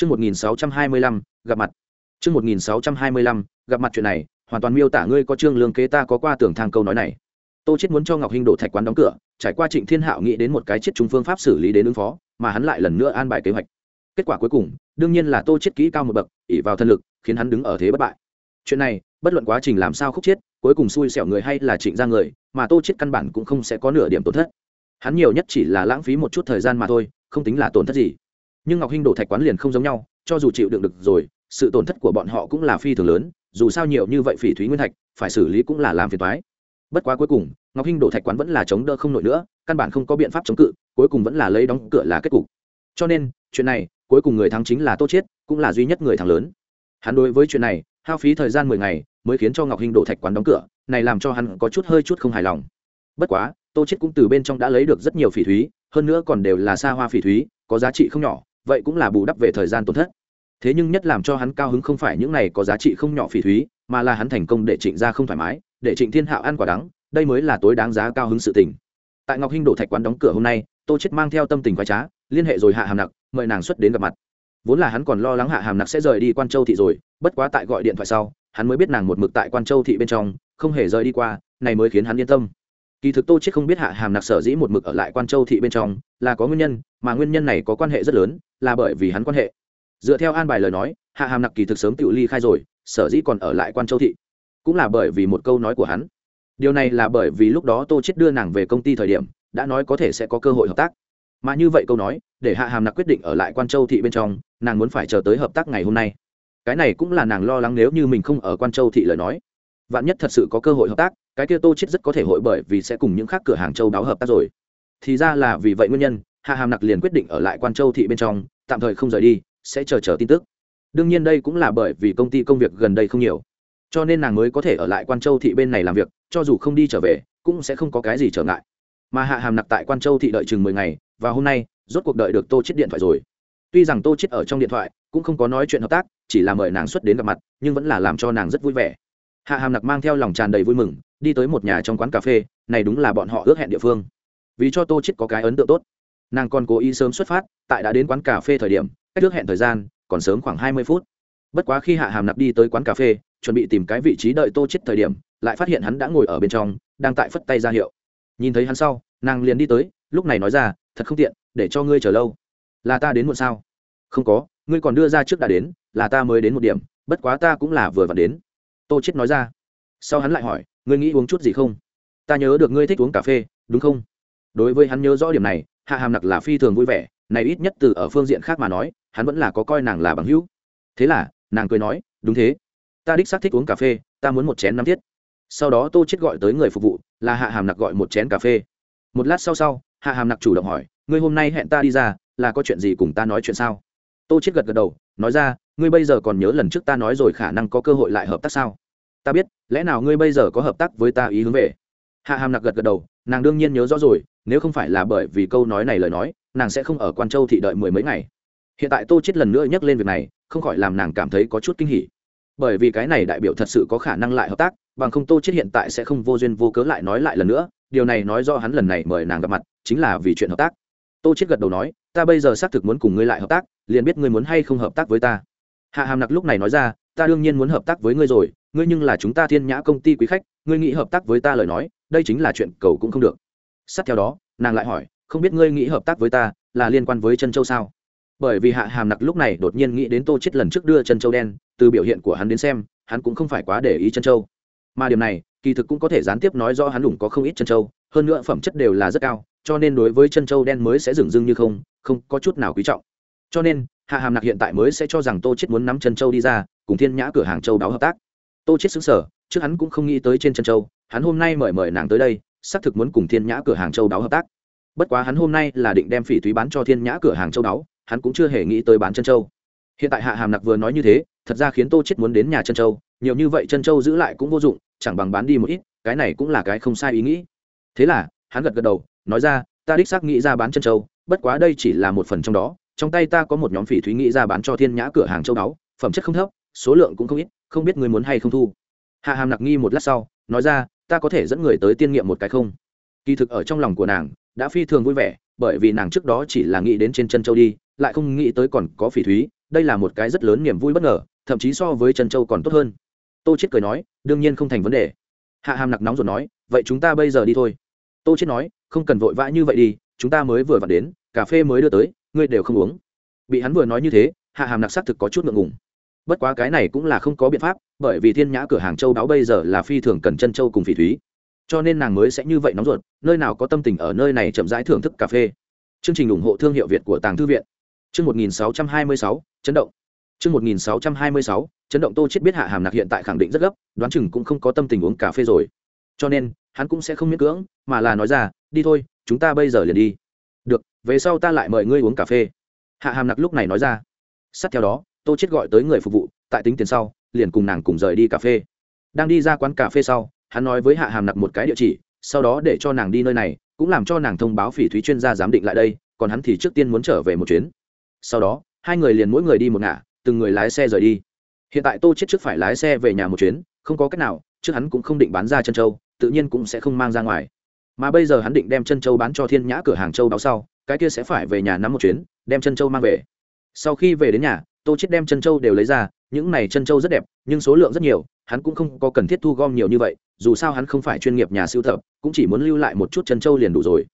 Chương 1625, gặp mặt. Chương 1625, gặp mặt chuyện này, hoàn toàn miêu tả ngươi có trương lương kế ta có qua tưởng thang câu nói này. Tô chết muốn cho Ngọc Hinh đổ thạch quán đóng cửa, trải qua Trịnh Thiên Hạo nghĩ đến một cái chiết trung phương pháp xử lý đến ứng phó, mà hắn lại lần nữa an bài kế hoạch. Kết quả cuối cùng, đương nhiên là Tô chết kỹ cao một bậc, ỷ vào thân lực, khiến hắn đứng ở thế bất bại. Chuyện này, bất luận quá trình làm sao khúc chết, cuối cùng xui xẻo người hay là Trịnh gia người, mà Tô chết căn bản cũng không sẽ có nửa điểm tổn thất. Hắn nhiều nhất chỉ là lãng phí một chút thời gian mà thôi, không tính là tổn thất gì nhưng ngọc hinh đổ thạch quán liền không giống nhau cho dù chịu đựng được rồi sự tổn thất của bọn họ cũng là phi thường lớn dù sao nhiều như vậy phỉ thúy nguyên thạch phải xử lý cũng là làm phiền toái bất quá cuối cùng ngọc hinh đổ thạch quán vẫn là chống đỡ không nổi nữa căn bản không có biện pháp chống cự cuối cùng vẫn là lấy đóng cửa là kết cục cho nên chuyện này cuối cùng người thắng chính là tô chiết cũng là duy nhất người thắng lớn hắn đối với chuyện này hao phí thời gian mười ngày mới khiến cho ngọc hinh đổ thạch quán đóng cửa này làm cho hắn có chút hơi chút không hài lòng bất quá tô chiết cũng từ bên trong đã lấy được rất nhiều phỉ thúy hơn nữa còn đều là xa hoa phỉ thúy có giá trị không nhỏ vậy cũng là bù đắp về thời gian tổn thất. Thế nhưng nhất làm cho hắn cao hứng không phải những này có giá trị không nhỏ phỉ thúy, mà là hắn thành công để trịnh gia không thoải mái, để trịnh thiên hạo ăn quả đắng, đây mới là tối đáng giá cao hứng sự tình. Tại ngọc hinh đổ thạch quán đóng cửa hôm nay, tô chết mang theo tâm tình quái trá, liên hệ rồi hạ hàm nặc, mời nàng xuất đến gặp mặt. Vốn là hắn còn lo lắng hạ hàm nặc sẽ rời đi quan châu thị rồi, bất quá tại gọi điện thoại sau, hắn mới biết nàng một mực tại quan châu thị bên trong, không hề rời đi qua, này mới khiến hắn yên tâm. Kỳ thực tô chết không biết hạ hàm nặc sở dĩ một mực ở lại quan châu thị bên trong, là có nguyên nhân, mà nguyên nhân này có quan hệ rất lớn là bởi vì hắn quan hệ. Dựa theo an bài lời nói, hạ hàm nặc kỳ thực sớm tự ly khai rồi, sở dĩ còn ở lại quan châu thị. Cũng là bởi vì một câu nói của hắn. Điều này là bởi vì lúc đó tô chết đưa nàng về công ty thời điểm, đã nói có thể sẽ có cơ hội hợp tác. Mà như vậy câu nói, để hạ hàm nặc quyết định ở lại quan châu thị bên trong, nàng muốn phải chờ tới hợp tác ngày hôm nay. Cái này cũng là nàng lo lắng nếu như mình không ở quan châu thị lời nói. Vạn nhất thật sự có cơ hội hợp tác, cái kia tô chết rất có thể hội bởi vì sẽ cùng những khác cửa hàng châu đáo hợp tác rồi. Thì ra là vì vậy nguyên nhân hạ hàm nặc liền quyết định ở lại quan châu thị bên trong, tạm thời không rời đi, sẽ chờ chờ tin tức. Đương nhiên đây cũng là bởi vì công ty công việc gần đây không nhiều. Cho nên nàng mới có thể ở lại quan châu thị bên này làm việc, cho dù không đi trở về, cũng sẽ không có cái gì trở ngại. Mà hạ hàm nặc tại quan châu thị đợi chừng mười ngày, và hôm nay, rốt cuộc đợi được tô chết điện thoại rồi. Tuy rằng tô chết ở trong điện thoại, cũng không có nói chuyện hợp tác, chỉ là mời nàng xuất đến gặp mặt, nhưng vẫn là làm cho nàng rất vui vẻ. Hạ hàm nặc mang theo lòng tràn đầy vui mừng, đi tới một nhà trong quán cà phê, này đúng là bọn họ ước hẹn địa phương. Vì cho tô chết có cái ấn tượng tốt nàng còn cố ý sớm xuất phát, tại đã đến quán cà phê thời điểm, cách trước hẹn thời gian còn sớm khoảng hai mươi phút. Bất quá khi hạ hàm nạp đi tới quán cà phê, chuẩn bị tìm cái vị trí đợi tô chết thời điểm, lại phát hiện hắn đã ngồi ở bên trong, đang tại phất tay ra hiệu. Nhìn thấy hắn sau, nàng liền đi tới, lúc này nói ra, thật không tiện, để cho ngươi chờ lâu. Là ta đến muộn sao? Không có, ngươi còn đưa ra trước đã đến, là ta mới đến một điểm, bất quá ta cũng là vừa vặn đến. Tô chết nói ra. Sau hắn lại hỏi, ngươi nghĩ uống chút gì không? Ta nhớ được ngươi thích uống cà phê, đúng không? Đối với hắn nhớ rõ điểm này hạ hàm nặc là phi thường vui vẻ, này ít nhất từ ở phương diện khác mà nói, hắn vẫn là có coi nàng là bằng hữu. Thế là, nàng cười nói, đúng thế. Ta đích xác thích uống cà phê, ta muốn một chén năm thiết. Sau đó tô chết gọi tới người phục vụ, là hạ hàm nặc gọi một chén cà phê. Một lát sau sau, hạ hàm nặc chủ động hỏi, ngươi hôm nay hẹn ta đi ra, là có chuyện gì cùng ta nói chuyện sao? Tô chết gật gật đầu, nói ra, ngươi bây giờ còn nhớ lần trước ta nói rồi khả năng có cơ hội lại hợp tác sao? Ta biết, lẽ nào ngươi bây giờ có hợp tác với ta ý hướng về? Hạ hàm nặc gật gật đầu, nàng đương nhiên nhớ rõ rồi nếu không phải là bởi vì câu nói này lời nói, nàng sẽ không ở quan châu thị đợi mười mấy ngày. Hiện tại tô chết lần nữa nhắc lên việc này, không khỏi làm nàng cảm thấy có chút kinh hỉ. Bởi vì cái này đại biểu thật sự có khả năng lại hợp tác, bằng không tô chết hiện tại sẽ không vô duyên vô cớ lại nói lại lần nữa, điều này nói do hắn lần này mời nàng gặp mặt, chính là vì chuyện hợp tác. Tô chết gật đầu nói, ta bây giờ xác thực muốn cùng ngươi lại hợp tác, liền biết ngươi muốn hay không hợp tác với ta. Hạ hàm nặc lúc này nói ra, ta đương nhiên muốn hợp tác với ngươi rồi, ngươi nhưng là chúng ta thiên nhã công ty quý khách, ngươi nghĩ hợp tác với ta lời nói, đây chính là chuyện cầu cũng không được sát theo đó, nàng lại hỏi, không biết ngươi nghĩ hợp tác với ta là liên quan với chân châu sao? Bởi vì hạ hàm nặc lúc này đột nhiên nghĩ đến tô chết lần trước đưa chân châu đen, từ biểu hiện của hắn đến xem, hắn cũng không phải quá để ý chân châu. Mà điểm này, kỳ thực cũng có thể gián tiếp nói do hắn đủng có không ít chân châu, hơn nữa phẩm chất đều là rất cao, cho nên đối với chân châu đen mới sẽ dừng dưng như không không có chút nào quý trọng. Cho nên, hạ hàm nặc hiện tại mới sẽ cho rằng tô chết muốn nắm chân châu đi ra, cùng thiên nhã cửa hàng châu báo hợp tác. Tô chết xứng sở trước hắn cũng không nghĩ tới trên chân châu, hắn hôm nay mời mời nàng tới đây xác thực muốn cùng thiên nhã cửa hàng châu đáo hợp tác. Bất quá hắn hôm nay là định đem phỉ thúy bán cho thiên nhã cửa hàng châu đáo, hắn cũng chưa hề nghĩ tới bán chân châu. Hiện tại hạ hàm nặc vừa nói như thế, thật ra khiến tô chết muốn đến nhà chân châu, nhiều như vậy chân châu giữ lại cũng vô dụng, chẳng bằng bán đi một ít, cái này cũng là cái không sai ý nghĩ. Thế là, hắn gật gật đầu, nói ra, ta đích xác nghĩ ra bán chân châu, bất quá đây chỉ là một phần trong đó, trong tay ta có một nhóm phỉ thúy nghĩ ra bán cho thiên nhã cửa hàng châu đáo, phẩm chất không thấp, số lượng cũng không ít, không biết người muốn hay không thu. Hạ hàm nặc nghi một lát sau, nói ra ta có thể dẫn người tới tiên nghiệm một cái không? Kỳ thực ở trong lòng của nàng, đã phi thường vui vẻ, bởi vì nàng trước đó chỉ là nghĩ đến trên chân châu đi, lại không nghĩ tới còn có phỉ thúy, đây là một cái rất lớn niềm vui bất ngờ, thậm chí so với chân châu còn tốt hơn. Tô chết cười nói, đương nhiên không thành vấn đề. Hạ hàm nặc nóng rồi nói, vậy chúng ta bây giờ đi thôi. Tô chết nói, không cần vội vã như vậy đi, chúng ta mới vừa vặn đến, cà phê mới đưa tới, ngươi đều không uống. Bị hắn vừa nói như thế, hạ hàm nặc xác thực có chút ngượng ngùng bất quá cái này cũng là không có biện pháp bởi vì thiên nhã cửa hàng châu đáo bây giờ là phi thường cần chân châu cùng phỉ thúy. Cho nên nàng mới sẽ như vậy nóng ruột nơi nào có tâm tình ở nơi này chậm rãi thưởng thức cà phê. Chương trình ủng hộ thương hiệu việt của tàng thư viện. Chương 1626, chấn động. Chương 1626, chấn động tô chết biết hạ hàm nặc hiện tại khẳng định rất gấp đoán chừng cũng không có tâm tình uống cà phê rồi. Cho nên hắn cũng sẽ không miễn cưỡng mà là nói ra đi thôi chúng ta bây giờ liền đi. Được về sau ta lại mời ngươi uống cà phê. Hạ hàm nặc lúc này nói ra. Sát theo đó tô chết gọi tới người phục vụ, tại tính tiền sau, liền cùng nàng cùng rời đi cà phê. Đang đi ra quán cà phê sau, hắn nói với hạ hàm nặc một cái địa chỉ, sau đó để cho nàng đi nơi này, cũng làm cho nàng thông báo phỉ thúy chuyên gia giám định lại đây, còn hắn thì trước tiên muốn trở về một chuyến. Sau đó, hai người liền mỗi người đi một ngả, từng người lái xe rời đi. Hiện tại tô chết trước phải lái xe về nhà một chuyến, không có cách nào, trước hắn cũng không định bán ra chân châu, tự nhiên cũng sẽ không mang ra ngoài. Mà bây giờ hắn định đem chân châu bán cho thiên nhã cửa hàng châu báo sau, cái kia sẽ phải về nhà nắm một chuyến, đem chân châu mang về. Sau khi về đến nhà tô chết đem chân châu đều lấy ra, những này chân châu rất đẹp, nhưng số lượng rất nhiều, hắn cũng không có cần thiết thu gom nhiều như vậy, dù sao hắn không phải chuyên nghiệp nhà siêu tập, cũng chỉ muốn lưu lại một chút chân châu liền đủ rồi.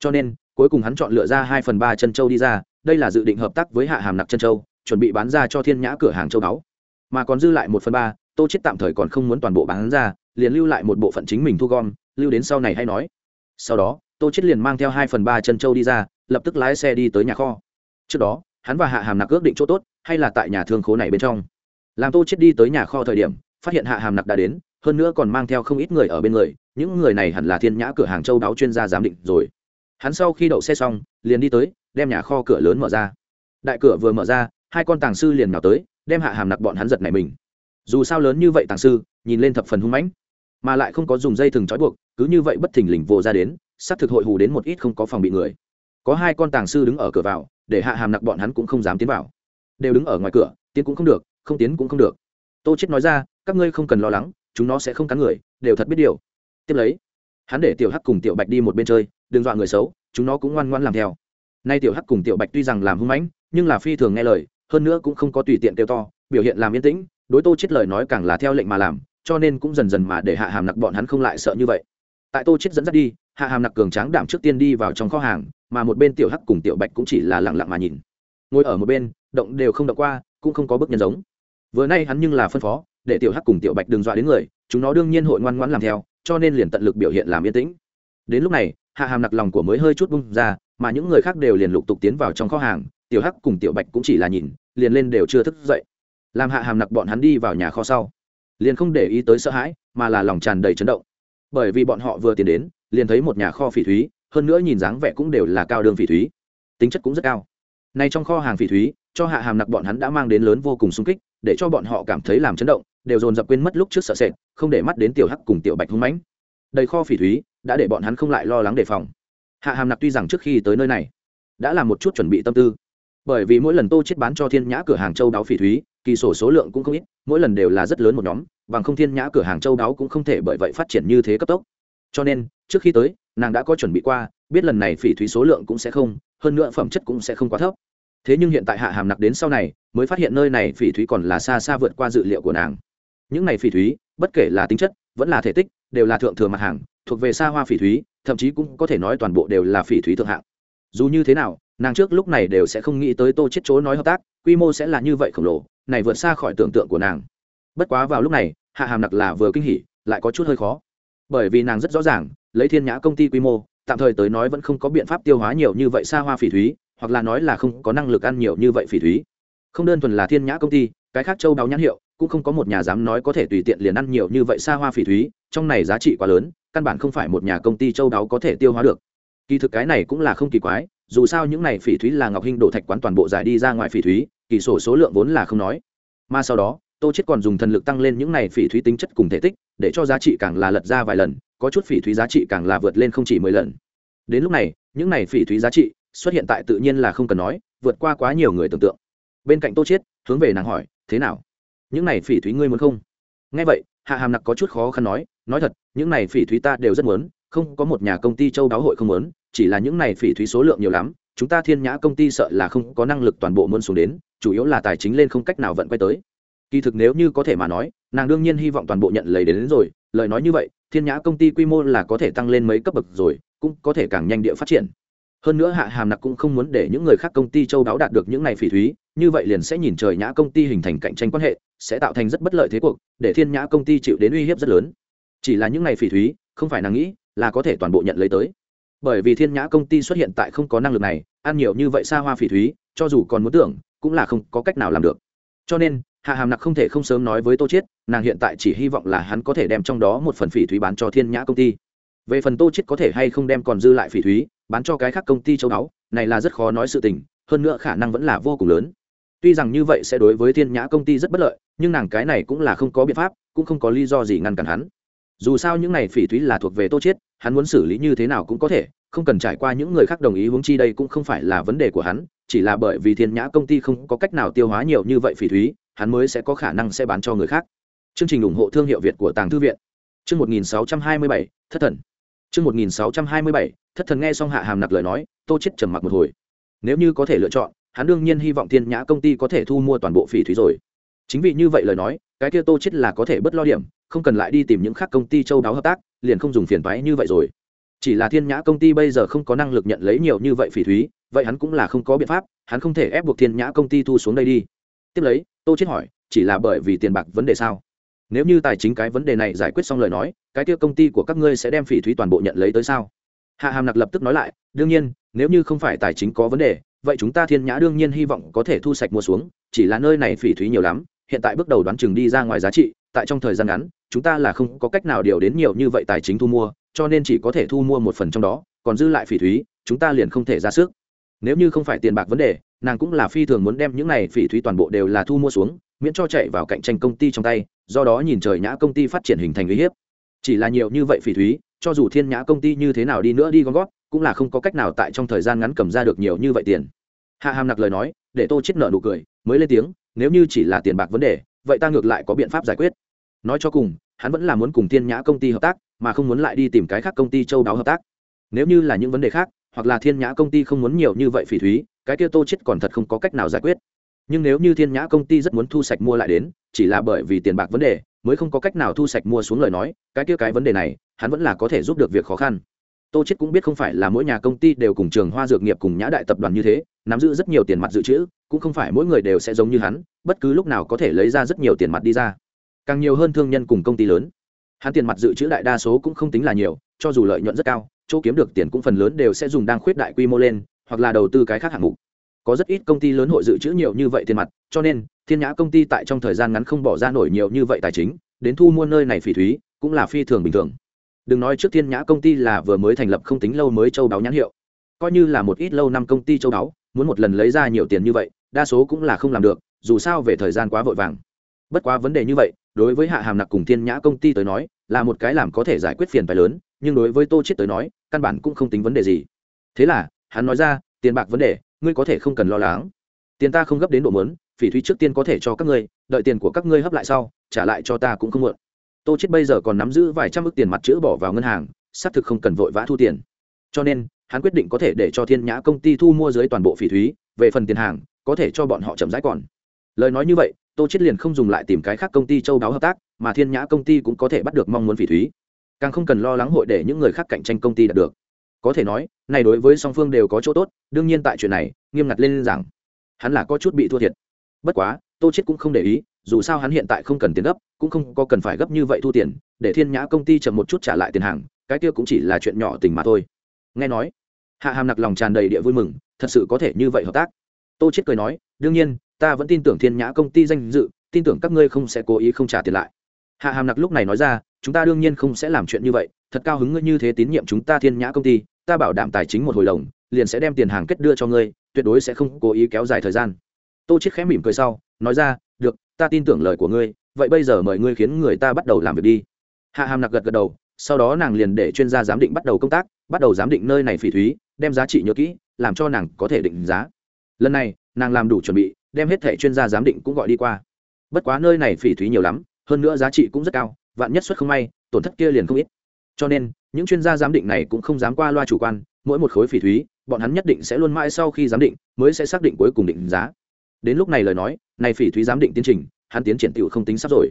Cho nên, cuối cùng hắn chọn lựa ra hai phần ba chân châu đi ra, đây là dự định hợp tác với hạ hàm nặc chân châu chuẩn bị bán ra cho thiên nhã cửa hàng châu báu. Mà còn dư lại một phần ba, tô chết tạm thời còn không muốn toàn bộ bán ra, liền lưu lại một bộ phận chính mình thu gom, lưu đến sau này hay nói. Sau đó, tô chết liền mang theo hai phần ba chân châu đi ra, lập tức lái xe đi tới nhà kho. Trước đó hắn và hạ hàm nặc ước định chỗ tốt, hay là tại nhà thương khố này bên trong. Làm tô chết đi tới nhà kho thời điểm, phát hiện hạ hàm nặc đã đến, hơn nữa còn mang theo không ít người ở bên người, những người này hẳn là thiên nhã cửa hàng châu đáo chuyên gia giám định rồi. Hắn sau khi đậu xe xong, liền đi tới, đem nhà kho cửa lớn mở ra. Đại cửa vừa mở ra, hai con tàng sư liền nào tới, đem hạ hàm nặc bọn hắn giật này mình. Dù sao lớn như vậy tàng sư, nhìn lên thập phần hung mãnh, mà lại không có dùng dây thừng trói buộc, cứ như vậy bất thình lình vồ ra đến sắp thực hội hù đến một ít không có phòng bị người. Có hai con tàng sư đứng ở cửa vào để hạ hàm nặc bọn hắn cũng không dám tiến vào. Đều đứng ở ngoài cửa, tiến cũng không được, không tiến cũng không được. Tô chết nói ra, các ngươi không cần lo lắng, chúng nó sẽ không cắn người, đều thật biết điều. Tiếp lấy, hắn để tiểu hắc cùng tiểu bạch đi một bên chơi, đừng dọa người xấu, chúng nó cũng ngoan ngoan làm theo. Nay tiểu hắc cùng tiểu bạch tuy rằng làm hung mãnh, nhưng là phi thường nghe lời, hơn nữa cũng không có tùy tiện kêu to, biểu hiện làm yên tĩnh, đối tô chết lời nói càng là theo lệnh mà làm, cho nên cũng dần dần mà để hạ hàm nặc bọn hắn không lại sợ như vậy. Tại tô chết dẫn dắt đi, hạ hàm nặc cường tráng đảm trước tiên đi vào trong kho hàng mà một bên tiểu hắc cùng tiểu bạch cũng chỉ là lặng lặng mà nhìn. Ngồi ở một bên, động đều không động qua, cũng không có bước nhân giống. Vừa nay hắn nhưng là phân phó, để tiểu hắc cùng tiểu bạch đừng dọa đến người, chúng nó đương nhiên hội ngoan ngoãn làm theo, cho nên liền tận lực biểu hiện làm yên tĩnh. Đến lúc này, hạ hàm nặc lòng của mới hơi chút bung ra, mà những người khác đều liền lục tục tiến vào trong kho hàng, tiểu hắc cùng tiểu bạch cũng chỉ là nhìn, liền lên đều chưa thức dậy. Làm hạ hàm nặc bọn hắn đi vào nhà kho sau, liền không để ý tới sợ hãi, mà là lòng tràn đầy chấn động. Bởi vì bọn họ vừa tiến đến, liền thấy một nhà kho phỉ thúy hơn nữa nhìn dáng vẻ cũng đều là cao đường phỉ thúy. Tính chất cũng rất cao. Nay trong kho hàng phỉ thúy, cho hạ hàm nặc bọn hắn đã mang đến lớn vô cùng sung kích, để cho bọn họ cảm thấy làm chấn động, đều dồn dập quên mất lúc trước sợ sệt, không để mắt đến tiểu hắc cùng tiểu bạch hung mãnh. Đầy kho phỉ thúy đã để bọn hắn không lại lo lắng đề phòng. Hạ hàm nặc tuy rằng trước khi tới nơi này, đã làm một chút chuẩn bị tâm tư, bởi vì mỗi lần tô chết bán cho thiên nhã cửa hàng châu đáo phỉ thúy, kỳ sổ số lượng cũng không ít, mỗi lần đều là rất lớn một nhóm, bằng không thiên nhã cửa hàng châu đáo cũng không thể bởi vậy phát triển như thế cấp tốc. Cho nên, trước khi tới nàng đã có chuẩn bị qua, biết lần này phỉ thúy số lượng cũng sẽ không, hơn nữa phẩm chất cũng sẽ không quá thấp. Thế nhưng hiện tại hạ hàm nặc đến sau này, mới phát hiện nơi này phỉ thúy còn là xa xa vượt qua dự liệu của nàng. Những này phỉ thúy, bất kể là tính chất, vẫn là thể tích, đều là thượng thừa mặt hàng, thuộc về xa hoa phỉ thúy, thậm chí cũng có thể nói toàn bộ đều là phỉ thúy thượng hạng. Dù như thế nào, nàng trước lúc này đều sẽ không nghĩ tới tô chết chỗ nói hợp tác, quy mô sẽ là như vậy khổng lồ, này vượt xa khỏi tưởng tượng của nàng. Bất quá vào lúc này, hạ hàm nặc là vừa kinh hỉ, lại có chút hơi khó. Bởi vì nàng rất rõ ràng lấy thiên nhã công ty quy mô, tạm thời tới nói vẫn không có biện pháp tiêu hóa nhiều như vậy xa hoa phỉ thúy, hoặc là nói là không có năng lực ăn nhiều như vậy phỉ thúy. Không đơn thuần là thiên nhã công ty, cái khác châu đáo nhãn hiệu, cũng không có một nhà dám nói có thể tùy tiện liền ăn nhiều như vậy xa hoa phỉ thúy, trong này giá trị quá lớn, căn bản không phải một nhà công ty châu đáo có thể tiêu hóa được. Kỳ thực cái này cũng là không kỳ quái, dù sao những này phỉ thúy là ngọc hinh đổ thạch quán toàn bộ giải đi ra ngoài phỉ thúy, kỳ sổ số lượng vốn là không nói. Mà sau đó, tô chết còn dùng thần lực tăng lên những này phỉ thúy tính chất cùng thể tích, để cho giá trị càng là lật ra vài lần có chút phỉ thúy giá trị càng là vượt lên không chỉ mười lần. Đến lúc này những này phỉ thúy giá trị xuất hiện tại tự nhiên là không cần nói vượt qua quá nhiều người tưởng tượng. Bên cạnh tô chiết hướng về nàng hỏi thế nào? Những này phỉ thúy ngươi muốn không? Nghe vậy hạ hàm nặc có chút khó khăn nói nói thật những này phỉ thúy ta đều rất muốn không có một nhà công ty châu đáo hội không muốn chỉ là những này phỉ thúy số lượng nhiều lắm chúng ta thiên nhã công ty sợ là không có năng lực toàn bộ muốn xuống đến chủ yếu là tài chính lên không cách nào vận quay tới. Kỳ thực nếu như có thể mà nói nàng đương nhiên hy vọng toàn bộ nhận lấy đến, đến rồi lời nói như vậy thiên nhã công ty quy mô là có thể tăng lên mấy cấp bậc rồi, cũng có thể càng nhanh địa phát triển. Hơn nữa hạ hàm nặc cũng không muốn để những người khác công ty châu đáo đạt được những này phỉ thúy, như vậy liền sẽ nhìn trời nhã công ty hình thành cạnh tranh quan hệ, sẽ tạo thành rất bất lợi thế cuộc, để thiên nhã công ty chịu đến uy hiếp rất lớn. Chỉ là những này phỉ thúy, không phải nàng nghĩ, là có thể toàn bộ nhận lấy tới. Bởi vì thiên nhã công ty xuất hiện tại không có năng lực này, ăn nhiều như vậy xa hoa phỉ thúy, cho dù còn muốn tưởng, cũng là không có cách nào làm được. Cho nên hạ hàm nặc không thể không sớm nói với tô chiết, nàng hiện tại chỉ hy vọng là hắn có thể đem trong đó một phần phỉ thúy bán cho thiên nhã công ty. Về phần tô chiết có thể hay không đem còn dư lại phỉ thúy, bán cho cái khác công ty châu đáo này là rất khó nói sự tình, hơn nữa khả năng vẫn là vô cùng lớn. Tuy rằng như vậy sẽ đối với thiên nhã công ty rất bất lợi, nhưng nàng cái này cũng là không có biện pháp, cũng không có lý do gì ngăn cản hắn. Dù sao những này phỉ thúy là thuộc về tô chiết, hắn muốn xử lý như thế nào cũng có thể, không cần trải qua những người khác đồng ý huống chi đây cũng không phải là vấn đề của hắn, chỉ là bởi vì thiên nhã công ty không có cách nào tiêu hóa nhiều như vậy phỉ thúy hắn mới sẽ có khả năng sẽ bán cho người khác. Chương trình ủng hộ thương hiệu việt của tàng thư viện. Chương 1627, thất thần. Chương 1627, thất thần nghe xong hạ hàm nặc lời nói tô chết trầm mặc một hồi. Nếu như có thể lựa chọn hắn đương nhiên hy vọng thiên nhã công ty có thể thu mua toàn bộ phỉ thúy rồi. Chính vì như vậy lời nói cái kia tô chết là có thể bất lo điểm không cần lại đi tìm những khác công ty châu đáo hợp tác liền không dùng phiền toái như vậy rồi. Chỉ là thiên nhã công ty bây giờ không có năng lực nhận lấy nhiều như vậy phỉ thúy vậy hắn cũng là không có biện pháp hắn không thể ép buộc thiên nhã công ty thu xuống đây đi tiếp lấy, tô chết hỏi, chỉ là bởi vì tiền bạc vấn đề sao? Nếu như tài chính cái vấn đề này giải quyết xong lời nói, cái kia công ty của các ngươi sẽ đem phỉ thúy toàn bộ nhận lấy tới sao? Hạ hàm nặc lập tức nói lại, đương nhiên, nếu như không phải tài chính có vấn đề, vậy chúng ta thiên nhã đương nhiên hy vọng có thể thu sạch mua xuống, chỉ là nơi này phỉ thúy nhiều lắm, hiện tại bước đầu đoán chừng đi ra ngoài giá trị, tại trong thời gian ngắn, chúng ta là không có cách nào điều đến nhiều như vậy tài chính thu mua, cho nên chỉ có thể thu mua một phần trong đó, còn dư lại phỉ thúy, chúng ta liền không thể ra sức nếu như không phải tiền bạc vấn đề, nàng cũng là phi thường muốn đem những này phỉ thúy toàn bộ đều là thu mua xuống, miễn cho chạy vào cạnh tranh công ty trong tay, do đó nhìn trời nhã công ty phát triển hình thành uy hiếp. Chỉ là nhiều như vậy phỉ thúy, cho dù thiên nhã công ty như thế nào đi nữa đi gom gót cũng là không có cách nào tại trong thời gian ngắn cầm ra được nhiều như vậy tiền. Hạ hàm nặc lời nói, để tô chết nợ nụ cười, mới lên tiếng, nếu như chỉ là tiền bạc vấn đề, vậy ta ngược lại có biện pháp giải quyết. Nói cho cùng, hắn vẫn là muốn cùng thiên nhã công ty hợp tác, mà không muốn lại đi tìm cái khác công ty châu đáo hợp tác. Nếu như là những vấn đề khác hoặc là thiên nhã công ty không muốn nhiều như vậy phỉ thúy, cái kia tô chết còn thật không có cách nào giải quyết. Nhưng nếu như thiên nhã công ty rất muốn thu sạch mua lại đến, chỉ là bởi vì tiền bạc vấn đề, mới không có cách nào thu sạch mua xuống lời nói, cái kia cái vấn đề này, hắn vẫn là có thể giúp được việc khó khăn. Tô chết cũng biết không phải là mỗi nhà công ty đều cùng trường hoa dược nghiệp cùng nhã đại tập đoàn như thế, nắm giữ rất nhiều tiền mặt dự trữ, cũng không phải mỗi người đều sẽ giống như hắn, bất cứ lúc nào có thể lấy ra rất nhiều tiền mặt đi ra. Càng nhiều hơn thương nhân cùng công ty lớn, hắn tiền mặt dự trữ đại đa số cũng không tính là nhiều, cho dù lợi nhuận rất cao chỗ kiếm được tiền cũng phần lớn đều sẽ dùng đang khuyết đại quy mô lên, hoặc là đầu tư cái khác hạng mục. Có rất ít công ty lớn hội dự trữ nhiều như vậy tiền mặt, cho nên, thiên nhã công ty tại trong thời gian ngắn không bỏ ra nổi nhiều như vậy tài chính, đến thu mua nơi này phỉ thúy, cũng là phi thường bình thường. Đừng nói trước thiên nhã công ty là vừa mới thành lập không tính lâu mới châu đáo nhãn hiệu. Coi như là một ít lâu năm công ty châu đáo, muốn một lần lấy ra nhiều tiền như vậy, đa số cũng là không làm được, dù sao về thời gian quá vội vàng. Bất quá vấn đề như vậy, đối với hạ hàm nặc cùng thiên nhã công ty tới nói, là một cái làm có thể giải quyết phiền phái lớn nhưng đối với tô chết tới nói, căn bản cũng không tính vấn đề gì. Thế là, hắn nói ra, tiền bạc vấn đề, ngươi có thể không cần lo lắng. Tiền ta không gấp đến độ mớn phỉ thúy trước tiên có thể cho các ngươi, đợi tiền của các ngươi hấp lại sau, trả lại cho ta cũng không muộn tô chết bây giờ còn nắm giữ vài trăm ức tiền mặt chữ bỏ vào ngân hàng, xác thực không cần vội vã thu tiền. Cho nên, hắn quyết định có thể để cho thiên nhã công ty thu mua dưới toàn bộ phỉ thúy, về phần tiền hàng, có thể cho bọn họ chậm rãi còn. Lời nói như vậy, tô chết liền không dùng lại tìm cái khác công ty châu đáo hợp tác, mà thiên nhã công ty cũng có thể bắt được mong muốn phỉ thúy càng không cần lo lắng hội để những người khác cạnh tranh công ty đạt được. Có thể nói, này đối với song phương đều có chỗ tốt, đương nhiên tại chuyện này, nghiêm ngặt lên rằng, hắn là có chút bị thua thiệt. Bất quá, tô chết cũng không để ý, dù sao hắn hiện tại không cần tiền gấp, cũng không có cần phải gấp như vậy thu tiền, để thiên nhã công ty chậm một chút trả lại tiền hàng, cái kia cũng chỉ là chuyện nhỏ tình mà thôi. Nghe nói, hạ hàm nặc lòng tràn đầy địa vui mừng, thật sự có thể như vậy hợp tác. Tô chết cười nói, đương nhiên, ta vẫn tin tưởng thiên nhã công ty danh dự, tin tưởng các ngươi không sẽ cố ý không trả tiền lại hạ hàm nặc lúc này nói ra, chúng ta đương nhiên không sẽ làm chuyện như vậy, thật cao hứng ngươi như thế tín nhiệm chúng ta thiên nhã công ty, ta bảo đảm tài chính một hồi đồng liền sẽ đem tiền hàng kết đưa cho ngươi, tuyệt đối sẽ không cố ý kéo dài thời gian. Tô chết khẽ mỉm cười sau, nói ra, được, ta tin tưởng lời của ngươi, vậy bây giờ mời ngươi khiến người ta bắt đầu làm việc đi. Hạ hàm nặc gật gật đầu, sau đó nàng liền để chuyên gia giám định bắt đầu công tác, bắt đầu giám định nơi này phỉ thúy, đem giá trị nhớ kỹ, làm cho nàng có thể định giá. Lần này, nàng làm đủ chuẩn bị, đem hết thẻ chuyên gia giám định cũng gọi đi qua. Bất quá nơi này phỉ thúy nhiều lắm hơn nữa giá trị cũng rất cao, vạn nhất xuất không may, tổn thất kia liền không ít. Cho nên, những chuyên gia giám định này cũng không dám qua loa chủ quan, mỗi một khối phỉ thúy, bọn hắn nhất định sẽ luôn mãi sau khi giám định, mới sẽ xác định cuối cùng định giá. Đến lúc này lời nói, này phỉ thúy giám định tiến trình, hắn tiến triển tựu không tính sắp rồi.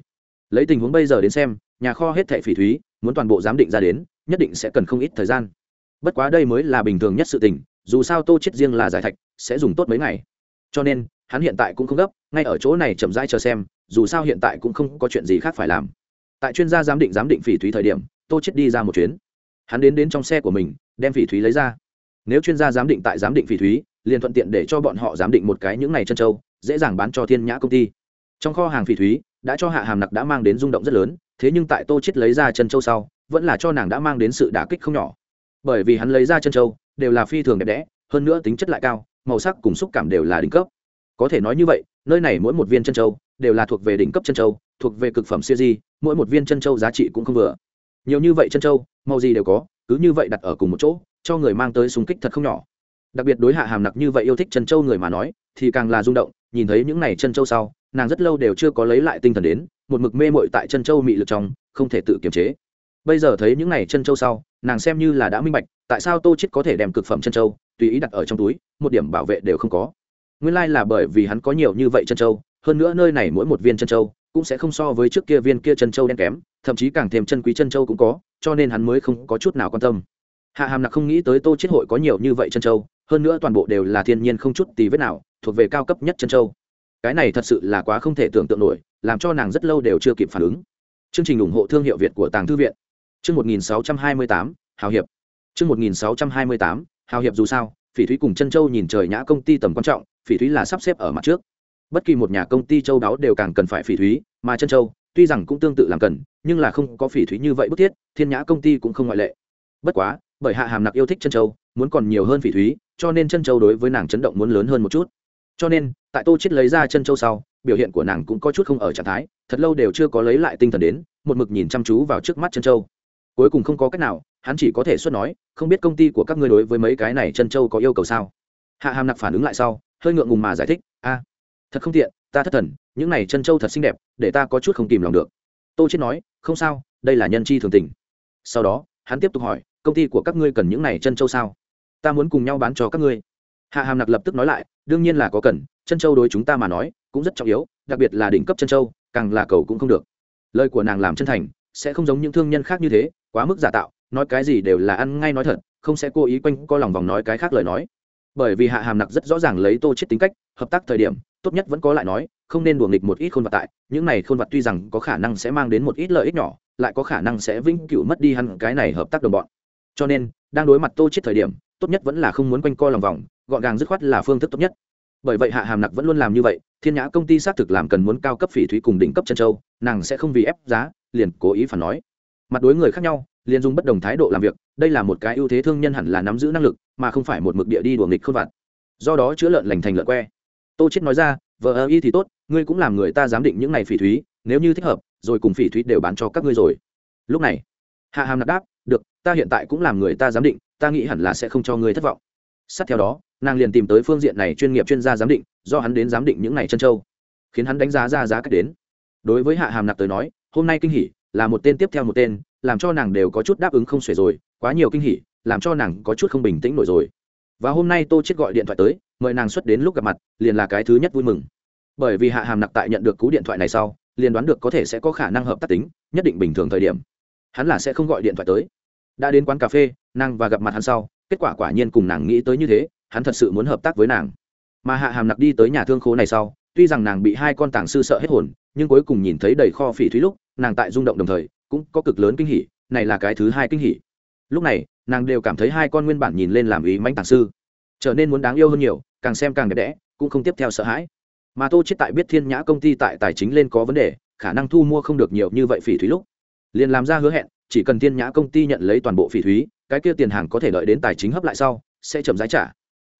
Lấy tình huống bây giờ đến xem, nhà kho hết thẻ phỉ thúy, muốn toàn bộ giám định ra đến, nhất định sẽ cần không ít thời gian. Bất quá đây mới là bình thường nhất sự tình, dù sao tô chết riêng là giải thạch, sẽ dùng tốt mấy ngày. Cho nên, hắn hiện tại cũng không gấp, ngay ở chỗ này chậm rãi chờ xem dù sao hiện tại cũng không có chuyện gì khác phải làm. Tại chuyên gia giám định giám định phỉ thúy thời điểm, tô chết đi ra một chuyến. Hắn đến đến trong xe của mình, đem phỉ thúy lấy ra. Nếu chuyên gia giám định tại giám định phỉ thúy, liền thuận tiện để cho bọn họ giám định một cái những này chân châu, dễ dàng bán cho thiên nhã công ty. Trong kho hàng phỉ thúy, đã cho hạ hàm nặc đã mang đến rung động rất lớn, thế nhưng tại tô chết lấy ra chân châu sau, vẫn là cho nàng đã mang đến sự đả kích không nhỏ. Bởi vì hắn lấy ra chân châu, đều là phi thường đẹp đẽ, hơn nữa tính chất lại cao, màu sắc cùng xúc cảm đều là đỉnh cấp. Có thể nói như vậy, nơi này mỗi một viên chân châu đều là thuộc về đỉnh cấp chân châu, thuộc về cực phẩm siêu di, mỗi một viên chân châu giá trị cũng không vừa. Nhiều như vậy chân châu màu gì đều có, cứ như vậy đặt ở cùng một chỗ, cho người mang tới súng kích thật không nhỏ. Đặc biệt đối hạ hàm nặc như vậy yêu thích chân châu người mà nói, thì càng là rung động, nhìn thấy những này chân châu sau, nàng rất lâu đều chưa có lấy lại tinh thần đến, một mực mê mội tại chân châu mị lực trong, không thể tự kiềm chế. Bây giờ thấy những này chân châu sau, nàng xem như là đã minh bạch, tại sao tô chết có thể đem cực phẩm chân châu tùy ý đặt ở trong túi, một điểm bảo vệ đều không có. Nguyên lai là bởi vì hắn có nhiều như vậy chân châu hơn nữa nơi này mỗi một viên chân châu cũng sẽ không so với trước kia viên kia chân châu đen kém thậm chí càng thêm chân quý chân châu cũng có cho nên hắn mới không có chút nào quan tâm. Hạ hàm nặc không nghĩ tới tô chết hội có nhiều như vậy chân châu hơn nữa toàn bộ đều là thiên nhiên không chút tì vết nào thuộc về cao cấp nhất chân châu. Cái này thật sự là quá không thể tưởng tượng nổi làm cho nàng rất lâu đều chưa kịp phản ứng. Chương trình ủng hộ thương hiệu việt của tàng thư viện. Chương 1628, hào hiệp. Chương 1628, hào hiệp dù sao phỉ thúy cùng chân châu nhìn trời nhã công ty tầm quan trọng phỉ thúy là sắp xếp ở mặt trước bất kỳ một nhà công ty châu đáo đều càng cần phải phỉ thúy, mà chân châu, tuy rằng cũng tương tự làm cần, nhưng là không có phỉ thúy như vậy bức thiết, thiên nhã công ty cũng không ngoại lệ. Bất quá, bởi hạ hàm nặc yêu thích chân châu, muốn còn nhiều hơn phỉ thúy, cho nên chân châu đối với nàng chấn động muốn lớn hơn một chút. Cho nên, tại tô chết lấy ra chân châu sau, biểu hiện của nàng cũng có chút không ở trạng thái, thật lâu đều chưa có lấy lại tinh thần đến, một mực nhìn chăm chú vào trước mắt chân châu. Cuối cùng không có cách nào, hắn chỉ có thể xuất nói, không biết công ty của các ngươi đối với mấy cái này chân châu có yêu cầu sao? Hạ hàm nặc phản ứng lại sau, hơi ngượng ngùng mà giải thích, a thật không tiện, ta thất thần, những này chân châu thật xinh đẹp, để ta có chút không kìm lòng được. Tô chết nói, không sao, đây là nhân chi thường tình. Sau đó, hắn tiếp tục hỏi, công ty của các ngươi cần những này chân châu sao? Ta muốn cùng nhau bán cho các ngươi. Hạ hàm nặc lập tức nói lại, đương nhiên là có cần, chân châu đối chúng ta mà nói, cũng rất trọng yếu, đặc biệt là đỉnh cấp chân châu, càng là cầu cũng không được. Lời của nàng làm chân thành, sẽ không giống những thương nhân khác như thế, quá mức giả tạo, nói cái gì đều là ăn ngay nói thật, không sẽ cố ý quanh co lòng vòng nói cái khác lời nói. Bởi vì hạ hàm nặc rất rõ ràng lấy tô chết tính cách, hợp tác thời điểm tốt nhất vẫn có lại nói, không nên đùa nghịch một ít khôn vật tại, những này khôn vật tuy rằng có khả năng sẽ mang đến một ít lợi ích nhỏ, lại có khả năng sẽ vĩnh cửu mất đi hẳn cái này hợp tác đồng bọn. Cho nên, đang đối mặt tô chết thời điểm, tốt nhất vẫn là không muốn quanh co lòng vòng, gọn gàng dứt khoát là phương thức tốt nhất. Bởi vậy hạ hàm nặc vẫn luôn làm như vậy, thiên nhã công ty xác thực làm cần muốn cao cấp phỉ thúy cùng đỉnh cấp chân châu, nàng sẽ không vì ép giá, liền cố ý phản nói. Mặt đối người khác nhau, liền dùng bất đồng thái độ làm việc, đây là một cái ưu thế thương nhân hẳn là nắm giữ năng lực, mà không phải một mực địa đi đùa nghịch khôn vặt. Do đó chữa lợn lành thành lợn que tô chết nói ra, vợ ơ, y thì tốt, ngươi cũng làm người ta giám định những này phỉ thúy, nếu như thích hợp, rồi cùng phỉ thúy đều bán cho các ngươi rồi. Lúc này, hạ hàm nạp đáp, được, ta hiện tại cũng làm người ta giám định, ta nghĩ hẳn là sẽ không cho ngươi thất vọng. Sát theo đó, nàng liền tìm tới phương diện này chuyên nghiệp chuyên gia giám định, do hắn đến giám định những này chân châu, khiến hắn đánh giá ra giá cách đến. Đối với hạ hàm nạp tới nói, hôm nay kinh hỉ, là một tên tiếp theo một tên, làm cho nàng đều có chút đáp ứng không xuể rồi, quá nhiều kinh hỉ, làm cho nàng có chút không bình tĩnh nổi rồi và hôm nay tô chết gọi điện thoại tới, mời nàng xuất đến lúc gặp mặt, liền là cái thứ nhất vui mừng. Bởi vì hạ hàm nặc tại nhận được cú điện thoại này sau, liền đoán được có thể sẽ có khả năng hợp tác tính, nhất định bình thường thời điểm. Hắn là sẽ không gọi điện thoại tới. Đã đến quán cà phê, nàng và gặp mặt hắn sau, kết quả quả nhiên cùng nàng nghĩ tới như thế, hắn thật sự muốn hợp tác với nàng. Mà hạ hàm nặc đi tới nhà thương khố này sau, tuy rằng nàng bị hai con tàng sư sợ hết hồn, nhưng cuối cùng nhìn thấy đầy kho phỉ thúy lúc, nàng tại rung động đồng thời, cũng có cực lớn kinh hỉ, này là cái thứ hai kinh hỉ. Lúc này nàng đều cảm thấy hai con nguyên bản nhìn lên làm ý mãnh tàng sư, trở nên muốn đáng yêu hơn nhiều, càng xem càng đẹp đẽ, cũng không tiếp theo sợ hãi. Mà tô chết tại biết thiên nhã công ty tại tài chính lên có vấn đề, khả năng thu mua không được nhiều như vậy phỉ thúy lúc, liền làm ra hứa hẹn, chỉ cần thiên nhã công ty nhận lấy toàn bộ phỉ thúy, cái kia tiền hàng có thể đợi đến tài chính hấp lại sau, sẽ chậm giá trả.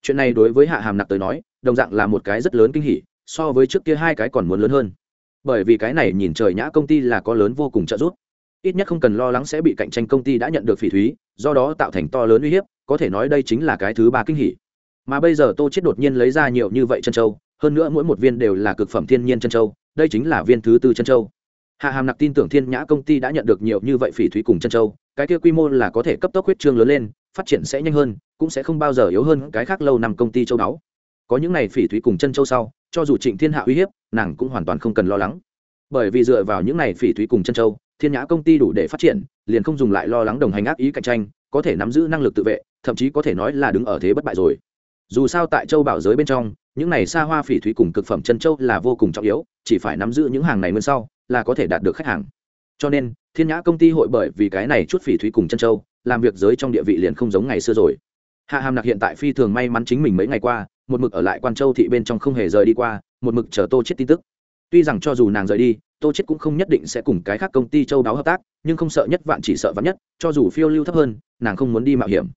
Chuyện này đối với hạ hàm nặc tới nói, đồng dạng là một cái rất lớn kinh hỉ, so với trước kia hai cái còn muốn lớn hơn. Bởi vì cái này nhìn trời nhã công ty là có lớn vô cùng trợ giúp ít nhất không cần lo lắng sẽ bị cạnh tranh công ty đã nhận được phỉ thúy, do đó tạo thành to lớn uy hiếp, có thể nói đây chính là cái thứ ba kinh hỉ. Mà bây giờ tô chết đột nhiên lấy ra nhiều như vậy chân châu, hơn nữa mỗi một viên đều là cực phẩm thiên nhiên chân châu, đây chính là viên thứ tư chân châu. Hạ hàm nặc tin tưởng thiên nhã công ty đã nhận được nhiều như vậy phỉ thúy cùng chân châu, cái kia quy mô là có thể cấp tốc huyết trương lớn lên, phát triển sẽ nhanh hơn, cũng sẽ không bao giờ yếu hơn cái khác lâu năm công ty châu đáo có những này phỉ thúy cùng chân châu sau, cho dù trịnh thiên hạ uy hiếp, nàng cũng hoàn toàn không cần lo lắng. Bởi vì dựa vào những này phỉ thúy cùng chân châu thiên nhã công ty đủ để phát triển, liền không dùng lại lo lắng đồng hành ác ý cạnh tranh, có thể nắm giữ năng lực tự vệ, thậm chí có thể nói là đứng ở thế bất bại rồi. Dù sao tại châu bảo giới bên trong, những này xa hoa phỉ thúy cùng cực phẩm chân châu là vô cùng trọng yếu, chỉ phải nắm giữ những hàng này mơn sau, là có thể đạt được khách hàng. Cho nên, thiên nhã công ty hội bởi vì cái này chút phỉ thúy cùng chân châu, làm việc giới trong địa vị liền không giống ngày xưa rồi. Hạ hàm nặc hiện tại phi thường may mắn chính mình mấy ngày qua, một mực ở lại quan châu thị bên trong không hề rời đi qua, một mực chờ tô chết tin tức. Tuy rằng cho dù nàng rời đi tô chết cũng không nhất định sẽ cùng cái khác công ty châu đáo hợp tác, nhưng không sợ nhất vạn chỉ sợ vạn nhất, cho dù phiêu lưu thấp hơn, nàng không muốn đi mạo hiểm.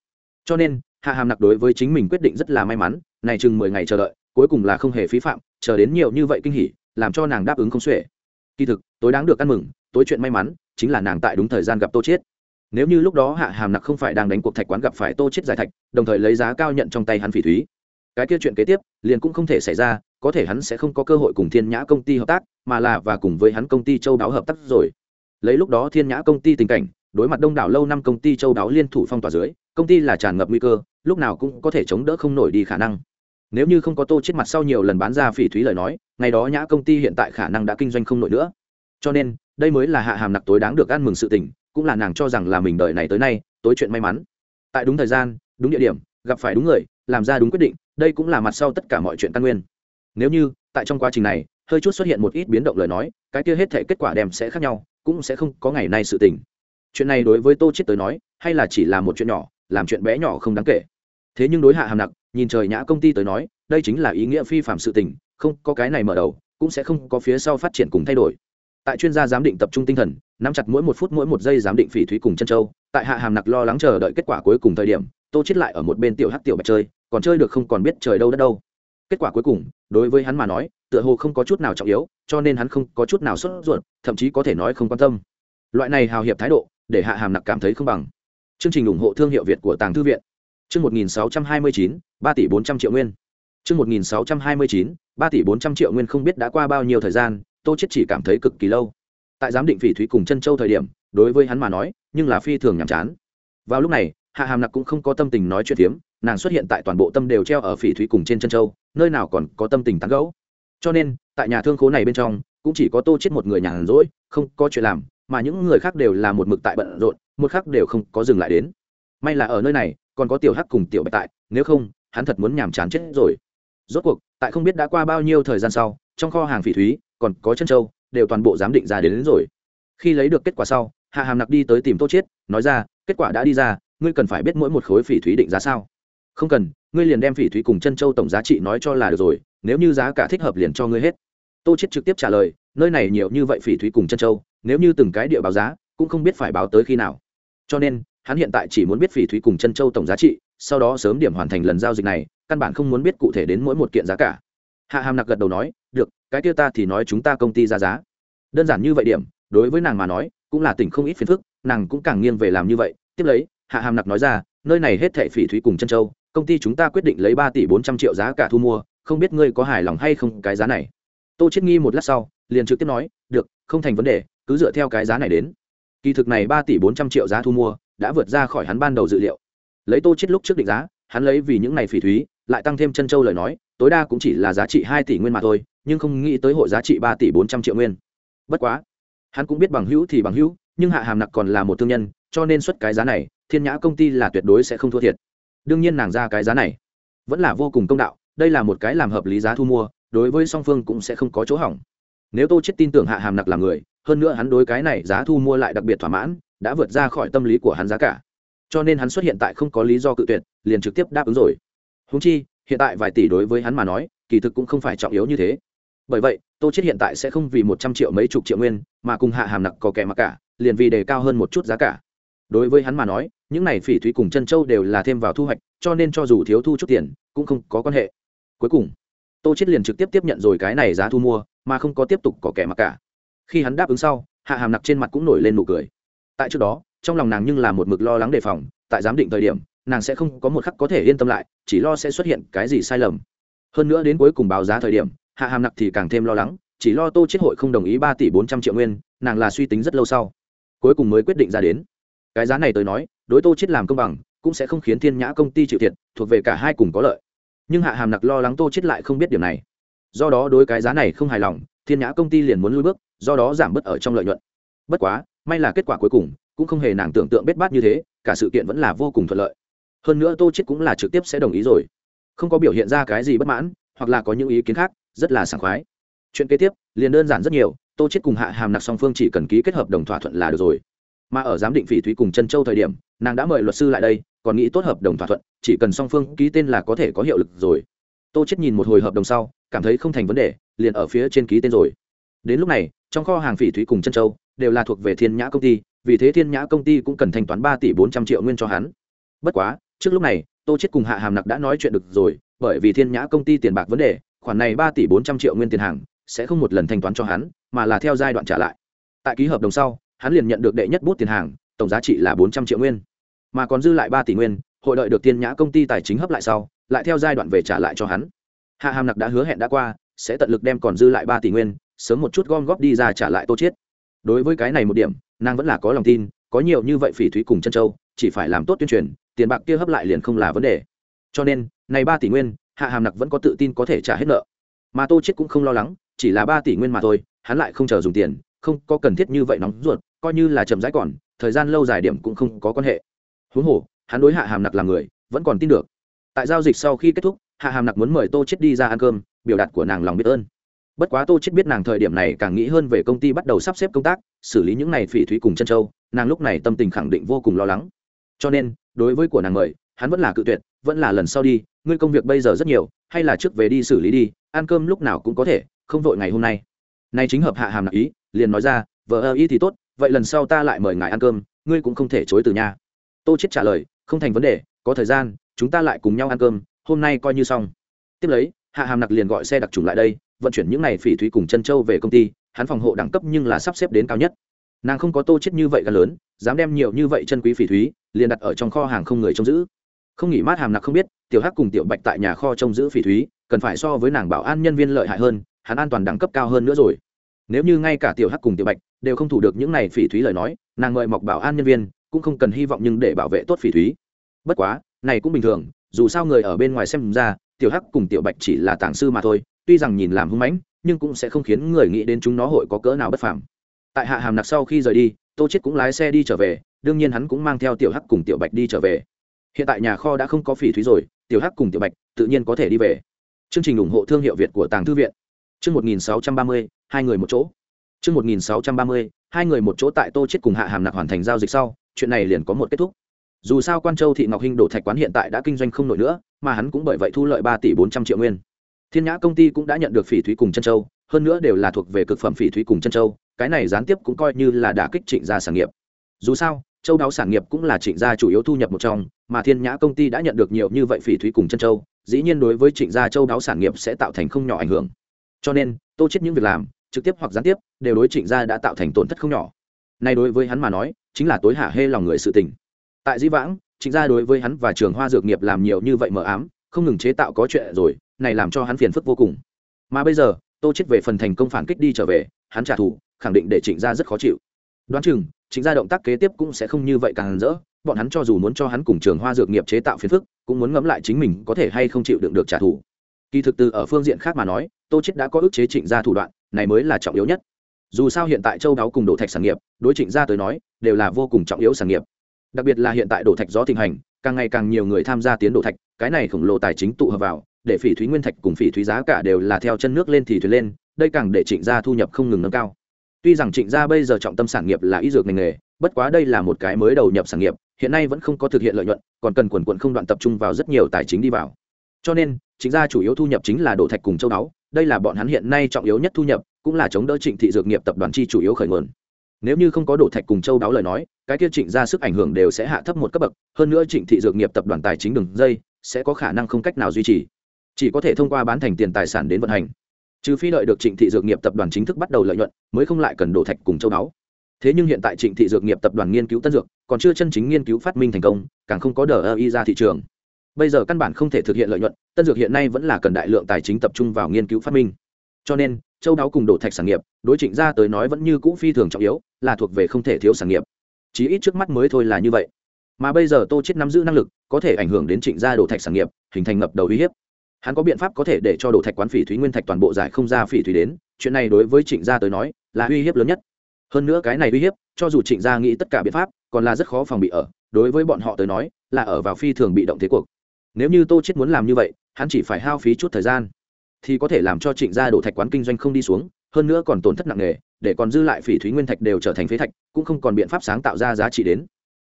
Cho nên, hạ hàm nặc đối với chính mình quyết định rất là may mắn, này chừng mười ngày chờ đợi, cuối cùng là không hề phí phạm, chờ đến nhiều như vậy kinh hỉ, làm cho nàng đáp ứng không xuể. Kỳ thực, tối đáng được ăn mừng, tối chuyện may mắn, chính là nàng tại đúng thời gian gặp tô chết nếu như lúc đó hạ hàm nặc không phải đang đánh cuộc thạch quán gặp phải tô chết giải thạch, đồng thời lấy giá cao nhận trong tay hắn phỉ thúy. Cái kia chuyện kế tiếp, liền cũng không thể xảy ra có thể hắn sẽ không có cơ hội cùng thiên nhã công ty hợp tác, mà là và cùng với hắn công ty châu đáo hợp tác rồi. Lấy lúc đó thiên nhã công ty tình cảnh, đối mặt đông đảo lâu năm công ty châu đáo liên thủ phong tỏa dưới, công ty là tràn ngập nguy cơ, lúc nào cũng có thể chống đỡ không nổi đi khả năng. Nếu như không có tô chết mặt sau nhiều lần bán ra phỉ thúy lời nói, ngày đó nhã công ty hiện tại khả năng đã kinh doanh không nổi nữa. Cho nên, đây mới là hạ hàm nặc tối đáng được ăn mừng sự tình, cũng là nàng cho rằng là mình đợi này tới nay, tối chuyện may mắn. Tại đúng thời gian, đúng địa điểm, gặp phải đúng người, làm ra đúng quyết định, đây cũng là mặt sau tất cả mọi chuyện căn nguyên nếu như, tại trong quá trình này, hơi chút xuất hiện một ít biến động lời nói, cái kia hết thể kết quả đem sẽ khác nhau, cũng sẽ không có ngày nay sự tình. Chuyện này đối với tô chết tới nói, hay là chỉ là một chuyện nhỏ, làm chuyện bé nhỏ không đáng kể. Thế nhưng đối hạ hàm nặc, nhìn trời nhã công ty tới nói, đây chính là ý nghĩa phi phạm sự tình, không có cái này mở đầu, cũng sẽ không có phía sau phát triển cùng thay đổi. Tại chuyên gia giám định tập trung tinh thần, nắm chặt mỗi một phút mỗi một giây giám định phỉ thúy cùng chân châu, tại hạ hàm nặc lo lắng chờ đợi kết quả cuối cùng thời điểm, tô chết lại ở một bên tiểu hắc tiểu bạch chơi, còn chơi được không còn biết trời đâu đất đâu. Kết quả cuối cùng đối với hắn mà nói, tựa hồ không có chút nào trọng yếu, cho nên hắn không có chút nào sốt ruột, thậm chí có thể nói không quan tâm. Loại này hào hiệp thái độ, để hạ hàm nặc cảm thấy không bằng. Chương trình ủng hộ thương hiệu việt của tàng thư viện. Chương một nghìn sáu trăm hai mươi chín, ba tỷ bốn trăm triệu nguyên. Chương một nghìn sáu trăm hai mươi chín, ba tỷ bốn trăm triệu nguyên không biết đã qua bao nhiêu thời gian, tô chết chỉ cảm thấy cực kỳ lâu. Tại giám định phỉ thúy cùng chân châu thời điểm, đối với hắn mà nói, nhưng là phi thường nhàm chán. Vào lúc này, hạ hàm nặc cũng không có tâm tình nói chuyện phiếm nàng xuất hiện tại toàn bộ tâm đều treo ở phỉ thúy cùng trên chân châu nơi nào còn có tâm tình tán gẫu. Cho nên tại nhà thương khố này bên trong cũng chỉ có tô chết một người nhàn rỗi không có chuyện làm mà những người khác đều là một mực tại bận rộn một khác đều không có dừng lại đến. May là ở nơi này còn có tiểu hắc cùng tiểu bạch tại nếu không hắn thật muốn nhàm chán chết rồi. Rốt cuộc tại không biết đã qua bao nhiêu thời gian sau trong kho hàng phỉ thúy còn có chân châu đều toàn bộ giám định ra đến, đến rồi. Khi lấy được kết quả sau hạ hàm nặc đi tới tìm tô chết, nói ra kết quả đã đi ra ngươi cần phải biết mỗi một khối phỉ thúy định giá sao? Không cần, ngươi liền đem phỉ thúy cùng chân châu tổng giá trị nói cho là được rồi, nếu như giá cả thích hợp liền cho ngươi hết. Tô chiết trực tiếp trả lời, nơi này nhiều như vậy phỉ thúy cùng chân châu, nếu như từng cái địa báo giá, cũng không biết phải báo tới khi nào. Cho nên, hắn hiện tại chỉ muốn biết phỉ thúy cùng chân châu tổng giá trị, sau đó sớm điểm hoàn thành lần giao dịch này, căn bản không muốn biết cụ thể đến mỗi một kiện giá cả. Hạ hàm nặc gật đầu nói, được, cái kia ta thì nói chúng ta công ty ra giá. Đơn giản như vậy điểm, đối với nàng mà nói, cũng là tỉnh không ít phiền phức, nàng cũng càng nghiêng về làm như vậy. Tiếp lấy, hạ hàm nặc nói ra, nơi này hết thệ phỉ thúy cùng chân châu công ty chúng ta quyết định lấy ba tỷ bốn trăm triệu giá cả thu mua, không biết ngươi có hài lòng hay không cái giá này? Tô chết nghi một lát sau, liền trực tiếp nói, được, không thành vấn đề, cứ dựa theo cái giá này đến. Kỳ thực này ba tỷ bốn trăm triệu giá thu mua, đã vượt ra khỏi hắn ban đầu dự liệu. Lấy tô chết lúc trước định giá, hắn lấy vì những này phỉ thúy, lại tăng thêm chân châu lời nói, tối đa cũng chỉ là giá trị hai tỷ nguyên mà thôi, nhưng không nghĩ tới hội giá trị ba tỷ bốn trăm triệu nguyên. Bất quá, hắn cũng biết bằng hữu thì bằng hữu, nhưng hạ hàm nặc còn là một thương nhân, cho nên xuất cái giá này, thiên nhã công ty là tuyệt đối sẽ không thua thiệt đương nhiên nàng ra cái giá này vẫn là vô cùng công đạo, đây là một cái làm hợp lý giá thu mua, đối với song phương cũng sẽ không có chỗ hỏng. Nếu tô chết tin tưởng hạ hàm nặc là người, hơn nữa hắn đối cái này giá thu mua lại đặc biệt thỏa mãn, đã vượt ra khỏi tâm lý của hắn giá cả. Cho nên hắn xuất hiện tại không có lý do cự tuyệt, liền trực tiếp đáp ứng rồi. Húng chi, hiện tại vài tỷ đối với hắn mà nói, kỳ thực cũng không phải trọng yếu như thế. Bởi vậy, tô chết hiện tại sẽ không vì một trăm triệu mấy chục triệu nguyên, mà cùng hạ hàm nặc có kẻ mặc cả, liền vì đề cao hơn một chút giá cả đối với hắn mà nói, những này phỉ thúy cùng chân châu đều là thêm vào thu hoạch, cho nên cho dù thiếu thu chút tiền, cũng không có quan hệ. Cuối cùng, tô chết liền trực tiếp tiếp nhận rồi cái này giá thu mua, mà không có tiếp tục có kẻ mặc cả. Khi hắn đáp ứng sau, hạ hàm nặc trên mặt cũng nổi lên nụ cười. Tại trước đó, trong lòng nàng nhưng là một mực lo lắng đề phòng, tại giám định thời điểm, nàng sẽ không có một khắc có thể yên tâm lại, chỉ lo sẽ xuất hiện cái gì sai lầm. Hơn nữa đến cuối cùng báo giá thời điểm, hạ hàm nặc thì càng thêm lo lắng, chỉ lo tô chết hội không đồng ý ba tỷ bốn trăm triệu nguyên, nàng là suy tính rất lâu sau. Cuối cùng mới quyết định ra đến cái giá này tới nói, đối tô chết làm công bằng, cũng sẽ không khiến thiên nhã công ty chịu thiệt, thuộc về cả hai cùng có lợi. Nhưng hạ hàm nặc lo lắng tô chết lại không biết điều này. Do đó đối cái giá này không hài lòng, thiên nhã công ty liền muốn lui bước, do đó giảm bớt ở trong lợi nhuận. Bất quá, may là kết quả cuối cùng, cũng không hề nàng tưởng tượng bết bát như thế, cả sự kiện vẫn là vô cùng thuận lợi. Hơn nữa tô chết cũng là trực tiếp sẽ đồng ý rồi. Không có biểu hiện ra cái gì bất mãn, hoặc là có những ý kiến khác, rất là sảng khoái. Chuyện kế tiếp, liền đơn giản rất nhiều, tô chết cùng hạ hàm nặc song phương chỉ cần ký kết hợp đồng thỏa thuận là được rồi mà ở giám định phỉ thúy cùng chân châu thời điểm, nàng đã mời luật sư lại đây, còn nghĩ tốt hợp đồng thỏa thuận, chỉ cần song phương ký tên là có thể có hiệu lực rồi. Tô chết nhìn một hồi hợp đồng sau, cảm thấy không thành vấn đề, liền ở phía trên ký tên rồi. Đến lúc này, trong kho hàng phỉ thúy cùng chân châu đều là thuộc về thiên nhã công ty, vì thế thiên nhã công ty cũng cần thanh toán ba tỷ bốn trăm triệu nguyên cho hắn. Bất quá, trước lúc này, tô chết cùng hạ hàm nặc đã nói chuyện được rồi, bởi vì thiên nhã công ty tiền bạc vấn đề, khoản này ba tỷ bốn trăm triệu nguyên tiền hàng sẽ không một lần thanh toán cho hắn, mà là theo giai đoạn trả lại. Tại ký hợp đồng sau hắn liền nhận được đệ nhất bút tiền hàng, tổng giá trị là bốn trăm triệu nguyên. Mà còn dư lại ba tỷ nguyên, hội đợi được tiên nhã công ty tài chính hấp lại sau, lại theo giai đoạn về trả lại cho hắn. Hạ hàm nặc đã hứa hẹn đã qua, sẽ tận lực đem còn dư lại ba tỷ nguyên, sớm một chút gom góp đi ra trả lại tô chiết. Đối với cái này một điểm, nàng vẫn là có lòng tin, có nhiều như vậy phỉ thúy cùng chân châu, chỉ phải làm tốt tuyên truyền, tiền bạc kia hấp lại liền không là vấn đề. Cho nên, này ba tỷ nguyên, hạ hàm nặc vẫn có tự tin có thể trả hết nợ. Mà tô chết cũng không lo lắng, chỉ là ba tỷ nguyên mà thôi, hắn lại không chờ dùng tiền, không có cần thiết như vậy nóng ruột coi như là chậm rãi còn, thời gian lâu dài điểm cũng không có quan hệ. Huống hồ, hắn đối hạ hàm nặc là người, vẫn còn tin được. Tại giao dịch sau khi kết thúc, hạ hàm nặc muốn mời tô chết đi ra ăn cơm, biểu đạt của nàng lòng biết ơn. Bất quá tô chết biết nàng thời điểm này càng nghĩ hơn về công ty bắt đầu sắp xếp công tác, xử lý những này phỉ thúy cùng chân châu, nàng lúc này tâm tình khẳng định vô cùng lo lắng. Cho nên, đối với của nàng mời, hắn vẫn là cự tuyệt, vẫn là lần sau đi, ngươi công việc bây giờ rất nhiều, hay là trước về đi xử lý đi, ăn cơm lúc nào cũng có thể, không vội ngày hôm nay. Nay chính hợp hạ hàm nặc ý, liền nói ra, vợ ơ ý thì tốt vậy lần sau ta lại mời ngài ăn cơm, ngươi cũng không thể chối từ nhà tô chết trả lời, không thành vấn đề, có thời gian, chúng ta lại cùng nhau ăn cơm, hôm nay coi như xong. Tiếp lấy, hạ hàm nặc liền gọi xe đặc trùng lại đây, vận chuyển những này phỉ thúy cùng chân châu về công ty, hắn phòng hộ đẳng cấp nhưng là sắp xếp đến cao nhất. Nàng không có tô chết như vậy gần lớn, dám đem nhiều như vậy chân quý phỉ thúy, liền đặt ở trong kho hàng không người trông giữ. Không nghỉ mát hàm nặc không biết, tiểu hắc cùng tiểu bạch tại nhà kho trông giữ phỉ thúy, cần phải so với nàng bảo an nhân viên lợi hại hơn, hắn an toàn đẳng cấp cao hơn nữa rồi nếu như ngay cả tiểu hắc cùng tiểu bạch đều không thủ được những này phỉ thúy lời nói, nàng mời mọc bảo an nhân viên cũng không cần hy vọng nhưng để bảo vệ tốt phỉ thúy. Bất quá, này cũng bình thường, dù sao người ở bên ngoài xem ra, tiểu hắc cùng tiểu bạch chỉ là tàng sư mà thôi, tuy rằng nhìn làm hung mãnh, nhưng cũng sẽ không khiến người nghĩ đến chúng nó hội có cỡ nào bất phàm. Tại hạ hàm nặc sau khi rời đi, tô chết cũng lái xe đi trở về, đương nhiên hắn cũng mang theo tiểu hắc cùng tiểu bạch đi trở về. Hiện tại nhà kho đã không có phỉ thúy rồi, tiểu hắc cùng tiểu bạch tự nhiên có thể đi về. Chương trình ủng hộ thương hiệu việt của tàng thư viện chương một nghìn sáu trăm ba mươi, hai người một chỗ. Chương một nghìn sáu trăm ba mươi, hai người một chỗ tại tô chết cùng hạ hàm nặc hoàn thành giao dịch sau, chuyện này liền có một kết thúc. Dù sao quan châu thị ngọc hinh đổ thạch quán hiện tại đã kinh doanh không nổi nữa, mà hắn cũng bởi vậy thu lợi ba tỷ bốn trăm triệu nguyên. Thiên nhã công ty cũng đã nhận được phỉ thúy cùng chân châu, hơn nữa đều là thuộc về cực phẩm phỉ thúy cùng chân châu, cái này gián tiếp cũng coi như là đả kích trịnh gia sản nghiệp. Dù sao, châu đáo sản nghiệp cũng là trịnh gia chủ yếu thu nhập một trong, mà thiên nhã công ty đã nhận được nhiều như vậy phỉ thúy cùng chân châu, dĩ nhiên đối với trịnh gia châu đáo sản nghiệp sẽ tạo thành không nhỏ ảnh hưởng cho nên, tô chết những việc làm, trực tiếp hoặc gián tiếp, đều đối trịnh gia đã tạo thành tổn thất không nhỏ. Nay đối với hắn mà nói, chính là tối hạ hê lòng người sự tình. Tại di vãng, trịnh gia đối với hắn và trường hoa dược nghiệp làm nhiều như vậy mờ ám, không ngừng chế tạo có chuyện rồi, này làm cho hắn phiền phức vô cùng. Mà bây giờ, tô chết về phần thành công phản kích đi trở về, hắn trả thù, khẳng định để trịnh gia rất khó chịu. Đoán chừng, trịnh gia động tác kế tiếp cũng sẽ không như vậy càng rỡ, bọn hắn cho dù muốn cho hắn cùng trường hoa dược nghiệp chế tạo phiền phức, cũng muốn ngẫm lại chính mình có thể hay không chịu đựng được trả thù. Kỳ thực từ ở phương diện khác mà nói tô chết đã có ức chế trịnh gia thủ đoạn, này mới là trọng yếu nhất. Dù sao hiện tại châu đáo cùng đổ thạch sản nghiệp, đối trịnh gia tới nói, đều là vô cùng trọng yếu sản nghiệp. Đặc biệt là hiện tại đổ thạch gió thịnh hành, càng ngày càng nhiều người tham gia tiến đổ thạch, cái này khổng lồ tài chính tụ hợp vào, để phỉ thúy nguyên thạch cùng phỉ thúy giá cả đều là theo chân nước lên thì thuyền lên, đây càng để trịnh gia thu nhập không ngừng nâng cao. Tuy rằng trịnh gia bây giờ trọng tâm sản nghiệp là y dược ngành nghề, bất quá đây là một cái mới đầu nhập sản nghiệp, hiện nay vẫn không có thực hiện lợi nhuận, còn cần quần quận không đoạn tập trung vào rất nhiều tài chính đi vào. Cho nên, trịnh gia chủ yếu thu nhập chính là đổ thạch cùng châu đáo đây là bọn hắn hiện nay trọng yếu nhất thu nhập, cũng là chống đỡ trịnh thị dược nghiệp tập đoàn chi chủ yếu khởi nguồn. Nếu như không có đổ thạch cùng châu đáo lời nói, cái kia trịnh ra sức ảnh hưởng đều sẽ hạ thấp một cấp bậc, hơn nữa trịnh thị dược nghiệp tập đoàn tài chính đường dây sẽ có khả năng không cách nào duy trì, chỉ có thể thông qua bán thành tiền tài sản đến vận hành. Trừ phi đợi được trịnh thị dược nghiệp tập đoàn chính thức bắt đầu lợi nhuận, mới không lại cần đổ thạch cùng châu đáo. Thế nhưng hiện tại trịnh thị dược nghiệp tập đoàn nghiên cứu tân dược, còn chưa chân chính nghiên cứu phát minh thành công, càng không có đờ ơ y ra thị trường bây giờ căn bản không thể thực hiện lợi nhuận, tân dược hiện nay vẫn là cần đại lượng tài chính tập trung vào nghiên cứu phát minh. Cho nên, châu đáo cùng đổ thạch sản nghiệp, đối trịnh gia tới nói vẫn như cũ phi thường trọng yếu, là thuộc về không thể thiếu sản nghiệp. Chí ít trước mắt mới thôi là như vậy. Mà bây giờ tô chết nắm giữ năng lực, có thể ảnh hưởng đến trịnh gia đổ thạch sản nghiệp, hình thành ngập đầu uy hiếp. Hắn có biện pháp có thể để cho đổ thạch quán phỉ thúy nguyên thạch toàn bộ giải không ra phỉ thúy đến, chuyện này đối với trịnh gia tới nói, là uy hiếp lớn nhất. Hơn nữa cái này uy hiếp, cho dù trịnh gia nghĩ tất cả biện pháp, còn là rất khó phòng bị ở, đối với bọn họ tới nói, là ở vào phi thường bị động thế cuộc nếu như tô chết muốn làm như vậy, hắn chỉ phải hao phí chút thời gian, thì có thể làm cho trịnh gia đổ thạch quán kinh doanh không đi xuống, hơn nữa còn tổn thất nặng nề, để còn dư lại phỉ thúy nguyên thạch đều trở thành phế thạch, cũng không còn biện pháp sáng tạo ra giá trị đến.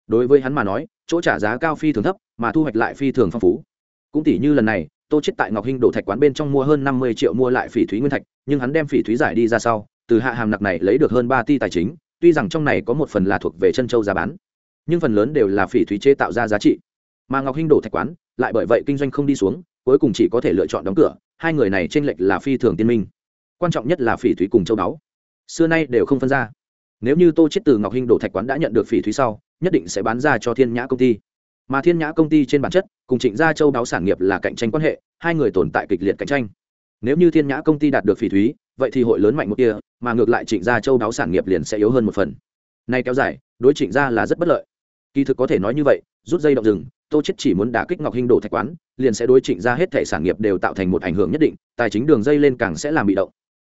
Đối với hắn mà nói, chỗ trả giá cao phi thường thấp, mà thu hoạch lại phi thường phong phú. Cũng tỷ như lần này, tô chết tại ngọc hinh đổ thạch quán bên trong mua hơn năm mươi triệu mua lại phỉ thúy nguyên thạch, nhưng hắn đem phỉ thúy giải đi ra sau, từ hạ hàm nặc này lấy được hơn ba ti tài chính, tuy rằng trong này có một phần là thuộc về chân châu giá bán, nhưng phần lớn đều là phỉ thúy chế tạo ra giá trị. Mà ngọc hinh đổ thạch quán lại bởi vậy kinh doanh không đi xuống, cuối cùng chỉ có thể lựa chọn đóng cửa, hai người này trên lệch là phi thường tiên minh. Quan trọng nhất là phỉ thúy cùng châu báu. Xưa nay đều không phân ra. Nếu như tô chết từ ngọc hinh đổ thạch quán đã nhận được phỉ thúy sau, nhất định sẽ bán ra cho thiên nhã công ty. Mà thiên nhã công ty trên bản chất, cùng trịnh gia châu đáo sản nghiệp là cạnh tranh quan hệ, hai người tồn tại kịch liệt cạnh tranh. Nếu như thiên nhã công ty đạt được phỉ thúy, vậy thì hội lớn mạnh một kia mà ngược lại trịnh gia châu đáo sản nghiệp liền sẽ yếu hơn một phần. Nay kéo dài, đối trịnh gia là rất bất lợi kỳ thực có thể nói như vậy, rút dây động rừng, tô chết chỉ muốn đả kích ngọc hinh đổ thạch quán, liền sẽ đối trịnh gia hết thể sản nghiệp đều tạo thành một ảnh hưởng nhất định, tài chính đường dây lên càng sẽ làm bị động.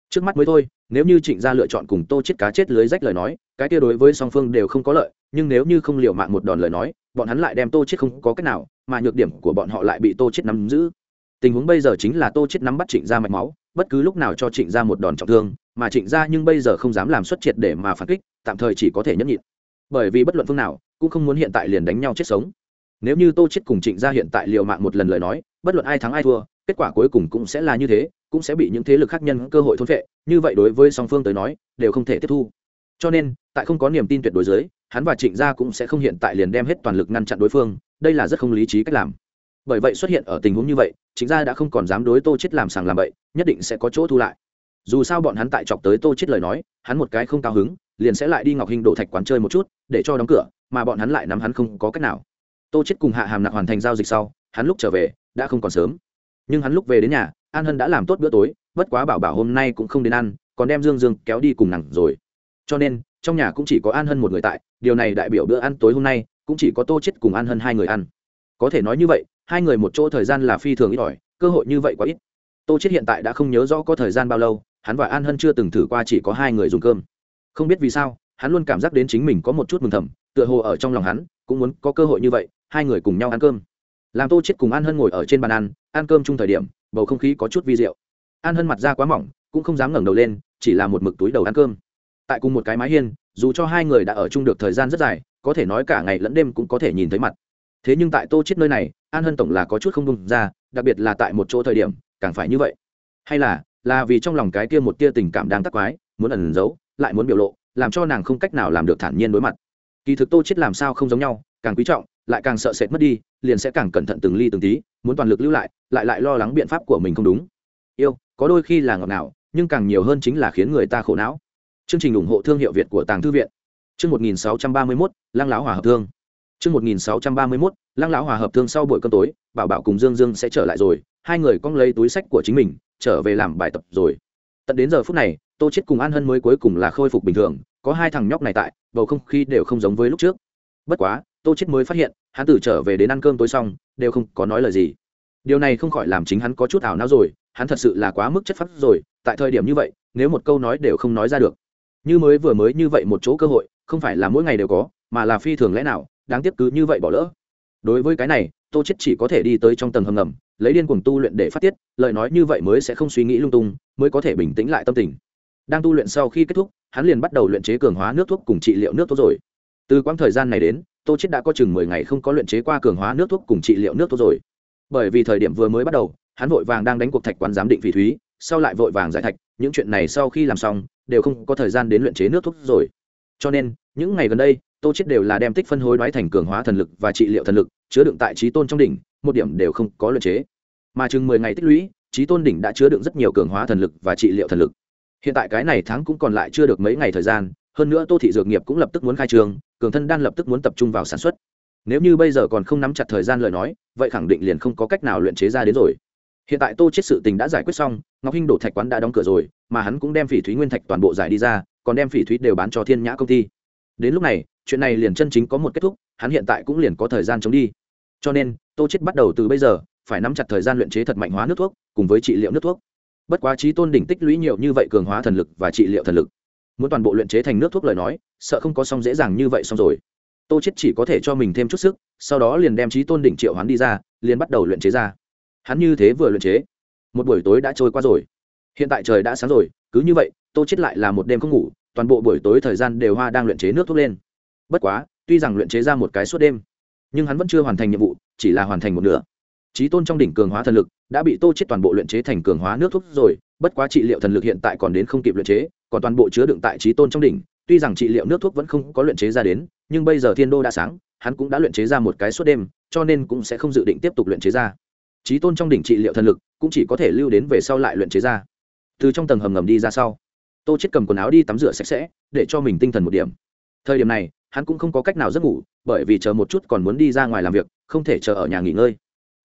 Trước mắt mới thôi, nếu như trịnh gia lựa chọn cùng tô chết cá chết lưới rách lời nói, cái kia đối với song phương đều không có lợi, nhưng nếu như không liều mạng một đòn lời nói, bọn hắn lại đem tô chết không có cách nào, mà nhược điểm của bọn họ lại bị tô chết nắm giữ. Tình huống bây giờ chính là tô chết nắm bắt trịnh gia mạch máu, bất cứ lúc nào cho trịnh gia một đòn trọng thương, mà trịnh gia nhưng bây giờ không dám làm xuất triệt để mà phản kích, tạm thời chỉ có thể nhẫn nhịn bởi vì bất luận phương nào cũng không muốn hiện tại liền đánh nhau chết sống. Nếu như tô chết cùng trịnh gia hiện tại liều mạng một lần lời nói, bất luận ai thắng ai thua, kết quả cuối cùng cũng sẽ là như thế, cũng sẽ bị những thế lực khác nhân cơ hội thôn phệ, như vậy đối với song phương tới nói, đều không thể tiếp thu. Cho nên, tại không có niềm tin tuyệt đối dưới, hắn và trịnh gia cũng sẽ không hiện tại liền đem hết toàn lực ngăn chặn đối phương, đây là rất không lý trí cách làm. Bởi vậy xuất hiện ở tình huống như vậy, trịnh gia đã không còn dám đối tô chết làm sàng làm bậy, nhất định sẽ có chỗ thu lại. Dù sao bọn hắn tại chọc tới tô chết lời nói, hắn một cái không cao hứng liền sẽ lại đi ngọc hình đổ thạch quán chơi một chút, để cho đóng cửa, mà bọn hắn lại nắm hắn không có cách nào. Tô chết cùng hạ hàm nặc hoàn thành giao dịch sau, hắn lúc trở về, đã không còn sớm. Nhưng hắn lúc về đến nhà, an hân đã làm tốt bữa tối, bất quá bảo bảo hôm nay cũng không đến ăn, còn đem dương dương kéo đi cùng nặng rồi. Cho nên, trong nhà cũng chỉ có an hân một người tại, điều này đại biểu bữa ăn tối hôm nay, cũng chỉ có tô chết cùng an hân hai người ăn. Có thể nói như vậy, hai người một chỗ thời gian là phi thường ít ỏi, cơ hội như vậy quá ít. Tô chết hiện tại đã không nhớ rõ có thời gian bao lâu, hắn và an hân chưa từng thử qua chỉ có hai người dùng cơm không biết vì sao, hắn luôn cảm giác đến chính mình có một chút mừng thầm, tựa hồ ở trong lòng hắn, cũng muốn có cơ hội như vậy, hai người cùng nhau ăn cơm. Làm tô chết cùng an hân ngồi ở trên bàn ăn ăn cơm chung thời điểm, bầu không khí có chút vi diệu. An hân mặt da quá mỏng, cũng không dám ngẩng đầu lên, chỉ là một mực túi đầu ăn cơm. Tại cùng một cái mái hiên, dù cho hai người đã ở chung được thời gian rất dài, có thể nói cả ngày lẫn đêm cũng có thể nhìn thấy mặt. Thế nhưng tại tô chết nơi này, an hân tổng là có chút không đúng ra, đặc biệt là tại một chỗ thời điểm, càng phải như vậy. Hay là là vì trong lòng cái kia một tia tình cảm đang tắc quái, muốn ẩn giấu lại muốn biểu lộ làm cho nàng không cách nào làm được thản nhiên đối mặt. Kỳ thực tô chết làm sao không giống nhau càng quý trọng lại càng sợ sệt mất đi liền sẽ càng cẩn thận từng ly từng tí muốn toàn lực lưu lại lại lại lo lắng biện pháp của mình không đúng. Yêu có đôi khi là ngọt ngào nhưng càng nhiều hơn chính là khiến người ta khổ não. Chương trình ủng hộ thương hiệu việt của tàng thư viện. Chương 1631, lăng lão hòa hợp thương. Chương 1631, lăng lão hòa hợp thương sau buổi cơm tối bảo bảo cùng dương dương sẽ trở lại rồi hai người cong lấy túi sách của chính mình trở về làm bài tập rồi tận đến giờ phút này, tô chết cùng an hân mới cuối cùng là khôi phục bình thường, có hai thằng nhóc này tại, bầu không khí đều không giống với lúc trước. Bất quá, tô chết mới phát hiện, hắn từ trở về đến ăn cơm tối xong, đều không có nói lời gì. Điều này không khỏi làm chính hắn có chút ảo não rồi, hắn thật sự là quá mức chất phát rồi, tại thời điểm như vậy, nếu một câu nói đều không nói ra được. Như mới vừa mới như vậy một chỗ cơ hội, không phải là mỗi ngày đều có, mà là phi thường lẽ nào, đáng tiếc cứ như vậy bỏ lỡ. Đối với cái này, tô chết chỉ có thể đi tới trong tầng hầm ngầm lấy điên cuồng tu luyện để phát tiết, lời nói như vậy mới sẽ không suy nghĩ lung tung, mới có thể bình tĩnh lại tâm tình. Đang tu luyện sau khi kết thúc, hắn liền bắt đầu luyện chế cường hóa nước thuốc cùng trị liệu nước thuốc rồi. Từ quãng thời gian này đến, tô chết đã có chừng mười ngày không có luyện chế qua cường hóa nước thuốc cùng trị liệu nước thuốc rồi. Bởi vì thời điểm vừa mới bắt đầu, hắn vội vàng đang đánh cuộc thạch quán giám định phỉ thúy, sau lại vội vàng giải thạch, những chuyện này sau khi làm xong, đều không có thời gian đến luyện chế nước thuốc rồi. Cho nên, những ngày gần đây, tô chết đều là đem tích phân hối đoái thành cường hóa thần lực và trị liệu thần lực, chứa đựng tại trí tôn trong đỉnh, một điểm đều không có luyện chế mà chừng mười ngày tích lũy, trí tôn đỉnh đã chứa đựng rất nhiều cường hóa thần lực và trị liệu thần lực. Hiện tại cái này tháng cũng còn lại chưa được mấy ngày thời gian, hơn nữa tô thị dược nghiệp cũng lập tức muốn khai trường, cường thân đan lập tức muốn tập trung vào sản xuất. Nếu như bây giờ còn không nắm chặt thời gian lời nói, vậy khẳng định liền không có cách nào luyện chế ra đến rồi. Hiện tại tô chết sự tình đã giải quyết xong, ngọc hinh đổ thạch quán đã đóng cửa rồi, mà hắn cũng đem phỉ thúy nguyên thạch toàn bộ giải đi ra, còn đem phỉ thúy đều bán cho thiên nhã công ty. Đến lúc này, chuyện này liền chân chính có một kết thúc, hắn hiện tại cũng liền có thời gian chống đi. Cho nên, tô chết bắt đầu từ bây giờ phải nắm chặt thời gian luyện chế thật mạnh hóa nước thuốc, cùng với trị liệu nước thuốc. Bất quá trí tôn đỉnh tích lũy nhiều như vậy cường hóa thần lực và trị liệu thần lực. Muốn toàn bộ luyện chế thành nước thuốc lời nói, sợ không có xong dễ dàng như vậy xong rồi. Tô chết chỉ có thể cho mình thêm chút sức, sau đó liền đem trí tôn đỉnh triệu hoán đi ra, liền bắt đầu luyện chế ra. Hắn như thế vừa luyện chế, một buổi tối đã trôi qua rồi. Hiện tại trời đã sáng rồi, cứ như vậy, tô chết lại là một đêm không ngủ, toàn bộ buổi tối thời gian đều hoa đang luyện chế nước thuốc lên. Bất quá, tuy rằng luyện chế ra một cái suốt đêm, nhưng hắn vẫn chưa hoàn thành nhiệm vụ, chỉ là hoàn thành một nửa trí tôn trong đỉnh cường hóa thần lực, đã bị tô chết toàn bộ luyện chế thành cường hóa nước thuốc rồi, bất quá trị liệu thần lực hiện tại còn đến không kịp luyện chế, còn toàn bộ chứa đựng tại trí tôn trong đỉnh. Tuy rằng trị liệu nước thuốc vẫn không có luyện chế ra đến, nhưng bây giờ thiên đô đã sáng, hắn cũng đã luyện chế ra một cái suốt đêm, cho nên cũng sẽ không dự định tiếp tục luyện chế ra. Trí tôn trong đỉnh trị liệu thần lực cũng chỉ có thể lưu đến về sau lại luyện chế ra. Từ trong tầng hầm ngầm đi ra sau, tô chết cầm quần áo đi tắm rửa sạch sẽ, để cho mình tinh thần một điểm. Thời điểm này, hắn cũng không có cách nào giấc ngủ, bởi vì chờ một chút còn muốn đi ra ngoài làm việc, không thể chờ ở nhà nghỉ ngơi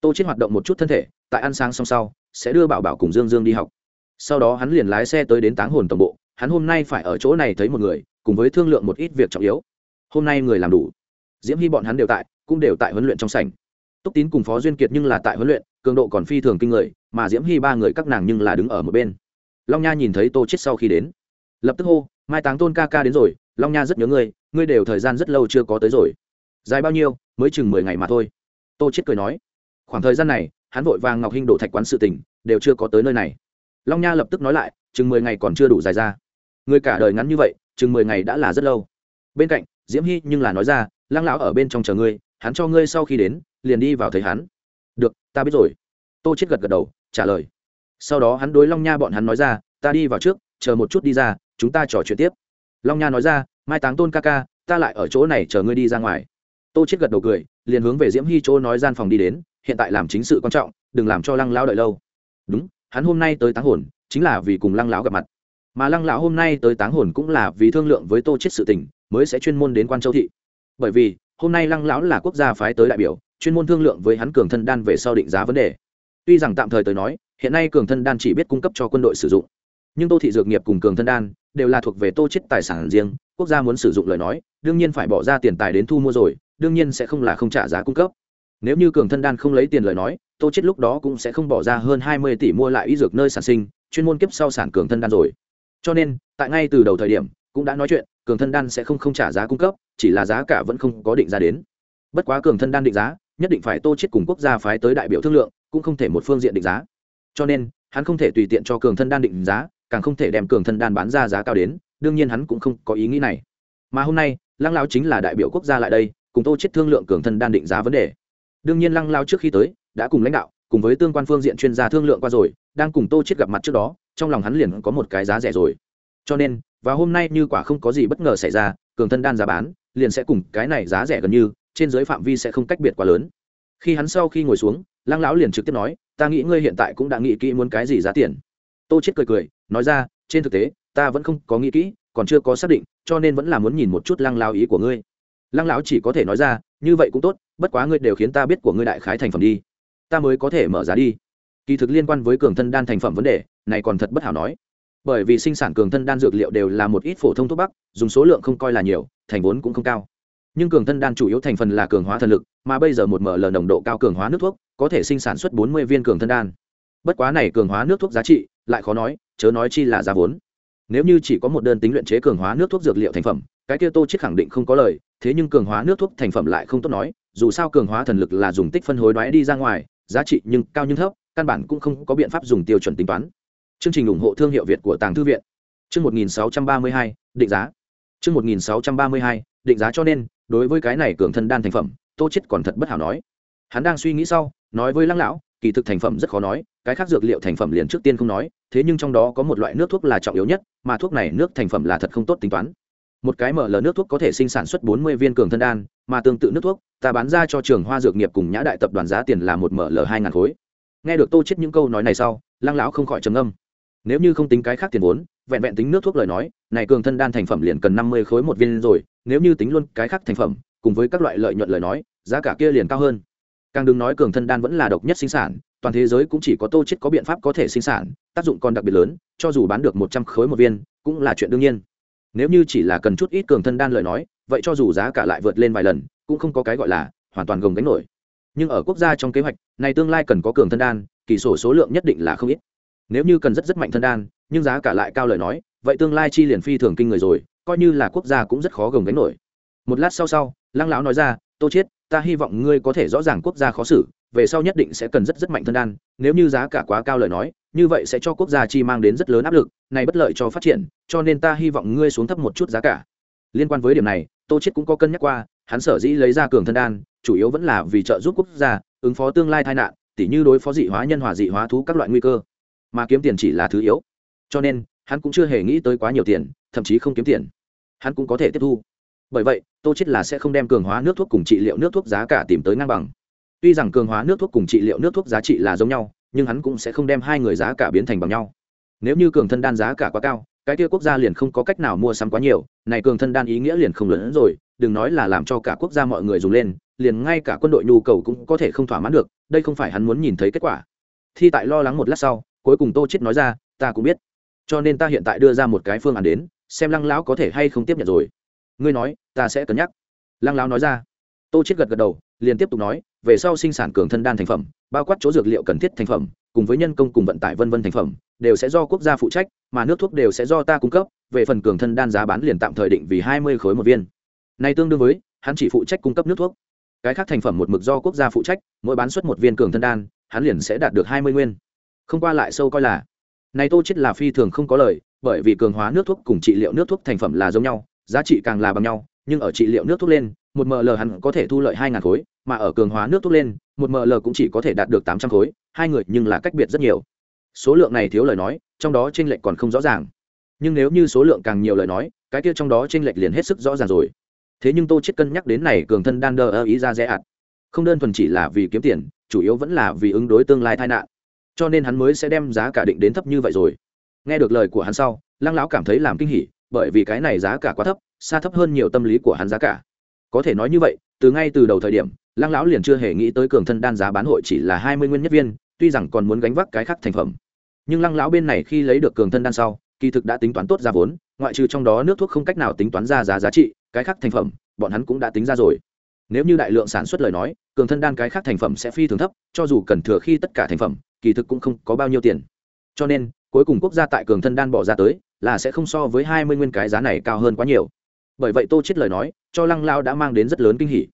tô chết hoạt động một chút thân thể, tại ăn sáng xong sau, sẽ đưa bảo bảo cùng dương dương đi học. Sau đó hắn liền lái xe tới đến táng hồn tổng bộ, hắn hôm nay phải ở chỗ này thấy một người, cùng với thương lượng một ít việc trọng yếu. Hôm nay người làm đủ. Diễm hy bọn hắn đều tại, cũng đều tại huấn luyện trong sảnh. Túc tín cùng phó duyên kiệt nhưng là tại huấn luyện, cường độ còn phi thường kinh người, mà diễm hy ba người các nàng nhưng là đứng ở một bên. Long nha nhìn thấy tô chết sau khi đến, lập tức hô, mai táng tôn ca ca đến rồi, long nha rất nhớ ngươi ngươi đều thời gian rất lâu chưa có tới rồi. Dài bao nhiêu, mới chừng mười ngày mà thôi. Tô chết cười nói khoảng thời gian này, hắn vội vàng ngọc hinh đổ thạch quán sự tình, đều chưa có tới nơi này. Long nha lập tức nói lại, chừng mười ngày còn chưa đủ dài ra. Người cả đời ngắn như vậy, chừng mười ngày đã là rất lâu. Bên cạnh, diễm hy nhưng là nói ra, lăng lão ở bên trong chờ ngươi, hắn cho ngươi sau khi đến, liền đi vào thấy hắn. Được, ta biết rồi. Tô chết gật gật đầu, trả lời. Sau đó hắn đối long nha bọn hắn nói ra, ta đi vào trước, chờ một chút đi ra, chúng ta trò chuyện tiếp. Long nha nói ra, mai táng tôn ca ca, ta lại ở chỗ này chờ ngươi đi ra ngoài. Tô chết gật đầu cười, liền hướng về diễm hy chỗ nói gian phòng đi đến hiện tại làm chính sự quan trọng, đừng làm cho lăng lão đợi lâu. Đúng, hắn hôm nay tới táng hồn, chính là vì cùng lăng lão gặp mặt. Mà lăng lão hôm nay tới táng hồn cũng là vì thương lượng với tô chết sự tình, mới sẽ chuyên môn đến quan châu thị. Bởi vì, hôm nay lăng lão là quốc gia phái tới đại biểu, chuyên môn thương lượng với hắn cường thân đan về sau định giá vấn đề. Tuy rằng tạm thời tới nói, hiện nay cường thân đan chỉ biết cung cấp cho quân đội sử dụng, nhưng tô thị dược nghiệp cùng cường thân đan đều là thuộc về tô chết tài sản riêng, quốc gia muốn sử dụng lời nói, đương nhiên phải bỏ ra tiền tài đến thu mua rồi, đương nhiên sẽ không là không trả giá cung cấp nếu như cường thân đan không lấy tiền lời nói, tô chết lúc đó cũng sẽ không bỏ ra hơn hai mươi tỷ mua lại y dược nơi sản sinh, chuyên môn kiếp sau sản cường thân đan rồi. Cho nên, tại ngay từ đầu thời điểm, cũng đã nói chuyện, cường thân đan sẽ không không trả giá cung cấp, chỉ là giá cả vẫn không có định ra đến. Bất quá cường thân đan định giá, nhất định phải tô chết cùng quốc gia phái tới đại biểu thương lượng, cũng không thể một phương diện định giá. Cho nên, hắn không thể tùy tiện cho cường thân đan định giá, càng không thể đem cường thân đan bán ra giá cao đến, đương nhiên hắn cũng không có ý nghĩ này. Mà hôm nay, lăng lão chính là đại biểu quốc gia lại đây, cùng tô chết thương lượng cường thân đan định giá vấn đề đương nhiên lăng lao trước khi tới, đã cùng lãnh đạo, cùng với tương quan phương diện chuyên gia thương lượng qua rồi, đang cùng tô chết gặp mặt trước đó, trong lòng hắn liền có một cái giá rẻ rồi. Cho nên và hôm nay như quả không có gì bất ngờ xảy ra, cường thân đan giá bán, liền sẽ cùng cái này giá rẻ gần như, trên dưới phạm vi sẽ không cách biệt quá lớn. Khi hắn sau khi ngồi xuống, lăng lão liền trực tiếp nói, ta nghĩ ngươi hiện tại cũng đã nghĩ kỹ muốn cái gì giá tiền. Tô chết cười cười, nói ra, trên thực tế, ta vẫn không có nghĩ kỹ, còn chưa có xác định, cho nên vẫn là muốn nhìn một chút lăng lão ý của ngươi. Lăng lão chỉ có thể nói ra, như vậy cũng tốt bất quá ngươi đều khiến ta biết của ngươi đại khái thành phẩm đi. Ta mới có thể mở giá đi. Kỳ thực liên quan với cường thân đan thành phẩm vấn đề, này còn thật bất hảo nói. Bởi vì sinh sản cường thân đan dược liệu đều là một ít phổ thông thuốc bắc, dùng số lượng không coi là nhiều, thành vốn cũng không cao. Nhưng cường thân đan chủ yếu thành phần là cường hóa thần lực, mà bây giờ một ml nồng độ cao cường hóa nước thuốc, có thể sinh sản xuất bốn mươi viên cường thân đan. Bất quá này cường hóa nước thuốc giá trị, lại khó nói, chớ nói chi là giá vốn. Nếu như chỉ có một đơn tính luyện chế cường hóa nước thuốc dược liệu thành phẩm, cái kia tô chết khẳng định không có lời, thế nhưng cường hóa nước thuốc thành phẩm lại không tốt nói dù sao cường hóa thần lực là dùng tích phân hối đoái đi ra ngoài giá trị nhưng cao nhưng thấp căn bản cũng không có biện pháp dùng tiêu chuẩn tính toán. Chương trình ủng hộ thương hiệu việt của tàng thư viện. Chương 1632, định giá. Chương 1632, định giá cho nên đối với cái này cường thân đan thành phẩm tô chết còn thật bất hảo nói. Hắn đang suy nghĩ sau nói với lăng lão kỳ thực thành phẩm rất khó nói cái khác dược liệu thành phẩm liền trước tiên không nói thế nhưng trong đó có một loại nước thuốc là trọng yếu nhất mà thuốc này nước thành phẩm là thật không tốt tính toán một cái mở lờ nước thuốc có thể sinh sản xuất bốn mươi viên cường thân đan, mà tương tự nước thuốc, ta bán ra cho trường hoa dược nghiệp cùng nhã đại tập đoàn giá tiền là một mở lờ hai ngàn khối. Nghe được tô chết những câu nói này sau, lăng lão không khỏi trầm âm nếu như không tính cái khác tiền vốn, vẹn vẹn tính nước thuốc lời nói, này cường thân đan thành phẩm liền cần năm mươi khối một viên rồi, nếu như tính luôn cái khác thành phẩm, cùng với các loại lợi nhuận lời nói, giá cả kia liền cao hơn. Càng đừng nói cường thân đan vẫn là độc nhất sinh sản, toàn thế giới cũng chỉ có tô chết có biện pháp có thể sinh sản, tác dụng còn đặc biệt lớn, cho dù bán được một trăm khối một viên, cũng là chuyện đương nhiên nếu như chỉ là cần chút ít cường thân đan lời nói, vậy cho dù giá cả lại vượt lên vài lần, cũng không có cái gọi là hoàn toàn gồng gánh nổi. Nhưng ở quốc gia trong kế hoạch, này tương lai cần có cường thân đan, kỳ sổ số lượng nhất định là không ít. Nếu như cần rất rất mạnh thân đan, nhưng giá cả lại cao lời nói, vậy tương lai chi liền phi thường kinh người rồi, coi như là quốc gia cũng rất khó gồng gánh nổi. Một lát sau sau, lăng lão nói ra tô chiết, ta hy vọng ngươi có thể rõ ràng quốc gia khó xử, về sau nhất định sẽ cần rất rất mạnh thân đan, nếu như giá cả quá cao lời nói, như vậy sẽ cho quốc gia chi mang đến rất lớn áp lực, này bất lợi cho phát triển, cho nên ta hy vọng ngươi xuống thấp một chút giá cả. Liên quan với điểm này, tô chiết cũng có cân nhắc qua, hắn sở dĩ lấy ra cường thân đan, chủ yếu vẫn là vì trợ giúp quốc gia ứng phó tương lai tai nạn, tỉ như đối phó dị hóa, nhân hòa dị hóa thú các loại nguy cơ. Mà kiếm tiền chỉ là thứ yếu. Cho nên, hắn cũng chưa hề nghĩ tới quá nhiều tiền, thậm chí không kiếm tiền. Hắn cũng có thể tiếp thu bởi vậy, tô chết là sẽ không đem cường hóa nước thuốc cùng trị liệu nước thuốc giá cả tìm tới ngang bằng. Tuy rằng cường hóa nước thuốc cùng trị liệu nước thuốc giá trị là giống nhau, nhưng hắn cũng sẽ không đem hai người giá cả biến thành bằng nhau. Nếu như cường thân đan giá cả quá cao, cái kia quốc gia liền không có cách nào mua sắm quá nhiều, này cường thân đan ý nghĩa liền không lớn hơn rồi, đừng nói là làm cho cả quốc gia mọi người dùng lên, liền ngay cả quân đội nhu cầu cũng có thể không thỏa mãn được, đây không phải hắn muốn nhìn thấy kết quả. Thi tại lo lắng một lát sau, cuối cùng tô chết nói ra, ta cũng biết. Cho nên ta hiện tại đưa ra một cái phương án đến, xem lăng lão có thể hay không tiếp nhận rồi ngươi nói, ta sẽ cân nhắc. Lăng lão nói ra. Tô chết gật gật đầu, liền tiếp tục nói, về sau sinh sản cường thân đan thành phẩm, bao quát chỗ dược liệu cần thiết thành phẩm, cùng với nhân công cùng vận tải vân vân thành phẩm, đều sẽ do quốc gia phụ trách, mà nước thuốc đều sẽ do ta cung cấp, về phần cường thân đan giá bán liền tạm thời định vì hai mươi khối một viên. Này tương đương với, hắn chỉ phụ trách cung cấp nước thuốc. Cái khác thành phẩm một mực do quốc gia phụ trách, mỗi bán suất một viên cường thân đan, hắn liền sẽ đạt được hai mươi nguyên. Không qua lại sâu coi là, này tô chết là phi thường không có lời, bởi vì cường hóa nước thuốc cùng trị liệu nước thuốc thành phẩm là giống nhau giá trị càng là bằng nhau, nhưng ở trị liệu nước thuốc lên, một ml hắn có thể thu lợi hai ngàn khối, mà ở cường hóa nước thuốc lên, một ml cũng chỉ có thể đạt được tám trăm khối, hai người nhưng là cách biệt rất nhiều. Số lượng này thiếu lời nói, trong đó tranh lệch còn không rõ ràng. Nhưng nếu như số lượng càng nhiều lời nói, cái kia trong đó tranh lệch liền hết sức rõ ràng rồi. Thế nhưng tô chết cân nhắc đến này cường thân đan đơ ơ ý ra rẽ ạt. Không đơn thuần chỉ là vì kiếm tiền, chủ yếu vẫn là vì ứng đối tương lai tai nạn. Cho nên hắn mới sẽ đem giá cả định đến thấp như vậy rồi. Nghe được lời của hắn sau, lăng lão cảm thấy làm kinh hỉ bởi vì cái này giá cả quá thấp, xa thấp hơn nhiều tâm lý của hắn giá cả. Có thể nói như vậy, từ ngay từ đầu thời điểm, lăng lão liền chưa hề nghĩ tới cường thân đan giá bán hội chỉ là hai mươi nguyên nhất viên, tuy rằng còn muốn gánh vác cái khác thành phẩm. Nhưng lăng lão bên này khi lấy được cường thân đan sau, kỳ thực đã tính toán tốt ra vốn, ngoại trừ trong đó nước thuốc không cách nào tính toán ra giá giá trị, cái khác thành phẩm, bọn hắn cũng đã tính ra rồi. Nếu như đại lượng sản xuất lời nói, cường thân đan cái khác thành phẩm sẽ phi thường thấp, cho dù cần thừa khi tất cả thành phẩm, kỳ thực cũng không có bao nhiêu tiền. Cho nên, cuối cùng quốc gia tại cường thân đan bỏ ra tới là sẽ không so với hai mươi nguyên cái giá này cao hơn quá nhiều. Bởi vậy tô chết lời nói, cho lăng lão đã mang đến rất lớn kinh hỉ.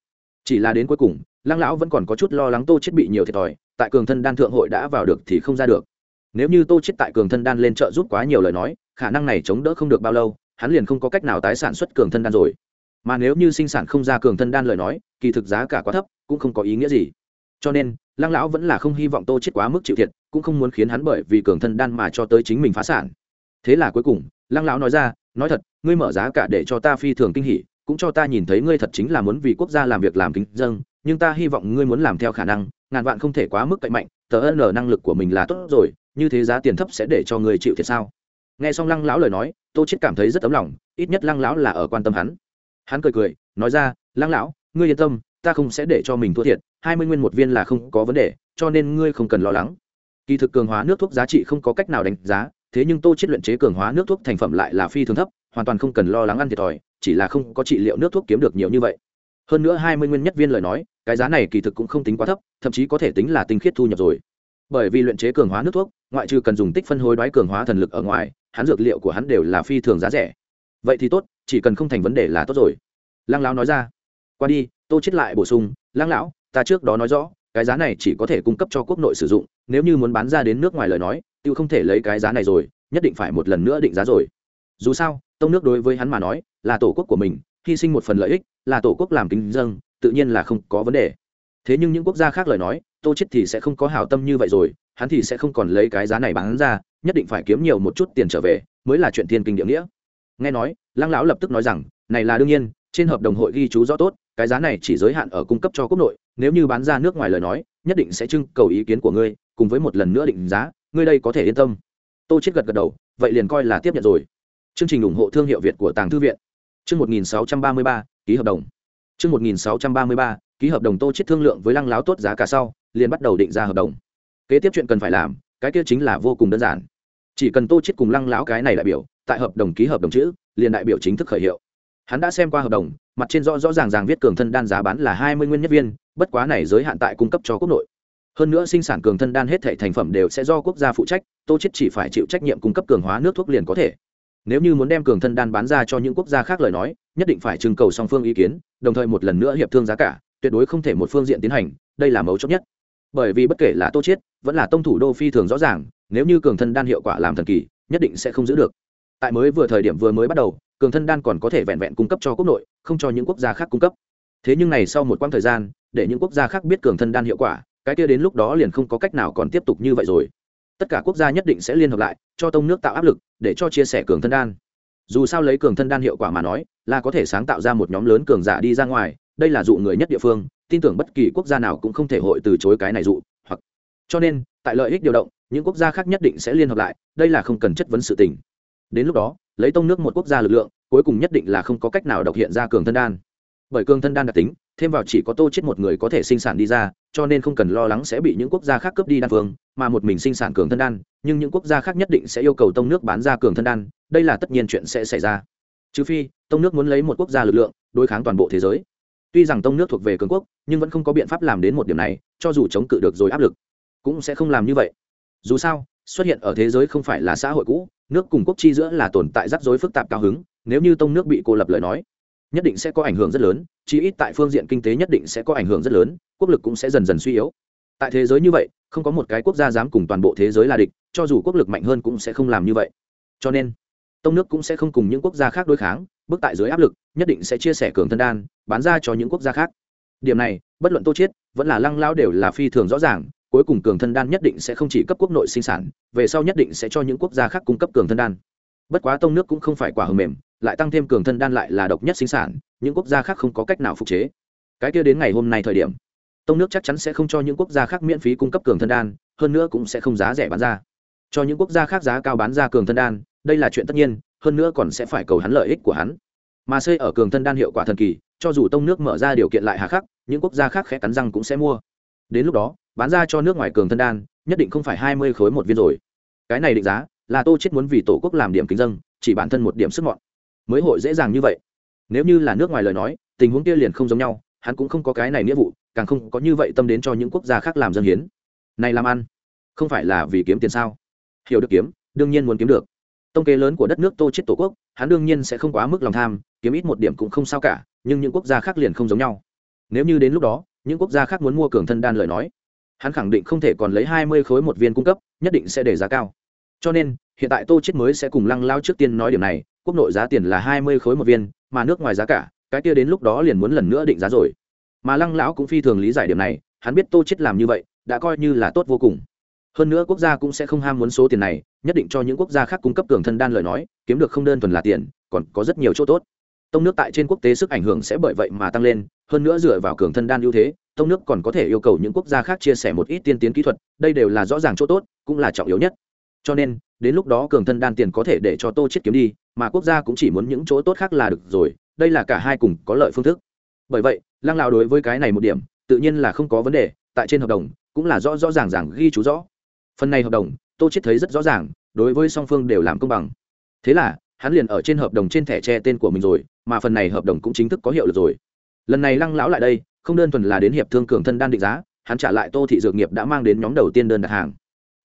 Chỉ là đến cuối cùng, lăng lão vẫn còn có chút lo lắng tô chết bị nhiều thiệt thòi, tại cường thân đan thượng hội đã vào được thì không ra được. Nếu như tô chết tại cường thân đan lên trợ giúp quá nhiều lời nói, khả năng này chống đỡ không được bao lâu, hắn liền không có cách nào tái sản xuất cường thân đan rồi. Mà nếu như sinh sản không ra cường thân đan lời nói, kỳ thực giá cả quá thấp, cũng không có ý nghĩa gì. Cho nên, lăng lão vẫn là không hy vọng tô chết quá mức chịu thiệt, cũng không muốn khiến hắn bởi vì cường thân đan mà cho tới chính mình phá sản thế là cuối cùng, lăng lão nói ra, nói thật, ngươi mở giá cả để cho ta phi thường kinh hỉ, cũng cho ta nhìn thấy ngươi thật chính là muốn vì quốc gia làm việc làm kính dâng nhưng ta hy vọng ngươi muốn làm theo khả năng, ngàn vạn không thể quá mức cậy mạnh, tờ ân năng lực của mình là tốt rồi, như thế giá tiền thấp sẽ để cho người chịu thiệt sao? Nghe xong lăng lão lời nói, tô chết cảm thấy rất tấm lòng, ít nhất lăng lão là ở quan tâm hắn. Hắn cười cười, nói ra, lăng lão, ngươi yên tâm, ta không sẽ để cho mình thua thiệt, hai mươi nguyên một viên là không có vấn đề, cho nên ngươi không cần lo lắng. Kỳ thực cường hóa nước thuốc giá trị không có cách nào đánh giá thế nhưng tô chết luyện chế cường hóa nước thuốc thành phẩm lại là phi thường thấp, hoàn toàn không cần lo lắng ăn thiệt thòi, chỉ là không có trị liệu nước thuốc kiếm được nhiều như vậy. Hơn nữa hai mươi nguyên nhất viên lời nói, cái giá này kỳ thực cũng không tính quá thấp, thậm chí có thể tính là tinh khiết thu nhập rồi. Bởi vì luyện chế cường hóa nước thuốc, ngoại trừ cần dùng tích phân hối đoái cường hóa thần lực ở ngoài, hắn dược liệu của hắn đều là phi thường giá rẻ. Vậy thì tốt, chỉ cần không thành vấn đề là tốt rồi. Lăng lão nói ra. Qua đi, tô chết lại bổ sung, lăng lão, ta trước đó nói rõ, cái giá này chỉ có thể cung cấp cho quốc nội sử dụng, nếu như muốn bán ra đến nước ngoài lời nói tiêu không thể lấy cái giá này rồi, nhất định phải một lần nữa định giá rồi. Dù sao, tông nước đối với hắn mà nói, là tổ quốc của mình, hy sinh một phần lợi ích, là tổ quốc làm kính dâng tự nhiên là không có vấn đề. Thế nhưng những quốc gia khác lời nói, tô chết thì sẽ không có hảo tâm như vậy rồi, hắn thì sẽ không còn lấy cái giá này bán ra, nhất định phải kiếm nhiều một chút tiền trở về, mới là chuyện thiên kinh địa nghĩa. Nghe nói, lăng lão lập tức nói rằng, này là đương nhiên, trên hợp đồng hội ghi chú rõ tốt, cái giá này chỉ giới hạn ở cung cấp cho quốc nội, nếu như bán ra nước ngoài lời nói, nhất định sẽ trưng cầu ý kiến của ngươi, cùng với một lần nữa định giá ngươi đây có thể yên tâm. Tô chết gật gật đầu vậy liền coi là tiếp nhận rồi. Chương trình ủng hộ thương hiệu việt của tàng thư viện. Chương 1633, ký hợp đồng. Chương 1633, ký hợp đồng tô chết thương lượng với lăng láo tốt giá cả sau liền bắt đầu định ra hợp đồng. Kế tiếp chuyện cần phải làm cái kia chính là vô cùng đơn giản. Chỉ cần tô chết cùng lăng láo cái này đại biểu tại hợp đồng ký hợp đồng chữ liền đại biểu chính thức khởi hiệu. Hắn đã xem qua hợp đồng mặt trên rõ rõ ràng ràng viết cường thân đan giá bán là hai mươi nguyên nhất viên bất quá này giới hạn tại cung cấp cho quốc nội hơn nữa sinh sản cường thân đan hết thể thành phẩm đều sẽ do quốc gia phụ trách, tô chết chỉ phải chịu trách nhiệm cung cấp cường hóa nước thuốc liền có thể. Nếu như muốn đem cường thân đan bán ra cho những quốc gia khác lời nói, nhất định phải trưng cầu song phương ý kiến, đồng thời một lần nữa hiệp thương giá cả, tuyệt đối không thể một phương diện tiến hành, đây là mấu chốt nhất. Bởi vì bất kể là tô chiết, vẫn là tông thủ đô phi thường rõ ràng, nếu như cường thân đan hiệu quả làm thần kỳ, nhất định sẽ không giữ được. Tại mới vừa thời điểm vừa mới bắt đầu, cường thân đan còn có thể vẹn vẹn cung cấp cho quốc nội, không cho những quốc gia khác cung cấp. Thế nhưng này sau một quãng thời gian, để những quốc gia khác biết cường thân đan hiệu quả cái kia đến lúc đó liền không có cách nào còn tiếp tục như vậy rồi. Tất cả quốc gia nhất định sẽ liên hợp lại, cho tông nước tạo áp lực, để cho chia sẻ cường thân đan. Dù sao lấy cường thân đan hiệu quả mà nói, là có thể sáng tạo ra một nhóm lớn cường giả đi ra ngoài, đây là dụ người nhất địa phương, tin tưởng bất kỳ quốc gia nào cũng không thể hội từ chối cái này dụ, hoặc. Cho nên, tại lợi ích điều động, những quốc gia khác nhất định sẽ liên hợp lại, đây là không cần chất vấn sự tình. Đến lúc đó, lấy tông nước một quốc gia lực lượng, cuối cùng nhất định là không có cách nào độc hiện ra cường thân đan bởi cường thân đan đặc tính, thêm vào chỉ có tô chết một người có thể sinh sản đi ra, cho nên không cần lo lắng sẽ bị những quốc gia khác cướp đi đan phương, mà một mình sinh sản cường thân đan, nhưng những quốc gia khác nhất định sẽ yêu cầu tông nước bán ra cường thân đan, đây là tất nhiên chuyện sẽ xảy ra. Trừ phi, tông nước muốn lấy một quốc gia lực lượng, đối kháng toàn bộ thế giới. Tuy rằng tông nước thuộc về cường quốc, nhưng vẫn không có biện pháp làm đến một điểm này, cho dù chống cự được rồi áp lực, cũng sẽ không làm như vậy. Dù sao, xuất hiện ở thế giới không phải là xã hội cũ, nước cùng quốc chi giữa là tồn tại rắc rối phức tạp cao hứng, nếu như tông nước bị cô lập lời nói nhất định sẽ có ảnh hưởng rất lớn, chí ít tại phương diện kinh tế nhất định sẽ có ảnh hưởng rất lớn, quốc lực cũng sẽ dần dần suy yếu. Tại thế giới như vậy, không có một cái quốc gia dám cùng toàn bộ thế giới là địch, cho dù quốc lực mạnh hơn cũng sẽ không làm như vậy. Cho nên, tông nước cũng sẽ không cùng những quốc gia khác đối kháng, bước tại dưới áp lực, nhất định sẽ chia sẻ cường thân đan, bán ra cho những quốc gia khác. Điểm này, bất luận tô chiết, vẫn là lăng lao đều là phi thường rõ ràng, cuối cùng cường thân đan nhất định sẽ không chỉ cấp quốc nội sinh sản, về sau nhất định sẽ cho những quốc gia khác cung cấp cường thân đan bất quá tông nước cũng không phải quả hầm mềm, lại tăng thêm cường thân đan lại là độc nhất sinh sản, những quốc gia khác không có cách nào phục chế. Cái kia đến ngày hôm nay thời điểm, tông nước chắc chắn sẽ không cho những quốc gia khác miễn phí cung cấp cường thân đan, hơn nữa cũng sẽ không giá rẻ bán ra. Cho những quốc gia khác giá cao bán ra cường thân đan, đây là chuyện tất nhiên, hơn nữa còn sẽ phải cầu hắn lợi ích của hắn. Mà xây ở cường thân đan hiệu quả thần kỳ, cho dù tông nước mở ra điều kiện lại hà khắc, những quốc gia khác khẽ cắn răng cũng sẽ mua. Đến lúc đó, bán ra cho nước ngoài cường thân đan, nhất định không phải hai mươi khối một viên rồi. Cái này định giá là tô chết muốn vì tổ quốc làm điểm kính dân, chỉ bản thân một điểm sức mọn. Mới hội dễ dàng như vậy. Nếu như là nước ngoài lời nói, tình huống kia liền không giống nhau, hắn cũng không có cái này nghĩa vụ, càng không có như vậy tâm đến cho những quốc gia khác làm dân hiến. Này làm ăn, không phải là vì kiếm tiền sao? Hiểu được kiếm, đương nhiên muốn kiếm được. Tông kế lớn của đất nước tô chết tổ quốc, hắn đương nhiên sẽ không quá mức lòng tham, kiếm ít một điểm cũng không sao cả, nhưng những quốc gia khác liền không giống nhau. Nếu như đến lúc đó, những quốc gia khác muốn mua cường thân đan lời nói, hắn khẳng định không thể còn lấy hai mươi khối một viên cung cấp, nhất định sẽ để giá cao cho nên, hiện tại tô chết mới sẽ cùng lăng lao trước tiên nói điểm này, quốc nội giá tiền là hai mươi khối một viên, mà nước ngoài giá cả, cái kia đến lúc đó liền muốn lần nữa định giá rồi. Mà lăng lão cũng phi thường lý giải điểm này, hắn biết tô chết làm như vậy, đã coi như là tốt vô cùng. Hơn nữa quốc gia cũng sẽ không ham muốn số tiền này, nhất định cho những quốc gia khác cung cấp cường thân đan lời nói, kiếm được không đơn thuần là tiền, còn có rất nhiều chỗ tốt. Tông nước tại trên quốc tế sức ảnh hưởng sẽ bởi vậy mà tăng lên, hơn nữa dựa vào cường thân đan ưu thế, tông nước còn có thể yêu cầu những quốc gia khác chia sẻ một ít tiên tiến kỹ thuật, đây đều là rõ ràng chỗ tốt, cũng là trọng yếu nhất cho nên, đến lúc đó cường thân đan tiền có thể để cho tô chết kiếm đi, mà quốc gia cũng chỉ muốn những chỗ tốt khác là được rồi, đây là cả hai cùng có lợi phương thức. Bởi vậy, lăng lão đối với cái này một điểm, tự nhiên là không có vấn đề, tại trên hợp đồng cũng là rõ rõ ràng ràng ghi chú rõ. Phần này hợp đồng, tô chết thấy rất rõ ràng, đối với song phương đều làm công bằng. Thế là, hắn liền ở trên hợp đồng trên thẻ che tên của mình rồi, mà phần này hợp đồng cũng chính thức có hiệu lực rồi. Lần này lăng lão lại đây, không đơn thuần là đến hiệp thương cường thân đan định giá, hắn trả lại tô thị dược nghiệp đã mang đến nhóm đầu tiên đơn đặt hàng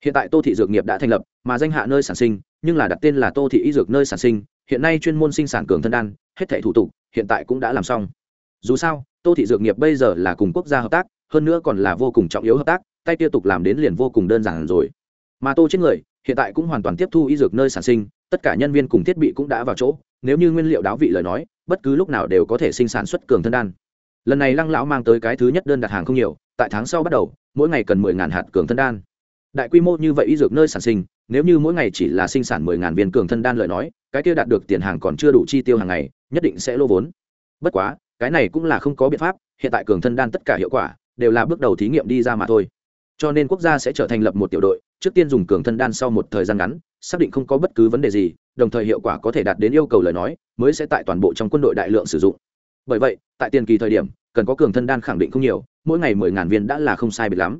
hiện tại tô thị dược nghiệp đã thành lập, mà danh hạ nơi sản sinh, nhưng là đặt tên là tô thị y dược nơi sản sinh, hiện nay chuyên môn sinh sản cường thân đan, hết thảy thủ tục, hiện tại cũng đã làm xong. Dù sao, tô thị dược nghiệp bây giờ là cùng quốc gia hợp tác, hơn nữa còn là vô cùng trọng yếu hợp tác, tay tiếp tục làm đến liền vô cùng đơn giản rồi. Mà tô chết người, hiện tại cũng hoàn toàn tiếp thu y dược nơi sản sinh, tất cả nhân viên cùng thiết bị cũng đã vào chỗ, nếu như nguyên liệu đáo vị lời nói, bất cứ lúc nào đều có thể sinh sản xuất cường thân đan. Lần này lăng lão mang tới cái thứ nhất đơn đặt hàng không nhiều, tại tháng sau bắt đầu, mỗi ngày cần mười ngàn hạt cường thân đan đại quy mô như vậy y dược nơi sản sinh, nếu như mỗi ngày chỉ là sinh sản mười ngàn viên cường thân đan lời nói, cái kia đạt được tiền hàng còn chưa đủ chi tiêu hàng ngày, nhất định sẽ lô vốn. Bất quá, cái này cũng là không có biện pháp, hiện tại cường thân đan tất cả hiệu quả, đều là bước đầu thí nghiệm đi ra mà thôi. Cho nên quốc gia sẽ trở thành lập một tiểu đội, trước tiên dùng cường thân đan sau một thời gian ngắn, xác định không có bất cứ vấn đề gì, đồng thời hiệu quả có thể đạt đến yêu cầu lời nói, mới sẽ tại toàn bộ trong quân đội đại lượng sử dụng. Bởi vậy, tại tiền kỳ thời điểm, cần có cường thân đan khẳng định không nhiều, mỗi ngày mười ngàn viên đã là không sai biệt lắm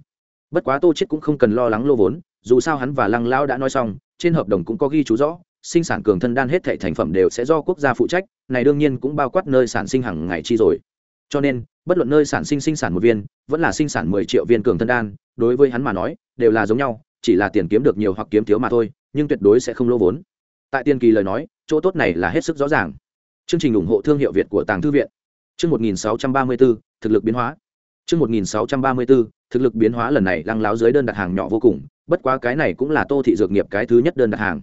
bất quá tô chết cũng không cần lo lắng lô vốn, dù sao hắn và lăng lão đã nói xong, trên hợp đồng cũng có ghi chú rõ, sinh sản cường thân đan hết thảy thành phẩm đều sẽ do quốc gia phụ trách, này đương nhiên cũng bao quát nơi sản sinh hàng ngày chi rồi. Cho nên, bất luận nơi sản sinh sinh sản một viên, vẫn là sinh sản mười triệu viên cường thân đan, đối với hắn mà nói, đều là giống nhau, chỉ là tiền kiếm được nhiều hoặc kiếm thiếu mà thôi, nhưng tuyệt đối sẽ không lỗ vốn. Tại tiên kỳ lời nói, chỗ tốt này là hết sức rõ ràng. Chương trình ủng hộ thương hiệu việt của tàng thư viện. Chương một nghìn sáu trăm ba mươi bốn, thực lực biến hóa chương một nghìn sáu trăm ba mươi bốn thực lực biến hóa lần này lăng láo dưới đơn đặt hàng nhỏ vô cùng, bất quá cái này cũng là tô thị dược nghiệp cái thứ nhất đơn đặt hàng.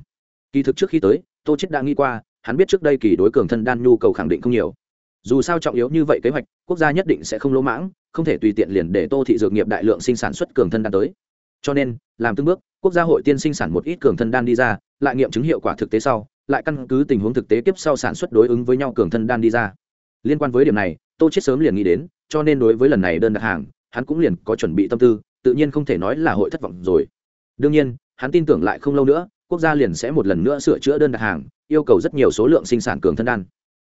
Kỳ thực trước khi tới, tô chết đã nghĩ qua, hắn biết trước đây kỳ đối cường thân đan nhu cầu khẳng định không nhiều. Dù sao trọng yếu như vậy kế hoạch, quốc gia nhất định sẽ không lỗ mãng, không thể tùy tiện liền để tô thị dược nghiệp đại lượng sinh sản xuất cường thân đan tới. Cho nên, làm từng bước, quốc gia hội tiên sinh sản một ít cường thân đan đi ra, lại nghiệm chứng hiệu quả thực tế sau, lại căn cứ tình huống thực tế tiếp sau sản xuất đối ứng với nhau cường thân đan đi ra. Liên quan với điểm này tô chết sớm liền nghĩ đến, cho nên đối với lần này đơn đặt hàng, hắn cũng liền có chuẩn bị tâm tư, tự nhiên không thể nói là hội thất vọng rồi. Đương nhiên, hắn tin tưởng lại không lâu nữa, quốc gia liền sẽ một lần nữa sửa chữa đơn đặt hàng, yêu cầu rất nhiều số lượng sinh sản cường thân đan.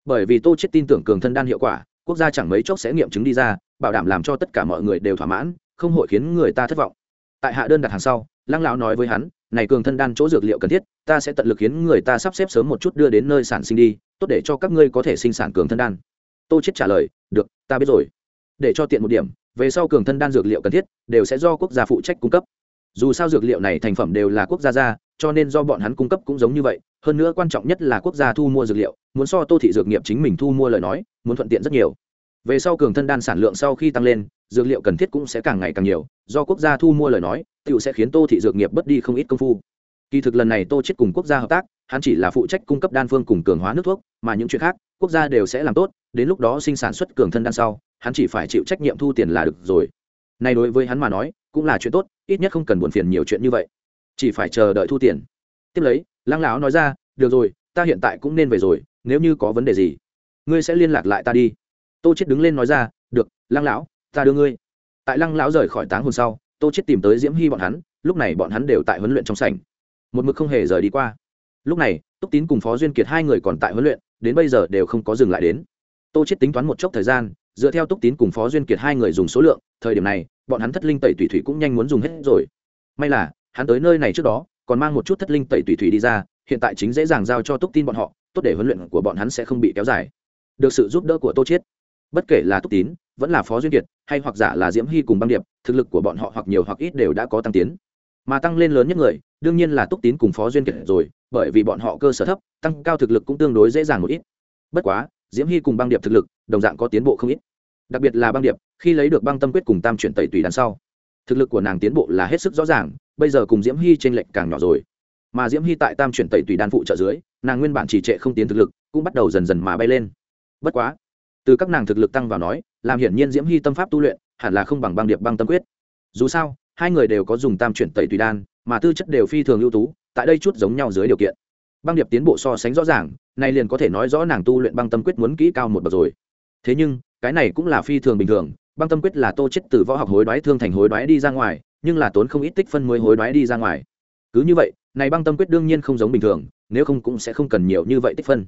Bởi vì tô chết tin tưởng cường thân đan hiệu quả, quốc gia chẳng mấy chốc sẽ nghiệm chứng đi ra, bảo đảm làm cho tất cả mọi người đều thỏa mãn, không hội khiến người ta thất vọng. Tại hạ đơn đặt hàng sau, lăng lão nói với hắn, này cường thân đan chỗ dược liệu cần thiết, ta sẽ tận lực khiến người ta sắp xếp sớm một chút đưa đến nơi sản sinh đi, tốt để cho các ngươi có thể sinh sản cường thân đan tô chết trả lời, được, ta biết rồi. Để cho tiện một điểm, về sau cường thân đan dược liệu cần thiết, đều sẽ do quốc gia phụ trách cung cấp. Dù sao dược liệu này thành phẩm đều là quốc gia ra, cho nên do bọn hắn cung cấp cũng giống như vậy. Hơn nữa quan trọng nhất là quốc gia thu mua dược liệu, muốn so tô thị dược nghiệp chính mình thu mua lời nói, muốn thuận tiện rất nhiều. Về sau cường thân đan sản lượng sau khi tăng lên, dược liệu cần thiết cũng sẽ càng ngày càng nhiều, do quốc gia thu mua lời nói, tựu sẽ khiến tô thị dược nghiệp bất đi không ít công phu. Kỳ thực lần này tô chết cùng quốc gia hợp tác hắn chỉ là phụ trách cung cấp đan phương cùng cường hóa nước thuốc, mà những chuyện khác, quốc gia đều sẽ làm tốt, đến lúc đó sinh sản xuất cường thân đan sau, hắn chỉ phải chịu trách nhiệm thu tiền là được rồi. Nay đối với hắn mà nói, cũng là chuyện tốt, ít nhất không cần buồn phiền nhiều chuyện như vậy. Chỉ phải chờ đợi thu tiền. Tiếp lấy, lăng lão nói ra, được rồi, ta hiện tại cũng nên về rồi, nếu như có vấn đề gì, ngươi sẽ liên lạc lại ta đi. Tô chết đứng lên nói ra, được, lăng lão, ta đưa ngươi. Tại lăng lão rời khỏi táng hồn sau, tô chết tìm tới diễm hy bọn hắn, lúc này bọn hắn đều tại huấn luyện trong sảnh. Một mực không hề rời đi qua lúc này, túc tín cùng phó duyên kiệt hai người còn tại huấn luyện, đến bây giờ đều không có dừng lại đến. Tô chết tính toán một chốc thời gian, dựa theo túc tín cùng phó duyên kiệt hai người dùng số lượng, thời điểm này, bọn hắn thất linh tẩy thủy thủy cũng nhanh muốn dùng hết rồi. May là, hắn tới nơi này trước đó, còn mang một chút thất linh tẩy thủy thủy đi ra, hiện tại chính dễ dàng giao cho túc tin bọn họ, tốt để huấn luyện của bọn hắn sẽ không bị kéo dài. Được sự giúp đỡ của tô chiết. Bất kể là túc tín, vẫn là phó duyên kiệt, hay hoặc giả là diễm hy cùng băng điệp, thực lực của bọn họ hoặc nhiều hoặc ít đều đã có tăng tiến. Mà tăng lên lớn nhất người, đương nhiên là túc tín cùng phó duyên kiệt rồi bởi vì bọn họ cơ sở thấp, tăng cao thực lực cũng tương đối dễ dàng một ít. Bất quá, diễm hy cùng băng điệp thực lực, đồng dạng có tiến bộ không ít. Đặc biệt là băng điệp, khi lấy được băng tâm quyết cùng tam chuyển tẩy tùy đằng sau, thực lực của nàng tiến bộ là hết sức rõ ràng, bây giờ cùng diễm hy t r ê n lệch càng nhỏ rồi. Mà diễm hy tại tam chuyển tẩy tùy đan phụ trợ dưới, nàng nguyên bản chỉ trệ không tiến thực lực, cũng bắt đầu dần dần mà bay lên. Bất quá, từ các nàng thực lực tăng vào nói, làm hiển nhiên diễm hy tâm pháp tu luyện, hẳn là không bằng băng điệp băng tâm quyết. Dù sao, hai người đều có dùng tam chuyển tẩy tùy đan, mà tư chất đều phi thường ưu tú tại đây chút giống nhau dưới điều kiện. Băng điệp tiến bộ so sánh rõ ràng, nay liền có thể nói rõ nàng tu luyện băng tâm quyết muốn kỹ cao một bậc rồi. Thế nhưng, cái này cũng là phi thường bình thường, băng tâm quyết là tô chết từ võ học hối đoái thương thành hối đoái đi ra ngoài, nhưng là tốn không ít tích phân mới hối đoái đi ra ngoài. Cứ như vậy, này băng tâm quyết đương nhiên không giống bình thường, nếu không cũng sẽ không cần nhiều như vậy tích phân.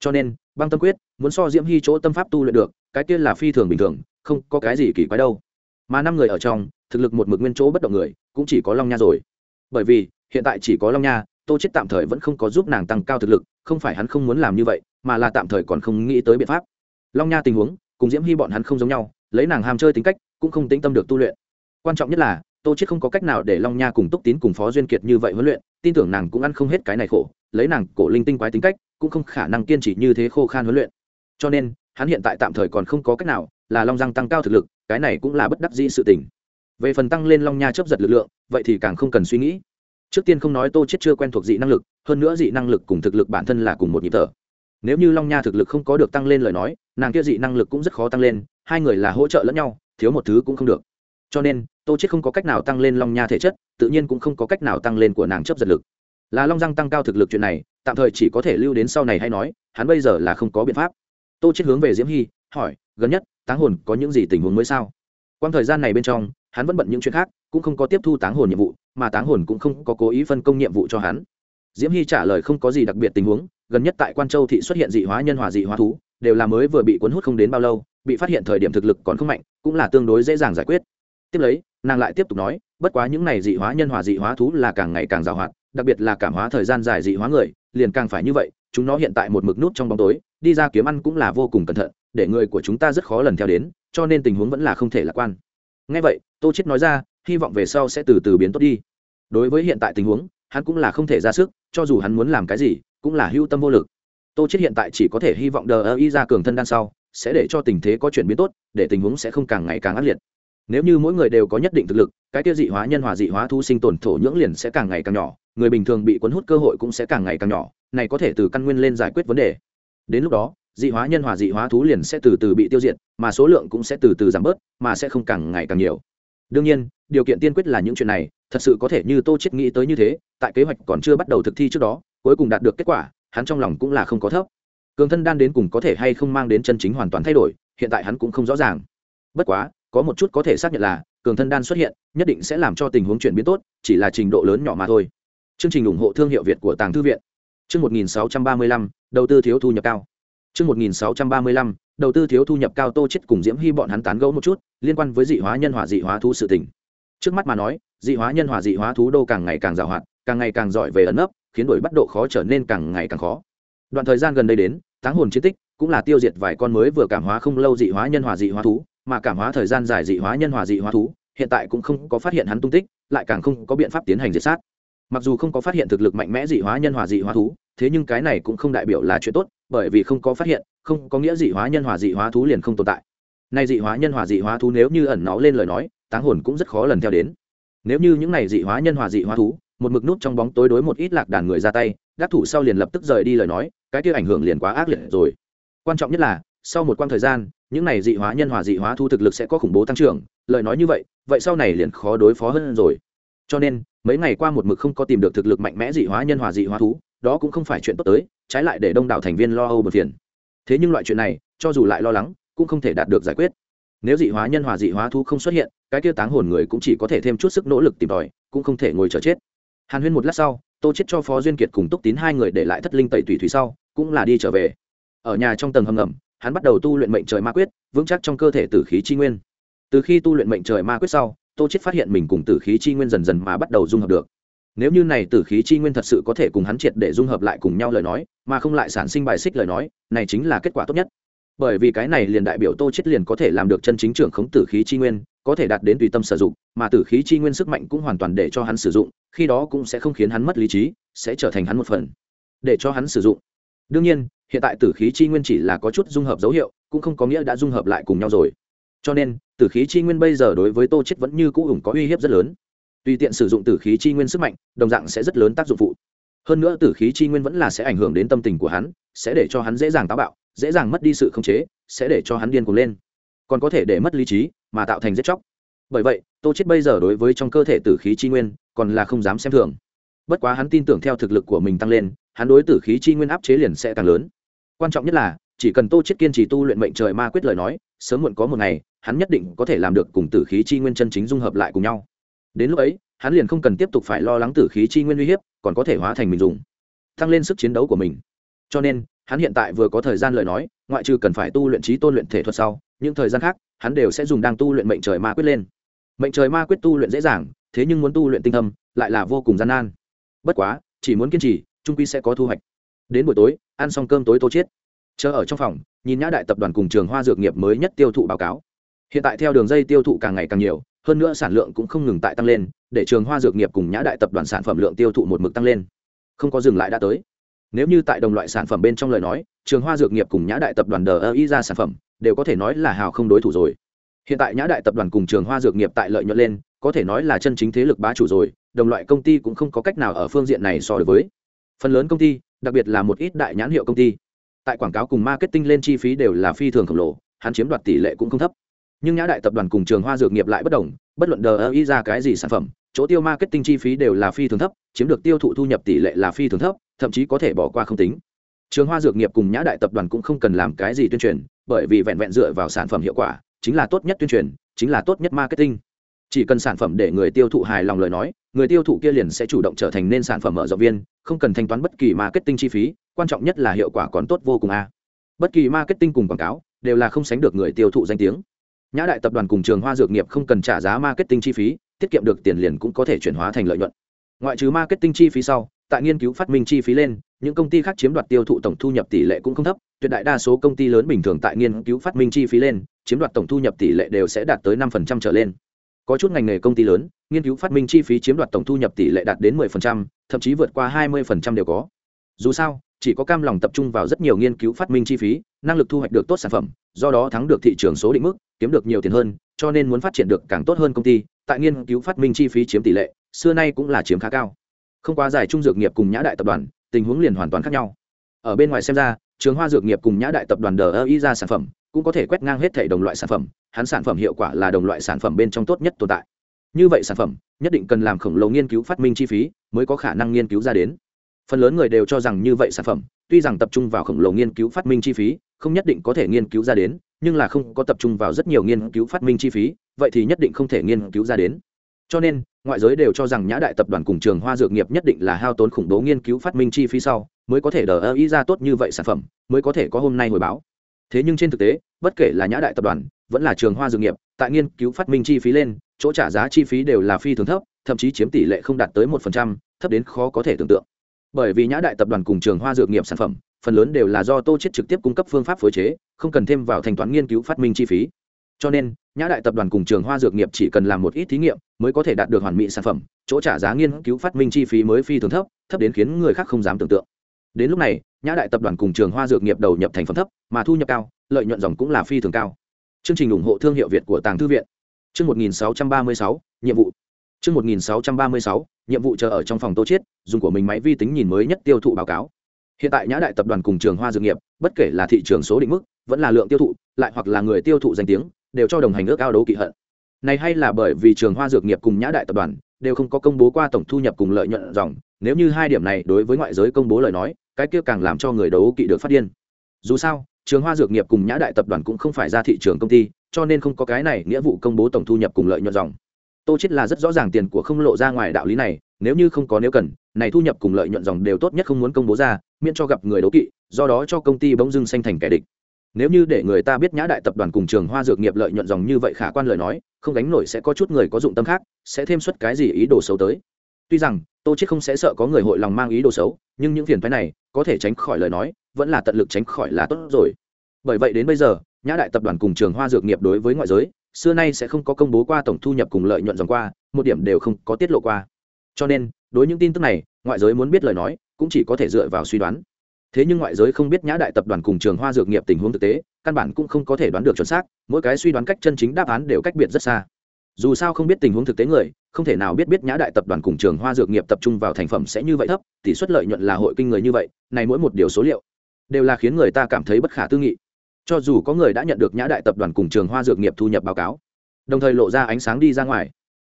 Cho nên, băng tâm quyết muốn so diễm hy chỗ tâm pháp tu luyện được, cái kia là phi thường bình thường, không có cái gì kỳ quái đâu. Mà năm người ở trong, thực lực một mực nguyên chỗ bất động người, cũng chỉ có long nha rồi. Bởi vì hiện tại chỉ có long nha, tô chết tạm thời vẫn không có giúp nàng tăng cao thực lực, không phải hắn không muốn làm như vậy, mà là tạm thời còn không nghĩ tới biện pháp. Long nha tình huống, cùng diễm hy bọn hắn không giống nhau, lấy nàng ham chơi tính cách, cũng không tĩnh tâm được tu luyện. Quan trọng nhất là, tô chết không có cách nào để long nha cùng túc tín cùng phó duyên kiệt như vậy huấn luyện, tin tưởng nàng cũng ăn không hết cái này khổ, lấy nàng cổ linh tinh quái tính cách, cũng không khả năng kiên trì như thế khô khan huấn luyện. Cho nên, hắn hiện tại tạm thời còn không có cách nào là long răng tăng cao thực lực, cái này cũng là bất đắc dĩ sự tình. Về phần tăng lên long nha chấp giật lực lượng, vậy thì càng không cần suy nghĩ trước tiên không nói tô chết chưa quen thuộc dị năng lực, hơn nữa dị năng lực cùng thực lực bản thân là cùng một nhịp thở. Nếu như long nha thực lực không có được tăng lên lời nói, nàng kia dị năng lực cũng rất khó tăng lên, hai người là hỗ trợ lẫn nhau, thiếu một thứ cũng không được. Cho nên, tô chết không có cách nào tăng lên long nha thể chất, tự nhiên cũng không có cách nào tăng lên của nàng chấp giật lực. Là long răng tăng cao thực lực chuyện này, tạm thời chỉ có thể lưu đến sau này hay nói, hắn bây giờ là không có biện pháp. Tô chết hướng về diễm hy, hỏi, gần nhất, táng hồn có những gì tình huống mới sao? Quang thời gian này bên trong, hắn vẫn bận những chuyện khác, cũng không có tiếp thu táng hồn nhiệm vụ mà táng hồn cũng không có cố ý phân công nhiệm vụ cho hắn. Diễm hy trả lời không có gì đặc biệt tình huống, gần nhất tại quan châu thị xuất hiện dị hóa nhân hòa dị hóa thú, đều là mới vừa bị cuốn hút không đến bao lâu, bị phát hiện thời điểm thực lực còn không mạnh, cũng là tương đối dễ dàng giải quyết. Tiếp lấy, nàng lại tiếp tục nói, bất quá những này dị hóa nhân hòa dị hóa thú là càng ngày càng rào hoạt đặc biệt là cảm hóa thời gian dài dị hóa người, liền càng phải như vậy, chúng nó hiện tại một mực nút trong bóng tối, đi ra kiếm ăn cũng là vô cùng cẩn thận, để người của chúng ta rất khó lần theo đến, cho nên tình huống vẫn là không thể lạc quan. Ngay vậy, tô chết nói ra hy vọng về sau sẽ từ từ biến tốt đi. Đối với hiện tại tình huống, hắn cũng là không thể ra sức, cho dù hắn muốn làm cái gì, cũng là hưu tâm vô lực. Tô chết hiện tại chỉ có thể hy vọng đờ ơ y ra cường thân đan sau, sẽ để cho tình thế có chuyển biến tốt, để tình huống sẽ không càng ngày càng ác liệt. Nếu như mỗi người đều có nhất định thực lực, cái tiêu dị hóa nhân hòa dị hóa thu sinh tồn thổ nhưỡng liền sẽ càng ngày càng nhỏ, người bình thường bị cuốn hút cơ hội cũng sẽ càng ngày càng nhỏ, này có thể từ căn nguyên lên giải quyết vấn đề. Đến lúc đó, dị hóa nhân hòa dị hóa thú liền sẽ từ từ bị tiêu diệt, mà số lượng cũng sẽ từ từ giảm bớt, mà sẽ không càng ngày càng nhiều đương nhiên điều kiện tiên quyết là những chuyện này thật sự có thể như tô chết nghĩ tới như thế tại kế hoạch còn chưa bắt đầu thực thi trước đó cuối cùng đạt được kết quả hắn trong lòng cũng là không có thấp. Cường thân đan đến cùng có thể hay không mang đến chân chính hoàn toàn thay đổi hiện tại hắn cũng không rõ ràng. Bất quá có một chút có thể xác nhận là cường thân đan xuất hiện nhất định sẽ làm cho tình huống chuyển biến tốt chỉ là trình độ lớn nhỏ mà thôi. Chương trình ủng hộ thương hiệu việt của tàng thư viện. Chương 1635, đầu tư thiếu thu nhập cao chương 1635, đầu tư thiếu thu nhập cao tô chết cùng diễm hy bọn hắn tán gẫu một chút liên quan với dị hóa nhân hòa dị hóa thú sự tình. Trước mắt mà nói dị hóa nhân hòa dị hóa thú đô càng ngày càng giàu hoạt càng ngày càng giỏi về ẩn nấp khiến đổi bắt độ khó trở nên càng ngày càng khó. Đoạn thời gian gần đây đến táng hồn chiến tích cũng là tiêu diệt vài con mới vừa cảm hóa không lâu dị hóa nhân hòa dị hóa thú mà cảm hóa thời gian dài dị hóa nhân hòa dị hóa thú hiện tại cũng không có phát hiện hắn tung tích lại càng không có biện pháp tiến hành diệt sát mặc dù không có phát hiện thực lực mạnh mẽ dị hóa nhân hòa dị hóa thú thế nhưng cái này cũng không đại biểu là chuyện tốt bởi vì không có phát hiện không có nghĩa dị hóa nhân hòa dị hóa thú liền không tồn tại nay dị hóa nhân hòa dị hóa thú nếu như ẩn nó lên lời nói táng hồn cũng rất khó lần theo đến nếu như những này dị hóa nhân hòa dị hóa thú một mực nút trong bóng tối đối một ít lạc đàn người ra tay đắc thủ sau liền lập tức rời đi lời nói cái kia ảnh hưởng liền quá ác liệt rồi quan trọng nhất là sau một quãng thời gian những này dị hóa nhân hòa dị hóa thu thực lực sẽ có khủng bố tăng trưởng lời nói như vậy vậy sau này liền khó đối phó hơn rồi cho nên mấy ngày qua một mực không có tìm được thực lực mạnh mẽ dị hóa nhân hòa dị hóa thú, đó cũng không phải chuyện tốt tới, trái lại để đông đảo thành viên lo âu bật phiền. Thế nhưng loại chuyện này, cho dù lại lo lắng, cũng không thể đạt được giải quyết. Nếu dị hóa nhân hòa dị hóa thú không xuất hiện, cái kia táng hồn người cũng chỉ có thể thêm chút sức nỗ lực tìm tòi, cũng không thể ngồi chờ chết. Hàn huyên một lát sau, tô chết cho phó duyên kiệt cùng túc tín hai người để lại thất linh tẩy tùy thủy sau, cũng là đi trở về. Ở nhà trong tầng hầm ngầm, hắn bắt đầu tu luyện mệnh trời ma quyết, vững chắc trong cơ thể tử khí chi nguyên. Từ khi tu luyện mệnh trời ma quyết sau tô chết phát hiện mình cùng tử khí chi nguyên dần dần mà bắt đầu dung hợp được. Nếu như này tử khí chi nguyên thật sự có thể cùng hắn triệt để dung hợp lại cùng nhau lời nói, mà không lại sản sinh bài xích lời nói, này chính là kết quả tốt nhất. Bởi vì cái này liền đại biểu tô chết liền có thể làm được chân chính trưởng khống tử khí chi nguyên, có thể đạt đến tùy tâm sử dụng, mà tử khí chi nguyên sức mạnh cũng hoàn toàn để cho hắn sử dụng, khi đó cũng sẽ không khiến hắn mất lý trí, sẽ trở thành hắn một phần. Để cho hắn sử dụng. Đương nhiên, hiện tại tử khí chi nguyên chỉ là có chút dung hợp dấu hiệu, cũng không có nghĩa đã dung hợp lại cùng nhau rồi cho nên, tử khí chi nguyên bây giờ đối với tô chết vẫn như cũ ủng có uy hiếp rất lớn. Tùy tiện sử dụng tử khí chi nguyên sức mạnh, đồng dạng sẽ rất lớn tác dụng phụ. Hơn nữa tử khí chi nguyên vẫn là sẽ ảnh hưởng đến tâm tình của hắn, sẽ để cho hắn dễ dàng táo bạo, dễ dàng mất đi sự khống chế, sẽ để cho hắn điên cuồng lên. Còn có thể để mất lý trí, mà tạo thành giết chóc. Bởi vậy, tô chết bây giờ đối với trong cơ thể tử khí chi nguyên, còn là không dám xem thường. Bất quá hắn tin tưởng theo thực lực của mình tăng lên, hắn đối tử khí chi nguyên áp chế liền sẽ càng lớn. Quan trọng nhất là, chỉ cần tô chết kiên trì tu luyện mệnh trời ma quyết lời nói, sớm muộn có một ngày hắn nhất định có thể làm được cùng tử khí chi nguyên chân chính dung hợp lại cùng nhau. Đến lúc ấy, hắn liền không cần tiếp tục phải lo lắng tử khí chi nguyên uy hiếp, còn có thể hóa thành mình dùng, tăng lên sức chiến đấu của mình. Cho nên, hắn hiện tại vừa có thời gian lời nói, ngoại trừ cần phải tu luyện trí tôn luyện thể thuật sau, những thời gian khác, hắn đều sẽ dùng đang tu luyện mệnh trời ma quyết lên. Mệnh trời ma quyết tu luyện dễ dàng, thế nhưng muốn tu luyện tinh thâm, lại là vô cùng gian nan. Bất quá, chỉ muốn kiên trì, trung quy sẽ có thu hoạch. Đến buổi tối, ăn xong cơm tối tô chết. Chờ ở trong phòng, nhìn nhã đại tập đoàn cùng trường hoa dược nghiệp mới nhất tiêu thụ báo cáo hiện tại theo đường dây tiêu thụ càng ngày càng nhiều, hơn nữa sản lượng cũng không ngừng tại tăng lên, để trường hoa dược nghiệp cùng nhã đại tập đoàn sản phẩm lượng tiêu thụ một mực tăng lên. Không có dừng lại đã tới. Nếu như tại đồng loại sản phẩm bên trong lời nói, trường hoa dược nghiệp cùng nhã đại tập đoàn đờ ơ y ra sản phẩm, đều có thể nói là hào không đối thủ rồi. Hiện tại nhã đại tập đoàn cùng trường hoa dược nghiệp tại lợi nhuận lên, có thể nói là chân chính thế lực bá chủ rồi, đồng loại công ty cũng không có cách nào ở phương diện này so đối với. Phần lớn công ty, đặc biệt là một ít đại nhãn hiệu công ty, tại quảng cáo cùng marketing lên chi phí đều là phi thường khổng lồ, hắn chiếm đoạt tỷ lệ cũng không thấp nhưng nhã đại tập đoàn cùng trường hoa dược nghiệp lại bất đồng, bất luận đờ ơ ý ra cái gì sản phẩm, chỗ tiêu marketing chi phí đều là phi thường thấp, chiếm được tiêu thụ thu nhập tỷ lệ là phi thường thấp, thậm chí có thể bỏ qua không tính. Trường hoa dược nghiệp cùng nhã đại tập đoàn cũng không cần làm cái gì tuyên truyền, bởi vì vẹn vẹn dựa vào sản phẩm hiệu quả, chính là tốt nhất tuyên truyền, chính là tốt nhất marketing. Chỉ cần sản phẩm để người tiêu thụ hài lòng lời nói, người tiêu thụ kia liền sẽ chủ động trở thành nên sản phẩm mở rộng viên, không cần thanh toán bất kỳ marketing chi phí, quan trọng nhất là hiệu quả còn tốt vô cùng a. Bất kỳ marketing cùng quảng cáo đều là không sánh được người tiêu thụ danh tiếng nhã đại tập đoàn cùng trường hoa dược nghiệp không cần trả giá marketing chi phí tiết kiệm được tiền liền cũng có thể chuyển hóa thành lợi nhuận. Ngoại trừ marketing chi phí sau tại nghiên cứu phát minh chi phí lên những công ty khác chiếm đoạt tiêu thụ tổng thu nhập tỷ lệ cũng không thấp tuyệt đại đa số công ty lớn bình thường tại nghiên cứu phát minh chi phí lên chiếm đoạt tổng thu nhập tỷ lệ đều sẽ đạt tới năm trở lên. Có chút ngành nghề công ty lớn nghiên cứu phát minh chi phí chiếm đoạt tổng thu nhập tỷ lệ đạt đến 10%, thậm chí vượt qua 20% đều có. Dù sao chỉ có cam lòng tập trung vào rất nhiều nghiên cứu phát minh chi phí năng lực thu hoạch được tốt sản phẩm do đó thắng được thị trường số định mức kiếm được nhiều tiền hơn, cho nên muốn phát triển được càng tốt hơn công ty, tại nghiên cứu phát minh chi phí chiếm tỷ lệ, xưa nay cũng là chiếm khá cao. Không quá dài trung dược nghiệp cùng nhã đại tập đoàn, tình huống liền hoàn toàn khác nhau. Ở bên ngoài xem ra, trường hoa dược nghiệp cùng nhã đại tập đoàn đờ ra sản phẩm, cũng có thể quét ngang hết thể đồng loại sản phẩm, hắn sản phẩm hiệu quả là đồng loại sản phẩm bên trong tốt nhất tồn tại. Như vậy sản phẩm, nhất định cần làm khổng lồ nghiên cứu phát minh chi phí, mới có khả năng nghiên cứu ra đến. Phần lớn người đều cho rằng như vậy sản phẩm, tuy rằng tập trung vào khổng lồ nghiên cứu phát minh chi phí, không nhất định có thể nghiên cứu ra đến nhưng là không có tập trung vào rất nhiều nghiên cứu phát minh chi phí, vậy thì nhất định không thể nghiên cứu ra đến. Cho nên, ngoại giới đều cho rằng nhã đại tập đoàn cùng trường hoa dược nghiệp nhất định là hao tốn khủng bố nghiên cứu phát minh chi phí sau, mới có thể đờ ơ ý ra tốt như vậy sản phẩm, mới có thể có hôm nay hồi báo. Thế nhưng trên thực tế, bất kể là nhã đại tập đoàn, vẫn là trường hoa dược nghiệp, tại nghiên cứu phát minh chi phí lên, chỗ trả giá chi phí đều là phi thường thấp, thậm chí chiếm tỷ lệ không đạt tới một phần trăm, thấp đến khó có thể tưởng tượng. Bởi vì nhã đại tập đoàn cùng trường hoa dược nghiệp sản phẩm, phần lớn đều là do tô chết trực tiếp cung cấp phương pháp phối chế không cần thêm vào thanh toán nghiên cứu phát minh chi phí. Cho nên nhã đại tập đoàn cùng trường hoa dược nghiệp chỉ cần làm một ít thí nghiệm mới có thể đạt được hoàn mỹ sản phẩm chỗ trả giá nghiên cứu phát minh chi phí mới phi thường thấp thấp đến khiến người khác không dám tưởng tượng. Đến lúc này nhã đại tập đoàn cùng trường hoa dược nghiệp đầu nhập thành phẩm thấp mà thu nhập cao lợi nhuận dòng cũng là phi thường cao. Chương trình ủng hộ thương hiệu việt của tàng thư viện. Chương 1636, nhiệm vụ. Chương 1636, nhiệm vụ chờ ở trong phòng tô chiết dùng của mình máy vi tính nhìn mới nhất tiêu thụ báo cáo hiện tại nhã đại tập đoàn cùng trường hoa dược nghiệp, bất kể là thị trường số định mức, vẫn là lượng tiêu thụ, lại hoặc là người tiêu thụ danh tiếng, đều cho đồng hành ước ao đấu kỵ hận. Này hay là bởi vì trường hoa dược nghiệp cùng nhã đại tập đoàn đều không có công bố qua tổng thu nhập cùng lợi nhuận dòng, nếu như hai điểm này đối với ngoại giới công bố lời nói, cái kia càng làm cho người đấu kỵ được phát điên. Dù sao, trường hoa dược nghiệp cùng nhã đại tập đoàn cũng không phải ra thị trường công ty, cho nên không có cái này nghĩa vụ công bố tổng thu nhập cùng lợi nhuận dòng. Tô chết là rất rõ ràng tiền của không lộ ra ngoài đạo lý này, nếu như không có nếu cần này thu nhập cùng lợi nhuận dòng đều tốt nhất không muốn công bố ra, miễn cho gặp người đấu kỵ, do đó cho công ty bỗng dưng xanh thành kẻ địch. Nếu như để người ta biết nhã đại tập đoàn cùng trường hoa dược nghiệp lợi nhuận dòng như vậy khả quan lời nói, không đánh nổi sẽ có chút người có dụng tâm khác, sẽ thêm suất cái gì ý đồ xấu tới. Tuy rằng, tô chết không sẽ sợ có người hội lòng mang ý đồ xấu, nhưng những phiền phái này, có thể tránh khỏi lời nói, vẫn là tận lực tránh khỏi là tốt rồi. Bởi vậy đến bây giờ, nhã đại tập đoàn cùng trường hoa dược nghiệp đối với ngoại giới, xưa nay sẽ không có công bố qua tổng thu nhập cùng lợi nhuận dòng qua, một điểm đều không có tiết lộ qua. Cho nên đối những tin tức này, ngoại giới muốn biết lời nói, cũng chỉ có thể dựa vào suy đoán. Thế nhưng ngoại giới không biết nhã đại tập đoàn cùng trường hoa dược nghiệp tình huống thực tế, căn bản cũng không có thể đoán được chuẩn xác, mỗi cái suy đoán cách chân chính đáp án đều cách biệt rất xa. Dù sao không biết tình huống thực tế người, không thể nào biết biết nhã đại tập đoàn cùng trường hoa dược nghiệp tập trung vào thành phẩm sẽ như vậy thấp, tỷ suất lợi nhuận là hội kinh người như vậy, này mỗi một điều số liệu, đều là khiến người ta cảm thấy bất khả tư nghị. Cho dù có người đã nhận được nhã đại tập đoàn cùng trường hoa dược nghiệp thu nhập báo cáo, đồng thời lộ ra ánh sáng đi ra ngoài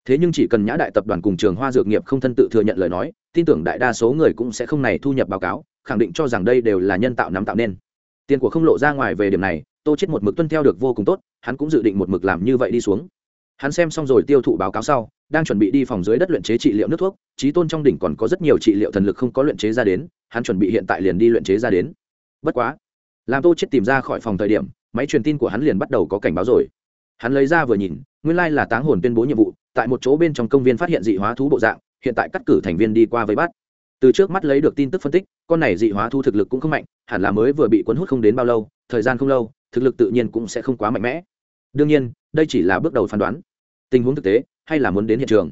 thế nhưng chỉ cần nhã đại tập đoàn cùng trường hoa dược nghiệp không thân tự thừa nhận lời nói, tin tưởng đại đa số người cũng sẽ không này thu nhập báo cáo, khẳng định cho rằng đây đều là nhân tạo nắm tạo nên. Tiền của không lộ ra ngoài về điểm này, tô chết một mực tuân theo được vô cùng tốt, hắn cũng dự định một mực làm như vậy đi xuống. Hắn xem xong rồi tiêu thụ báo cáo sau, đang chuẩn bị đi phòng dưới đất luyện chế trị liệu nước thuốc, trí tôn trong đỉnh còn có rất nhiều trị liệu thần lực không có luyện chế ra đến, hắn chuẩn bị hiện tại liền đi luyện chế ra đến. Bất quá, làm tô chết tìm ra khỏi phòng thời điểm, máy truyền tin của hắn liền bắt đầu có cảnh báo rồi. Hắn lấy ra vừa nhìn, nguyên lai là táng hồn tuyên bố nhiệm vụ tại một chỗ bên trong công viên phát hiện dị hóa thú bộ dạng, hiện tại cắt cử thành viên đi qua với bắt. Từ trước mắt lấy được tin tức phân tích, con này dị hóa thú thực lực cũng không mạnh, hẳn là mới vừa bị cuốn hút không đến bao lâu, thời gian không lâu, thực lực tự nhiên cũng sẽ không quá mạnh mẽ. Đương nhiên, đây chỉ là bước đầu phán đoán. Tình huống thực tế, hay là muốn đến hiện trường.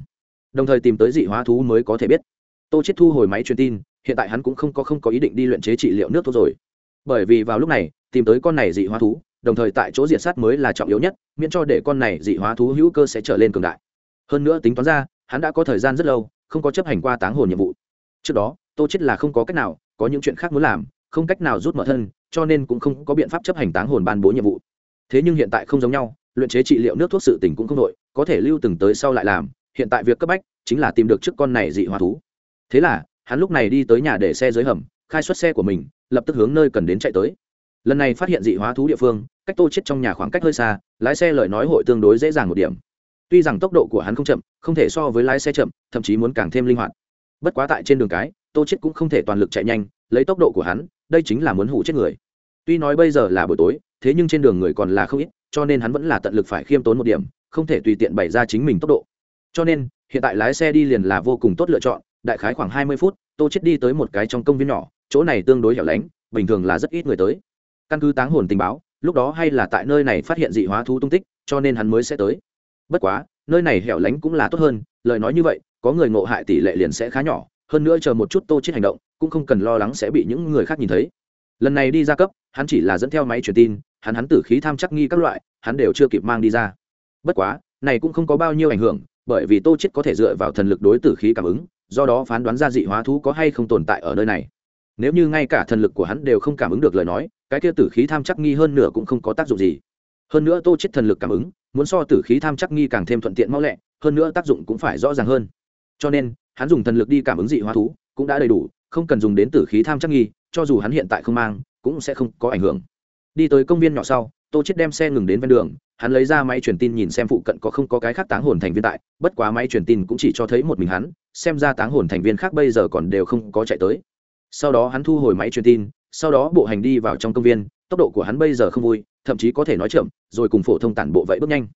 Đồng thời tìm tới dị hóa thú mới có thể biết. Tô chết thu hồi máy truyền tin, hiện tại hắn cũng không có không có ý định đi luyện chế trị liệu nước thuốc rồi. Bởi vì vào lúc này, tìm tới con này dị hóa thú, đồng thời tại chỗ diệt sát mới là trọng yếu nhất, miễn cho để con này dị hóa thú hữu cơ sẽ trở lên cường đại hơn nữa tính toán ra, hắn đã có thời gian rất lâu, không có chấp hành qua táng hồn nhiệm vụ. Trước đó, tô chết là không có cách nào, có những chuyện khác muốn làm, không cách nào rút mở thân, cho nên cũng không có biện pháp chấp hành táng hồn ban bố nhiệm vụ. Thế nhưng hiện tại không giống nhau, luyện chế trị liệu nước thuốc sự tình cũng không đội có thể lưu từng tới sau lại làm, hiện tại việc cấp bách chính là tìm được trước con này dị hóa thú. Thế là, hắn lúc này đi tới nhà để xe dưới hầm, khai xuất xe của mình, lập tức hướng nơi cần đến chạy tới. Lần này phát hiện dị hóa thú địa phương, cách tô chết trong nhà khoảng cách hơi xa, lái xe lời nói hội tương đối dễ dàng một điểm tuy rằng tốc độ của hắn không chậm, không thể so với lái xe chậm, thậm chí muốn càng thêm linh hoạt. Bất quá tại trên đường cái, tô chết cũng không thể toàn lực chạy nhanh, lấy tốc độ của hắn, đây chính là muốn hủ chết người. Tuy nói bây giờ là buổi tối, thế nhưng trên đường người còn là không ít, cho nên hắn vẫn là tận lực phải khiêm tốn một điểm, không thể tùy tiện bày ra chính mình tốc độ. Cho nên, hiện tại lái xe đi liền là vô cùng tốt lựa chọn, đại khái khoảng hai mươi phút, tô chết đi tới một cái trong công viên nhỏ, chỗ này tương đối hẻo lánh, bình thường là rất ít người tới. Căn cứ táng hồn tình báo, lúc đó hay là tại nơi này phát hiện dị hóa thú tung tích, cho nên hắn mới sẽ tới bất quá, nơi này hẻo lánh cũng là tốt hơn, lời nói như vậy, có người ngộ hại tỷ lệ liền sẽ khá nhỏ, hơn nữa chờ một chút tô chết hành động, cũng không cần lo lắng sẽ bị những người khác nhìn thấy. Lần này đi ra cấp, hắn chỉ là dẫn theo máy truyền tin, hắn hắn tử khí tham chắc nghi các loại, hắn đều chưa kịp mang đi ra. Bất quá, này cũng không có bao nhiêu ảnh hưởng, bởi vì tô chết có thể dựa vào thần lực đối tử khí cảm ứng, do đó phán đoán ra dị hóa thú có hay không tồn tại ở nơi này. Nếu như ngay cả thần lực của hắn đều không cảm ứng được lời nói, cái kia tử khí tham chắc nghi hơn nửa cũng không có tác dụng gì hơn nữa tô chết thần lực cảm ứng, muốn so tử khí tham chắc nghi càng thêm thuận tiện mau lẹ, hơn nữa tác dụng cũng phải rõ ràng hơn. Cho nên, hắn dùng thần lực đi cảm ứng dị hóa thú, cũng đã đầy đủ, không cần dùng đến tử khí tham chắc nghi, cho dù hắn hiện tại không mang, cũng sẽ không có ảnh hưởng. Đi tới công viên nhỏ sau, tô chết đem xe ngừng đến ven đường, hắn lấy ra máy truyền tin nhìn xem phụ cận có không có cái khác táng hồn thành viên tại, bất quá máy truyền tin cũng chỉ cho thấy một mình hắn, xem ra táng hồn thành viên khác bây giờ còn đều không có chạy tới. Sau đó hắn thu hồi máy truyền tin, sau đó bộ hành đi vào trong công viên, tốc độ của hắn bây giờ không vui thậm chí có thể nói chậm, rồi cùng phổ thông tản bộ vậy bước nhanh.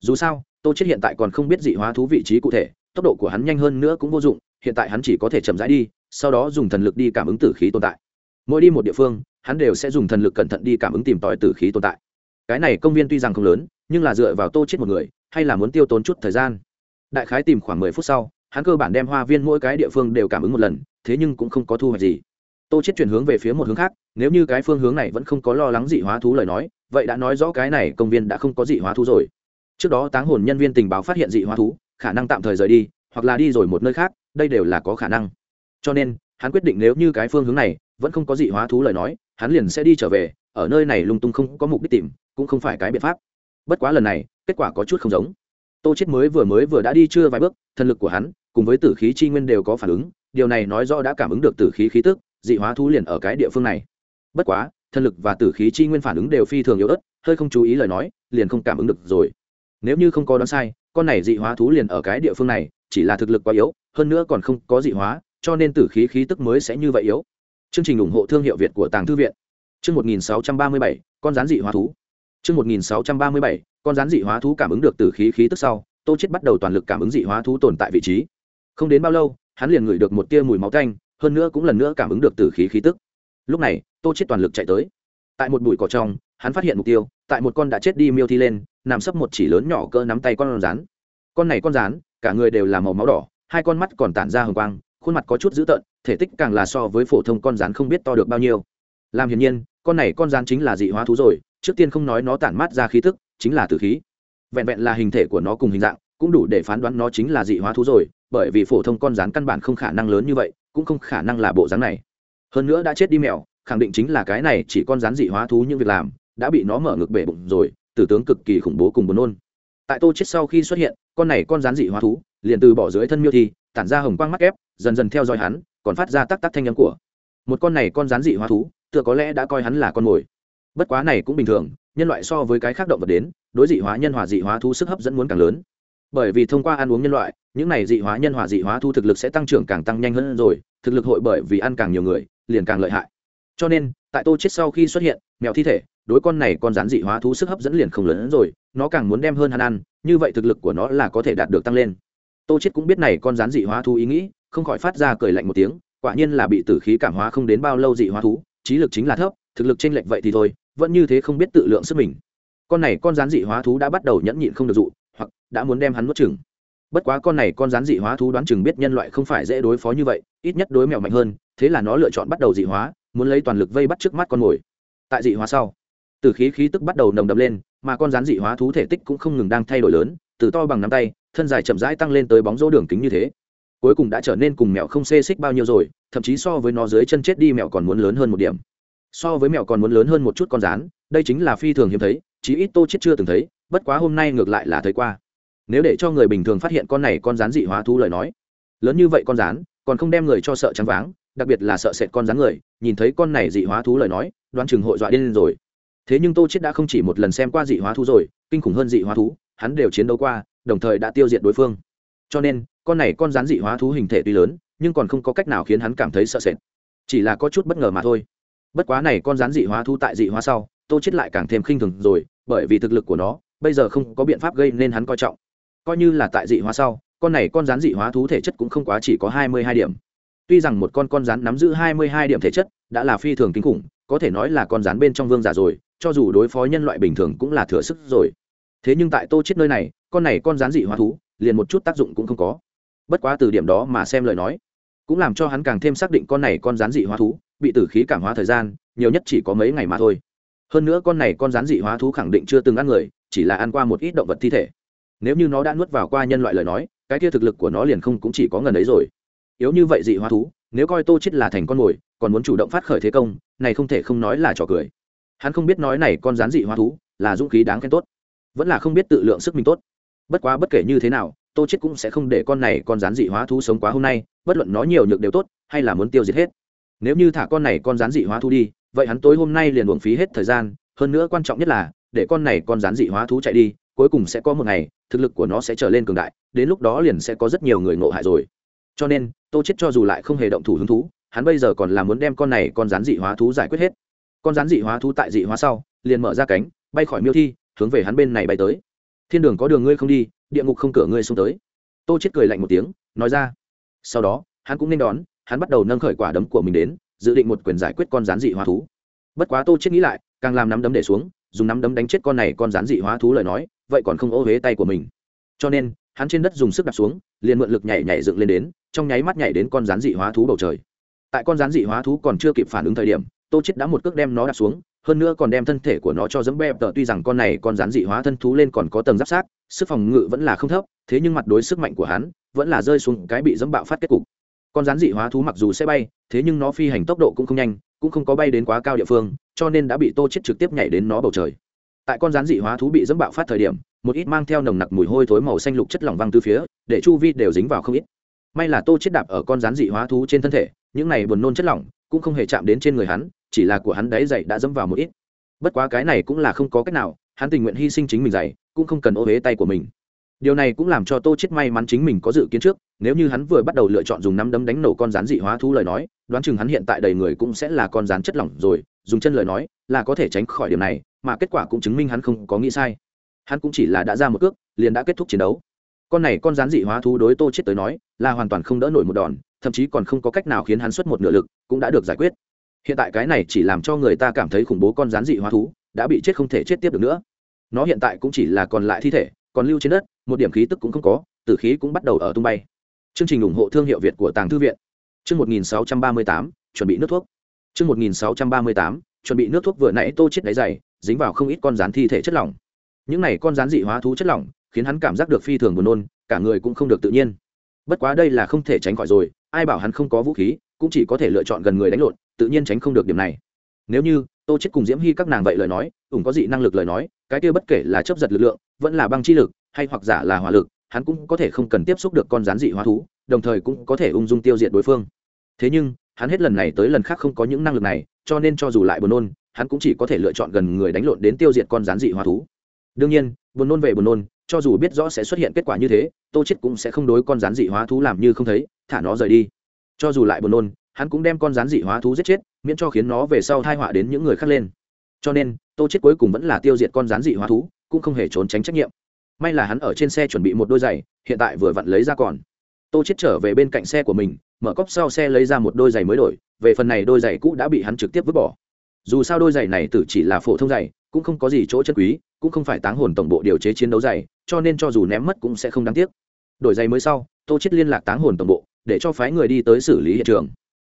Dù sao, tô chết hiện tại còn không biết dị hóa thú vị trí cụ thể, tốc độ của hắn nhanh hơn nữa cũng vô dụng, hiện tại hắn chỉ có thể chậm rãi đi, sau đó dùng thần lực đi cảm ứng tử khí tồn tại. Mỗi đi một địa phương, hắn đều sẽ dùng thần lực cẩn thận đi cảm ứng tìm tòi tử khí tồn tại. Cái này công viên tuy rằng không lớn, nhưng là dựa vào tô chết một người, hay là muốn tiêu tốn chút thời gian. Đại khái tìm khoảng mười phút sau, hắn cơ bản đem hoa viên mỗi cái địa phương đều cảm ứng một lần, thế nhưng cũng không có thu hoạch gì tô chết chuyển hướng về phía một hướng khác, nếu như cái phương hướng này vẫn không có lo lắng dị hóa thú lời nói, vậy đã nói rõ cái này công viên đã không có dị hóa thú rồi. Trước đó táng hồn nhân viên tình báo phát hiện dị hóa thú, khả năng tạm thời rời đi, hoặc là đi rồi một nơi khác, đây đều là có khả năng. Cho nên, hắn quyết định nếu như cái phương hướng này vẫn không có dị hóa thú lời nói, hắn liền sẽ đi trở về, ở nơi này lung tung không có mục đích tìm, cũng không phải cái biện pháp. Bất quá lần này, kết quả có chút không giống. Tô chết mới vừa mới vừa đã đi chưa vài bước thần lực của hắn, cùng với tử khí chi nguyên đều có phản ứng, điều này nói rõ đã cảm ứng được tử khí khí tức dị hóa thú liền ở cái địa phương này. Bất quá thân lực và tử khí chi nguyên phản ứng đều phi thường yếu ớt, hơi không chú ý lời nói, liền không cảm ứng được rồi. Nếu như không có đoán sai, con này dị hóa thú liền ở cái địa phương này, chỉ là thực lực quá yếu, hơn nữa còn không có dị hóa, cho nên tử khí khí tức mới sẽ như vậy yếu. Chương trình ủng hộ thương hiệu việt của tàng thư viện. Chương một nghìn sáu trăm ba mươi bảy, con rán dị hóa thú. Chương một nghìn sáu trăm ba mươi bảy, con rán dị hóa thú cảm ứng được tử khí khí tức sau, tô chết bắt đầu toàn lực cảm ứng dị hóa thú tồn tại vị trí. Không đến bao lâu, hắn liền ngửi được một tia mùi máu tanh hơn nữa cũng lần nữa cảm ứng được tử khí khí tức. Lúc này, tô chết toàn lực chạy tới. Tại một bụi cỏ trong, hắn phát hiện mục tiêu, tại một con đã chết đi miêu thi lên, nằm sấp một chỉ lớn nhỏ cỡ nắm tay con rán con này con rán cả người đều là màu máu đỏ, hai con mắt còn tản ra hồng quang, khuôn mặt có chút dữ tợn, thể tích càng là so với phổ thông con rán không biết to được bao nhiêu. Làm hiển nhiên, con này con rán chính là dị hóa thú rồi, trước tiên không nói nó tản mát ra khí tức, chính là tử khí. Vẹn vẹn là hình thể của nó cùng hình dạng cũng đủ để phán đoán nó chính là dị hóa thú rồi, bởi vì phổ thông con rán căn bản không khả năng lớn như vậy, cũng không khả năng là bộ dáng này. Hơn nữa đã chết đi mèo, khẳng định chính là cái này chỉ con rán dị hóa thú những việc làm, đã bị nó mở ngực bể bụng rồi, tử tướng cực kỳ khủng bố cùng buồn nôn. Tại tô chết sau khi xuất hiện, con này con rán dị hóa thú, liền từ bỏ dưới thân miêu thi, tản ra hồng quang mắt ép dần dần theo dõi hắn, còn phát ra tắc tắc thanh âm của. Một con này con rán dị hóa thú, tựa có lẽ đã coi hắn là con mồi. Bất quá này cũng bình thường, nhân loại so với cái khác động vật đến, đối dị hóa nhân hòa dị hóa thú sức hấp dẫn muốn càng lớn bởi vì thông qua ăn uống nhân loại, những này dị hóa nhân hòa dị hóa thu thực lực sẽ tăng trưởng càng tăng nhanh hơn rồi, thực lực hội bởi vì ăn càng nhiều người, liền càng lợi hại. Cho nên, tại tô chết sau khi xuất hiện, mèo thi thể, đối con này con rắn dị hóa thú sức hấp dẫn liền không lớn hơn rồi, nó càng muốn đem hơn hắn ăn, như vậy thực lực của nó là có thể đạt được tăng lên. Tô chết cũng biết này con rắn dị hóa thú ý nghĩ, không khỏi phát ra cười lạnh một tiếng, quả nhiên là bị tử khí cảm hóa không đến bao lâu dị hóa thú, trí lực chính là thấp, thực lực trên lệch vậy thì thôi, vẫn như thế không biết tự lượng sức mình. Con này con rắn dị hóa thú đã bắt đầu nhẫn nhịn không được dụ đã muốn đem hắn nuốt chừng bất quá con này con rán dị hóa thú đoán chừng biết nhân loại không phải dễ đối phó như vậy, ít nhất đối mèo mạnh hơn, thế là nó lựa chọn bắt đầu dị hóa, muốn lấy toàn lực vây bắt trước mắt con mồi. Tại dị hóa sau, từ khí khí tức bắt đầu nồng đập lên, mà con rán dị hóa thú thể tích cũng không ngừng đang thay đổi lớn, từ to bằng nắm tay, thân dài chậm rãi tăng lên tới bóng rỗ đường kính như thế. Cuối cùng đã trở nên cùng mèo không xê xích bao nhiêu rồi, thậm chí so với nó dưới chân chết đi mèo còn muốn lớn hơn một điểm. So với mèo còn muốn lớn hơn một chút con rán đây chính là phi thường hiếm thấy, chí ít tô chết chưa từng thấy, bất quá hôm nay ngược lại là thấy qua nếu để cho người bình thường phát hiện con này con rán dị hóa thú lời nói, lớn như vậy con rán, còn không đem người cho sợ trắng váng, đặc biệt là sợ sệt con rán người, nhìn thấy con này dị hóa thú lời nói, đoán chừng hội dọa điên lên rồi. Thế nhưng tô chết đã không chỉ một lần xem qua dị hóa thú rồi, kinh khủng hơn dị hóa thú, hắn đều chiến đấu qua, đồng thời đã tiêu diệt đối phương. Cho nên, con này con rán dị hóa thú hình thể tuy lớn, nhưng còn không có cách nào khiến hắn cảm thấy sợ sệt. Chỉ là có chút bất ngờ mà thôi. Bất quá này con rán dị hóa thú tại dị hóa sau, tô chết lại càng thêm khinh thường rồi, bởi vì thực lực của nó, bây giờ không có biện pháp gây nên hắn coi trọng coi như là tại dị hóa sau, con này con rán dị hóa thú thể chất cũng không quá chỉ có hai mươi hai điểm. Tuy rằng một con con rắn nắm giữ hai mươi hai điểm thể chất đã là phi thường kinh khủng, có thể nói là con rán bên trong vương giả rồi, cho dù đối phó nhân loại bình thường cũng là thừa sức rồi. Thế nhưng tại tô chết nơi này, con này con rán dị hóa thú, liền một chút tác dụng cũng không có. Bất quá từ điểm đó mà xem lời nói, cũng làm cho hắn càng thêm xác định con này con rán dị hóa thú bị tử khí cảm hóa thời gian nhiều nhất chỉ có mấy ngày mà thôi. Hơn nữa con này con rán dị hóa thú khẳng định chưa từng ăn người, chỉ là ăn qua một ít động vật thi thể nếu như nó đã nuốt vào qua nhân loại lời nói, cái kia thực lực của nó liền không cũng chỉ có ngần ấy rồi. Yếu như vậy dị hóa thú, nếu coi tô chết là thành con mồi, còn muốn chủ động phát khởi thế công, này không thể không nói là trò cười. Hắn không biết nói này con rán dị hóa thú là dũng khí đáng khen tốt, vẫn là không biết tự lượng sức mình tốt. Bất quá bất kể như thế nào, tô chết cũng sẽ không để con này con rán dị hóa thú sống quá hôm nay, bất luận nó nhiều nhược đều tốt, hay là muốn tiêu diệt hết. Nếu như thả con này con rán dị hóa thú đi, vậy hắn tối hôm nay liền uổng phí hết thời gian, hơn nữa quan trọng nhất là, để con này con rán dị hóa thú chạy đi cuối cùng sẽ có một ngày, thực lực của nó sẽ trở lên cường đại, đến lúc đó liền sẽ có rất nhiều người ngộ hại rồi. Cho nên, tô chết cho dù lại không hề động thủ hứng thú, hắn bây giờ còn là muốn đem con này con rán dị hóa thú giải quyết hết. Con rán dị hóa thú tại dị hóa sau, liền mở ra cánh, bay khỏi miêu thi, hướng về hắn bên này bay tới. Thiên đường có đường ngươi không đi, địa ngục không cửa ngươi xuống tới. Tô chết cười lạnh một tiếng, nói ra. Sau đó, hắn cũng nên đón, hắn bắt đầu nâng khởi quả đấm của mình đến, dự định một quyền giải quyết con rán dị hóa thú. Bất quá tô chết nghĩ lại, càng làm nắm đấm để xuống, dùng nắm đấm đánh chết con này con rán dị hóa thú lời nói vậy còn không ô huế tay của mình. Cho nên, hắn trên đất dùng sức đạp xuống, liền mượn lực nhảy nhảy dựng lên đến, trong nháy mắt nhảy đến con rán dị hóa thú bầu trời. Tại con rán dị hóa thú còn chưa kịp phản ứng thời điểm, tô chết đã một cước đem nó đạp xuống, hơn nữa còn đem thân thể của nó cho dẫm bẹp tờ tuy rằng con này con rán dị hóa thân thú lên còn có tầng giáp sát, sức phòng ngự vẫn là không thấp, thế nhưng mặt đối sức mạnh của hắn vẫn là rơi xuống cái bị dẫm bạo phát kết cục. Con rán dị hóa thú mặc dù sẽ bay, thế nhưng nó phi hành tốc độ cũng không nhanh, cũng không có bay đến quá cao địa phương, cho nên đã bị tô chết trực tiếp nhảy đến nó bầu trời tại con rán dị hóa thú bị dẫm bạo phát thời điểm, một ít mang theo nồng nặc mùi hôi thối màu xanh lục chất lỏng văng từ phía, để chu vi đều dính vào không ít. May là tô chết đạp ở con rán dị hóa thú trên thân thể, những này buồn nôn chất lỏng cũng không hề chạm đến trên người hắn, chỉ là của hắn đáy dậy đã dẫm vào một ít. Bất quá cái này cũng là không có cách nào, hắn tình nguyện hy sinh chính mình dày cũng không cần ô huế tay của mình điều này cũng làm cho tô chết may mắn chính mình có dự kiến trước, nếu như hắn vừa bắt đầu lựa chọn dùng nắm đấm đánh nổ con rán dị hóa thú lời nói, đoán chừng hắn hiện tại đầy người cũng sẽ là con rán chất lỏng rồi, dùng chân lời nói, là có thể tránh khỏi điểm này, mà kết quả cũng chứng minh hắn không có nghĩ sai. Hắn cũng chỉ là đã ra một cước, liền đã kết thúc chiến đấu. Con này con rán dị hóa thú đối tô chết tới nói, là hoàn toàn không đỡ nổi một đòn, thậm chí còn không có cách nào khiến hắn xuất một nửa lực, cũng đã được giải quyết. Hiện tại cái này chỉ làm cho người ta cảm thấy khủng bố con rán dị hóa thú, đã bị chết không thể chết tiếp được nữa. Nó hiện tại cũng chỉ là còn lại thi thể còn lưu trên đất, một điểm khí tức cũng không có, tử khí cũng bắt đầu ở tung bay. Chương trình ủng hộ thương hiệu việt của tàng thư viện. Chương một nghìn sáu trăm ba mươi tám, chuẩn bị nước thuốc. Chương một nghìn sáu trăm ba mươi tám, chuẩn bị nước thuốc vừa nãy tô chết đáy dày dính vào không ít con rán thi thể chất lỏng. Những này con rán dị hóa thú chất lỏng, khiến hắn cảm giác được phi thường buồn nôn, cả người cũng không được tự nhiên. Bất quá đây là không thể tránh khỏi rồi, ai bảo hắn không có vũ khí, cũng chỉ có thể lựa chọn gần người đánh lộn, tự nhiên tránh không được điểm này. Nếu như tô chết cùng diễm hy các nàng vậy lời nói ủng có dị năng lực lời nói, cái kia bất kể là chấp giật lực lượng vẫn là băng chi lực, hay hoặc giả là hỏa lực, hắn cũng có thể không cần tiếp xúc được con rán dị hóa thú, đồng thời cũng có thể ung dung tiêu diệt đối phương. Thế nhưng, hắn hết lần này tới lần khác không có những năng lực này, cho nên cho dù lại buồn nôn, hắn cũng chỉ có thể lựa chọn gần người đánh lộn đến tiêu diệt con rán dị hóa thú. Đương nhiên, buồn nôn về buồn nôn, cho dù biết rõ sẽ xuất hiện kết quả như thế, tô chết cũng sẽ không đối con rán dị hóa thú làm như không thấy, thả nó rời đi. Cho dù lại buồn nôn, hắn cũng đem con rán dị hóa thú giết chết, miễn cho khiến nó về sau thai họa đến những người khác lên. Cho nên, tô chết cuối cùng vẫn là tiêu diệt con rán dị hóa thú cũng không hề trốn tránh trách nhiệm. May là hắn ở trên xe chuẩn bị một đôi giày, hiện tại vừa vặn lấy ra còn. Tô chết trở về bên cạnh xe của mình, mở cốc sau xe lấy ra một đôi giày mới đổi, về phần này đôi giày cũ đã bị hắn trực tiếp vứt bỏ. Dù sao đôi giày này tử chỉ là phổ thông giày, cũng không có gì chỗ chân quý, cũng không phải táng hồn tổng bộ điều chế chiến đấu giày, cho nên cho dù ném mất cũng sẽ không đáng tiếc. Đổi giày mới sau, tô chết liên lạc táng hồn tổng bộ, để cho phái người đi tới xử lý hiện trường.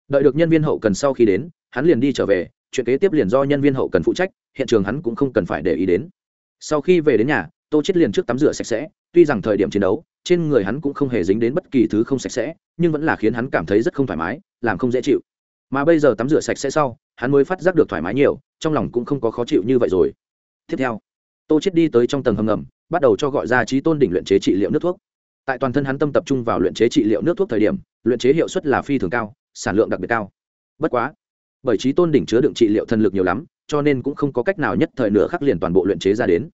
Đợi được nhân viên hậu cần sau khi đến, hắn liền đi trở về, chuyện kế tiếp liền do nhân viên hậu cần phụ trách, hiện trường hắn cũng không cần phải để ý đến sau khi về đến nhà, tô chết liền trước tắm rửa sạch sẽ, tuy rằng thời điểm chiến đấu, trên người hắn cũng không hề dính đến bất kỳ thứ không sạch sẽ, nhưng vẫn là khiến hắn cảm thấy rất không thoải mái, làm không dễ chịu. Mà bây giờ tắm rửa sạch sẽ sau, hắn mới phát giác được thoải mái nhiều, trong lòng cũng không có khó chịu như vậy rồi. Tiếp theo, tô chết đi tới trong tầng hầm ngầm, bắt đầu cho gọi ra trí tôn đỉnh luyện chế trị liệu nước thuốc. Tại toàn thân hắn tâm tập trung vào luyện chế trị liệu nước thuốc thời điểm, luyện chế hiệu suất là phi thường cao, sản lượng đặc biệt cao. Bất quá, bởi trí tôn đỉnh chứa đựng trị liệu thần lực nhiều lắm cho nên cũng không có cách nào nhất thời nửa khắc liền toàn bộ luyện chế ra đến.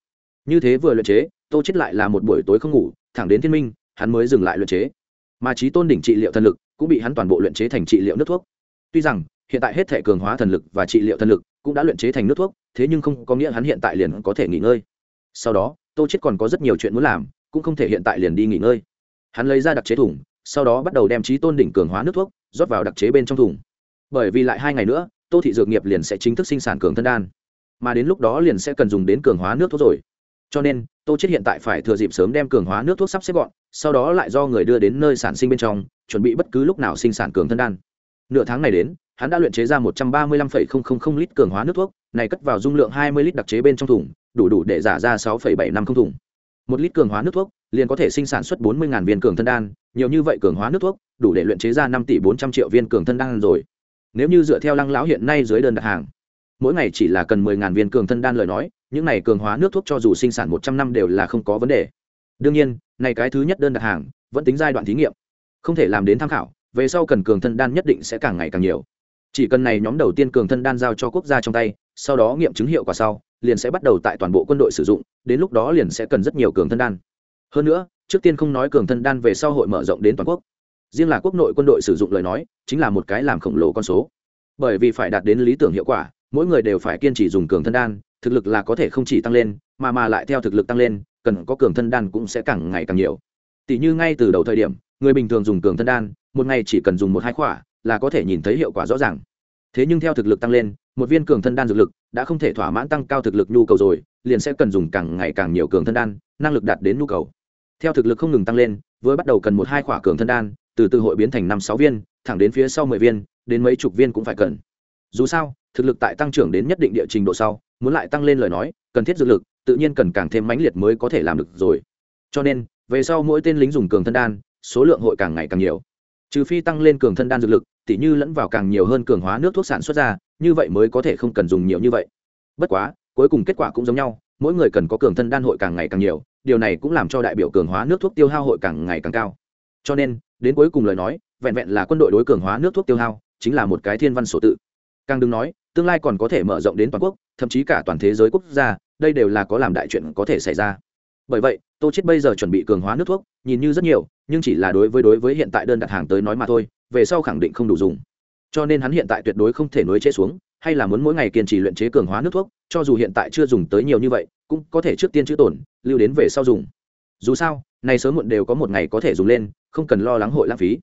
Như thế vừa luyện chế, tô chết lại là một buổi tối không ngủ, thẳng đến thiên minh, hắn mới dừng lại luyện chế. Mà trí tôn đỉnh trị liệu thần lực cũng bị hắn toàn bộ luyện chế thành trị liệu nước thuốc. Tuy rằng, hiện tại hết thể cường hóa thần lực và trị liệu thần lực cũng đã luyện chế thành nước thuốc, thế nhưng không có nghĩa hắn hiện tại liền có thể nghỉ ngơi. Sau đó, tô chết còn có rất nhiều chuyện muốn làm, cũng không thể hiện tại liền đi nghỉ ngơi. Hắn lấy ra đặc chế thùng, sau đó bắt đầu đem trí tôn đỉnh cường hóa nước thuốc rót vào đặc chế bên trong thùng. Bởi vì lại hai ngày nữa tô thị dược nghiệp liền sẽ chính thức sinh sản cường thân đan, mà đến lúc đó liền sẽ cần dùng đến cường hóa nước thuốc rồi. Cho nên, tô chết hiện tại phải thừa dịp sớm đem cường hóa nước thuốc sắp xếp gọn, sau đó lại do người đưa đến nơi sản sinh bên trong, chuẩn bị bất cứ lúc nào sinh sản cường thân đan. Nửa tháng này đến, hắn đã luyện chế ra một trăm ba mươi lăm lít cường hóa nước thuốc, này cất vào dung lượng hai mươi lít đặc chế bên trong thùng, đủ đủ để giả ra sáu bảy năm không thùng. Một lít cường hóa nước thuốc, liền có thể sinh sản xuất bốn mươi viên cường thân đan, nhiều như vậy cường hóa nước thuốc, đủ để luyện chế ra năm tỷ bốn trăm triệu viên cường thân đan rồi nếu như dựa theo lăng lão hiện nay dưới đơn đặt hàng, mỗi ngày chỉ là cần mười ngàn viên cường thân đan lời nói, những này cường hóa nước thuốc cho dù sinh sản một trăm năm đều là không có vấn đề. Đương nhiên, này cái thứ nhất đơn đặt hàng, vẫn tính giai đoạn thí nghiệm. Không thể làm đến tham khảo, về sau cần cường thân đan nhất định sẽ càng ngày càng nhiều. Chỉ cần này nhóm đầu tiên cường thân đan giao cho quốc gia trong tay, sau đó nghiệm chứng hiệu quả sau, liền sẽ bắt đầu tại toàn bộ quân đội sử dụng, đến lúc đó liền sẽ cần rất nhiều cường thân đan. Hơn nữa, trước tiên không nói cường thân đan về sau hội mở rộng đến toàn quốc riêng là quốc nội quân đội sử dụng lời nói, chính là một cái làm khổng lồ con số. Bởi vì phải đạt đến lý tưởng hiệu quả, mỗi người đều phải kiên trì dùng cường thân đan, thực lực là có thể không chỉ tăng lên, mà mà lại theo thực lực tăng lên, cần có cường thân đan cũng sẽ càng ngày càng nhiều. Tỷ như ngay từ đầu thời điểm, người bình thường dùng cường thân đan, một ngày chỉ cần dùng một hai khỏa, là có thể nhìn thấy hiệu quả rõ ràng. Thế nhưng theo thực lực tăng lên, một viên cường thân đan dược lực đã không thể thỏa mãn tăng cao thực lực nhu cầu rồi, liền sẽ cần dùng càng ngày càng nhiều cường thân đan, năng lực đạt đến nhu cầu. Theo thực lực không ngừng tăng lên với bắt đầu cần một hai khỏa cường thân đan từ từ hội biến thành năm sáu viên, thẳng đến phía sau mười viên, đến mấy chục viên cũng phải cần. Dù sao, thực lực tại tăng trưởng đến nhất định địa trình độ sau, muốn lại tăng lên lời nói, cần thiết dược lực, tự nhiên cần càng thêm mãnh liệt mới có thể làm được rồi. Cho nên, về sau mỗi tên lính dùng cường thân đan, số lượng hội càng ngày càng nhiều. Trừ phi tăng lên cường thân đan dược lực, tỉ như lẫn vào càng nhiều hơn cường hóa nước thuốc sản xuất ra, như vậy mới có thể không cần dùng nhiều như vậy. Bất quá, cuối cùng kết quả cũng giống nhau, mỗi người cần có cường thân đan hội càng ngày càng nhiều, điều này cũng làm cho đại biểu cường hóa nước thuốc tiêu hao hội càng ngày càng cao. Cho nên đến cuối cùng lời nói, vẹn vẹn là quân đội đối cường hóa nước thuốc tiêu hao, chính là một cái thiên văn sổ tự. Càng đừng nói, tương lai còn có thể mở rộng đến toàn quốc, thậm chí cả toàn thế giới quốc gia, đây đều là có làm đại chuyện có thể xảy ra. Bởi vậy, tô chết bây giờ chuẩn bị cường hóa nước thuốc, nhìn như rất nhiều, nhưng chỉ là đối với đối với hiện tại đơn đặt hàng tới nói mà thôi, về sau khẳng định không đủ dùng. Cho nên hắn hiện tại tuyệt đối không thể nối chế xuống, hay là muốn mỗi ngày kiên trì luyện chế cường hóa nước thuốc, cho dù hiện tại chưa dùng tới nhiều như vậy, cũng có thể trước tiên chữ tổn, lưu đến về sau dùng. Dù sao này sớm muộn đều có một ngày có thể dùng lên không cần lo lắng hội lãng phí.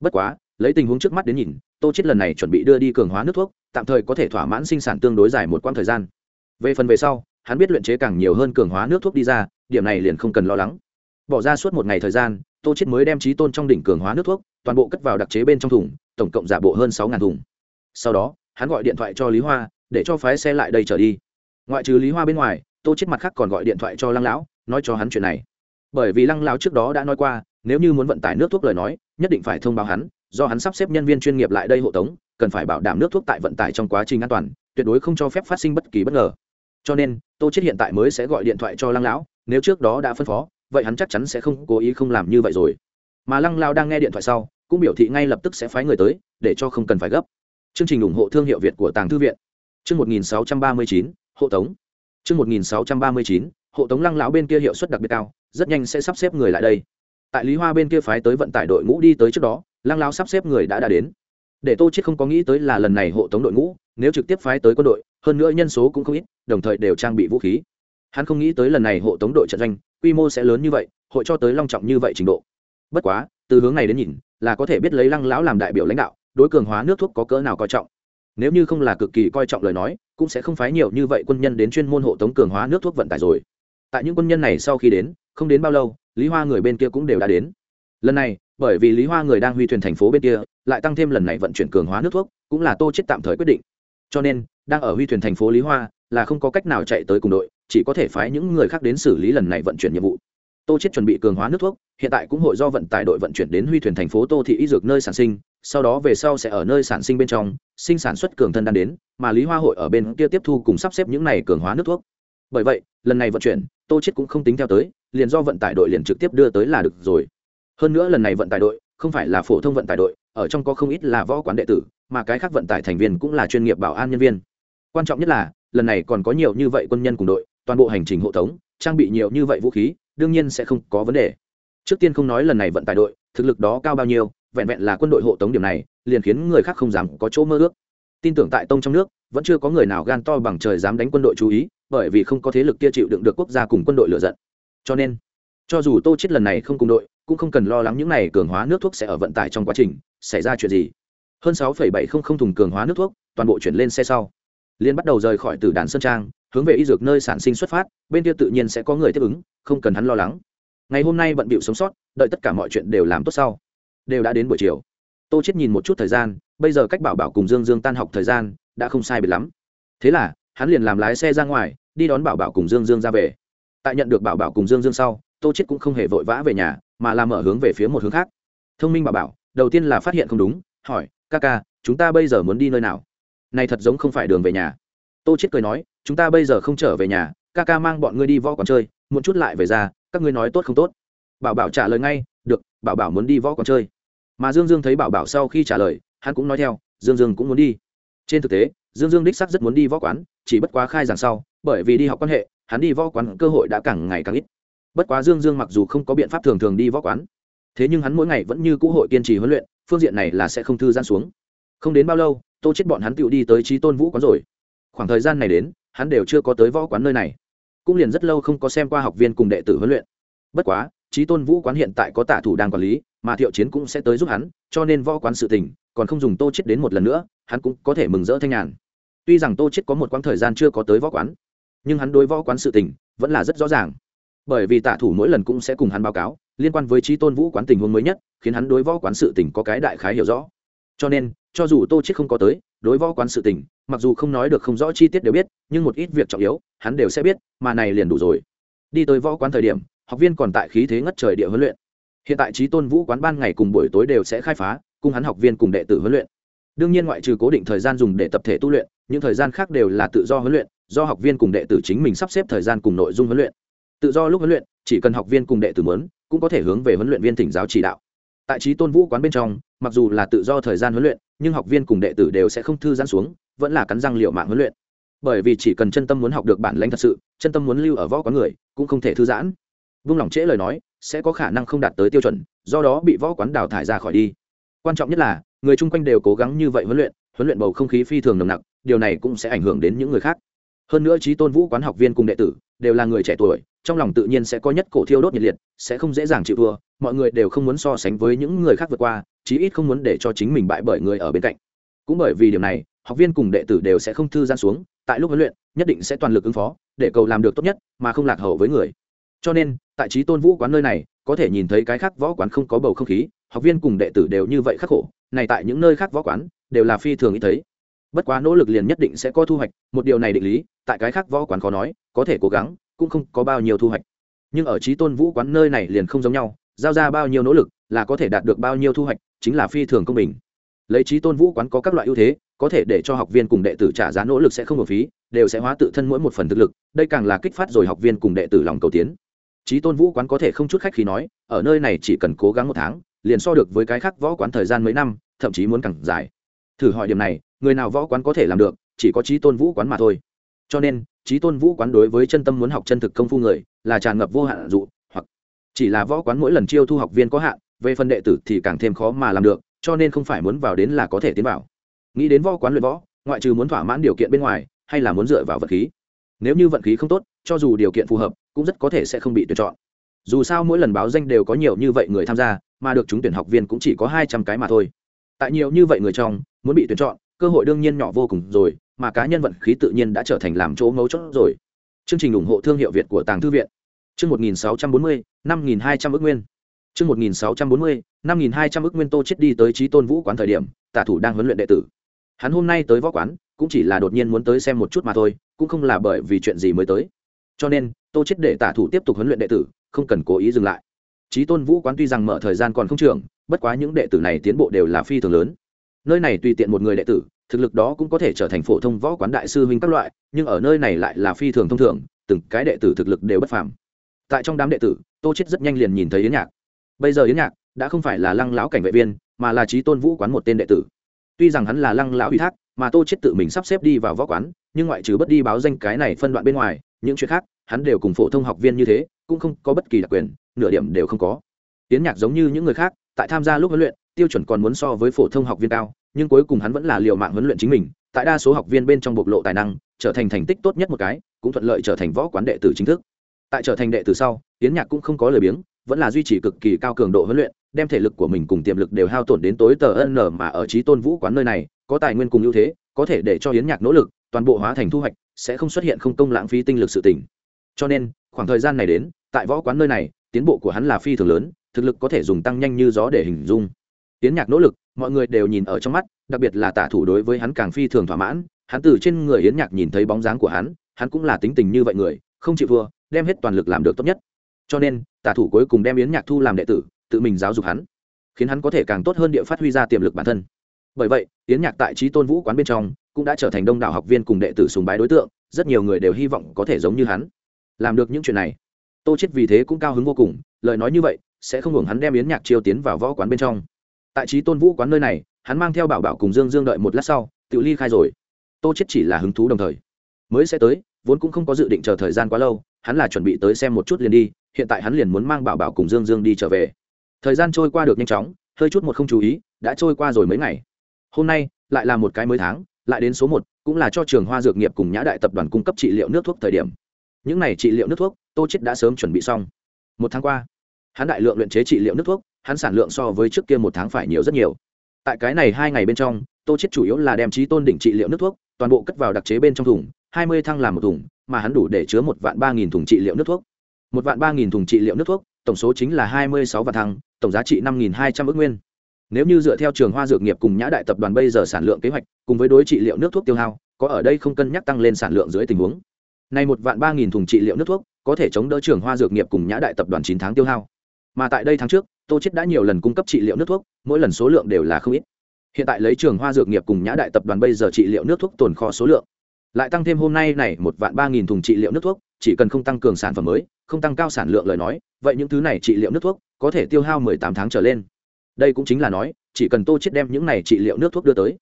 Bất quá, lấy tình huống trước mắt đến nhìn, tô chết lần này chuẩn bị đưa đi cường hóa nước thuốc, tạm thời có thể thỏa mãn sinh sản tương đối dài một quãng thời gian. Về phần về sau, hắn biết luyện chế càng nhiều hơn cường hóa nước thuốc đi ra, điểm này liền không cần lo lắng. Bỏ ra suốt một ngày thời gian, tô chết mới đem trí tôn trong đỉnh cường hóa nước thuốc, toàn bộ cất vào đặc chế bên trong thùng, tổng cộng giả bộ hơn sáu thùng. Sau đó, hắn gọi điện thoại cho lý hoa, để cho phái xe lại đây trở đi. Ngoại trừ lý hoa bên ngoài, tô chết mặt khác còn gọi điện thoại cho lăng lão, nói cho hắn chuyện này. Bởi vì lăng lão trước đó đã nói qua nếu như muốn vận tải nước thuốc lời nói nhất định phải thông báo hắn do hắn sắp xếp nhân viên chuyên nghiệp lại đây hộ tống cần phải bảo đảm nước thuốc tại vận tải trong quá trình an toàn tuyệt đối không cho phép phát sinh bất kỳ bất ngờ. Cho nên tô chết hiện tại mới sẽ gọi điện thoại cho lăng lão nếu trước đó đã phân phó vậy hắn chắc chắn sẽ không cố ý không làm như vậy rồi. Mà lăng lão đang nghe điện thoại sau cũng biểu thị ngay lập tức sẽ phái người tới để cho không cần phải gấp. Chương trình ủng hộ thương hiệu việt của tàng thư viện. Chương 1639, hộ tống. Chương 1639, hộ tống lăng lão bên kia hiệu suất đặc biệt cao rất nhanh sẽ sắp xếp người lại đây tại lý hoa bên kia phái tới vận tải đội ngũ đi tới trước đó, lăng lao sắp xếp người đã đã đến. Để tô chết không có nghĩ tới là lần này hộ tống đội ngũ, nếu trực tiếp phái tới quân đội, hơn nữa nhân số cũng không ít, đồng thời đều trang bị vũ khí. Hắn không nghĩ tới lần này hộ tống đội trận doanh, quy mô sẽ lớn như vậy, hội cho tới long trọng như vậy trình độ. Bất quá, từ hướng này đến nhìn, là có thể biết lấy lăng lão làm đại biểu lãnh đạo, đối cường hóa nước thuốc có cỡ nào coi trọng. Nếu như không là cực kỳ coi trọng lời nói, cũng sẽ không phái nhiều như vậy quân nhân đến chuyên môn hộ tống cường hóa nước thuốc vận tải rồi. Tại những quân nhân này sau khi đến, không đến bao lâu lý hoa người bên kia cũng đều đã đến. Lần này, bởi vì lý hoa người đang huy thuyền thành phố bên kia, lại tăng thêm lần này vận chuyển cường hóa nước thuốc, cũng là tô chết tạm thời quyết định. Cho nên, đang ở huy thuyền thành phố lý hoa, là không có cách nào chạy tới cùng đội, chỉ có thể phái những người khác đến xử lý lần này vận chuyển nhiệm vụ. Tô chết chuẩn bị cường hóa nước thuốc, hiện tại cũng hội do vận tải đội vận chuyển đến huy thuyền thành phố tô thị y dược nơi sản sinh, sau đó về sau sẽ ở nơi sản sinh bên trong, sinh sản xuất cường thân đan đến, mà lý hoa hội ở bên kia tiếp thu cùng sắp xếp những này cường hóa nước thuốc. Bởi vậy, lần này vận chuyển, tô chết cũng không tính theo tới liền do vận tải đội liền trực tiếp đưa tới là được rồi. Hơn nữa lần này vận tải đội không phải là phổ thông vận tải đội, ở trong có không ít là võ quán đệ tử, mà cái khác vận tải thành viên cũng là chuyên nghiệp bảo an nhân viên. Quan trọng nhất là, lần này còn có nhiều như vậy quân nhân cùng đội, toàn bộ hành trình hộ tống, trang bị nhiều như vậy vũ khí, đương nhiên sẽ không có vấn đề. Trước tiên không nói lần này vận tải đội, thực lực đó cao bao nhiêu, vẹn vẹn là quân đội hộ tống điểm này, liền khiến người khác không dám có chỗ mơ ước. Tin tưởng tại tông trong nước, vẫn chưa có người nào gan to bằng trời dám đánh quân đội chú ý, bởi vì không có thế lực kia chịu đựng được quốc gia cùng quân đội lựa giận cho nên, cho dù tô chết lần này không cùng đội, cũng không cần lo lắng những này cường hóa nước thuốc sẽ ở vận tải trong quá trình, xảy ra chuyện gì. Hơn sáu bảy không không thùng cường hóa nước thuốc, toàn bộ chuyển lên xe sau. Liên bắt đầu rời khỏi tử đàn sơn trang, hướng về y dược nơi sản sinh xuất phát, bên kia tự nhiên sẽ có người tiếp ứng, không cần hắn lo lắng. Ngày hôm nay bận bịu sống sót, đợi tất cả mọi chuyện đều làm tốt sau. Đều đã đến buổi chiều. Tô chết nhìn một chút thời gian, bây giờ cách bảo bảo cùng dương dương tan học thời gian, đã không sai biệt lắm. Thế là, hắn liền làm lái xe ra ngoài, đi đón bảo bảo cùng dương dương ra về tại nhận được bảo bảo cùng dương dương sau, tô chết cũng không hề vội vã về nhà, mà làm mở hướng về phía một hướng khác. Thông minh bảo bảo, đầu tiên là phát hiện không đúng, hỏi, ca ca, chúng ta bây giờ muốn đi nơi nào? Này thật giống không phải đường về nhà. Tô chết cười nói, chúng ta bây giờ không trở về nhà, ca ca mang bọn ngươi đi võ quán chơi một chút lại về ra, các ngươi nói tốt không tốt. Bảo bảo trả lời ngay, được, bảo bảo muốn đi võ quán chơi. Mà dương dương thấy bảo bảo sau khi trả lời, hắn cũng nói theo, dương dương cũng muốn đi. Trên thực tế, dương dương đích sắc rất muốn đi võ quán, chỉ bất quá khai giảng sau, bởi vì đi học quan hệ hắn đi võ quán cơ hội đã càng ngày càng ít. Bất quá dương dương mặc dù không có biện pháp thường thường đi võ quán, thế nhưng hắn mỗi ngày vẫn như cũ hội kiên trì huấn luyện, phương diện này là sẽ không thư giãn xuống. Không đến bao lâu, tô chết bọn hắn tựu đi tới trí tôn vũ quán rồi. Khoảng thời gian này đến, hắn đều chưa có tới võ quán nơi này. Cũng liền rất lâu không có xem qua học viên cùng đệ tử huấn luyện. Bất quá trí tôn vũ quán hiện tại có tả thủ đang quản lý, mà thiệu chiến cũng sẽ tới giúp hắn, cho nên võ quán sự tình còn không dùng tô chết đến một lần nữa, hắn cũng có thể mừng rỡ thanh nhàn. Tuy rằng tô chết có một quãng thời gian chưa có tới võ quán nhưng hắn đối võ quán sự tình vẫn là rất rõ ràng. Bởi vì tạ thủ mỗi lần cũng sẽ cùng hắn báo cáo, liên quan với trí tôn vũ quán tình huống mới nhất, khiến hắn đối võ quán sự tình có cái đại khái hiểu rõ. Cho nên, cho dù tô chết không có tới, đối võ quán sự tình, mặc dù không nói được không rõ chi tiết đều biết, nhưng một ít việc trọng yếu, hắn đều sẽ biết, mà này liền đủ rồi. Đi tới võ quán thời điểm, học viên còn tại khí thế ngất trời địa huấn luyện. Hiện tại trí tôn vũ quán ban ngày cùng buổi tối đều sẽ khai phá, cùng hắn học viên cùng đệ tử huấn luyện. Đương nhiên ngoại trừ cố định thời gian dùng để tập thể tu luyện, những thời gian khác đều là tự do huấn luyện do học viên cùng đệ tử chính mình sắp xếp thời gian cùng nội dung huấn luyện. Tự do lúc huấn luyện, chỉ cần học viên cùng đệ tử muốn, cũng có thể hướng về huấn luyện viên thỉnh giáo chỉ đạo. Tại trí tôn vũ quán bên trong, mặc dù là tự do thời gian huấn luyện, nhưng học viên cùng đệ tử đều sẽ không thư giãn xuống, vẫn là cắn răng liệu mạng huấn luyện. Bởi vì chỉ cần chân tâm muốn học được bản lãnh thật sự, chân tâm muốn lưu ở võ quán người, cũng không thể thư giãn. Vung lòng trễ lời nói, sẽ có khả năng không đạt tới tiêu chuẩn, do đó bị võ quán đào thải ra khỏi đi. Quan trọng nhất là, người chung quanh đều cố gắng như vậy huấn luyện huấn luyện bầu không khí phi thường nồng nặc, điều này cũng sẽ ảnh hưởng đến những người khác hơn nữa trí tôn vũ quán học viên cùng đệ tử đều là người trẻ tuổi, trong lòng tự nhiên sẽ có nhất cổ thiêu đốt nhiệt liệt, sẽ không dễ dàng chịu thua, mọi người đều không muốn so sánh với những người khác vượt qua, chí ít không muốn để cho chính mình bại bởi người ở bên cạnh. Cũng bởi vì điều này, học viên cùng đệ tử đều sẽ không thư gian xuống, tại lúc huấn luyện, nhất định sẽ toàn lực ứng phó, để cầu làm được tốt nhất, mà không lạc hậu với người. Cho nên, tại trí tôn vũ quán nơi này, có thể nhìn thấy cái khác võ quán không có bầu không khí, học viên cùng đệ tử đều như vậy khắc khổ, này tại những nơi khác võ quán đều là phi thường ý thấy bất quá nỗ lực liền nhất định sẽ có thu hoạch, một điều này định lý, tại cái khác võ quán khó nói, có thể cố gắng, cũng không có bao nhiêu thu hoạch. Nhưng ở trí tôn vũ quán nơi này liền không giống nhau, giao ra bao nhiêu nỗ lực là có thể đạt được bao nhiêu thu hoạch, chính là phi thường công bình. Lấy trí tôn vũ quán có các loại ưu thế, có thể để cho học viên cùng đệ tử trả giá nỗ lực sẽ không hợp phí, đều sẽ hóa tự thân mỗi một phần thực lực, đây càng là kích phát rồi học viên cùng đệ tử lòng cầu tiến. Trí tôn vũ quán có thể không chút khách khi nói, ở nơi này chỉ cần cố gắng một tháng, liền so được với cái khác võ quán thời gian mấy năm, thậm chí muốn càng dài thử hỏi điểm này, người nào võ quán có thể làm được, chỉ có trí tôn vũ quán mà thôi. Cho nên trí tôn vũ quán đối với chân tâm muốn học chân thực công phu người, là tràn ngập vô hạn dụ hoặc chỉ là võ quán mỗi lần chiêu thu học viên có hạn, về phần đệ tử thì càng thêm khó mà làm được, cho nên không phải muốn vào đến là có thể tiến vào. Nghĩ đến võ quán luyện võ, ngoại trừ muốn thỏa mãn điều kiện bên ngoài, hay là muốn dựa vào vật khí. Nếu như vận khí không tốt, cho dù điều kiện phù hợp, cũng rất có thể sẽ không bị tuyển chọn. Dù sao mỗi lần báo danh đều có nhiều như vậy người tham gia, mà được trúng tuyển học viên cũng chỉ có hai trăm cái mà thôi tại nhiều như vậy người trong, muốn bị tuyển chọn, cơ hội đương nhiên nhỏ vô cùng rồi, mà cá nhân vận khí tự nhiên đã trở thành làm chỗ ngấu chốt rồi. Chương trình ủng hộ thương hiệu việt của tàng thư viện. Chương một nghìn sáu trăm bốn mươi, năm nghìn hai trăm ước nguyên. Chương một nghìn sáu trăm bốn mươi, năm nghìn hai trăm ước nguyên tô chết đi tới trí tôn vũ quán thời điểm, tả thủ đang huấn luyện đệ tử. Hắn hôm nay tới võ quán, cũng chỉ là đột nhiên muốn tới xem một chút mà thôi, cũng không là bởi vì chuyện gì mới tới. Cho nên, tô chết để tả thủ tiếp tục huấn luyện đệ tử, không cần cố ý dừng lại trí tôn vũ quán tuy rằng mở thời gian còn không trường, bất quá những đệ tử này tiến bộ đều là phi thường lớn. Nơi này tùy tiện một người đệ tử, thực lực đó cũng có thể trở thành phổ thông võ quán đại sư huynh các loại, nhưng ở nơi này lại là phi thường thông thường, từng cái đệ tử thực lực đều bất phàm. Tại trong đám đệ tử, tô chết rất nhanh liền nhìn thấy yến nhạc. Bây giờ yến nhạc đã không phải là lăng lão cảnh vệ viên, mà là trí tôn vũ quán một tên đệ tử. Tuy rằng hắn là lăng lão ủy thác, mà tô chết tự mình sắp xếp đi vào võ quán, nhưng ngoại trừ bất đi báo danh cái này phân đoạn bên ngoài, những chuyện khác hắn đều cùng phổ thông học viên như thế, cũng không có bất kỳ đặc quyền, nửa điểm đều không có. Tiến nhạc giống như những người khác, tại tham gia lúc huấn luyện, tiêu chuẩn còn muốn so với phổ thông học viên cao, nhưng cuối cùng hắn vẫn là liều mạng huấn luyện chính mình, tại đa số học viên bên trong bộc lộ tài năng, trở thành thành tích tốt nhất một cái, cũng thuận lợi trở thành võ quán đệ tử chính thức. Tại trở thành đệ tử sau, tiến nhạc cũng không có lời biếng, vẫn là duy trì cực kỳ cao cường độ huấn luyện, đem thể lực của mình cùng tiềm lực đều hao tổn đến tối tờ nở mà ở trí tôn vũ quán nơi này, có tài nguyên cùng ưu thế, có thể để cho hiến nhạc nỗ lực, toàn bộ hóa thành thu hoạch, sẽ không xuất hiện không công lãng phí tinh lực sự tỉnh cho nên, khoảng thời gian này đến, tại võ quán nơi này, tiến bộ của hắn là phi thường lớn, thực lực có thể dùng tăng nhanh như gió để hình dung. Tiến nhạc nỗ lực, mọi người đều nhìn ở trong mắt, đặc biệt là tả thủ đối với hắn càng phi thường thỏa mãn. Hắn từ trên người yến nhạc nhìn thấy bóng dáng của hắn hắn cũng là tính tình như vậy người, không chịu thua, đem hết toàn lực làm được tốt nhất. Cho nên, tả thủ cuối cùng đem yến nhạc thu làm đệ tử, tự mình giáo dục hắn, khiến hắn có thể càng tốt hơn địa phát huy ra tiềm lực bản thân. Bởi vậy, yến nhạc tại trí tôn vũ quán bên trong, cũng đã trở thành đông đảo học viên cùng đệ tử sùng bái đối tượng, rất nhiều người đều hy vọng có thể giống như hắn làm được những chuyện này. Tô chết vì thế cũng cao hứng vô cùng, lời nói như vậy, sẽ không hưởng hắn đem yến nhạc chiêu tiến vào võ quán bên trong. Tại trí tôn vũ quán nơi này, hắn mang theo bảo bảo cùng dương dương đợi một lát sau tự ly khai rồi. Tô chết chỉ là hứng thú đồng thời. Mới sẽ tới, vốn cũng không có dự định chờ thời gian quá lâu, hắn là chuẩn bị tới xem một chút liền đi, hiện tại hắn liền muốn mang bảo bảo cùng dương dương đi trở về. Thời gian trôi qua được nhanh chóng, hơi chút một không chú ý, đã trôi qua rồi mấy ngày. Hôm nay, lại là một cái mới tháng, lại đến số một, cũng là cho trường hoa dược nghiệp cùng nhã đại tập đoàn cung cấp trị liệu nước thuốc thời điểm những này trị liệu nước thuốc, tô chết đã sớm chuẩn bị xong. Một tháng qua, hắn đại lượng luyện chế trị liệu nước thuốc, hắn sản lượng so với trước kia một tháng phải nhiều rất nhiều. Tại cái này hai ngày bên trong, tô chết chủ yếu là đem trí tôn đỉnh trị liệu nước thuốc, toàn bộ cất vào đặc chế bên trong thùng, hai mươi thăng làm một thùng, mà hắn đủ để chứa một vạn ba nghìn thùng trị liệu nước thuốc. Một vạn ba nghìn thùng trị liệu nước thuốc, tổng số chính là hai mươi sáu vạn thăng, tổng giá trị năm nghìn hai trăm ước nguyên. Nếu như dựa theo trường hoa dược nghiệp cùng nhã đại tập đoàn bây giờ sản lượng kế hoạch, cùng với đối trị liệu nước thuốc tiêu hao, có ở đây không cân nhắc tăng lên sản lượng dưới tình huống nay một vạn ba nghìn thùng trị liệu nước thuốc, có thể chống đỡ trường hoa dược nghiệp cùng nhã đại tập đoàn chín tháng tiêu hao. Mà tại đây tháng trước, tô chiết đã nhiều lần cung cấp trị liệu nước thuốc, mỗi lần số lượng đều là không ít. Hiện tại lấy trường hoa dược nghiệp cùng nhã đại tập đoàn bây giờ trị liệu nước thuốc tồn kho số lượng, lại tăng thêm hôm nay này một vạn ba nghìn thùng trị liệu nước thuốc, chỉ cần không tăng cường sản phẩm mới, không tăng cao sản lượng lời nói, vậy những thứ này trị liệu nước thuốc có thể tiêu hao mười tám tháng trở lên. Đây cũng chính là nói, chỉ cần tô chiết đem những này trị liệu nước thuốc đưa tới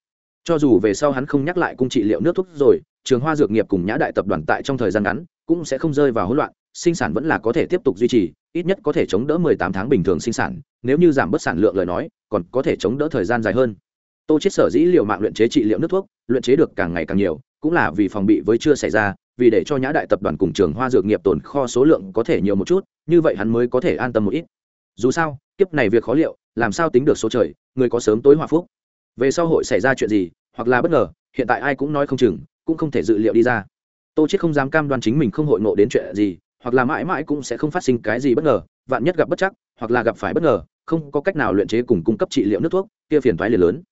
cho dù về sau hắn không nhắc lại cung trị liệu nước thuốc rồi, trường hoa dược nghiệp cùng nhã đại tập đoàn tại trong thời gian ngắn cũng sẽ không rơi vào hỗn loạn, sinh sản vẫn là có thể tiếp tục duy trì, ít nhất có thể chống đỡ mười tám tháng bình thường sinh sản, nếu như giảm bớt sản lượng lời nói, còn có thể chống đỡ thời gian dài hơn. Tô chết sở dĩ liệu mạng luyện chế trị liệu nước thuốc, luyện chế được càng ngày càng nhiều, cũng là vì phòng bị với chưa xảy ra, vì để cho nhã đại tập đoàn cùng trường hoa dược nghiệp tồn kho số lượng có thể nhiều một chút, như vậy hắn mới có thể an tâm một ít. Dù sao, kiếp này việc khó liệu, làm sao tính được số trời, người có sớm tối hòa phúc về sau hội xảy ra chuyện gì, hoặc là bất ngờ, hiện tại ai cũng nói không chừng, cũng không thể dự liệu đi ra. Tô chết không dám cam đoan chính mình không hội ngộ đến chuyện gì, hoặc là mãi mãi cũng sẽ không phát sinh cái gì bất ngờ, vạn nhất gặp bất chắc, hoặc là gặp phải bất ngờ, không có cách nào luyện chế cùng cung cấp trị liệu nước thuốc, kia phiền thoái liền lớn.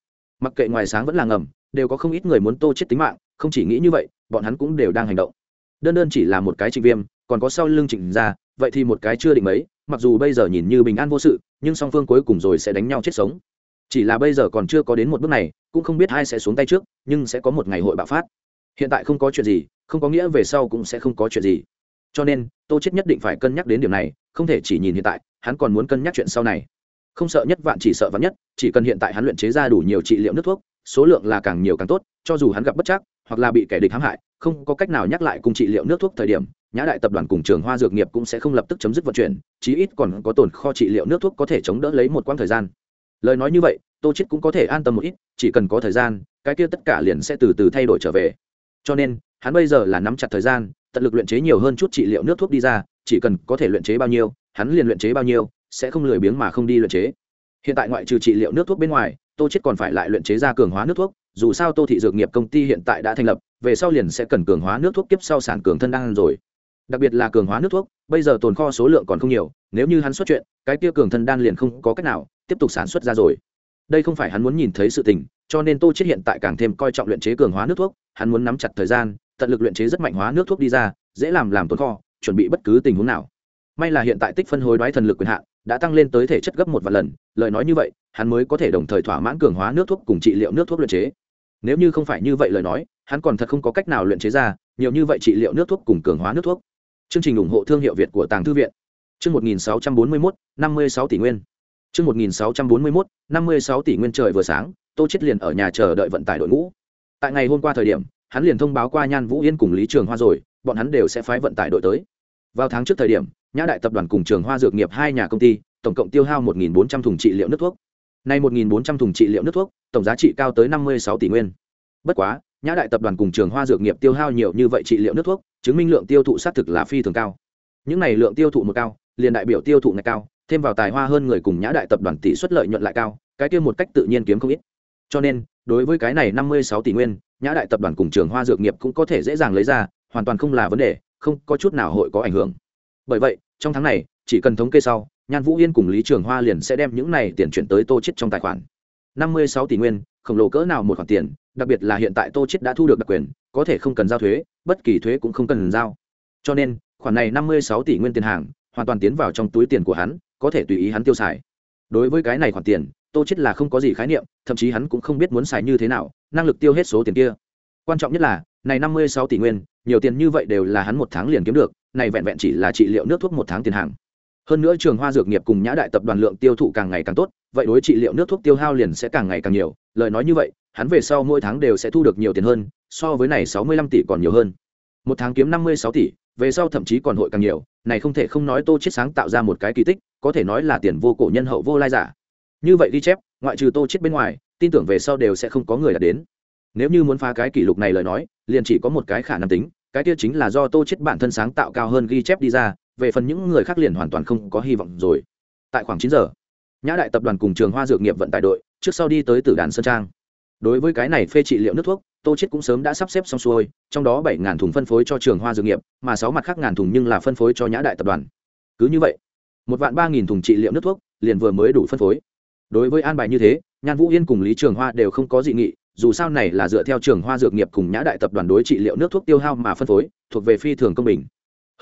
Mặc kệ ngoài sáng vẫn là ngầm, đều có không ít người muốn tô chết tính mạng, không chỉ nghĩ như vậy, bọn hắn cũng đều đang hành động. Đơn đơn chỉ là một cái trịnh viêm, còn có sau lưng trịnh ra, vậy thì một cái chưa định mấy, mặc dù bây giờ nhìn như bình an vô sự, nhưng song phương cuối cùng rồi sẽ đánh nhau chết sống chỉ là bây giờ còn chưa có đến một bước này, cũng không biết ai sẽ xuống tay trước, nhưng sẽ có một ngày hội bạo phát. Hiện tại không có chuyện gì, không có nghĩa về sau cũng sẽ không có chuyện gì. Cho nên, tô chết nhất định phải cân nhắc đến điểm này, không thể chỉ nhìn hiện tại, hắn còn muốn cân nhắc chuyện sau này. Không sợ nhất vạn chỉ sợ vạn nhất, chỉ cần hiện tại hắn luyện chế ra đủ nhiều trị liệu nước thuốc, số lượng là càng nhiều càng tốt, cho dù hắn gặp bất chắc, hoặc là bị kẻ địch hãm hại, không có cách nào nhắc lại cùng trị liệu nước thuốc thời điểm, nhã đại tập đoàn cùng trường hoa dược nghiệp cũng sẽ không lập tức chấm dứt vận chuyển, chí ít còn có tồn kho trị liệu nước thuốc có thể chống đỡ lấy một quãng thời gian lời nói như vậy, tô chết cũng có thể an tâm một ít, chỉ cần có thời gian, cái kia tất cả liền sẽ từ từ thay đổi trở về. Cho nên, hắn bây giờ là nắm chặt thời gian, tận lực luyện chế nhiều hơn chút trị liệu nước thuốc đi ra, chỉ cần có thể luyện chế bao nhiêu, hắn liền luyện chế bao nhiêu, sẽ không lười biếng mà không đi luyện chế. Hiện tại ngoại trừ trị liệu nước thuốc bên ngoài, tô chết còn phải lại luyện chế ra cường hóa nước thuốc, dù sao tô thị dược nghiệp công ty hiện tại đã thành lập, về sau liền sẽ cần cường hóa nước thuốc tiếp sau sản cường thân đan rồi. Đặc biệt là cường hóa nước thuốc, bây giờ tồn kho số lượng còn không nhiều, nếu như hắn xuất chuyện, cái kia cường thân đan liền không có cách nào tiếp tục sản xuất ra rồi. Đây không phải hắn muốn nhìn thấy sự tình, cho nên tô chết hiện tại càng thêm coi trọng luyện chế cường hóa nước thuốc, hắn muốn nắm chặt thời gian, tận lực luyện chế rất mạnh hóa nước thuốc đi ra, dễ làm làm tồn kho, chuẩn bị bất cứ tình huống nào. May là hiện tại tích phân hối đoái thần lực quyền hạn đã tăng lên tới thể chất gấp một vạn lần, lời nói như vậy, hắn mới có thể đồng thời thỏa mãn cường hóa nước thuốc cùng trị liệu nước thuốc luyện chế. Nếu như không phải như vậy lời nói, hắn còn thật không có cách nào luyện chế ra nhiều như vậy trị liệu nước thuốc cùng cường hóa nước thuốc. Chương trình ủng hộ thương hiệu việt của tàng thư viện. Chương một nghìn sáu trăm bốn mươi mốt, năm mươi sáu tỷ nguyên chương một nghìn sáu trăm bốn mươi mốt, năm mươi sáu tỷ nguyên trời vừa sáng, tô chết liền ở nhà chờ đợi vận tải đội ngũ. Tại ngày hôm qua thời điểm, hắn liền thông báo qua nhan vũ yên cùng lý trường hoa rồi, bọn hắn đều sẽ phái vận tải đội tới. Vào tháng trước thời điểm, nhã đại tập đoàn cùng trường hoa dược nghiệp hai nhà công ty, tổng cộng tiêu hao một bốn trăm thùng trị liệu nước thuốc. Nay một bốn trăm thùng trị liệu nước thuốc, tổng giá trị cao tới năm mươi sáu tỷ nguyên. Bất quá, nhã đại tập đoàn cùng trường hoa dược nghiệp tiêu hao nhiều như vậy trị liệu nước thuốc, chứng minh lượng tiêu thụ xác thực là phi thường cao. Những này lượng tiêu thụ một cao, liền đại biểu tiêu thụ ngày cao thêm vào tài hoa hơn người cùng nhã đại tập đoàn tỷ suất lợi nhuận lại cao, cái kia một cách tự nhiên kiếm không ít. Cho nên, đối với cái này năm mươi sáu tỷ nguyên, nhã đại tập đoàn cùng trường hoa dược nghiệp cũng có thể dễ dàng lấy ra, hoàn toàn không là vấn đề, không có chút nào hội có ảnh hưởng. Bởi vậy, trong tháng này, chỉ cần thống kê sau, nhan vũ yên cùng lý trường hoa liền sẽ đem những này tiền chuyển tới tô chết trong tài khoản. năm mươi sáu tỷ nguyên, khổng lồ cỡ nào một khoản tiền, đặc biệt là hiện tại tô chết đã thu được đặc quyền, có thể không cần giao thuế, bất kỳ thuế cũng không cần giao. Cho nên, khoản này năm mươi sáu tỷ nguyên tiền hàng, hoàn toàn tiến vào trong túi tiền của hắn có thể tùy ý hắn tiêu xài. Đối với cái này khoản tiền, tô chết là không có gì khái niệm, thậm chí hắn cũng không biết muốn xài như thế nào, năng lực tiêu hết số tiền kia. Quan trọng nhất là, này năm mươi sáu tỷ nguyên, nhiều tiền như vậy đều là hắn một tháng liền kiếm được, này vẹn vẹn chỉ là trị liệu nước thuốc một tháng tiền hàng. Hơn nữa trường hoa dược nghiệp cùng nhã đại tập đoàn lượng tiêu thụ càng ngày càng tốt, vậy đối trị liệu nước thuốc tiêu hao liền sẽ càng ngày càng nhiều, lời nói như vậy, hắn về sau mỗi tháng đều sẽ thu được nhiều tiền hơn, so với này sáu mươi lăm tỷ còn nhiều hơn. Một tháng kiếm năm mươi sáu tỷ về sau thậm chí còn hội càng nhiều, này không thể không nói tô chết sáng tạo ra một cái kỳ tích, có thể nói là tiền vô cổ nhân hậu vô lai giả. Như vậy ghi chép, ngoại trừ tô chết bên ngoài, tin tưởng về sau đều sẽ không có người đạt đến. Nếu như muốn phá cái kỷ lục này lời nói, liền chỉ có một cái khả năng tính, cái kia chính là do tô chết bản thân sáng tạo cao hơn ghi chép đi ra, về phần những người khác liền hoàn toàn không có hy vọng rồi. Tại khoảng chín giờ, nhã đại tập đoàn cùng trường hoa dược nghiệp vận tải đội, trước sau đi tới tử đàn sơn trang. Đối với cái này phê trị liệu nước thuốc tô chết cũng sớm đã sắp xếp xong xuôi, trong đó bảy ngàn thùng phân phối cho trường hoa dược nghiệp, mà sáu mặt khác ngàn thùng nhưng là phân phối cho nhã đại tập đoàn. Cứ như vậy, một vạn ba nghìn thùng trị liệu nước thuốc liền vừa mới đủ phân phối. Đối với an bài như thế, nhan vũ yên cùng lý trường hoa đều không có dị nghị, dù sao này là dựa theo trường hoa dược nghiệp cùng nhã đại tập đoàn đối trị liệu nước thuốc tiêu hao mà phân phối, thuộc về phi thường công bình.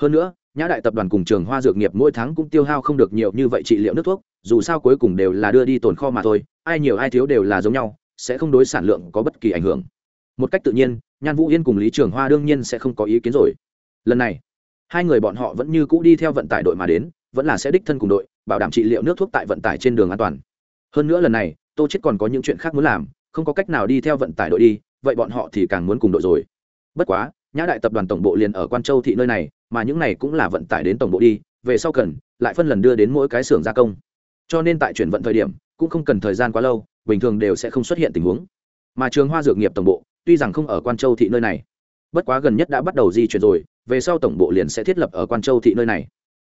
Hơn nữa, nhã đại tập đoàn cùng trường hoa dược nghiệp mỗi tháng cũng tiêu hao không được nhiều như vậy trị liệu nước thuốc, dù sao cuối cùng đều là đưa đi tồn kho mà thôi, ai nhiều ai thiếu đều là giống nhau, sẽ không đối sản lượng có bất kỳ ảnh hưởng một cách tự nhiên, nhan vũ yên cùng lý trường hoa đương nhiên sẽ không có ý kiến rồi. Lần này, hai người bọn họ vẫn như cũ đi theo vận tải đội mà đến, vẫn là sẽ đích thân cùng đội, bảo đảm trị liệu nước thuốc tại vận tải trên đường an toàn. Hơn nữa lần này, tô chết còn có những chuyện khác muốn làm, không có cách nào đi theo vận tải đội đi, vậy bọn họ thì càng muốn cùng đội rồi. Bất quá, nhã đại tập đoàn tổng bộ liền ở quan châu thị nơi này, mà những này cũng là vận tải đến tổng bộ đi, về sau cần, lại phân lần đưa đến mỗi cái xưởng gia công. Cho nên tại chuyển vận thời điểm, cũng không cần thời gian quá lâu, bình thường đều sẽ không xuất hiện tình huống. Mà trường hoa dược nghiệp tổng bộ tuy rằng không ở quan châu thị nơi này, bất quá gần nhất đã bắt đầu di chuyển rồi, về sau tổng bộ liền sẽ thiết lập ở quan châu thị nơi này.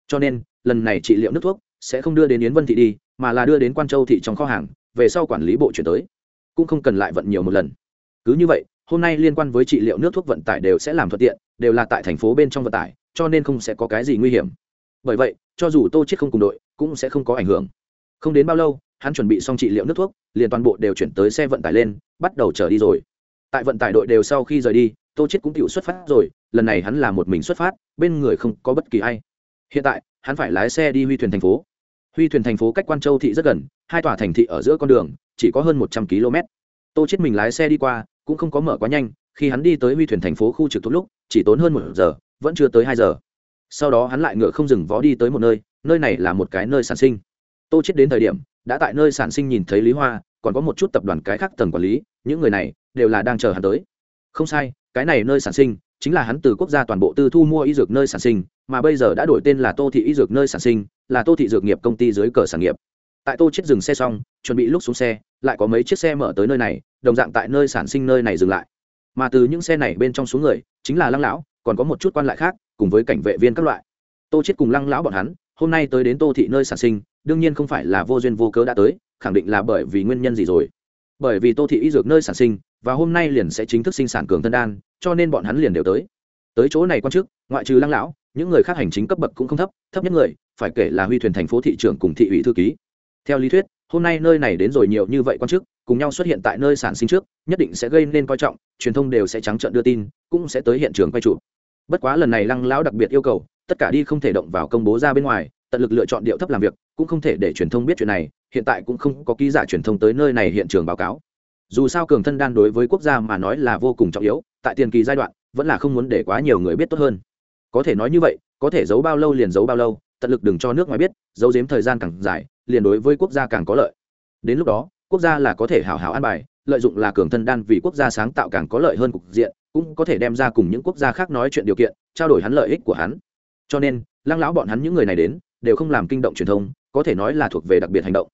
Cho nên, lần này trị liệu nước thuốc sẽ không đưa đến yến vân thị đi, mà là đưa đến quan châu thị trong kho hàng, về sau quản lý bộ chuyển tới. Cũng không cần lại vận nhiều một lần. Cứ như vậy, hôm nay liên quan với trị liệu nước thuốc vận tải đều sẽ làm thuận tiện, đều là tại thành phố bên trong vận tải, cho nên không sẽ có cái gì nguy hiểm. Bởi vậy, cho dù tô chết không cùng đội, cũng sẽ không có ảnh hưởng. Không đến bao lâu, hắn chuẩn bị xong trị liệu nước thuốc, liền toàn bộ đều chuyển tới xe vận tải lên, bắt đầu chở đi rồi tại vận tải đội đều sau khi rời đi, tô chết cũng tự xuất phát rồi, lần này hắn là một mình xuất phát, bên người không có bất kỳ ai. Hiện tại, hắn phải lái xe đi huy thuyền thành phố. Huy thuyền thành phố cách quan châu thị rất gần, hai tòa thành thị ở giữa con đường, chỉ có hơn một trăm km. Tô chết mình lái xe đi qua, cũng không có mở quá nhanh, khi hắn đi tới huy thuyền thành phố khu trực thuộc lúc, chỉ tốn hơn một giờ, vẫn chưa tới hai giờ. Sau đó hắn lại ngựa không dừng vó đi tới một nơi nơi này là một cái nơi sản sinh. Tô chết đến thời điểm, đã tại nơi sản sinh nhìn thấy lý hoa, còn có một chút tập đoàn cái khác tầng quản lý, những người này đều là đang chờ hắn tới. Không sai, cái này nơi sản sinh, chính là hắn từ quốc gia toàn bộ tư thu mua y dược nơi sản sinh, mà bây giờ đã đổi tên là tô thị y dược nơi sản sinh, là tô thị dược nghiệp công ty dưới cờ sản nghiệp. Tại tô chết dừng xe xong, chuẩn bị lúc xuống xe, lại có mấy chiếc xe mở tới nơi này, đồng dạng tại nơi sản sinh nơi này dừng lại. Mà từ những xe này bên trong số người, chính là lăng lão, còn có một chút quan lại khác, cùng với cảnh vệ viên các loại. Tô chết cùng lăng lão bọn hắn, hôm nay tới đến tô thị nơi sản sinh, đương nhiên không phải là vô duyên vô cớ đã tới, khẳng định là bởi vì nguyên nhân gì rồi. Bởi vì tô thị y dược nơi sản sinh và hôm nay liền sẽ chính thức sinh sản cường thân đan, cho nên bọn hắn liền đều tới. Tới chỗ này quan chức, ngoại trừ lăng lão, những người khác hành chính cấp bậc cũng không thấp thấp nhất người, phải kể là huy thuyền thành phố thị trưởng cùng thị ủy thư ký. Theo lý thuyết, hôm nay nơi này đến rồi nhiều như vậy quan chức, cùng nhau xuất hiện tại nơi sản sinh trước, nhất định sẽ gây nên coi trọng, truyền thông đều sẽ trắng trợn đưa tin, cũng sẽ tới hiện trường quay chụp. Bất quá lần này lăng lão đặc biệt yêu cầu, tất cả đi không thể động vào công bố ra bên ngoài, tận lực lựa chọn điệu thấp làm việc, cũng không thể để truyền thông biết chuyện này, hiện tại cũng không có ký giả truyền thông tới nơi này hiện trường báo cáo dù sao cường thân đan đối với quốc gia mà nói là vô cùng trọng yếu, tại tiền kỳ giai đoạn, vẫn là không muốn để quá nhiều người biết tốt hơn. Có thể nói như vậy, có thể giấu bao lâu liền giấu bao lâu, tận lực đừng cho nước ngoài biết, giấu giếm thời gian càng dài, liền đối với quốc gia càng có lợi. Đến lúc đó, quốc gia là có thể hào hào an bài, lợi dụng là cường thân đan vì quốc gia sáng tạo càng có lợi hơn cục diện, cũng có thể đem ra cùng những quốc gia khác nói chuyện điều kiện, trao đổi hắn lợi ích của hắn. Cho nên, lăng lão bọn hắn những người này đến, đều không làm kinh động truyền thông, có thể nói là thuộc về đặc biệt hành động.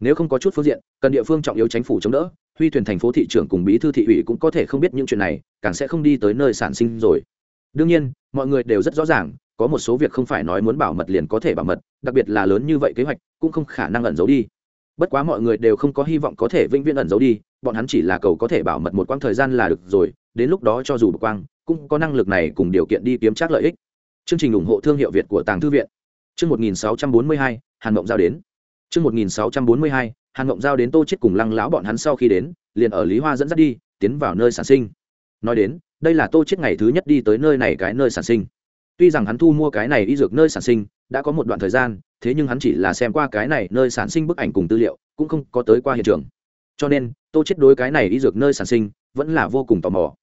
Nếu không có chút phương diện, cần địa phương trọng yếu chính phủ chống đỡ huy thuyền thành phố thị trưởng cùng bí thư thị ủy cũng có thể không biết những chuyện này càng sẽ không đi tới nơi sản sinh rồi. Đương nhiên mọi người đều rất rõ ràng có một số việc không phải nói muốn bảo mật liền có thể bảo mật đặc biệt là lớn như vậy kế hoạch cũng không khả năng ẩn giấu đi. Bất quá mọi người đều không có hy vọng có thể vĩnh viễn ẩn giấu đi bọn hắn chỉ là cầu có thể bảo mật một quãng thời gian là được rồi đến lúc đó cho dù bực quang cũng có năng lực này cùng điều kiện đi kiếm trác lợi ích. Chương trình ủng hộ thương hiệu việt của tàng thư viện. Chương 1642, hàn mộng giao đến. Chương 1642, hàn ngộng giao đến tô chết cùng lăng lão bọn hắn sau khi đến, liền ở lý hoa dẫn dắt đi, tiến vào nơi sản sinh. Nói đến, đây là tô chết ngày thứ nhất đi tới nơi này cái nơi sản sinh. Tuy rằng hắn thu mua cái này y dược nơi sản sinh đã có một đoạn thời gian, thế nhưng hắn chỉ là xem qua cái này nơi sản sinh bức ảnh cùng tư liệu, cũng không có tới qua hiện trường. Cho nên, tô chết đối cái này y dược nơi sản sinh vẫn là vô cùng tò mò.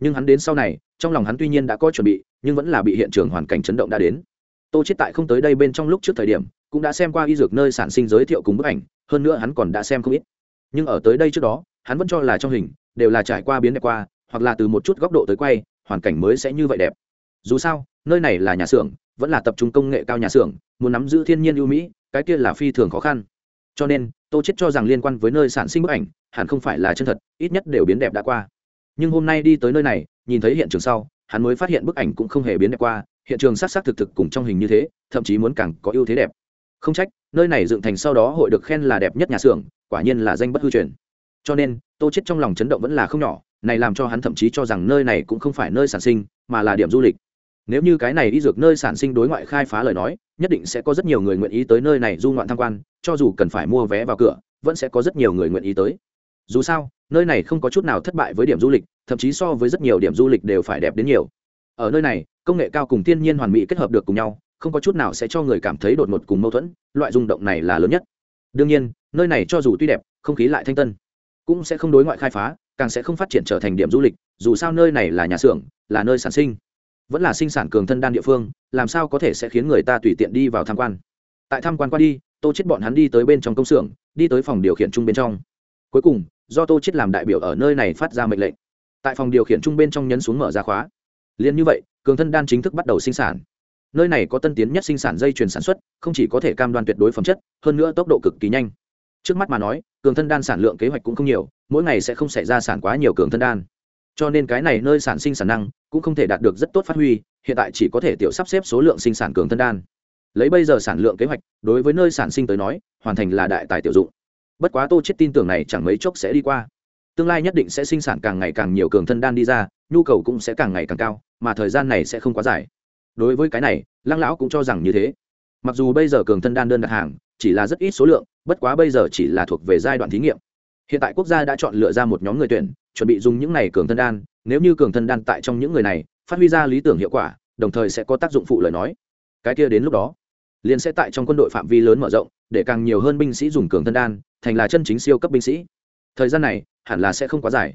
Nhưng hắn đến sau này, trong lòng hắn tuy nhiên đã có chuẩn bị, nhưng vẫn là bị hiện trường hoàn cảnh chấn động đã đến. Tô chết tại không tới đây bên trong lúc trước thời điểm, cũng đã xem qua y dược nơi sản sinh giới thiệu cùng bức ảnh hơn nữa hắn còn đã xem không ít. Nhưng ở tới đây trước đó, hắn vẫn cho là trong hình, đều là trải qua biến đẹp qua, hoặc là từ một chút góc độ tới quay, hoàn cảnh mới sẽ như vậy đẹp. Dù sao, nơi này là nhà xưởng, vẫn là tập trung công nghệ cao nhà xưởng, muốn nắm giữ thiên nhiên ưu mỹ, cái kia là phi thường khó khăn. Cho nên, tô chết cho rằng liên quan với nơi sản sinh bức ảnh, hẳn không phải là chân thật, ít nhất đều biến đẹp đã qua. Nhưng hôm nay đi tới nơi này, nhìn thấy hiện trường sau, hắn mới phát hiện bức ảnh cũng không hề biến đẹp qua, hiện trường s á c s á c thực thực cùng trong hình như thế, thậm chí muốn càng có ưu thế đẹp không trách, nơi này dựng thành sau đó hội được khen là đẹp nhất nhà xưởng, quả nhiên là danh bất hư truyền. Cho nên, tô chết trong lòng chấn động vẫn là không nhỏ, này làm cho hắn thậm chí cho rằng nơi này cũng không phải nơi sản sinh, mà là điểm du lịch. Nếu như cái này đi dược nơi sản sinh đối ngoại khai phá lời nói, nhất định sẽ có rất nhiều người nguyện ý tới nơi này du ngoạn tham quan, cho dù cần phải mua vé vào cửa, vẫn sẽ có rất nhiều người nguyện ý tới. Dù sao, nơi này không có chút nào thất bại với điểm du lịch, thậm chí so với rất nhiều điểm du lịch đều phải đẹp đến nhiều. Ở nơi này, công nghệ cao cùng thiên nhiên hoàn mỹ kết hợp được cùng nhau không có chút nào sẽ cho người cảm thấy đột ngột cùng mâu thuẫn, loại rung động này là lớn nhất. Đương nhiên, nơi này cho dù tuy đẹp, không khí lại thanh tân, cũng sẽ không đối ngoại khai phá, càng sẽ không phát triển trở thành điểm du lịch, dù sao nơi này là nhà xưởng, là nơi sản sinh. Vẫn là sinh sản cường thân đan địa phương, làm sao có thể sẽ khiến người ta tùy tiện đi vào tham quan? Tại tham quan qua đi, tô chết bọn hắn đi tới bên trong công xưởng, đi tới phòng điều khiển chung bên trong. Cuối cùng, do tô chết làm đại biểu ở nơi này phát ra mệnh lệnh. Tại phòng điều khiển chung bên trong nhấn xuống mở ra khóa. Liền như vậy, cường thân đan chính thức bắt đầu sinh sản nơi này có tân tiến nhất sinh sản dây chuyền sản xuất, không chỉ có thể cam đoan tuyệt đối phẩm chất, hơn nữa tốc độ cực kỳ nhanh. Trước mắt mà nói, cường thân đan sản lượng kế hoạch cũng không nhiều, mỗi ngày sẽ không xảy ra sản quá nhiều cường thân đan. Cho nên cái này nơi sản sinh sản năng cũng không thể đạt được rất tốt phát huy, hiện tại chỉ có thể tiểu sắp xếp số lượng sinh sản cường thân đan. Lấy bây giờ sản lượng kế hoạch, đối với nơi sản sinh tới nói, hoàn thành là đại tài tiểu dụng. Bất quá tô chết tin tưởng này chẳng mấy chốc sẽ đi qua. Tương lai nhất định sẽ sinh sản càng ngày càng nhiều cường thân đan đi ra, nhu cầu cũng sẽ càng ngày càng cao, mà thời gian này sẽ không quá dài đối với cái này, lăng lão cũng cho rằng như thế. Mặc dù bây giờ cường thân đan đơn đặt hàng, chỉ là rất ít số lượng, bất quá bây giờ chỉ là thuộc về giai đoạn thí nghiệm. Hiện tại quốc gia đã chọn lựa ra một nhóm người tuyển, chuẩn bị dùng những này cường thân đan, nếu như cường thân đan tại trong những người này, phát huy ra lý tưởng hiệu quả, đồng thời sẽ có tác dụng phụ lời nói. Cái kia đến lúc đó, liền sẽ tại trong quân đội phạm vi lớn mở rộng, để càng nhiều hơn binh sĩ dùng cường thân đan, thành là chân chính siêu cấp binh sĩ. Thời gian này, hẳn là sẽ không quá dài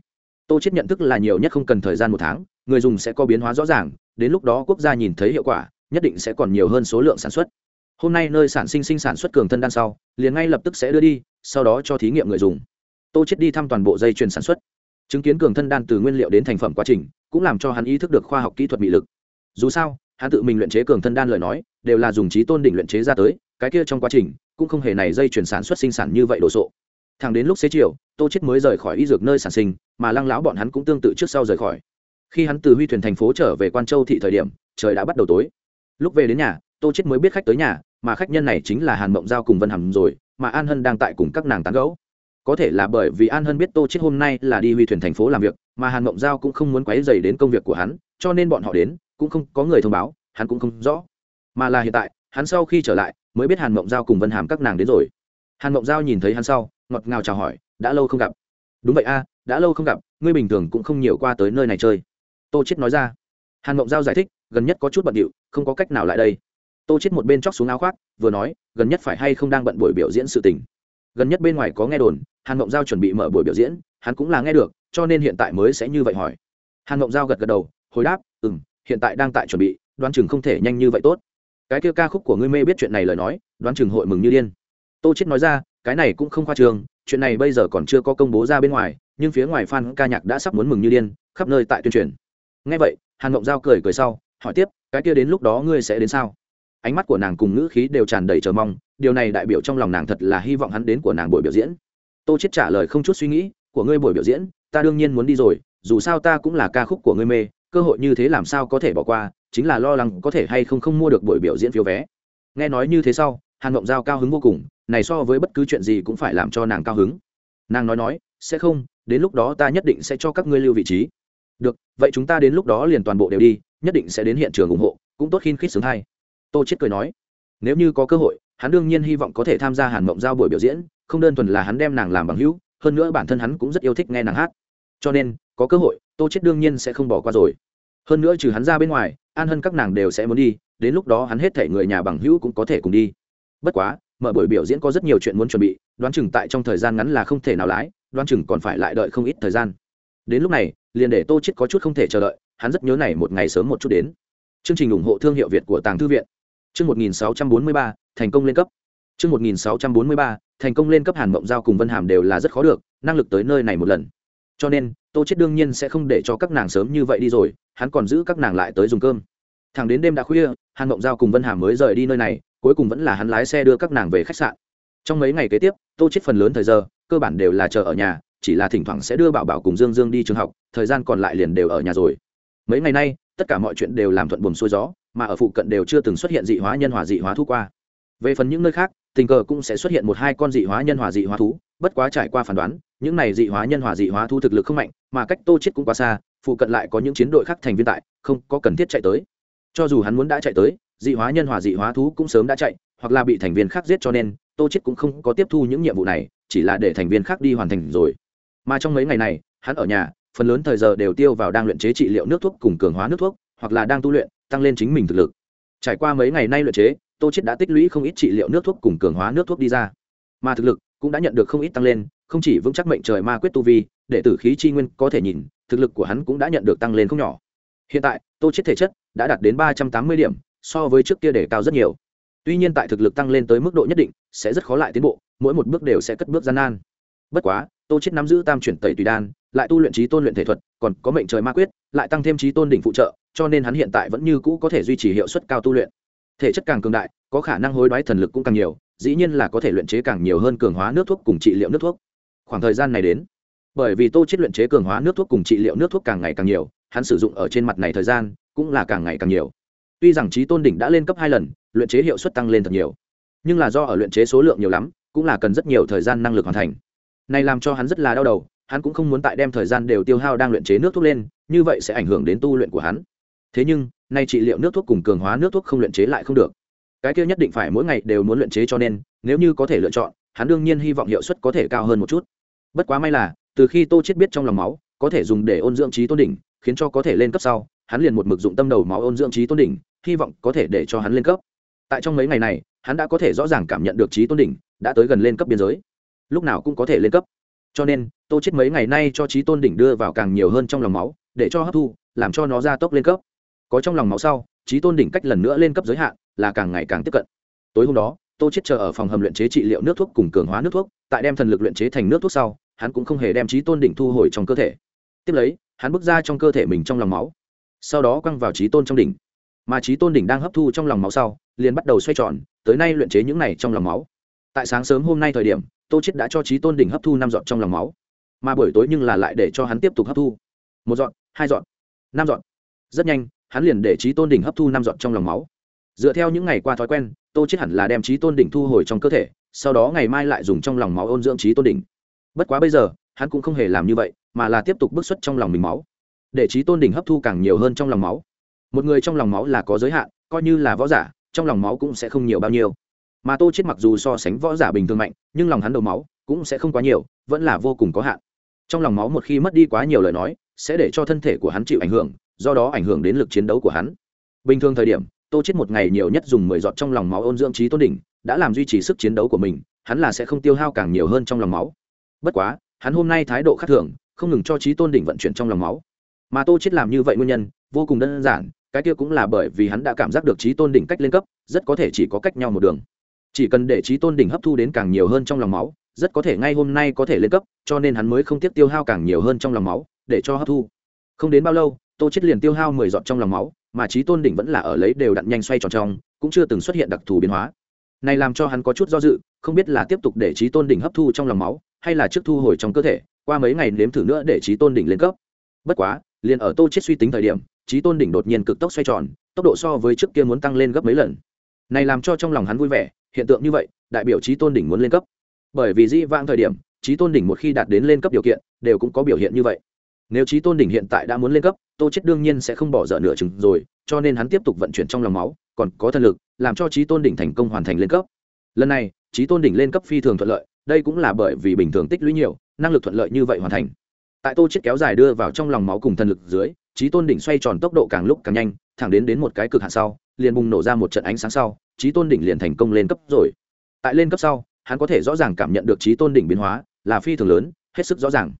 tô chết nhận thức là nhiều nhất không cần thời gian một tháng, người dùng sẽ có biến hóa rõ ràng, đến lúc đó quốc gia nhìn thấy hiệu quả, nhất định sẽ còn nhiều hơn số lượng sản xuất. Hôm nay nơi sản sinh sinh sản xuất cường thân đan sau, liền ngay lập tức sẽ đưa đi, sau đó cho thí nghiệm người dùng. Tô chết đi thăm toàn bộ dây chuyền sản xuất. Chứng kiến cường thân đan từ nguyên liệu đến thành phẩm quá trình, cũng làm cho hắn ý thức được khoa học kỹ thuật bị lực. Dù sao, hắn tự mình luyện chế cường thân đan lời nói, đều là dùng trí tôn đỉnh luyện chế ra tới, cái kia trong quá trình, cũng không hề này dây chuyển sản xuất sinh sản như vậy đồ sộ. Thẳng đến lúc xế chiều tô chết mới rời khỏi y dược nơi sản sinh, mà lăng lão bọn hắn cũng tương tự trước sau rời khỏi. Khi hắn từ huy thuyền thành phố trở về quan châu thị thời điểm, trời đã bắt đầu tối. Lúc về đến nhà, tô chết mới biết khách tới nhà, mà khách nhân này chính là hàn mộng giao cùng vân hầm rồi, mà an hân đang tại cùng các nàng tán gẫu. Có thể là bởi vì an hân biết tô chết hôm nay là đi huy thuyền thành phố làm việc, mà hàn mộng giao cũng không muốn quấy dày đến công việc của hắn, cho nên bọn họ đến, cũng không có người thông báo, hắn cũng không rõ. Mà là hiện tại, hắn sau khi trở lại, mới biết hàn mộng giao cùng vân hàm các nàng đến rồi. Hàn mộng giao nhìn thấy hắn sau ngọt ngào chào hỏi, đã lâu không gặp. Đúng vậy a, đã lâu không gặp, ngươi bình thường cũng không nhiều qua tới nơi này chơi. Tô chết nói ra. Hàn mộng giao giải thích, gần nhất có chút bận điệu, không có cách nào lại đây. Tô chết một bên chóc xuống áo khoác, vừa nói, gần nhất phải hay không đang bận buổi biểu diễn sự tình? Gần nhất bên ngoài có nghe đồn, hàn mộng giao chuẩn bị mở buổi biểu diễn, hắn cũng là nghe được, cho nên hiện tại mới sẽ như vậy hỏi. Hàn mộng giao gật gật đầu, hồi đáp ừ m hiện tại đang tại chuẩn bị, đoán chừng không thể nhanh như vậy tốt. Cái kia ca khúc của ngươi mê biết chuyện này lời nói, đoán chừng hội mừng như điên. Tô chết nói ra cái này cũng không khoa trương, chuyện này bây giờ còn chưa có công bố ra bên ngoài, nhưng phía ngoài fan ca nhạc đã sắp muốn mừng như điên, khắp nơi tại tuyên truyền. Nghe vậy, hàn ngộng giao cười cười sau, hỏi tiếp, cái kia đến lúc đó ngươi sẽ đến sao? Ánh mắt của nàng cùng ngữ khí đều tràn đầy chờ mong, điều này đại biểu trong lòng nàng thật là hy vọng hắn đến của nàng buổi biểu diễn. Tô chết trả lời không chút suy nghĩ, của ngươi buổi biểu diễn, ta đương nhiên muốn đi rồi, dù sao ta cũng là ca khúc của ngươi mê, cơ hội như thế làm sao có thể bỏ qua, chính là lo lắng có thể hay không không mua được buổi biểu diễn phiếu vé. Nghe nói như thế sau hàn ngộng giao cao hứng vô cùng, này so với bất cứ chuyện gì cũng phải làm cho nàng cao hứng. Nàng nói nói, sẽ không, đến lúc đó ta nhất định sẽ cho các ngươi lưu vị trí. Được, vậy chúng ta đến lúc đó liền toàn bộ đều đi, nhất định sẽ đến hiện trường ủng hộ, cũng tốt khi khít sướng hay tô chết cười nói, nếu như có cơ hội, hắn đương nhiên hy vọng có thể tham gia hàn mộng giao buổi biểu diễn, không đơn thuần là hắn đem nàng làm bằng hữu, hơn nữa bản thân hắn cũng rất yêu thích nghe nàng hát. Cho nên, có cơ hội, tô chết đương nhiên sẽ không bỏ qua rồi. Hơn nữa trừ hắn ra bên ngoài, an hân các nàng đều sẽ muốn đi, đến lúc đó hắn hết thể người nhà bằng hữu cũng có thể cùng đi bất quá mở buổi biểu diễn có rất nhiều chuyện muốn chuẩn bị đoán chừng tại trong thời gian ngắn là không thể nào lái đoán chừng còn phải lại đợi không ít thời gian. Đến lúc này liền để tô chết có chút không thể chờ đợi hắn rất nhớ này một ngày sớm một chút đến. Chương trình ủng hộ thương hiệu việt của tàng thư viện. Chương 1643, thành công lên cấp. Chương 1643, thành công lên cấp hàn mộng giao cùng vân hàm đều là rất khó được năng lực tới nơi này một lần. Cho nên tô chết đương nhiên sẽ không để cho các nàng sớm như vậy đi rồi hắn còn giữ các nàng lại tới dùng cơm. Thẳng đến đêm đã khuya hàn mộng giao cùng vân hàm mới rời đi nơi này cuối cùng vẫn là hắn lái xe đưa các nàng về khách sạn. Trong mấy ngày kế tiếp, tô chết phần lớn thời giờ, cơ bản đều là chờ ở nhà, chỉ là thỉnh thoảng sẽ đưa bảo bảo cùng dương dương đi trường học, thời gian còn lại liền đều ở nhà rồi. Mấy ngày nay, tất cả mọi chuyện đều làm thuận buồm xuôi gió, mà ở phụ cận đều chưa từng xuất hiện dị hóa nhân hòa dị hóa thu qua. Về phần những nơi khác, tình cờ cũng sẽ xuất hiện một hai con dị hóa nhân hòa dị hóa thú, bất quá trải qua phán đoán, những này dị hóa nhân hòa dị hóa thú thực lực không mạnh, mà cách tô chết cũng quá xa, phụ cận lại có những chiến đội khác thành viên tại, không có cần thiết chạy tới. Cho dù hắn muốn đã chạy tới dị hóa nhân hòa dị hóa thú cũng sớm đã chạy, hoặc là bị thành viên khác giết cho nên, tô chết cũng không có tiếp thu những nhiệm vụ này, chỉ là để thành viên khác đi hoàn thành rồi. Mà trong mấy ngày này, hắn ở nhà, phần lớn thời giờ đều tiêu vào đang luyện chế trị liệu nước thuốc cùng cường hóa nước thuốc, hoặc là đang tu luyện, tăng lên chính mình thực lực. Trải qua mấy ngày nay luyện chế, tô chết đã tích lũy không ít trị liệu nước thuốc cùng cường hóa nước thuốc đi ra. Mà thực lực cũng đã nhận được không ít tăng lên, không chỉ vững chắc mệnh trời ma quyết tu vi để tử khí chi nguyên có thể nhìn, thực lực của hắn cũng đã nhận được tăng lên không nhỏ. Hiện tại, tô chết thể chất đã đạt đến ba trăm tám mươi điểm so với trước kia để cao rất nhiều. Tuy nhiên tại thực lực tăng lên tới mức độ nhất định, sẽ rất khó lại tiến bộ, mỗi một bước đều sẽ cất bước gian nan. Bất quá, tô chết nắm giữ tam chuyển tẩy tùy đan, lại tu luyện trí tôn luyện thể thuật, còn có mệnh trời ma quyết, lại tăng thêm trí tôn đỉnh phụ trợ, cho nên hắn hiện tại vẫn như cũ có thể duy trì hiệu suất cao tu luyện. Thể chất càng cường đại, có khả năng hối đoái thần lực cũng càng nhiều, dĩ nhiên là có thể luyện chế càng nhiều hơn cường hóa nước thuốc cùng trị liệu nước thuốc. Khoảng thời gian này đến, bởi vì tô chết luyện chế cường hóa nước thuốc cùng trị liệu nước thuốc càng ngày càng nhiều, hắn sử dụng ở trên mặt này thời gian cũng là càng ngày càng nhiều tuy rằng trí tôn đỉnh đã lên cấp hai lần, luyện chế hiệu suất tăng lên thật nhiều. Nhưng là do ở luyện chế số lượng nhiều lắm, cũng là cần rất nhiều thời gian năng lực hoàn thành. Này làm cho hắn rất là đau đầu, hắn cũng không muốn tại đem thời gian đều tiêu hao đang luyện chế nước thuốc lên, như vậy sẽ ảnh hưởng đến tu luyện của hắn. Thế nhưng, nay trị liệu nước thuốc cùng cường hóa nước thuốc không luyện chế lại không được. Cái kia nhất định phải mỗi ngày đều muốn luyện chế cho nên, nếu như có thể lựa chọn, hắn đương nhiên hy vọng hiệu suất có thể cao hơn một chút. Bất quá may là, từ khi tô chết biết trong lòng máu, có thể dùng để ôn dưỡng trí tôn đỉnh, khiến cho có thể lên cấp sau, hắn liền một mực dụng tâm đầu máu ôn dưỡng trí tôn đỉnh hy vọng có thể để cho hắn lên cấp. Tại trong mấy ngày này, hắn đã có thể rõ ràng cảm nhận được trí tôn đỉnh đã tới gần lên cấp biên giới. Lúc nào cũng có thể lên cấp. Cho nên, tô chết mấy ngày nay cho trí tôn đỉnh đưa vào càng nhiều hơn trong lòng máu, để cho hấp thu, làm cho nó gia tốc lên cấp. Có trong lòng máu sau, trí tôn đỉnh cách lần nữa lên cấp giới hạn là càng ngày càng tiếp cận. Tối hôm đó, tô chết chờ ở phòng hầm luyện chế trị liệu nước thuốc cùng cường hóa nước thuốc, tại đem thần lực luyện chế thành nước thuốc sau, hắn cũng không hề đem trí tôn đỉnh thu hồi trong cơ thể. Tiếp lấy, hắn bước ra trong cơ thể mình trong lòng máu. Sau đó quăng vào trí tôn trong đỉnh mà trí tôn đỉnh đang hấp thu trong lòng máu sau, liền bắt đầu xoay tròn, tới nay luyện chế những này trong lòng máu. Tại sáng sớm hôm nay thời điểm, tô chết đã cho trí tôn đỉnh hấp thu năm giọt trong lòng máu. Mà buổi tối nhưng là lại để cho hắn tiếp tục hấp thu. Một giọt, hai giọt, năm giọt. Rất nhanh, hắn liền để trí tôn đỉnh hấp thu năm giọt trong lòng máu. Dựa theo những ngày qua thói quen, tô chết hẳn là đem trí tôn đỉnh thu hồi trong cơ thể, sau đó ngày mai lại dùng trong lòng máu ôn dưỡng trí tôn đỉnh. Bất quá bây giờ, hắn cũng không hề làm như vậy, mà là tiếp tục bước xuất trong lòng mình máu. Để trí tôn đỉnh hấp thu càng nhiều hơn trong lòng máu một người trong lòng máu là có giới hạn, coi như là võ giả, trong lòng máu cũng sẽ không nhiều bao nhiêu. Mà tô chết mặc dù so sánh võ giả bình thường mạnh, nhưng lòng hắn đầu máu cũng sẽ không quá nhiều, vẫn là vô cùng có hạn. Trong lòng máu một khi mất đi quá nhiều lời nói, sẽ để cho thân thể của hắn chịu ảnh hưởng, do đó ảnh hưởng đến lực chiến đấu của hắn. Bình thường thời điểm, tô chết một ngày nhiều nhất dùng mười giọt trong lòng máu ôn dưỡng trí tôn đỉnh, đã làm duy trì sức chiến đấu của mình, hắn là sẽ không tiêu hao càng nhiều hơn trong lòng máu. Bất quá, hắn hôm nay thái độ khác thường, không ngừng cho trí tôn đỉnh vận chuyển trong lòng máu. Mà tô chết làm như vậy nguyên nhân, vô cùng đơn giản cái kia cũng là bởi vì hắn đã cảm giác được trí tôn đỉnh cách lên cấp, rất có thể chỉ có cách nhau một đường. Chỉ cần để trí tôn đỉnh hấp thu đến càng nhiều hơn trong lòng máu, rất có thể ngay hôm nay có thể lên cấp, cho nên hắn mới không tiếp tiêu hao càng nhiều hơn trong lòng máu, để cho hấp thu. Không đến bao lâu, tô chết liền tiêu hao mười giọt trong lòng máu, mà trí tôn đỉnh vẫn là ở lấy đều đặn nhanh xoay tròn trong, cũng chưa từng xuất hiện đặc thù biến hóa. Này làm cho hắn có chút do dự, không biết là tiếp tục để trí tôn đỉnh hấp thu trong lòng máu, hay là trước thu hồi trong cơ thể, qua mấy ngày nếm thử nữa để trí tôn đỉnh lên cấp. Bất quá, liền ở tô chết suy tính thời điểm trí tôn đỉnh đột nhiên cực tốc xoay tròn, tốc độ so với trước kia muốn tăng lên gấp mấy lần. Này làm cho trong lòng hắn vui vẻ, hiện tượng như vậy, đại biểu trí tôn đỉnh muốn lên cấp. Bởi vì dĩ vãng thời điểm, trí tôn đỉnh một khi đạt đến lên cấp điều kiện, đều cũng có biểu hiện như vậy. Nếu trí tôn đỉnh hiện tại đã muốn lên cấp, tô chết đương nhiên sẽ không bỏ dở nửa chừng rồi, cho nên hắn tiếp tục vận chuyển trong lòng máu, còn có thần lực, làm cho trí tôn đỉnh thành công hoàn thành lên cấp. Lần này, trí tôn đỉnh lên cấp phi thường thuận lợi, đây cũng là bởi vì bình thường tích lũy nhiều, năng lực thuận lợi như vậy hoàn thành. Tại tô chết kéo dài đưa vào trong lòng máu cùng thần lực dưới trí tôn đỉnh xoay tròn tốc độ càng lúc càng nhanh, thẳng đến đến một cái cực hạn sau, liền bùng nổ ra một trận ánh sáng sau trí tôn đỉnh liền thành công lên cấp rồi. Tại lên cấp sau, hắn có thể rõ ràng cảm nhận được trí tôn đỉnh biến hóa, là phi thường lớn, hết sức rõ ràng.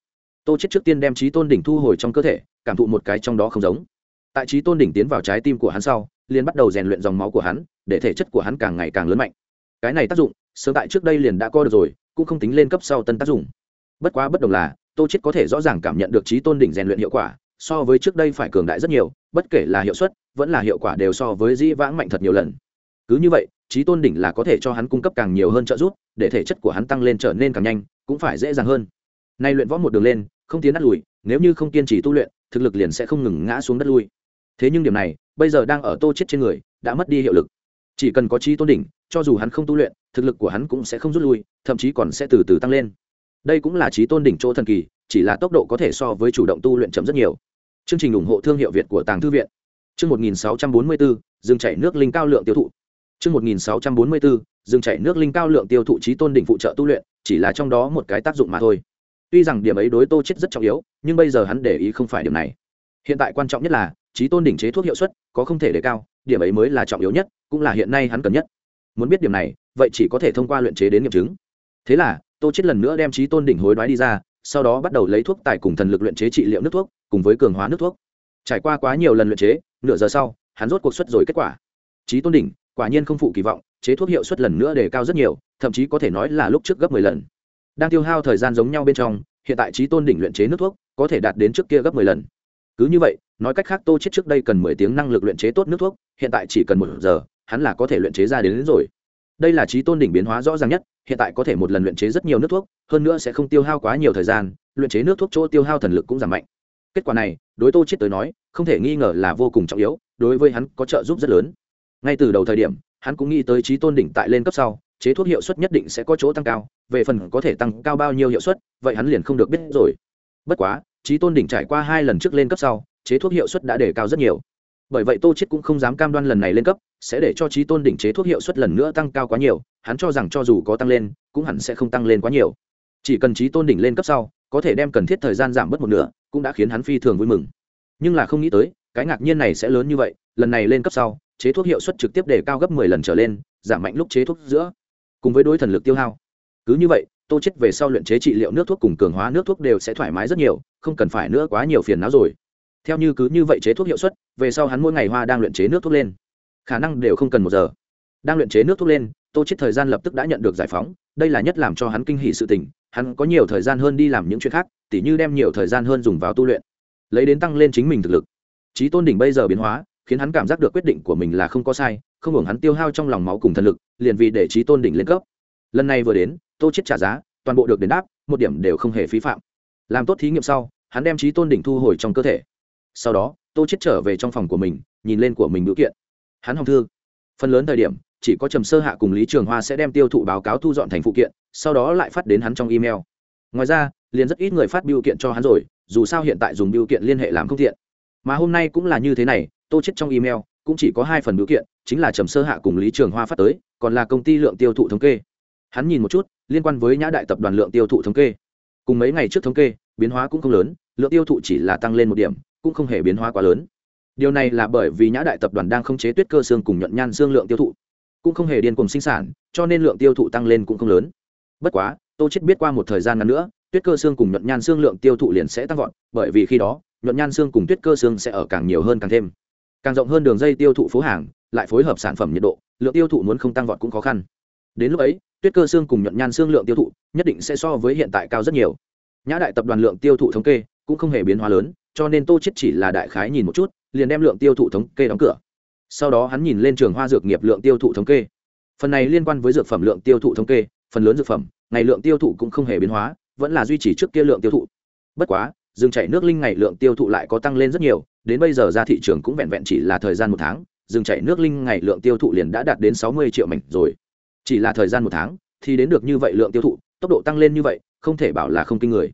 Tô chết trước tiên đem trí tôn đỉnh thu hồi trong cơ thể, cảm thụ một cái trong đó không giống. Tại trí tôn đỉnh tiến vào trái tim của hắn sau, liền bắt đầu rèn luyện dòng máu của hắn, để thể chất của hắn càng ngày càng lớn mạnh. Cái này tác dụng, sớm tại trước đây liền đã coi được rồi, cũng không tính lên cấp sau tân tác dụng. Bất quá bất đồng là, tô chết có thể rõ ràng cảm nhận được trí tôn đỉnh rèn luyện hiệu quả so với trước đây phải cường đại rất nhiều, bất kể là hiệu suất, vẫn là hiệu quả đều so với dĩ vãng mạnh thật nhiều lần. Cứ như vậy trí tôn đỉnh là có thể cho hắn cung cấp càng nhiều hơn trợ giúp, để thể chất của hắn tăng lên trở nên càng nhanh, cũng phải dễ dàng hơn. Nay luyện võ một đường lên, không tiến đắt lùi, nếu như không kiên trì tu luyện, thực lực liền sẽ không ngừng ngã xuống đất lui. Thế nhưng điểm này, bây giờ đang ở tô chết trên người, đã mất đi hiệu lực. Chỉ cần có trí tôn đỉnh, cho dù hắn không tu luyện, thực lực của hắn cũng sẽ không rút lui, thậm chí còn sẽ từ từ tăng lên. Đây cũng là trí tôn đỉnh chỗ thần kỳ, chỉ là tốc độ có thể so với chủ động tu luyện chậm rất nhiều chương trình ủng hộ thương hiệu việt của tàng thư viện. Chương 1644, dừng chảy nước linh cao lượng tiêu thụ. Chương 1644, dừng chảy nước linh cao lượng tiêu thụ trí tôn đỉnh phụ trợ tu luyện chỉ là trong đó một cái tác dụng mà thôi. Tuy rằng điểm ấy đối tô chết rất trọng yếu nhưng bây giờ hắn để ý không phải điểm này. Hiện tại quan trọng nhất là trí tôn đỉnh chế thuốc hiệu suất có không thể đề cao điểm ấy mới là trọng yếu nhất cũng là hiện nay hắn cần nhất. Muốn biết điểm này vậy chỉ có thể thông qua luyện chế đến nghiệm chứng. Thế là tô chết lần nữa đem trí tôn đỉnh hối đoái đi ra sau đó bắt đầu lấy thuốc tài cùng thần lực luyện chế trị liệu nước thuốc cùng với cường hóa nước thuốc. Trải qua quá nhiều lần luyện chế nửa giờ sau hắn rốt cuộc xuất rồi kết quả. Trí tôn đỉnh quả nhiên không phụ kỳ vọng chế thuốc hiệu suất lần nữa đề cao rất nhiều thậm chí có thể nói là lúc trước gấp mười lần. Đang tiêu hao thời gian giống nhau bên trong hiện tại trí tôn đỉnh luyện chế nước thuốc có thể đạt đến trước kia gấp mười lần. Cứ như vậy nói cách khác tô chết trước đây cần mười tiếng năng lực luyện chế tốt nước thuốc hiện tại chỉ cần một giờ hắn là có thể luyện chế ra đến, đến rồi. Đây là trí tôn đỉnh biến hóa rõ ràng nhất hiện tại có thể một lần luyện chế rất nhiều nước thuốc, hơn nữa sẽ không tiêu hao quá nhiều thời gian, luyện chế nước thuốc chỗ tiêu hao thần lực cũng giảm mạnh. Kết quả này, đối tô chết tới nói, không thể nghi ngờ là vô cùng trọng yếu, đối với hắn có trợ giúp rất lớn. Ngay từ đầu thời điểm, hắn cũng nghĩ tới trí tôn đỉnh tại lên cấp sau, chế thuốc hiệu suất nhất định sẽ có chỗ tăng cao, về phần có thể tăng cao bao nhiêu hiệu suất, vậy hắn liền không được biết rồi. Bất quá, trí tôn đỉnh trải qua hai lần trước lên cấp sau, chế thuốc hiệu suất đã đề cao rất nhiều bởi vậy tô chết cũng không dám cam đoan lần này lên cấp, sẽ để cho trí tôn đỉnh chế thuốc hiệu suất lần nữa tăng cao quá nhiều, hắn cho rằng cho dù có tăng lên, cũng hẳn sẽ không tăng lên quá nhiều. Chỉ cần trí tôn đỉnh lên cấp sau, có thể đem cần thiết thời gian giảm bớt một nửa, cũng đã khiến hắn phi thường vui mừng. Nhưng là không nghĩ tới, cái ngạc nhiên này sẽ lớn như vậy, lần này lên cấp sau, chế thuốc hiệu suất trực tiếp để cao gấp mười lần trở lên, giảm mạnh lúc chế thuốc giữa. Cùng với đối thần lực tiêu hao. Cứ như vậy, tô chết về sau luyện chế trị liệu nước thuốc cùng cường hóa nước thuốc đều sẽ thoải mái rất nhiều, không cần phải nữa quá nhiều phiền não rồi theo như cứ như vậy chế thuốc hiệu suất, về sau hắn mỗi ngày hoa đang luyện chế nước thuốc lên. Khả năng đều không cần một giờ. Đang luyện chế nước thuốc lên, tô chết thời gian lập tức đã nhận được giải phóng, đây là nhất làm cho hắn kinh hỉ sự tình, hắn có nhiều thời gian hơn đi làm những chuyện khác, tỉ như đem nhiều thời gian hơn dùng vào tu luyện, lấy đến tăng lên chính mình thực lực. Trí tôn đỉnh bây giờ biến hóa, khiến hắn cảm giác được quyết định của mình là không có sai, không hưởng hắn tiêu hao trong lòng máu cùng thần lực, liền vì để trí tôn đỉnh lên cấp. Lần này vừa đến, tô chết trả giá, toàn bộ được đền đáp, một điểm đều không hề phí phạm. Làm tốt thí nghiệm sau, hắn đem trí tôn đỉnh thu hồi trong cơ thể sau đó, tô chết trở về trong phòng của mình, nhìn lên của mình bưu kiện. Hắn hòng thư. Phần lớn thời điểm, chỉ có trầm sơ hạ cùng lý trường hoa sẽ đem tiêu thụ báo cáo thu dọn thành phụ kiện, sau đó lại phát đến hắn trong email. Ngoài ra, liền rất ít người phát biểu kiện cho hắn rồi, dù sao hiện tại dùng biểu kiện liên hệ làm không thiện mà hôm nay cũng là như thế này, tô chết trong email, cũng chỉ có hai phần bưu kiện, chính là trầm sơ hạ cùng lý trường hoa phát tới, còn là công ty lượng tiêu thụ thống kê. Hắn nhìn một chút, liên quan với nhã đại tập đoàn lượng tiêu thụ thống kê. Cùng mấy ngày trước thống kê, biến hóa cũng không lớn, lượng tiêu thụ chỉ là tăng lên một điểm cũng không hề biến hóa quá lớn. Điều này là bởi vì nhã đại tập đoàn đang không chế tuyết cơ xương cùng nhuận nhan xương lượng tiêu thụ, cũng không hề điên cùng sinh sản, cho nên lượng tiêu thụ tăng lên cũng không lớn. Bất quá, tô chết biết qua một thời gian ngắn nữa, tuyết cơ xương cùng nhuận nhan xương lượng tiêu thụ liền sẽ tăng vọt, bởi vì khi đó, nhuận nhan xương cùng tuyết cơ xương sẽ ở càng nhiều hơn càng thêm. Càng rộng hơn đường dây tiêu thụ phố hàng, lại phối hợp sản phẩm nhiệt độ, lượng tiêu thụ muốn không tăng vọt cũng khó khăn. Đến lúc ấy, tuyết cơ xương cùng nhuận nhan xương lượng tiêu thụ nhất định sẽ so với hiện tại cao rất nhiều. Nhã đại tập đoàn lượng tiêu thụ thống kê cũng không hề biến hóa lớn cho nên tô chết chỉ là đại khái nhìn một chút, liền đem lượng tiêu thụ thống kê đóng cửa. Sau đó hắn nhìn lên trường hoa dược nghiệp lượng tiêu thụ thống kê. Phần này liên quan với dược phẩm lượng tiêu thụ thống kê, phần lớn dược phẩm, ngày lượng tiêu thụ cũng không hề biến hóa, vẫn là duy trì trước kia lượng tiêu thụ. Bất quá, rừng chảy nước linh ngày lượng tiêu thụ lại có tăng lên rất nhiều, đến bây giờ ra thị trường cũng vẹn vẹn chỉ là thời gian một tháng, rừng chảy nước linh ngày lượng tiêu thụ liền đã đạt đến sáu mươi triệu mảnh rồi. Chỉ là thời gian một tháng, thì đến được như vậy lượng tiêu thụ, tốc độ tăng lên như vậy, không thể bảo là không kinh người.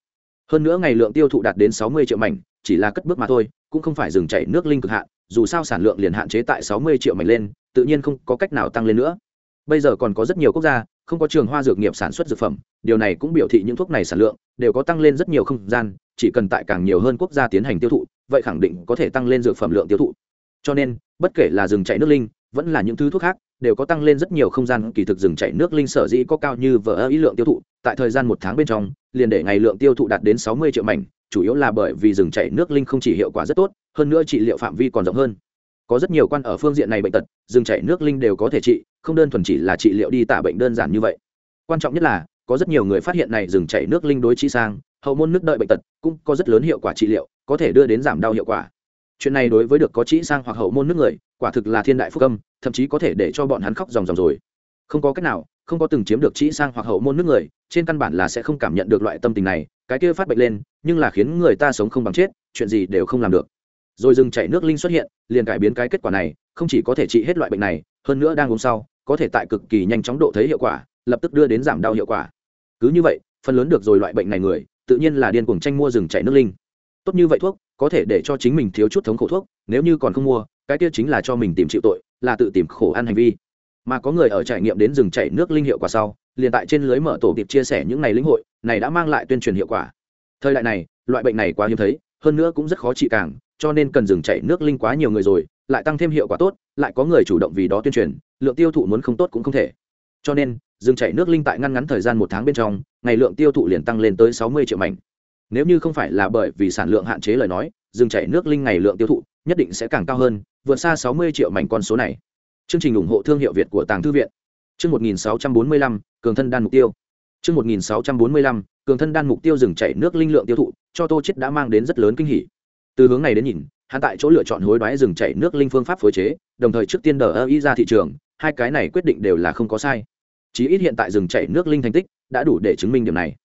Hơn nữa ngày lượng tiêu thụ đạt đến sáu mươi triệu mảnh chỉ là cất bước mà thôi, cũng không phải dừng chảy nước linh cực hạn, dù sao sản lượng liền hạn chế tại sáu mươi triệu mảnh lên, tự nhiên không có cách nào tăng lên nữa. Bây giờ còn có rất nhiều quốc gia, không có trường hoa dược nghiệp sản xuất dược phẩm, điều này cũng biểu thị những thuốc này sản lượng đều có tăng lên rất nhiều không gian, chỉ cần tại càng nhiều hơn quốc gia tiến hành tiêu thụ, vậy khẳng định có thể tăng lên dược phẩm lượng tiêu thụ. Cho nên, bất kể là rừng chạy nước linh, vẫn là những thứ thuốc khác, đều có tăng lên rất nhiều không gian, kỳ thực rừng chạy nước linh sở dĩ có cao như vở ý lượng tiêu thụ, tại thời gian một tháng bên trong, liền để ngày lượng tiêu thụ đạt đến sáu mươi triệu mảnh chủ yếu là bởi vì rừng chảy nước linh không chỉ hiệu quả rất tốt, hơn nữa trị liệu phạm vi còn rộng hơn. Có rất nhiều quan ở phương diện này bệnh tật, rừng chảy nước linh đều có thể trị, không đơn thuần chỉ là trị liệu đi tả bệnh đơn giản như vậy. Quan trọng nhất là, có rất nhiều người phát hiện này rừng chảy nước linh đối trị sang, hậu môn nước đợi bệnh tật, cũng có rất lớn hiệu quả trị liệu, có thể đưa đến giảm đau hiệu quả. Chuyện này đối với được có trị sang hoặc hậu môn nước người, quả thực là thiên đại phúc âm, thậm chí có thể để cho bọn hắn khóc ròng ròng rồi. Không có cách nào, không có từng chiếm được trị sang hoặc hậu môn nước người, trên căn bản là sẽ không cảm nhận được loại tâm tình này cái kia phát bệnh lên, nhưng là khiến người ta sống không bằng chết, chuyện gì đều không làm được. Rồi dừng chảy nước linh xuất hiện, liền cải biến cái kết quả này, không chỉ có thể trị hết loại bệnh này, hơn nữa đang uống sau, có thể tại cực kỳ nhanh chóng độ thấy hiệu quả, lập tức đưa đến giảm đau hiệu quả. Cứ như vậy, phần lớn được rồi loại bệnh này người, tự nhiên là điên cuồng tranh mua rừng chảy nước linh. Tốt như vậy thuốc, có thể để cho chính mình thiếu chút thống khổ thuốc, nếu như còn không mua, cái kia chính là cho mình tìm chịu tội, là tự tìm khổ ăn hành vi. Mà có người ở trải nghiệm đến rừng chảy nước linh hiệu quả sau liền tại trên lưới mở tổ tiệp chia sẻ những ngày lĩnh hội, này đã mang lại tuyên truyền hiệu quả. Thời đại này, loại bệnh này quá hiếm thấy, hơn nữa cũng rất khó trị càng, cho nên cần dừng chảy nước linh quá nhiều người rồi, lại tăng thêm hiệu quả tốt, lại có người chủ động vì đó tuyên truyền, lượng tiêu thụ muốn không tốt cũng không thể. Cho nên, dừng chảy nước linh tại ngăn ngắn thời gian một tháng bên trong, ngày lượng tiêu thụ liền tăng lên tới sáu mươi triệu mảnh. Nếu như không phải là bởi vì sản lượng hạn chế lời nói, dừng chảy nước linh ngày lượng tiêu thụ nhất định sẽ càng cao hơn, vượt xa sáu mươi triệu mảnh con số này. Chương trình ủng hộ thương hiệu việt của tàng thư viện chương một nghìn sáu trăm bốn mươi lăm, cường thân đan mục tiêu. Chương một nghìn sáu trăm bốn mươi lăm, cường thân đan mục tiêu dừng chảy nước linh lượng tiêu thụ, cho tô chết đã mang đến rất lớn kinh hỉ. Từ hướng này đến nhìn, hắn tại chỗ lựa chọn hối đoái dừng chảy nước linh phương pháp phối chế, đồng thời trước tiên đờ ý ra thị trường, hai cái này quyết định đều là không có sai. Chí ít hiện tại dừng chảy nước linh thành tích đã đủ để chứng minh điều này.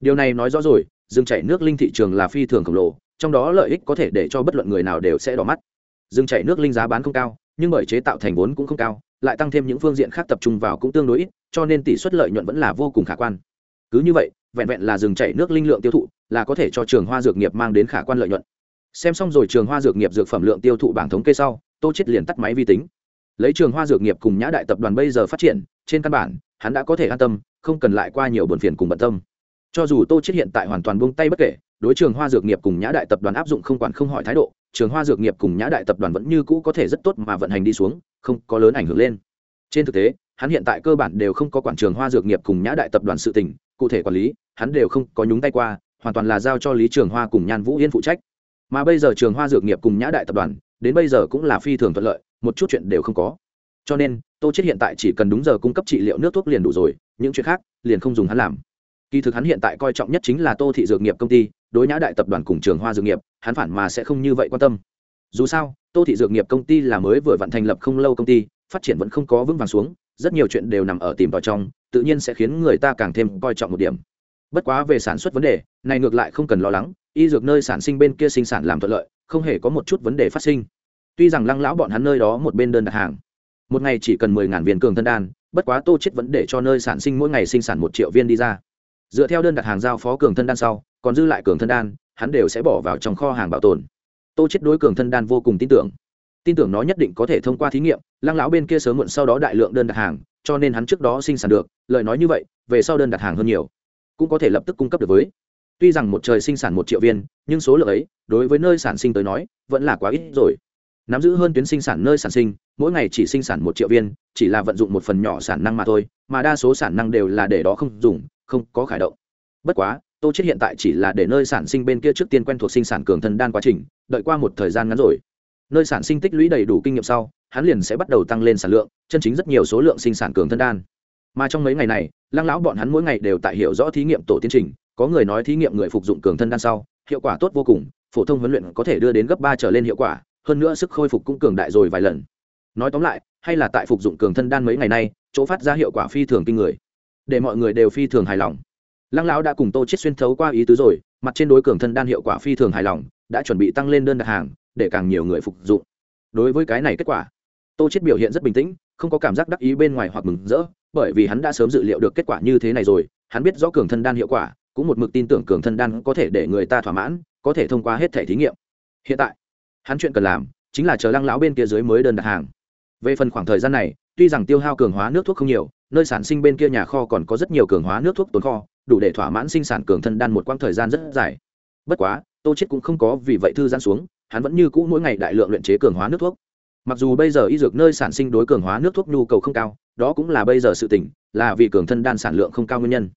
Điều này nói rõ rồi, dừng chảy nước linh thị trường là phi thường khổng lồ, trong đó lợi ích có thể để cho bất luận người nào đều sẽ đỏ mắt. Dừng chảy nước linh giá bán không cao, nhưng bởi chế tạo thành vốn cũng không cao lại tăng thêm những phương diện khác tập trung vào cũng tương đối ít, cho nên tỷ suất lợi nhuận vẫn là vô cùng khả quan. Cứ như vậy, vẹn vẹn là rừng chảy nước linh lượng tiêu thụ là có thể cho trường hoa dược nghiệp mang đến khả quan lợi nhuận. Xem xong rồi trường hoa dược nghiệp dược phẩm lượng tiêu thụ bảng thống kê sau, tô chết liền tắt máy vi tính. Lấy trường hoa dược nghiệp cùng nhã đại tập đoàn bây giờ phát triển, trên căn bản, hắn đã có thể an tâm, không cần lại qua nhiều buồn phiền cùng bận tâm. Cho dù tô chết hiện tại hoàn toàn buông tay bất kể đối trường hoa dược nghiệp cùng nhã đại tập đoàn áp dụng không quản không hỏi thái độ, trường hoa dược nghiệp cùng nhã đại tập đoàn vẫn như cũ có thể rất tốt mà vận hành đi xuống, không có lớn ảnh hưởng lên. Trên thực tế, hắn hiện tại cơ bản đều không có quản trường hoa dược nghiệp cùng nhã đại tập đoàn sự tỉnh cụ thể quản lý, hắn đều không có nhúng tay qua, hoàn toàn là giao cho lý trường hoa cùng nhan vũ yên phụ trách. Mà bây giờ trường hoa dược nghiệp cùng nhã đại tập đoàn, đến bây giờ cũng là phi thường thuận lợi, một chút chuyện đều không có. Cho nên, tô chết hiện tại chỉ cần đúng giờ cung cấp trị liệu nước thuốc liền đủ rồi, những chuyện khác liền không dùng hắn làm. Kỳ thực hắn hiện tại coi trọng nhất chính là tô thị dược nghiệp công ty đối nhã đại tập đoàn cùng trường hoa dược nghiệp, hắn phản mà sẽ không như vậy quan tâm. Dù sao, tô thị dược nghiệp công ty là mới vừa vận thành lập không lâu công ty, phát triển vẫn không có vững vàng xuống, rất nhiều chuyện đều nằm ở tìm vào trong, tự nhiên sẽ khiến người ta càng thêm coi trọng một điểm. Bất quá về sản xuất vấn đề, này ngược lại không cần lo lắng, y dược nơi sản sinh bên kia sinh sản làm thuận lợi, không hề có một chút vấn đề phát sinh. Tuy rằng lăng lão bọn hắn nơi đó một bên đơn đặt hàng, một ngày chỉ cần mười ngàn viên cường thân đan, bất quá tô chết vẫn để cho nơi sản sinh mỗi ngày sinh sản một triệu viên đi ra. Dựa theo đơn đặt hàng giao phó cường thân đan sau còn dư lại cường thân đan, hắn đều sẽ bỏ vào trong kho hàng bảo tồn. Tô chết đối cường thân đan vô cùng tin tưởng. Tin tưởng nó nhất định có thể thông qua thí nghiệm, lăng lão bên kia sớm muộn sau đó đại lượng đơn đặt hàng, cho nên hắn trước đó sinh sản được, lời nói như vậy, về sau đơn đặt hàng hơn nhiều, cũng có thể lập tức cung cấp được với. Tuy rằng một trời sinh sản một triệu viên, nhưng số lượng ấy, đối với nơi sản sinh tới nói, vẫn là quá ít rồi. Nắm giữ hơn tuyến sinh sản nơi sản sinh, mỗi ngày chỉ sinh sản một triệu viên, chỉ là vận dụng một phần nhỏ sản năng mà thôi, mà đa số sản năng đều là để đó không dùng, không có khải động. Bất quá tô chết hiện tại chỉ là để nơi sản sinh bên kia trước tiên quen thuộc sinh sản cường thân đan quá trình, đợi qua một thời gian ngắn rồi. Nơi sản sinh tích lũy đầy đủ kinh nghiệm sau, hắn liền sẽ bắt đầu tăng lên sản lượng, chân chính rất nhiều số lượng sinh sản cường thân đan. Mà trong mấy ngày này, lăng lão bọn hắn mỗi ngày đều tại hiểu rõ thí nghiệm tổ tiến trình, có người nói thí nghiệm người phục dụng cường thân đan sau, hiệu quả tốt vô cùng, phổ thông huấn luyện có thể đưa đến gấp ba trở lên hiệu quả, hơn nữa sức khôi phục cũng cường đại rồi vài lần. Nói tóm lại, hay là tại phục dụng cường thân đan mấy ngày nay, chỗ phát ra hiệu quả phi thường kinh người. Để mọi người đều phi thường hài lòng lăng lão đã cùng tô chết xuyên thấu qua ý tứ rồi, mặt trên đối cường thân đan hiệu quả phi thường hài lòng, đã chuẩn bị tăng lên đơn đặt hàng, để càng nhiều người phục dụng. Đối với cái này kết quả, tô chết biểu hiện rất bình tĩnh, không có cảm giác đắc ý bên ngoài hoặc mừng rỡ, bởi vì hắn đã sớm dự liệu được kết quả như thế này rồi, hắn biết rõ cường thân đan hiệu quả, cũng một mực tin tưởng cường thân đan có thể để người ta thỏa mãn, có thể thông qua hết thẻ thí nghiệm. Hiện tại, hắn chuyện cần làm, chính là chờ lăng lão bên kia dưới mới đơn đặt hàng. Về phần khoảng thời gian này, tuy rằng tiêu hao cường hóa nước thuốc không nhiều, nơi sản sinh bên kia nhà kho còn có rất nhiều cường hóa nước thuốc tồn kho đủ để thỏa mãn sinh sản cường thân đan một quãng thời gian rất dài. Bất quá, tô chết cũng không có vì vậy thư giãn xuống, hắn vẫn như cũ mỗi ngày đại lượng luyện chế cường hóa nước thuốc. Mặc dù bây giờ y dược nơi sản sinh đối cường hóa nước thuốc nhu cầu không cao, đó cũng là bây giờ sự tỉnh là vì cường thân đan sản lượng không cao nguyên nhân.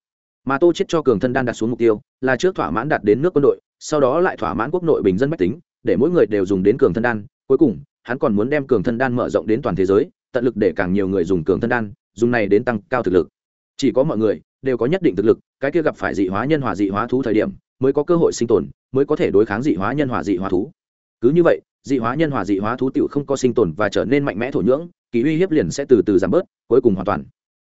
Mà tô chết cho cường thân đan đặt xuống mục tiêu, là trước thỏa mãn đạt đến nước quân đội, sau đó lại thỏa mãn quốc nội bình dân bách tính, để mỗi người đều dùng đến cường thân đan. Cuối cùng, hắn còn muốn đem cường thân đan mở rộng đến toàn thế giới, tận lực để càng nhiều người dùng cường thân đan, dùng này đến tăng cao thực lực. Chỉ có mọi người đều có nhất định thực lực, cái kia gặp phải dị hóa nhân hòa dị hóa thú thời điểm, mới có cơ hội sinh tồn, mới có thể đối kháng dị hóa nhân hòa dị hóa thú. Cứ như vậy, dị hóa nhân hòa dị hóa thú tiểu không có sinh tồn và trở nên mạnh mẽ thổ nhưỡng, kỳ uy hiếp liền sẽ từ từ giảm bớt, cuối cùng hoàn toàn.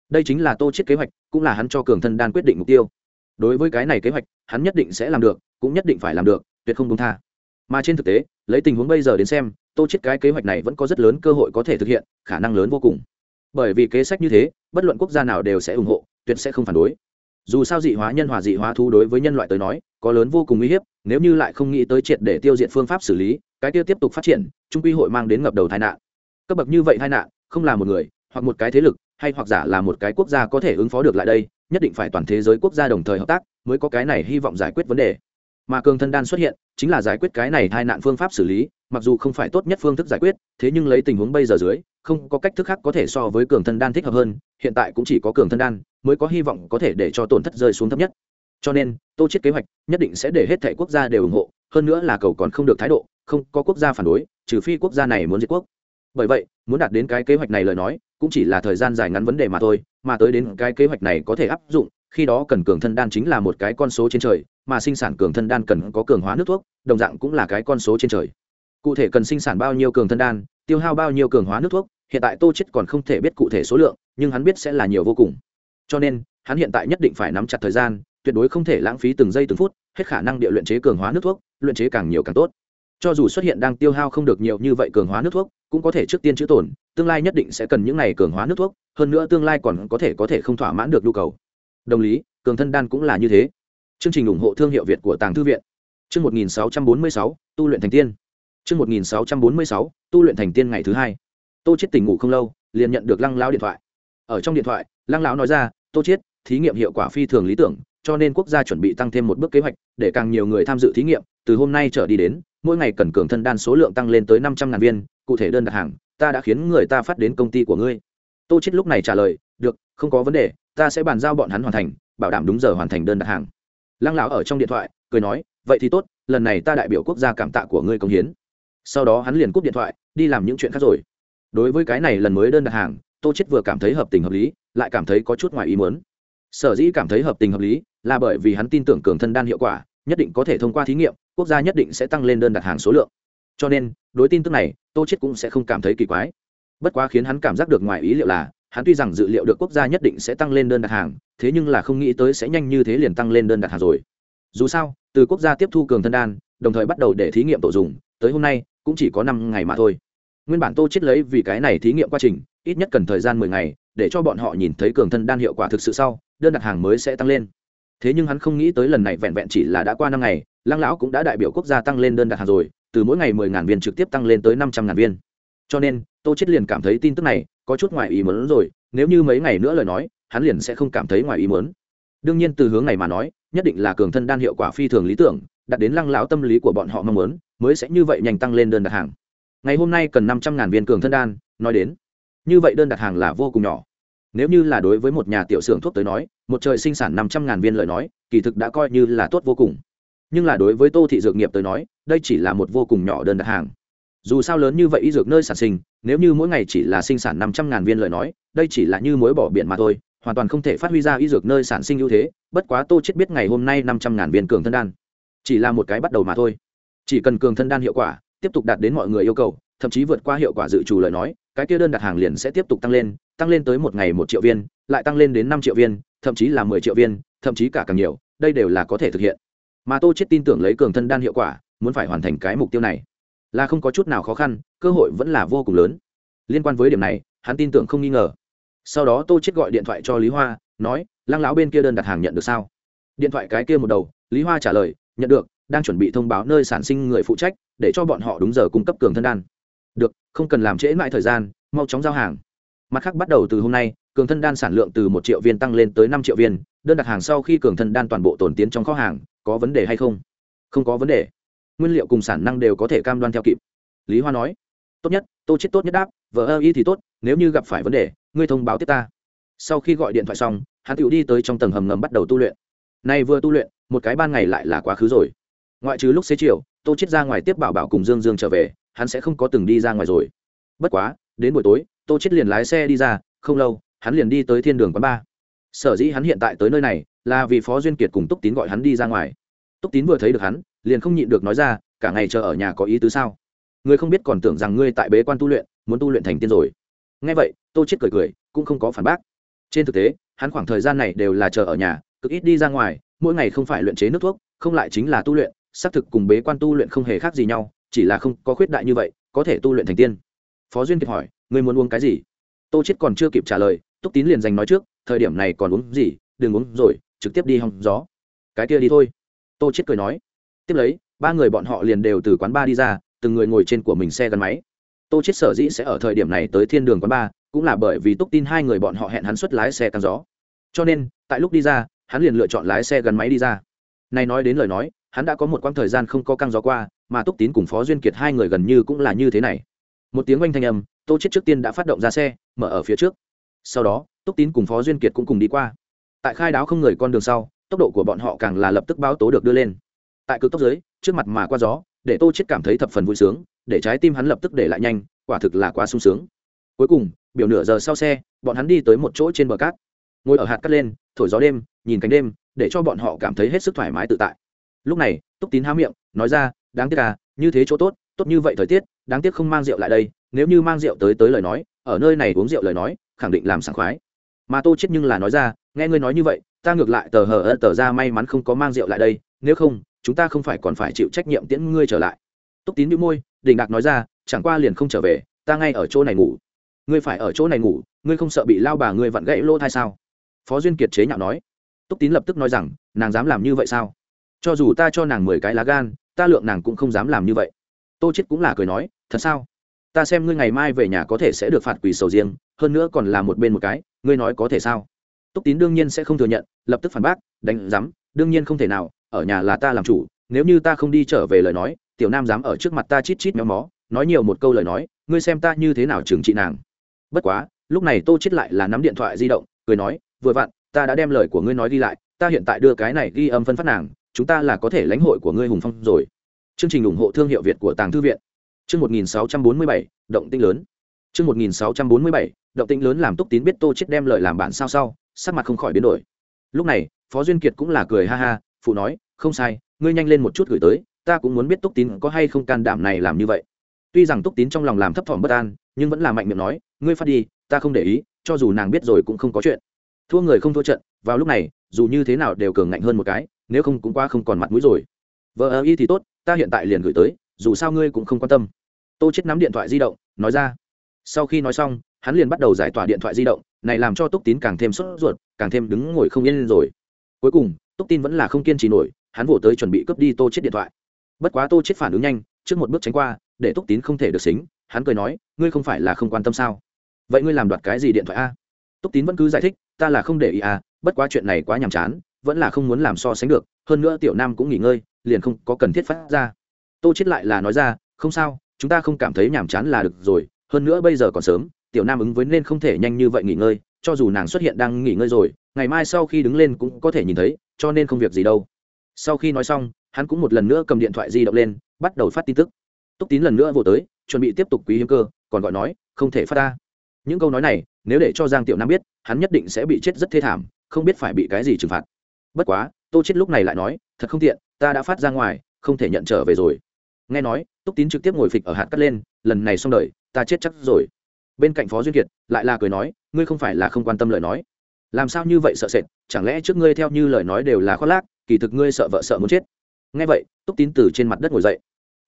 Đây chính là tô chiết kế hoạch, cũng là hắn cho cường thân đan quyết định mục tiêu. Đối với cái này kế hoạch, hắn nhất định sẽ làm được, cũng nhất định phải làm được, tuyệt không công tha. Mà trên thực tế, lấy tình huống bây giờ đến xem, tô chiết cái kế hoạch này vẫn có rất lớn cơ hội có thể thực hiện, khả năng lớn vô cùng. Bởi vì kế sách như thế, bất luận quốc gia nào đều sẽ ủng hộ tuyệt sẽ không phản đối. Dù sao dị hóa nhân hòa dị hóa thú đối với nhân loại tới nói, có lớn vô cùng uy hiếp, nếu như lại không nghĩ tới triệt để tiêu diệt phương pháp xử lý, cái tiêu tiếp tục phát triển, trung quy hội mang đến ngập đầu tai nạn. Cấp bậc như vậy tai nạn, không là một người, hoặc một cái thế lực, hay hoặc giả là một cái quốc gia có thể ứng phó được lại đây, nhất định phải toàn thế giới quốc gia đồng thời hợp tác, mới có cái này hy vọng giải quyết vấn đề. Mà cường thân đan xuất hiện, chính là giải quyết cái này tai nạn phương pháp xử lý, mặc dù không phải tốt nhất phương thức giải quyết, thế nhưng lấy tình huống bây giờ dưới, không có cách thức khác có thể so với cường thân đan thích hợp hơn, hiện tại cũng chỉ có cường thân đan mới có hy vọng có thể để cho tổn thất rơi xuống thấp nhất. Cho nên, tô chiết kế hoạch nhất định sẽ để hết thảy quốc gia đều ủng hộ, hơn nữa là cầu còn không được thái độ, không có quốc gia phản đối, trừ phi quốc gia này muốn diệt quốc. Bởi vậy, muốn đạt đến cái kế hoạch này lời nói, cũng chỉ là thời gian dài ngắn vấn đề mà thôi, mà tới đến cái kế hoạch này có thể áp dụng, khi đó cần cường thân đan chính là một cái con số trên trời, mà sinh sản cường thân đan cần có cường hóa nước thuốc, đồng dạng cũng là cái con số trên trời. Cụ thể cần sinh sản bao nhiêu cường thân đan, tiêu hao bao nhiêu cường hóa nước thuốc, hiện tại tô chết còn không thể biết cụ thể số lượng, nhưng hắn biết sẽ là nhiều vô cùng cho nên hắn hiện tại nhất định phải nắm chặt thời gian tuyệt đối không thể lãng phí từng giây từng phút hết khả năng địa luyện chế cường hóa nước thuốc luyện chế càng nhiều càng tốt. Cho dù xuất hiện đang tiêu hao không được nhiều như vậy cường hóa nước thuốc cũng có thể trước tiên chữa tổn tương lai nhất định sẽ cần những này cường hóa nước thuốc hơn nữa tương lai còn có thể có thể không thỏa mãn được nhu cầu. Đồng lý cường thân đan cũng là như thế. Chương trình ủng hộ thương hiệu việt của tàng thư viện. Chương 1646, tu luyện thành tiên. Chương 1646, tu luyện thành tiên ngày thứ hai. Tô chết tỉnh ngủ không lâu liền nhận được lăng lão điện thoại ở trong điện thoại lăng lão nói ra tô chiết, thí nghiệm hiệu quả phi thường lý tưởng cho nên quốc gia chuẩn bị tăng thêm một bước kế hoạch để càng nhiều người tham dự thí nghiệm từ hôm nay trở đi đến mỗi ngày cần cường thân đan số lượng tăng lên tới năm trăm ngàn viên cụ thể đơn đặt hàng ta đã khiến người ta phát đến công ty của ngươi. Tô chết lúc này trả lời được không có vấn đề ta sẽ bàn giao bọn hắn hoàn thành bảo đảm đúng giờ hoàn thành đơn đặt hàng. Lăng lão ở trong điện thoại cười nói vậy thì tốt lần này ta đại biểu quốc gia cảm tạ của ngươi công hiến. Sau đó hắn liền cúp điện thoại đi làm những chuyện khác rồi. Đối với cái này lần mới đơn đặt hàng tô chết vừa cảm thấy hợp tình hợp lý, lại cảm thấy có chút ngoài ý muốn. Sở dĩ cảm thấy hợp tình hợp lý là bởi vì hắn tin tưởng cường thân đan hiệu quả, nhất định có thể thông qua thí nghiệm, quốc gia nhất định sẽ tăng lên đơn đặt hàng số lượng. Cho nên, đối tin tức này, tô chết cũng sẽ không cảm thấy kỳ quái. Bất quá khiến hắn cảm giác được ngoài ý liệu là, hắn tuy rằng dự liệu được quốc gia nhất định sẽ tăng lên đơn đặt hàng, thế nhưng là không nghĩ tới sẽ nhanh như thế liền tăng lên đơn đặt hàng rồi. Dù sao, từ quốc gia tiếp thu cường thân đan, đồng thời bắt đầu để thí nghiệm tổ dùng, tới hôm nay, cũng chỉ có năm ngày mà thôi. Nguyên bản tô chết lấy vì cái này thí nghiệm quá trình ít nhất cần thời gian mười ngày, để cho bọn họ nhìn thấy cường thân đan hiệu quả thực sự sau, đơn đặt hàng mới sẽ tăng lên. Thế nhưng hắn không nghĩ tới lần này vẹn vẹn chỉ là đã qua năm ngày, lăng lão cũng đã đại biểu quốc gia tăng lên đơn đặt hàng rồi, từ mỗi ngày mười ngàn viên trực tiếp tăng lên tới năm trăm ngàn viên. Cho nên, tô chết liền cảm thấy tin tức này có chút ngoài ý muốn rồi, nếu như mấy ngày nữa lời nói, hắn liền sẽ không cảm thấy ngoài ý muốn. Đương nhiên từ hướng này mà nói, nhất định là cường thân đan hiệu quả phi thường lý tưởng đặt đến lăng lão tâm lý của bọn họ mong muốn, mới sẽ như vậy nhanh tăng lên đơn đặt hàng. Ngày hôm nay cần năm trăm ngàn viên cường thân đan, nói đến như vậy đơn đặt hàng là vô cùng nhỏ. Nếu như là đối với một nhà tiểu xưởng thuốc tới nói, một trời sinh sản năm trăm ngàn viên lời nói, kỳ thực đã coi như là tốt vô cùng. Nhưng là đối với tô thị dược nghiệp tới nói, đây chỉ là một vô cùng nhỏ đơn đặt hàng. Dù sao lớn như vậy y dược nơi sản sinh, nếu như mỗi ngày chỉ là sinh sản năm trăm ngàn viên lời nói, đây chỉ là như mối bỏ biển mà thôi, hoàn toàn không thể phát huy ra y dược nơi sản sinh ưu thế, bất quá tô chết biết ngày hôm nay năm trăm ngàn viên cường thân đan. Chỉ là một cái bắt đầu mà thôi. Chỉ cần cường thân đan hiệu quả, tiếp tục đạt đến mọi người yêu cầu, thậm chí vượt qua hiệu quả dự trù lời nói cái kia đơn đặt hàng liền sẽ tiếp tục tăng lên tăng lên tới một ngày một triệu viên, lại tăng lên đến năm triệu viên, thậm chí là mười triệu viên, thậm chí cả càng nhiều, đây đều là có thể thực hiện. Mà tô chết tin tưởng lấy cường thân đan hiệu quả, muốn phải hoàn thành cái mục tiêu này, là không có chút nào khó khăn, cơ hội vẫn là vô cùng lớn. Liên quan với điểm này, hắn tin tưởng không nghi ngờ. Sau đó tô chết gọi điện thoại cho lý hoa, nói, lăng lão bên kia đơn đặt hàng nhận được sao? Điện thoại cái kia một đầu, lý hoa trả lời, nhận được, đang chuẩn bị thông báo nơi sản sinh người phụ trách, để cho bọn họ đúng giờ cung cấp cường thân đan được, không cần làm trễ mãi thời gian, mau chóng giao hàng. Mặt khác bắt đầu từ hôm nay, cường thân đan sản lượng từ một triệu viên tăng lên tới năm triệu viên, đơn đặt hàng sau khi cường thân đan toàn bộ tồn tiến trong kho hàng, có vấn đề hay không? Không có vấn đề. Nguyên liệu cùng sản năng đều có thể cam đoan theo kịp. Lý hoa nói, tốt nhất, tô chết tốt nhất đáp, vợ ơ y thì tốt, nếu như gặp phải vấn đề, ngươi thông báo tiếp ta. Sau khi gọi điện thoại xong, hắn tự đi tới trong tầng hầm ngầm bắt đầu tu luyện. Nay vừa tu luyện, một cái ban ngày lại là quá khứ rồi. Ngoại trừ lúc xế chiều, tô chết ra ngoài tiếp bảo bảo cùng dương dương trở về hắn sẽ không có từng đi ra ngoài rồi. Bất quá, đến buổi tối, tô chết liền lái xe đi ra, không lâu, hắn liền đi tới thiên đường quán ba sở dĩ hắn hiện tại tới nơi này, là vì phó duyên kiệt cùng túc tín gọi hắn đi ra ngoài. Túc tín vừa thấy được hắn, liền không nhịn được nói ra, cả ngày chờ ở nhà có ý tứ sao? Ngươi không biết còn tưởng rằng ngươi tại bế quan tu luyện, muốn tu luyện thành tiên rồi. Nghe vậy, tô chết cười cười, cũng không có phản bác. Trên thực tế, hắn khoảng thời gian này đều là chờ ở nhà, cực ít đi ra ngoài, mỗi ngày không phải luyện chế nước thuốc, không lại chính là tu luyện, xác thực cùng bế quan tu luyện không hề khác gì nhau chỉ là không có khuyết đại như vậy, có thể tu luyện thành tiên. Phó duyên kiệt hỏi, ngươi muốn uống cái gì? Tô chết còn chưa kịp trả lời, túc tín liền dành nói trước, thời điểm này còn uống gì, đừng uống rồi, trực tiếp đi hòng gió. Cái kia đi thôi. Tô chết cười nói. Tiếp lấy, ba người bọn họ liền đều từ quán ba đi ra, từng người ngồi trên của mình xe gắn máy. Tô chết sở dĩ sẽ ở thời điểm này tới thiên đường quán ba cũng là bởi vì túc tin hai người bọn họ hẹn hắn xuất lái xe căng gió. Cho nên, tại lúc đi ra, hắn liền lựa chọn lái xe gắn máy đi ra. Này nói đến lời nói hắn đã có một quãng thời gian không có căng gió qua, mà túc tín cùng phó duyên kiệt hai người gần như cũng là như thế này. Một tiếng oanh thanh âm, tô chết trước tiên đã phát động ra xe, mở ở phía trước. Sau đó, túc tín cùng phó duyên kiệt cũng cùng đi qua. Tại khai đáo không người con đường sau, tốc độ của bọn họ càng là lập tức báo tố được đưa lên. Tại cực tốc dưới, trước mặt mà qua gió, để tô chết cảm thấy thập phần vui sướng, để trái tim hắn lập tức để lại nhanh, quả thực là quá sung sướng. Cuối cùng, biểu nửa giờ sau xe, bọn hắn đi tới một chỗ trên bờ cát. Ngồi ở hạt cắt lên, thổi gió đêm, nhìn cánh đêm, để cho bọn họ cảm thấy hết sức thoải mái tự tại lúc này, túc tín há miệng, nói ra, đáng tiếc à như thế chỗ tốt tốt như vậy thời tiết, đáng tiếc không mang rượu lại đây, nếu như mang rượu tới tới lời nói, ở nơi này uống rượu lời nói, khẳng định làm sảng khoái. Mà tô chết nhưng là nói ra, nghe ngươi nói như vậy, ta ngược lại tờ hờ ơ tờ ra may mắn không có mang rượu lại đây, nếu không, chúng ta không phải còn phải chịu trách nhiệm tiễn ngươi trở lại. Túc tín bị môi, đình đạc nói ra, chẳng qua liền không trở về, ta ngay ở chỗ này ngủ. Ngươi phải ở chỗ này ngủ, ngươi không sợ bị lao bà ngươi vặn gãy lỗ thai sao? Phó duyên kiệt chế nhạo nói. Túc tín lập tức nói rằng, nàng dám làm như vậy sao? Cho dù ta cho nàng mười cái lá gan, ta lượng nàng cũng không dám làm như vậy. Tô chết cũng là cười nói, thật sao? Ta xem ngươi ngày mai về nhà có thể sẽ được phạt quỷ sầu riêng, hơn nữa còn là một bên một cái, ngươi nói có thể sao? Túc tín đương nhiên sẽ không thừa nhận, lập tức phản bác, đánh giám, đương nhiên không thể nào, ở nhà là ta làm chủ, nếu như ta không đi trở về lời nói, tiểu nam dám ở trước mặt ta chít chít méo mó, nói nhiều một câu lời nói, ngươi xem ta như thế nào trừng trị nàng. Bất quá, lúc này tô chết lại là nắm điện thoại di động, cười nói, vừa vặn, ta đã đem lời của ngươi nói đi lại, ta hiện tại đưa cái này ghi âm phân phát nàng chúng ta là có thể lãnh hội của ngươi hùng phong rồi. Chương trình ủng hộ thương hiệu việt của tàng thư viện. Chương 1647, động tĩnh lớn. Chương 1647, động tĩnh lớn làm túc tín biết tô chết đem lời làm bản sao sau sắc mặt không khỏi biến đổi. Lúc này phó duyên kiệt cũng là cười ha ha phụ nói không sai ngươi nhanh lên một chút gửi tới ta cũng muốn biết túc tín có hay không can đảm này làm như vậy. Tuy rằng túc tín trong lòng làm thấp thỏm bất an nhưng vẫn là mạnh miệng nói ngươi phát đi ta không để ý cho dù nàng biết rồi cũng không có chuyện. Thua người không thua trận vào lúc này dù như thế nào đều cường ngạnh hơn một cái, nếu không cũng qua không còn mặt mũi rồi. Vợ ơ, y thì tốt, ta hiện tại liền gửi tới, dù sao ngươi cũng không quan tâm. Tô chết nắm điện thoại di động, nói ra. Sau khi nói xong, hắn liền bắt đầu giải tỏa điện thoại di động, này làm cho túc tín càng thêm sốt ruột, càng thêm đứng ngồi không yên rồi. Cuối cùng, túc tín vẫn là không kiên trì nổi, hắn vỗ tới chuẩn bị cướp đi tô chết điện thoại. Bất quá tô chết phản ứng nhanh, trước một bước tránh qua, để túc tín không thể được xính, hắn cười nói, ngươi không phải là không quan tâm sao? Vậy ngươi làm đoạt cái gì điện thoại a? Túc tín vẫn cứ giải thích, ta là không để ý à bất quá chuyện này quá nhàm chán, vẫn là không muốn làm so sánh được, hơn nữa tiểu nam cũng nghỉ ngơi, liền không có cần thiết phát ra. Tô chết lại là nói ra, không sao, chúng ta không cảm thấy nhàm chán là được rồi, hơn nữa bây giờ còn sớm, tiểu nam ứng với nên không thể nhanh như vậy nghỉ ngơi, cho dù nàng xuất hiện đang nghỉ ngơi rồi, ngày mai sau khi đứng lên cũng có thể nhìn thấy, cho nên không việc gì đâu. Sau khi nói xong, hắn cũng một lần nữa cầm điện thoại di động lên, bắt đầu phát tin tức. Túc tín lần nữa vô tới, chuẩn bị tiếp tục quý hiếm cơ, còn gọi nói, không thể phát ra. Những câu nói này, nếu để cho giang tiểu nam biết, hắn nhất định sẽ bị chết rất thê thảm không biết phải bị cái gì trừng phạt. Bất quá, tô chết lúc này lại nói, thật không tiện, ta đã phát ra ngoài, không thể nhận trở về rồi. Nghe nói, túc tín trực tiếp ngồi phịch ở hạt cắt lên, lần này xong đời, ta chết chắc rồi. Bên cạnh phó duyên kiệt lại là cười nói, ngươi không phải là không quan tâm lời nói. Làm sao như vậy sợ sệt, chẳng lẽ trước ngươi theo như lời nói đều là khoác lác, kỳ thực ngươi sợ vợ sợ muốn chết. Nghe vậy, túc tín từ trên mặt đất ngồi dậy.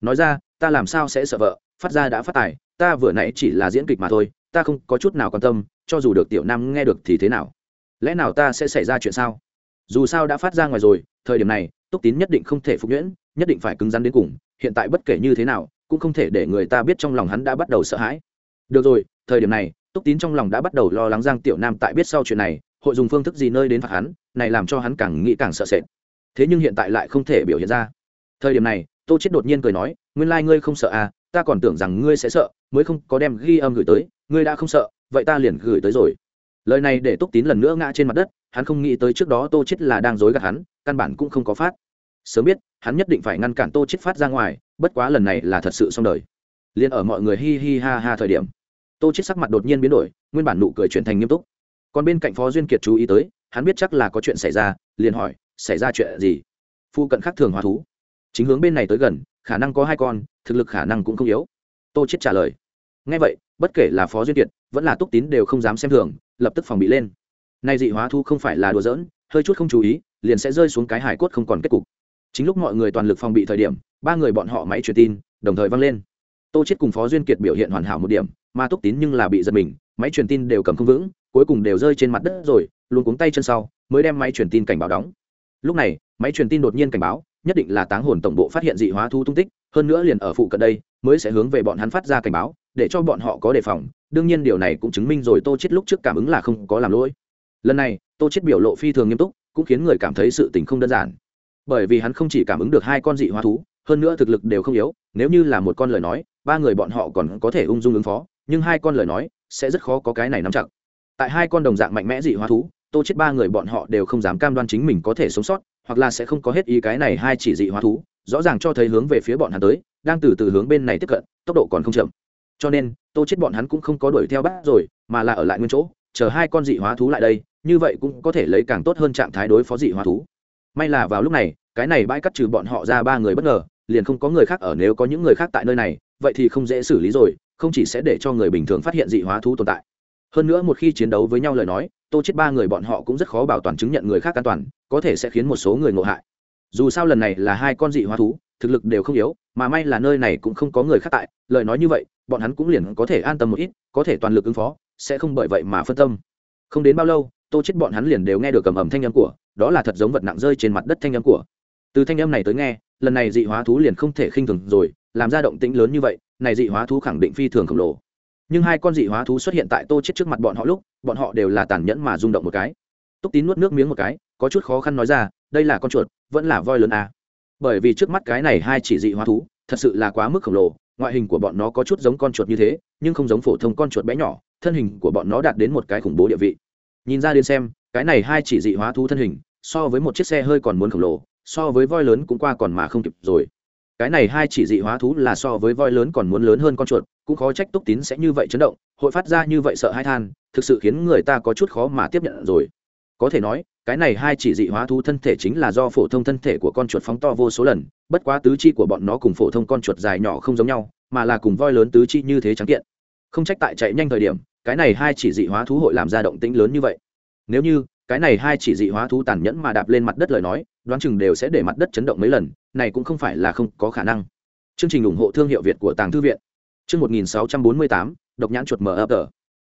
Nói ra, ta làm sao sẽ sợ vợ, phát ra đã phát tài, ta vừa nãy chỉ là diễn kịch mà thôi, ta không có chút nào quan tâm, cho dù được tiểu nam nghe được thì thế nào? Lẽ nào ta sẽ xảy ra chuyện sao? Dù sao đã phát ra ngoài rồi, thời điểm này, túc tín nhất định không thể phục nhuyễn, nhất định phải cứng rắn đến cùng, hiện tại bất kể như thế nào, cũng không thể để người ta biết trong lòng hắn đã bắt đầu sợ hãi. Được rồi, thời điểm này, túc tín trong lòng đã bắt đầu lo lắng giang tiểu nam tại biết sau chuyện này, hội dùng phương thức gì nơi đến phạt hắn, này làm cho hắn càng nghĩ càng sợ sệt. Thế nhưng hiện tại lại không thể biểu hiện ra. Thời điểm này, tô chết đột nhiên cười nói, nguyên lai ngươi không sợ à ta còn tưởng rằng ngươi sẽ sợ, mới không có đem ghi âm gửi tới, ngươi đã không sợ, vậy ta liền gửi tới rồi lời này để túc tín lần nữa ngã trên mặt đất, hắn không nghĩ tới trước đó tô chết là đang dối gạt hắn, căn bản cũng không có phát. Sớm biết, hắn nhất định phải ngăn cản tô chết phát ra ngoài, bất quá lần này là thật sự xong đời. Liền ở mọi người hi hi ha ha thời điểm, tô chết sắc mặt đột nhiên biến đổi, nguyên bản nụ cười chuyển thành nghiêm túc. Còn bên cạnh phó duyên kiệt chú ý tới, hắn biết chắc là có chuyện xảy ra, liền hỏi, xảy ra chuyện gì? Phu cận khác thường hóa thú. Chính hướng bên này tới gần, khả năng có hai con, thực lực khả năng cũng không yếu. Tô chết trả lời ngay vậy, bất kể là phó duyên kiệt, vẫn là túc tín đều không dám xem thường lập tức phòng bị lên. Nay dị hóa thu không phải là đùa giỡn, hơi chút không chú ý, liền sẽ rơi xuống cái hải cốt không còn kết cục. Chính lúc mọi người toàn lực phòng bị thời điểm, ba người bọn họ máy truyền tin, đồng thời văng lên. Tô chết cùng phó duyên kiệt biểu hiện hoàn hảo một điểm mà túc tín nhưng là bị giật mình, máy truyền tin đều cầm không vững, cuối cùng đều rơi trên mặt đất rồi, luôn cuống tay chân sau, mới đem máy truyền tin cảnh báo đóng. Lúc này, máy truyền tin đột nhiên cảnh báo, nhất định là táng hồn tổng bộ phát hiện dị hóa thu tung tích, hơn nữa liền ở phụ cận đây, mới sẽ hướng về bọn hắn phát ra cảnh báo để cho bọn họ có đề phòng, đương nhiên điều này cũng chứng minh rồi tô chết lúc trước cảm ứng là không có làm lỗi. Lần này, tô chết biểu lộ phi thường nghiêm túc, cũng khiến người cảm thấy sự tình không đơn giản. Bởi vì hắn không chỉ cảm ứng được hai con dị hóa thú, hơn nữa thực lực đều không yếu, nếu như là một con lời nói, ba người bọn họ còn có thể ung dung ứng phó, nhưng hai con lời nói sẽ rất khó có cái này nắm chặt. Tại hai con đồng dạng mạnh mẽ dị hóa thú, tô chết ba người bọn họ đều không dám cam đoan chính mình có thể sống sót, hoặc là sẽ không có hết ý cái này hai chỉ dị hóa thú, rõ ràng cho thấy hướng về phía bọn hắn tới, đang từ từ hướng bên này tiếp cận, tốc độ còn không chậm cho nên, tô chết bọn hắn cũng không có đuổi theo bắt rồi, mà là ở lại nguyên chỗ, chờ hai con dị hóa thú lại đây, như vậy cũng có thể lấy càng tốt hơn trạng thái đối phó dị hóa thú. May là vào lúc này, cái này bãi cắt trừ bọn họ ra ba người bất ngờ, liền không có người khác ở nếu có những người khác tại nơi này, vậy thì không dễ xử lý rồi, không chỉ sẽ để cho người bình thường phát hiện dị hóa thú tồn tại. Hơn nữa một khi chiến đấu với nhau lời nói, tô chết ba người bọn họ cũng rất khó bảo toàn chứng nhận người khác an toàn, có thể sẽ khiến một số người ngộ hại. Dù sao lần này là hai con dị hóa thú thực lực đều không yếu, mà may là nơi này cũng không có người khác tại, lời nói như vậy, bọn hắn cũng liền có thể an tâm một ít, có thể toàn lực ứng phó, sẽ không bởi vậy mà phân tâm. Không đến bao lâu, tô chết bọn hắn liền đều nghe được cầm ầm thanh âm của, đó là thật giống vật nặng rơi trên mặt đất thanh âm của. Từ thanh âm này tới nghe, lần này dị hóa thú liền không thể khinh thường rồi, làm ra động tĩnh lớn như vậy, này dị hóa thú khẳng định phi thường khổng lồ. Nhưng hai con dị hóa thú xuất hiện tại tô chết trước mặt bọn họ lúc, bọn họ đều là tàn nhẫn mà rung động một cái. Túc tín nuốt nước miếng một cái, có chút khó khăn nói ra, đây là con chuột, vẫn là voi lớn à bởi vì trước mắt cái này hai chỉ dị hóa thú thật sự là quá mức khổng lồ, ngoại hình của bọn nó có chút giống con chuột như thế, nhưng không giống phổ thông con chuột bé nhỏ, thân hình của bọn nó đạt đến một cái khủng bố địa vị. Nhìn ra đến xem, cái này hai chỉ dị hóa thú thân hình, so với một chiếc xe hơi còn muốn khổng lồ, so với voi lớn cũng qua còn mà không kịp rồi. Cái này hai chỉ dị hóa thú là so với voi lớn còn muốn lớn hơn con chuột, cũng khó trách túc tín sẽ như vậy chấn động, hội phát ra như vậy sợ hai than, thực sự khiến người ta có chút khó mà tiếp nhận rồi có thể nói, cái này hai chỉ dị hóa thú thân thể chính là do phổ thông thân thể của con chuột phóng to vô số lần, bất quá tứ chi của bọn nó cùng phổ thông con chuột dài nhỏ không giống nhau, mà là cùng voi lớn tứ chi như thế trắng kiện. Không trách tại chạy nhanh thời điểm, cái này hai chỉ dị hóa thú hội làm ra động tĩnh lớn như vậy. Nếu như, cái này hai chỉ dị hóa thú tàn nhẫn mà đạp lên mặt đất lời nói, đoán chừng đều sẽ để mặt đất chấn động mấy lần, này cũng không phải là không có khả năng. Chương trình ủng hộ thương hiệu việt của tàng thư viện. Chương một nghìn sáu trăm bốn mươi tám, độc nhãn chuột mờ ập tờ.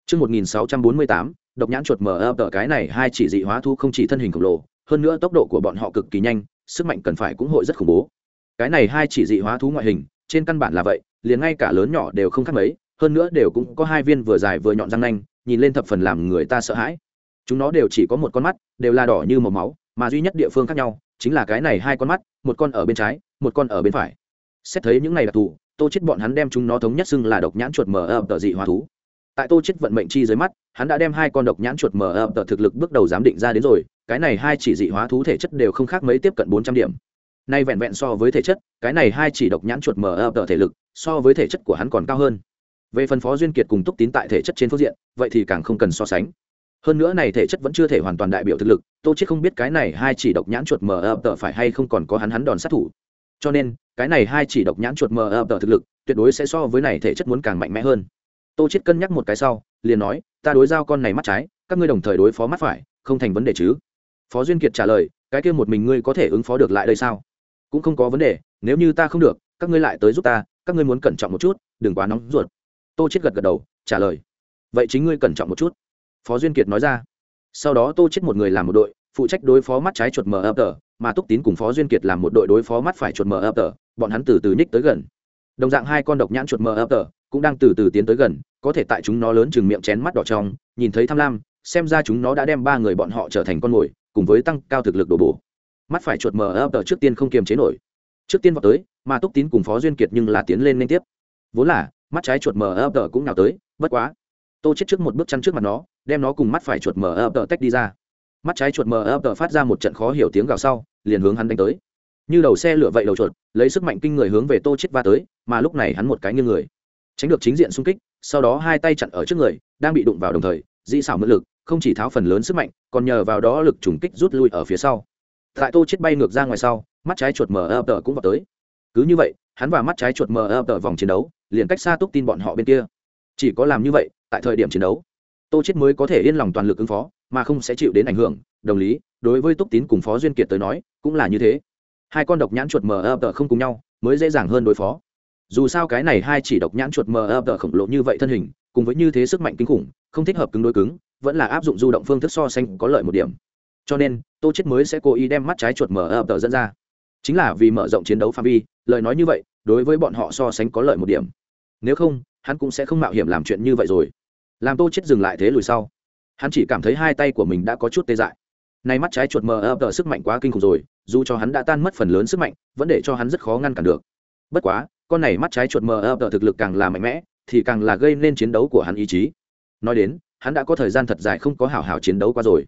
Trước 1648, độc nhãn chuột mở ập tờ cái này hai chỉ dị hóa thú không chỉ thân hình khổng lồ hơn nữa tốc độ của bọn họ cực kỳ nhanh sức mạnh cần phải cũng hội rất khủng bố. Cái này hai chỉ dị hóa thú ngoại hình trên căn bản là vậy liền ngay cả lớn nhỏ đều không khác mấy hơn nữa đều cũng có hai viên vừa dài vừa nhọn răng nanh nhìn lên thập phần làm người ta sợ hãi. Chúng nó đều chỉ có một con mắt đều là đỏ như màu máu mà duy nhất địa phương khác nhau chính là cái này hai con mắt một con ở bên trái một con ở bên phải. Xét thấy những này là thù tô chết bọn hắn đem chúng nó thống nhất xưng là độc nhãn chuột mở ập tờ dị hóa thú tại tô chết vận mệnh chi dưới mắt, hắn đã đem hai con độc nhãn chuột mờ ập tờ thực lực bước đầu giám định ra đến rồi, cái này hai chỉ dị hóa thú thể chất đều không khác mấy tiếp cận bốn trăm điểm. Nay vẹn vẹn so với thể chất, cái này hai chỉ độc nhãn chuột mờ ập tờ thể lực, so với thể chất của hắn còn cao hơn. Về phần phó duyên kiệt cùng túc tín tại thể chất trên phương diện, vậy thì càng không cần so sánh. Hơn nữa này thể chất vẫn chưa thể hoàn toàn đại biểu thực lực, tô chết không biết cái này hai chỉ độc nhãn chuột mờ ập tờ phải hay không còn có hắn hắn đòn sát thủ. Cho nên, cái này hai chỉ độc nhãn chuột mờ ập tờ thực lực, tuyệt đối sẽ so với này thể chất muốn càng mạnh mẽ hơn tô chết cân nhắc một cái sau, liền nói, ta đối giao con này mắt trái, các ngươi đồng thời đối phó mắt phải, không thành vấn đề chứ? Phó duyên kiệt trả lời, cái kia một mình ngươi có thể ứng phó được lại đây sao? Cũng không có vấn đề, nếu như ta không được, các ngươi lại tới giúp ta, các ngươi muốn cẩn trọng một chút, đừng quá nóng ruột. Tô chết gật gật đầu, trả lời, vậy chính ngươi cẩn trọng một chút. Phó duyên kiệt nói ra. Sau đó tô chết một người làm một đội, phụ trách đối phó mắt trái chuột mờ ập tờ, mà túc tín cùng phó duyên kiệt làm một đội đối phó mắt phải chuột mờ ập tờ, bọn hắn từ từ nhích tới gần. Đồng dạng hai con độc nhãn chuột mờ ập tờ cũng đang từ từ tiến tới gần, có thể tại chúng nó lớn chừng miệng chén mắt đỏ trong, nhìn thấy tham lam, xem ra chúng nó đã đem ba người bọn họ trở thành con mồi, cùng với tăng cao thực lực đổ bổ. Mắt phải chuột mờ ập trước tiên không kiềm chế nổi. Trước tiên vào tới, mà túc tín cùng phó duyên kiệt nhưng là tiến lên liên tiếp. Vốn là, mắt trái chuột mờ ập cũng nào tới, bất quá. Tô chết trước một bước chăn trước mặt nó, đem nó cùng mắt phải chuột mờ ập tách đi ra. Mắt trái chuột mờ ập phát ra một trận khó hiểu tiếng gào sau, liền hướng hắn đánh tới. Như đầu xe lửa vậy đầu chuột, lấy sức mạnh kinh người hướng về tô chết va tới, mà lúc này hắn một cái như người tránh được chính diện xung kích, sau đó hai tay chặn ở trước người, đang bị đụng vào đồng thời, dĩ xảo mượn lực, không chỉ tháo phần lớn sức mạnh, còn nhờ vào đó lực trùng kích rút lui ở phía sau. Tại tô chết bay ngược ra ngoài sau, mắt trái chuột mờ ập tờ cũng vào tới. Cứ như vậy, hắn và mắt trái chuột mờ ập tờ vòng chiến đấu, liền cách xa túc tin bọn họ bên kia. Chỉ có làm như vậy, tại thời điểm chiến đấu, tô chết mới có thể yên lòng toàn lực ứng phó, mà không sẽ chịu đến ảnh hưởng. Đồng lý, đối với túc tín cùng phó duyên kiệt tới nói, cũng là như thế. Hai con độc nhãn chuột mờ ập tờ không cùng nhau, mới dễ dàng hơn đối phó dù sao cái này hai chỉ độc nhãn chuột mờ ập đỡ khổng lồ như vậy thân hình, cùng với như thế sức mạnh kinh khủng, không thích hợp cứng đối cứng, vẫn là áp dụng du động phương thức so sánh có lợi một điểm. Cho nên, tô chết mới sẽ cố ý đem mắt trái chuột mờ ập đỡ dẫn ra. Chính là vì mở rộng chiến đấu phạm vi, lời nói như vậy, đối với bọn họ so sánh có lợi một điểm. Nếu không, hắn cũng sẽ không mạo hiểm làm chuyện như vậy rồi. Làm tô chết dừng lại thế lùi sau. Hắn chỉ cảm thấy hai tay của mình đã có chút tê dại. Nay mắt trái chuột mờ ập đỡ sức mạnh quá kinh khủng rồi, dù cho hắn đã tan mất phần lớn sức mạnh, vẫn để cho hắn rất khó ngăn cản được. Bất quá con này mắt trái chuột mờ ập tờ thực lực càng là mạnh mẽ, thì càng là gây nên chiến đấu của hắn ý chí. Nói đến, hắn đã có thời gian thật dài không có hảo hảo chiến đấu qua rồi.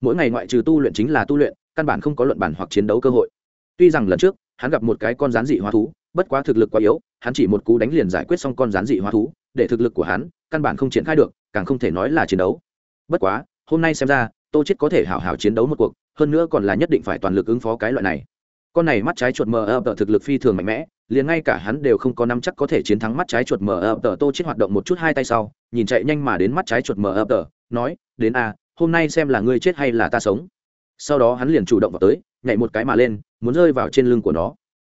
Mỗi ngày ngoại trừ tu luyện chính là tu luyện, căn bản không có luận bản hoặc chiến đấu cơ hội. Tuy rằng lần trước, hắn gặp một cái con rán dị hóa thú, bất quá thực lực quá yếu, hắn chỉ một cú đánh liền giải quyết xong con rán dị hóa thú, để thực lực của hắn, căn bản không triển khai được, càng không thể nói là chiến đấu. Bất quá, hôm nay xem ra, tô chết có thể hảo hảo chiến đấu một cuộc, hơn nữa còn là nhất định phải toàn lực ứng phó cái loại này. Con này mắt trái chuột mờ ập tờ thực lực phi thường mạnh mẽ liền ngay cả hắn đều không có nắm chắc có thể chiến thắng mắt trái chuột mờ ập tờ. Tô chết hoạt động một chút hai tay sau, nhìn chạy nhanh mà đến mắt trái chuột mờ ập tờ, nói, đến a, hôm nay xem là ngươi chết hay là ta sống. Sau đó hắn liền chủ động vào tới, nhảy một cái mà lên, muốn rơi vào trên lưng của nó.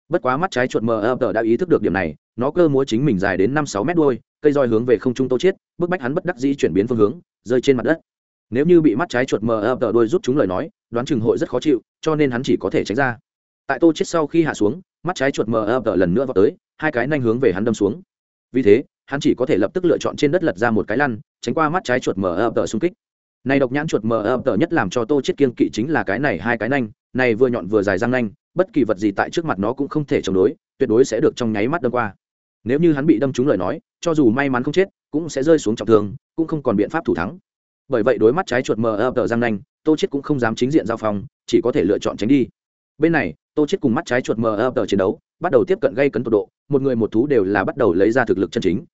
Bất quá mắt trái chuột mờ ập tờ đã ý thức được điểm này, nó cơ múa chính mình dài đến năm sáu mét đôi cây roi hướng về không trung tô chết bức bách hắn bất đắc dĩ chuyển biến phương hướng, rơi trên mặt đất. Nếu như bị mắt trái chuột mờ ập tờ đôi rút chúng lời nói, đoán chừng hội rất khó chịu, cho nên hắn chỉ có thể tránh ra. Tại tô chết sau khi hạ xuống mắt trái chuột mờ ập lần nữa vào tới hai cái nhanh hướng về hắn đâm xuống. Vì thế hắn chỉ có thể lập tức lựa chọn trên đất lật ra một cái lăn tránh qua mắt trái chuột mờ ập xung kích. Này độc nhãn chuột mờ ập nhất làm cho tô chết kiên kỵ chính là cái này hai cái nhanh, này vừa nhọn vừa dài răng nhanh, bất kỳ vật gì tại trước mặt nó cũng không thể chống đối tuyệt đối sẽ được trong nháy mắt đâm qua. Nếu như hắn bị đâm trúng lời nói cho dù may mắn không chết cũng sẽ rơi xuống trọng thương cũng không còn biện pháp thủ thắng. Bởi vậy đối mắt trái chuột mờ ập răng nanh tô chết cũng không dám chính diện giao phòng, chỉ có thể lựa chọn tránh đi bên này, tô chết cùng mắt trái chuột mờ ập tờ chiến đấu, bắt đầu tiếp cận gây cấn tột độ, một người một thú đều là bắt đầu lấy ra thực lực chân chính.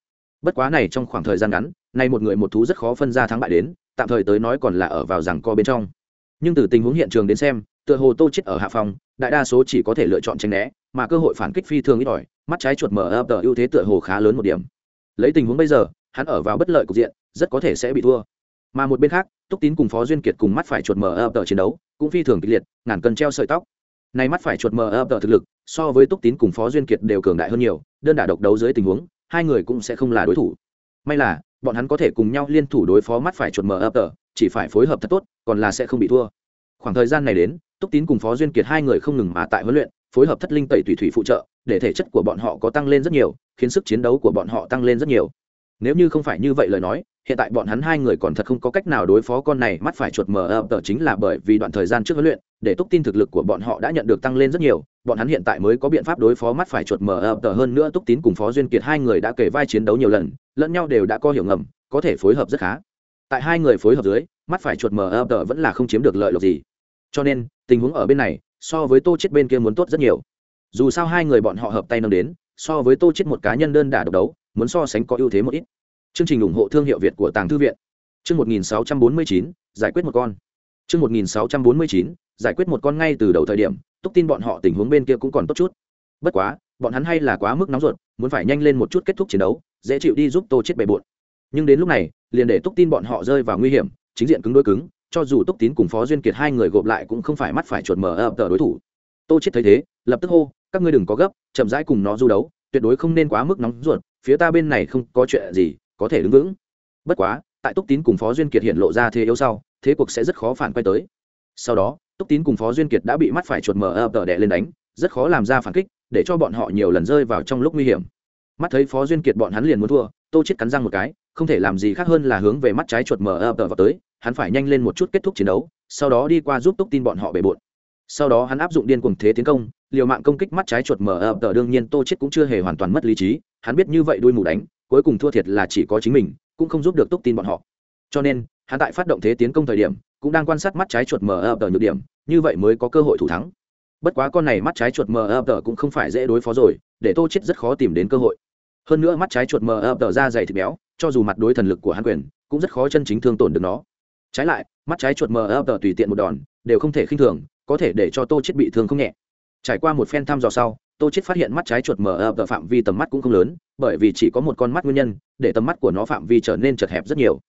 Bất quá này trong khoảng thời gian ngắn, nay một người một thú rất khó phân ra thắng bại đến, tạm thời tới nói còn là ở vào rằng co bên trong. Nhưng từ tình huống hiện trường đến xem, tựa hồ tô chết ở hạ phòng, đại đa số chỉ có thể lựa chọn tránh né, mà cơ hội phản kích phi thường ít ỏi, mắt trái chuột mở ập tờ ưu thế tựa hồ khá lớn một điểm. Lấy tình huống bây giờ, hắn ở vào bất lợi cục diện, rất có thể sẽ bị thua. Mà một bên khác, túc tín cùng phó duyên kiệt cùng mắt phải chuột mở ập tờ chiến đấu, cũng phi thường kịch liệt, ngàn cân treo sợi tóc này mắt phải chuột mở ập tờ thực lực, so với túc tín cùng phó duyên kiệt đều cường đại hơn nhiều, đơn đả độc đấu dưới tình huống, hai người cũng sẽ không là đối thủ. May là, bọn hắn có thể cùng nhau liên thủ đối phó mắt phải chuột mở ập tờ, chỉ phải phối hợp thật tốt, còn là sẽ không bị thua. Khoảng thời gian này đến, túc tín cùng phó duyên kiệt hai người không ngừng mà tại huấn luyện, phối hợp thất linh tẩy thủy thủy phụ trợ, để thể chất của bọn họ có tăng lên rất nhiều, khiến sức chiến đấu của bọn họ tăng lên rất nhiều. Nếu như không phải như vậy lời nói, hiện tại bọn hắn hai người còn thật không có cách nào đối phó con này mắt phải chuột mờ ập tờ chính là bởi vì đoạn thời gian trước huấn luyện để túc tin thực lực của bọn họ đã nhận được tăng lên rất nhiều bọn hắn hiện tại mới có biện pháp đối phó mắt phải chuột mờ ập tờ hơn nữa túc tín cùng phó duyên kiệt hai người đã kể vai chiến đấu nhiều lần lẫn nhau đều đã có hiểu ngầm có thể phối hợp rất khá. Tại hai người phối hợp dưới mắt phải chuột mờ ập tờ vẫn là không chiếm được lợi lộc gì. Cho nên tình huống ở bên này so với tô chết bên kia muốn tốt rất nhiều. Dù sao hai người bọn họ hợp tay nâng đến so với tô chết một cá nhân đơn đả độc đấu muốn so sánh có ưu thế một ít. Chương trình ủng hộ thương hiệu việt của tàng thư viện. Chương 1649, giải quyết một con chương 1649, giải quyết một con ngay từ đầu thời điểm túc tin bọn họ tình huống bên kia cũng còn tốt chút. Bất quá bọn hắn hay là quá mức nóng ruột muốn phải nhanh lên một chút kết thúc chiến đấu dễ chịu đi giúp tô chết bề bộn. Nhưng đến lúc này liền để túc tin bọn họ rơi vào nguy hiểm chính diện cứng đối cứng cho dù túc tín cùng phó duyên kiệt hai người gộp lại cũng không phải mắt phải chuột mở ập tờ đối thủ. Tô chết thấy thế lập tức hô các ngươi đừng có gấp chậm rãi cùng nó du đấu tuyệt đối không nên quá mức nóng ruột phía ta bên này không có chuyện gì có thể đứng vững. Bất quá tại túc tín cùng phó duyên kiệt hiện lộ ra thế yếu sau thế cuộc sẽ rất khó phản quay tới. Sau đó, túc tín cùng phó duyên kiệt đã bị mắt phải chuột mờ ập tờ đè lên đánh, rất khó làm ra phản kích, để cho bọn họ nhiều lần rơi vào trong lúc nguy hiểm. Mắt thấy phó duyên kiệt bọn hắn liền muốn thua, tô chết cắn răng một cái, không thể làm gì khác hơn là hướng về mắt trái chuột mờ ập tờ vào tới, hắn phải nhanh lên một chút kết thúc chiến đấu, sau đó đi qua giúp túc tin bọn họ bề bộn. Sau đó hắn áp dụng điên cuồng thế tiến công, liều mạng công kích mắt trái chuột mờ ập tờ, đương nhiên tô chết cũng chưa hề hoàn toàn mất lý trí, hắn biết như vậy đuôi mù đánh, cuối cùng thua thiệt là chỉ có chính mình, cũng không giúp được túc tin bọn họ. Cho nên hắn tại phát động thế tiến công thời điểm, cũng đang quan sát mắt trái chuột mờ ập tờ nhược điểm, như vậy mới có cơ hội thủ thắng. Bất quá con này mắt trái chuột mờ ập tờ cũng không phải dễ đối phó rồi, để tô chết rất khó tìm đến cơ hội. Hơn nữa mắt trái chuột mờ ập tờ ra dày thịt béo, cho dù mặt đối thần lực của hắn quyền, cũng rất khó chân chính thương tổn được nó. Trái lại, mắt trái chuột mờ ập tờ tùy tiện một đòn, đều không thể khinh thường, có thể để cho tô chết bị thương không nhẹ. Trải qua một phen thăm dò sau, tô chết phát hiện mắt trái chuột mờ ập tờ phạm vi tầm mắt cũng không lớn, bởi vì chỉ có một con mắt nguyên nhân, để tầm mắt của nó phạm vi trở nên chật hẹp rất nhiều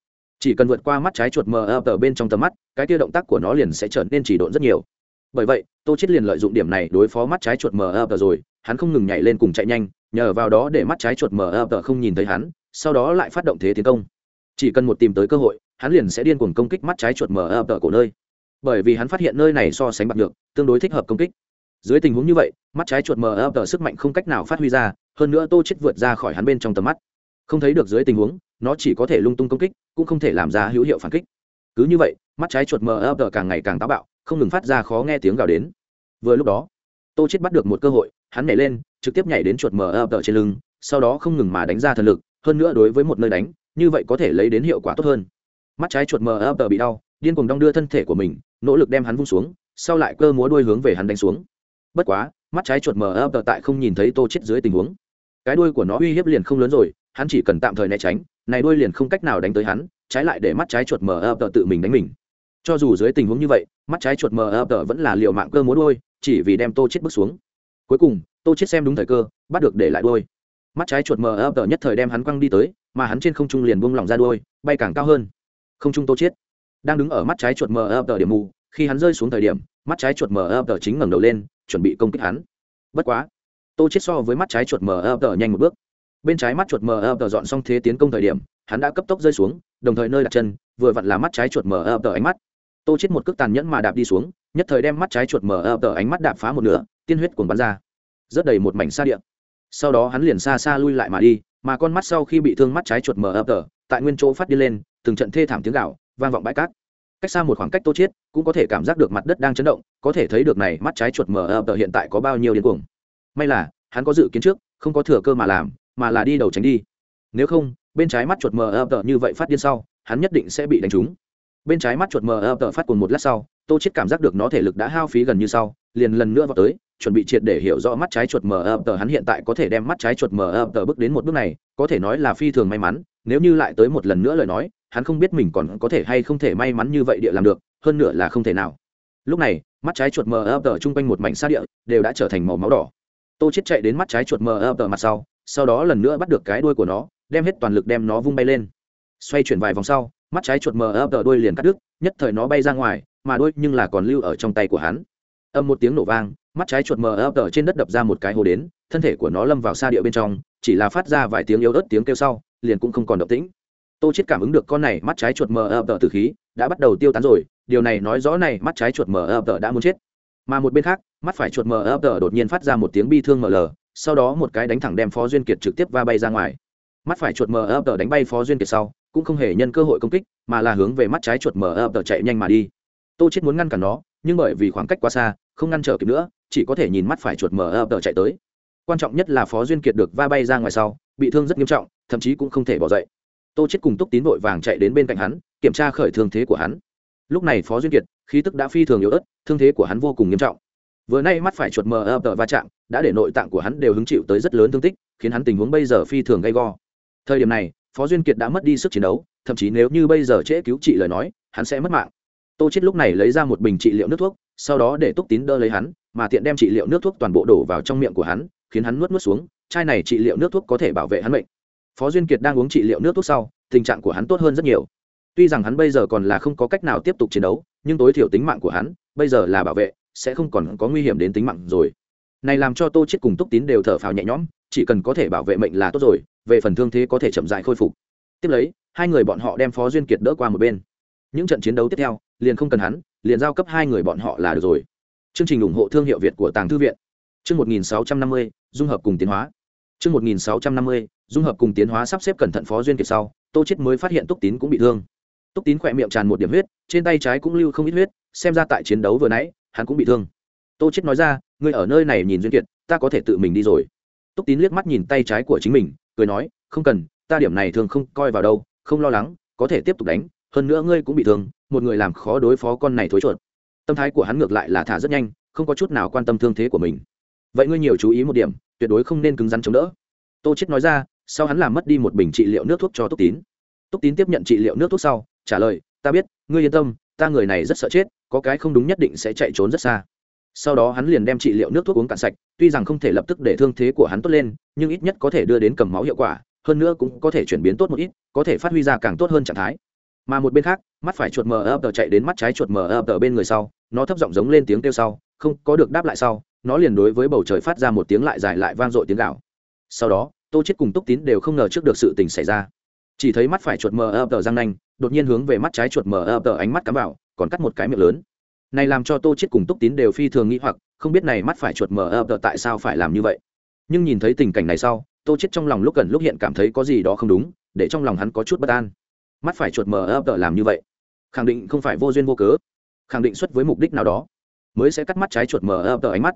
chỉ cần vượt qua mắt trái chuột mờ ập ở bên trong tầm mắt, cái tia động tác của nó liền sẽ trở nên chỉ độn rất nhiều. Bởi vậy, tô chết liền lợi dụng điểm này đối phó mắt trái chuột mờ ập rồi, hắn không ngừng nhảy lên cùng chạy nhanh, nhờ vào đó để mắt trái chuột mờ ập không nhìn thấy hắn, sau đó lại phát động thế tiến công. Chỉ cần một tìm tới cơ hội, hắn liền sẽ điên cuồng công kích mắt trái chuột mờ ập của nơi. Bởi vì hắn phát hiện nơi này so sánh bạc được tương đối thích hợp công kích. Dưới tình huống như vậy, mắt trái chuột mờ ập sức mạnh không cách nào phát huy ra, hơn nữa tô chết vượt ra khỏi hắn bên trong tầm mắt không thấy được dưới tình huống, nó chỉ có thể lung tung công kích, cũng không thể làm ra hữu hiệu phản kích. Cứ như vậy, mắt trái chuột mờ ập đờ càng ngày càng táo bạo, không ngừng phát ra khó nghe tiếng gào đến. Vừa lúc đó, tô chết bắt được một cơ hội, hắn nhảy lên, trực tiếp nhảy đến chuột mờ ập đờ trên lưng, sau đó không ngừng mà đánh ra thần lực, hơn nữa đối với một nơi đánh, như vậy có thể lấy đến hiệu quả tốt hơn. Mắt trái chuột mờ ập đờ bị đau, điên cuồng đong đưa thân thể của mình, nỗ lực đem hắn vung xuống, sau lại cơ múa đuôi hướng về hắn đánh xuống. Bất quá, mắt trái chuột mờ ập tại không nhìn thấy tô chết dưới tình huống. Cái đuôi của nó uy hiếp liền không lớn rồi hắn chỉ cần tạm thời né tránh, này đuôi liền không cách nào đánh tới hắn, trái lại để mắt trái chuột mờ ập tự mình đánh mình. Cho dù dưới tình huống như vậy, mắt trái chuột mờ ập vẫn là liệu mạng cơ múa đuôi, chỉ vì đem tô chết bước xuống. Cuối cùng, tô chết xem đúng thời cơ, bắt được để lại đuôi. Mắt trái chuột mờ ập nhất thời đem hắn quăng đi tới, mà hắn trên không trung liền buông lỏng ra đuôi, bay càng cao hơn. Không trung tô chết đang đứng ở mắt trái chuột mờ ập điểm mù, khi hắn rơi xuống thời điểm, mắt trái chuột mờ ập chính ngẩng đầu lên, chuẩn bị công kích hắn. Bất quá, tô chết so với mắt trái chuột mờ ập nhanh một bước bên trái mắt chuột mờ ập dọn xong thế tiến công thời điểm, hắn đã cấp tốc rơi xuống, đồng thời nơi đặt chân, vừa vặn là mắt trái chuột mờ ập ánh mắt. Tô chết một cước tàn nhẫn mà đạp đi xuống, nhất thời đem mắt trái chuột mờ ập ánh mắt đạp phá một nửa, tiên huyết cuồng bắn ra. Rất đầy một mảnh xa địa. Sau đó hắn liền xa xa lui lại mà đi, mà con mắt sau khi bị thương mắt trái chuột mờ ập tại nguyên chỗ phát đi lên, từng trận thê thảm tiếng gạo vang vọng bãi cát. Cách xa một khoảng cách tô chiết cũng có thể cảm giác được mặt đất đang chấn động, có thể thấy được này mắt trái chuột mờ ập hiện tại có bao nhiêu điên cuồng. May là, hắn có dự kiến trước, không có thừa cơ mà làm mà là đi đầu tránh đi. Nếu không, bên trái mắt chuột mờ ập như vậy phát điên sau, hắn nhất định sẽ bị đánh trúng. Bên trái mắt chuột mờ ập phát cùng một lát sau, tô chết cảm giác được nó thể lực đã hao phí gần như sau, liền lần nữa vào tới, chuẩn bị triệt để hiểu rõ mắt trái chuột mờ ập hắn hiện tại có thể đem mắt trái chuột mờ ập bước đến một bước này, có thể nói là phi thường may mắn, nếu như lại tới một lần nữa lời nói, hắn không biết mình còn có thể hay không thể may mắn như vậy địa làm được, hơn nữa là không thể nào. Lúc này, mắt trái chuột mờ ập tờ chung quanh một mảnh xa địa, đều đã trở thành màu máu đỏ. Tô chết chạy đến mắt trái chuột mờ ập tờ mặt sau sau đó lần nữa bắt được cái đuôi của nó, đem hết toàn lực đem nó vung bay lên. Xoay chuyển vài vòng sau, mắt trái chuột mờ ập đờ đuôi liền cắt đứt, nhất thời nó bay ra ngoài, mà đuôi nhưng là còn lưu ở trong tay của hắn. Âm một tiếng nổ vang, mắt trái chuột mờ ập đờ trên đất đập ra một cái hồ đến, thân thể của nó lâm vào xa địa bên trong, chỉ là phát ra vài tiếng yếu ớt tiếng kêu sau, liền cũng không còn động tĩnh. Tô chết cảm ứng được con này mắt trái chuột mờ ập từ khí, đã bắt đầu tiêu tán rồi, điều này nói rõ này mắt trái chuột mờ ập đã muốn chết. Mà một bên khác, mắt phải chuột mờ ập đột nhiên phát ra một tiếng bi thương mờ lờ sau đó một cái đánh thẳng đem phó duyên kiệt trực tiếp va bay ra ngoài. Mắt phải chuột mờ ập đánh bay phó duyên kiệt sau, cũng không hề nhân cơ hội công kích, mà là hướng về mắt trái chuột mờ ập chạy nhanh mà đi. Tô chết muốn ngăn cản nó, nhưng bởi vì khoảng cách quá xa, không ngăn trở kịp nữa, chỉ có thể nhìn mắt phải chuột mờ ập chạy tới. Quan trọng nhất là phó duyên kiệt được va bay ra ngoài sau, bị thương rất nghiêm trọng, thậm chí cũng không thể bỏ dậy. Tô chết cùng túc tín vội vàng chạy đến bên cạnh hắn, kiểm tra khởi thương thế của hắn. Lúc này phó duyên kiệt, khí tức đã phi thường yếu ớt, thương thế của hắn vô cùng nghiêm trọng vừa nay mắt phải chuột mờ ập tờ va chạm, đã để nội tạng của hắn đều hứng chịu tới rất lớn thương tích, khiến hắn tình huống bây giờ phi thường gay go. Thời điểm này, phó duyên kiệt đã mất đi sức chiến đấu, thậm chí nếu như bây giờ trễ cứu trị lời nói, hắn sẽ mất mạng. Tô chết lúc này lấy ra một bình trị liệu nước thuốc, sau đó để túc tín đỡ lấy hắn, mà tiện đem trị liệu nước thuốc toàn bộ đổ vào trong miệng của hắn, khiến hắn nuốt nuốt xuống, chai này trị liệu nước thuốc có thể bảo vệ hắn mệnh. Phó duyên kiệt đang uống trị liệu nước thuốc sau, tình trạng của hắn tốt hơn rất nhiều. Tuy rằng hắn bây giờ còn là không có cách nào tiếp tục chiến đấu, nhưng tối thiểu tính mạng của hắn, bây giờ là bảo vệ sẽ không còn có nguy hiểm đến tính mạng rồi. Này làm cho tô chết cùng túc tín đều thở phào nhẹ nhõm, chỉ cần có thể bảo vệ mệnh là tốt rồi, về phần thương thế có thể chậm rãi khôi phục. Tiếp lấy, hai người bọn họ đem phó duyên kiệt đỡ qua một bên. Những trận chiến đấu tiếp theo, liền không cần hắn, liền giao cấp hai người bọn họ là được rồi. Chương trình ủng hộ thương hiệu việt của tàng thư viện. Chương một nghìn sáu trăm năm mươi, dung hợp cùng tiến hóa. Chương một nghìn sáu trăm năm mươi, dung hợp cùng tiến hóa sắp xếp cẩn thận phó duyên kiệt sau, tô chết mới phát hiện túc tín cũng bị thương. Túc tín khỏe miệng tràn một điểm huyết, trên tay trái cũng lưu không ít huyết, xem ra tại chiến đấu vừa nãy hắn cũng bị thương. Tô chết nói ra, ngươi ở nơi này nhìn duyên kiệt, ta có thể tự mình đi rồi. Túc tín liếc mắt nhìn tay trái của chính mình, cười nói, không cần, ta điểm này thường không coi vào đâu, không lo lắng, có thể tiếp tục đánh, hơn nữa ngươi cũng bị thương, một người làm khó đối phó con này thối chuột. Tâm thái của hắn ngược lại là thả rất nhanh, không có chút nào quan tâm thương thế của mình. Vậy ngươi nhiều chú ý một điểm, tuyệt đối không nên cứng rắn chống đỡ. Tô chết nói ra, sau hắn làm mất đi một bình trị liệu nước thuốc cho túc tín. Túc tín tiếp nhận trị liệu nước thuốc sau, trả lời, ta biết, ngươi yên tâm, ta người này rất sợ chết có cái không đúng nhất định sẽ chạy trốn rất xa. Sau đó hắn liền đem trị liệu nước thuốc uống cạn sạch, tuy rằng không thể lập tức để thương thế của hắn tốt lên, nhưng ít nhất có thể đưa đến cầm máu hiệu quả, hơn nữa cũng có thể chuyển biến tốt một ít, có thể phát huy ra càng tốt hơn trạng thái. Mà một bên khác, mắt phải chuột mờ ập chạy đến mắt trái chuột mờ ập bên người sau, nó thấp giọng giống lên tiếng kêu sau, không có được đáp lại sau, nó liền đối với bầu trời phát ra một tiếng lại dài lại vang dội tiếng gạo sau đó, tô chết cùng túc tín đều không ngờ trước được sự tình xảy ra. Chỉ thấy mắt phải chuột mờ ập răng nanh, đột nhiên hướng về mắt trái chuột mờ ập ánh mắt cắm vào còn cắt một cái miệng lớn. Này làm cho tô chết cùng túc tín đều phi thường nghĩ hoặc, không biết này mắt phải chuột mờ ập, tại sao phải làm như vậy. Nhưng nhìn thấy tình cảnh này sau, tô chết trong lòng lúc gần lúc hiện cảm thấy có gì đó không đúng, để trong lòng hắn có chút bất an. Mắt phải chuột mờ ập, làm như vậy, khẳng định không phải vô duyên vô cớ, khẳng định xuất với mục đích nào đó, mới sẽ cắt mắt trái chuột mờ ập ánh mắt.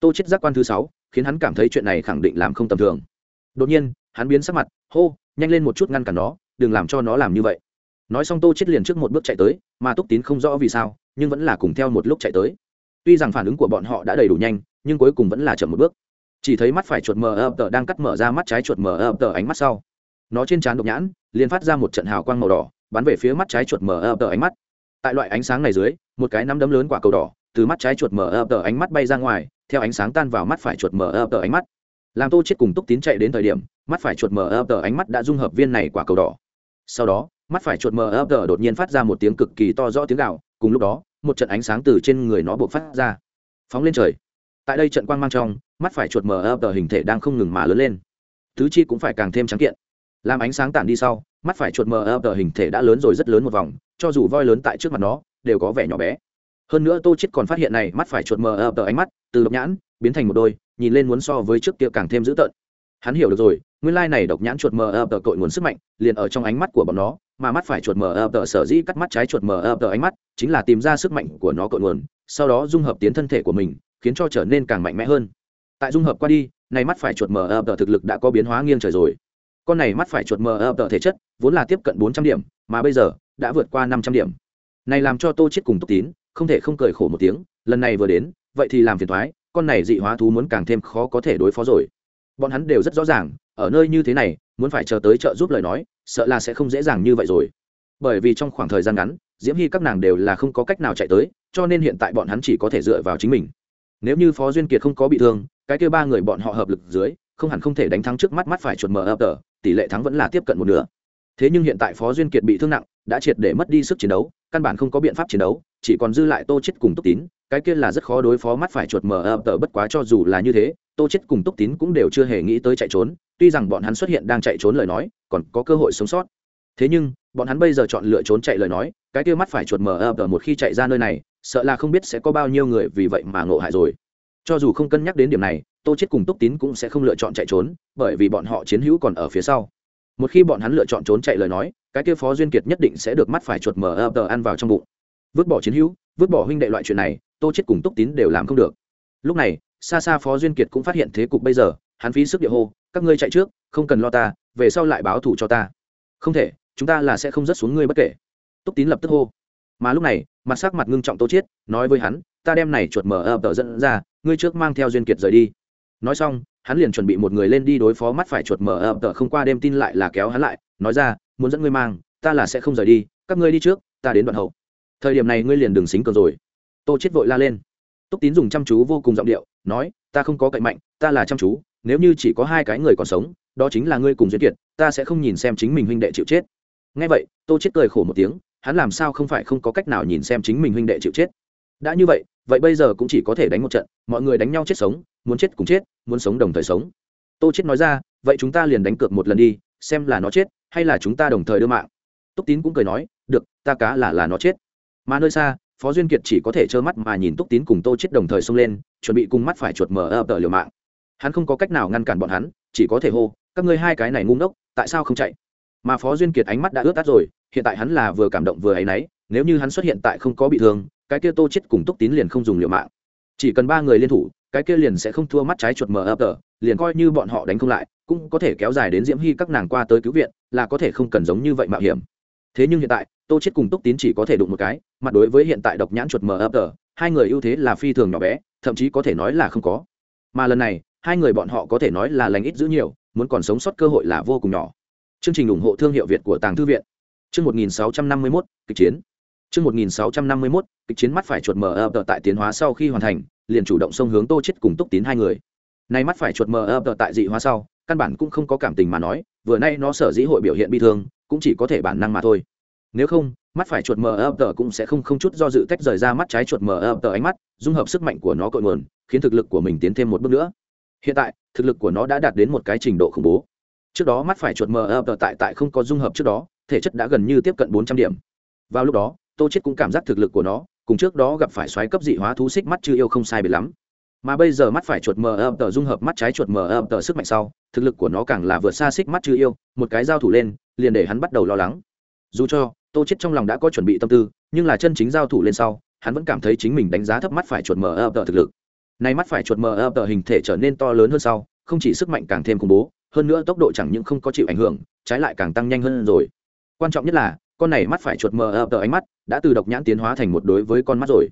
Tô chết giác quan thứ sáu, khiến hắn cảm thấy chuyện này khẳng định làm không tầm thường. Đột nhiên, hắn biến sắc mặt, hô, nhanh lên một chút ngăn cản nó, đừng làm cho nó làm như vậy nói xong tô chết liền trước một bước chạy tới, mà túc tín không rõ vì sao, nhưng vẫn là cùng theo một lúc chạy tới. Tuy rằng phản ứng của bọn họ đã đầy đủ nhanh, nhưng cuối cùng vẫn là chậm một bước. Chỉ thấy mắt phải chuột mờ ập tờ đang cắt mở ra mắt trái chuột mờ ập tờ ánh mắt sau. Nó trên trán độc nhãn, liền phát ra một trận hào quang màu đỏ, bắn về phía mắt trái chuột mờ ập tờ ánh mắt. Tại loại ánh sáng này dưới, một cái nắm đấm lớn quả cầu đỏ, từ mắt trái chuột mờ ập tờ ánh mắt bay ra ngoài, theo ánh sáng tan vào mắt phải chuột mờ ập tờ ánh mắt. Làm tô chết cùng túc tín chạy đến thời điểm, mắt phải chuột mờ ập tờ ánh mắt đã dung hợp viên này quả cầu đỏ. Sau đó mắt phải chuột mờ ấp tờ đột nhiên phát ra một tiếng cực kỳ to rõ tiếng gạo cùng lúc đó, một trận ánh sáng từ trên người nó buộc phát ra. Phóng lên trời. Tại đây trận quang mang trong, mắt phải chuột mờ ấp tờ hình thể đang không ngừng mà lớn lên. Thứ chi cũng phải càng thêm trắng kiện. Làm ánh sáng tản đi sau, mắt phải chuột mờ ấp tờ hình thể đã lớn rồi rất lớn một vòng, cho dù voi lớn tại trước mặt nó, đều có vẻ nhỏ bé. Hơn nữa tô chết còn phát hiện này, mắt phải chuột mờ ấp tờ ánh mắt, từ độc nhãn, biến thành một đôi, nhìn lên muốn so với trước kia càng thêm dữ tợn hắn hiểu được rồi, nguyên lai này độc nhãn chuột mờ ập tờ cội nguồn sức mạnh, liền ở trong ánh mắt của bọn nó, mà mắt phải chuột mờ ập tờ sở dĩ cắt mắt trái chuột mờ ập tờ ánh mắt, chính là tìm ra sức mạnh của nó cội nguồn, sau đó dung hợp tiến thân thể của mình, khiến cho trở nên càng mạnh mẽ hơn. Tại dung hợp qua đi, này mắt phải chuột mờ ập tờ thực lực đã có biến hóa nghiêng trời rồi. Con này mắt phải chuột mờ ập tờ thể chất, vốn là tiếp cận bốn trăm điểm, mà bây giờ, đã vượt qua năm trăm điểm. Này làm cho tô chết cùng túc tín, không thể không cười khổ một tiếng, lần này vừa đến, vậy thì làm phiền thoái, con này dị hóa thú muốn càng thêm khó có thể đối phó rồi bọn hắn đều rất rõ ràng, ở nơi như thế này, muốn phải chờ tới trợ giúp lời nói, sợ là sẽ không dễ dàng như vậy rồi. Bởi vì trong khoảng thời gian ngắn, diễm hy các nàng đều là không có cách nào chạy tới, cho nên hiện tại bọn hắn chỉ có thể dựa vào chính mình. Nếu như phó duyên kiệt không có bị thương, cái kêu ba người bọn họ hợp lực dưới, không hẳn không thể đánh thắng trước mắt mắt phải chuột mờ ập tờ, tỷ lệ thắng vẫn là tiếp cận một nửa. Thế nhưng hiện tại phó duyên kiệt bị thương nặng, đã triệt để mất đi sức chiến đấu căn bản không có biện pháp chiến đấu, chỉ còn dư lại tô chết cùng túc tín, cái kia là rất khó đối phó mắt phải chuột mờ ập tờ bất quá cho dù là như thế, tô chết cùng túc tín cũng đều chưa hề nghĩ tới chạy trốn, tuy rằng bọn hắn xuất hiện đang chạy trốn lời nói, còn có cơ hội sống sót. Thế nhưng, bọn hắn bây giờ chọn lựa trốn chạy lời nói, cái kia mắt phải chuột mờ ập tờ một khi chạy ra nơi này, sợ là không biết sẽ có bao nhiêu người vì vậy mà ngộ hại rồi. Cho dù không cân nhắc đến điểm này, tô chết cùng túc tín cũng sẽ không lựa chọn chạy trốn, bởi vì bọn họ chiến hữu còn ở phía sau một khi bọn hắn lựa chọn trốn chạy lời nói, cái kia phó duyên kiệt nhất định sẽ được mắt phải chuột mở ập tờ ăn vào trong bụng. Vứt bỏ chiến hữu, vứt bỏ huynh đệ loại chuyện này, tô chết cùng túc tín đều làm không được. Lúc này, xa xa phó duyên kiệt cũng phát hiện thế cục bây giờ, hắn phí sức địa hô, các ngươi chạy trước, không cần lo ta, về sau lại báo thủ cho ta. Không thể, chúng ta là sẽ không rớt xuống ngươi bất kể. Túc tín lập tức hô. Mà lúc này, mặt sắc mặt ngưng trọng tô chết nói với hắn, ta đem này chuột mở ập tờ dẫn ra, ngươi trước mang theo duyên kiệt rời đi. Nói xong hắn liền chuẩn bị một người lên đi đối phó mắt phải chuột mở ập, tờ không qua đêm tin lại là kéo hắn lại, nói ra, muốn dẫn ngươi mang, ta là sẽ không rời đi, các ngươi đi trước, ta đến đoạn hậu. Thời điểm này ngươi liền đừng xính cờ rồi. Tô chết vội la lên. Túc tín dùng chăm chú vô cùng giọng điệu, nói, ta không có cậy mạnh, ta là chăm chú, nếu như chỉ có hai cái người còn sống, đó chính là ngươi cùng duyên kiệt, ta sẽ không nhìn xem chính mình huynh đệ chịu chết. Ngay vậy, tô chết cười khổ một tiếng, hắn làm sao không phải không có cách nào nhìn xem chính mình huynh đệ chịu chết? Đã như vậy vậy bây giờ cũng chỉ có thể đánh một trận, mọi người đánh nhau chết sống, muốn chết cũng chết muốn sống đồng thời sống. Tô chết nói ra, vậy chúng ta liền đánh cược một lần đi, xem là nó chết, hay là chúng ta đồng thời đưa mạng. Túc tín cũng cười nói, được, ta cá là là nó chết. Mà nơi xa, phó duyên kiệt chỉ có thể trơ mắt mà nhìn túc tín cùng tô chết đồng thời xông lên, chuẩn bị cùng mắt phải chuột mở ập tờ liều mạng. Hắn không có cách nào ngăn cản bọn hắn, chỉ có thể hô, các ngươi hai cái này ngu ngốc, tại sao không chạy? Mà phó duyên kiệt ánh mắt đã ướt át rồi, hiện tại hắn là vừa cảm động vừa áy náy, nếu như hắn xuất hiện tại không có bị thương, cái kia tô chết cùng túc tín liền không dùng liều mạng. Chỉ cần ba người liên thủ cái kia liền sẽ không thua mắt trái chuột mờ ập tờ liền coi như bọn họ đánh không lại cũng có thể kéo dài đến diễm hy các nàng qua tới cứu viện là có thể không cần giống như vậy mạo hiểm. Thế nhưng hiện tại tô chết cùng túc tín chỉ có thể đụng một cái mặt đối với hiện tại độc nhãn chuột mờ ập tờ hai người ưu thế là phi thường nhỏ bé thậm chí có thể nói là không có. Mà lần này hai người bọn họ có thể nói là lành ít giữ nhiều muốn còn sống sót cơ hội là vô cùng nhỏ. Chương trình ủng hộ thương hiệu việt của tàng thư viện. Chương 1651, kịch chiến. Chương 1651, kịch chiến mắt phải chuột mờ ập tại tiến hóa sau khi hoàn thành liền chủ động xông hướng tô chết cùng túc tín hai người. Nay mắt phải chuột mờ ập tại dị hóa sau, căn bản cũng không có cảm tình mà nói, vừa nay nó sở dĩ hội biểu hiện bi thương, cũng chỉ có thể bản năng mà thôi. Nếu không, mắt phải chuột mờ ập cũng sẽ không không chút do dự tách rời ra mắt trái chuột mờ ập ánh mắt, dung hợp sức mạnh của nó cội nguồn, khiến thực lực của mình tiến thêm một bước nữa. Hiện tại, thực lực của nó đã đạt đến một cái trình độ khủng bố. Trước đó mắt phải chuột mờ ập tại tại không có dung hợp trước đó, thể chất đã gần như tiếp cận bốn trăm điểm. Vào lúc đó, tô chết cũng cảm giác thực lực của nó cùng trước đó gặp phải xoáy cấp dị hóa thú xích mắt chưa yêu không sai biệt lắm. Mà bây giờ mắt phải chuột mờ ập tờ dung hợp mắt trái chuột mờ ập tờ sức mạnh sau, thực lực của nó càng là vượt xa xích mắt chưa yêu, một cái giao thủ lên, liền để hắn bắt đầu lo lắng. Dù cho, tô chết trong lòng đã có chuẩn bị tâm tư, nhưng là chân chính giao thủ lên sau, hắn vẫn cảm thấy chính mình đánh giá thấp mắt phải chuột mờ ập tờ thực lực. Nay mắt phải chuột mờ ập tờ hình thể trở nên to lớn hơn sau, không chỉ sức mạnh càng thêm khủng bố, hơn nữa tốc độ chẳng những không có chịu ảnh hưởng, trái lại càng tăng nhanh hơn rồi. Quan trọng nhất là con này mắt phải chuột mờ ập tờ ánh mắt đã từ độc nhãn tiến hóa thành một đối với con mắt rồi.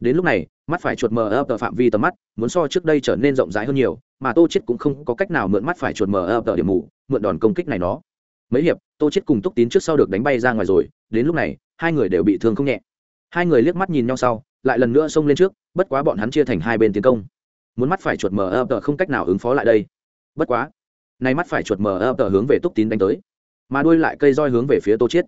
Đến lúc này, mắt phải chuột mờ ập tờ phạm vi tầm mắt muốn so trước đây trở nên rộng rãi hơn nhiều, mà tô chết cũng không có cách nào mượn mắt phải chuột mờ ập tờ điểm mù, mượn đòn công kích này nó. Mấy hiệp, tô chết cùng túc tín trước sau được đánh bay ra ngoài rồi, đến lúc này, hai người đều bị thương không nhẹ. Hai người liếc mắt nhìn nhau sau, lại lần nữa xông lên trước, bất quá bọn hắn chia thành hai bên tiến công. Muốn mắt phải chuột mờ ập tờ không cách nào ứng phó lại đây. Bất quá nay mắt phải chuột mờ ập tờ hướng về túc tín đánh tới, mà đuôi lại cây roi hướng về phía tô chết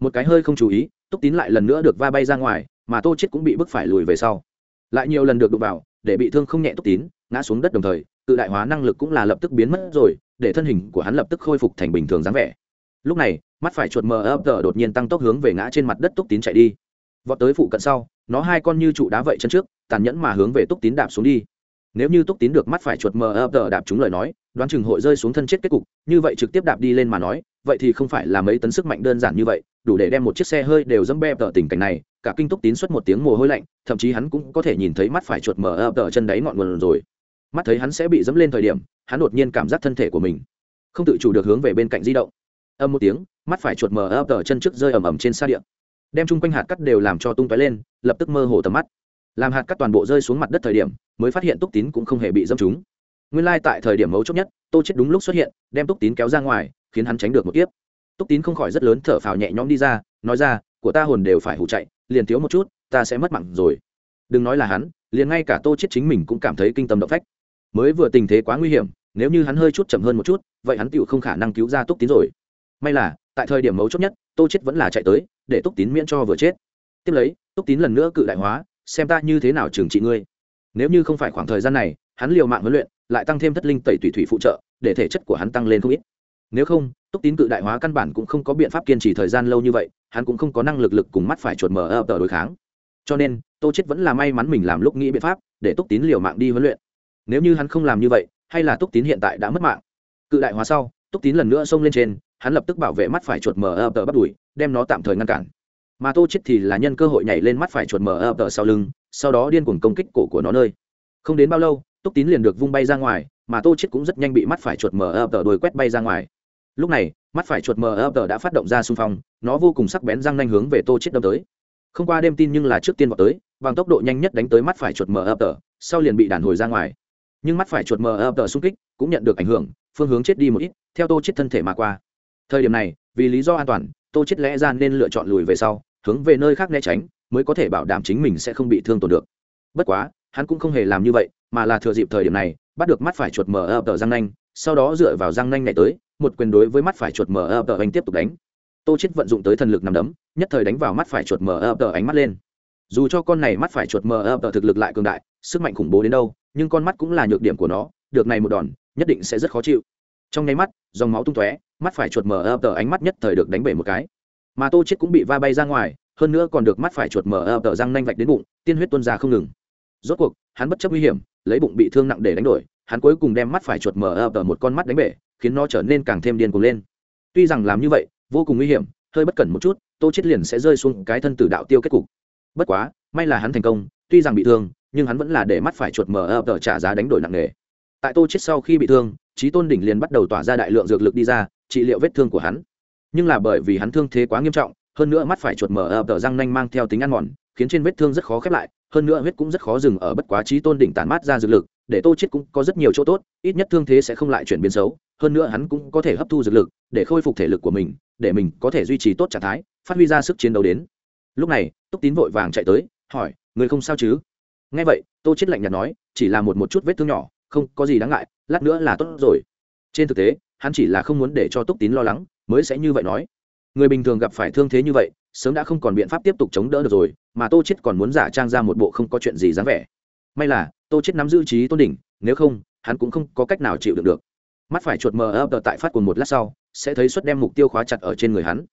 một cái hơi không chú ý, túc tín lại lần nữa được va bay ra ngoài, mà tô chết cũng bị bức phải lùi về sau. Lại nhiều lần được đụng vào, để bị thương không nhẹ túc tín, ngã xuống đất đồng thời tự đại hóa năng lực cũng là lập tức biến mất rồi, để thân hình của hắn lập tức khôi phục thành bình thường dáng vẻ. Lúc này, mắt phải chuột mờ ấp tờ đột nhiên tăng tốc hướng về ngã trên mặt đất túc tín chạy đi. Vọt tới phụ cận sau, nó hai con như trụ đá vậy chân trước, tàn nhẫn mà hướng về túc tín đạp xuống đi. Nếu như túc tín được mắt phải chuột mờ ấp tờ đạp chúng lời nói đoán chừng hội rơi xuống thân chết kết cục, như vậy trực tiếp đạp đi lên mà nói, vậy thì không phải là mấy tấn sức mạnh đơn giản như vậy, đủ để đem một chiếc xe hơi đều dẫm be tờ tình cảnh này, cả kinh túc tín xuất một tiếng mồ hôi lạnh, thậm chí hắn cũng có thể nhìn thấy mắt phải chuột mở ập tờ chân đáy ngọn nguồn rồi. Mắt thấy hắn sẽ bị dẫm lên thời điểm, hắn đột nhiên cảm giác thân thể của mình không tự chủ được hướng về bên cạnh di động. Âm một tiếng, mắt phải chuột mở ập tờ chân trước rơi ầm ầm trên xa điện đem chung quanh hạt cắt đều làm cho tung tói lên, lập tức mơ hồ tầm mắt. Làm hạt cắt toàn bộ rơi xuống mặt đất thời điểm, mới phát hiện túc tín cũng không hề bị dâm trúng nguyên lai tại thời điểm mấu chốt nhất, tô chết đúng lúc xuất hiện, đem túc tín kéo ra ngoài, khiến hắn tránh được một tiếp túc tín không khỏi rất lớn thở phào nhẹ nhõm đi ra, nói ra, của ta hồn đều phải hủ chạy, liền thiếu một chút, ta sẽ mất mạng rồi. Đừng nói là hắn, liền ngay cả tô chết chính mình cũng cảm thấy kinh tâm động phách. Mới vừa tình thế quá nguy hiểm, nếu như hắn hơi chút chậm hơn một chút, vậy hắn tựu không khả năng cứu ra túc tín rồi. May là, tại thời điểm mấu chốt nhất, tô chết vẫn là chạy tới, để túc tín miễn cho vừa chết. Tiếp lấy, túc tín lần nữa cự đại hóa, xem ta như thế nào trừng trị ngươi. Nếu như không phải khoảng thời gian này, hắn liều mạng huấn luyện lại tăng thêm thất linh tẩy thủy thủy phụ trợ, để thể chất của hắn tăng lên không ít. Nếu không, túc tín cự đại hóa căn bản cũng không có biện pháp kiên trì thời gian lâu như vậy, hắn cũng không có năng lực lực cùng mắt phải chuột mờ ập tờ đối kháng. Cho nên, tô chết vẫn là may mắn mình làm lúc nghĩ biện pháp, để túc tín liều mạng đi huấn luyện. Nếu như hắn không làm như vậy, hay là túc tín hiện tại đã mất mạng. Cự đại hóa sau, túc tín lần nữa xông lên trên, hắn lập tức bảo vệ mắt phải chuột mờ ập tờ bắt đuổi đem nó tạm thời ngăn cản. Mà tô chết thì là nhân cơ hội nhảy lên mắt phải chuột mờ ập tờ sau lưng, sau đó điên cuồng công kích cổ của nó nơi. Không đến bao lâu túc tín liền được vung bay ra ngoài, mà tô chết cũng rất nhanh bị mắt phải chuột mờ ập tờ đuổi quét bay ra ngoài. Lúc này, mắt phải chuột mờ ập đã phát động ra xung phong, nó vô cùng sắc bén răng nhanh hướng về tô chết đâm tới. Không qua đêm tin nhưng là trước tiên vào tới, bằng tốc độ nhanh nhất đánh tới mắt phải chuột mờ ập sau liền bị đàn hồi ra ngoài. Nhưng mắt phải chuột mờ ập xung kích cũng nhận được ảnh hưởng, phương hướng chết đi một ít, theo tô chết thân thể mà qua. Thời điểm này, vì lý do an toàn, tô chết lẽ ra nên lựa chọn lùi về sau, hướng về nơi khác né tránh, mới có thể bảo đảm chính mình sẽ không bị thương tổn được. Bất quá, hắn cũng không hề làm như vậy mà là thừa dịp thời điểm này, bắt được mắt phải chuột mở ập răng nanh, sau đó dựa vào răng nanh này tới, một quyền đối với mắt phải chuột mở ập anh tiếp tục đánh. Tô chết vận dụng tới thần lực nằm đấm, nhất thời đánh vào mắt phải chuột mở ập ánh mắt lên. Dù cho con này mắt phải chuột mờ ập thực lực lại cường đại, sức mạnh khủng bố đến đâu, nhưng con mắt cũng là nhược điểm của nó, được này một đòn, nhất định sẽ rất khó chịu. Trong nháy mắt, dòng máu tung tóe, mắt phải chuột mờ ập ánh mắt nhất thời được đánh bể một cái. Mà tô chết cũng bị va bay ra ngoài, hơn nữa còn được mắt phải chuột mở ập tờ răng nanh vạch đến bụng, tiên huyết tuôn ra không ngừng. Rốt cuộc, hắn bất chấp nguy hiểm lấy bụng bị thương nặng để đánh đổi, hắn cuối cùng đem mắt phải chuột mở ập ở một con mắt đánh bể, khiến nó trở nên càng thêm điên cuồng lên. Tuy rằng làm như vậy, vô cùng nguy hiểm, hơi bất cẩn một chút, tô chết liền sẽ rơi xuống cái thân tử đạo tiêu kết cục. Bất quá, may là hắn thành công, tuy rằng bị thương, nhưng hắn vẫn là để mắt phải chuột mở ập ở trả giá đánh đổi nặng nề. Tại tô chết sau khi bị thương trí tôn đỉnh liền bắt đầu tỏa ra đại lượng dược lực đi ra, trị liệu vết thương của hắn. Nhưng là bởi vì hắn thương thế quá nghiêm trọng, hơn nữa mắt phải chuột mở ập ở răng nanh mang theo tính ăn mòn, khiến trên vết thương rất khó khép lại hơn nữa huyết cũng rất khó dừng ở bất quá trí tôn đỉnh tản mát ra dược lực, để tô chết cũng có rất nhiều chỗ tốt, ít nhất thương thế sẽ không lại chuyển biến xấu, hơn nữa hắn cũng có thể hấp thu dược lực, để khôi phục thể lực của mình, để mình có thể duy trì tốt trạng thái, phát huy ra sức chiến đấu đến. Lúc này, túc tín vội vàng chạy tới, hỏi, người không sao chứ? Nghe vậy, tô chết lạnh nhạt nói, chỉ là một một chút vết thương nhỏ, không có gì đáng ngại, lát nữa là tốt rồi. Trên thực tế, hắn chỉ là không muốn để cho túc tín lo lắng, mới sẽ như vậy nói. Người bình thường gặp phải thương thế như vậy sớm đã không còn biện pháp tiếp tục chống đỡ được rồi, mà tô chết còn muốn giả trang ra một bộ không có chuyện gì dáng vẻ. May là, tô chết nắm giữ trí tôn đỉnh, nếu không, hắn cũng không có cách nào chịu đựng được. Mắt phải chuột mờ ấp tại phát cùng một lát sau, sẽ thấy suất đem mục tiêu khóa chặt ở trên người hắn.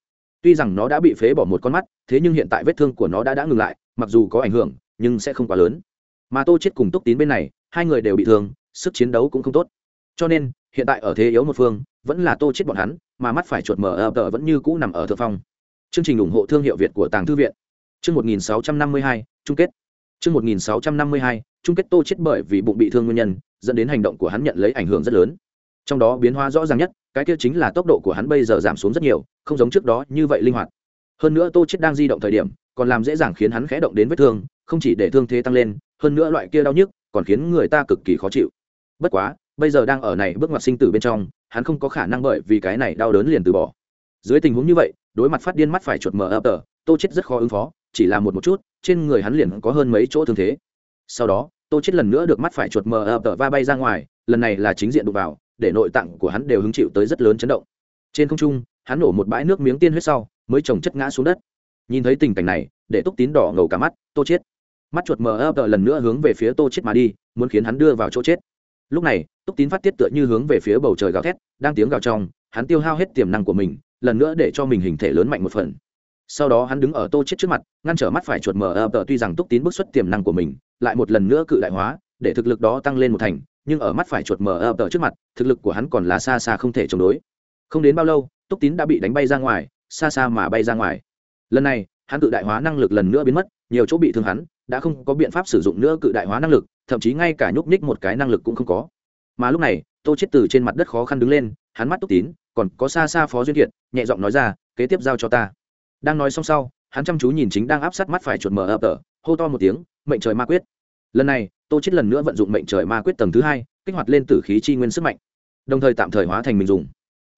Tuy rằng nó đã bị phế bỏ một con mắt, thế nhưng hiện tại vết thương của nó đã đã ngừng lại, mặc dù có ảnh hưởng, nhưng sẽ không quá lớn. Mà tô chết cùng túc tín bên này, hai người đều bị thương, sức chiến đấu cũng không tốt. Cho nên, hiện tại ở thế yếu một phương, vẫn là tô chết bọn hắn, mà mắt phải chuột mờ ập vẫn như cũ nằm ở thượng phong chương trình ủng hộ thương hiệu việt của tàng thư viện. Chương 1652, chung kết. Chương 1652, chung kết tô chết bởi vì bụng bị thương nguyên nhân dẫn đến hành động của hắn nhận lấy ảnh hưởng rất lớn. Trong đó biến hóa rõ ràng nhất cái kia chính là tốc độ của hắn bây giờ giảm xuống rất nhiều không giống trước đó như vậy linh hoạt. Hơn nữa tô chết đang di động thời điểm còn làm dễ dàng khiến hắn khẽ động đến vết thương không chỉ để thương thế tăng lên hơn nữa loại kia đau nhức còn khiến người ta cực kỳ khó chịu. Bất quá bây giờ đang ở này bước ngoặt sinh tử bên trong hắn không có khả năng bởi vì cái này đau đớn liền từ bỏ. Dưới tình huống như vậy đối mặt phát điên mắt phải chuột mở ập tờ, tô chết rất khó ứng phó, chỉ là một một chút, trên người hắn liền có hơn mấy chỗ thương thế. Sau đó, tô chết lần nữa được mắt phải chuột mờ ập tờ va bay ra ngoài, lần này là chính diện đụng vào, để nội tạng của hắn đều hứng chịu tới rất lớn chấn động. Trên không trung, hắn nổ một bãi nước miếng tiên huyết sau, mới trồng chất ngã xuống đất. Nhìn thấy tình cảnh này, để túc tín đỏ ngầu cả mắt, tô chết. Mắt chuột mờ ập lần nữa hướng về phía tô chết mà đi, muốn khiến hắn đưa vào chỗ chết. Lúc này, túc tín phát tiết tựa như hướng về phía bầu trời gào thét, đang tiếng gào trong, hắn tiêu hao hết tiềm năng của mình lần nữa để cho mình hình thể lớn mạnh một phần. Sau đó hắn đứng ở tô chết trước mặt, ngăn trở mắt phải chuột mờ ập tờ tuy rằng túc tín bức xuất tiềm năng của mình, lại một lần nữa cự đại hóa, để thực lực đó tăng lên một thành, nhưng ở mắt phải chuột mờ ập tờ trước mặt, thực lực của hắn còn là xa xa không thể chống đối. Không đến bao lâu, túc tín đã bị đánh bay ra ngoài, xa xa mà bay ra ngoài. Lần này, hắn cự đại hóa năng lực lần nữa biến mất, nhiều chỗ bị thương hắn, đã không có biện pháp sử dụng nữa cự đại hóa năng lực, thậm chí ngay cả nhúc nhích một cái năng lực cũng không có. Mà lúc này, tô chết từ trên mặt đất khó khăn đứng lên, hắn mắt túc tín còn có xa xa phó duyên kiệt, nhẹ giọng nói ra, kế tiếp giao cho ta. Đang nói xong sau, hắn chăm chú nhìn chính đang áp sát mắt phải chuột mở ập tờ, hô to một tiếng, mệnh trời ma quyết. Lần này, tô chết lần nữa vận dụng mệnh trời ma quyết tầng thứ hai, kích hoạt lên tử khí chi nguyên sức mạnh. Đồng thời tạm thời hóa thành mình dùng.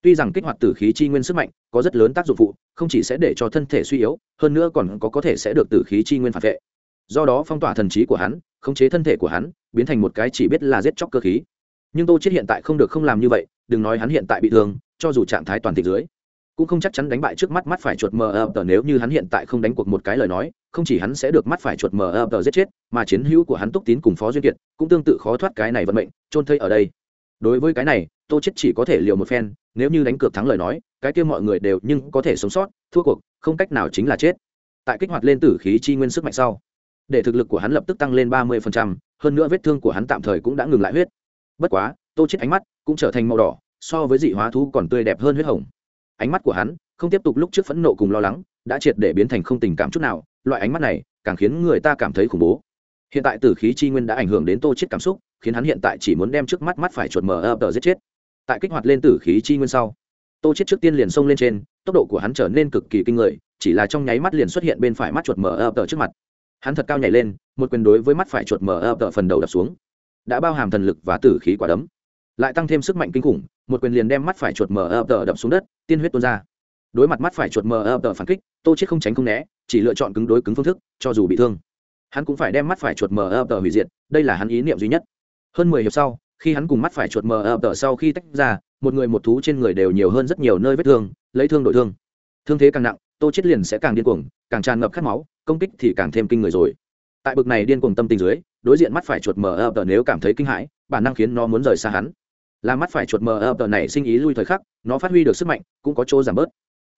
Tuy rằng kích hoạt tử khí chi nguyên sức mạnh có rất lớn tác dụng phụ, không chỉ sẽ để cho thân thể suy yếu, hơn nữa còn có có thể sẽ được tử khí chi nguyên phản vệ. Do đó phong tỏa thần trí của hắn, khống chế thân thể của hắn, biến thành một cái chỉ biết là giết chóc cơ khí. Nhưng tô chết hiện tại không được không làm như vậy, đừng nói hắn hiện tại bị thương cho dù trạng thái toàn thịnh dưới, cũng không chắc chắn đánh bại trước mắt mắt phải chuột mờ ập tờ nếu như hắn hiện tại không đánh cuộc một cái lời nói, không chỉ hắn sẽ được mắt phải chuột mờ ập tờ giết chết, mà chiến hữu của hắn túc tín cùng phó duyên kiệt cũng tương tự khó thoát cái này vận mệnh trôn thây ở đây. Đối với cái này, tô chết chỉ có thể liều một phen, nếu như đánh cược thắng lời nói, cái kia mọi người đều nhưng có thể sống sót, thua cuộc, không cách nào chính là chết. Tại kích hoạt lên tử khí chi nguyên sức mạnh sau, để thực lực của hắn lập tức tăng lên ba mươi hơn nữa vết thương của hắn tạm thời cũng đã ngừng lại huyết. Bất quá, tô chết ánh mắt cũng trở thành màu đỏ so với dị hóa thú còn tươi đẹp hơn huyết hồng. Ánh mắt của hắn không tiếp tục lúc trước phẫn nộ cùng lo lắng, đã triệt để biến thành không tình cảm chút nào, loại ánh mắt này càng khiến người ta cảm thấy khủng bố. Hiện tại tử khí chi nguyên đã ảnh hưởng đến tô chết cảm xúc, khiến hắn hiện tại chỉ muốn đem trước mắt mắt phải chuột mờ ập giết chết. Tại kích hoạt lên tử khí chi nguyên sau, tô chết trước tiên liền xông lên trên, tốc độ của hắn trở nên cực kỳ kinh người, chỉ là trong nháy mắt liền xuất hiện bên phải mắt chuột mờ ập trước mặt. Hắn thật cao nhảy lên, một quyền đối với mắt phải chuột mờ ập phần đầu đập xuống. Đã bao hàm thần lực và tử khí quả đấm lại tăng thêm sức mạnh kinh khủng, một quyền liền đem mắt phải chuột mờ ập tờ đập xuống đất, tiên huyết tuôn ra. Đối mặt mắt phải chuột mờ ập tờ phản kích, tô chết không tránh không né, chỉ lựa chọn cứng đối cứng phương thức, cho dù bị thương. Hắn cũng phải đem mắt phải chuột mờ ập tờ hủy diệt, đây là hắn ý niệm duy nhất. Hơn mười hiệp sau, khi hắn cùng mắt phải chuột mờ ập tờ sau khi tách ra, một người một thú trên người đều nhiều hơn rất nhiều nơi vết thương, lấy thương đổi thương. Thương thế càng nặng, tô chết liền sẽ càng điên cuồng, càng tràn ngập khát máu, công kích thì càng thêm kinh người rồi. Tại bực này điên cuồng tâm tình dưới, đối diện mắt phải chuột mờ ập tờ nếu cảm thấy kinh hãi, bản năng khiến nó muốn rời xa hắn là mắt phải chuột mờ ập tờ này sinh ý lui thời khắc, nó phát huy được sức mạnh, cũng có chỗ giảm bớt.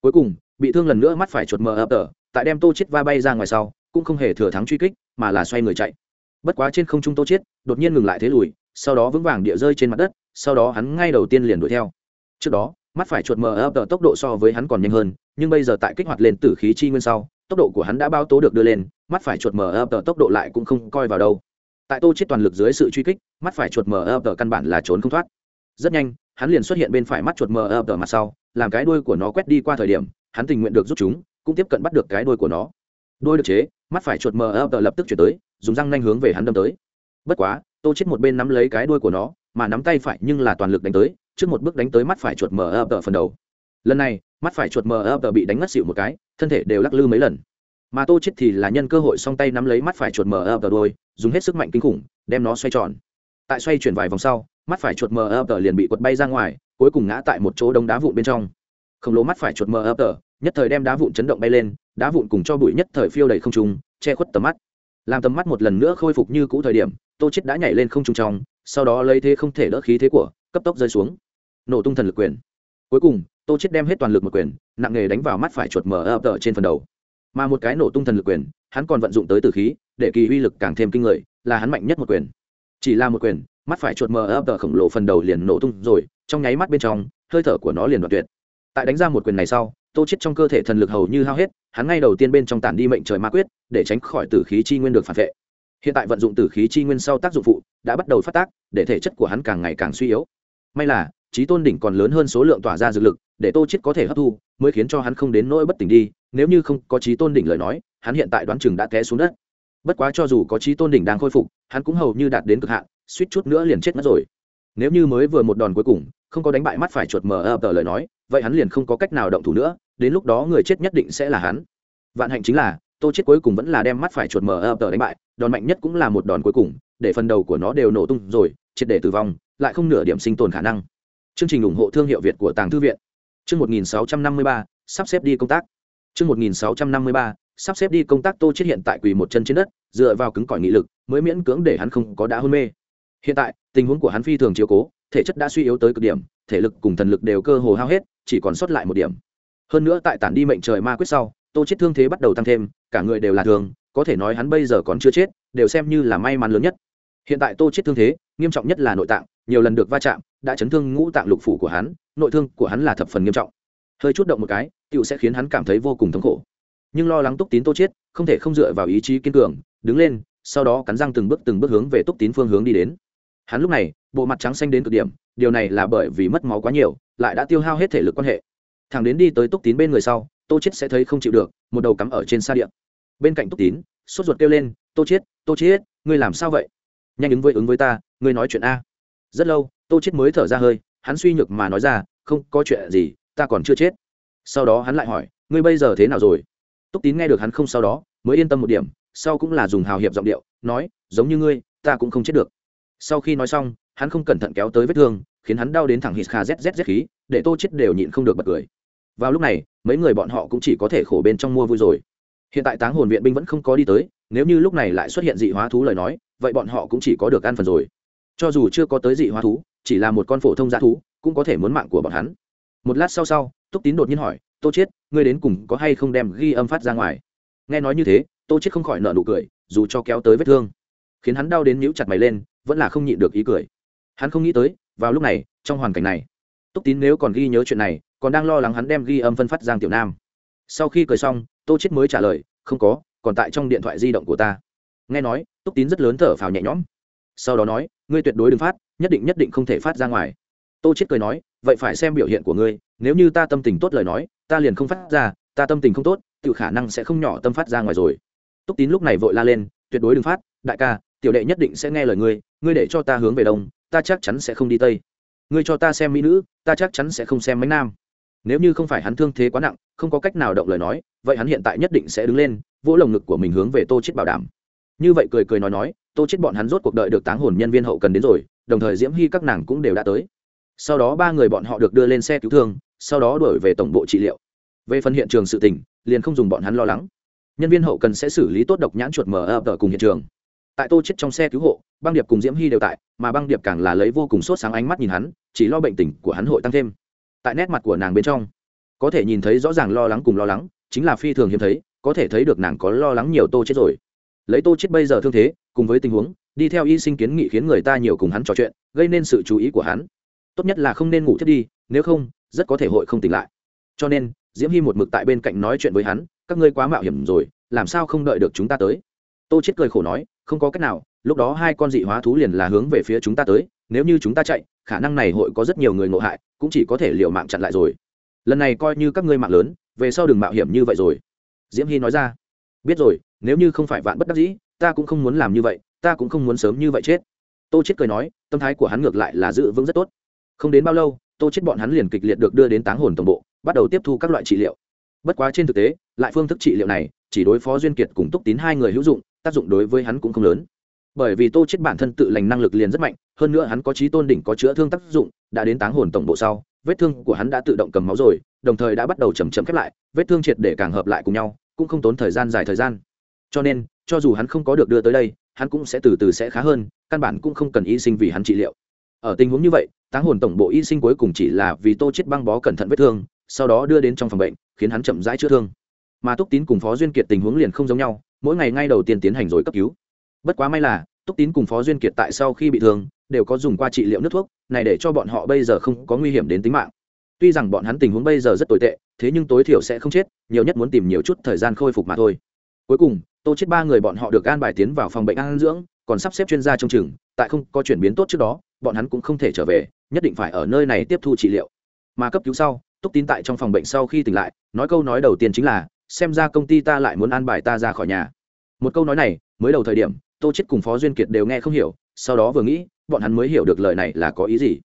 Cuối cùng, bị thương lần nữa mắt phải chuột mờ ập tờ, tại đem tô chết va bay ra ngoài sau, cũng không hề thừa thắng truy kích, mà là xoay người chạy. Bất quá trên không trung tô chết, đột nhiên ngừng lại thế lùi, sau đó vững vàng địa rơi trên mặt đất, sau đó hắn ngay đầu tiên liền đuổi theo. Trước đó, mắt phải chuột mờ ập tốc độ so với hắn còn nhanh hơn, nhưng bây giờ tại kích hoạt lên tử khí chi nguyên sau, tốc độ của hắn đã bao tố được đưa lên, mắt phải chuột mờ ập tốc độ lại cũng không coi vào đâu. Tại tô chết toàn lực dưới sự truy kích, mắt phải chuột mờ ập căn bản là trốn không thoát rất nhanh, hắn liền xuất hiện bên phải mắt chuột mờ ập mặt sau, làm cái đuôi của nó quét đi qua thời điểm, hắn tình nguyện được rút chúng, cũng tiếp cận bắt được cái đuôi của nó. Đuôi được chế, mắt phải chuột mờ ập lập tức chuyển tới, dùng răng nhanh hướng về hắn đâm tới. Bất quá, tô chết một bên nắm lấy cái đuôi của nó, mà nắm tay phải nhưng là toàn lực đánh tới, trước một bước đánh tới mắt phải chuột mờ ập phần đầu. Lần này, mắt phải chuột mờ ập bị đánh ngất xỉu một cái, thân thể đều lắc lư mấy lần. Mà tô chết thì là nhân cơ hội song tay nắm lấy mắt phải chuột mờ ập đuôi, dùng hết sức mạnh kinh khủng, đem nó xoay tròn tại xoay chuyển vài vòng sau, mắt phải chuột mờ ập liền bị quật bay ra ngoài, cuối cùng ngã tại một chỗ đông đá vụn bên trong. Khổng lồ mắt phải chuột mờ ập nhất thời đem đá vụn chấn động bay lên, đá vụn cùng cho bụi nhất thời phiêu đầy không trung, che khuất tầm mắt. Làm tầm mắt một lần nữa khôi phục như cũ thời điểm, tô chết đã nhảy lên không trung trong, sau đó lấy thế không thể đỡ khí thế của, cấp tốc rơi xuống. Nổ tung thần lực quyền. Cuối cùng, tô chết đem hết toàn lực một quyền, nặng nghề đánh vào mắt phải chuột mờ ập trên phần đầu. Mà một cái nổ tung thần lực quyền, hắn còn vận dụng tới từ khí, để kỳ uy lực càng thêm kinh người, là hắn mạnh nhất một quyền chỉ là một quyền, mắt phải chuột mờ ập khổng lồ phần đầu liền nổ tung rồi, trong nháy mắt bên trong, hơi thở của nó liền đoạn tuyệt. Tại đánh ra một quyền này sau, tô chết trong cơ thể thần lực hầu như hao hết, hắn ngay đầu tiên bên trong tản đi mệnh trời ma quyết, để tránh khỏi tử khí chi nguyên được phản vệ. Hiện tại vận dụng tử khí chi nguyên sau tác dụng phụ đã bắt đầu phát tác, để thể chất của hắn càng ngày càng suy yếu. May là trí tôn đỉnh còn lớn hơn số lượng tỏa ra dược lực, để tô chết có thể hấp thu, mới khiến cho hắn không đến nỗi bất tỉnh đi, nếu như không có trí tôn đỉnh lời nói, hắn hiện tại đoán chừng đã té xuống đất bất quá cho dù có trí tôn đỉnh đang khôi phục hắn cũng hầu như đạt đến cực hạn suýt chút nữa liền chết mất rồi. Nếu như mới vừa một đòn cuối cùng không có đánh bại mắt phải chuột mờ ập tờ lời nói vậy hắn liền không có cách nào động thủ nữa đến lúc đó người chết nhất định sẽ là hắn. Vạn hạnh chính là tô chết cuối cùng vẫn là đem mắt phải chuột mờ ập tờ đánh bại đòn mạnh nhất cũng là một đòn cuối cùng để phần đầu của nó đều nổ tung rồi triệt để tử vong lại không nửa điểm sinh tồn khả năng. Chương trình ủng hộ thương hiệu việt của tàng thư viện. Chương 1653, sắp xếp đi công tác. Chương 1653, sắp xếp đi công tác tô chết hiện tại quỳ một chân trên đất, dựa vào cứng cỏi nghị lực, mới miễn cưỡng để hắn không có đã hôn mê. Hiện tại, tình huống của hắn phi thường chiếu cố, thể chất đã suy yếu tới cực điểm, thể lực cùng thần lực đều cơ hồ hao hết, chỉ còn sót lại một điểm. Hơn nữa tại tản đi mệnh trời ma quyết sau, tô chết thương thế bắt đầu tăng thêm, cả người đều là thường, có thể nói hắn bây giờ còn chưa chết, đều xem như là may mắn lớn nhất. Hiện tại tô chết thương thế, nghiêm trọng nhất là nội tạng, nhiều lần được va chạm, đã chấn thương ngũ tạng lục phủ của hắn, nội thương của hắn là thập phần nghiêm trọng. Hơi chút động một cái tựu sẽ khiến hắn cảm thấy vô cùng thống khổ nhưng lo lắng túc tín tô chết, không thể không dựa vào ý chí kiên cường, đứng lên, sau đó cắn răng từng bước từng bước hướng về túc tín phương hướng đi đến. Hắn lúc này, bộ mặt trắng xanh đến cực điểm, điều này là bởi vì mất máu quá nhiều, lại đã tiêu hao hết thể lực quan hệ. Thằng đến đi tới túc tín bên người sau, tô chết sẽ thấy không chịu được, một đầu cắm ở trên xa điện bên cạnh túc tín, sốt ruột kêu lên, tô chết tô chết, ngươi làm sao vậy? Nhanh ứng với ứng với ta, ngươi nói chuyện a. Rất lâu, tô chết mới thở ra hơi, hắn suy nhược mà nói ra, không có chuyện gì, ta còn chưa chết. Sau đó hắn lại hỏi, ngươi bây giờ thế nào rồi? Túc tín nghe được hắn không sau đó, mới yên tâm một điểm, sau cũng là dùng hào hiệp giọng điệu, nói, giống như ngươi, ta cũng không chết được. Sau khi nói xong, hắn không cẩn thận kéo tới vết thương, khiến hắn đau đến thẳng hít kha zzz khí, để tô chết đều nhịn không được bật cười. Vào lúc này, mấy người bọn họ cũng chỉ có thể khổ bên trong mua vui rồi. Hiện tại táng hồn viện binh vẫn không có đi tới, nếu như lúc này lại xuất hiện dị hóa thú lời nói, vậy bọn họ cũng chỉ có được ăn phần rồi. Cho dù chưa có tới dị hóa thú, chỉ là một con phổ thông g thú, cũng có thể muốn mạng của bọn hắn. Một lát sau sau, túc tín đột nhiên hỏi tô chết ngươi đến cùng có hay không đem ghi âm phát ra ngoài? Nghe nói như thế, tô chết không khỏi nở nụ cười, dù cho kéo tới vết thương, khiến hắn đau đến nhíu chặt mày lên, vẫn là không nhịn được ý cười. Hắn không nghĩ tới, vào lúc này, trong hoàn cảnh này, túc tín nếu còn ghi nhớ chuyện này, còn đang lo lắng hắn đem ghi âm phân phát giang tiểu nam. Sau khi cười xong, tô chết mới trả lời, không có, còn tại trong điện thoại di động của ta. Nghe nói, túc tín rất lớn thở phào nhẹ nhõm. Sau đó nói, ngươi tuyệt đối đừng phát, nhất định nhất định không thể phát ra ngoài. Tô chết cười nói, vậy phải xem biểu hiện của ngươi, nếu như ta tâm tình tốt lời nói ta liền không phát ra, ta tâm tình không tốt tự khả năng sẽ không nhỏ tâm phát ra ngoài rồi. Túc tín lúc này vội la lên, tuyệt đối đừng phát, đại ca, tiểu đệ nhất định sẽ nghe lời ngươi ngươi để cho ta hướng về đông, ta chắc chắn sẽ không đi tây. Ngươi cho ta xem mỹ nữ, ta chắc chắn sẽ không xem mấy nam. Nếu như không phải hắn thương thế quá nặng, không có cách nào động lời nói, vậy hắn hiện tại nhất định sẽ đứng lên, vỗ lồng ngực của mình hướng về tô chết bảo đảm. Như vậy cười cười nói nói, tô chết bọn hắn rốt cuộc đợi được táng hồn nhân viên hậu cần đến rồi, đồng thời diễm hy các nàng cũng đều đã tới. Sau đó ba người bọn họ được đưa lên xe cứu thương sau đó đuổi về tổng bộ trị liệu. Về phần hiện trường sự tình, liền không dùng bọn hắn lo lắng. Nhân viên hậu cần sẽ xử lý tốt độc nhãn chuột mờ ập ở cùng hiện trường. Tại tô chết trong xe cứu hộ, băng điệp cùng diễm hy đều tại, mà băng điệp càng là lấy vô cùng sốt sáng ánh mắt nhìn hắn, chỉ lo bệnh tình của hắn hội tăng thêm. Tại nét mặt của nàng bên trong, có thể nhìn thấy rõ ràng lo lắng cùng lo lắng, chính là phi thường hiếm thấy, có thể thấy được nàng có lo lắng nhiều tô chết rồi. Lấy tô chết bây giờ thương thế, cùng với tình huống, đi theo y sinh kiến nghị khiến người ta nhiều cùng hắn trò chuyện, gây nên sự chú ý của hắn. Tốt nhất là không nên ngủ thiết đi, nếu không rất có thể hội không tỉnh lại. Cho nên, diễm hy một mực tại bên cạnh nói chuyện với hắn, các ngươi quá mạo hiểm rồi, làm sao không đợi được chúng ta tới? Tô chết cười khổ nói, không có cách nào, lúc đó hai con dị hóa thú liền là hướng về phía chúng ta tới, nếu như chúng ta chạy, khả năng này hội có rất nhiều người ngộ hại, cũng chỉ có thể liều mạng chặn lại rồi. Lần này coi như các ngươi mạng lớn, về sau đừng mạo hiểm như vậy rồi. Diễm hy nói ra, biết rồi, nếu như không phải vạn bất đắc dĩ, ta cũng không muốn làm như vậy, ta cũng không muốn sớm như vậy chết. Tô chết cười nói, tâm thái của hắn ngược lại là giữ vững rất tốt. Không đến bao lâu tô chết bọn hắn liền kịch liệt được đưa đến táng hồn tổng bộ, bắt đầu tiếp thu các loại trị liệu. Bất quá trên thực tế, lại phương thức trị liệu này, chỉ đối phó duyên kiệt cùng túc tín hai người hữu dụng, tác dụng đối với hắn cũng không lớn. Bởi vì tô chết bản thân tự lành năng lực liền rất mạnh, hơn nữa hắn có trí tôn đỉnh có chữa thương tác dụng, đã đến táng hồn tổng bộ sau, vết thương của hắn đã tự động cầm máu rồi, đồng thời đã bắt đầu chầm chậm khép lại, vết thương triệt để càng hợp lại cùng nhau, cũng không tốn thời gian dài thời gian. Cho nên, cho dù hắn không có được đưa tới đây, hắn cũng sẽ từ từ sẽ khá hơn, căn bản cũng không cần y sinh vì hắn trị liệu ở tình huống như vậy, táng hồn tổng bộ y sinh cuối cùng chỉ là vì tô chết băng bó cẩn thận vết thương, sau đó đưa đến trong phòng bệnh, khiến hắn chậm rãi chữa thương. Mà túc tín cùng phó duyên kiệt tình huống liền không giống nhau, mỗi ngày ngay đầu tiên tiến hành rồi cấp cứu. Bất quá may là, túc tín cùng phó duyên kiệt tại sau khi bị thương, đều có dùng qua trị liệu nước thuốc, này để cho bọn họ bây giờ không có nguy hiểm đến tính mạng. Tuy rằng bọn hắn tình huống bây giờ rất tồi tệ, thế nhưng tối thiểu sẽ không chết, nhiều nhất muốn tìm nhiều chút thời gian khôi phục mà thôi. Cuối cùng, tô chết ba người bọn họ được an bài tiến vào phòng bệnh an dưỡng, còn sắp xếp chuyên gia trong chừng, tại không có chuyển biến tốt trước đó bọn hắn cũng không thể trở về, nhất định phải ở nơi này tiếp thu trị liệu. Mà cấp cứu sau, túc tín tại trong phòng bệnh sau khi tỉnh lại, nói câu nói đầu tiên chính là, xem ra công ty ta lại muốn an bài ta ra khỏi nhà. Một câu nói này, mới đầu thời điểm, tô chết cùng phó duyên kiệt đều nghe không hiểu, sau đó vừa nghĩ, bọn hắn mới hiểu được lời này là có ý gì.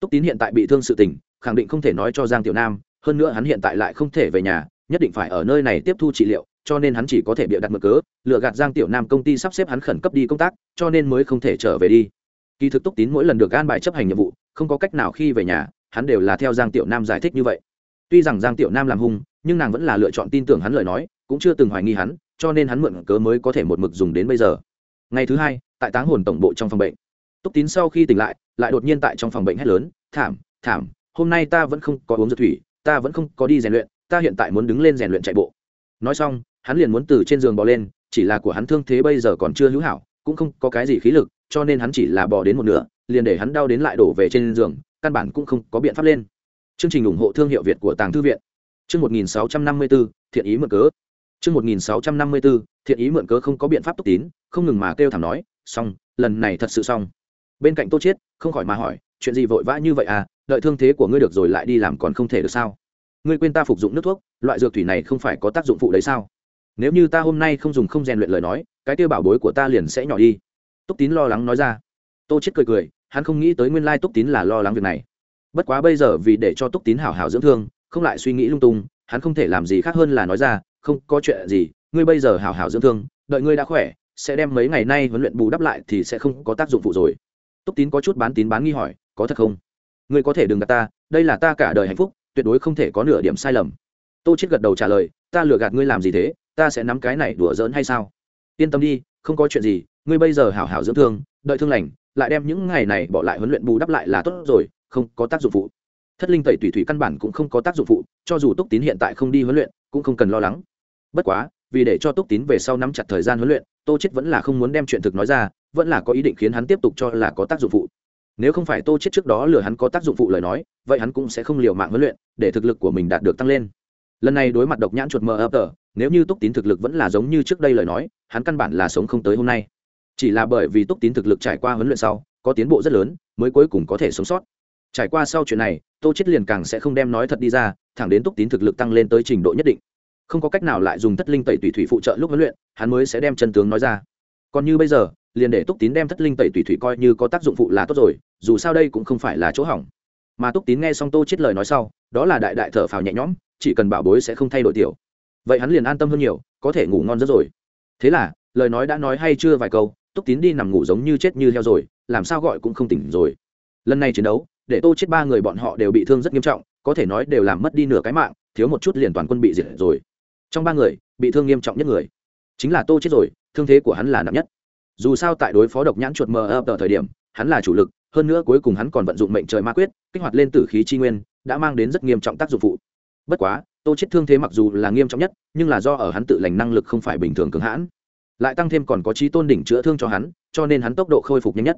Túc tín hiện tại bị thương sự tình, khẳng định không thể nói cho giang tiểu nam, hơn nữa hắn hiện tại lại không thể về nhà, nhất định phải ở nơi này tiếp thu trị liệu, cho nên hắn chỉ có thể bịa đặt mực cớ lựa gạt giang tiểu nam công ty sắp xếp hắn khẩn cấp đi công tác, cho nên mới không thể trở về đi kỳ thực túc tín mỗi lần được an bài chấp hành nhiệm vụ, không có cách nào khi về nhà, hắn đều là theo giang tiểu nam giải thích như vậy. Tuy rằng giang tiểu nam làm hung, nhưng nàng vẫn là lựa chọn tin tưởng hắn lời nói, cũng chưa từng hoài nghi hắn, cho nên hắn mượn cớ mới có thể một mực dùng đến bây giờ. Ngày thứ hai, tại táng hồn tổng bộ trong phòng bệnh, túc tín sau khi tỉnh lại lại đột nhiên tại trong phòng bệnh hét lớn, thảm thảm, hôm nay ta vẫn không có uống rượu thủy, ta vẫn không có đi rèn luyện, ta hiện tại muốn đứng lên rèn luyện chạy bộ. Nói xong, hắn liền muốn từ trên giường bỏ lên, chỉ là của hắn thương thế bây giờ còn chưa hữu hảo, cũng không có cái gì khí lực cho nên hắn chỉ là bỏ đến một nửa, liền để hắn đau đến lại đổ về trên giường, căn bản cũng không có biện pháp lên. Chương trình ủng hộ thương hiệu việt của tàng thư viện. Chương một nghìn sáu trăm năm mươi bốn thiện ý mượn cớ. Chương một nghìn sáu trăm năm mươi bốn thiện ý mượn cớ không có biện pháp túc tín, không ngừng mà kêu thảm nói, xong, lần này thật sự xong. Bên cạnh tô chiết, không khỏi mà hỏi, chuyện gì vội vã như vậy à? Đợi thương thế của ngươi được rồi lại đi làm còn không thể được sao? Ngươi quên ta phục dụng nước thuốc, loại dược thủy này không phải có tác dụng phụ đấy sao? Nếu như ta hôm nay không dùng không rèn luyện lời nói, cái tiêu bảo bối của ta liền sẽ nhỏ đi túc tín lo lắng nói ra. Tô chết cười cười, hắn không nghĩ tới nguyên lai túc tín là lo lắng việc này. Bất quá bây giờ vì để cho túc tín hảo hảo dưỡng thương, không lại suy nghĩ lung tung, hắn không thể làm gì khác hơn là nói ra, không, có chuyện gì, ngươi bây giờ hảo hảo dưỡng thương, đợi ngươi đã khỏe, sẽ đem mấy ngày nay huấn luyện bù đắp lại thì sẽ không có tác dụng phụ rồi. Túc tín có chút bán tín bán nghi hỏi, có thật không? Ngươi có thể đừng gạt ta, đây là ta cả đời hạnh phúc, tuyệt đối không thể có nửa điểm sai lầm. Tô chết gật đầu trả lời, ta lừa gạt ngươi làm gì thế, ta sẽ nắm cái này đùa giỡn hay sao? Yên tâm đi, không có chuyện gì ngươi bây giờ hảo hảo dưỡng thương, đợi thương lành, lại đem những ngày này bỏ lại huấn luyện bù đắp lại là tốt rồi, không có tác dụng phụ. Thất linh tẩy tùy thủy căn bản cũng không có tác dụng phụ, cho dù túc tín hiện tại không đi huấn luyện, cũng không cần lo lắng. Bất quá, vì để cho túc tín về sau nắm chặt thời gian huấn luyện, tô chết vẫn là không muốn đem chuyện thực nói ra, vẫn là có ý định khiến hắn tiếp tục cho là có tác dụng phụ. Nếu không phải tô chết trước đó lừa hắn có tác dụng phụ lời nói, vậy hắn cũng sẽ không liều mạng huấn luyện, để thực lực của mình đạt được tăng lên. Lần này đối mặt độc nhãn chuột mờ ấp tờ, nếu như túc tín thực lực vẫn là giống như trước đây lời nói, hắn căn bản là sống không tới hôm nay chỉ là bởi vì túc tín thực lực trải qua huấn luyện sau, có tiến bộ rất lớn, mới cuối cùng có thể sống sót. Trải qua sau chuyện này, tô chết liền càng sẽ không đem nói thật đi ra, thẳng đến túc tín thực lực tăng lên tới trình độ nhất định. Không có cách nào lại dùng thất linh tẩy tùy thủy phụ trợ lúc huấn luyện, hắn mới sẽ đem chân tướng nói ra. Còn như bây giờ, liền để túc tín đem thất linh tẩy tùy thủy coi như có tác dụng phụ là tốt rồi, dù sao đây cũng không phải là chỗ hỏng. Mà túc tín nghe xong tô chết lời nói sau, đó là đại đại thở phào nhẹ nhõm, chỉ cần bảo bối sẽ không thay đổi tiểu. Vậy hắn liền an tâm hơn nhiều, có thể ngủ ngon rất rồi. Thế là, lời nói đã nói hay chưa vài câu túc tín đi nằm ngủ giống như chết như heo rồi, làm sao gọi cũng không tỉnh rồi. Lần này chiến đấu, để tô chết ba người bọn họ đều bị thương rất nghiêm trọng, có thể nói đều làm mất đi nửa cái mạng, thiếu một chút liền toàn quân bị diệt rồi. Trong ba người, bị thương nghiêm trọng nhất người chính là tô chết rồi, thương thế của hắn là nặng nhất. Dù sao tại đối phó độc nhãn chuột mờ ập ở thời điểm, hắn là chủ lực, hơn nữa cuối cùng hắn còn vận dụng mệnh trời ma quyết, kích hoạt lên tử khí chi nguyên, đã mang đến rất nghiêm trọng tác dụng phụ. Bất quá, tô chết thương thế mặc dù là nghiêm trọng nhất, nhưng là do ở hắn tự lành năng lực không phải bình thường cứng hãn lại tăng thêm còn có trí tôn đỉnh chữa thương cho hắn, cho nên hắn tốc độ khôi phục nhanh nhất.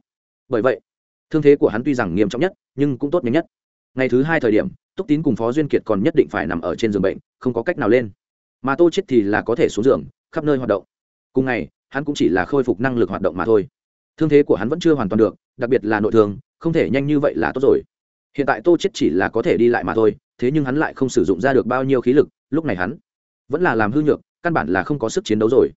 Bởi vậy, thương thế của hắn tuy rằng nghiêm trọng nhất, nhưng cũng tốt nhanh nhất. Ngày thứ hai thời điểm, túc tín cùng phó duyên kiệt còn nhất định phải nằm ở trên giường bệnh, không có cách nào lên. Mà tô chết thì là có thể xuống giường, khắp nơi hoạt động. Cùng ngày, hắn cũng chỉ là khôi phục năng lực hoạt động mà thôi. Thương thế của hắn vẫn chưa hoàn toàn được, đặc biệt là nội thương, không thể nhanh như vậy là tốt rồi. Hiện tại tô chết chỉ là có thể đi lại mà thôi, thế nhưng hắn lại không sử dụng ra được bao nhiêu khí lực, lúc này hắn vẫn là làm hư nhược, căn bản là không có sức chiến đấu rồi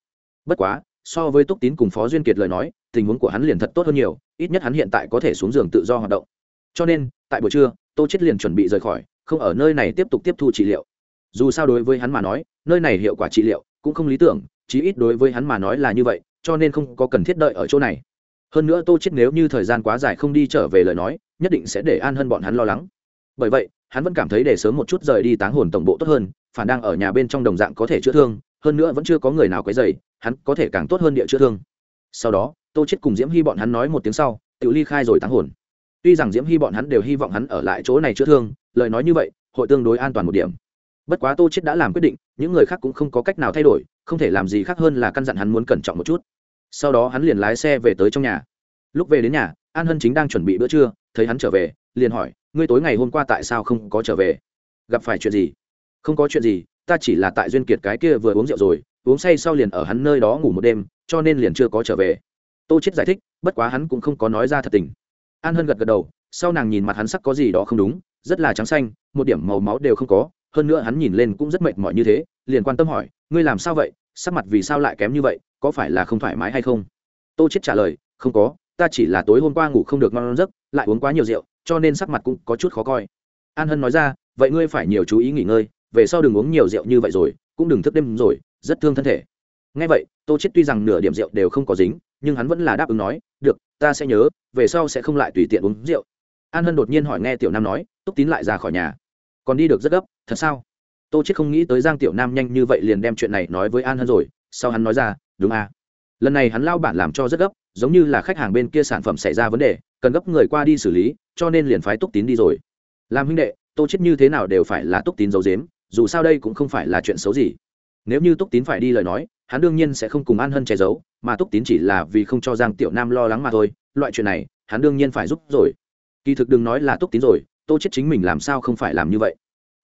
bất quá, so với túc tín cùng phó duyên kiệt lời nói, tình huống của hắn liền thật tốt hơn nhiều, ít nhất hắn hiện tại có thể xuống giường tự do hoạt động. Cho nên, tại buổi trưa, tô chết liền chuẩn bị rời khỏi, không ở nơi này tiếp tục tiếp thu trị liệu. Dù sao đối với hắn mà nói, nơi này hiệu quả trị liệu cũng không lý tưởng, chí ít đối với hắn mà nói là như vậy, cho nên không có cần thiết đợi ở chỗ này. Hơn nữa tô chết nếu như thời gian quá dài không đi trở về lời nói, nhất định sẽ để an hơn bọn hắn lo lắng. Bởi vậy, hắn vẫn cảm thấy để sớm một chút rời đi táng hồn tổng bộ tốt hơn, phản đang ở nhà bên trong đồng dạng có thể chữa thương, hơn nữa vẫn chưa có người nào quấy rầy hắn có thể càng tốt hơn địa chữa thương. Sau đó, tô chết cùng diễm hy bọn hắn nói một tiếng sau tự ly khai rồi táng hồn. Tuy rằng diễm hy bọn hắn đều hy vọng hắn ở lại chỗ này chữa thương, lời nói như vậy, hội tương đối an toàn một điểm. Bất quá tô chết đã làm quyết định, những người khác cũng không có cách nào thay đổi, không thể làm gì khác hơn là căn dặn hắn muốn cẩn trọng một chút. Sau đó hắn liền lái xe về tới trong nhà. Lúc về đến nhà, an hân chính đang chuẩn bị bữa trưa, thấy hắn trở về, liền hỏi, ngươi tối ngày hôm qua tại sao không có trở về? Gặp phải chuyện gì? Không có chuyện gì, ta chỉ là tại duyên kiệt cái kia vừa uống rượu rồi uống say sau liền ở hắn nơi đó ngủ một đêm, cho nên liền chưa có trở về. Tô chết giải thích, bất quá hắn cũng không có nói ra thật tình. An hân gật gật đầu, sau nàng nhìn mặt hắn sắc có gì đó không đúng, rất là trắng xanh, một điểm màu máu đều không có, hơn nữa hắn nhìn lên cũng rất mệt mỏi như thế, liền quan tâm hỏi, ngươi làm sao vậy? Sắc mặt vì sao lại kém như vậy? Có phải là không thoải mái hay không? Tô chết trả lời, không có, ta chỉ là tối hôm qua ngủ không được ngon giấc, lại uống quá nhiều rượu, cho nên sắc mặt cũng có chút khó coi. An hân nói ra, vậy ngươi phải nhiều chú ý nghỉ ngơi, về sau đừng uống nhiều rượu như vậy rồi, cũng đừng thức đêm rồi rất thương thân thể. Ngay vậy, tô chết tuy rằng nửa điểm rượu đều không có dính, nhưng hắn vẫn là đáp ứng nói, được, ta sẽ nhớ, về sau sẽ không lại tùy tiện uống rượu. An hân đột nhiên hỏi nghe tiểu nam nói, túc tín lại ra khỏi nhà. Còn đi được rất gấp, thật sao? Tô chết không nghĩ tới giang tiểu nam nhanh như vậy liền đem chuyện này nói với an hân rồi, sau hắn nói ra, đúng à. Lần này hắn lao bản làm cho rất gấp, giống như là khách hàng bên kia sản phẩm xảy ra vấn đề, cần gấp người qua đi xử lý, cho nên liền phái túc tín đi rồi. Làm huynh đệ, tô chết như thế nào đều phải là túc tín giấu dếm dù sao đây cũng không phải là chuyện xấu gì nếu như túc tín phải đi lời nói, hắn đương nhiên sẽ không cùng an hân che giấu, mà túc tín chỉ là vì không cho giang tiểu nam lo lắng mà thôi, loại chuyện này, hắn đương nhiên phải giúp rồi. Kỳ thực đừng nói là túc tín rồi, tô chết chính mình làm sao không phải làm như vậy.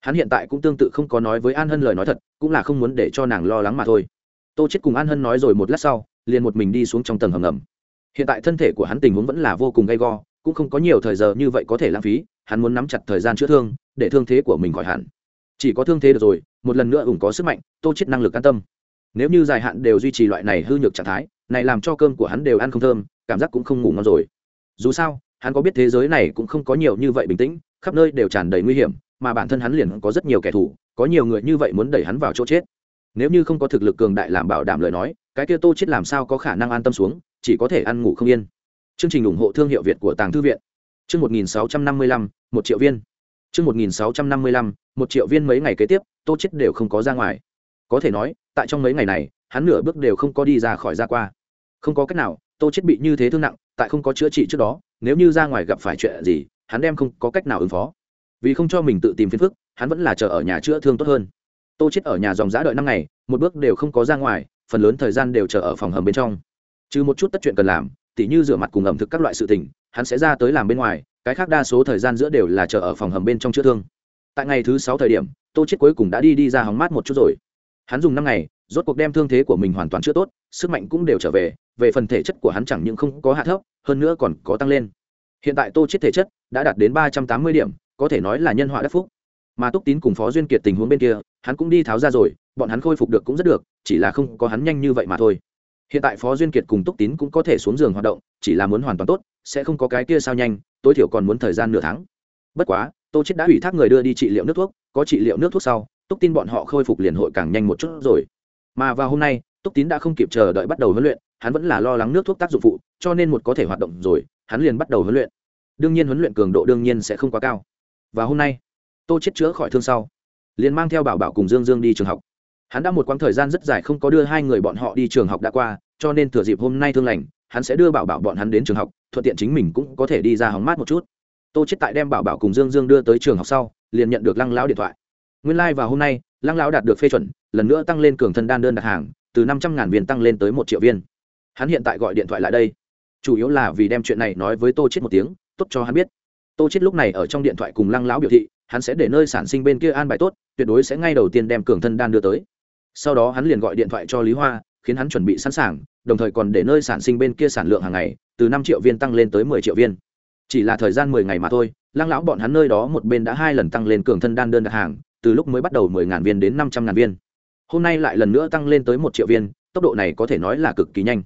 Hắn hiện tại cũng tương tự không có nói với an hân lời nói thật, cũng là không muốn để cho nàng lo lắng mà thôi. Tô chết cùng an hân nói rồi một lát sau, liền một mình đi xuống trong tầng hầm ngầm. Hiện tại thân thể của hắn tình huống vẫn là vô cùng gay go, cũng không có nhiều thời giờ như vậy có thể lãng phí, hắn muốn nắm chặt thời gian chữa thương, để thương thế của mình khỏi hẳn. Chỉ có thương thế được rồi một lần nữa ủng có sức mạnh tô chết năng lực an tâm. Nếu như dài hạn đều duy trì loại này hư nhược trạng thái này làm cho cơm của hắn đều ăn không thơm cảm giác cũng không ngủ ngon rồi. Dù sao hắn có biết thế giới này cũng không có nhiều như vậy bình tĩnh khắp nơi đều tràn đầy nguy hiểm mà bản thân hắn liền có rất nhiều kẻ thù có nhiều người như vậy muốn đẩy hắn vào chỗ chết. Nếu như không có thực lực cường đại làm bảo đảm lời nói cái kia tô chết làm sao có khả năng an tâm xuống chỉ có thể ăn ngủ không yên. Chương trình ủng hộ thương hiệu việt của tàng thư viện. Chương 1655, một triệu viên. Chương 1655, một triệu viên mấy ngày kế tiếp, tô chết đều không có ra ngoài. Có thể nói, tại trong mấy ngày này, hắn nửa bước đều không có đi ra khỏi ra qua. Không có cách nào, tô chết bị như thế thương nặng, tại không có chữa trị trước đó, nếu như ra ngoài gặp phải chuyện gì, hắn đem không có cách nào ứng phó. Vì không cho mình tự tìm phiền phức, hắn vẫn là chờ ở nhà chữa thương tốt hơn. Tô chết ở nhà dòng giã đợi năm ngày, một bước đều không có ra ngoài, phần lớn thời gian đều chờ ở phòng hầm bên trong. Trừ một chút tất chuyện cần làm, tỉ như rửa mặt cùng ẩm thực các loại sự tình, hắn sẽ ra tới làm bên ngoài, cái khác đa số thời gian giữa đều là chờ ở phòng hầm bên trong chữa thương tại ngày thứ sáu thời điểm, tô chết cuối cùng đã đi đi ra hóng mát một chút rồi. Hắn dùng năm ngày, rốt cuộc đem thương thế của mình hoàn toàn chữa tốt, sức mạnh cũng đều trở về về phần thể chất của hắn chẳng những không có hạ thấp, hơn nữa còn có tăng lên. Hiện tại tô chết thể chất đã đạt đến ba trăm tám mươi điểm, có thể nói là nhân họa đắc phúc. Mà túc tín cùng phó duyên kiệt tình huống bên kia, hắn cũng đi tháo ra rồi, bọn hắn khôi phục được cũng rất được, chỉ là không có hắn nhanh như vậy mà thôi. Hiện tại phó duyên kiệt cùng túc tín cũng có thể xuống giường hoạt động, chỉ là muốn hoàn toàn tốt, sẽ không có cái kia sao nhanh, tối thiểu còn muốn thời gian nửa tháng. Bất quá tô chết đã ủy thác người đưa đi trị liệu nước thuốc, có trị liệu nước thuốc sau, túc tin bọn họ khôi phục liền hội càng nhanh một chút rồi. Mà vào hôm nay, túc tín đã không kịp chờ đợi bắt đầu huấn luyện, hắn vẫn là lo lắng nước thuốc tác dụng phụ, cho nên một có thể hoạt động rồi, hắn liền bắt đầu huấn luyện. Đương nhiên huấn luyện cường độ đương nhiên sẽ không quá cao. Và hôm nay, tô chết chữa khỏi thương sau, liền mang theo bảo bảo cùng dương dương đi trường học. Hắn đã một quãng thời gian rất dài không có đưa hai người bọn họ đi trường học đã qua, cho nên thừa dịp hôm nay thương lành, hắn sẽ đưa bảo bảo bọn hắn đến trường học, thuận tiện chính mình cũng có thể đi ra hóng mát một chút tô chết tại đem bảo bảo cùng dương dương đưa tới trường học sau, liền nhận được lăng lão điện thoại. Nguyên lai、like、vào hôm nay, lăng lão đạt được phê chuẩn, lần nữa tăng lên cường thân đan đơn đặt hàng, từ năm trăm ngàn viên tăng lên tới một triệu viên. Hắn hiện tại gọi điện thoại lại đây. Chủ yếu là vì đem chuyện này nói với tô chết một tiếng, tốt cho hắn biết. Tô chết lúc này ở trong điện thoại cùng lăng lão biểu thị, hắn sẽ để nơi sản sinh bên kia an bài tốt, tuyệt đối sẽ ngay đầu tiên đem cường thân đan đưa tới. Sau đó hắn liền gọi điện thoại cho lý hoa, khiến hắn chuẩn bị sẵn sàng, đồng thời còn để nơi sản sinh bên kia sản lượng hàng ngày, từ năm triệu viên tăng lên tới mười triệu viên chỉ là thời gian mười ngày mà thôi, lăng lão bọn hắn nơi đó một bên đã hai lần tăng lên cường thân đan đơn đặt hàng, từ lúc mới bắt đầu mười ngàn viên đến năm trăm ngàn viên. Hôm nay lại lần nữa tăng lên tới một triệu viên, tốc độ này có thể nói là cực kỳ nhanh.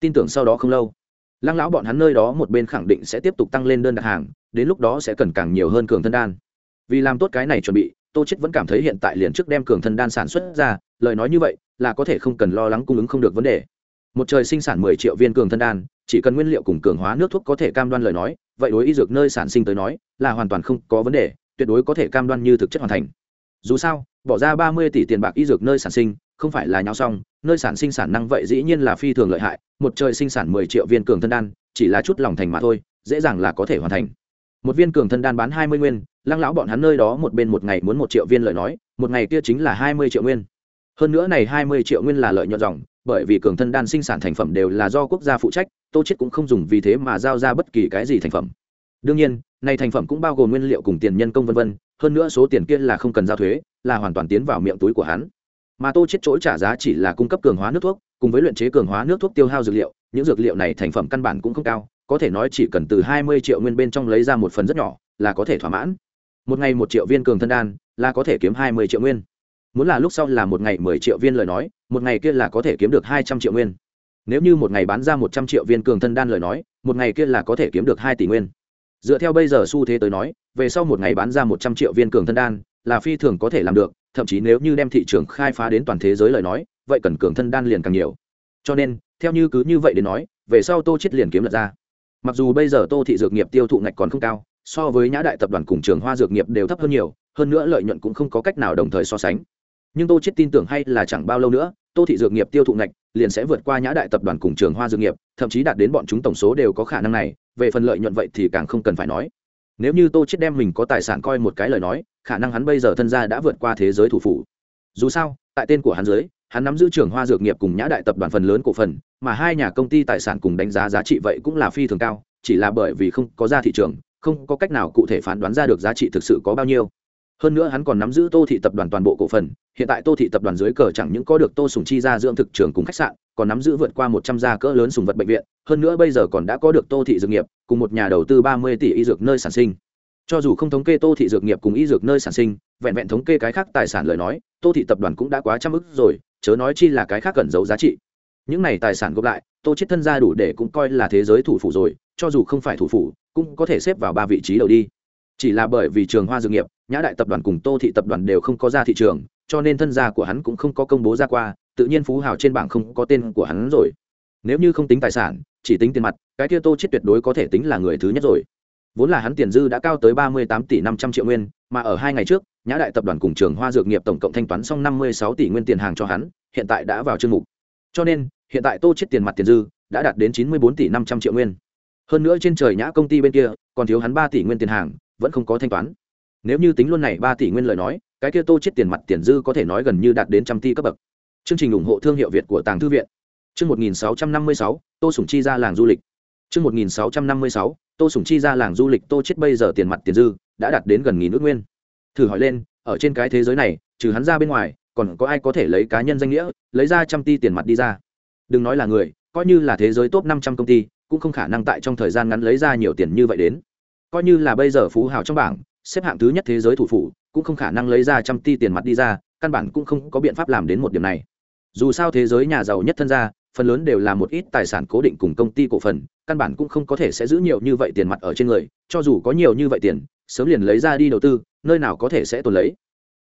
Tin tưởng sau đó không lâu, lăng lão bọn hắn nơi đó một bên khẳng định sẽ tiếp tục tăng lên đơn đặt hàng, đến lúc đó sẽ cần càng nhiều hơn cường thân đan. Vì làm tốt cái này chuẩn bị, tô chết vẫn cảm thấy hiện tại liền trước đem cường thân đan sản xuất ra, lời nói như vậy là có thể không cần lo lắng cung ứng không được vấn đề. Một trời sinh sản 10 triệu viên cường thân đan, chỉ cần nguyên liệu cùng cường hóa nước thuốc có thể cam đoan lời nói vậy đối y dược nơi sản sinh tới nói, là hoàn toàn không có vấn đề, tuyệt đối có thể cam đoan như thực chất hoàn thành. Dù sao, bỏ ra 30 tỷ tiền bạc y dược nơi sản sinh, không phải là nhau xong, nơi sản sinh sản năng vậy dĩ nhiên là phi thường lợi hại, một trời sinh sản 10 triệu viên cường thân đan, chỉ là chút lòng thành mà thôi, dễ dàng là có thể hoàn thành. Một viên cường thân đan bán 20 nguyên, lăng lão bọn hắn nơi đó một bên một ngày muốn một triệu viên lợi nói, một ngày kia chính là 20 triệu nguyên. Hơn nữa này 20 triệu nguyên là lợi nhuận dòng bởi vì cường thân đan sinh sản thành phẩm đều là do quốc gia phụ trách, tô chết cũng không dùng vì thế mà giao ra bất kỳ cái gì thành phẩm. Đương nhiên, này thành phẩm cũng bao gồm nguyên liệu cùng tiền nhân công vân vân, hơn nữa số tiền kia là không cần giao thuế, là hoàn toàn tiến vào miệng túi của hắn. Mà tô chết chỗ trả giá chỉ là cung cấp cường hóa nước thuốc, cùng với luyện chế cường hóa nước thuốc tiêu hao dược liệu, những dược liệu này thành phẩm căn bản cũng không cao, có thể nói chỉ cần từ 20 triệu nguyên bên trong lấy ra một phần rất nhỏ là có thể thỏa mãn. Một ngày một triệu viên cường thân đan là có thể kiếm 20 triệu nguyên muốn là lúc sau là một ngày 10 triệu viên lời nói, một ngày kia là có thể kiếm được 200 triệu nguyên. Nếu như một ngày bán ra 100 triệu viên cường thân đan lời nói, một ngày kia là có thể kiếm được 2 tỷ nguyên. Dựa theo bây giờ xu thế tới nói, về sau một ngày bán ra 100 triệu viên cường thân đan, là phi thường có thể làm được, thậm chí nếu như đem thị trường khai phá đến toàn thế giới lời nói, vậy cần cường thân đan liền càng nhiều. Cho nên, theo như cứ như vậy đến nói, về sau tô chết liền kiếm lật ra. Mặc dù bây giờ tô thị dược nghiệp tiêu thụ ngạch còn không cao, so với nhã đại tập đoàn cùng trường hoa dược nghiệp đều thấp hơn nhiều, hơn nữa lợi nhuận cũng không có cách nào đồng thời so sánh nhưng tô chết tin tưởng hay là chẳng bao lâu nữa, tô thị dược nghiệp tiêu thụ ngạch liền sẽ vượt qua nhã đại tập đoàn cùng trường hoa dược nghiệp, thậm chí đạt đến bọn chúng tổng số đều có khả năng này, về phần lợi nhuận vậy thì càng không cần phải nói. Nếu như tô chết đem mình có tài sản coi một cái lời nói, khả năng hắn bây giờ thân gia đã vượt qua thế giới thủ phủ. Dù sao, tại tên của hắn dưới, hắn nắm giữ trường hoa dược nghiệp cùng nhã đại tập đoàn phần lớn cổ phần, mà hai nhà công ty tài sản cùng đánh giá giá trị vậy cũng là phi thường cao, chỉ là bởi vì không có ra thị trường, không có cách nào cụ thể phán đoán ra được giá trị thực sự có bao nhiêu hơn nữa hắn còn nắm giữ tô thị tập đoàn toàn bộ cổ phần, hiện tại tô thị tập đoàn dưới cờ chẳng những có được tô sùng chi ra dưỡng thực trường cùng khách sạn, còn nắm giữ vượt qua một trăm gia cỡ lớn sùng vật bệnh viện, hơn nữa bây giờ còn đã có được tô thị dược nghiệp, cùng một nhà đầu tư ba mươi tỷ y dược nơi sản sinh. Cho dù không thống kê tô thị dược nghiệp cùng y dược nơi sản sinh, vẹn vẹn thống kê cái khác tài sản lời nói, tô thị tập đoàn cũng đã quá trăm ức rồi, chớ nói chi là cái khác cần giấu giá trị. Những này tài sản gộp lại, tô chết thân gia đủ để cũng coi là thế giới thủ phủ rồi, cho dù không phải thủ phủ, cũng có thể xếp vào ba vị trí đầu đi. Chỉ là bởi vì trường hoa dược nghiệp nhã đại tập đoàn cùng tô thị tập đoàn đều không có ra thị trường, cho nên thân gia của hắn cũng không có công bố ra qua, tự nhiên phú hào trên bảng không có tên của hắn rồi. Nếu như không tính tài sản, chỉ tính tiền mặt, cái kia tô chết tuyệt đối có thể tính là người thứ nhất rồi. Vốn là hắn tiền dư đã cao tới ba mươi tám tỷ năm trăm triệu nguyên, mà ở hai ngày trước, nhã đại tập đoàn cùng trường hoa dược nghiệp tổng cộng thanh toán xong năm mươi sáu tỷ nguyên tiền hàng cho hắn, hiện tại đã vào chương mục. Cho nên, hiện tại tô chết tiền mặt tiền dư đã đạt đến chín mươi bốn tỷ năm trăm triệu nguyên. Hơn nữa trên trời nhã công ty bên kia còn thiếu hắn ba tỷ nguyên tiền hàng, vẫn không có thanh toán nếu như tính luôn này ba tỷ nguyên lời nói, cái kia tô chết tiền mặt tiền dư có thể nói gần như đạt đến trăm tỷ cấp bậc. Chương trình ủng hộ thương hiệu việt của tàng thư viện. Chương một nghìn sáu trăm năm mươi sáu, tô sủng chi ra làng du lịch. Chương một nghìn sáu trăm năm mươi sáu, tô sủng chi ra làng du lịch tô chết bây giờ tiền mặt tiền dư đã đạt đến gần nghìn ước nguyên. Thử hỏi lên, ở trên cái thế giới này, trừ hắn ra bên ngoài, còn có ai có thể lấy cá nhân danh nghĩa, lấy ra trăm tỷ tiền mặt đi ra? Đừng nói là người, coi như là thế giới top năm trăm công ty, cũng không khả năng tại trong thời gian ngắn lấy ra nhiều tiền như vậy đến. Coi như là bây giờ phú hào trong bảng xếp hạng thứ nhất thế giới thủ phủ, cũng không khả năng lấy ra trăm tỷ tiền mặt đi ra, căn bản cũng không có biện pháp làm đến một điểm này. Dù sao thế giới nhà giàu nhất thân gia, phần lớn đều là một ít tài sản cố định cùng công ty cổ phần, căn bản cũng không có thể sẽ giữ nhiều như vậy tiền mặt ở trên người, cho dù có nhiều như vậy tiền, sớm liền lấy ra đi đầu tư, nơi nào có thể sẽ tồn lấy.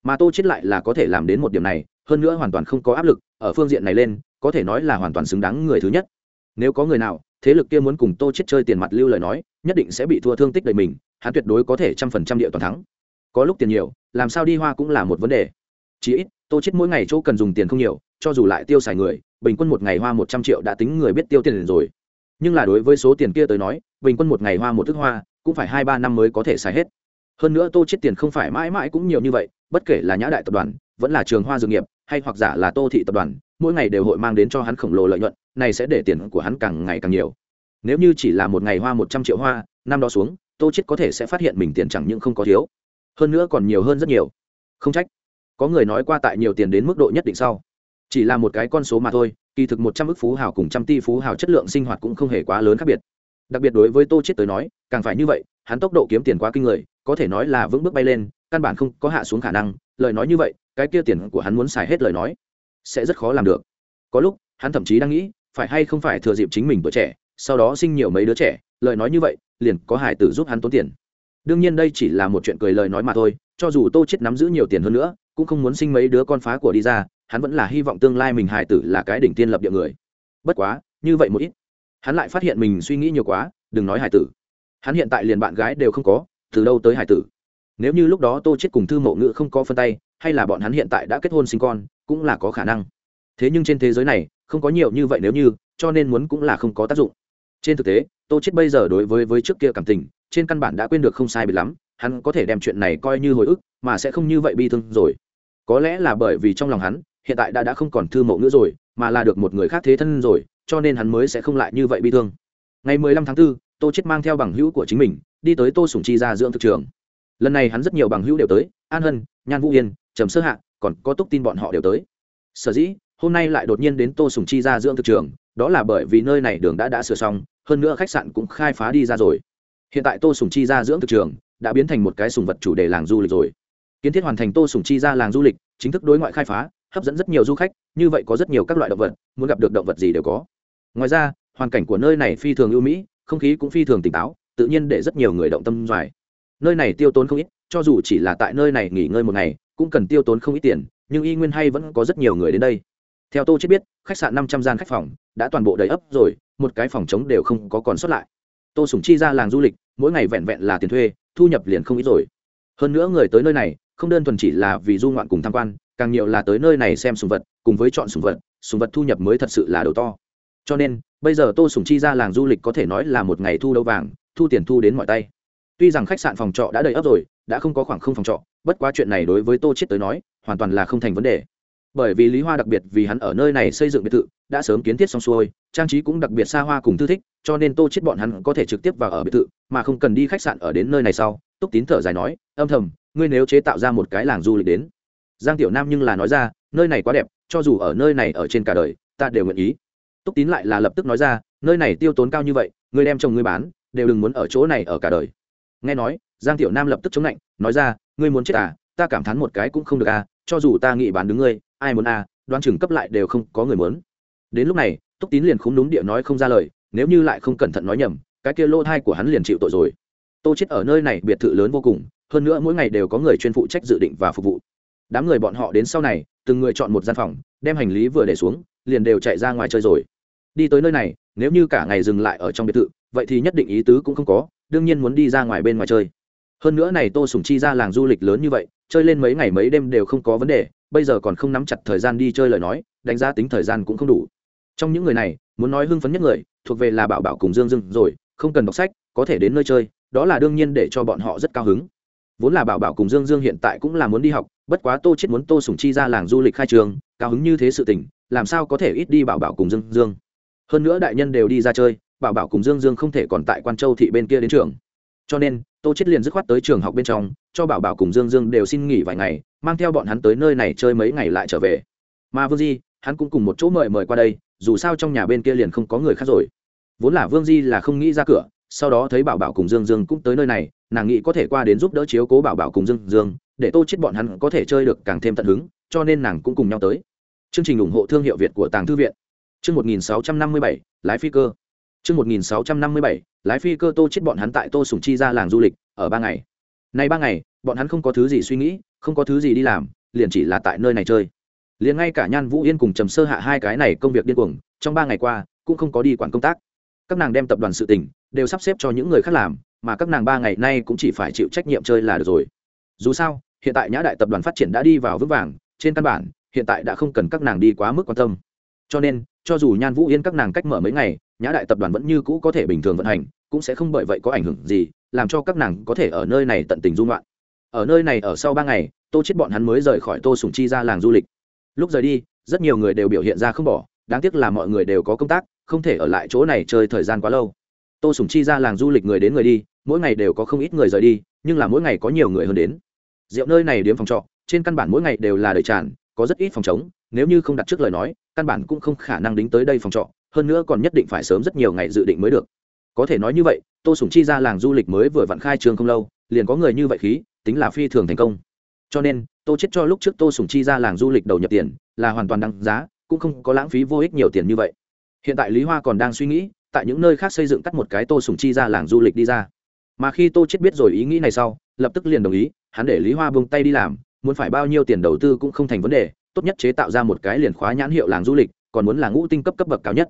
Mà tô chết lại là có thể làm đến một điểm này, hơn nữa hoàn toàn không có áp lực, ở phương diện này lên, có thể nói là hoàn toàn xứng đáng người thứ nhất. Nếu có người nào thế lực kia muốn cùng tô chết chơi tiền mặt lưu lời nói, nhất định sẽ bị thua thương tích đầy mình, hắn tuyệt đối có thể trăm phần trăm địa toàn thắng. Có lúc tiền nhiều, làm sao đi hoa cũng là một vấn đề. Chí ít, tô chết mỗi ngày chỗ cần dùng tiền không nhiều, cho dù lại tiêu xài người, bình quân một ngày hoa một trăm triệu đã tính người biết tiêu tiền rồi. Nhưng là đối với số tiền kia tới nói, bình quân một ngày hoa một thức hoa, cũng phải hai ba năm mới có thể xài hết. Hơn nữa tô chết tiền không phải mãi mãi cũng nhiều như vậy, bất kể là nhã đại tập đoàn, vẫn là trường hoa dược nghiệp, hay hoặc giả là tô thị tập đoàn mỗi ngày đều hội mang đến cho hắn khổng lồ lợi nhuận, này sẽ để tiền của hắn càng ngày càng nhiều. Nếu như chỉ là một ngày hoa một trăm triệu hoa, năm đó xuống, tô chết có thể sẽ phát hiện mình tiền chẳng những không có thiếu, hơn nữa còn nhiều hơn rất nhiều. Không trách. Có người nói qua tại nhiều tiền đến mức độ nhất định sau. Chỉ là một cái con số mà thôi, kỳ thực một trăm ước phú hào cùng trăm ti phú hào chất lượng sinh hoạt cũng không hề quá lớn khác biệt. Đặc biệt đối với tô chết tới nói, càng phải như vậy, hắn tốc độ kiếm tiền quá kinh người, có thể nói là vững bước bay lên, căn bản không có hạ xuống khả năng. Lời nói như vậy, cái kia tiền của hắn muốn xài hết lời nói sẽ rất khó làm được. Có lúc, hắn thậm chí đang nghĩ, phải hay không phải thừa dịp chính mình tuổi trẻ, sau đó sinh nhiều mấy đứa trẻ, lời nói như vậy, liền có hải tử giúp hắn tốn tiền. Đương nhiên đây chỉ là một chuyện cười lời nói mà thôi, cho dù tô chết nắm giữ nhiều tiền hơn nữa, cũng không muốn sinh mấy đứa con phá của đi ra, hắn vẫn là hy vọng tương lai mình hải tử là cái đỉnh tiên lập địa người. Bất quá, như vậy một ít, hắn lại phát hiện mình suy nghĩ nhiều quá, đừng nói hải tử. Hắn hiện tại liền bạn gái đều không có, từ đâu tới hải tử? Nếu như lúc đó tô chết cùng thư mộ ngữ không có phân tay hay là bọn hắn hiện tại đã kết hôn sinh con cũng là có khả năng. Thế nhưng trên thế giới này không có nhiều như vậy nếu như cho nên muốn cũng là không có tác dụng. Trên thực tế tô chết bây giờ đối với với trước kia cảm tình trên căn bản đã quên được không sai bị lắm hắn có thể đem chuyện này coi như hồi ức mà sẽ không như vậy bi thương rồi. Có lẽ là bởi vì trong lòng hắn hiện tại đã đã không còn thư mộ nữa rồi mà là được một người khác thế thân rồi cho nên hắn mới sẽ không lại như vậy bi thương. Ngày 15 tháng 4, tô chết mang theo bằng hữu của chính mình đi tới tô sủng chi ra dưỡng thực trường. Lần này hắn rất nhiều bằng hữu đều tới an hân nhan vũ yên trầm sơ hạ, còn có túc tin bọn họ đều tới. Sở dĩ, hôm nay lại đột nhiên đến tô sùng chi ra dưỡng thực trường, đó là bởi vì nơi này đường đã đã sửa xong, hơn nữa khách sạn cũng khai phá đi ra rồi. Hiện tại tô sùng chi ra dưỡng thực trường, đã biến thành một cái sùng vật chủ đề làng du lịch rồi. Kiến thiết hoàn thành tô sùng chi ra làng du lịch, chính thức đối ngoại khai phá, hấp dẫn rất nhiều du khách, như vậy có rất nhiều các loại động vật, muốn gặp được động vật gì đều có. Ngoài ra, hoàn cảnh của nơi này phi thường ưu mỹ, không khí cũng phi thường tỉnh táo, tự nhiên để rất nhiều người động tâm doài nơi này tiêu tốn không ít, cho dù chỉ là tại nơi này nghỉ ngơi một ngày cũng cần tiêu tốn không ít tiền, nhưng y nguyên hay vẫn có rất nhiều người đến đây. Theo tô chết biết, khách sạn năm trăm gian khách phòng đã toàn bộ đầy ấp rồi, một cái phòng trống đều không có còn sót lại. Tô sủng chi ra làng du lịch, mỗi ngày vẹn vẹn là tiền thuê, thu nhập liền không ít rồi. Hơn nữa người tới nơi này, không đơn thuần chỉ là vì du ngoạn cùng tham quan, càng nhiều là tới nơi này xem sùng vật, cùng với chọn sùng vật sùng vật thu nhập mới thật sự là đầu to. Cho nên, bây giờ tô sùng chi ra làng du lịch có thể nói là một ngày thu đâu vàng, thu tiền thu đến mọi tay. Tuy rằng khách sạn phòng trọ đã đầy ấp rồi đã không có khoảng không phòng trọ, bất quá chuyện này đối với tô chết tới nói, hoàn toàn là không thành vấn đề. Bởi vì lý hoa đặc biệt vì hắn ở nơi này xây dựng biệt thự, đã sớm kiến thiết xong xuôi, trang trí cũng đặc biệt xa hoa cùng thư thích, cho nên tô chết bọn hắn có thể trực tiếp vào ở biệt thự, mà không cần đi khách sạn ở đến nơi này sau, túc tín thở dài nói, âm thầm, ngươi nếu chế tạo ra một cái làng du lịch đến. Giang tiểu nam nhưng là nói ra, nơi này quá đẹp, cho dù ở nơi này ở trên cả đời, ta đều nguyện ý. Túc tín lại là lập tức nói ra, nơi này tiêu tốn cao như vậy, ngươi đem chồng ngươi bán, đều đừng muốn ở chỗ này ở cả đời. Nghe nói giang tiểu nam lập tức chống lạnh, nói ra, ngươi muốn chết à? Ta cảm thán một cái cũng không được à cho dù ta nghĩ bán đứng ngươi, ai muốn à đoan chừng cấp lại đều không có người muốn. Đến lúc này, túc tín liền khúng đúng địa nói không ra lời, nếu như lại không cẩn thận nói nhầm, cái kia lô thai của hắn liền chịu tội rồi. Tô chết ở nơi này biệt thự lớn vô cùng, hơn nữa mỗi ngày đều có người chuyên phụ trách dự định và phục vụ. Đám người bọn họ đến sau này, từng người chọn một gian phòng, đem hành lý vừa để xuống, liền đều chạy ra ngoài chơi rồi. Đi tới nơi này, nếu như cả ngày dừng lại ở trong biệt thự, vậy thì nhất định ý tứ cũng không có, đương nhiên muốn đi ra ngoài bên ngoài chơi hơn nữa này tô sùng chi ra làng du lịch lớn như vậy, chơi lên mấy ngày mấy đêm đều không có vấn đề, bây giờ còn không nắm chặt thời gian đi chơi lời nói, đánh giá tính thời gian cũng không đủ. Trong những người này, muốn nói hưng phấn nhất người, thuộc về là bảo bảo cùng dương dương rồi, không cần đọc sách, có thể đến nơi chơi, đó là đương nhiên để cho bọn họ rất cao hứng. Vốn là bảo bảo cùng dương dương hiện tại cũng là muốn đi học, bất quá tô chết muốn tô sùng chi ra làng du lịch khai trường, cao hứng như thế sự tình, làm sao có thể ít đi bảo bảo cùng dương dương. Hơn nữa đại nhân đều đi ra chơi, bảo bảo cùng dương dương không thể còn tại quan châu thị bên kia đến trường cho nên tô chết liền dứt khoát tới trường học bên trong cho bảo bảo cùng dương dương đều xin nghỉ vài ngày mang theo bọn hắn tới nơi này chơi mấy ngày lại trở về. Mà vương di hắn cũng cùng một chỗ mời mời qua đây dù sao trong nhà bên kia liền không có người khác rồi. Vốn là vương di là không nghĩ ra cửa sau đó thấy bảo bảo cùng dương dương cũng tới nơi này nàng nghĩ có thể qua đến giúp đỡ chiếu cố bảo bảo cùng dương dương để tô chết bọn hắn có thể chơi được càng thêm tận hứng cho nên nàng cũng cùng nhau tới. Chương trình ủng hộ thương hiệu việt của tàng thư viện. Chương 1657, lái phi cơ chương 1657, lái phi cơ tô chết bọn hắn tại tô sủng chi ra làng du lịch ở ba ngày. Nay ba ngày bọn hắn không có thứ gì suy nghĩ không có thứ gì đi làm liền chỉ là tại nơi này chơi. Liền ngay cả nhan vũ yên cùng trầm sơ hạ hai cái này công việc điên cuồng trong ba ngày qua cũng không có đi quản công tác. Các nàng đem tập đoàn sự tình đều sắp xếp cho những người khác làm mà các nàng ba ngày nay cũng chỉ phải chịu trách nhiệm chơi là được rồi. Dù sao hiện tại nhã đại tập đoàn phát triển đã đi vào vững vàng trên căn bản hiện tại đã không cần các nàng đi quá mức quan tâm. Cho nên cho dù nhan vũ yên các nàng cách mở mấy ngày, nhã đại tập đoàn vẫn như cũ có thể bình thường vận hành, cũng sẽ không bởi vậy có ảnh hưởng gì, làm cho các nàng có thể ở nơi này tận tình dung loạn. Ở nơi này ở sau ba ngày, tô chết bọn hắn mới rời khỏi tô sùng chi ra làng du lịch. Lúc rời đi, rất nhiều người đều biểu hiện ra không bỏ, đáng tiếc là mọi người đều có công tác, không thể ở lại chỗ này chơi thời gian quá lâu. Tô sùng chi ra làng du lịch người đến người đi, mỗi ngày đều có không ít người rời đi, nhưng là mỗi ngày có nhiều người hơn đến. Rượu nơi này điếm phòng trọ, trên căn bản mỗi ngày đều là đầy tràn, có rất ít phòng chống nếu như không đặt trước lời nói căn bản cũng không khả năng đính tới đây phòng trọ, hơn nữa còn nhất định phải sớm rất nhiều ngày dự định mới được. Có thể nói như vậy, tô sùng chi ra làng du lịch mới vừa vặn khai trường không lâu, liền có người như vậy khí, tính là phi thường thành công. Cho nên, tô chết cho lúc trước tô sùng chi ra làng du lịch đầu nhập tiền, là hoàn toàn đăng giá, cũng không có lãng phí vô ích nhiều tiền như vậy. Hiện tại lý hoa còn đang suy nghĩ, tại những nơi khác xây dựng cắt một cái tô sùng chi ra làng du lịch đi ra. Mà khi tô chết biết rồi ý nghĩ này sau, lập tức liền đồng ý, hắn để lý hoa buông tay đi làm, muốn phải bao nhiêu tiền đầu tư cũng không thành vấn đề tốt nhất chế tạo ra một cái liền khóa nhãn hiệu làng du lịch, còn muốn là ngũ tinh cấp cấp bậc cao nhất.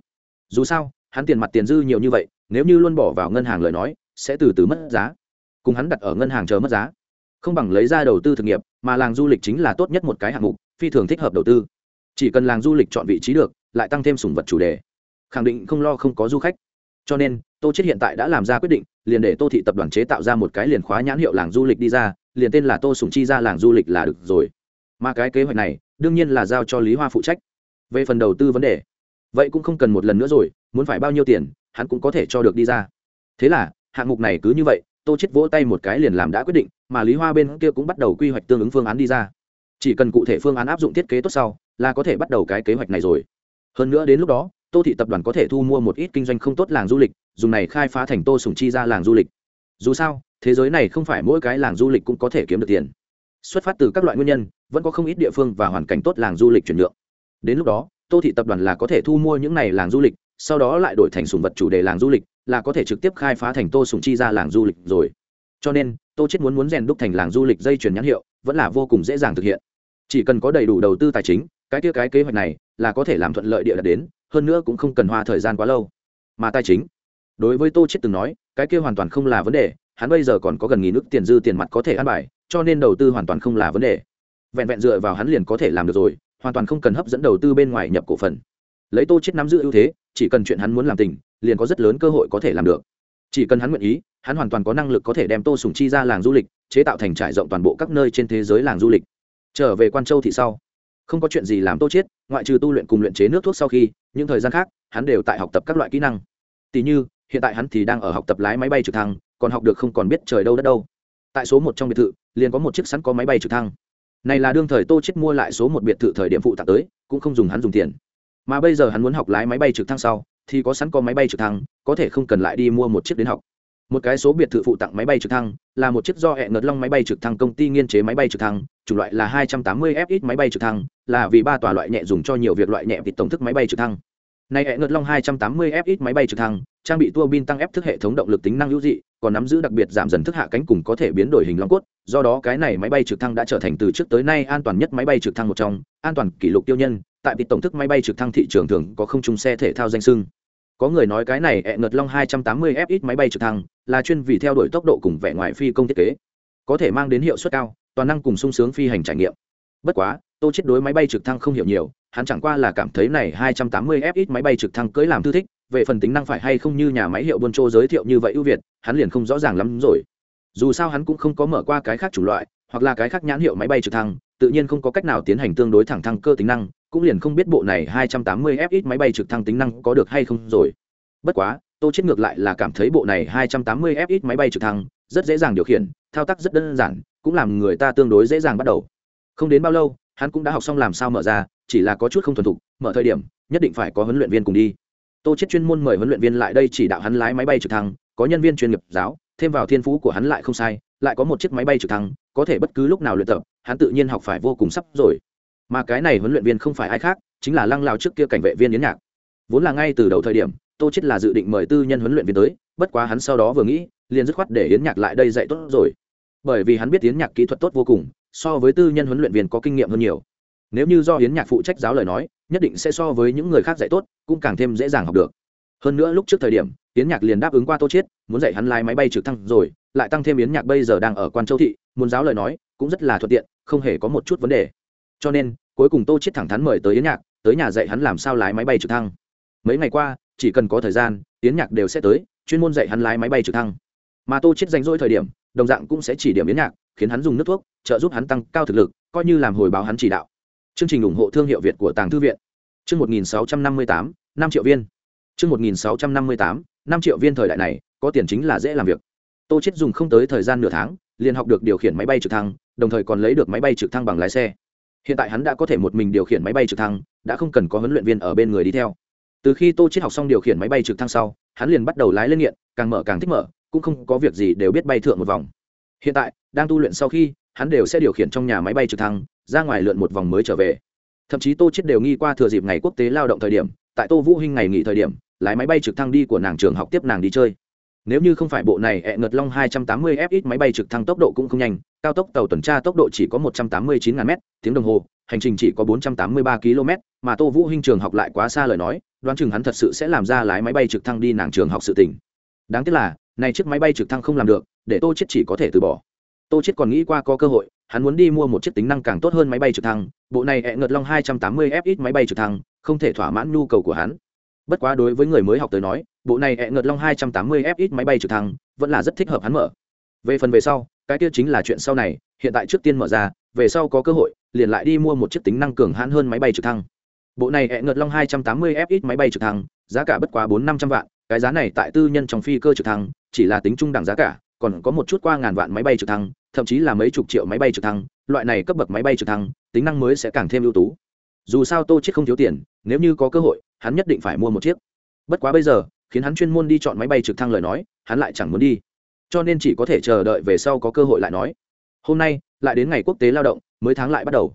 Dù sao, hắn tiền mặt tiền dư nhiều như vậy, nếu như luôn bỏ vào ngân hàng lời nói, sẽ từ từ mất giá. Cùng hắn đặt ở ngân hàng chờ mất giá. Không bằng lấy ra đầu tư thực nghiệp, mà làng du lịch chính là tốt nhất một cái hạng mục, phi thường thích hợp đầu tư. Chỉ cần làng du lịch chọn vị trí được, lại tăng thêm sủng vật chủ đề. Khẳng định không lo không có du khách. Cho nên, tô chết hiện tại đã làm ra quyết định, liền để tô thị tập đoàn chế tạo ra một cái liền khóa nhãn hiệu làng du lịch đi ra, liền tên là tô sùng chi ra làng du lịch là được rồi mà cái kế hoạch này, đương nhiên là giao cho lý hoa phụ trách. Về phần đầu tư vấn đề, vậy cũng không cần một lần nữa rồi, muốn phải bao nhiêu tiền, hắn cũng có thể cho được đi ra. Thế là, hạng mục này cứ như vậy, tô chết vỗ tay một cái liền làm đã quyết định, mà lý hoa bên kia cũng bắt đầu quy hoạch tương ứng phương án đi ra. Chỉ cần cụ thể phương án áp dụng thiết kế tốt sau, là có thể bắt đầu cái kế hoạch này rồi. Hơn nữa đến lúc đó, tô thị tập đoàn có thể thu mua một ít kinh doanh không tốt làng du lịch, dùng này khai phá thành tô sùng chi ra làng du lịch. Dù sao, thế giới này không phải mỗi cái làng du lịch cũng có thể kiếm được tiền. Xuất phát từ các loại nguyên nhân vẫn có không ít địa phương và hoàn cảnh tốt làng du lịch chuyển nhượng. Đến lúc đó, tô thị tập đoàn là có thể thu mua những này làng du lịch, sau đó lại đổi thành sùng vật chủ đề làng du lịch, là có thể trực tiếp khai phá thành tô sùng chi ra làng du lịch rồi. Cho nên, tô chết muốn muốn rèn đúc thành làng du lịch dây chuyển nhãn hiệu, vẫn là vô cùng dễ dàng thực hiện. Chỉ cần có đầy đủ đầu tư tài chính, cái kia cái kế hoạch này là có thể làm thuận lợi địa đạt đến, hơn nữa cũng không cần hoa thời gian quá lâu. Mà tài chính, đối với tô chết từng nói, cái kia hoàn toàn không là vấn đề, hắn bây giờ còn có gần nghìn nước tiền dư tiền mặt có thể ăn bài, cho nên đầu tư hoàn toàn không là vấn đề vẹn vẹn dựa vào hắn liền có thể làm được rồi, hoàn toàn không cần hấp dẫn đầu tư bên ngoài nhập cổ phần. Lấy tô chết nắm giữ ưu thế, chỉ cần chuyện hắn muốn làm tình, liền có rất lớn cơ hội có thể làm được. Chỉ cần hắn nguyện ý, hắn hoàn toàn có năng lực có thể đem tô sùng chi ra làng du lịch, chế tạo thành trải rộng toàn bộ các nơi trên thế giới làng du lịch. Trở về quan châu thì sau. Không có chuyện gì làm tô chết ngoại trừ tu luyện cùng luyện chế nước thuốc sau khi, những thời gian khác, hắn đều tại học tập các loại kỹ năng. Tỷ như, hiện tại hắn thì đang ở học tập lái máy bay trực thăng, còn học được không còn biết trời đâu đất đâu. Tại số một trong biệt thự, liền có một chiếc sẵn có máy bay trực thăng này là đương thời tô chết mua lại số một biệt thự thời điểm phụ tặng tới, cũng không dùng hắn dùng tiền. Mà bây giờ hắn muốn học lái máy bay trực thăng sau, thì có sẵn có máy bay trực thăng, có thể không cần lại đi mua một chiếc đến học. Một cái số biệt thự phụ tặng máy bay trực thăng, là một chiếc do hẹn ngật long máy bay trực thăng công ty nghiên chế máy bay trực thăng chủng loại là 280 fx máy bay trực thăng, là vì ba tòa loại nhẹ dùng cho nhiều việc loại nhẹ vịt tổng thức máy bay trực thăng. Này hẹn ngật long 280 fx máy bay trực thăng trang bị tua bin tăng ép thức hệ thống động lực tính năng hữu dị, còn nắm giữ đặc biệt giảm dần thức hạ cánh cùng có thể biến đổi hình long cốt, do đó cái này máy bay trực thăng đã trở thành từ trước tới nay an toàn nhất máy bay trực thăng một trong, an toàn kỷ lục tiêu nhân, tại vì tổng thức máy bay trực thăng thị trường thường có không chung xe thể thao danh sưng có người nói cái này hẹ ngật long 280 fx máy bay trực thăng, là chuyên vì theo đuổi tốc độ cùng vẻ ngoài phi công thiết kế. Có thể mang đến hiệu suất cao, toàn năng cùng sung sướng phi hành trải nghiệm. Bất quá, tô chết đối máy bay trực thăng không hiểu nhiều hắn chẳng qua là cảm thấy này 280 fx máy bay trực thăng cưới làm thư thích, về phần tính năng phải hay không như nhà máy hiệu buôn châu giới thiệu như vậy ưu việt, hắn liền không rõ ràng lắm rồi. Dù sao hắn cũng không có mở qua cái khác chủng loại, hoặc là cái khác nhãn hiệu máy bay trực thăng, tự nhiên không có cách nào tiến hành tương đối thẳng thăng cơ tính năng, cũng liền không biết bộ này 280 fx máy bay trực thăng tính năng có được hay không rồi. Bất quá, tô chết ngược lại là cảm thấy bộ này 280 fx máy bay trực thăng rất dễ dàng điều khiển, thao tác rất đơn giản, cũng làm người ta tương đối dễ dàng bắt đầu. Không đến bao lâu hắn cũng đã học xong làm sao mở ra, chỉ là có chút không thuần thục, mở thời điểm, nhất định phải có huấn luyện viên cùng đi. Tô chết chuyên môn mời huấn luyện viên lại đây chỉ đạo hắn lái máy bay trực thăng, có nhân viên chuyên nghiệp giáo, thêm vào thiên phú của hắn lại không sai, lại có một chiếc máy bay trực thăng, có thể bất cứ lúc nào luyện tập, hắn tự nhiên học phải vô cùng sắp rồi. Mà cái này huấn luyện viên không phải ai khác, chính là lăng lao trước kia cảnh vệ viên yến nhạc. Vốn là ngay từ đầu thời điểm, tô chết là dự định mời tư nhân huấn luyện viên tới, bất quá hắn sau đó vừa nghĩ, liền dứt khoát để yến nhạc lại đây dạy tốt rồi. Bởi vì hắn biết yến nhạc kỹ thuật tốt vô cùng so với tư nhân huấn luyện viên có kinh nghiệm hơn nhiều. Nếu như do yến nhạc phụ trách giáo lời nói, nhất định sẽ so với những người khác dạy tốt, cũng càng thêm dễ dàng học được. Hơn nữa lúc trước thời điểm, yến nhạc liền đáp ứng qua tô chiết, muốn dạy hắn lái máy bay trực thăng rồi, lại tăng thêm yến nhạc bây giờ đang ở quan châu thị, muốn giáo lời nói, cũng rất là thuận tiện, không hề có một chút vấn đề. Cho nên, cuối cùng tô chiết thẳng thắn mời tới yến nhạc, tới nhà dạy hắn làm sao lái máy bay trực thăng. Mấy ngày qua, chỉ cần có thời gian, yến nhạc đều sẽ tới, chuyên môn dạy hắn lái máy bay trực thăng. Mà tô chiết dành rỗi thời điểm, đồng dạng cũng sẽ chỉ điểm yến nhạc khiến hắn dùng nước thuốc, trợ giúp hắn tăng cao thực lực, coi như làm hồi báo hắn chỉ đạo. Chương trình ủng hộ thương hiệu việt của tàng thư viện. Chương một nghìn sáu trăm năm mươi tám, năm triệu viên. Chương một nghìn sáu trăm năm mươi tám, năm triệu viên thời đại này, có tiền chính là dễ làm việc. Tô chết dùng không tới thời gian nửa tháng, liền học được điều khiển máy bay trực thăng, đồng thời còn lấy được máy bay trực thăng bằng lái xe. Hiện tại hắn đã có thể một mình điều khiển máy bay trực thăng, đã không cần có huấn luyện viên ở bên người đi theo. Từ khi tô chết học xong điều khiển máy bay trực thăng sau, hắn liền bắt đầu lái lên nghiện, càng mở càng thích mở, cũng không có việc gì đều biết bay thượng một vòng hiện tại, đang tu luyện sau khi, hắn đều sẽ điều khiển trong nhà máy bay trực thăng, ra ngoài lượn một vòng mới trở về. Thậm chí tô chết đều nghi qua thừa dịp ngày quốc tế lao động thời điểm, tại tô vũ hinh ngày nghỉ thời điểm, lái máy bay trực thăng đi của nàng trường học tiếp nàng đi chơi. Nếu như không phải bộ này ẹ ngật long 280 fx máy bay trực thăng tốc độ cũng không nhanh, cao tốc tàu tuần tra tốc độ chỉ có 189 ngàn m tiếng đồng hồ, hành trình chỉ có 483 km mà tô vũ hinh trường học lại quá xa lời nói, đoán chừng hắn thật sự sẽ làm ra lái máy bay trực thăng đi nàng trường học sự tình. Đáng tiếc là này chiếc máy bay trực thăng không làm được, để tô chết chỉ có thể từ bỏ. Tô chết còn nghĩ qua có cơ hội, hắn muốn đi mua một chiếc tính năng càng tốt hơn máy bay trực thăng, bộ này e ẹ ngợt long 280 fx máy bay trực thăng, không thể thỏa mãn nhu cầu của hắn. Bất quá đối với người mới học tới nói, bộ này e ẹ ngợt long 280 fx máy bay trực thăng, vẫn là rất thích hợp hắn mở. Về phần về sau, cái kia chính là chuyện sau này, hiện tại trước tiên mở ra, về sau có cơ hội, liền lại đi mua một chiếc tính năng cường hãn hơn máy bay trực thăng. Bộ này e ẹ ngợt long 280 fx máy bay trực thăng, giá cả bất quá bốn năm trăm vạn, cái giá này tại tư nhân trong phi cơ trực thăng chỉ là tính trung đẳng giá cả, còn có một chút qua ngàn vạn máy bay trực thăng, thậm chí là mấy chục triệu máy bay trực thăng, loại này cấp bậc máy bay trực thăng, tính năng mới sẽ càng thêm ưu tú. Dù sao tô chết không thiếu tiền, nếu như có cơ hội, hắn nhất định phải mua một chiếc. Bất quá bây giờ, khiến hắn chuyên môn đi chọn máy bay trực thăng lời nói, hắn lại chẳng muốn đi. Cho nên chỉ có thể chờ đợi về sau có cơ hội lại nói. Hôm nay, lại đến ngày quốc tế lao động, mới tháng lại bắt đầu.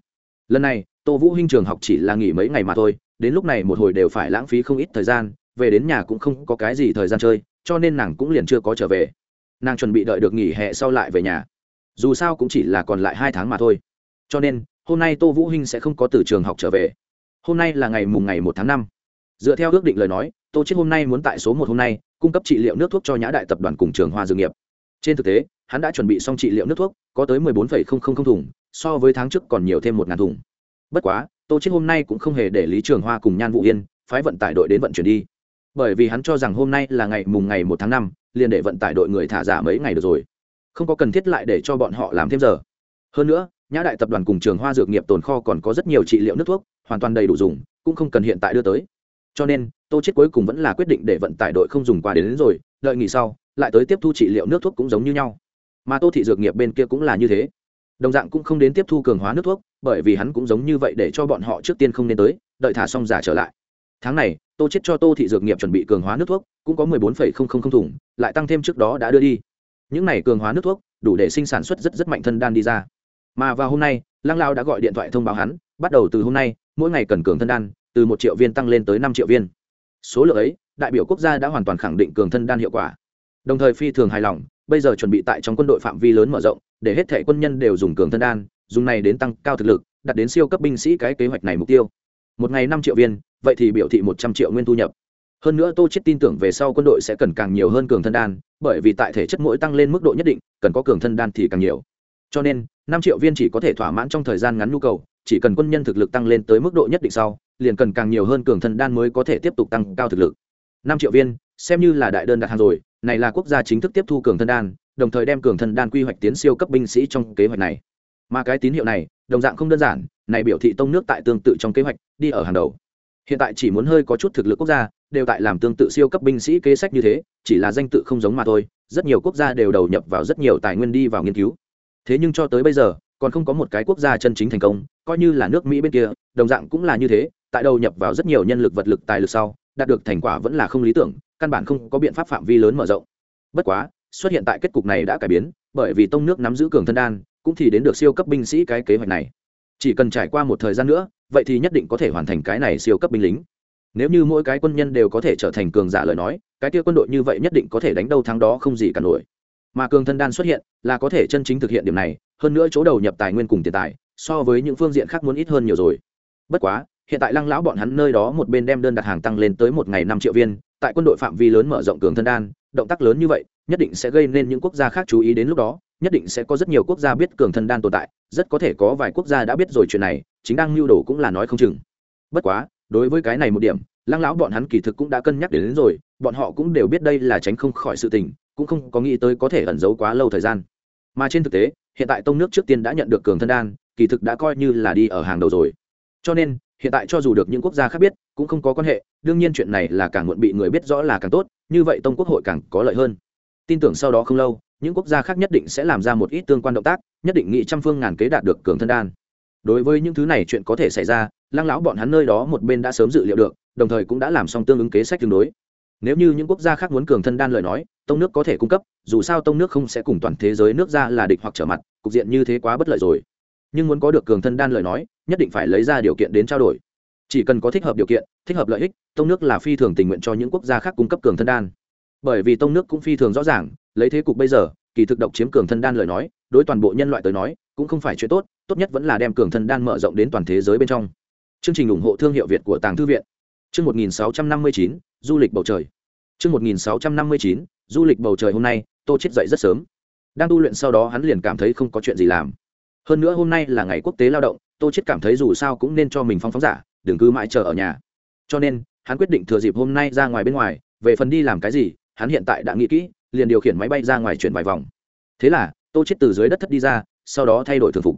Lần này, tô vũ hinh trường học chỉ là nghỉ mấy ngày mà thôi, đến lúc này một hồi đều phải lãng phí không ít thời gian, về đến nhà cũng không có cái gì thời gian chơi cho nên nàng cũng liền chưa có trở về. Nàng chuẩn bị đợi được nghỉ hè sau lại về nhà. Dù sao cũng chỉ là còn lại hai tháng mà thôi. Cho nên hôm nay tô vũ hinh sẽ không có từ trường học trở về. Hôm nay là ngày mùng ngày một tháng năm. Dựa theo ước định lời nói tô chết hôm nay muốn tại số một hôm nay cung cấp trị liệu nước thuốc cho nhã đại tập đoàn cùng trường hoa dược nghiệp. Trên thực tế hắn đã chuẩn bị xong trị liệu nước thuốc có tới 14,000 thùng so với tháng trước còn nhiều thêm một ngàn thùng. Bất quá tô chết hôm nay cũng không hề để lý trường hoa cùng nhan vũ yên phái vận tải đội đến vận chuyển đi bởi vì hắn cho rằng hôm nay là ngày mùng ngày một tháng năm liền để vận tải đội người thả giả mấy ngày được rồi. Không có cần thiết lại để cho bọn họ làm thêm giờ. Hơn nữa nhã đại tập đoàn cùng trường hoa dược nghiệp tồn kho còn có rất nhiều trị liệu nước thuốc hoàn toàn đầy đủ dùng cũng không cần hiện tại đưa tới. Cho nên tô chết cuối cùng vẫn là quyết định để vận tải đội không dùng qua đến, đến rồi đợi nghỉ sau lại tới tiếp thu trị liệu nước thuốc cũng giống như nhau. Mà tô thị dược nghiệp bên kia cũng là như thế. Đồng dạng cũng không đến tiếp thu cường hóa nước thuốc bởi vì hắn cũng giống như vậy để cho bọn họ trước tiên không nên tới đợi thả xong giả trở lại. Tháng này tô chết cho tô thị dược nghiệp chuẩn bị cường hóa nước thuốc cũng có 14,000 thùng lại tăng thêm trước đó đã đưa đi. Những này cường hóa nước thuốc đủ để sinh sản xuất rất rất mạnh thân đan đi ra. Mà vào hôm nay lăng lao đã gọi điện thoại thông báo hắn bắt đầu từ hôm nay mỗi ngày cần cường thân đan từ một triệu viên tăng lên tới năm triệu viên. Số lượng ấy đại biểu quốc gia đã hoàn toàn khẳng định cường thân đan hiệu quả. Đồng thời phi thường hài lòng bây giờ chuẩn bị tại trong quân đội phạm vi lớn mở rộng để hết thể quân nhân đều dùng cường thân đan dùng này đến tăng cao thực lực đặt đến siêu cấp binh sĩ cái kế hoạch này mục tiêu một ngày năm triệu viên, vậy thì biểu thị một trăm triệu nguyên thu nhập. Hơn nữa tô chết tin tưởng về sau quân đội sẽ cần càng nhiều hơn cường thân đan, bởi vì tại thể chất mỗi tăng lên mức độ nhất định, cần có cường thân đan thì càng nhiều. Cho nên, năm triệu viên chỉ có thể thỏa mãn trong thời gian ngắn nhu cầu, chỉ cần quân nhân thực lực tăng lên tới mức độ nhất định sau, liền cần càng nhiều hơn cường thân đan mới có thể tiếp tục tăng cao thực lực. Năm triệu viên, xem như là đại đơn đặt hàng rồi, này là quốc gia chính thức tiếp thu cường thân đan, đồng thời đem cường thân đan quy hoạch tiến siêu cấp binh sĩ trong kế hoạch này mà cái tín hiệu này, đồng dạng không đơn giản, này biểu thị tông nước tại tương tự trong kế hoạch, đi ở hàng đầu. Hiện tại chỉ muốn hơi có chút thực lực quốc gia, đều tại làm tương tự siêu cấp binh sĩ kế sách như thế, chỉ là danh tự không giống mà thôi, rất nhiều quốc gia đều đầu nhập vào rất nhiều tài nguyên đi vào nghiên cứu. Thế nhưng cho tới bây giờ, còn không có một cái quốc gia chân chính thành công, coi như là nước mỹ bên kia, đồng dạng cũng là như thế, tại đầu nhập vào rất nhiều nhân lực vật lực tài lực sau, đạt được thành quả vẫn là không lý tưởng, căn bản không có biện pháp phạm vi lớn mở rộng. Bất quá, xuất hiện tại kết cục này đã cải biến, bởi vì tông nước nắm giữ cường thân đan cũng thì đến được siêu cấp binh sĩ cái kế hoạch này. Chỉ cần trải qua một thời gian nữa, vậy thì nhất định có thể hoàn thành cái này siêu cấp binh lính. Nếu như mỗi cái quân nhân đều có thể trở thành cường giả lời nói, cái kia quân đội như vậy nhất định có thể đánh đâu thắng đó không gì cả nổi. Mà cường thân đan xuất hiện, là có thể chân chính thực hiện điểm này, hơn nữa chỗ đầu nhập tài nguyên cùng tiền tài, so với những phương diện khác muốn ít hơn nhiều rồi. Bất quá, hiện tại lăng lão bọn hắn nơi đó một bên đem đơn đặt hàng tăng lên tới một ngày năm triệu viên, tại quân đội phạm vi lớn mở rộng cường thân đan, động tác lớn như vậy, nhất định sẽ gây nên những quốc gia khác chú ý đến lúc đó nhất định sẽ có rất nhiều quốc gia biết cường thân đan tồn tại rất có thể có vài quốc gia đã biết rồi chuyện này chính đang lưu đồ cũng là nói không chừng. Bất quá đối với cái này một điểm lăng lão bọn hắn kỳ thực cũng đã cân nhắc đến, đến rồi bọn họ cũng đều biết đây là tránh không khỏi sự tình cũng không có nghĩ tới có thể ẩn giấu quá lâu thời gian. Mà trên thực tế hiện tại tông nước trước tiên đã nhận được cường thân đan kỳ thực đã coi như là đi ở hàng đầu rồi. Cho nên hiện tại cho dù được những quốc gia khác biết cũng không có quan hệ đương nhiên chuyện này là càng muộn bị người biết rõ là càng tốt như vậy tông quốc hội càng có lợi hơn. Tin tưởng sau đó không lâu những quốc gia khác nhất định sẽ làm ra một ít tương quan động tác, nhất định nghị trăm phương ngàn kế đạt được cường thân đan. Đối với những thứ này chuyện có thể xảy ra, lăng lão bọn hắn nơi đó một bên đã sớm dự liệu được, đồng thời cũng đã làm xong tương ứng kế sách tương đối. Nếu như những quốc gia khác muốn cường thân đan lời nói, tông nước có thể cung cấp, dù sao tông nước không sẽ cùng toàn thế giới nước ra là địch hoặc trở mặt, cục diện như thế quá bất lợi rồi. Nhưng muốn có được cường thân đan lời nói, nhất định phải lấy ra điều kiện đến trao đổi. Chỉ cần có thích hợp điều kiện, thích hợp lợi ích, tông nước là phi thường tình nguyện cho những quốc gia khác cung cấp cường thân đan. Bởi vì tông nước cũng phi thường rõ ràng lấy thế cục bây giờ kỳ thực độc chiếm cường thân đan lời nói đối toàn bộ nhân loại tới nói cũng không phải chuyện tốt tốt nhất vẫn là đem cường thân đan mở rộng đến toàn thế giới bên trong. Chương trình ủng hộ thương hiệu việt của tàng thư viện. Chương 1659, du lịch bầu trời. Chương 1659, du lịch bầu trời hôm nay tô chết dậy rất sớm. Đang tu luyện sau đó hắn liền cảm thấy không có chuyện gì làm. Hơn nữa hôm nay là ngày quốc tế lao động tô chết cảm thấy dù sao cũng nên cho mình phong phóng giả đừng cứ mãi chờ ở nhà. Cho nên hắn quyết định thừa dịp hôm nay ra ngoài bên ngoài về phần đi làm cái gì hắn hiện tại đã nghĩ kỹ liền điều khiển máy bay ra ngoài chuyển vài vòng. Thế là, tô chết từ dưới đất thất đi ra, sau đó thay đổi thường phục.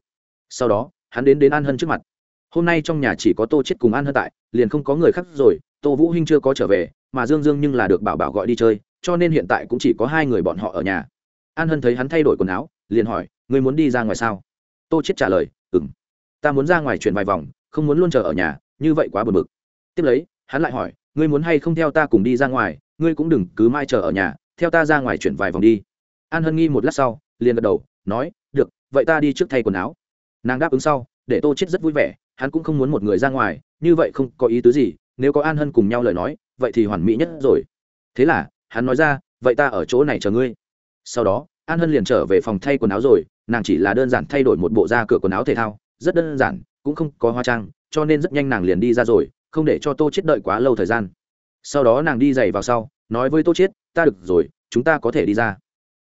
Sau đó, hắn đến đến an hân trước mặt. Hôm nay trong nhà chỉ có tô chết cùng an hân tại, liền không có người khác rồi, tô vũ hinh chưa có trở về, mà dương dương nhưng là được bảo bảo gọi đi chơi, cho nên hiện tại cũng chỉ có hai người bọn họ ở nhà. An hân thấy hắn thay đổi quần áo, liền hỏi, ngươi muốn đi ra ngoài sao? Tô chết trả lời, ừm. Ta muốn ra ngoài chuyển vài vòng, không muốn luôn chờ ở nhà, như vậy quá bực bực. Tiếp lấy, hắn lại hỏi, ngươi muốn hay không theo ta cùng đi ra ngoài, ngươi cũng đừng cứ mai chờ ở nhà theo ta ra ngoài chuyển vài vòng đi. An hân nghi một lát sau, liền gật đầu, nói, được, vậy ta đi trước thay quần áo. Nàng đáp ứng sau, để tô chết rất vui vẻ, hắn cũng không muốn một người ra ngoài, như vậy không có ý tứ gì, nếu có an hân cùng nhau lời nói, vậy thì hoàn mỹ nhất rồi. Thế là, hắn nói ra, vậy ta ở chỗ này chờ ngươi. Sau đó, an hân liền trở về phòng thay quần áo rồi, nàng chỉ là đơn giản thay đổi một bộ da cửa quần áo thể thao, rất đơn giản, cũng không có hoa trang, cho nên rất nhanh nàng liền đi ra rồi, không để cho tô chết đợi quá lâu thời gian. Sau đó nàng đi giày vào sau nói với tô chiết, ta được rồi chúng ta có thể đi ra.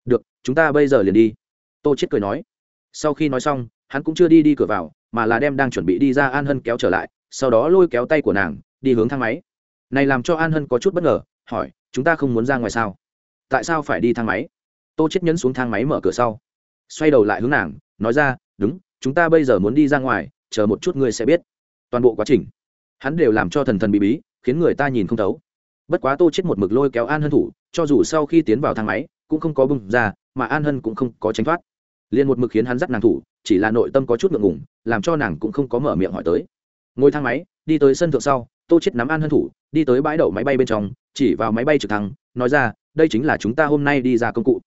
Được chúng ta bây giờ liền đi. Tô chiết cười nói. Sau khi nói xong hắn cũng chưa đi đi cửa vào mà là đem đang chuẩn bị đi ra an hân kéo trở lại sau đó lôi kéo tay của nàng đi hướng thang máy. Này làm cho an hân có chút bất ngờ hỏi chúng ta không muốn ra ngoài sao? Tại sao phải đi thang máy? Tô chết nhấn xuống thang máy mở cửa sau. Xoay đầu lại hướng nàng nói ra đúng chúng ta bây giờ muốn đi ra ngoài chờ một chút ngươi sẽ biết. Toàn bộ quá trình hắn đều làm cho thần thần bí bí khiến người ta nhìn không thấu bất quá tô chết một mực lôi kéo an hân thủ, cho dù sau khi tiến vào thang máy, cũng không có bung ra, mà an hân cũng không có tránh thoát. Liền một mực khiến hắn dắt nàng thủ, chỉ là nội tâm có chút ngượng ngùng, làm cho nàng cũng không có mở miệng hỏi tới. Ngồi thang máy, đi tới sân thượng sau, tô chết nắm an hân thủ, đi tới bãi đậu máy bay bên trong, chỉ vào máy bay trực thăng, nói ra, đây chính là chúng ta hôm nay đi ra công cụ.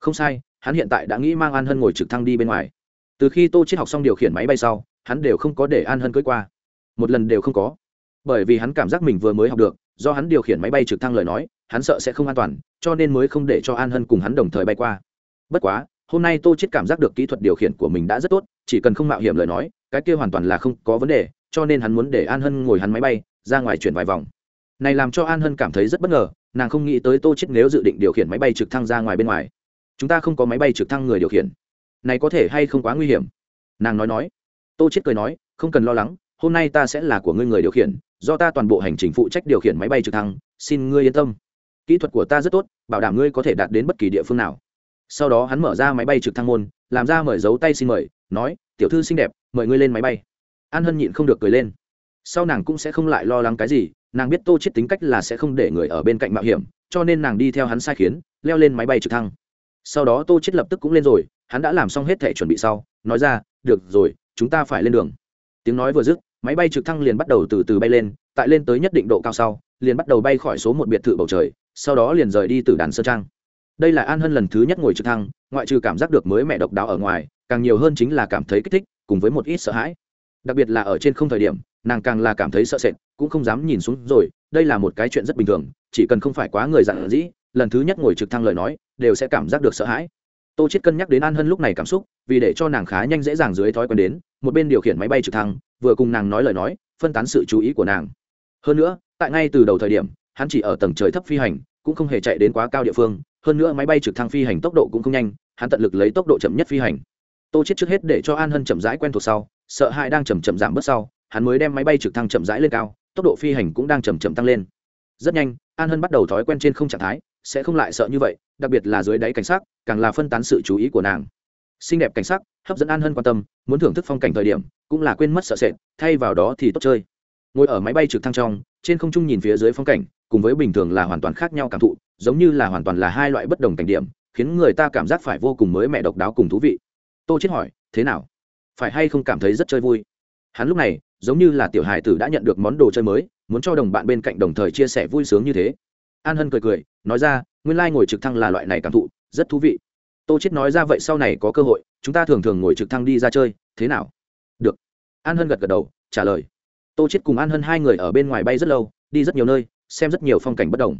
Không sai, hắn hiện tại đã nghĩ mang an hân ngồi trực thăng đi bên ngoài. Từ khi tô chết học xong điều khiển máy bay sau, hắn đều không có để an hân cưới qua. Một lần đều không có. Bởi vì hắn cảm giác mình vừa mới học được do hắn điều khiển máy bay trực thăng lời nói, hắn sợ sẽ không an toàn, cho nên mới không để cho an hân cùng hắn đồng thời bay qua. Bất quá, hôm nay tô chết cảm giác được kỹ thuật điều khiển của mình đã rất tốt, chỉ cần không mạo hiểm lời nói, cái kia hoàn toàn là không có vấn đề, cho nên hắn muốn để an hân ngồi hắn máy bay, ra ngoài chuyển vài vòng. Này làm cho an hân cảm thấy rất bất ngờ, nàng không nghĩ tới tô chết nếu dự định điều khiển máy bay trực thăng ra ngoài bên ngoài. Chúng ta không có máy bay trực thăng người điều khiển. Này có thể hay không quá nguy hiểm? Nàng nói nói. Tô chết cười nói, không cần lo lắng hôm nay ta sẽ là của ngươi người điều khiển, do ta toàn bộ hành trình phụ trách điều khiển máy bay trực thăng, xin ngươi yên tâm. Kỹ thuật của ta rất tốt, bảo đảm ngươi có thể đạt đến bất kỳ địa phương nào. Sau đó hắn mở ra máy bay trực thăng môn, làm ra mời dấu tay xin mời, nói, tiểu thư xinh đẹp, mời ngươi lên máy bay. An hân nhịn không được cười lên. Sau nàng cũng sẽ không lại lo lắng cái gì, nàng biết tô chết tính cách là sẽ không để người ở bên cạnh mạo hiểm, cho nên nàng đi theo hắn sai khiến, leo lên máy bay trực thăng. Sau đó tô chết lập tức cũng lên rồi, hắn đã làm xong hết thể chuẩn bị sau, nói ra, được rồi, chúng ta phải lên đường. Tiếng nói vừa dứt máy bay trực thăng liền bắt đầu từ từ bay lên, tại lên tới nhất định độ cao sau, liền bắt đầu bay khỏi số một biệt thự bầu trời, sau đó liền rời đi từ đàn sơn trang. Đây là an hân lần thứ nhất ngồi trực thăng, ngoại trừ cảm giác được mới mẹ độc đáo ở ngoài, càng nhiều hơn chính là cảm thấy kích thích, cùng với một ít sợ hãi. Đặc biệt là ở trên không thời điểm, nàng càng là cảm thấy sợ sệt, cũng không dám nhìn xuống rồi, đây là một cái chuyện rất bình thường, chỉ cần không phải quá người dặn dĩ, lần thứ nhất ngồi trực thăng lời nói, đều sẽ cảm giác được sợ hãi tô chết cân nhắc đến an hân lúc này cảm xúc, vì để cho nàng khá nhanh dễ dàng dưới thói quen đến, một bên điều khiển máy bay trực thăng, vừa cùng nàng nói lời nói, phân tán sự chú ý của nàng. Hơn nữa, tại ngay từ đầu thời điểm, hắn chỉ ở tầng trời thấp phi hành, cũng không hề chạy đến quá cao địa phương, hơn nữa máy bay trực thăng phi hành tốc độ cũng không nhanh, hắn tận lực lấy tốc độ chậm nhất phi hành. Tô chết trước hết để cho an hân chậm rãi quen thuộc sau, sợ hãi đang chậm chậm giảm bớt sau, hắn mới đem máy bay trực thăng chậm rãi lên cao, tốc độ phi hành cũng đang chậm chậm tăng lên. Rất nhanh, an hân bắt đầu thói quen trên không trạng thái sẽ không lại sợ như vậy, đặc biệt là dưới đáy cảnh sát càng là phân tán sự chú ý của nàng. Xinh đẹp cảnh sắc, hấp dẫn an hân quan tâm, muốn thưởng thức phong cảnh thời điểm, cũng là quên mất sợ sệt, thay vào đó thì tốt chơi. Ngồi ở máy bay trực thăng trong, trên không trung nhìn phía dưới phong cảnh, cùng với bình thường là hoàn toàn khác nhau cảm thụ, giống như là hoàn toàn là hai loại bất đồng cảnh điểm, khiến người ta cảm giác phải vô cùng mới mẻ độc đáo cùng thú vị. Tô chết hỏi, thế nào? Phải hay không cảm thấy rất chơi vui? Hắn lúc này, giống như là tiểu hài tử đã nhận được món đồ chơi mới, muốn cho đồng bạn bên cạnh đồng thời chia sẻ vui sướng như thế an hân cười cười, nói ra, nguyên lai ngồi trực thăng là loại này cảm thụ, rất thú vị. Tô chết nói ra vậy sau này có cơ hội, chúng ta thường thường ngồi trực thăng đi ra chơi, thế nào? Được. An hân gật gật đầu, trả lời. Tô chết cùng an hân hai người ở bên ngoài bay rất lâu, đi rất nhiều nơi, xem rất nhiều phong cảnh bất đồng.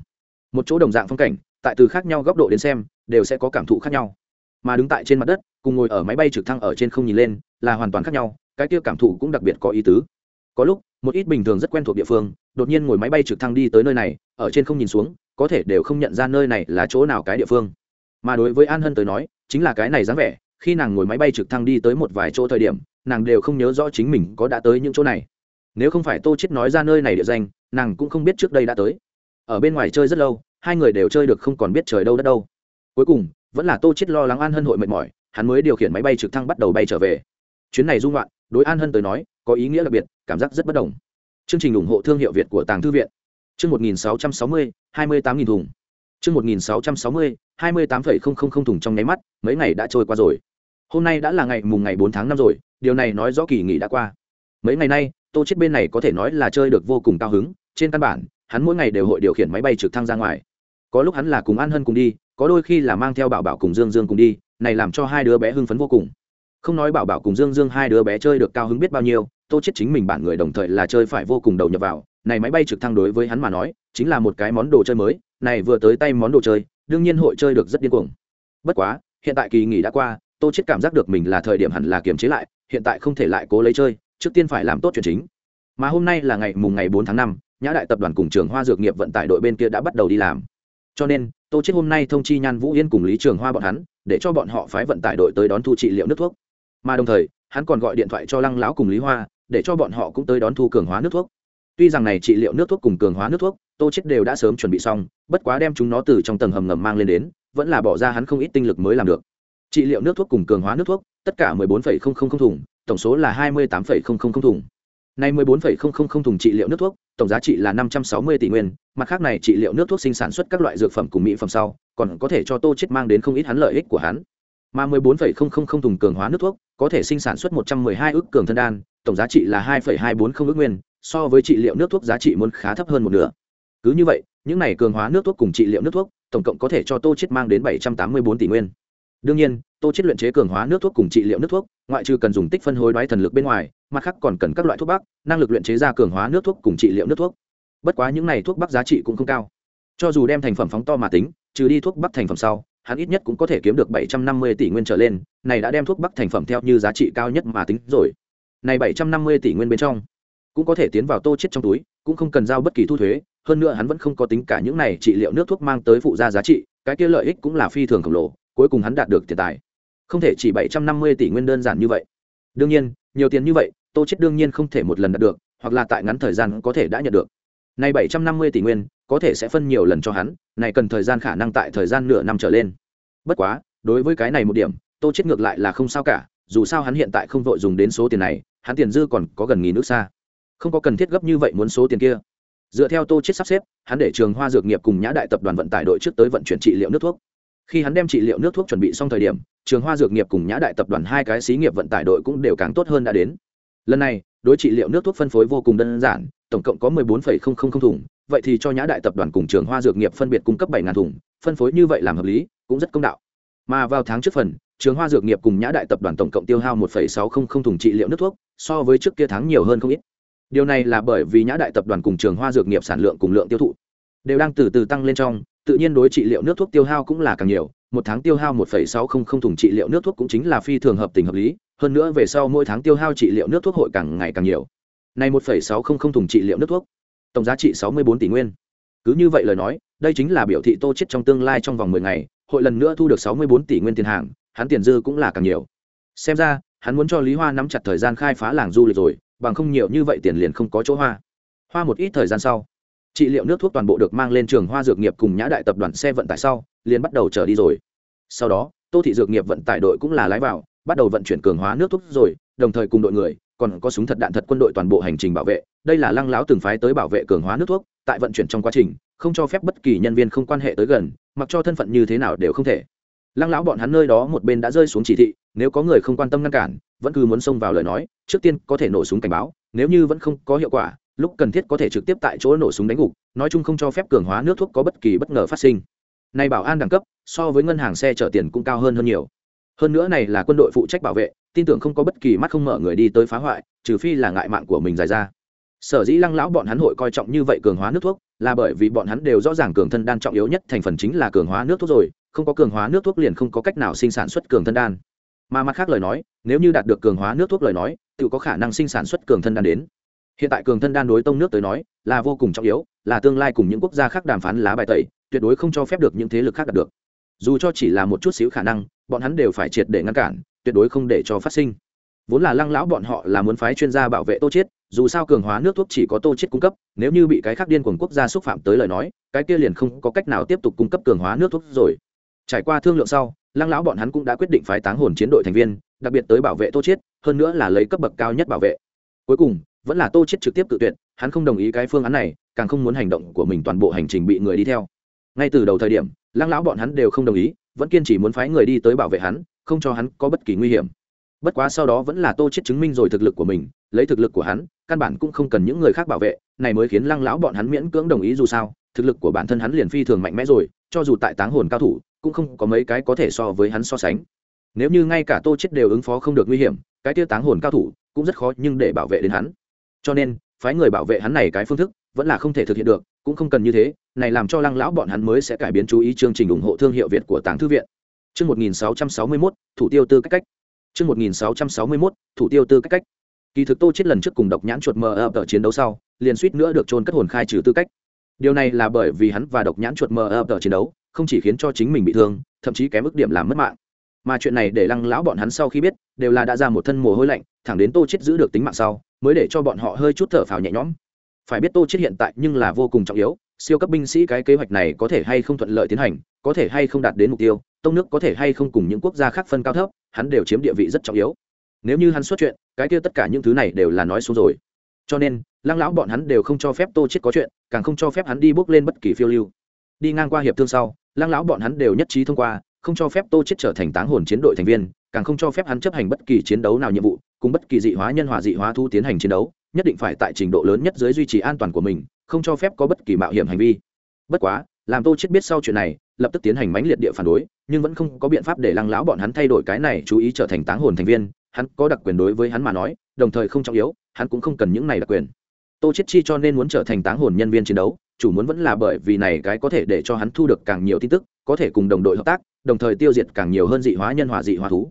Một chỗ đồng dạng phong cảnh, tại từ khác nhau góc độ đến xem, đều sẽ có cảm thụ khác nhau. Mà đứng tại trên mặt đất, cùng ngồi ở máy bay trực thăng ở trên không nhìn lên, là hoàn toàn khác nhau, cái kia cảm thụ cũng đặc biệt có ý tứ. Có lúc, một ít bình thường rất quen thuộc địa phương đột nhiên ngồi máy bay trực thăng đi tới nơi này, ở trên không nhìn xuống, có thể đều không nhận ra nơi này là chỗ nào cái địa phương. Mà đối với an hân tới nói, chính là cái này dáng vẻ, khi nàng ngồi máy bay trực thăng đi tới một vài chỗ thời điểm, nàng đều không nhớ rõ chính mình có đã tới những chỗ này. Nếu không phải tô chết nói ra nơi này địa danh, nàng cũng không biết trước đây đã tới. Ở bên ngoài chơi rất lâu, hai người đều chơi được không còn biết trời đâu đất đâu. Cuối cùng, vẫn là tô chết lo lắng an hân hội mệt mỏi, hắn mới điều khiển máy bay trực thăng bắt đầu bay trở về. Chuyến này dung loạn, đối an hân tới nói, có ý nghĩa đặc biệt, cảm giác rất bất đồng chương trình ủng hộ thương hiệu việt của tàng thư viện. Chương một nghìn sáu trăm sáu mươi, hai mươi tám nghìn thùng. Chương một nghìn sáu trăm sáu mươi, hai mươi tám phẩy không không không thùng trong nháy mắt, mấy ngày đã trôi qua rồi. Hôm nay đã là ngày mùng ngày bốn tháng năm rồi, điều này nói rõ kỳ nghỉ đã qua. Mấy ngày nay, tô chết bên này có thể nói là chơi được vô cùng cao hứng, trên căn bản, hắn mỗi ngày đều hội điều khiển máy bay trực thăng ra ngoài. Có lúc hắn là cùng an hân cùng đi, có đôi khi là mang theo bảo bảo cùng dương dương cùng đi, này làm cho hai đứa bé hưng phấn vô cùng không nói bảo bảo cùng dương dương hai đứa bé chơi được cao hứng biết bao nhiêu tô chết chính mình bản người đồng thời là chơi phải vô cùng đầu nhập vào. Này máy bay trực thăng đối với hắn mà nói chính là một cái món đồ chơi mới này vừa tới tay món đồ chơi đương nhiên hội chơi được rất điên cuồng. Bất quá hiện tại kỳ nghỉ đã qua tô chết cảm giác được mình là thời điểm hẳn là kiềm chế lại hiện tại không thể lại cố lấy chơi trước tiên phải làm tốt chuyện chính. Mà hôm nay là ngày mùng ngày 4 tháng 5, nhã đại tập đoàn cùng trường hoa dược nghiệp vận tải đội bên kia đã bắt đầu đi làm. Cho nên tô chết hôm nay thông chi nhan vũ yên cùng lý trường hoa bọn hắn để cho bọn họ phái vận tải đội tới đón thu trị liệu nước thuốc mà đồng thời hắn còn gọi điện thoại cho lăng lão cùng lý hoa để cho bọn họ cũng tới đón thu cường hóa nước thuốc. Tuy rằng này trị liệu nước thuốc cùng cường hóa nước thuốc tô chết đều đã sớm chuẩn bị xong bất quá đem chúng nó từ trong tầng hầm ngầm mang lên đến vẫn là bỏ ra hắn không ít tinh lực mới làm được. Trị liệu nước thuốc cùng cường hóa nước thuốc tất cả 14,000 thùng tổng số là 28,000 thùng. Nay 14,000 thùng trị liệu nước thuốc, tổng giá trị là 560 tỷ nguyên, mặt khác này trị liệu nước thuốc sinh sản xuất các loại dược phẩm cùng mỹ phẩm sau, còn có thể cho Tô chết mang đến không ít hắn lợi ích của hắn. Mà 14,000 thùng cường hóa nước thuốc, có thể sinh sản xuất 112 ức cường thân đan, tổng giá trị là 2,240 ức nguyên, so với trị liệu nước thuốc giá trị muốn khá thấp hơn một nửa. Cứ như vậy, những này cường hóa nước thuốc cùng trị liệu nước thuốc, tổng cộng có thể cho Tô chiết mang đến 784 tỷ nguyên. Đương nhiên, Tô chiết luyện chế cường hóa nước thuốc cùng trị liệu nước thuốc, ngoại trừ cần dùng tích phân hối đoái thần lực bên ngoài, mặt khác còn cần các loại thuốc bắc năng lực luyện chế ra cường hóa nước thuốc cùng trị liệu nước thuốc bất quá những này thuốc bắc giá trị cũng không cao cho dù đem thành phẩm phóng to mà tính trừ đi thuốc bắc thành phẩm sau hắn ít nhất cũng có thể kiếm được bảy trăm năm mươi tỷ nguyên trở lên, này đã đem thuốc bắc thành phẩm theo như giá trị cao nhất mà tính rồi. Này bảy trăm năm mươi tỷ nguyên bên trong, cũng có thể tiến vào tô chết trong túi, cũng không cần giao bất kỳ thu thuế, hơn nữa hắn vẫn không có tính cả những này trị liệu nước thuốc mang tới phụ gia giá trị, cái kia lợi ích cũng là phi thường khổng lồ, cuối cùng hắn đạt được tiền tài. Không thể chỉ bảy trăm năm mươi tỷ nguyên đơn giản như vậy. Đương nhiên, nhiều tiền như vậy, tô chết đương nhiên không thể một lần đạt được, hoặc là tại ngắn thời gian có thể đã nhận được này bảy trăm năm mươi tỷ nguyên, có thể sẽ phân nhiều lần cho hắn, này cần thời gian khả năng tại thời gian nửa năm trở lên. Bất quá, đối với cái này một điểm, tô chết ngược lại là không sao cả, dù sao hắn hiện tại không vội dùng đến số tiền này, hắn tiền dư còn có gần nghìn nước xa. Không có cần thiết gấp như vậy muốn số tiền kia. Dựa theo tô chết sắp xếp, hắn để trường hoa dược nghiệp cùng nhã đại tập đoàn vận tải đội trước tới vận chuyển trị liệu nước thuốc. Khi hắn đem trị liệu nước thuốc chuẩn bị xong thời điểm, trường hoa dược nghiệp cùng nhã đại tập đoàn hai cái xí nghiệp vận tải đội cũng đều càng tốt hơn đã đến. Lần này, đối trị liệu nước thuốc phân phối vô cùng đơn giản tổng cộng có 14,000 thùng vậy thì cho nhã đại tập đoàn cùng trường hoa dược nghiệp phân biệt cung cấp 7000 thùng phân phối như vậy làm hợp lý cũng rất công đạo. Mà vào tháng trước phần trường hoa dược nghiệp cùng nhã đại tập đoàn tổng cộng tiêu hao 1,600 thùng trị liệu nước thuốc so với trước kia tháng nhiều hơn không ít. Điều này là bởi vì nhã đại tập đoàn cùng trường hoa dược nghiệp sản lượng cùng lượng tiêu thụ đều đang từ từ tăng lên trong tự nhiên đối trị liệu nước thuốc tiêu hao cũng là càng nhiều một tháng tiêu hao 1,600 thùng trị liệu nước thuốc cũng chính là phi thường hợp tình hợp lý hơn nữa về sau mỗi tháng tiêu hao trị liệu nước thuốc hội càng ngày càng nhiều này một sáu không không thùng trị liệu nước thuốc, tổng giá trị sáu mươi bốn tỷ nguyên. Cứ như vậy lời nói, đây chính là biểu thị tô chết trong tương lai trong vòng mười ngày, hội lần nữa thu được sáu mươi bốn tỷ nguyên tiền hàng, hắn tiền dư cũng là càng nhiều. Xem ra, hắn muốn cho lý hoa nắm chặt thời gian khai phá làng du lịch rồi, bằng không nhiều như vậy tiền liền không có chỗ hoa. Hoa một ít thời gian sau, trị liệu nước thuốc toàn bộ được mang lên trường hoa dược nghiệp cùng nhã đại tập đoàn xe vận tải sau, liền bắt đầu trở đi rồi. Sau đó, tô thị dược nghiệp vận tải đội cũng là lái vào, bắt đầu vận chuyển cường hóa nước thuốc rồi, đồng thời cùng đội người còn có súng thật đạn thật quân đội toàn bộ hành trình bảo vệ, đây là lăng lão từng phái tới bảo vệ cường hóa nước thuốc, tại vận chuyển trong quá trình, không cho phép bất kỳ nhân viên không quan hệ tới gần, mặc cho thân phận như thế nào đều không thể. Lăng lão bọn hắn nơi đó một bên đã rơi xuống chỉ thị, nếu có người không quan tâm ngăn cản, vẫn cứ muốn xông vào lời nói, trước tiên có thể nổ súng cảnh báo, nếu như vẫn không có hiệu quả, lúc cần thiết có thể trực tiếp tại chỗ nổ súng đánh gục, nói chung không cho phép cường hóa nước thuốc có bất kỳ bất ngờ phát sinh. Này bảo an đẳng cấp, so với ngân hàng xe chở tiền cũng cao hơn hơn nhiều. Hơn nữa này là quân đội phụ trách bảo vệ tin tưởng không có bất kỳ mắt không mở người đi tới phá hoại, trừ phi là ngại mạng của mình dài ra. Sở dĩ lăng lão bọn hắn hội coi trọng như vậy cường hóa nước thuốc, là bởi vì bọn hắn đều rõ ràng cường thân đan trọng yếu nhất thành phần chính là cường hóa nước thuốc rồi, không có cường hóa nước thuốc liền không có cách nào sinh sản xuất cường thân đan. Mà mặt khác lời nói, nếu như đạt được cường hóa nước thuốc lời nói, tự có khả năng sinh sản xuất cường thân đan đến. Hiện tại cường thân đan đối tông nước tới nói, là vô cùng trọng yếu, là tương lai cùng những quốc gia khác đàm phán lá bài tẩy, tuyệt đối không cho phép được những thế lực khác đạt được. Dù cho chỉ là một chút xíu khả năng, bọn hắn đều phải triệt để ngăn cản tuyệt đối không để cho phát sinh. Vốn là lăng lão bọn họ là muốn phái chuyên gia bảo vệ tô chiết, dù sao cường hóa nước thuốc chỉ có tô chiết cung cấp, nếu như bị cái khác điên cuồng quốc gia xúc phạm tới lời nói, cái kia liền không có cách nào tiếp tục cung cấp cường hóa nước thuốc rồi. Trải qua thương lượng sau, lăng lão bọn hắn cũng đã quyết định phái táng hồn chiến đội thành viên, đặc biệt tới bảo vệ tô chiết, hơn nữa là lấy cấp bậc cao nhất bảo vệ. Cuối cùng, vẫn là tô chiết trực tiếp tự tuyệt, hắn không đồng ý cái phương án này, càng không muốn hành động của mình toàn bộ hành trình bị người đi theo. Ngay từ đầu thời điểm, lăng lão bọn hắn đều không đồng ý, vẫn kiên trì muốn phái người đi tới bảo vệ hắn không cho hắn có bất kỳ nguy hiểm. Bất quá sau đó vẫn là tô chết chứng minh rồi thực lực của mình, lấy thực lực của hắn, căn bản cũng không cần những người khác bảo vệ, này mới khiến lăng lão bọn hắn miễn cưỡng đồng ý dù sao, thực lực của bản thân hắn liền phi thường mạnh mẽ rồi, cho dù tại táng hồn cao thủ, cũng không có mấy cái có thể so với hắn so sánh. Nếu như ngay cả tô chết đều ứng phó không được nguy hiểm, cái tiêu táng hồn cao thủ cũng rất khó nhưng để bảo vệ đến hắn. Cho nên, phái người bảo vệ hắn này cái phương thức vẫn là không thể thực hiện được, cũng không cần như thế, này làm cho lăng lão bọn hắn mới sẽ cải biến chú ý chương trình ủng hộ thương hiệu việt của tàng thư viện. Chương 1661, thủ tiêu tư cách cách. Chương 1661, thủ tiêu tư cách cách. Kỳ thực Tô chết lần trước cùng độc nhãn chuột mờ ập ở chiến đấu sau, liền suýt nữa được trôn cất hồn khai trừ tư cách. Điều này là bởi vì hắn và độc nhãn chuột mờ ập ở chiến đấu, không chỉ khiến cho chính mình bị thương, thậm chí kém mức điểm làm mất mạng. Mà chuyện này để lăng lão bọn hắn sau khi biết, đều là đã ra một thân mồ hôi lạnh, thẳng đến Tô chết giữ được tính mạng sau, mới để cho bọn họ hơi chút thở phào nhẹ nhõm. Phải biết Tô chết hiện tại nhưng là vô cùng trọng yếu, siêu cấp binh sĩ cái kế hoạch này có thể hay không thuận lợi tiến hành, có thể hay không đạt đến mục tiêu, tông nước có thể hay không cùng những quốc gia khác phân cao thấp hắn đều chiếm địa vị rất trọng yếu. Nếu như hắn xuất chuyện cái kia tất cả những thứ này đều là nói xuống rồi. Cho nên lăng lão bọn hắn đều không cho phép tô chết có chuyện càng không cho phép hắn đi bước lên bất kỳ phiêu lưu. Đi ngang qua hiệp thương sau lăng lão bọn hắn đều nhất trí thông qua không cho phép tô chết trở thành táng hồn chiến đội thành viên càng không cho phép hắn chấp hành bất kỳ chiến đấu nào nhiệm vụ cùng bất kỳ dị hóa nhân hòa dị hóa thu tiến hành chiến đấu nhất định phải tại trình độ lớn nhất dưới duy trì an toàn của mình không cho phép có bất kỳ mạo hiểm hành vi. Bất quá làm tô chết biết sau chuyện này, lập tức tiến hành mãnh liệt địa phản đối, nhưng vẫn không có biện pháp để lăng lão bọn hắn thay đổi cái này chú ý trở thành táng hồn thành viên. Hắn có đặc quyền đối với hắn mà nói, đồng thời không trọng yếu, hắn cũng không cần những này đặc quyền. Tô chết chi cho nên muốn trở thành táng hồn nhân viên chiến đấu, chủ muốn vẫn là bởi vì này cái có thể để cho hắn thu được càng nhiều tin tức, có thể cùng đồng đội hợp tác, đồng thời tiêu diệt càng nhiều hơn dị hóa nhân hòa dị hóa thú.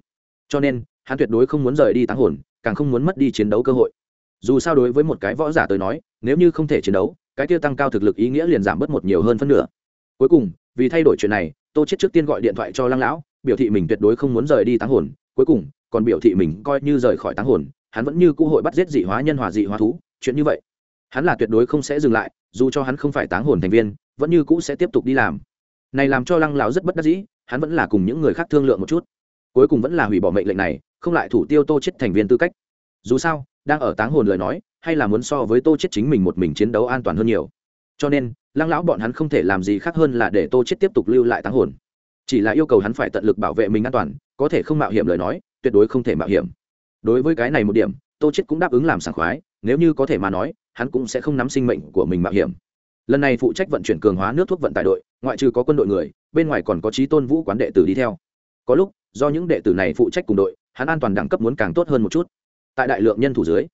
Cho nên, hắn tuyệt đối không muốn rời đi táng hồn, càng không muốn mất đi chiến đấu cơ hội. Dù sao đối với một cái võ giả tới nói, nếu như không thể chiến đấu, cái kia tăng cao thực lực ý nghĩa liền giảm bớt một nhiều hơn phân nửa cuối cùng, vì thay đổi chuyện này, tô chết trước tiên gọi điện thoại cho lăng lão, biểu thị mình tuyệt đối không muốn rời đi táng hồn. Cuối cùng, còn biểu thị mình coi như rời khỏi táng hồn, hắn vẫn như cũ hội bắt giết dị hóa nhân, hòa dị hóa thú, chuyện như vậy. Hắn là tuyệt đối không sẽ dừng lại, dù cho hắn không phải táng hồn thành viên, vẫn như cũ sẽ tiếp tục đi làm. Này làm cho lăng lão rất bất đắc dĩ, hắn vẫn là cùng những người khác thương lượng một chút. Cuối cùng vẫn là hủy bỏ mệnh lệnh này, không lại thủ tiêu tô chết thành viên tư cách. Dù sao, đang ở táng hồn lời nói, hay là muốn so với tô chết chính mình một mình chiến đấu an toàn hơn nhiều. Cho nên lăng lão bọn hắn không thể làm gì khác hơn là để tô chết tiếp tục lưu lại táng hồn. Chỉ là yêu cầu hắn phải tận lực bảo vệ mình an toàn có thể không mạo hiểm lời nói tuyệt đối không thể mạo hiểm. Đối với cái này một điểm tô chết cũng đáp ứng làm sảng khoái nếu như có thể mà nói hắn cũng sẽ không nắm sinh mệnh của mình mạo hiểm. Lần này phụ trách vận chuyển cường hóa nước thuốc vận tải đội ngoại trừ có quân đội người bên ngoài còn có trí tôn vũ quán đệ tử đi theo. Có lúc do những đệ tử này phụ trách cùng đội hắn an toàn đẳng cấp muốn càng tốt hơn một chút. Tại đại lượng nhân thủ dưới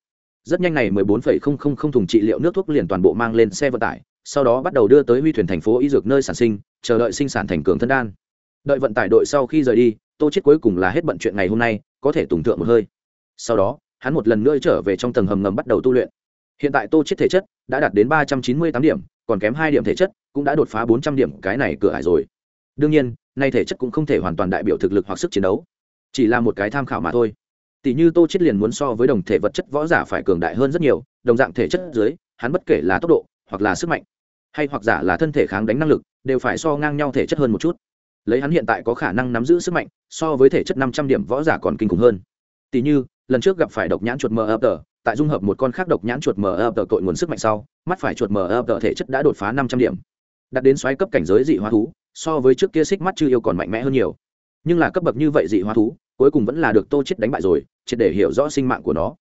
rất nhanh này 14,000 thùng trị liệu nước thuốc liền toàn bộ mang lên xe vận tải sau đó bắt đầu đưa tới huy thuyền thành phố y dược nơi sản sinh, chờ đợi sinh sản thành cường thân đan. Đợi vận tải đội sau khi rời đi, tô chết cuối cùng là hết bận chuyện ngày hôm nay, có thể tùng thượng một hơi. Sau đó, hắn một lần nữa trở về trong tầng hầm ngầm bắt đầu tu luyện. Hiện tại tô chết thể chất đã đạt đến ba trăm chín mươi tám điểm, còn kém hai điểm thể chất cũng đã đột phá bốn trăm điểm, cái này cửa hải rồi. Đương nhiên, nay thể chất cũng không thể hoàn toàn đại biểu thực lực hoặc sức chiến đấu, chỉ là một cái tham khảo mà thôi. Tỷ như tô chết liền muốn so với đồng thể vật chất võ giả phải cường đại hơn rất nhiều, đồng dạng thể chất dưới, hắn bất kể là tốc độ hoặc là sức mạnh hay hoặc giả là thân thể kháng đánh năng lực, đều phải so ngang nhau thể chất hơn một chút. Lấy hắn hiện tại có khả năng nắm giữ sức mạnh, so với thể chất năm trăm điểm võ giả còn kinh khủng hơn. Tỷ như, lần trước gặp phải độc nhãn chuột mờ ập tờ, tại dung hợp một con khác độc nhãn chuột mờ ập tờ cội nguồn sức mạnh sau, mắt phải chuột mờ ập tờ thể chất đã đột phá năm trăm điểm. Đặt đến xoáy cấp cảnh giới dị hóa thú, so với trước kia xích mắt chưa yêu còn mạnh mẽ hơn nhiều. Nhưng là cấp bậc như vậy dị hóa thú, cuối cùng vẫn là được tô chết đánh bại rồi, triệt để hiểu rõ sinh mạng của nó.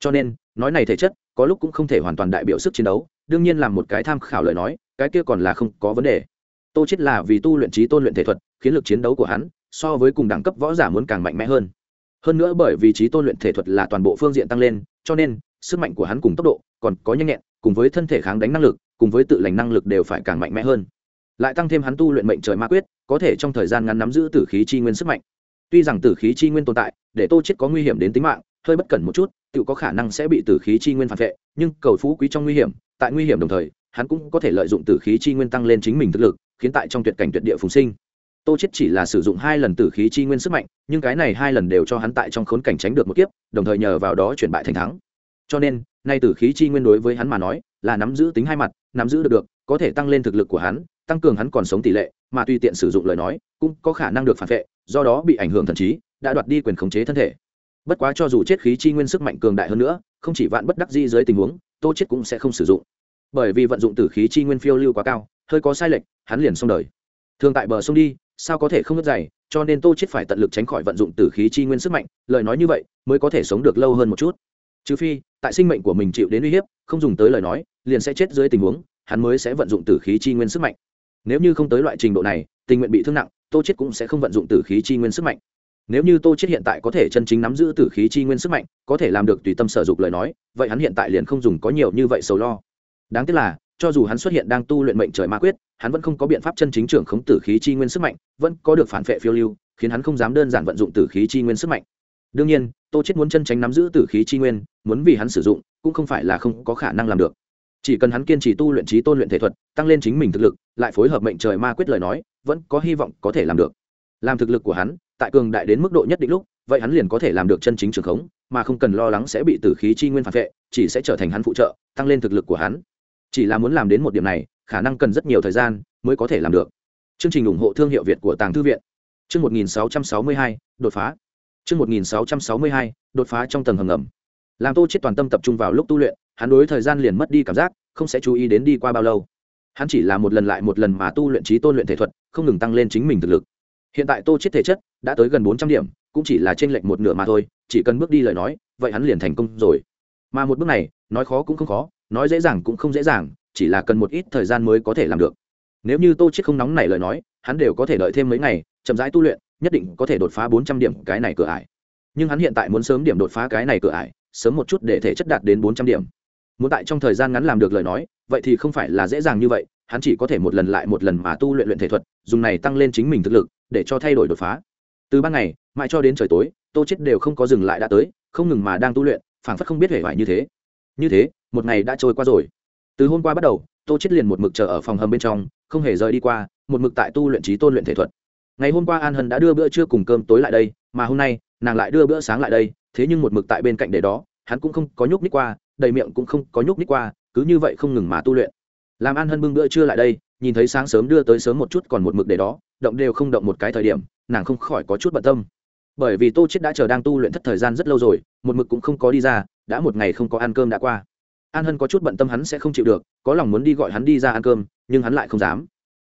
Cho nên, nói này thể chất, có lúc cũng không thể hoàn toàn đại biểu sức chiến đấu, đương nhiên là một cái tham khảo lời nói cái kia còn là không có vấn đề. Tô chết là vì tu luyện trí tôn luyện thể thuật, khiến lực chiến đấu của hắn so với cùng đẳng cấp võ giả muốn càng mạnh mẽ hơn. Hơn nữa bởi vì trí tôn luyện thể thuật là toàn bộ phương diện tăng lên, cho nên sức mạnh của hắn cùng tốc độ còn có nhanh nhẹn, cùng với thân thể kháng đánh năng lực, cùng với tự lành năng lực đều phải càng mạnh mẽ hơn. Lại tăng thêm hắn tu luyện mệnh trời ma quyết, có thể trong thời gian ngắn nắm giữ tử khí chi nguyên sức mạnh. Tuy rằng tử khí chi nguyên tồn tại, để tô chết có nguy hiểm đến tính mạng, hơi bất cẩn một chút, tự có khả năng sẽ bị tử khí chi nguyên phản vệ, nhưng cầu phú quý trong nguy hiểm, tại nguy hiểm đồng thời hắn cũng có thể lợi dụng tử khí chi nguyên tăng lên chính mình thực lực, khiến tại trong tuyệt cảnh tuyệt địa phùng sinh. Tô chết chỉ là sử dụng hai lần tử khí chi nguyên sức mạnh, nhưng cái này hai lần đều cho hắn tại trong khốn cảnh tránh được một kiếp, đồng thời nhờ vào đó chuyển bại thành thắng. Cho nên, nay tử khí chi nguyên đối với hắn mà nói, là nắm giữ tính hai mặt, nắm giữ được được, có thể tăng lên thực lực của hắn, tăng cường hắn còn sống tỷ lệ, mà tùy tiện sử dụng lời nói, cũng có khả năng được phản vệ, do đó bị ảnh hưởng thần trí, đã đoạt đi quyền khống chế thân thể. Bất quá cho dù chết khí chi nguyên sức mạnh cường đại hơn nữa, không chỉ vạn bất đắc di dưới tình huống, tô chết cũng sẽ không sử dụng bởi vì vận dụng tử khí chi nguyên phiêu lưu quá cao, hơi có sai lệch, hắn liền xong đời. Thường tại bờ sông đi, sao có thể không ngất dày, cho nên tô chết phải tận lực tránh khỏi vận dụng tử khí chi nguyên sức mạnh, lời nói như vậy mới có thể sống được lâu hơn một chút. Trừ phi, tại sinh mệnh của mình chịu đến uy hiếp, không dùng tới lời nói, liền sẽ chết dưới tình huống, hắn mới sẽ vận dụng tử khí chi nguyên sức mạnh. Nếu như không tới loại trình độ này, tình nguyện bị thương nặng, tô chết cũng sẽ không vận dụng tử khí chi nguyên sức mạnh. Nếu như tô chết hiện tại có thể chân chính nắm giữ tử khí chi nguyên sức mạnh, có thể làm được tùy tâm sở dục lời nói, vậy hắn hiện tại liền không dùng có nhiều như vậy sầu lo đáng tiếc là, cho dù hắn xuất hiện đang tu luyện mệnh trời ma quyết, hắn vẫn không có biện pháp chân chính trưởng khống tử khí chi nguyên sức mạnh, vẫn có được phản vệ phiêu lưu, khiến hắn không dám đơn giản vận dụng tử khí chi nguyên sức mạnh. Đương nhiên, tô chết muốn chân tránh nắm giữ tử khí chi nguyên, muốn vì hắn sử dụng, cũng không phải là không có khả năng làm được. Chỉ cần hắn kiên trì tu luyện trí tôn luyện thể thuật, tăng lên chính mình thực lực, lại phối hợp mệnh trời ma quyết lời nói, vẫn có hy vọng có thể làm được. Làm thực lực của hắn, tại cường đại đến mức độ nhất định lúc, vậy hắn liền có thể làm được chân chính trường khống, mà không cần lo lắng sẽ bị tử khí chi nguyên phản vệ, chỉ sẽ trở thành hắn phụ trợ, tăng lên thực lực của hắn chỉ là muốn làm đến một điểm này khả năng cần rất nhiều thời gian mới có thể làm được. Chương trình ủng hộ thương hiệu việt của tàng thư viện. Chương 1662, đột phá. Chương 1662, đột phá trong tầng hầm ngầm. Làm tô chết toàn tâm tập trung vào lúc tu luyện hắn đối thời gian liền mất đi cảm giác không sẽ chú ý đến đi qua bao lâu. Hắn chỉ là một lần lại một lần mà tu luyện trí tôn luyện thể thuật không ngừng tăng lên chính mình thực lực. Hiện tại tô chết thể chất đã tới gần bốn trăm điểm cũng chỉ là trên lệnh một nửa mà thôi chỉ cần bước đi lời nói vậy hắn liền thành công rồi. Mà một bước này nói khó cũng không khó nói dễ dàng cũng không dễ dàng, chỉ là cần một ít thời gian mới có thể làm được. Nếu như tô chết không nóng này lời nói, hắn đều có thể đợi thêm mấy ngày, chậm rãi tu luyện, nhất định có thể đột phá bốn trăm điểm cái này cửa ải. Nhưng hắn hiện tại muốn sớm điểm đột phá cái này cửa ải, sớm một chút để thể chất đạt đến bốn trăm điểm. Muốn tại trong thời gian ngắn làm được lời nói, vậy thì không phải là dễ dàng như vậy, hắn chỉ có thể một lần lại một lần mà tu luyện luyện thể thuật, dùng này tăng lên chính mình thực lực, để cho thay đổi đột phá. Từ ban ngày, mãi cho đến trời tối, tô chết đều không có dừng lại đã tới, không ngừng mà đang tu luyện, phảng phất không biết hề hoài như thế. Như thế một ngày đã trôi qua rồi. Từ hôm qua bắt đầu, tô chết liền một mực chờ ở phòng hầm bên trong, không hề rời đi qua, một mực tại tu luyện trí tôn luyện thể thuật. Ngày hôm qua an hân đã đưa bữa trưa cùng cơm tối lại đây, mà hôm nay, nàng lại đưa bữa sáng lại đây, thế nhưng một mực tại bên cạnh để đó, hắn cũng không có nhúc ních qua, đầy miệng cũng không có nhúc ních qua, cứ như vậy không ngừng mà tu luyện. Làm an hân bưng bữa trưa lại đây, nhìn thấy sáng sớm đưa tới sớm một chút còn một mực để đó, động đều không động một cái thời điểm, nàng không khỏi có chút bận tâm. Bởi vì tô chết đã chờ đang tu luyện thất thời gian rất lâu rồi, một mực cũng không có đi ra, đã một ngày không có ăn cơm đã qua an hân có chút bận tâm hắn sẽ không chịu được, có lòng muốn đi gọi hắn đi ra ăn cơm, nhưng hắn lại không dám.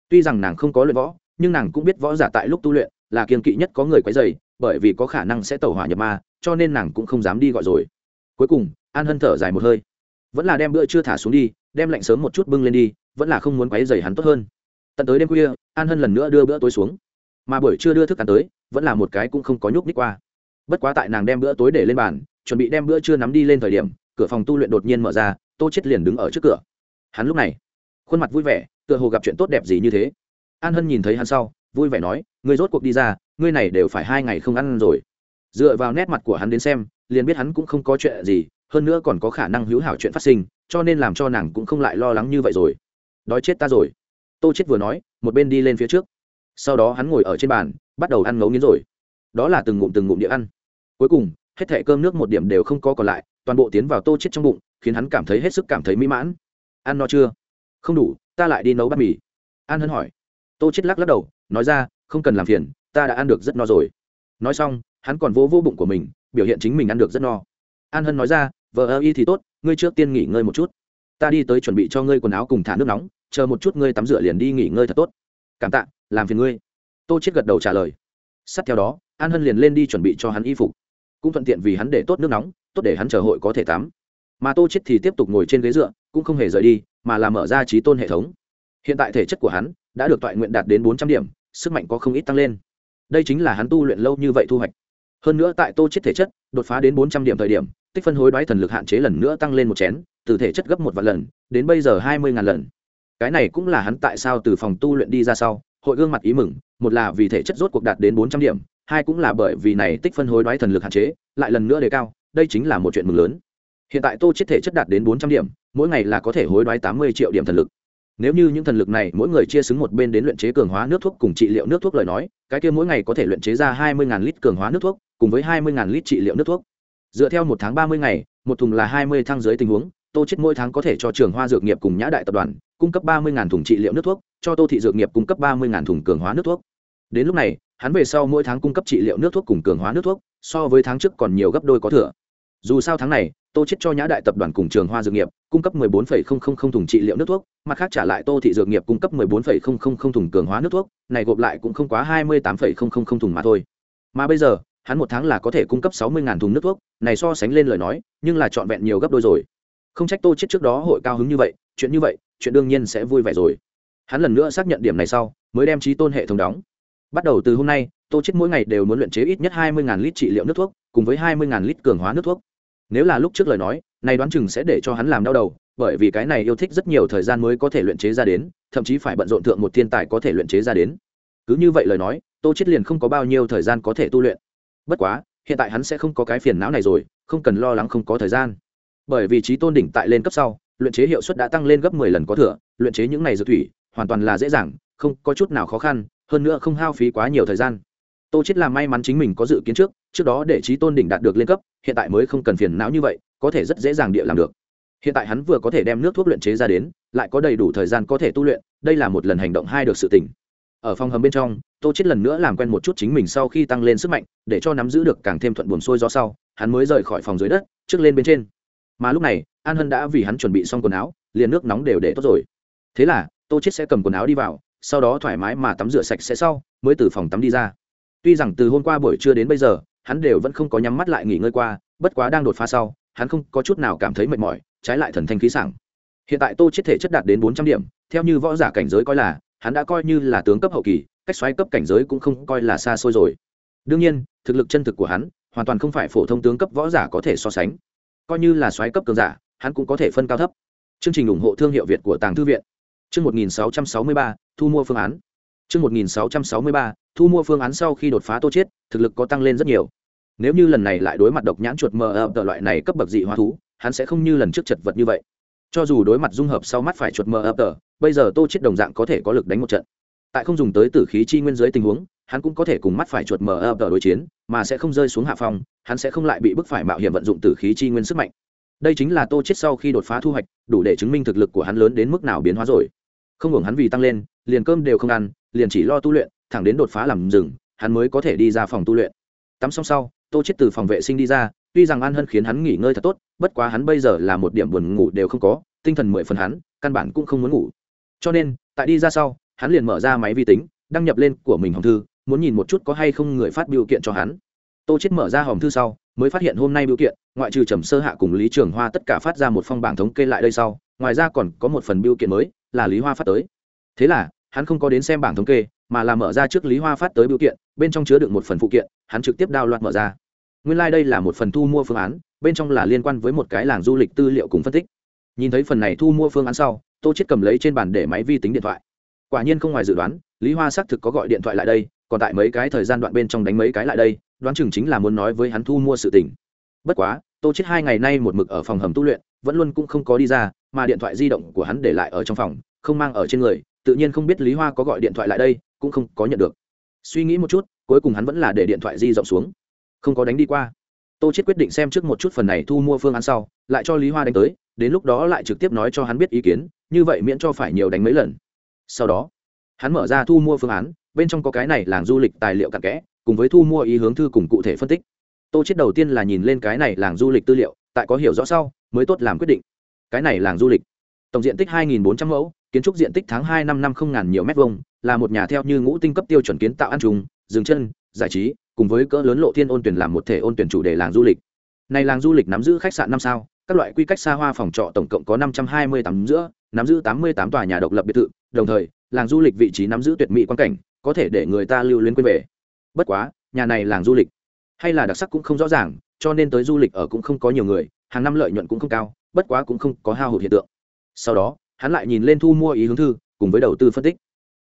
Tuy rằng nàng không có luyện võ, nhưng nàng cũng biết võ giả tại lúc tu luyện là kiên kỵ nhất có người quấy dày bởi vì có khả năng sẽ tẩu hỏa nhập ma, cho nên nàng cũng không dám đi gọi rồi. Cuối cùng, an hân thở dài một hơi. Vẫn là đem bữa chưa thả xuống đi, đem lạnh sớm một chút bưng lên đi, vẫn là không muốn quấy dày hắn tốt hơn. Tận tới đêm khuya, an hân lần nữa đưa bữa tối xuống. Mà buổi trưa đưa thức ăn tới, vẫn là một cái cũng không có nhúc ních qua. Bất quá tại nàng đem bữa tối để lên bàn, chuẩn bị đem bữa trưa nắm đi lên thời điểm cửa phòng tu luyện đột nhiên mở ra, tô chết liền đứng ở trước cửa. Hắn lúc này, khuôn mặt vui vẻ, tựa hồ gặp chuyện tốt đẹp gì như thế. An hân nhìn thấy hắn sau, vui vẻ nói, ngươi rốt cuộc đi ra, ngươi này đều phải hai ngày không ăn rồi. Dựa vào nét mặt của hắn đến xem, liền biết hắn cũng không có chuyện gì, hơn nữa còn có khả năng hữu hảo chuyện phát sinh, cho nên làm cho nàng cũng không lại lo lắng như vậy rồi. Đói chết ta rồi. Tô chết vừa nói, một bên đi lên phía trước. Sau đó hắn ngồi ở trên bàn, bắt đầu ăn ngấu nghiến rồi. Đó là từng ngụm từng ngụm địa ăn. Cuối cùng hết thẻ cơm nước một điểm đều không có còn lại, toàn bộ tiến vào tô chết trong bụng, khiến hắn cảm thấy hết sức cảm thấy mỹ mãn. Ăn no chưa? Không đủ, ta lại đi nấu bát mì. An hân hỏi. Tô chết lắc lắc đầu, nói ra, không cần làm phiền, ta đã ăn được rất no rồi. Nói xong, hắn còn vô vô bụng của mình, biểu hiện chính mình ăn được rất no. An hân nói ra vợ ơ y thì tốt, ngươi trước tiên nghỉ ngơi một chút. Ta đi tới chuẩn bị cho ngươi quần áo cùng thả nước nóng, chờ một chút ngươi tắm rửa liền đi nghỉ ngơi thật tốt. Cảm tạ, làm phiền ngươi. Tô chết gật đầu trả lời. Sát theo đó, an hân liền lên đi chuẩn bị cho hắn y phục cũng thuận tiện vì hắn để tốt nước nóng, tốt để hắn chờ hội có thể tắm. Mà tô chết thì tiếp tục ngồi trên ghế dựa, cũng không hề rời đi, mà là mở ra trí tôn hệ thống. Hiện tại thể chất của hắn đã được toại nguyện đạt đến bốn trăm điểm, sức mạnh có không ít tăng lên. Đây chính là hắn tu luyện lâu như vậy thu hoạch. Hơn nữa tại tô chết thể chất đột phá đến bốn trăm điểm thời điểm, tích phân hối đoái thần lực hạn chế lần nữa tăng lên một chén, từ thể chất gấp một vạn lần, đến bây giờ hai mươi ngàn lần. Cái này cũng là hắn tại sao từ phòng tu luyện đi ra sau, hội gương mặt ý mừng, một là vì thể chất rốt cuộc đạt đến bốn trăm điểm hai cũng là bởi vì này tích phân hối đoái thần lực hạn chế, lại lần nữa đề cao, đây chính là một chuyện mừng lớn. Hiện tại tô chết thể chất đạt đến bốn trăm điểm, mỗi ngày là có thể hối đoái tám mươi triệu điểm thần lực. Nếu như những thần lực này mỗi người chia xứng một bên đến luyện chế cường hóa nước thuốc cùng trị liệu nước thuốc lời nói, cái kia mỗi ngày có thể luyện chế ra hai mươi lít cường hóa nước thuốc, cùng với hai mươi lít trị liệu nước thuốc. Dựa theo một tháng ba mươi ngày, một thùng là hai mươi thang dưới tình huống, tô chết mỗi tháng có thể cho trường hoa dược nghiệp cùng nhã đại tập đoàn cung cấp ba mươi thùng trị liệu nước thuốc, cho tô thị dược nghiệp cung cấp ba mươi thùng cường hóa nước thuốc. Đến lúc này hắn về sau mỗi tháng cung cấp trị liệu nước thuốc cùng cường hóa nước thuốc so với tháng trước còn nhiều gấp đôi có thừa. Dù sao tháng này tô chết cho nhã đại tập đoàn cùng trường hoa dược nghiệp cung cấp 14,000 thùng trị liệu nước thuốc mặt khác trả lại tô thị dược nghiệp cung cấp 14,000 thùng cường hóa nước thuốc này gộp lại cũng không quá 28,000 thùng mà thôi. Mà bây giờ hắn một tháng là có thể cung cấp 60.000 thùng nước thuốc này so sánh lên lời nói nhưng là trọn vẹn nhiều gấp đôi rồi. Không trách tô chết trước đó hội cao hứng như vậy chuyện như vậy chuyện đương nhiên sẽ vui vẻ rồi. Hắn lần nữa xác nhận điểm này sau mới đem trí tôn hệ thống đóng bắt đầu từ hôm nay, tô chết mỗi ngày đều muốn luyện chế ít nhất 20.000 lít trị liệu nước thuốc, cùng với 20.000 lít cường hóa nước thuốc. Nếu là lúc trước lời nói, này đoán chừng sẽ để cho hắn làm đau đầu, bởi vì cái này yêu thích rất nhiều thời gian mới có thể luyện chế ra đến, thậm chí phải bận rộn thượng một thiên tài có thể luyện chế ra đến. Cứ như vậy lời nói, tô chết liền không có bao nhiêu thời gian có thể tu luyện. Bất quá, hiện tại hắn sẽ không có cái phiền não này rồi, không cần lo lắng không có thời gian. Bởi vì trí tôn đỉnh tại lên cấp sau, luyện chế hiệu suất đã tăng lên gấp 10 lần có thừa, luyện chế những này dược thủy, hoàn toàn là dễ dàng, không có chút nào khó khăn hơn nữa không hao phí quá nhiều thời gian. Tô chết làm may mắn chính mình có dự kiến trước trước đó để trí tôn đỉnh đạt được lên cấp, hiện tại mới không cần phiền não như vậy, có thể rất dễ dàng địa làm được. Hiện tại hắn vừa có thể đem nước thuốc luyện chế ra đến, lại có đầy đủ thời gian có thể tu luyện, đây là một lần hành động hai được sự tỉnh ở phòng hầm bên trong, tô chết lần nữa làm quen một chút chính mình sau khi tăng lên sức mạnh, để cho nắm giữ được càng thêm thuận buồm xuôi gió sau, hắn mới rời khỏi phòng dưới đất, trước lên bên trên. Mà lúc này, an hân đã vì hắn chuẩn bị xong quần áo, liền nước nóng đều để tốt rồi. Thế là, tô chết sẽ cầm quần áo đi vào sau đó thoải mái mà tắm rửa sạch sẽ sau, mới từ phòng tắm đi ra. Tuy rằng từ hôm qua buổi trưa đến bây giờ, hắn đều vẫn không có nhắm mắt lại nghỉ ngơi qua, bất quá đang đột phá sau, hắn không có chút nào cảm thấy mệt mỏi, trái lại thần thanh khí sảng. Hiện tại tô chết thể chất đạt đến bốn trăm điểm, theo như võ giả cảnh giới coi là, hắn đã coi như là tướng cấp hậu kỳ, cách xoáy cấp cảnh giới cũng không coi là xa xôi rồi. Đương nhiên, thực lực chân thực của hắn, hoàn toàn không phải phổ thông tướng cấp võ giả có thể so sánh. Coi như là xoáy cấp cường giả, hắn cũng có thể phân cao thấp. Chương trình ủng hộ thương hiệu việt của tàng thư viện chương một nghìn sáu trăm sáu mươi ba, thu mua phương án. Chương một nghìn sáu trăm sáu mươi ba, thu mua phương án sau khi đột phá tô chết, thực lực có tăng lên rất nhiều. Nếu như lần này lại đối mặt độc nhãn chuột mờ ập loại này cấp bậc dị hóa thú, hắn sẽ không như lần trước chật vật như vậy. Cho dù đối mặt dung hợp sau mắt phải chuột mờ ập tờ, bây giờ tô chết đồng dạng có thể có lực đánh một trận. Tại không dùng tới tử khí chi nguyên dưới tình huống, hắn cũng có thể cùng mắt phải chuột mờ ập tờ đối chiến, mà sẽ không rơi xuống hạ phong, hắn sẽ không lại bị bức phải mạo hiểm vận dụng tử khí chi nguyên sức mạnh. Đây chính là tô chết sau khi đột phá thu hoạch, đủ để chứng minh thực lực của hắn lớn đến mức nào biến hóa rồi không hưởng hắn vì tăng lên, liền cơm đều không ăn, liền chỉ lo tu luyện, thẳng đến đột phá làm rừng, hắn mới có thể đi ra phòng tu luyện. Tắm xong sau, tô chết từ phòng vệ sinh đi ra, tuy rằng an hân khiến hắn nghỉ ngơi thật tốt, bất quá hắn bây giờ là một điểm buồn ngủ đều không có, tinh thần mười phần hắn, căn bản cũng không muốn ngủ. Cho nên, tại đi ra sau, hắn liền mở ra máy vi tính, đăng nhập lên của mình hòm thư, muốn nhìn một chút có hay không người phát biểu kiện cho hắn. Tô chết mở ra hòm thư sau, mới phát hiện hôm nay biểu kiện, ngoại trừ trầm sơ hạ cùng lý trường hoa tất cả phát ra một phong bảng thống kê lại đây sau ngoài ra còn có một phần biểu kiện mới là lý hoa phát tới. Thế là, hắn không có đến xem bảng thống kê, mà là mở ra trước lý hoa phát tới biểu kiện, bên trong chứa được một phần phụ kiện, hắn trực tiếp đao loạt mở ra. Nguyên lai、like、đây là một phần thu mua phương án, bên trong là liên quan với một cái làng du lịch tư liệu cùng phân tích. Nhìn thấy phần này thu mua phương án sau, tô chết cầm lấy trên bàn để máy vi tính điện thoại. Quả nhiên không ngoài dự đoán, lý hoa xác thực có gọi điện thoại lại đây, còn tại mấy cái thời gian đoạn bên trong đánh mấy cái lại đây, đoán chừng chính là muốn nói với hắn thu mua sự tình. Bất quá, tô chết hai ngày nay một mực ở phòng hầm tu luyện vẫn luôn cũng không có đi ra, mà điện thoại di động của hắn để lại ở trong phòng, không mang ở trên người, tự nhiên không biết lý hoa có gọi điện thoại lại đây, cũng không có nhận được. Suy nghĩ một chút, cuối cùng hắn vẫn là để điện thoại di rộng xuống. Không có đánh đi qua. Tô chết quyết định xem trước một chút phần này thu mua phương án sau, lại cho lý hoa đánh tới, đến lúc đó lại trực tiếp nói cho hắn biết ý kiến, như vậy miễn cho phải nhiều đánh mấy lần. Sau đó, hắn mở ra thu mua phương án, bên trong có cái này làng du lịch tài liệu cặn kẽ, cùng với thu mua ý hướng thư cùng cụ thể phân tích. Tô chết đầu tiên là nhìn lên cái này làng du lịch tư liệu tại có hiểu rõ sau, mới tốt làm quyết định. Cái này làng du lịch. Tổng diện tích 2.400 mẫu, kiến trúc diện tích tháng hai năm năm không ngàn nhiều mét vuông, là một nhà theo như ngũ tinh cấp tiêu chuẩn kiến tạo ăn trùng, dừng chân, giải trí, cùng với cỡ lớn lộ thiên ôn tuyển làm một thể ôn tuyển chủ đề làng du lịch. Này làng du lịch nắm giữ khách sạn năm sao, các loại quy cách xa hoa phòng trọ tổng cộng có năm trăm hai mươi tám giữa, nắm giữ tám mươi tám tòa nhà độc lập biệt thự, đồng thời, làng du lịch vị trí nắm giữ tuyệt mỹ quan cảnh, có thể để người ta lưu luyến quên về. Bất quá, nhà này làng du lịch, hay là đặc sắc cũng không rõ ràng cho nên tới du lịch ở cũng không có nhiều người, hàng năm lợi nhuận cũng không cao, bất quá cũng không có hao hụt hiện tượng. Sau đó, hắn lại nhìn lên thu mua ý hướng thư, cùng với đầu tư phân tích.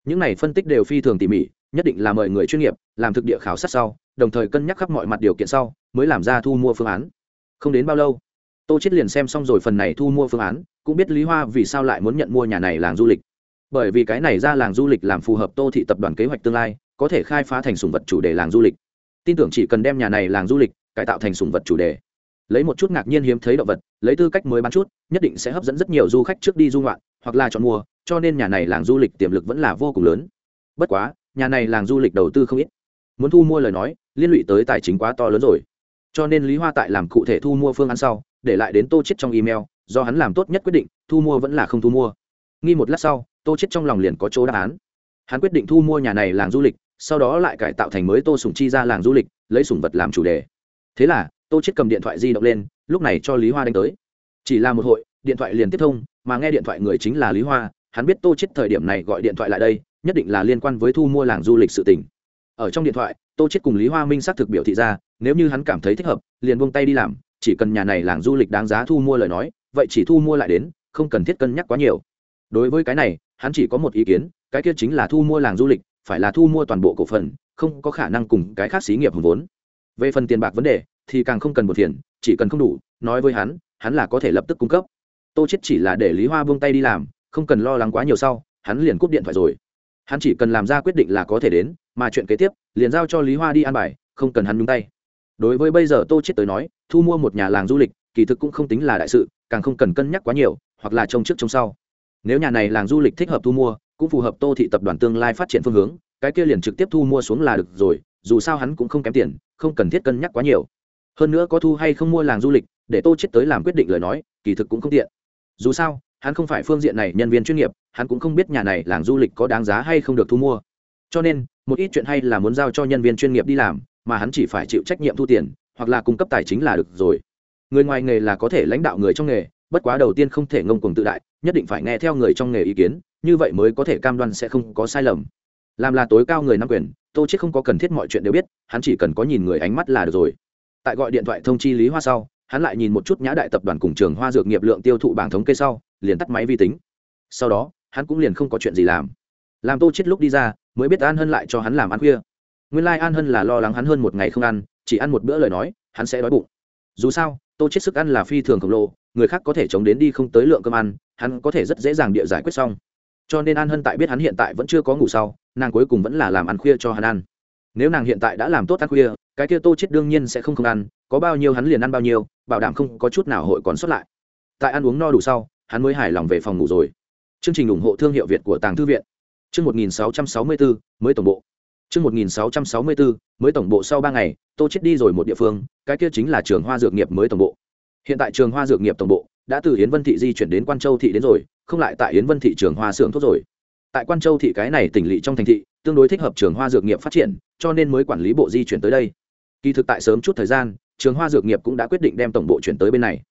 Những này phân tích đều phi thường tỉ mỉ, nhất định là mời người chuyên nghiệp, làm thực địa khảo sát sau, đồng thời cân nhắc khắp mọi mặt điều kiện sau, mới làm ra thu mua phương án. Không đến bao lâu, tô chết liền xem xong rồi phần này thu mua phương án, cũng biết lý hoa vì sao lại muốn nhận mua nhà này làng du lịch. Bởi vì cái này ra làng du lịch làm phù hợp tô thị tập đoàn kế hoạch tương lai, có thể khai phá thành sùng vật chủ đề làng du lịch. Tin tưởng chỉ cần đem nhà này làng du lịch cải tạo thành sùng vật chủ đề. Lấy một chút ngạc nhiên hiếm thấy động vật, lấy tư cách mới bán chút, nhất định sẽ hấp dẫn rất nhiều du khách trước đi du ngoạn, hoặc là chọn mua, cho nên nhà này làng du lịch tiềm lực vẫn là vô cùng lớn. Bất quá, nhà này làng du lịch đầu tư không ít. Muốn thu mua lời nói, liên lụy tới tài chính quá to lớn rồi. Cho nên lý hoa tại làm cụ thể thu mua phương án sau, để lại đến tô chết trong email, do hắn làm tốt nhất quyết định, thu mua vẫn là không thu mua. Nghi một lát sau, tô chết trong lòng liền có chỗ đáp án. Hắn quyết định thu mua nhà này làng du lịch, sau đó lại cải tạo thành mới tô sùng chi ra làng du lịch, lấy sùng vật làm chủ đề thế là, tô chết cầm điện thoại di động lên, lúc này cho lý hoa đánh tới. Chỉ là một hội, điện thoại liền tiếp thông, mà nghe điện thoại người chính là lý hoa, hắn biết tô chết thời điểm này gọi điện thoại lại đây, nhất định là liên quan với thu mua làng du lịch sự tình. ở trong điện thoại, tô chết cùng lý hoa minh xác thực biểu thị ra, nếu như hắn cảm thấy thích hợp, liền buông tay đi làm, chỉ cần nhà này làng du lịch đáng giá thu mua lời nói, vậy chỉ thu mua lại đến, không cần thiết cân nhắc quá nhiều. Đối với cái này, hắn chỉ có một ý kiến, cái kia chính là thu mua làng du lịch, phải là thu mua toàn bộ cổ phần, không có khả năng cùng cái khác xí nghiệp hùng vốn về phần tiền bạc vấn đề, thì càng không cần một phiền, chỉ cần không đủ, nói với hắn hắn là có thể lập tức cung cấp. Tô chết chỉ là để lý hoa buông tay đi làm, không cần lo lắng quá nhiều sau, hắn liền cúp điện thoại rồi. Hắn chỉ cần làm ra quyết định là có thể đến, mà chuyện kế tiếp, liền giao cho lý hoa đi ăn bài, không cần hắn nhúng tay. Đối với bây giờ tô chết tới nói, thu mua một nhà làng du lịch, kỳ thực cũng không tính là đại sự, càng không cần cân nhắc quá nhiều, hoặc là trông trước trông sau. Nếu nhà này làng du lịch thích hợp thu mua, cũng phù hợp tô thị tập đoàn tương lai phát triển phương hướng, cái kia liền trực tiếp thu mua xuống là được rồi, dù sao hắn cũng không kém tiền không cần thiết cân nhắc quá nhiều. Hơn nữa có thu hay không mua làng du lịch, để tô chết tới làm quyết định lời nói, kỳ thực cũng không tiện. Dù sao, hắn không phải phương diện này nhân viên chuyên nghiệp, hắn cũng không biết nhà này làng du lịch có đáng giá hay không được thu mua. Cho nên, một ít chuyện hay là muốn giao cho nhân viên chuyên nghiệp đi làm, mà hắn chỉ phải chịu trách nhiệm thu tiền, hoặc là cung cấp tài chính là được rồi. Người ngoài nghề là có thể lãnh đạo người trong nghề, bất quá đầu tiên không thể ngông cuồng tự đại, nhất định phải nghe theo người trong nghề ý kiến, như vậy mới có thể cam đoan sẽ không có sai lầm. Làm là tối cao người nắm quyền tô chết không có cần thiết mọi chuyện đều biết, hắn chỉ cần có nhìn người ánh mắt là được rồi. Tại gọi điện thoại thông chi lý hoa sau, hắn lại nhìn một chút nhã đại tập đoàn cùng trường hoa dược nghiệp lượng tiêu thụ bảng thống kê sau, liền tắt máy vi tính. Sau đó, hắn cũng liền không có chuyện gì làm. Làm tô chết lúc đi ra, mới biết an hân lại cho hắn làm ăn khuya. Nguyên lai an hân là lo lắng hắn hơn một ngày không ăn, chỉ ăn một bữa lời nói, hắn sẽ đói bụng. Dù sao, tô chết sức ăn là phi thường khổng lồ, người khác có thể chống đến đi không tới lượng cơm ăn, hắn có thể rất dễ dàng địa giải quyết xong. Cho nên an hân tại biết hắn hiện tại vẫn chưa có ngủ sau nàng cuối cùng vẫn là làm ăn khuya cho hắn ăn. Nếu nàng hiện tại đã làm tốt ăn khuya cái kia tô chết đương nhiên sẽ không không ăn có bao nhiêu hắn liền ăn bao nhiêu bảo đảm không có chút nào hội còn sót lại. Tại ăn uống no đủ sau hắn mới hài lòng về phòng ngủ rồi. Chương trình ủng hộ thương hiệu việt của tàng thư viện. Chương 1664, mới tổng bộ. Chương 1664, mới tổng bộ sau ba ngày tô chết đi rồi một địa phương cái kia chính là trường hoa dược nghiệp mới tổng bộ. Hiện tại trường hoa dược nghiệp tổng bộ đã từ yến vân thị di chuyển đến quan châu thị đến rồi không lại tại yến vân thị trường hoa xưởng thuốc rồi tại quan châu thị cái này tỉnh lỵ trong thành thị, tương đối thích hợp trường hoa dược nghiệp phát triển, cho nên mới quản lý bộ di chuyển tới đây. Kỳ thực tại sớm chút thời gian, trường hoa dược nghiệp cũng đã quyết định đem tổng bộ chuyển tới bên này.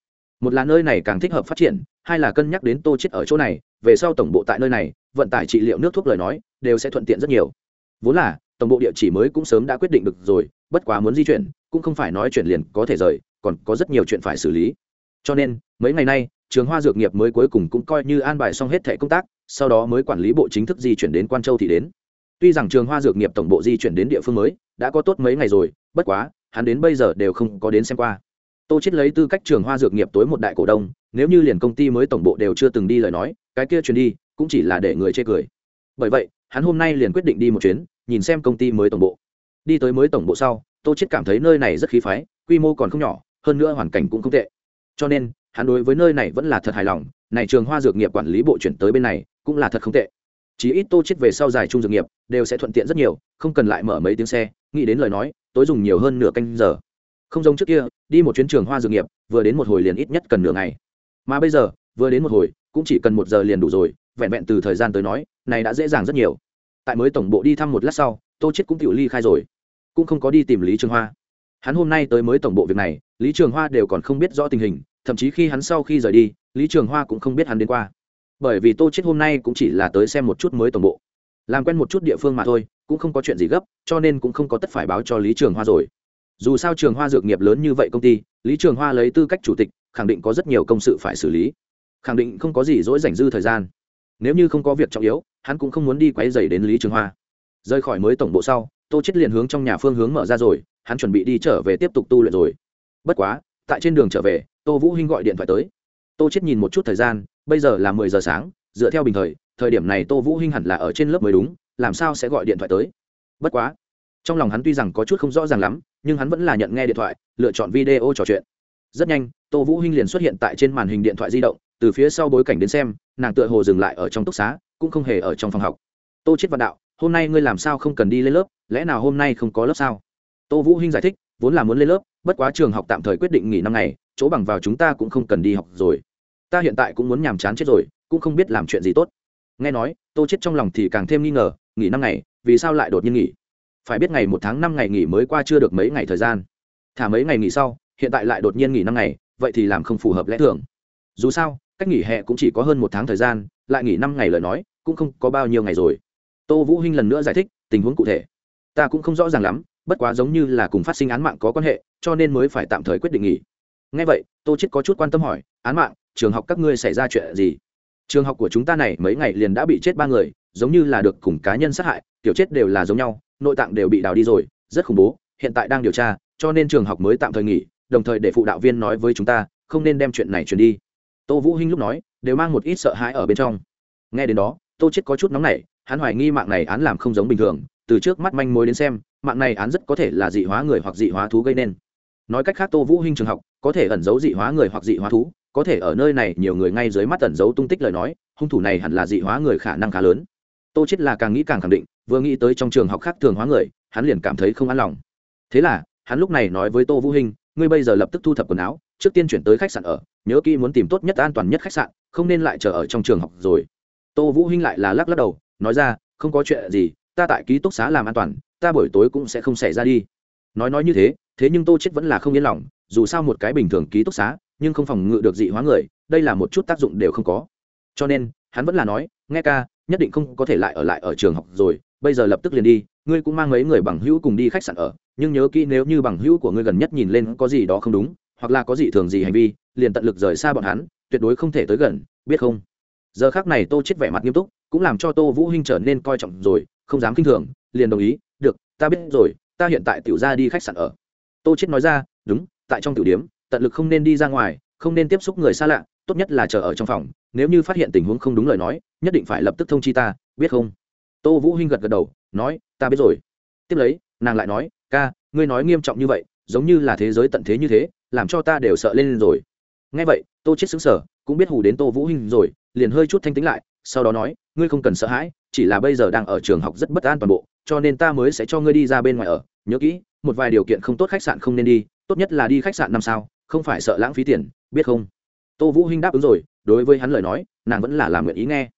Một là nơi này càng thích hợp phát triển, hai là cân nhắc đến tô chết ở chỗ này, về sau tổng bộ tại nơi này, vận tải trị liệu nước thuốc lời nói, đều sẽ thuận tiện rất nhiều. Vốn là, tổng bộ địa chỉ mới cũng sớm đã quyết định được rồi, bất quá muốn di chuyển, cũng không phải nói chuyển liền có thể rời, còn có rất nhiều chuyện phải xử lý. Cho nên, mấy ngày nay trường hoa dược nghiệp mới cuối cùng cũng coi như an bài xong hết thẻ công tác, sau đó mới quản lý bộ chính thức di chuyển đến quan châu thì đến. Tuy rằng trường hoa dược nghiệp tổng bộ di chuyển đến địa phương mới, đã có tốt mấy ngày rồi, bất quá, hắn đến bây giờ đều không có đến xem qua. Tô chết lấy tư cách trường hoa dược nghiệp tối một đại cổ đông, nếu như liền công ty mới tổng bộ đều chưa từng đi lời nói, cái kia chuyển đi cũng chỉ là để người chê cười. Bởi vậy, hắn hôm nay liền quyết định đi một chuyến, nhìn xem công ty mới tổng bộ. Đi tới mới tổng bộ sau, tô chết cảm thấy nơi này rất khí phái, quy mô còn không nhỏ, hơn nữa hoàn cảnh cũng không tệ. Cho nên hắn đối với nơi này vẫn là thật hài lòng, này trường hoa dược nghiệp quản lý bộ chuyển tới bên này cũng là thật không tệ. Chỉ ít tô chết về sau dài trung dược nghiệp đều sẽ thuận tiện rất nhiều, không cần lại mở mấy tiếng xe, nghĩ đến lời nói, tối dùng nhiều hơn nửa canh giờ. Không giống trước kia, đi một chuyến trường hoa dược nghiệp, vừa đến một hồi liền ít nhất cần nửa ngày. Mà bây giờ, vừa đến một hồi, cũng chỉ cần một giờ liền đủ rồi, vẹn vẹn từ thời gian tới nói, này đã dễ dàng rất nhiều. Tại mới tổng bộ đi thăm một lát sau, tô chết cũng tự ly khai rồi. Cũng không có đi tìm lý trường hoa. Hắn hôm nay tới mới tổng bộ việc này, lý trường hoa đều còn không biết rõ tình hình thậm chí khi hắn sau khi rời đi, lý trường hoa cũng không biết hắn đến qua. Bởi vì tô chết hôm nay cũng chỉ là tới xem một chút mới tổng bộ. Làm quen một chút địa phương mà thôi, cũng không có chuyện gì gấp, cho nên cũng không có tất phải báo cho lý trường hoa rồi. Dù sao trường hoa dược nghiệp lớn như vậy công ty, lý trường hoa lấy tư cách chủ tịch, khẳng định có rất nhiều công sự phải xử lý. Khẳng định không có gì dỗi dành dư thời gian. Nếu như không có việc trọng yếu, hắn cũng không muốn đi quay dày đến lý trường hoa. Rời khỏi mới tổng bộ sau, tô chết liền hướng trong nhà phương hướng mở ra rồi, hắn chuẩn bị đi trở về tiếp tục tu luyện rồi. Bất quá, tại trên đường trở về tô vũ hinh gọi điện thoại tới. Tô chết nhìn một chút thời gian, bây giờ là mười giờ sáng, dựa theo bình thời thời điểm này tô vũ hinh hẳn là ở trên lớp mới đúng, làm sao sẽ gọi điện thoại tới? Bất quá, trong lòng hắn tuy rằng có chút không rõ ràng lắm, nhưng hắn vẫn là nhận nghe điện thoại, lựa chọn video trò chuyện. Rất nhanh, tô vũ hinh liền xuất hiện tại trên màn hình điện thoại di động, từ phía sau bối cảnh đến xem, nàng tựa hồ dừng lại ở trong túc xá, cũng không hề ở trong phòng học. Tô chết vạn đạo, hôm nay ngươi làm sao không cần đi lên lớp? Lẽ nào hôm nay không có lớp sao? Tô vũ hinh giải thích, vốn là muốn lên lớp bất quá trường học tạm thời quyết định nghỉ năm ngày, chỗ bằng vào chúng ta cũng không cần đi học rồi. Ta hiện tại cũng muốn nhàm chán chết rồi, cũng không biết làm chuyện gì tốt. Nghe nói, tô chết trong lòng thì càng thêm nghi ngờ, nghỉ năm ngày, vì sao lại đột nhiên nghỉ? Phải biết ngày một tháng năm ngày nghỉ mới qua chưa được mấy ngày thời gian. Thả mấy ngày nghỉ sau, hiện tại lại đột nhiên nghỉ năm ngày, vậy thì làm không phù hợp lẽ thường. Dù sao, cách nghỉ hè cũng chỉ có hơn một tháng thời gian, lại nghỉ năm ngày lời nói, cũng không có bao nhiêu ngày rồi. Tô vũ hinh lần nữa giải thích tình huống cụ thể. Ta cũng không rõ ràng lắm bất quá giống như là cùng phát sinh án mạng có quan hệ, cho nên mới phải tạm thời quyết định nghỉ. Ngay vậy, tô chết có chút quan tâm hỏi, án mạng, trường học các ngươi xảy ra chuyện gì? Trường học của chúng ta này mấy ngày liền đã bị chết ba người, giống như là được cùng cá nhân sát hại kiểu chết đều là giống nhau, nội tạng đều bị đào đi rồi, rất khủng bố, hiện tại đang điều tra, cho nên trường học mới tạm thời nghỉ, đồng thời để phụ đạo viên nói với chúng ta, không nên đem chuyện này truyền đi. Tô vũ hinh lúc nói, đều mang một ít sợ hãi ở bên trong. Nghe đến đó, tô chết có chút nóng nảy, hắn hoài nghi mạng này án làm không giống bình thường, từ trước mắt manh mối đến xem mạng này án rất có thể là dị hóa người hoặc dị hóa thú gây nên. Nói cách khác, tô vũ hinh trường học có thể ẩn giấu dị hóa người hoặc dị hóa thú, có thể ở nơi này nhiều người ngay dưới mắt ẩn giấu tung tích lời nói, hung thủ này hẳn là dị hóa người khả năng khá lớn. Tô chết là càng nghĩ càng khẳng định, vừa nghĩ tới trong trường học khác thường hóa người, hắn liền cảm thấy không an lòng. Thế là, hắn lúc này nói với tô vũ hinh, ngươi bây giờ lập tức thu thập quần áo, trước tiên chuyển tới khách sạn ở, nhớ kỹ muốn tìm tốt nhất an toàn nhất khách sạn, không nên lại chờ ở trong trường học rồi. Tô vũ hinh lại là lắc lắc đầu, nói ra, không có chuyện gì, ta tại ký túc xá làm an toàn ta buổi tối cũng sẽ không xảy ra đi. Nói nói như thế thế nhưng tô chết vẫn là không yên lòng, dù sao một cái bình thường ký túc xá, nhưng không phòng ngự được dị hóa người, đây là một chút tác dụng đều không có. Cho nên, hắn vẫn là nói, nghe ca, nhất định không có thể lại ở lại ở trường học rồi, bây giờ lập tức liền đi, ngươi cũng mang mấy người bằng hữu cùng đi khách sạn ở, nhưng nhớ kỹ nếu như bằng hữu của ngươi gần nhất nhìn lên có gì đó không đúng, hoặc là có gì thường gì hành vi, liền tận lực rời xa bọn hắn, tuyệt đối không thể tới gần, biết không? Giờ khác này tô chết vẻ mặt nghiêm túc, cũng làm cho tô vũ hinh trở nên coi trọng rồi, không dám kinh thường, liền đồng ý ta biết rồi, ta hiện tại tiểu ra đi khách sạn ở. Tô chết nói ra, đúng, tại trong tiểu điếm tận lực không nên đi ra ngoài, không nên tiếp xúc người xa lạ, tốt nhất là chờ ở trong phòng, nếu như phát hiện tình huống không đúng lời nói, nhất định phải lập tức thông chi ta, biết không? Tô vũ hinh gật gật đầu, nói, ta biết rồi. Tiếp lấy, nàng lại nói, ca, ngươi nói nghiêm trọng như vậy, giống như là thế giới tận thế như thế, làm cho ta đều sợ lên rồi. Nghe vậy, tô chết sững sờ, cũng biết hù đến tô vũ hinh rồi, liền hơi chút thanh tĩnh lại, sau đó nói, ngươi không cần sợ hãi chỉ là bây giờ đang ở trường học rất bất an toàn bộ, cho nên ta mới sẽ cho ngươi đi ra bên ngoài ở. Nhớ kỹ, một vài điều kiện không tốt khách sạn không nên đi, tốt nhất là đi khách sạn năm sao, không phải sợ lãng phí tiền, biết không? Tô vũ hinh đáp ứng rồi, đối với hắn lời nói, nàng vẫn là làm nguyện ý nghe.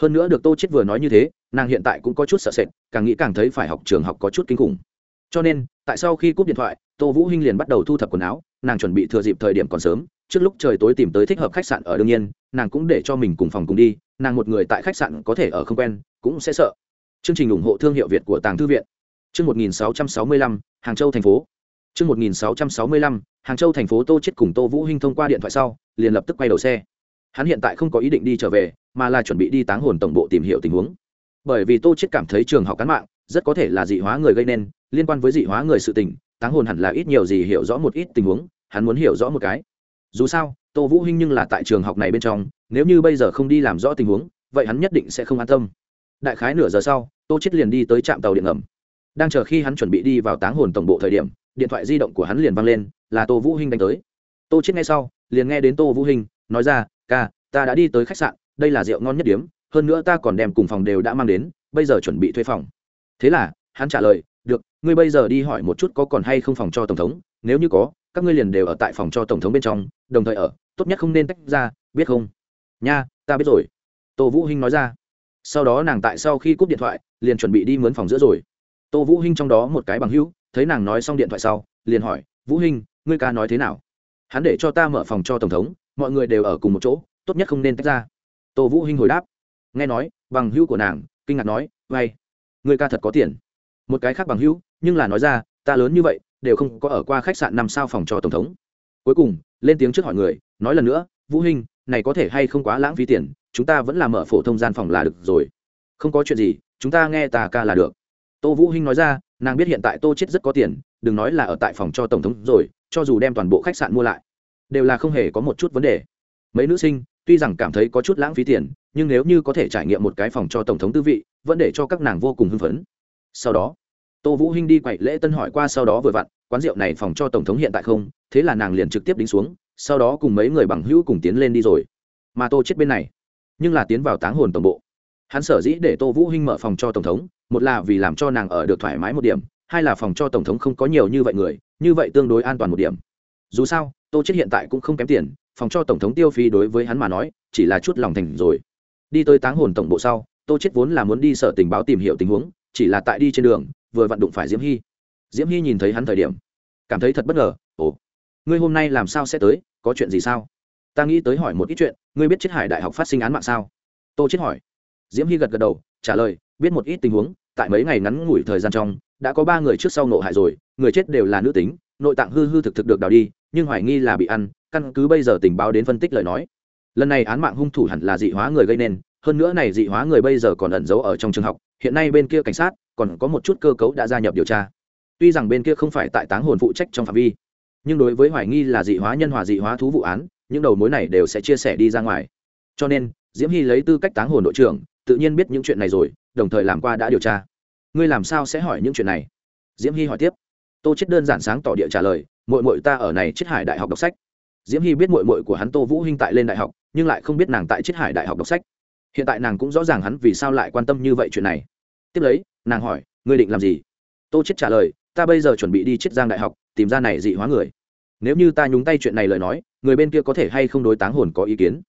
Hơn nữa được tô chết vừa nói như thế, nàng hiện tại cũng có chút sợ sệt, càng nghĩ càng thấy phải học trường học có chút kinh khủng. Cho nên, tại sau khi cúp điện thoại, tô vũ hinh liền bắt đầu thu thập quần áo, nàng chuẩn bị thừa dịp thời điểm còn sớm, trước lúc trời tối tìm tới thích hợp khách sạn ở đương nhiên, nàng cũng để cho mình cùng phòng cùng đi, nàng một người tại khách sạn có thể ở không quen cũng sẽ sợ. Chương trình ủng hộ thương hiệu việt của tàng thư viện. Chương 1665, hàng châu thành phố. Chương 1665, hàng châu thành phố tô chết cùng tô vũ hinh thông qua điện thoại sau liền lập tức quay đầu xe. Hắn hiện tại không có ý định đi trở về mà là chuẩn bị đi táng hồn tổng bộ tìm hiểu tình huống. Bởi vì tô chết cảm thấy trường học cán mạng rất có thể là dị hóa người gây nên liên quan với dị hóa người sự tình táng hồn hẳn là ít nhiều gì hiểu rõ một ít tình huống hắn muốn hiểu rõ một cái. Dù sao tô vũ hinh nhưng là tại trường học này bên trong nếu như bây giờ không đi làm rõ tình huống vậy hắn nhất định sẽ không an tâm đại khái nửa giờ sau, tô chết liền đi tới trạm tàu điện ngầm. Đang chờ khi hắn chuẩn bị đi vào táng hồn tổng bộ thời điểm, điện thoại di động của hắn liền vang lên, là tô vũ hinh đánh tới. Tô chết ngay sau, liền nghe đến tô vũ hinh, nói ra, ca, ta đã đi tới khách sạn, đây là rượu ngon nhất điếm, hơn nữa ta còn đem cùng phòng đều đã mang đến, bây giờ chuẩn bị thuê phòng. Thế là, hắn trả lời, được, ngươi bây giờ đi hỏi một chút có còn hay không phòng cho tổng thống, nếu như có, các ngươi liền đều ở tại phòng cho tổng thống bên trong, đồng thời ở, tốt nhất không nên tách ra, biết không? Nha, ta biết rồi. Tô vũ hinh nói ra sau đó nàng tại sau khi cúp điện thoại, liền chuẩn bị đi mướn phòng giữa rồi. Tô vũ hinh trong đó một cái bằng hữu, thấy nàng nói xong điện thoại sau, liền hỏi, vũ hinh, ngươi ca nói thế nào? Hắn để cho ta mở phòng cho tổng thống, mọi người đều ở cùng một chỗ, tốt nhất không nên tách ra. Tô vũ hinh hồi đáp. Nghe nói, bằng hữu của nàng, kinh ngạc nói vay ngươi ca thật có tiền. Một cái khác bằng hữu, nhưng là nói ra, ta lớn như vậy, đều không có ở qua khách sạn năm sao phòng cho tổng thống. Cuối cùng, lên tiếng trước hỏi người, nói lần nữa, vũ hinh, này có thể hay không quá lãng phí tiền chúng ta vẫn là mở phổ thông gian phòng là được rồi. Không có chuyện gì, chúng ta nghe tà ca là được. Tô vũ hinh nói ra, nàng biết hiện tại tô chết rất có tiền, đừng nói là ở tại phòng cho tổng thống rồi, cho dù đem toàn bộ khách sạn mua lại, đều là không hề có một chút vấn đề. Mấy nữ sinh, tuy rằng cảm thấy có chút lãng phí tiền, nhưng nếu như có thể trải nghiệm một cái phòng cho tổng thống tư vị, vẫn để cho các nàng vô cùng hưng phấn. Sau đó, tô vũ hinh đi quậy lễ tân hỏi qua sau đó vừa vặn, quán rượu này phòng cho tổng thống hiện tại không? Thế là nàng liền trực tiếp đính xuống, sau đó cùng mấy người bằng hữu cùng tiến lên đi rồi. Mà tô chết bên này nhưng là tiến vào táng hồn tổng bộ. Hắn sở dĩ để tô vũ hinh mở phòng cho tổng thống, một là vì làm cho nàng ở được thoải mái một điểm, hai là phòng cho tổng thống không có nhiều như vậy người, như vậy tương đối an toàn một điểm. Dù sao, tô chết hiện tại cũng không kém tiền, phòng cho tổng thống tiêu phí đối với hắn mà nói, chỉ là chút lòng thành rồi. Đi tới táng hồn tổng bộ sau, tô chết vốn là muốn đi sở tình báo tìm hiểu tình huống, chỉ là tại đi trên đường, vừa vặn đụng phải diễm hy. Diễm hy nhìn thấy hắn thời điểm, cảm thấy thật bất ngờ, ồ, ngươi hôm nay làm sao sẽ tới, có chuyện gì sao? Ta nghĩ tới hỏi một ít chuyện, ngươi biết chết hải đại học phát sinh án mạng sao? Tô chết hỏi. Diễm hy gật gật đầu, trả lời, biết một ít tình huống, tại mấy ngày ngắn ngủi thời gian trong, đã có ba người trước sau nộ hại rồi, người chết đều là nữ tính, nội tạng hư hư thực thực được đào đi, nhưng hoài nghi là bị ăn, căn cứ bây giờ tình báo đến phân tích lời nói. Lần này án mạng hung thủ hẳn là dị hóa người gây nên, hơn nữa này dị hóa người bây giờ còn ẩn giấu ở trong trường học, hiện nay bên kia cảnh sát, còn có một chút cơ cấu đã gia nhập điều tra. Tuy rằng bên kia không phải tại táng hồn phụ trách trong phạm vi, nhưng đối với hoài nghi là dị hóa nhân hòa dị hóa thú vụ án những đầu mối này đều sẽ chia sẻ đi ra ngoài. Cho nên, diễm hy lấy tư cách táng hồn đội trưởng, tự nhiên biết những chuyện này rồi, đồng thời làm qua đã điều tra. Ngươi làm sao sẽ hỏi những chuyện này? Diễm hy hỏi tiếp. Tô chết đơn giản sáng tỏ địa trả lời mội mội ta ở này chết hải đại học đọc sách. Diễm hy biết mội mội của hắn tô vũ hinh tại lên đại học, nhưng lại không biết nàng tại chết hải đại học đọc sách. Hiện tại nàng cũng rõ ràng hắn vì sao lại quan tâm như vậy chuyện này. Tiếp lấy, nàng hỏi, ngươi định làm gì? Tô chết trả lời, ta bây giờ chuẩn bị đi chiết giang đại học, tìm ra này dị hóa người nếu như ta nhúng tay chuyện này lời nói, người bên kia có thể hay không đối táng hồn có ý kiến?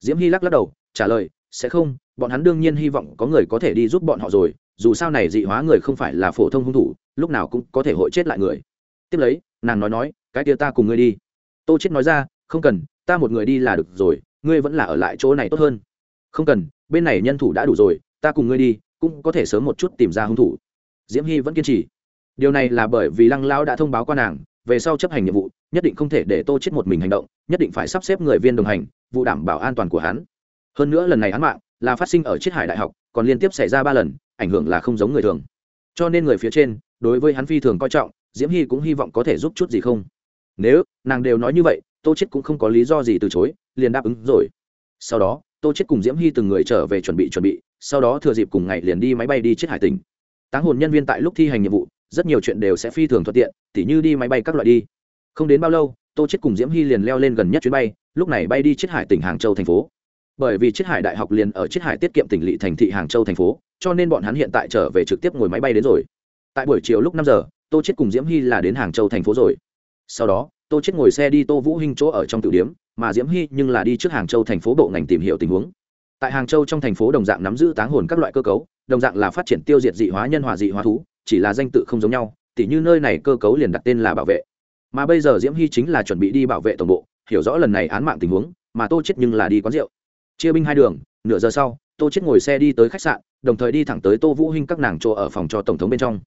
Diễm hy lắc lắc đầu, trả lời, sẽ không, bọn hắn đương nhiên hy vọng có người có thể đi giúp bọn họ rồi, dù sao này dị hóa người không phải là phổ thông hung thủ, lúc nào cũng có thể hội chết lại người. Tiếp lấy, nàng nói nói, cái kia ta cùng ngươi đi. Tô chết nói ra, không cần, ta một người đi là được rồi, ngươi vẫn là ở lại chỗ này tốt hơn. Không cần, bên này nhân thủ đã đủ rồi, ta cùng ngươi đi, cũng có thể sớm một chút tìm ra hung thủ. Diễm hy vẫn kiên trì. Điều này là bởi vì lăng lão đã thông báo qua nàng, về sau chấp hành nhiệm vụ nhất định không thể để tô chết một mình hành động, nhất định phải sắp xếp người viên đồng hành, vụ đảm bảo an toàn của hắn. Hơn nữa lần này án mạng là phát sinh ở chiết hải đại học, còn liên tiếp xảy ra ba lần, ảnh hưởng là không giống người thường. Cho nên người phía trên, đối với hắn phi thường coi trọng, diễm hy cũng hy vọng có thể giúp chút gì không. Nếu nàng đều nói như vậy, tô chết cũng không có lý do gì từ chối, liền đáp ứng rồi. Sau đó, tô chết cùng diễm hy từng người trở về chuẩn bị chuẩn bị, sau đó thừa dịp cùng ngày liền đi máy bay đi chết hải tỉnh. Táng hồn nhân viên tại lúc thi hành nhiệm vụ, rất nhiều chuyện đều sẽ phi thường thuận tiện, tỉ như đi máy bay các loại đi không đến bao lâu, tô chết cùng diễm hy liền leo lên gần nhất chuyến bay, lúc này bay đi chiết hải tỉnh hàng châu thành phố. Bởi vì chiết hải đại học liền ở chiết hải tiết kiệm tỉnh lỵ thành thị hàng châu thành phố, cho nên bọn hắn hiện tại trở về trực tiếp ngồi máy bay đến rồi. Tại buổi chiều lúc năm giờ, tô chết cùng diễm hy là đến hàng châu thành phố rồi. Sau đó, tô chết ngồi xe đi tô vũ hinh chỗ ở trong tiểu điếm mà diễm hy nhưng là đi trước hàng châu thành phố bộ ngành tìm hiểu tình huống. Tại hàng châu trong thành phố đồng dạng nắm giữ táng hồn các loại cơ cấu, đồng dạng là phát triển tiêu diệt dị hóa nhân hòa dị hóa thú, chỉ là danh tự không giống nhau, tỉ như nơi này cơ cấu liền đặt tên là bảo vệ mà bây giờ diễm hy chính là chuẩn bị đi bảo vệ tổng bộ hiểu rõ lần này án mạng tình huống mà tô chết nhưng là đi quán rượu chia binh hai đường nửa giờ sau tô chết ngồi xe đi tới khách sạn đồng thời đi thẳng tới tô vũ hinh các nàng chỗ ở phòng cho tổng thống bên trong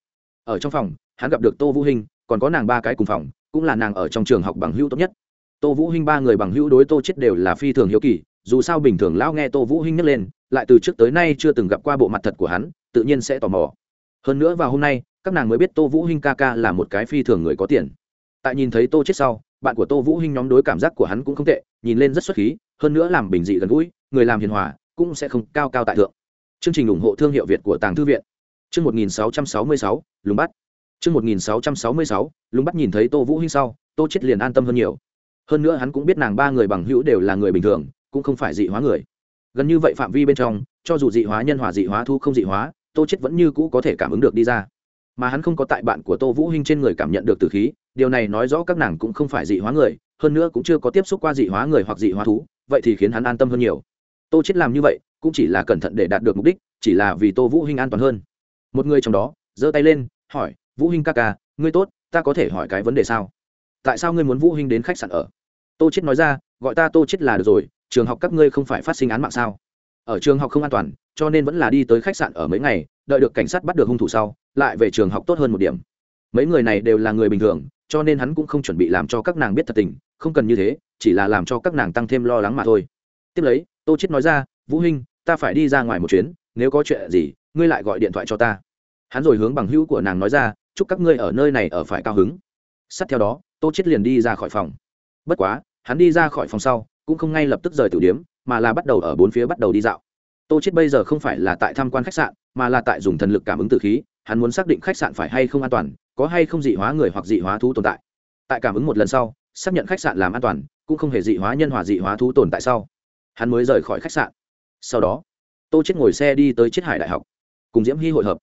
ở trong phòng hắn gặp được tô vũ hinh còn có nàng ba cái cùng phòng cũng là nàng ở trong trường học bằng hữu tốt nhất tô vũ hinh ba người bằng hữu đối tô chết đều là phi thường hiếu kỳ dù sao bình thường lão nghe tô vũ hinh nhắc lên lại từ trước tới nay chưa từng gặp qua bộ mặt thật của hắn tự nhiên sẽ tò mò hơn nữa vào hôm nay các nàng mới biết tô vũ hinh ca ca là một cái phi thường người có tiền tại nhìn thấy tô chết sau bạn của tô vũ hinh nhóm đối cảm giác của hắn cũng không tệ nhìn lên rất xuất khí hơn nữa làm bình dị gần gũi người làm hiền hòa cũng sẽ không cao cao tại thượng. Chương trình ủng hộ thương hiệu việt của tàng thư viện. Chương 1666, lùng bắt. Chương 1666, lùng bắt nhìn thấy tô vũ hinh sau tô chết liền an tâm hơn nhiều. Hơn nữa hắn cũng biết nàng ba người bằng hữu đều là người bình thường cũng không phải dị hóa người. Gần như vậy phạm vi bên trong cho dù dị hóa nhân hòa dị hóa thu không dị hóa tô chết vẫn như cũ có thể cảm ứng được đi ra. Mà hắn không có tại bạn của tô vũ hinh trên người cảm nhận được tử khí điều này nói rõ các nàng cũng không phải dị hóa người, hơn nữa cũng chưa có tiếp xúc qua dị hóa người hoặc dị hóa thú, vậy thì khiến hắn an tâm hơn nhiều. Tô chết làm như vậy, cũng chỉ là cẩn thận để đạt được mục đích, chỉ là vì tô vũ hinh an toàn hơn. Một người trong đó, giơ tay lên, hỏi, vũ hinh ca ca, ngươi tốt, ta có thể hỏi cái vấn đề sao? Tại sao ngươi muốn vũ hinh đến khách sạn ở? Tô chết nói ra, gọi ta tô chết là được rồi, trường học các ngươi không phải phát sinh án mạng sao? Ở trường học không an toàn, cho nên vẫn là đi tới khách sạn ở mấy ngày, đợi được cảnh sát bắt được hung thủ sau, lại về trường học tốt hơn một điểm. Mấy người này đều là người bình thường cho nên hắn cũng không chuẩn bị làm cho các nàng biết thật tình, không cần như thế, chỉ là làm cho các nàng tăng thêm lo lắng mà thôi. Tiếp lấy, tô chết nói ra, vũ hinh ta phải đi ra ngoài một chuyến, nếu có chuyện gì, ngươi lại gọi điện thoại cho ta. Hắn rồi hướng bằng hữu của nàng nói ra, chúc các ngươi ở nơi này ở phải cao hứng. Sát theo đó, tô chết liền đi ra khỏi phòng. Bất quá, hắn đi ra khỏi phòng sau, cũng không ngay lập tức rời tử điếm, mà là bắt đầu ở bốn phía bắt đầu đi dạo. Tô chết bây giờ không phải là tại tham quan khách sạn, mà là tại dùng thần lực cảm ứng tử khí, hắn muốn xác định khách sạn phải hay không an toàn có hay không dị hóa người hoặc dị hóa thú tồn tại. Tại cảm ứng một lần sau, xác nhận khách sạn làm an toàn, cũng không hề dị hóa nhân hòa dị hóa thú tồn tại sau. Hắn mới rời khỏi khách sạn. Sau đó, tô chết ngồi xe đi tới chiết hải đại học, cùng diễm hy hội hợp.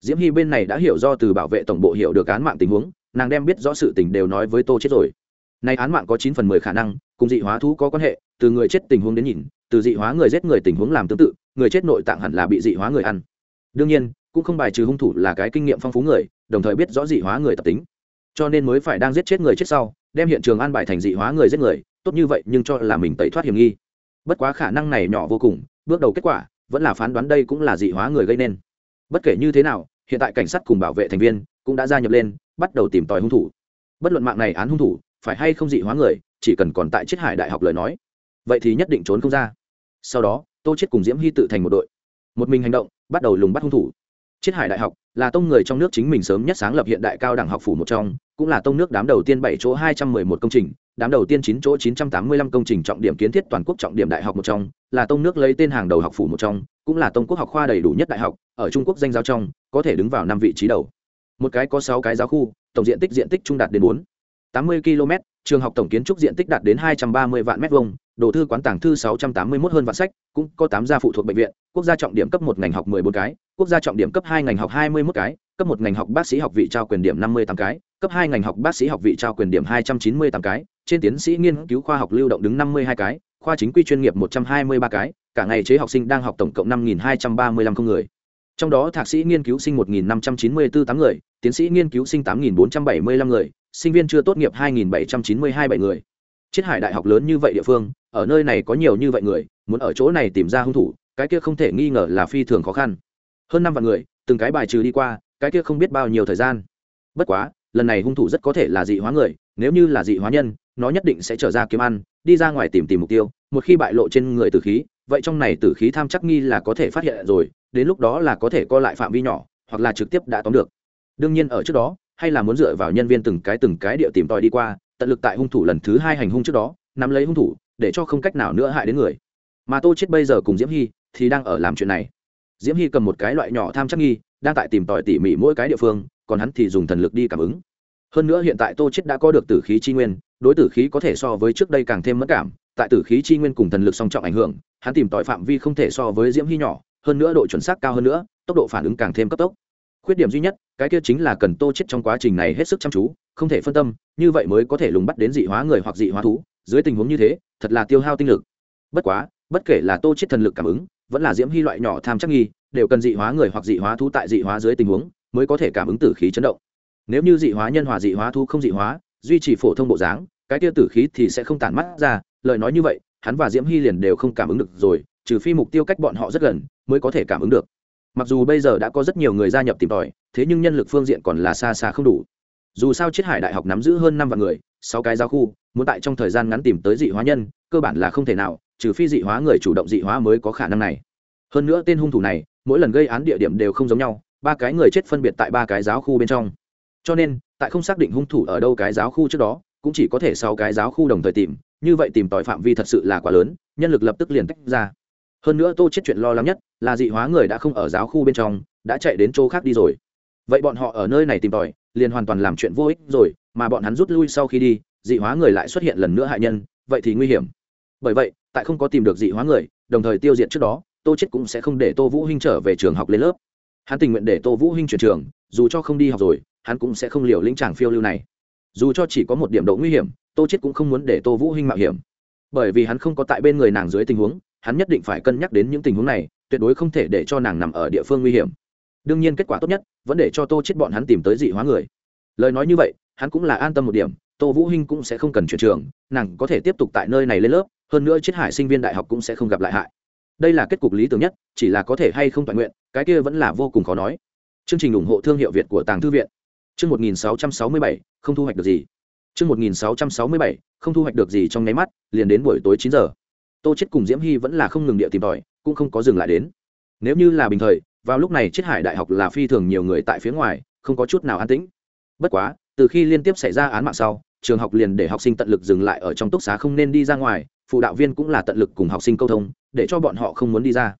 Diễm hy bên này đã hiểu do từ bảo vệ tổng bộ hiểu được án mạng tình huống, nàng đem biết rõ sự tình đều nói với tô chết rồi. Nay án mạng có chín phần mười khả năng, cùng dị hóa thú có quan hệ, từ người chết tình huống đến nhìn, từ dị hóa người giết người tình huống làm tương tự, người chết nội tạng hẳn là bị dị hóa người ăn. Đương nhiên, cũng không bài trừ hung thủ là cái kinh nghiệm phong phú người đồng thời biết rõ dị hóa người tập tính. Cho nên mới phải đang giết chết người chết sau, đem hiện trường an bài thành dị hóa người giết người, tốt như vậy nhưng cho là mình tẩy thoát hiểm nghi. Bất quá khả năng này nhỏ vô cùng, bước đầu kết quả vẫn là phán đoán đây cũng là dị hóa người gây nên. Bất kể như thế nào, hiện tại cảnh sát cùng bảo vệ thành viên cũng đã gia nhập lên, bắt đầu tìm tòi hung thủ. Bất luận mạng này án hung thủ phải hay không dị hóa người, chỉ cần còn tại chiết hải đại học lời nói, vậy thì nhất định trốn không ra. Sau đó, tô chết cùng diễm hy tự thành một đội. Một mình hành động, bắt đầu lùng bắt hung thủ. Triết hải đại học là tông người trong nước chính mình sớm nhất sáng lập hiện đại cao đẳng học phủ một trong, cũng là tông nước đám đầu tiên bảy chỗ hai trăm mười một công trình, đám đầu tiên chín chỗ chín trăm tám mươi lăm công trình trọng điểm kiến thiết toàn quốc trọng điểm đại học một trong, là tông nước lấy tên hàng đầu học phủ một trong, cũng là tông quốc học khoa đầy đủ nhất đại học, ở trung quốc danh giáo trong, có thể đứng vào năm vị trí đầu. Một cái có sáu cái giáo khu, tổng diện tích diện tích trung đạt đến bốn tám mươi km trường học tổng kiến trúc diện tích đạt đến hai trăm ba mươi vạn m hai đồ thư quán tàng thư 681 hơn vạn sách, cũng có 8 gia phụ thuộc bệnh viện, quốc gia trọng điểm cấp 1 ngành học 14 cái, quốc gia trọng điểm cấp 2 ngành học 21 cái, cấp 1 ngành học bác sĩ học vị trao quyền điểm 58 cái, cấp 2 ngành học bác sĩ học vị trao quyền điểm 298 cái, trên tiến sĩ nghiên cứu khoa học lưu động đứng 52 cái, khoa chính quy chuyên nghiệp 123 cái, cả ngày chế học sinh đang học tổng cộng 5235 không người. Trong đó thạc sĩ nghiên cứu sinh 1594 8 người, tiến sĩ nghiên cứu sinh 8475 người, sinh viên chưa tốt nghiệp 2792 7 người. Triết Hải Đại học lớn như vậy địa phương, ở nơi này có nhiều như vậy người, muốn ở chỗ này tìm ra hung thủ, cái kia không thể nghi ngờ là phi thường khó khăn. Hơn năm vạn người, từng cái bài trừ đi qua, cái kia không biết bao nhiêu thời gian. Bất quá, lần này hung thủ rất có thể là dị hóa người, nếu như là dị hóa nhân, nó nhất định sẽ trở ra kiếm ăn, đi ra ngoài tìm tìm mục tiêu, một khi bại lộ trên người tử khí, vậy trong này tử khí tham chắc nghi là có thể phát hiện rồi, đến lúc đó là có thể co lại phạm vi nhỏ, hoặc là trực tiếp đã tóm được. Đương nhiên ở trước đó, hay là muốn dựa vào nhân viên từng cái từng cái địa tìm tòi đi qua, tận lực tại hung thủ lần thứ hai hành hung trước đó, nắm lấy hung thủ để cho không cách nào nữa hại đến người. Mà tô chết bây giờ cùng diễm hy thì đang ở làm chuyện này. Diễm hy cầm một cái loại nhỏ tham chắc nghi, đang tại tìm tòi tỉ mỉ mỗi cái địa phương, còn hắn thì dùng thần lực đi cảm ứng. Hơn nữa hiện tại tô chết đã có được tử khí chi nguyên, đối tử khí có thể so với trước đây càng thêm mất cảm, tại tử khí chi nguyên cùng thần lực song trọng ảnh hưởng, hắn tìm tòi phạm vi không thể so với diễm hy nhỏ, hơn nữa độ chuẩn xác cao hơn nữa, tốc độ phản ứng càng thêm cấp tốc. Khuyết điểm duy nhất, cái kia chính là cần tô chết trong quá trình này hết sức chăm chú, không thể phân tâm, như vậy mới có thể lùng bắt đến dị hóa người hoặc dị hóa thú dưới tình huống như thế, thật là tiêu hao tinh lực. Bất quá, bất kể là tô chết thần lực cảm ứng, vẫn là diễm hy loại nhỏ tham chắc nghi, đều cần dị hóa người hoặc dị hóa thú tại dị hóa dưới tình huống mới có thể cảm ứng tử khí chấn động. Nếu như dị hóa nhân hòa dị hóa thú không dị hóa, duy trì phổ thông bộ dáng, cái tiêu tử khí thì sẽ không tản mắt ra, lời nói như vậy, hắn và diễm hy liền đều không cảm ứng được rồi, trừ phi mục tiêu cách bọn họ rất gần mới có thể cảm ứng được. Mặc dù bây giờ đã có rất nhiều người gia nhập tìm tòi, thế nhưng nhân lực phương diện còn là xa xa không đủ. Dù sao chiết hải đại học nắm giữ hơn năm vạn người sáu cái giáo khu, muốn tại trong thời gian ngắn tìm tới dị hóa nhân, cơ bản là không thể nào, trừ phi dị hóa người chủ động dị hóa mới có khả năng này. Hơn nữa tên hung thủ này, mỗi lần gây án địa điểm đều không giống nhau, ba cái người chết phân biệt tại ba cái giáo khu bên trong. Cho nên, tại không xác định hung thủ ở đâu cái giáo khu trước đó, cũng chỉ có thể sau cái giáo khu đồng thời tìm, như vậy tìm tòi phạm vi thật sự là quá lớn, nhân lực lập tức liền tách ra. Hơn nữa tô chết chuyện lo lắng nhất, là dị hóa người đã không ở giáo khu bên trong, đã chạy đến chỗ khác đi rồi. Vậy bọn họ ở nơi này tìm tòi, liền hoàn toàn làm chuyện vô ích rồi mà bọn hắn rút lui sau khi đi, dị hóa người lại xuất hiện lần nữa hại nhân, vậy thì nguy hiểm. Bởi vậy, tại không có tìm được dị hóa người, đồng thời tiêu diệt trước đó, tô chết cũng sẽ không để tô vũ hinh trở về trường học lên lớp. Hắn tình nguyện để tô vũ hinh chuyển trường, dù cho không đi học rồi, hắn cũng sẽ không liều lĩnh chàng phiêu lưu này. Dù cho chỉ có một điểm độ nguy hiểm, tô chết cũng không muốn để tô vũ hinh mạo hiểm. Bởi vì hắn không có tại bên người nàng dưới tình huống, hắn nhất định phải cân nhắc đến những tình huống này, tuyệt đối không thể để cho nàng nằm ở địa phương nguy hiểm. Đương nhiên kết quả tốt nhất, vẫn để cho tô chết bọn hắn tìm tới dị hóa người. Lời nói như vậy hắn cũng là an tâm một điểm tô vũ hinh cũng sẽ không cần chuyển trường nàng có thể tiếp tục tại nơi này lên lớp hơn nữa chiết hải sinh viên đại học cũng sẽ không gặp lại hại. Đây là kết cục lý tưởng nhất chỉ là có thể hay không toàn nguyện cái kia vẫn là vô cùng khó nói. Chương trình ủng hộ thương hiệu việt của tàng thư viện. Chương 1667, không thu hoạch được gì. Chương 1667, không thu hoạch được gì trong nháy mắt liền đến buổi tối chín giờ. Tô chết cùng diễm hy vẫn là không ngừng địa tìm tòi cũng không có dừng lại đến. Nếu như là bình thời vào lúc này chiết hải đại học là phi thường nhiều người tại phía ngoài không có chút nào an tĩnh. Bất quá từ khi liên tiếp xảy ra án mạng sau, trường học liền để học sinh tận lực dừng lại ở trong túc xá không nên đi ra ngoài, phụ đạo viên cũng là tận lực cùng học sinh câu thông, để cho bọn họ không muốn đi ra.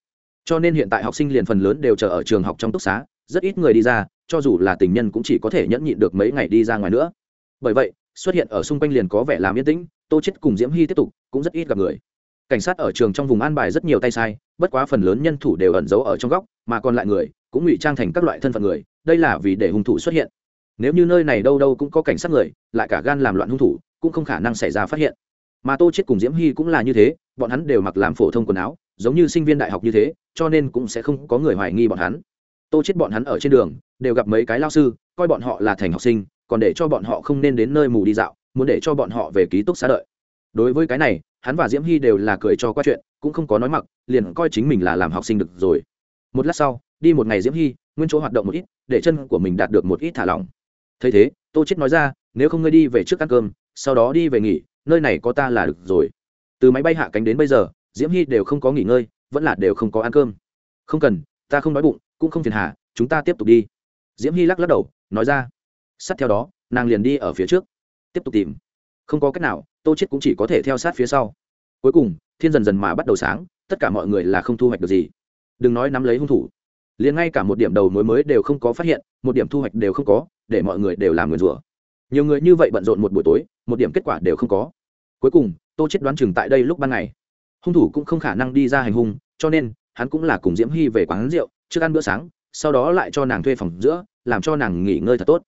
Cho nên hiện tại học sinh liền phần lớn đều chờ ở trường học trong túc xá, rất ít người đi ra, cho dù là tình nhân cũng chỉ có thể nhẫn nhịn được mấy ngày đi ra ngoài nữa. Bởi vậy, xuất hiện ở xung quanh liền có vẻ làm yên tĩnh, tô chết cùng diễm hy tiếp tục, cũng rất ít gặp người. Cảnh sát ở trường trong vùng an bài rất nhiều tay sai, bất quá phần lớn nhân thủ đều ẩn giấu ở trong góc, mà còn lại người, cũng ngụy trang thành các loại thân phận người, đây là vì để hung thủ xuất hiện nếu như nơi này đâu đâu cũng có cảnh sát người, lại cả gan làm loạn hung thủ, cũng không khả năng xảy ra phát hiện. Mà tô chết cùng diễm hy cũng là như thế, bọn hắn đều mặc làm phổ thông quần áo, giống như sinh viên đại học như thế, cho nên cũng sẽ không có người hoài nghi bọn hắn. Tô chết bọn hắn ở trên đường, đều gặp mấy cái lao sư, coi bọn họ là thành học sinh, còn để cho bọn họ không nên đến nơi mù đi dạo, muốn để cho bọn họ về ký túc xá đợi. Đối với cái này, hắn và diễm hy đều là cười cho qua chuyện, cũng không có nói mặc, liền coi chính mình là làm học sinh được rồi. Một lát sau, đi một ngày diễm hy, nguyên chỗ hoạt động một ít, để chân của mình đạt được một ít thả lỏng thấy thế, tô chết nói ra, nếu không ngươi đi về trước ăn cơm, sau đó đi về nghỉ, nơi này có ta là được rồi. Từ máy bay hạ cánh đến bây giờ, diễm hy đều không có nghỉ ngơi, vẫn là đều không có ăn cơm. Không cần, ta không đói bụng, cũng không phiền hà, chúng ta tiếp tục đi. Diễm hy lắc lắc đầu, nói ra. Sát theo đó, nàng liền đi ở phía trước, tiếp tục tìm. Không có cách nào, tô chết cũng chỉ có thể theo sát phía sau. Cuối cùng, thiên dần dần mà bắt đầu sáng, tất cả mọi người là không thu hoạch được gì. Đừng nói nắm lấy hung thủ, liền ngay cả một điểm đầu mối mới đều không có phát hiện, một điểm thu hoạch đều không có để mọi người đều làm người rủa. Nhiều người như vậy bận rộn một buổi tối, một điểm kết quả đều không có. Cuối cùng, tô chết đoán chừng tại đây lúc ban ngày, hung thủ cũng không khả năng đi ra hành hung, cho nên, hắn cũng là cùng diễm hy về quán rượu, trước ăn bữa sáng, sau đó lại cho nàng thuê phòng giữa, làm cho nàng nghỉ ngơi thật tốt.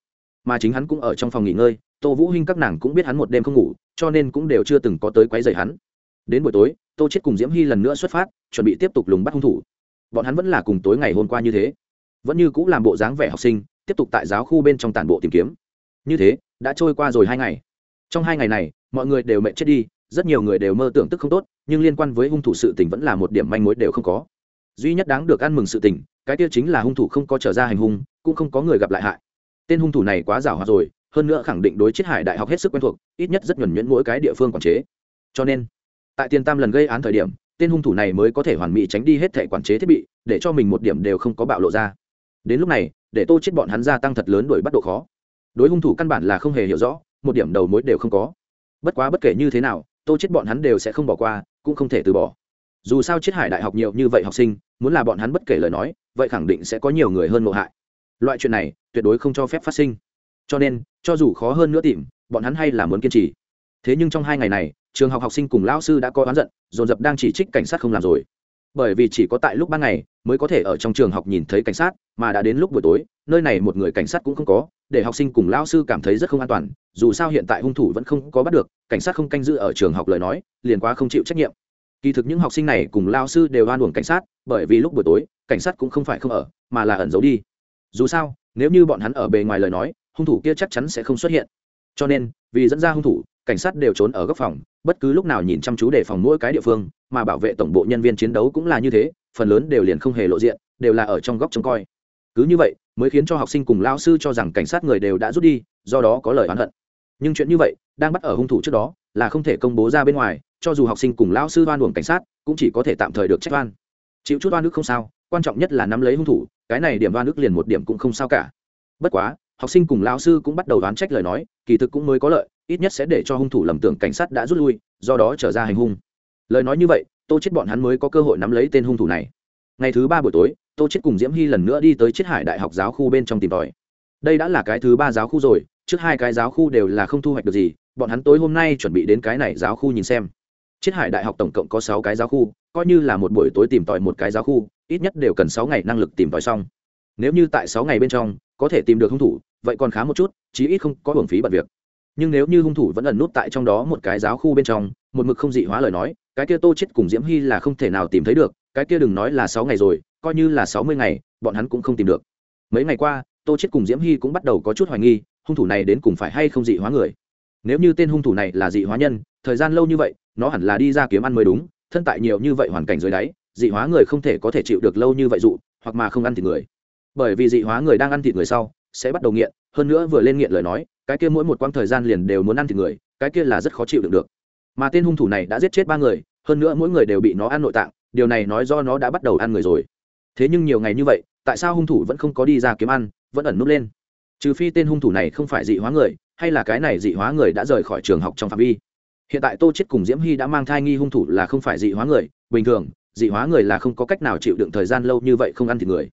Mà chính hắn cũng ở trong phòng nghỉ ngơi, tô vũ hinh các nàng cũng biết hắn một đêm không ngủ, cho nên cũng đều chưa từng có tới quấy rầy hắn. Đến buổi tối, tô chết cùng diễm hy lần nữa xuất phát, chuẩn bị tiếp tục lùng bắt hung thủ. Bọn hắn vẫn là cùng tối ngày hôm qua như thế. Vẫn như cũng làm bộ dáng vẻ học sinh tiếp tục tại giáo khu bên trong tản bộ tìm kiếm. Như thế, đã trôi qua rồi hai ngày. Trong hai ngày này, mọi người đều mệt chết đi, rất nhiều người đều mơ tưởng tức không tốt, nhưng liên quan với hung thủ sự tình vẫn là một điểm manh mối đều không có. Duy nhất đáng được ăn mừng sự tình, cái kia chính là hung thủ không có trở ra hành hung, cũng không có người gặp lại hại. Tên hung thủ này quá giảo hoạt rồi, hơn nữa khẳng định đối chiết hải đại học hết sức quen thuộc, ít nhất rất nhuẩn nhuyễn mỗi cái địa phương quản chế. Cho nên, tại tiền tam lần gây án thời điểm, tên hung thủ này mới có thể hoàn mỹ tránh đi hết thảy quản chế thiết bị, để cho mình một điểm đều không có bạo lộ ra. Đến lúc này để tô chết bọn hắn gia tăng thật lớn đuổi bắt độ khó. Đối hung thủ căn bản là không hề hiểu rõ, một điểm đầu mối đều không có. Bất quá bất kể như thế nào, tô chết bọn hắn đều sẽ không bỏ qua, cũng không thể từ bỏ. Dù sao chết hải đại học nhiều như vậy học sinh, muốn là bọn hắn bất kể lời nói, vậy khẳng định sẽ có nhiều người hơn ngộ hại. Loại chuyện này, tuyệt đối không cho phép phát sinh. Cho nên, cho dù khó hơn nữa tìm, bọn hắn hay là muốn kiên trì. Thế nhưng trong hai ngày này, trường học học sinh cùng lão sư đã có oán giận, dồn dập đang chỉ trích cảnh sát không làm rồi bởi vì chỉ có tại lúc ban ngày mới có thể ở trong trường học nhìn thấy cảnh sát, mà đã đến lúc buổi tối, nơi này một người cảnh sát cũng không có, để học sinh cùng lao sư cảm thấy rất không an toàn, dù sao hiện tại hung thủ vẫn không có bắt được, cảnh sát không canh giữ ở trường học lời nói, liền quá không chịu trách nhiệm. Kỳ thực những học sinh này cùng lao sư đều oan uổng cảnh sát, bởi vì lúc buổi tối, cảnh sát cũng không phải không ở, mà là ẩn giấu đi. Dù sao, nếu như bọn hắn ở bề ngoài lời nói, hung thủ kia chắc chắn sẽ không xuất hiện. Cho nên, vì dẫn ra hung thủ cảnh sát đều trốn ở góc phòng, bất cứ lúc nào nhìn chăm chú để phòng mỗi cái địa phương, mà bảo vệ tổng bộ nhân viên chiến đấu cũng là như thế, phần lớn đều liền không hề lộ diện, đều là ở trong góc trông coi. Cứ như vậy, mới khiến cho học sinh cùng lao sư cho rằng cảnh sát người đều đã rút đi, do đó có lời oán hận. Nhưng chuyện như vậy, đang bắt ở hung thủ trước đó, là không thể công bố ra bên ngoài, cho dù học sinh cùng lao sư oan uổng cảnh sát, cũng chỉ có thể tạm thời được trách oan. Chịu chút oan ức không sao, quan trọng nhất là nắm lấy hung thủ, cái này điểm oan ức liền một điểm cũng không sao cả. Bất quá, học sinh cùng lao sư cũng bắt đầu đoán trách lời nói, kỳ thực cũng mới có lợi ít nhất sẽ để cho hung thủ lầm tưởng cảnh sát đã rút lui, do đó trở ra hành hung. Lời nói như vậy, tô chết bọn hắn mới có cơ hội nắm lấy tên hung thủ này. Ngày thứ ba buổi tối, tô chết cùng diễm hy lần nữa đi tới chiết hải đại học giáo khu bên trong tìm tòi. Đây đã là cái thứ ba giáo khu rồi, trước hai cái giáo khu đều là không thu hoạch được gì, bọn hắn tối hôm nay chuẩn bị đến cái này giáo khu nhìn xem. Chiết hải đại học tổng cộng có sáu cái giáo khu, coi như là một buổi tối tìm tòi một cái giáo khu, ít nhất đều cần sáu ngày năng lực tìm tòi xong. Nếu như tại sáu ngày bên trong, có thể tìm được hung thủ, vậy còn khá một chút, chí ít không có hưởng phí bật việc nhưng nếu như hung thủ vẫn ẩn nút tại trong đó một cái giáo khu bên trong, một mực không dị hóa lời nói, cái kia tô chết cùng diễm hy là không thể nào tìm thấy được, cái kia đừng nói là sáu ngày rồi, coi như là sáu mươi ngày, bọn hắn cũng không tìm được. Mấy ngày qua, tô chết cùng diễm hy cũng bắt đầu có chút hoài nghi, hung thủ này đến cùng phải hay không dị hóa người. Nếu như tên hung thủ này là dị hóa nhân, thời gian lâu như vậy, nó hẳn là đi ra kiếm ăn mới đúng, thân tại nhiều như vậy hoàn cảnh dưới đáy, dị hóa người không thể có thể chịu được lâu như vậy dụ, hoặc mà không ăn thịt người. Bởi vì dị hóa người đang ăn thịt người sau, sẽ bắt đầu nghiện, hơn nữa vừa lên nghiện lời nói cái kia mỗi một quãng thời gian liền đều muốn ăn thịt người, cái kia là rất khó chịu được được. Mà tên hung thủ này đã giết chết ba người, hơn nữa mỗi người đều bị nó ăn nội tạng, điều này nói do nó đã bắt đầu ăn người rồi. Thế nhưng nhiều ngày như vậy, tại sao hung thủ vẫn không có đi ra kiếm ăn, vẫn ẩn núp lên? Trừ phi tên hung thủ này không phải dị hóa người, hay là cái này dị hóa người đã rời khỏi trường học trong phạm vi. Hiện tại tô chết cùng diễm hy đã mang thai nghi hung thủ là không phải dị hóa người, bình thường, dị hóa người là không có cách nào chịu đựng thời gian lâu như vậy không ăn thịt người.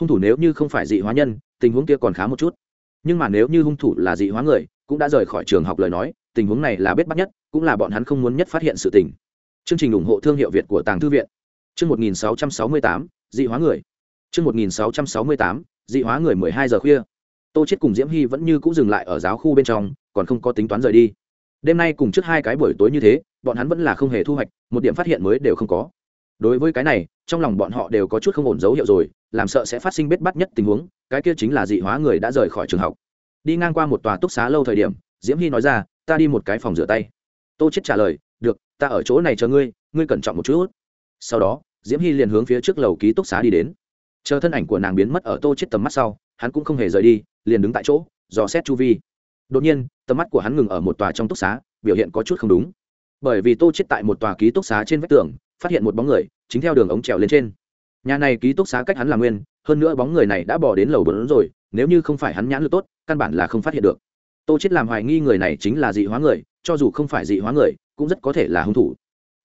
Hung thủ nếu như không phải dị hóa nhân, tình huống kia còn khá một chút nhưng mà nếu như hung thủ là dị hóa người cũng đã rời khỏi trường học lời nói tình huống này là bết bắt nhất cũng là bọn hắn không muốn nhất phát hiện sự tình. Chương trình ủng hộ thương hiệu việt của tàng thư viện. Chương 1668, dị hóa người. Chương 1668, dị hóa người 12 giờ khuya. Tô chết cùng diễm hy vẫn như cũ dừng lại ở giáo khu bên trong còn không có tính toán rời đi. Đêm nay cùng trước hai cái buổi tối như thế bọn hắn vẫn là không hề thu hoạch một điểm phát hiện mới đều không có đối với cái này, trong lòng bọn họ đều có chút không ổn dấu hiệu rồi, làm sợ sẽ phát sinh bết bắt nhất tình huống, cái kia chính là dị hóa người đã rời khỏi trường học. Đi ngang qua một tòa túc xá lâu thời điểm, diễm hy nói ra, ta đi một cái phòng rửa tay. Tô chết trả lời, được, ta ở chỗ này chờ ngươi ngươi cẩn trọng một chút. Sau đó, diễm hy liền hướng phía trước lầu ký túc xá đi đến. Chờ thân ảnh của nàng biến mất ở tô chết tầm mắt sau, hắn cũng không hề rời đi, liền đứng tại chỗ, dò xét chu vi. Đột nhiên, tầm mắt của hắn ngừng ở một tòa trong túc xá, biểu hiện có chút không đúng. Bởi vì tô chết tại một tòa ký túc xá trên vách tường phát hiện một bóng người, chính theo đường ống trèo lên trên. Nhà này ký túc xá cách hắn là nguyên, hơn nữa bóng người này đã bỏ đến lầu bốn rồi, nếu như không phải hắn nhãn lực tốt, căn bản là không phát hiện được. Tô chết làm hoài nghi người này chính là dị hóa người, cho dù không phải dị hóa người, cũng rất có thể là hung thủ.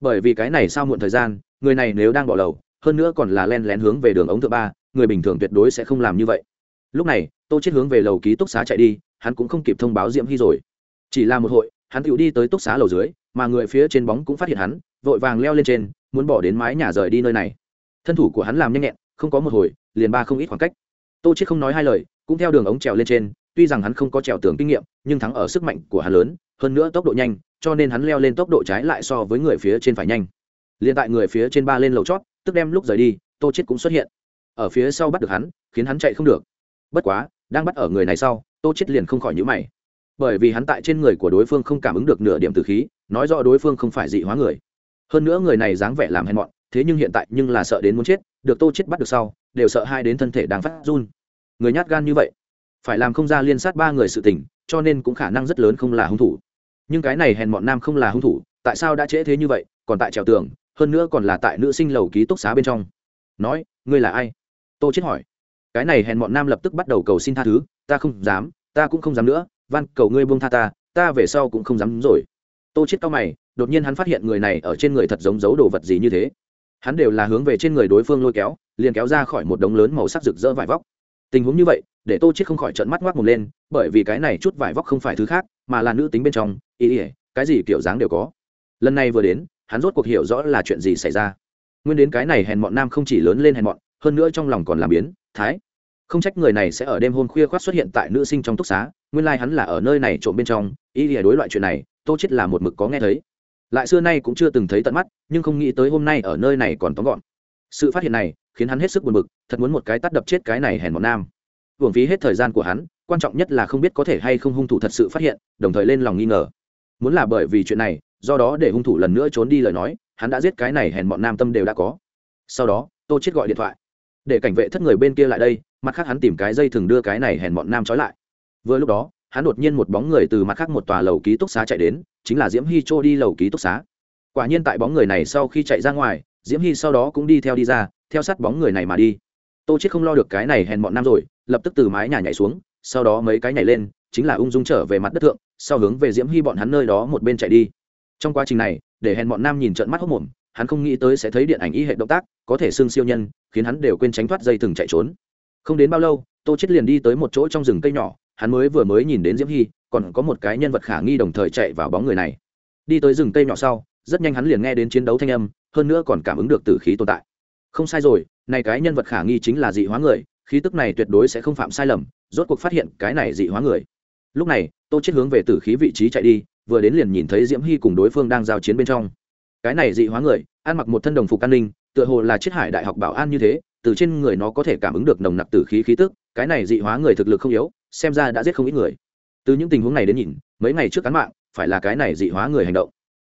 Bởi vì cái này sau muộn thời gian, người này nếu đang bỏ lầu, hơn nữa còn là len lén hướng về đường ống thứ ba, người bình thường tuyệt đối sẽ không làm như vậy. Lúc này, tô chết hướng về lầu ký túc xá chạy đi, hắn cũng không kịp thông báo diễm hy rồi. Chỉ là một hội, hắn tự đi tới túc xá lầu dưới, mà người phía trên bóng cũng phát hiện hắn, vội vàng leo lên trên muốn bỏ đến mái nhà rời đi nơi này. Thân thủ của hắn làm nhanh nhẹn, không có một hồi, liền ba không ít khoảng cách. Tô chết không nói hai lời, cũng theo đường ống trèo lên trên, tuy rằng hắn không có trèo tường kinh nghiệm, nhưng thắng ở sức mạnh của hắn lớn, hơn nữa tốc độ nhanh, cho nên hắn leo lên tốc độ trái lại so với người phía trên phải nhanh. Liền tại người phía trên ba lên lầu chót, tức đem lúc rời đi, tô chết cũng xuất hiện. Ở phía sau bắt được hắn, khiến hắn chạy không được. Bất quá, đang bắt ở người này sau, tô chết liền không khỏi nhíu mày. Bởi vì hắn tại trên người của đối phương không cảm ứng được nửa điểm từ khí, nói rõ đối phương không phải dị hóa người hơn nữa người này dáng vẻ làm hèn mọn, thế nhưng hiện tại nhưng là sợ đến muốn chết, được tô chết bắt được sau, đều sợ hai đến thân thể đang phát run. Người nhát gan như vậy, phải làm không ra liên sát ba người sự tình, cho nên cũng khả năng rất lớn không là hung thủ. Nhưng cái này hèn mọn nam không là hung thủ, tại sao đã trễ thế như vậy, còn tại trèo tường, hơn nữa còn là tại nữ sinh lầu ký túc xá bên trong. Nói, ngươi là ai? Tô chết hỏi. Cái này hèn mọn nam lập tức bắt đầu cầu xin tha thứ, ta không dám, ta cũng không dám nữa, van, cầu ngươi buông tha ta ta về sau cũng không dám rồi. Tô chết cao mày đột nhiên hắn phát hiện người này ở trên người thật giống giấu đồ vật gì như thế. Hắn đều là hướng về trên người đối phương lôi kéo, liền kéo ra khỏi một đống lớn màu sắc rực rỡ vải vóc. Tình huống như vậy, để tô chết không khỏi trợn mắt ngoác một lên, bởi vì cái này chút vải vóc không phải thứ khác, mà là nữ tính bên trong, ý ỉa cái gì kiểu dáng đều có. Lần này vừa đến, hắn rốt cuộc hiểu rõ là chuyện gì xảy ra. Nguyên đến cái này hèn mọn nam không chỉ lớn lên hèn mọn, hơn nữa trong lòng còn làm biến, thái. Không trách người này sẽ ở đêm hôn khuya khoát xuất hiện tại nữ sinh trong túc xá, nguyên lai hắn là ở nơi này trộm bên trong, ý ỉa đối loại chuyện này, tô chết là một mực có nghe thấy lại xưa nay cũng chưa từng thấy tận mắt, nhưng không nghĩ tới hôm nay ở nơi này còn tóm gọn. Sự phát hiện này, khiến hắn hết sức buồn bực, thật muốn một cái tắt đập chết cái này hèn mọn nam. Hưởng phí hết thời gian của hắn, quan trọng nhất là không biết có thể hay không hung thủ thật sự phát hiện, đồng thời lên lòng nghi ngờ. Muốn là bởi vì chuyện này, do đó để hung thủ lần nữa trốn đi lời nói, hắn đã giết cái này hèn bọn nam tâm đều đã có. Sau đó, tô chết gọi điện thoại. Để cảnh vệ thất người bên kia lại đây, mặt khác hắn tìm cái dây thường đưa cái này hèn bọn nam trói lại. Vừa lúc đó, hắn đột nhiên một bóng người từ mặt khác một tòa lầu ký túc xá chạy đến chính là diễm hy trô đi lầu ký túc xá. Quả nhiên tại bóng người này sau khi chạy ra ngoài, diễm hy sau đó cũng đi theo đi ra, theo sát bóng người này mà đi. Tô chết không lo được cái này hèn bọn nam rồi, lập tức từ mái nhà nhảy xuống, sau đó mấy cái nhảy lên, chính là ung dung trở về mặt đất thượng, sau hướng về diễm hy bọn hắn nơi đó một bên chạy đi. Trong quá trình này, để hèn bọn nam nhìn trận mắt hốc mồm, hắn không nghĩ tới sẽ thấy điện ảnh y hệ động tác, có thể xưng siêu nhân, khiến hắn đều quên tránh thoát dây từng chạy trốn. Không đến bao lâu, tô chết liền đi tới một chỗ trong rừng cây nhỏ, hắn mới vừa mới nhìn đến diễm hy còn có một cái nhân vật khả nghi đồng thời chạy vào bóng người này. Đi tới rừng cây nhỏ sau, rất nhanh hắn liền nghe đến chiến đấu thanh âm, hơn nữa còn cảm ứng được tử khí tồn tại. Không sai rồi, này cái nhân vật khả nghi chính là dị hóa người, khí tức này tuyệt đối sẽ không phạm sai lầm, rốt cuộc phát hiện cái này dị hóa người. Lúc này, tô chết hướng về tử khí vị trí chạy đi, vừa đến liền nhìn thấy diễm hy cùng đối phương đang giao chiến bên trong. Cái này dị hóa người, ăn mặc một thân đồng phục an ninh, tựa hồ là chiết hải đại học bảo an như thế, từ trên người nó có thể cảm ứng được nồng nặc tử khí khí tức, cái này dị hóa người thực lực không yếu, xem ra đã giết không ít người từ những tình huống này đến nhìn, mấy ngày trước cán mạng, phải là cái này dị hóa người hành động.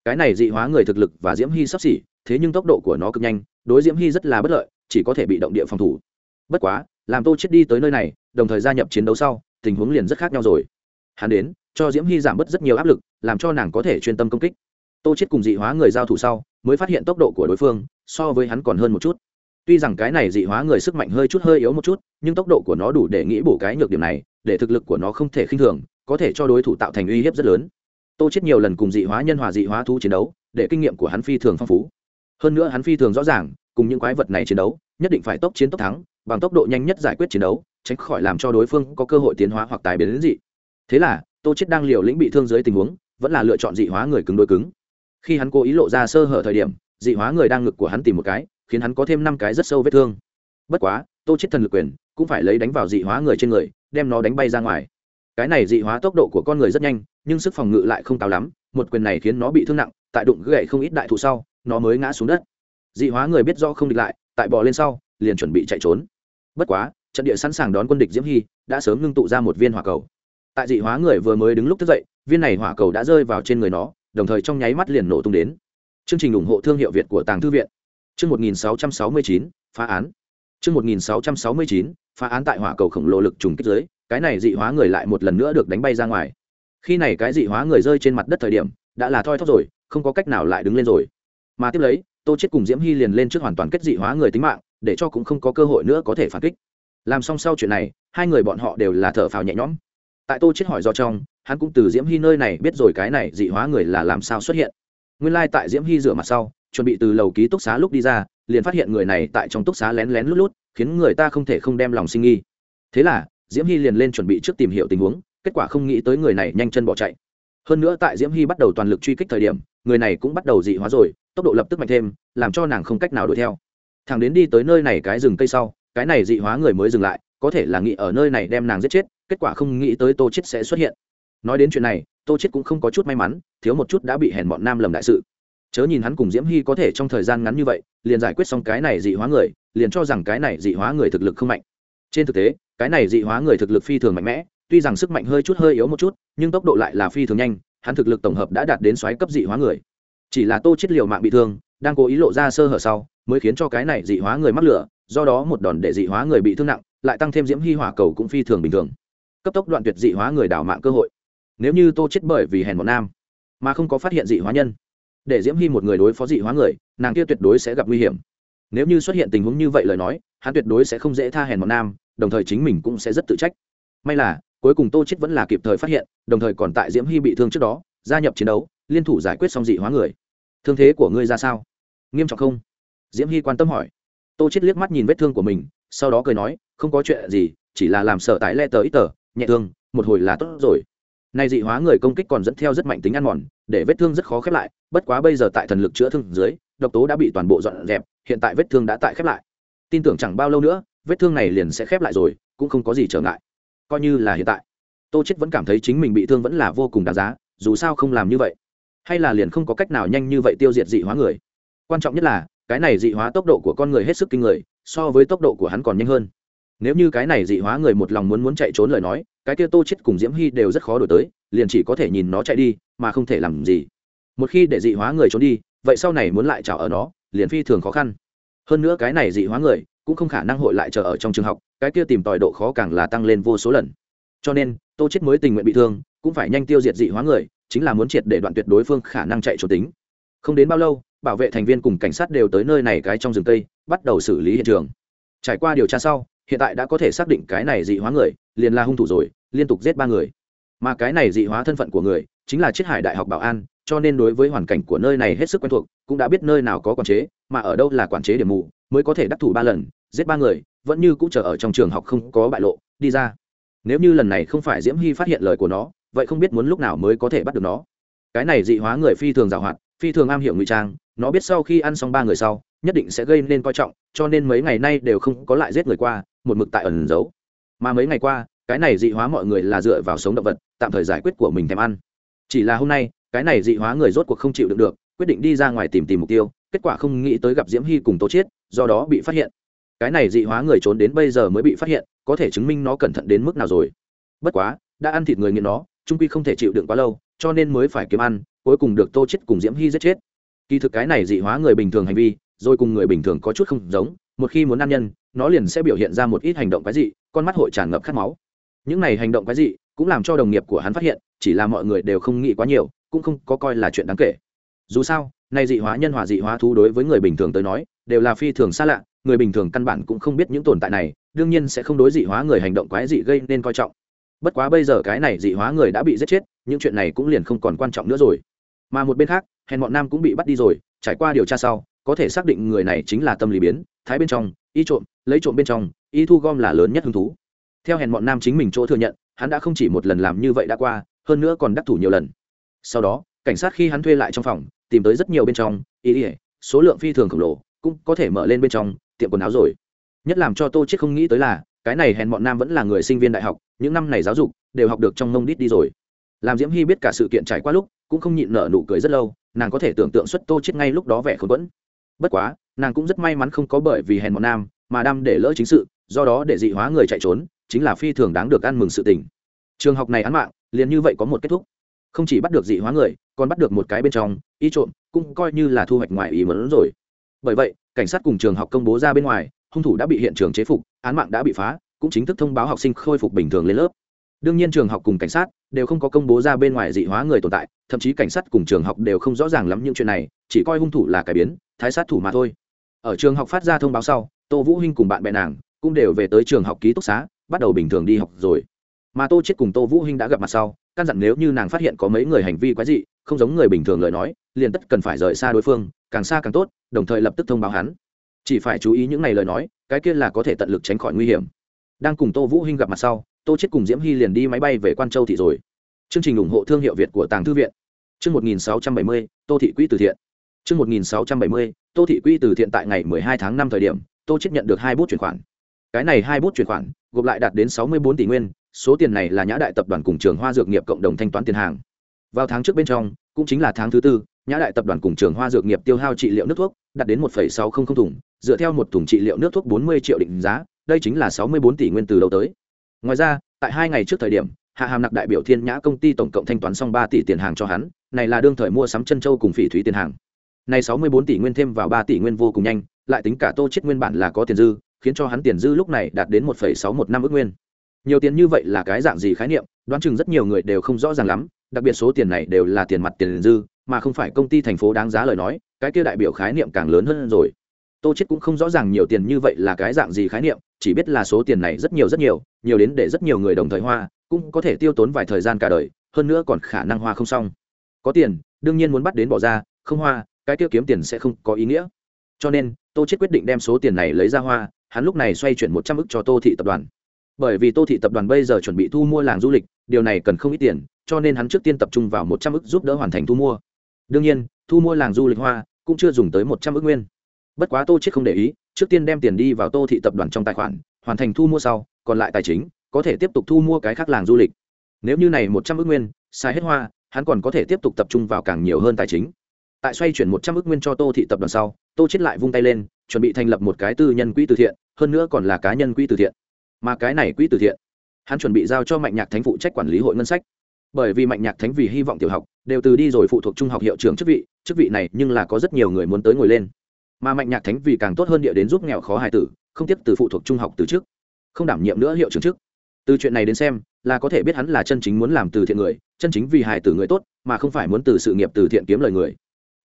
Cái này dị hóa người thực lực và diễm hy sắp xỉ, thế nhưng tốc độ của nó cực nhanh, đối diễm hy rất là bất lợi, chỉ có thể bị động địa phòng thủ. Bất quá, làm tô chết đi tới nơi này, đồng thời gia nhập chiến đấu sau, tình huống liền rất khác nhau rồi. Hắn đến, cho diễm hy giảm bớt rất nhiều áp lực, làm cho nàng có thể chuyên tâm công kích. Tô chết cùng dị hóa người giao thủ sau, mới phát hiện tốc độ của đối phương, so với hắn còn hơn một chút. Tuy rằng cái này dị hóa người sức mạnh hơi chút hơi yếu một chút, nhưng tốc độ của nó đủ để nghĩ bổ cái nhược điểm này, để thực lực của nó không thể khinh thường có thể cho đối thủ tạo thành uy hiếp rất lớn. Tô chết nhiều lần cùng dị hóa nhân hòa dị hóa thú chiến đấu, để kinh nghiệm của hắn phi thường phong phú. Hơn nữa hắn phi thường rõ ràng, cùng những quái vật này chiến đấu, nhất định phải tốc chiến tốc thắng, bằng tốc độ nhanh nhất giải quyết chiến đấu, tránh khỏi làm cho đối phương có cơ hội tiến hóa hoặc tài biến đến dị. Thế là, tô chết đang liều lĩnh bị thương dưới tình huống, vẫn là lựa chọn dị hóa người cứng đối cứng. Khi hắn cố ý lộ ra sơ hở thời điểm, dị hóa người đang ngực của hắn tìm một cái, khiến hắn có thêm năm cái rất sâu vết thương. Bất quá, tô chết thần lực quyền cũng phải lấy đánh vào dị hóa người trên người, đem nó đánh bay ra ngoài cái này dị hóa tốc độ của con người rất nhanh nhưng sức phòng ngự lại không cao lắm một quyền này khiến nó bị thương nặng tại đụng gậy không ít đại thụ sau nó mới ngã xuống đất. Dị hóa người biết do không địch lại tại bò lên sau liền chuẩn bị chạy trốn. Bất quá trận địa sẵn sàng đón quân địch diễm hy đã sớm ngưng tụ ra một viên hỏa cầu. Tại dị hóa người vừa mới đứng lúc thức dậy viên này hỏa cầu đã rơi vào trên người nó đồng thời trong nháy mắt liền nổ tung đến. Chương trình ủng hộ thương hiệu việt của tàng thư viện. Chương 1669, phá án. Chương 1669, phá án tại hỏa cầu khổng lồ lực trùng kích giới cái này dị hóa người lại một lần nữa được đánh bay ra ngoài. Khi này cái dị hóa người rơi trên mặt đất thời điểm, đã là thoi thóp rồi, không có cách nào lại đứng lên rồi. Mà tiếp lấy, tô chết cùng diễm hy liền lên trước hoàn toàn kết dị hóa người tính mạng, để cho cũng không có cơ hội nữa có thể phản kích. Làm xong sau chuyện này, hai người bọn họ đều là thở phào nhẹ nhõm. Tại tô chết hỏi do trong, hắn cũng từ diễm hy nơi này biết rồi cái này dị hóa người là làm sao xuất hiện. Nguyên lai tại diễm hy rửa mặt sau, chuẩn bị từ lầu ký túc xá lúc đi ra, liền phát hiện người này tại trong túc xá lén lén lút lút, khiến người ta không thể không đem lòng sinh nghi. Thế là diễm hy liền lên chuẩn bị trước tìm hiểu tình huống, kết quả không nghĩ tới người này nhanh chân bỏ chạy. Hơn nữa tại diễm hy bắt đầu toàn lực truy kích thời điểm, người này cũng bắt đầu dị hóa rồi, tốc độ lập tức mạnh thêm, làm cho nàng không cách nào đuổi theo. Thằng đến đi tới nơi này cái rừng cây sau, cái này dị hóa người mới dừng lại, có thể là nghĩ ở nơi này đem nàng giết chết, kết quả không nghĩ tới tô chết sẽ xuất hiện. Nói đến chuyện này, tô chết cũng không có chút may mắn, thiếu một chút đã bị hèn bọn nam lầm đại sự. Chớ nhìn hắn cùng diễm hy có thể trong thời gian ngắn như vậy, liền giải quyết xong cái này dị hóa người, liền cho rằng cái này dị hóa người thực lực không mạnh trên thực tế, cái này dị hóa người thực lực phi thường mạnh mẽ, tuy rằng sức mạnh hơi chút hơi yếu một chút, nhưng tốc độ lại là phi thường nhanh, hắn thực lực tổng hợp đã đạt đến xoáy cấp dị hóa người. Chỉ là tô chết liều mạng bị thương, đang cố ý lộ ra sơ hở sau, mới khiến cho cái này dị hóa người mắc lửa, do đó một đòn để dị hóa người bị thương nặng, lại tăng thêm diễm hy hỏa cầu cũng phi thường bình thường. Cấp tốc đoạn tuyệt dị hóa người đảo mạng cơ hội. Nếu như tô chết bởi vì hèn một nam, mà không có phát hiện dị hóa nhân, để diễm hy một người đối phó dị hóa người, nàng kia tuyệt đối sẽ gặp nguy hiểm. Nếu như xuất hiện tình huống như vậy lời nói, hắn tuyệt đối sẽ không dễ tha hèn một nam đồng thời chính mình cũng sẽ rất tự trách. May là, cuối cùng tô chết vẫn là kịp thời phát hiện, đồng thời còn tại diễm hy bị thương trước đó, gia nhập chiến đấu, liên thủ giải quyết xong dị hóa người. Thương thế của ngươi ra sao? Nghiêm trọng không? Diễm hy quan tâm hỏi. Tô chết liếc mắt nhìn vết thương của mình, sau đó cười nói, không có chuyện gì, chỉ là làm sợ tái le tờ ít tờ, nhẹ thương, một hồi là tốt rồi. Nay dị hóa người công kích còn dẫn theo rất mạnh tính ăn mòn, để vết thương rất khó khép lại, bất quá bây giờ tại thần lực chữa thương dưới, độc tố đã bị toàn bộ dọn dẹp, hiện tại vết thương đã tại khép lại. Tin tưởng chẳng bao lâu nữa vết thương này liền sẽ khép lại rồi, cũng không có gì trở ngại. Coi như là hiện tại, tô chết vẫn cảm thấy chính mình bị thương vẫn là vô cùng đáng giá, dù sao không làm như vậy, hay là liền không có cách nào nhanh như vậy tiêu diệt dị hóa người. Quan trọng nhất là, cái này dị hóa tốc độ của con người hết sức kinh người, so với tốc độ của hắn còn nhanh hơn. Nếu như cái này dị hóa người một lòng muốn muốn chạy trốn lời nói, cái kia tô chết cùng diễm hy đều rất khó đổi tới, liền chỉ có thể nhìn nó chạy đi, mà không thể làm gì. Một khi để dị hóa người trốn đi, vậy sau này muốn lại chảo ở nó, liền phi thường khó khăn. Hơn nữa cái này dị hóa người cũng không khả năng hội lại chờ ở trong trường học, cái kia tìm tòi độ khó càng là tăng lên vô số lần. Cho nên, tô chết mới tình nguyện bị thương, cũng phải nhanh tiêu diệt dị hóa người, chính là muốn triệt để đoạn tuyệt đối phương khả năng chạy trốn tính. Không đến bao lâu, bảo vệ thành viên cùng cảnh sát đều tới nơi này cái trong rừng tây bắt đầu xử lý hiện trường. Trải qua điều tra sau, hiện tại đã có thể xác định cái này dị hóa người, liền là hung thủ rồi, liên tục giết ba người. Mà cái này dị hóa thân phận của người, chính là chiết hải đại học bảo an, cho nên đối với hoàn cảnh của nơi này hết sức quen thuộc, cũng đã biết nơi nào có quản chế, mà ở đâu là quản chế điểm mù, mới có thể đắc thủ ba lần giết ba người, vẫn như cũng chờ ở trong trường học không có bại lộ, đi ra. Nếu như lần này không phải diễm hy phát hiện lời của nó, vậy không biết muốn lúc nào mới có thể bắt được nó. Cái này dị hóa người phi thường giảo hoạt, phi thường am hiểu ngụy trang, nó biết sau khi ăn xong ba người sau, nhất định sẽ gây nên coi trọng, cho nên mấy ngày nay đều không có lại giết người qua, một mực tại ẩn giấu. Mà mấy ngày qua, cái này dị hóa mọi người là dựa vào sống động vật, tạm thời giải quyết của mình thèm ăn. Chỉ là hôm nay, cái này dị hóa người rốt cuộc không chịu được được, quyết định đi ra ngoài tìm tìm mục tiêu, kết quả không nghĩ tới gặp diễm hy cùng tố chiết, do đó bị phát hiện cái này dị hóa người trốn đến bây giờ mới bị phát hiện, có thể chứng minh nó cẩn thận đến mức nào rồi. Bất quá, đã ăn thịt người nghiện nó, trung quy không thể chịu đựng quá lâu, cho nên mới phải kiếm ăn, cuối cùng được tô chết cùng diễm hy giết chết. Kỳ thực cái này dị hóa người bình thường hành vi, rồi cùng người bình thường có chút không giống, một khi muốn ăn nhân, nó liền sẽ biểu hiện ra một ít hành động quái dị, con mắt hội tràn ngập khát máu. Những này hành động quái dị, cũng làm cho đồng nghiệp của hắn phát hiện, chỉ là mọi người đều không nghĩ quá nhiều, cũng không có coi là chuyện đáng kể. Dù sao nay dị hóa nhân hòa dị hóa thú đối với người bình thường tới nói, đều là phi thường xa lạ người bình thường căn bản cũng không biết những tồn tại này, đương nhiên sẽ không đối dị hóa người hành động quái dị gây nên coi trọng. Bất quá bây giờ cái này dị hóa người đã bị giết chết, những chuyện này cũng liền không còn quan trọng nữa rồi. Mà một bên khác, hèn bọn nam cũng bị bắt đi rồi, trải qua điều tra sau, có thể xác định người này chính là tâm lý biến, thái bên trong, y trộm, lấy trộm bên trong, y thu gom là lớn nhất hứng thú. Theo hèn bọn nam chính mình chỗ thừa nhận, hắn đã không chỉ một lần làm như vậy đã qua, hơn nữa còn đắc thủ nhiều lần. Sau đó, cảnh sát khi hắn thuê lại trong phòng, tìm tới rất nhiều bên trong, y số lượng phi thường khổng lồ, cũng có thể mở lên bên trong tiệm quần áo rồi. Nhất làm cho tô chết không nghĩ tới là, cái này hèn bọn nam vẫn là người sinh viên đại học, những năm này giáo dục đều học được trong mông đít đi rồi. Làm diễm hy biết cả sự kiện trải qua lúc, cũng không nhịn nở nụ cười rất lâu, nàng có thể tưởng tượng xuất tô chết ngay lúc đó vẻ khốn quẫn. Bất quá, nàng cũng rất may mắn không có bởi vì hèn bọn nam mà đam để lỡ chính sự, do đó để dị hóa người chạy trốn, chính là phi thường đáng được ăn mừng sự tình. Trường học này án mạng, liền như vậy có một kết thúc. Không chỉ bắt được dị hóa người, còn bắt được một cái bên trong, y trộm, cũng coi như là thu hoạch ngoài ý muốn rồi bởi vậy, cảnh sát cùng trường học công bố ra bên ngoài, hung thủ đã bị hiện trường chế phục, án mạng đã bị phá, cũng chính thức thông báo học sinh khôi phục bình thường lên lớp. Đương nhiên trường học cùng cảnh sát đều không có công bố ra bên ngoài dị hóa người tồn tại, thậm chí cảnh sát cùng trường học đều không rõ ràng lắm những chuyện này, chỉ coi hung thủ là cải biến, thái sát thủ mà thôi. Ở trường học phát ra thông báo sau, tô vũ hinh cùng bạn bè nàng cũng đều về tới trường học ký túc xá, bắt đầu bình thường đi học rồi. Mà tô chết cùng tô vũ hinh đã gặp mặt sau, căn dặn nếu như nàng phát hiện có mấy người hành vi quái dị không giống người bình thường lời nói liền tất cần phải rời xa đối phương càng xa càng tốt đồng thời lập tức thông báo hắn. Chỉ phải chú ý những này lời nói cái kia là có thể tận lực tránh khỏi nguy hiểm. Đang cùng tô vũ hinh gặp mặt sau tô chết cùng diễm hy liền đi máy bay về quan châu thị rồi. Chương trình ủng hộ thương hiệu việt của tàng thư viện. Chương 1670, tô thị quỹ từ thiện. Chương 1670, tô thị quỹ từ thiện tại ngày 12 tháng 5 thời điểm tô chết nhận được hai bút chuyển khoản. Cái này hai bút chuyển khoản gộp lại đạt đến 64 tỷ nguyên số tiền này là nhã đại tập đoàn cùng trường hoa dược nghiệp cộng đồng thanh toán tiền hàng vào tháng trước bên trong, cũng chính là tháng thứ tư, nhã đại tập đoàn cùng trường hoa dược nghiệp tiêu hao trị liệu nước thuốc, đạt đến một sáu trăm linh thùng, dựa theo một thùng trị liệu nước thuốc bốn mươi triệu định giá, đây chính là sáu mươi bốn tỷ nguyên từ đầu tới. Ngoài ra, tại hai ngày trước thời điểm, hạ hàm nặc đại biểu thiên nhã công ty tổng cộng thanh toán xong ba tỷ tiền hàng cho hắn, này là đương thời mua sắm chân châu cùng phỉ thúy tiền hàng. Này sáu mươi bốn tỷ nguyên thêm vào ba tỷ nguyên vô cùng nhanh, lại tính cả tô chết nguyên bản là có tiền dư, khiến cho hắn tiền dư lúc này đạt đến một sáu một năm ước nguyên. Nhiều tiền như vậy là cái dạng gì khái niệm, đoán chừng rất nhiều người đều không rõ ràng lắm đặc biệt số tiền này đều là tiền mặt tiền dư, mà không phải công ty thành phố đáng giá lời nói, cái kia đại biểu khái niệm càng lớn hơn rồi. Tô chết cũng không rõ ràng nhiều tiền như vậy là cái dạng gì khái niệm, chỉ biết là số tiền này rất nhiều rất nhiều nhiều đến để rất nhiều người đồng thời hoa, cũng có thể tiêu tốn vài thời gian cả đời, hơn nữa còn khả năng hoa không xong. Có tiền, đương nhiên muốn bắt đến bỏ ra, không hoa, cái kia kiếm tiền sẽ không có ý nghĩa. Cho nên, tô chết quyết định đem số tiền này lấy ra hoa, hắn lúc này xoay chuyển một trăm ức cho tô thị tập đoàn. Bởi vì tô thị tập đoàn bây giờ chuẩn bị thu mua làng du lịch, điều này cần không ít tiền cho nên hắn trước tiên tập trung vào một trăm ức giúp đỡ hoàn thành thu mua. Đương nhiên, thu mua làng du lịch hoa cũng chưa dùng tới một trăm ức nguyên. Bất quá tô chết không để ý, trước tiên đem tiền đi vào tô thị tập đoàn trong tài khoản, hoàn thành thu mua sau, còn lại tài chính, có thể tiếp tục thu mua cái khác làng du lịch. Nếu như này một trăm ức nguyên sai hết hoa, hắn còn có thể tiếp tục tập trung vào càng nhiều hơn tài chính. Tại xoay chuyển một trăm ức nguyên cho tô thị tập đoàn sau, tô chết lại vung tay lên, chuẩn bị thành lập một cái tư nhân quỹ từ thiện, hơn nữa còn là cá nhân quỹ từ thiện. Mà cái này quỹ từ thiện, hắn chuẩn bị giao cho mạnh nhạc thánh phụ trách quản lý hội ngân sách bởi vì mạnh nhạc thánh vì hy vọng tiểu học, đều từ đi rồi phụ thuộc trung học hiệu trưởng chức vị chức vị này nhưng là có rất nhiều người muốn tới ngồi lên. Mà mạnh nhạc thánh vì càng tốt hơn địa đến giúp nghèo khó hài tử, không tiếp từ phụ thuộc trung học từ trước, không đảm nhiệm nữa hiệu trưởng trước. Từ chuyện này đến xem, là có thể biết hắn là chân chính muốn làm từ thiện người, chân chính vì hài tử người tốt, mà không phải muốn từ sự nghiệp từ thiện kiếm lời người.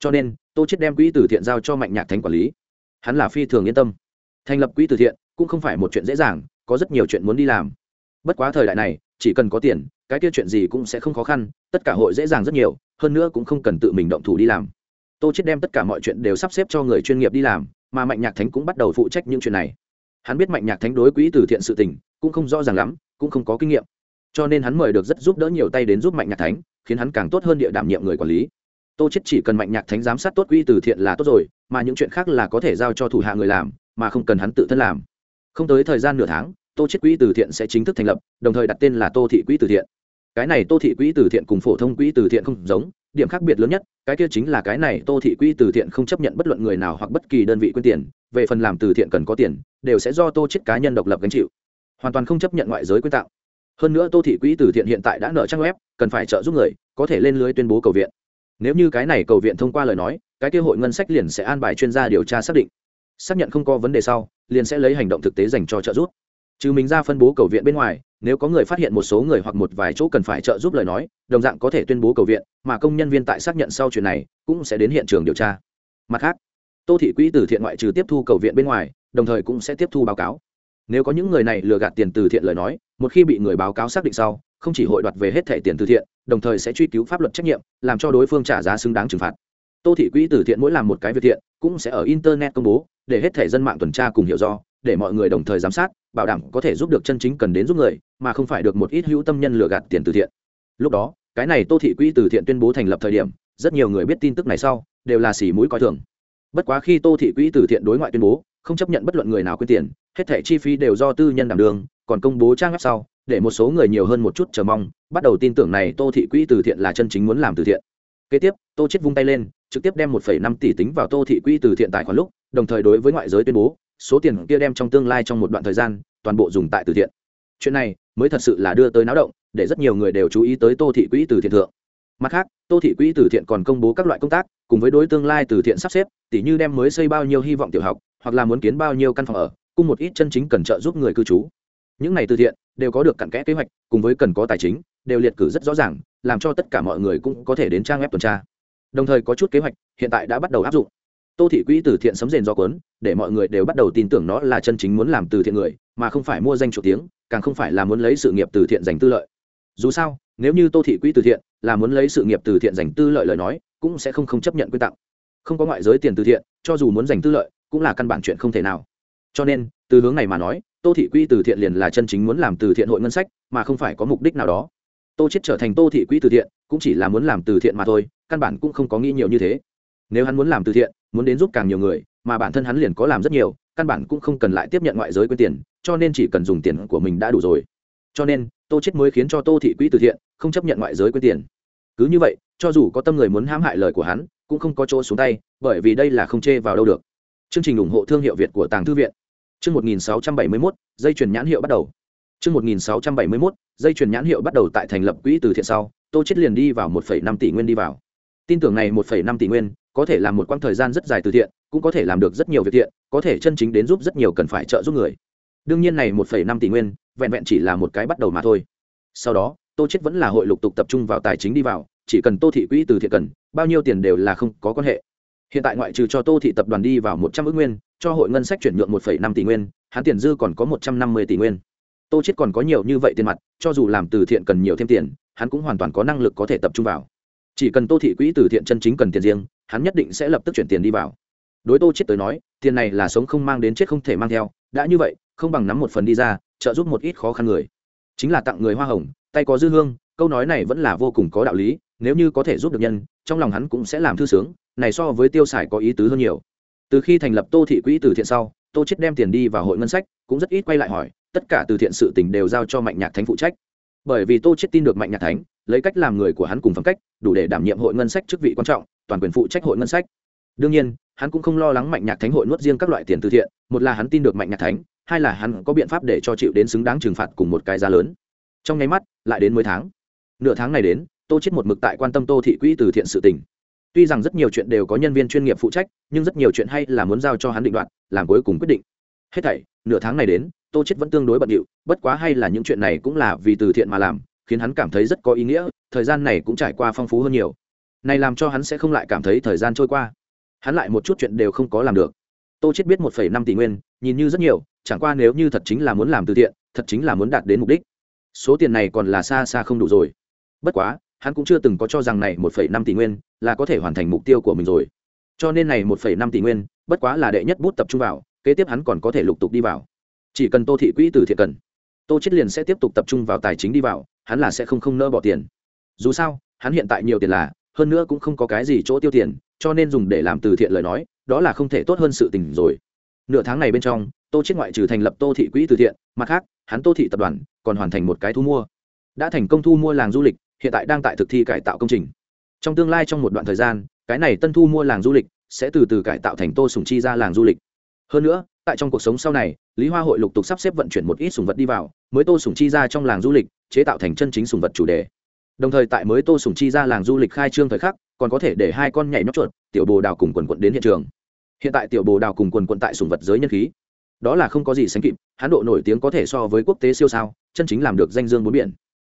Cho nên, tô chết đem quỹ từ thiện giao cho mạnh nhạc thánh quản lý. Hắn là phi thường yên tâm. Thành lập quỹ từ thiện cũng không phải một chuyện dễ dàng, có rất nhiều chuyện muốn đi làm. Bất quá thời đại này, chỉ cần có tiền cái kia chuyện gì cũng sẽ không khó khăn, tất cả hội dễ dàng rất nhiều, hơn nữa cũng không cần tự mình động thủ đi làm. Tô chết đem tất cả mọi chuyện đều sắp xếp cho người chuyên nghiệp đi làm, mà mạnh nhạc thánh cũng bắt đầu phụ trách những chuyện này. Hắn biết mạnh nhạc thánh đối quỹ từ thiện sự tình, cũng không rõ ràng lắm, cũng không có kinh nghiệm. Cho nên hắn mời được rất giúp đỡ nhiều tay đến giúp mạnh nhạc thánh, khiến hắn càng tốt hơn địa đảm nhiệm người quản lý. Tô chết chỉ cần mạnh nhạc thánh giám sát tốt quỹ từ thiện là tốt rồi, mà những chuyện khác là có thể giao cho thủ hạ người làm, mà không cần hắn tự thân làm. Không tới thời gian nửa tháng, tô chết quỹ từ thiện sẽ chính thức thành lập, đồng thời đặt tên là tô thị quỹ từ thiện cái này tô thị quỹ từ thiện cùng phổ thông quỹ từ thiện không giống, điểm khác biệt lớn nhất, cái kia chính là cái này tô thị quỹ từ thiện không chấp nhận bất luận người nào hoặc bất kỳ đơn vị quyên tiền, về phần làm từ thiện cần có tiền, đều sẽ do tô chết cá nhân độc lập gánh chịu. Hoàn toàn không chấp nhận ngoại giới quyên tặng hơn nữa tô thị quỹ từ thiện hiện tại đã nợ trang web, cần phải trợ giúp người, có thể lên lưới tuyên bố cầu viện. Nếu như cái này cầu viện thông qua lời nói, cái kia hội ngân sách liền sẽ an bài chuyên gia điều tra xác định. Xác nhận không có vấn đề sau, liền sẽ lấy hành động thực tế dành cho trợ giúp trừ mình ra phân bố cầu viện bên ngoài, nếu có người phát hiện một số người hoặc một vài chỗ cần phải trợ giúp lời nói, đồng dạng có thể tuyên bố cầu viện, mà công nhân viên tại xác nhận sau chuyện này, cũng sẽ đến hiện trường điều tra. Mặt khác, tô thị quỹ từ thiện ngoại trừ tiếp thu cầu viện bên ngoài, đồng thời cũng sẽ tiếp thu báo cáo. Nếu có những người này lừa gạt tiền từ thiện lời nói, một khi bị người báo cáo xác định sau, không chỉ hội đoạt về hết thẻ tiền từ thiện, đồng thời sẽ truy cứu pháp luật trách nhiệm, làm cho đối phương trả giá xứng đáng trừng phạt. Tô thị quỹ từ thiện mỗi làm một cái việc thiện, cũng sẽ ở internet công bố, để hết thẻ dân mạng tuần tra cùng hiểu do để mọi người đồng thời giám sát bảo đảm có thể giúp được chân chính cần đến giúp người mà không phải được một ít hữu tâm nhân lừa gạt tiền từ thiện. Lúc đó cái này tô thị quỹ từ thiện tuyên bố thành lập thời điểm rất nhiều người biết tin tức này sau đều là xỉ mũi coi thường. Bất quá khi tô thị quỹ từ thiện đối ngoại tuyên bố không chấp nhận bất luận người nào quyên tiền hết thẻ chi phí đều do tư nhân đảm đường còn công bố trang web sau để một số người nhiều hơn một chút chờ mong bắt đầu tin tưởng này tô thị quỹ từ thiện là chân chính muốn làm từ thiện. Kế tiếp tô chết vung tay lên trực tiếp đem 1,5 tỷ tính vào tô thị quỹ từ thiện tài khoản lúc đồng thời đối với ngoại giới tuyên bố số tiền kia đem trong tương lai trong một đoạn thời gian, toàn bộ dùng tại từ thiện. Chuyện này mới thật sự là đưa tới náo động, để rất nhiều người đều chú ý tới tô thị quỹ từ thiện thượng. Mặt khác, tô thị quỹ từ thiện còn công bố các loại công tác, cùng với đối tương lai từ thiện sắp xếp, tỉ như đem mới xây bao nhiêu hy vọng tiểu học, hoặc là muốn kiến bao nhiêu căn phòng ở, cùng một ít chân chính cần trợ giúp người cư trú. Những này từ thiện đều có được cặn kẽ kế hoạch, cùng với cần có tài chính, đều liệt cử rất rõ ràng, làm cho tất cả mọi người cũng có thể đến trang web tuần tra. Đồng thời có chút kế hoạch hiện tại đã bắt đầu áp dụng tô thị quỹ từ thiện sấm rền do quấn để mọi người đều bắt đầu tin tưởng nó là chân chính muốn làm từ thiện người, mà không phải mua danh chủ tiếng, càng không phải là muốn lấy sự nghiệp từ thiện dành tư lợi. Dù sao, nếu như tô thị quỹ từ thiện, là muốn lấy sự nghiệp từ thiện dành tư lợi lời nói, cũng sẽ không không chấp nhận quy tặng. Không có ngoại giới tiền từ thiện, cho dù muốn dành tư lợi, cũng là căn bản chuyện không thể nào. Cho nên, từ hướng này mà nói, tô thị quỹ từ thiện liền là chân chính muốn làm từ thiện hội ngân sách, mà không phải có mục đích nào đó. Tô chết trở thành tô thị quỹ từ thiện, cũng chỉ là muốn làm từ thiện mà thôi, căn bản cũng không có nghĩ nhiều như thế. Nếu hắn muốn làm từ thiện muốn đến giúp càng nhiều người mà bản thân hắn liền có làm rất nhiều căn bản cũng không cần lại tiếp nhận ngoại giới quyên tiền cho nên chỉ cần dùng tiền của mình đã đủ rồi. Cho nên tô chết mới khiến cho tô thị quỹ từ thiện không chấp nhận ngoại giới quyên tiền. Cứ như vậy cho dù có tâm người muốn hãm hại lời của hắn cũng không có chỗ xuống tay bởi vì đây là không chê vào đâu được. Chương trình ủng hộ thương hiệu việt của tàng thư viện. Chương 1671, dây chuyển nhãn hiệu bắt đầu. Chương 1671, dây chuyển nhãn hiệu bắt đầu tại thành lập quỹ từ thiện sau tô chết liền đi vào 1,5 tỷ nguyên đi vào. Tin tưởng này 1,5 tỷ nguyên có thể làm một quãng thời gian rất dài từ thiện cũng có thể làm được rất nhiều việc thiện có thể chân chính đến giúp rất nhiều cần phải trợ giúp người. Đương nhiên này 1,5 tỷ nguyên vẹn vẹn chỉ là một cái bắt đầu mà thôi. Sau đó tô chết vẫn là hội lục tục tập trung vào tài chính đi vào chỉ cần tô thị quỹ từ thiện cần bao nhiêu tiền đều là không có quan hệ. Hiện tại ngoại trừ cho tô thị tập đoàn đi vào một trăm ước nguyên cho hội ngân sách chuyển nhượng một năm tỷ nguyên hắn tiền dư còn có một trăm năm mươi tỷ nguyên. Tô chết còn có nhiều như vậy tiền mặt cho dù làm từ thiện cần nhiều thêm tiền hắn cũng hoàn toàn có năng lực có thể tập trung vào. Chỉ cần tô thị quỹ từ thiện chân chính cần tiền riêng hắn nhất định sẽ lập tức chuyển tiền đi vào. Đối tô chết tới nói, tiền này là sống không mang đến chết không thể mang theo, đã như vậy, không bằng nắm một phần đi ra, trợ giúp một ít khó khăn người. Chính là tặng người hoa hồng, tay có dư hương, câu nói này vẫn là vô cùng có đạo lý, nếu như có thể giúp được nhân, trong lòng hắn cũng sẽ làm thư sướng, này so với tiêu xài có ý tứ hơn nhiều. Từ khi thành lập tô thị quỹ từ thiện sau, tô chết đem tiền đi vào hội ngân sách, cũng rất ít quay lại hỏi, tất cả từ thiện sự tình đều giao cho mạnh nhạc thánh phụ trách. Bởi vì tô chết tin được mạnh nhạc thánh lấy cách làm người của hắn cùng phẩm cách, đủ để đảm nhiệm hội ngân sách chức vị quan trọng, toàn quyền phụ trách hội ngân sách. Đương nhiên, hắn cũng không lo lắng mạnh nhạc thánh hội nuốt riêng các loại tiền từ thiện, một là hắn tin được mạnh nhạc thánh, hai là hắn có biện pháp để cho chịu đến xứng đáng trừng phạt cùng một cái giá lớn. Trong nháy mắt, lại đến mới tháng. Nửa tháng này đến, tô chết một mực tại quan tâm tô thị quỹ từ thiện sự tình. Tuy rằng rất nhiều chuyện đều có nhân viên chuyên nghiệp phụ trách, nhưng rất nhiều chuyện hay là muốn giao cho hắn định đoạt, làm cuối cùng quyết định. Hết thảy, nửa tháng này đến, tô chết vẫn tương đối bận điệu, bất quá hay là những chuyện này cũng là vì từ thiện mà làm khiến hắn cảm thấy rất có ý nghĩa, thời gian này cũng trải qua phong phú hơn nhiều. Này làm cho hắn sẽ không lại cảm thấy thời gian trôi qua. Hắn lại một chút chuyện đều không có làm được. Tô chết biết một năm tỷ nguyên, nhìn như rất nhiều, chẳng qua nếu như thật chính là muốn làm từ thiện, thật chính là muốn đạt đến mục đích. Số tiền này còn là xa xa không đủ rồi. Bất quá, hắn cũng chưa từng có cho rằng này một năm tỷ nguyên là có thể hoàn thành mục tiêu của mình rồi. Cho nên này một năm tỷ nguyên, bất quá là đệ nhất bút tập trung vào, kế tiếp hắn còn có thể lục tục đi vào. Chỉ cần tô thị quỹ từ thiện cần, tô chết liền sẽ tiếp tục tập trung vào tài chính đi vào hắn là sẽ không không nỡ bỏ tiền. Dù sao, hắn hiện tại nhiều tiền là, hơn nữa cũng không có cái gì chỗ tiêu tiền, cho nên dùng để làm từ thiện lời nói, đó là không thể tốt hơn sự tình rồi. Nửa tháng này bên trong, tô chết ngoại trừ thành lập tô thị quỹ từ thiện, mặt khác, hắn tô thị tập đoàn còn hoàn thành một cái thu mua. Đã thành công thu mua làng du lịch, hiện tại đang tại thực thi cải tạo công trình. Trong tương lai trong một đoạn thời gian, cái này tân thu mua làng du lịch sẽ từ từ cải tạo thành tô sùng chi ra làng du lịch. Hơn nữa, tại trong cuộc sống sau này lý hoa hội lục tục sắp xếp vận chuyển một ít sùng vật đi vào, mới tô sùng chi ra trong làng du lịch, chế tạo thành chân chính sùng vật chủ đề. Đồng thời tại mới tô sùng chi ra làng du lịch khai trương thời khắc, còn có thể để hai con nhảy nhóc chuột, tiểu bồ đào cùng quần quận đến hiện trường. Hiện tại tiểu bồ đào cùng quần quận tại sùng vật giới nhân khí. Đó là không có gì sánh kịp, hán độ nổi tiếng có thể so với quốc tế siêu sao, chân chính làm được danh dương bốn biển.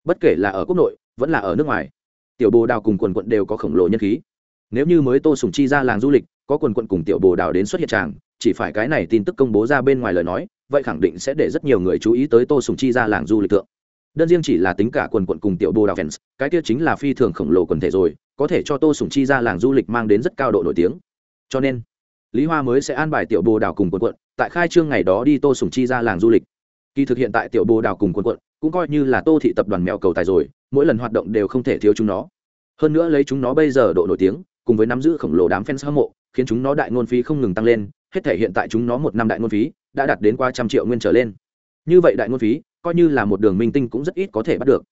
Bất kể là ở quốc nội, vẫn là ở nước ngoài, tiểu bồ đào cùng quần quận đều có khổng lồ nhân khí. Nếu như mới tô sùng chi ra làng du lịch, có quần quận cùng tiểu bồ đào đến xuất hiện tràng chỉ phải cái này tin tức công bố ra bên ngoài lời nói, vậy khẳng định sẽ để rất nhiều người chú ý tới tô sùng chi ra làng du lịch tượng đơn riêng chỉ là tính cả quần quận cùng tiểu bồ đào fans, cái kia chính là phi thường khổng lồ quần thể rồi, có thể cho tô sùng chi ra làng du lịch mang đến rất cao độ nổi tiếng. Cho nên, lý hoa mới sẽ an bài tiểu bồ đào cùng quần quận, tại khai trương ngày đó đi tô sùng chi ra làng du lịch. Kỳ thực hiện tại tiểu bồ đào cùng quần quận, cũng coi như là tô thị tập đoàn mèo cầu tài rồi, mỗi lần hoạt động đều không thể thiếu chúng nó. Hơn nữa lấy chúng nó bây giờ độ nổi tiếng, cùng với nắm giữ khổng lồ đám fans hâm mộ, khiến chúng nó đại ngôn phí không ngừng tăng lên hết thể hiện tại chúng nó một năm đại ngôn phí đã đạt đến qua trăm triệu nguyên trở lên. Như vậy đại ngôn phí, coi như là một đường minh tinh cũng rất ít có thể bắt được.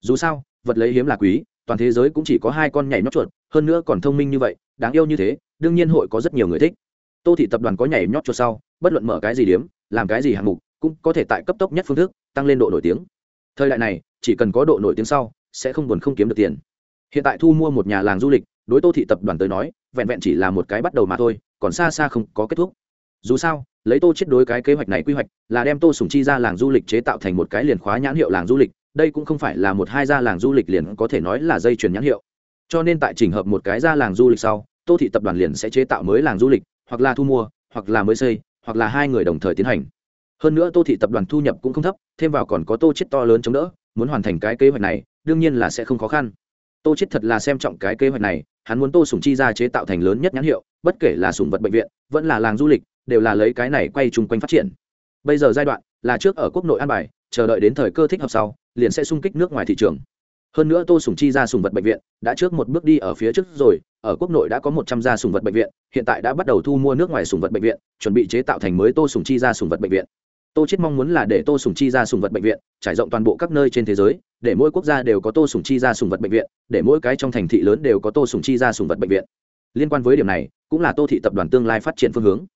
Dù sao, vật lấy hiếm là quý, toàn thế giới cũng chỉ có hai con nhảy nhót chuột, hơn nữa còn thông minh như vậy, đáng yêu như thế, đương nhiên hội có rất nhiều người thích. Tô thị tập đoàn có nhảy nhót chuột sau, bất luận mở cái gì điếm, làm cái gì hạng mục, cũng có thể tại cấp tốc nhất phương thức, tăng lên độ nổi tiếng. Thời đại này, chỉ cần có độ nổi tiếng sau, sẽ không buồn không kiếm được tiền. Hiện tại thu mua một nhà làng du lịch, đối tô thị tập đoàn tới nói, vẹn vẹn chỉ là một cái bắt đầu mà thôi còn xa xa không có kết thúc. Dù sao, lấy tô chết đối cái kế hoạch này quy hoạch là đem tô sùng chi ra làng du lịch chế tạo thành một cái liền khóa nhãn hiệu làng du lịch, đây cũng không phải là một hai gia làng du lịch liền có thể nói là dây chuyền nhãn hiệu. Cho nên tại trình hợp một cái gia làng du lịch sau, tô thị tập đoàn liền sẽ chế tạo mới làng du lịch, hoặc là thu mua, hoặc là mới xây, hoặc là hai người đồng thời tiến hành. Hơn nữa tô thị tập đoàn thu nhập cũng không thấp, thêm vào còn có tô chết to lớn chống đỡ, muốn hoàn thành cái kế hoạch này, đương nhiên là sẽ không khó khăn. Tô chết thật là xem trọng cái kế hoạch này hắn muốn tô sùng chi ra chế tạo thành lớn nhất nhãn hiệu, bất kể là sùng vật bệnh viện, vẫn là làng du lịch, đều là lấy cái này quay chung quanh phát triển. Bây giờ giai đoạn là trước ở quốc nội an bài, chờ đợi đến thời cơ thích hợp sau, liền sẽ xung kích nước ngoài thị trường. Hơn nữa tô sùng chi ra sùng vật bệnh viện đã trước một bước đi ở phía trước rồi, ở quốc nội đã có một trăm gia sùng vật bệnh viện, hiện tại đã bắt đầu thu mua nước ngoài sùng vật bệnh viện, chuẩn bị chế tạo thành mới tô sùng chi ra sùng vật bệnh viện tô chết mong muốn là để tô sùng chi ra sùng vật bệnh viện, trải rộng toàn bộ các nơi trên thế giới, để mỗi quốc gia đều có tô sùng chi ra sùng vật bệnh viện, để mỗi cái trong thành thị lớn đều có tô sùng chi ra sùng vật bệnh viện. Liên quan với điểm này, cũng là tô thị tập đoàn tương lai phát triển phương hướng.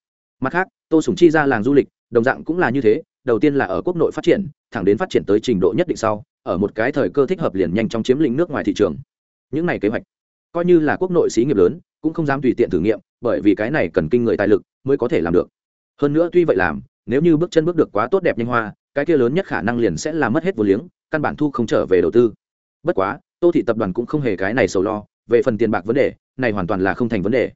Mặt khác, tô sùng chi ra làng du lịch, đồng dạng cũng là như thế, đầu tiên là ở quốc nội phát triển, thẳng đến phát triển tới trình độ nhất định sau, ở một cái thời cơ thích hợp liền nhanh chóng chiếm lĩnh nước ngoài thị trường. Những này kế hoạch, coi như là quốc nội xí nghiệp lớn, cũng không dám tùy tiện thử nghiệm, bởi vì cái này cần kinh người tài lực mới có thể làm được. Hơn nữa tuy vậy làm nếu như bước chân bước được quá tốt đẹp nhanh hoa cái kia lớn nhất khả năng liền sẽ làm mất hết vô liếng căn bản thu không trở về đầu tư. Bất quá tô thị tập đoàn cũng không hề cái này sầu lo về phần tiền bạc vấn đề này hoàn toàn là không thành vấn đề.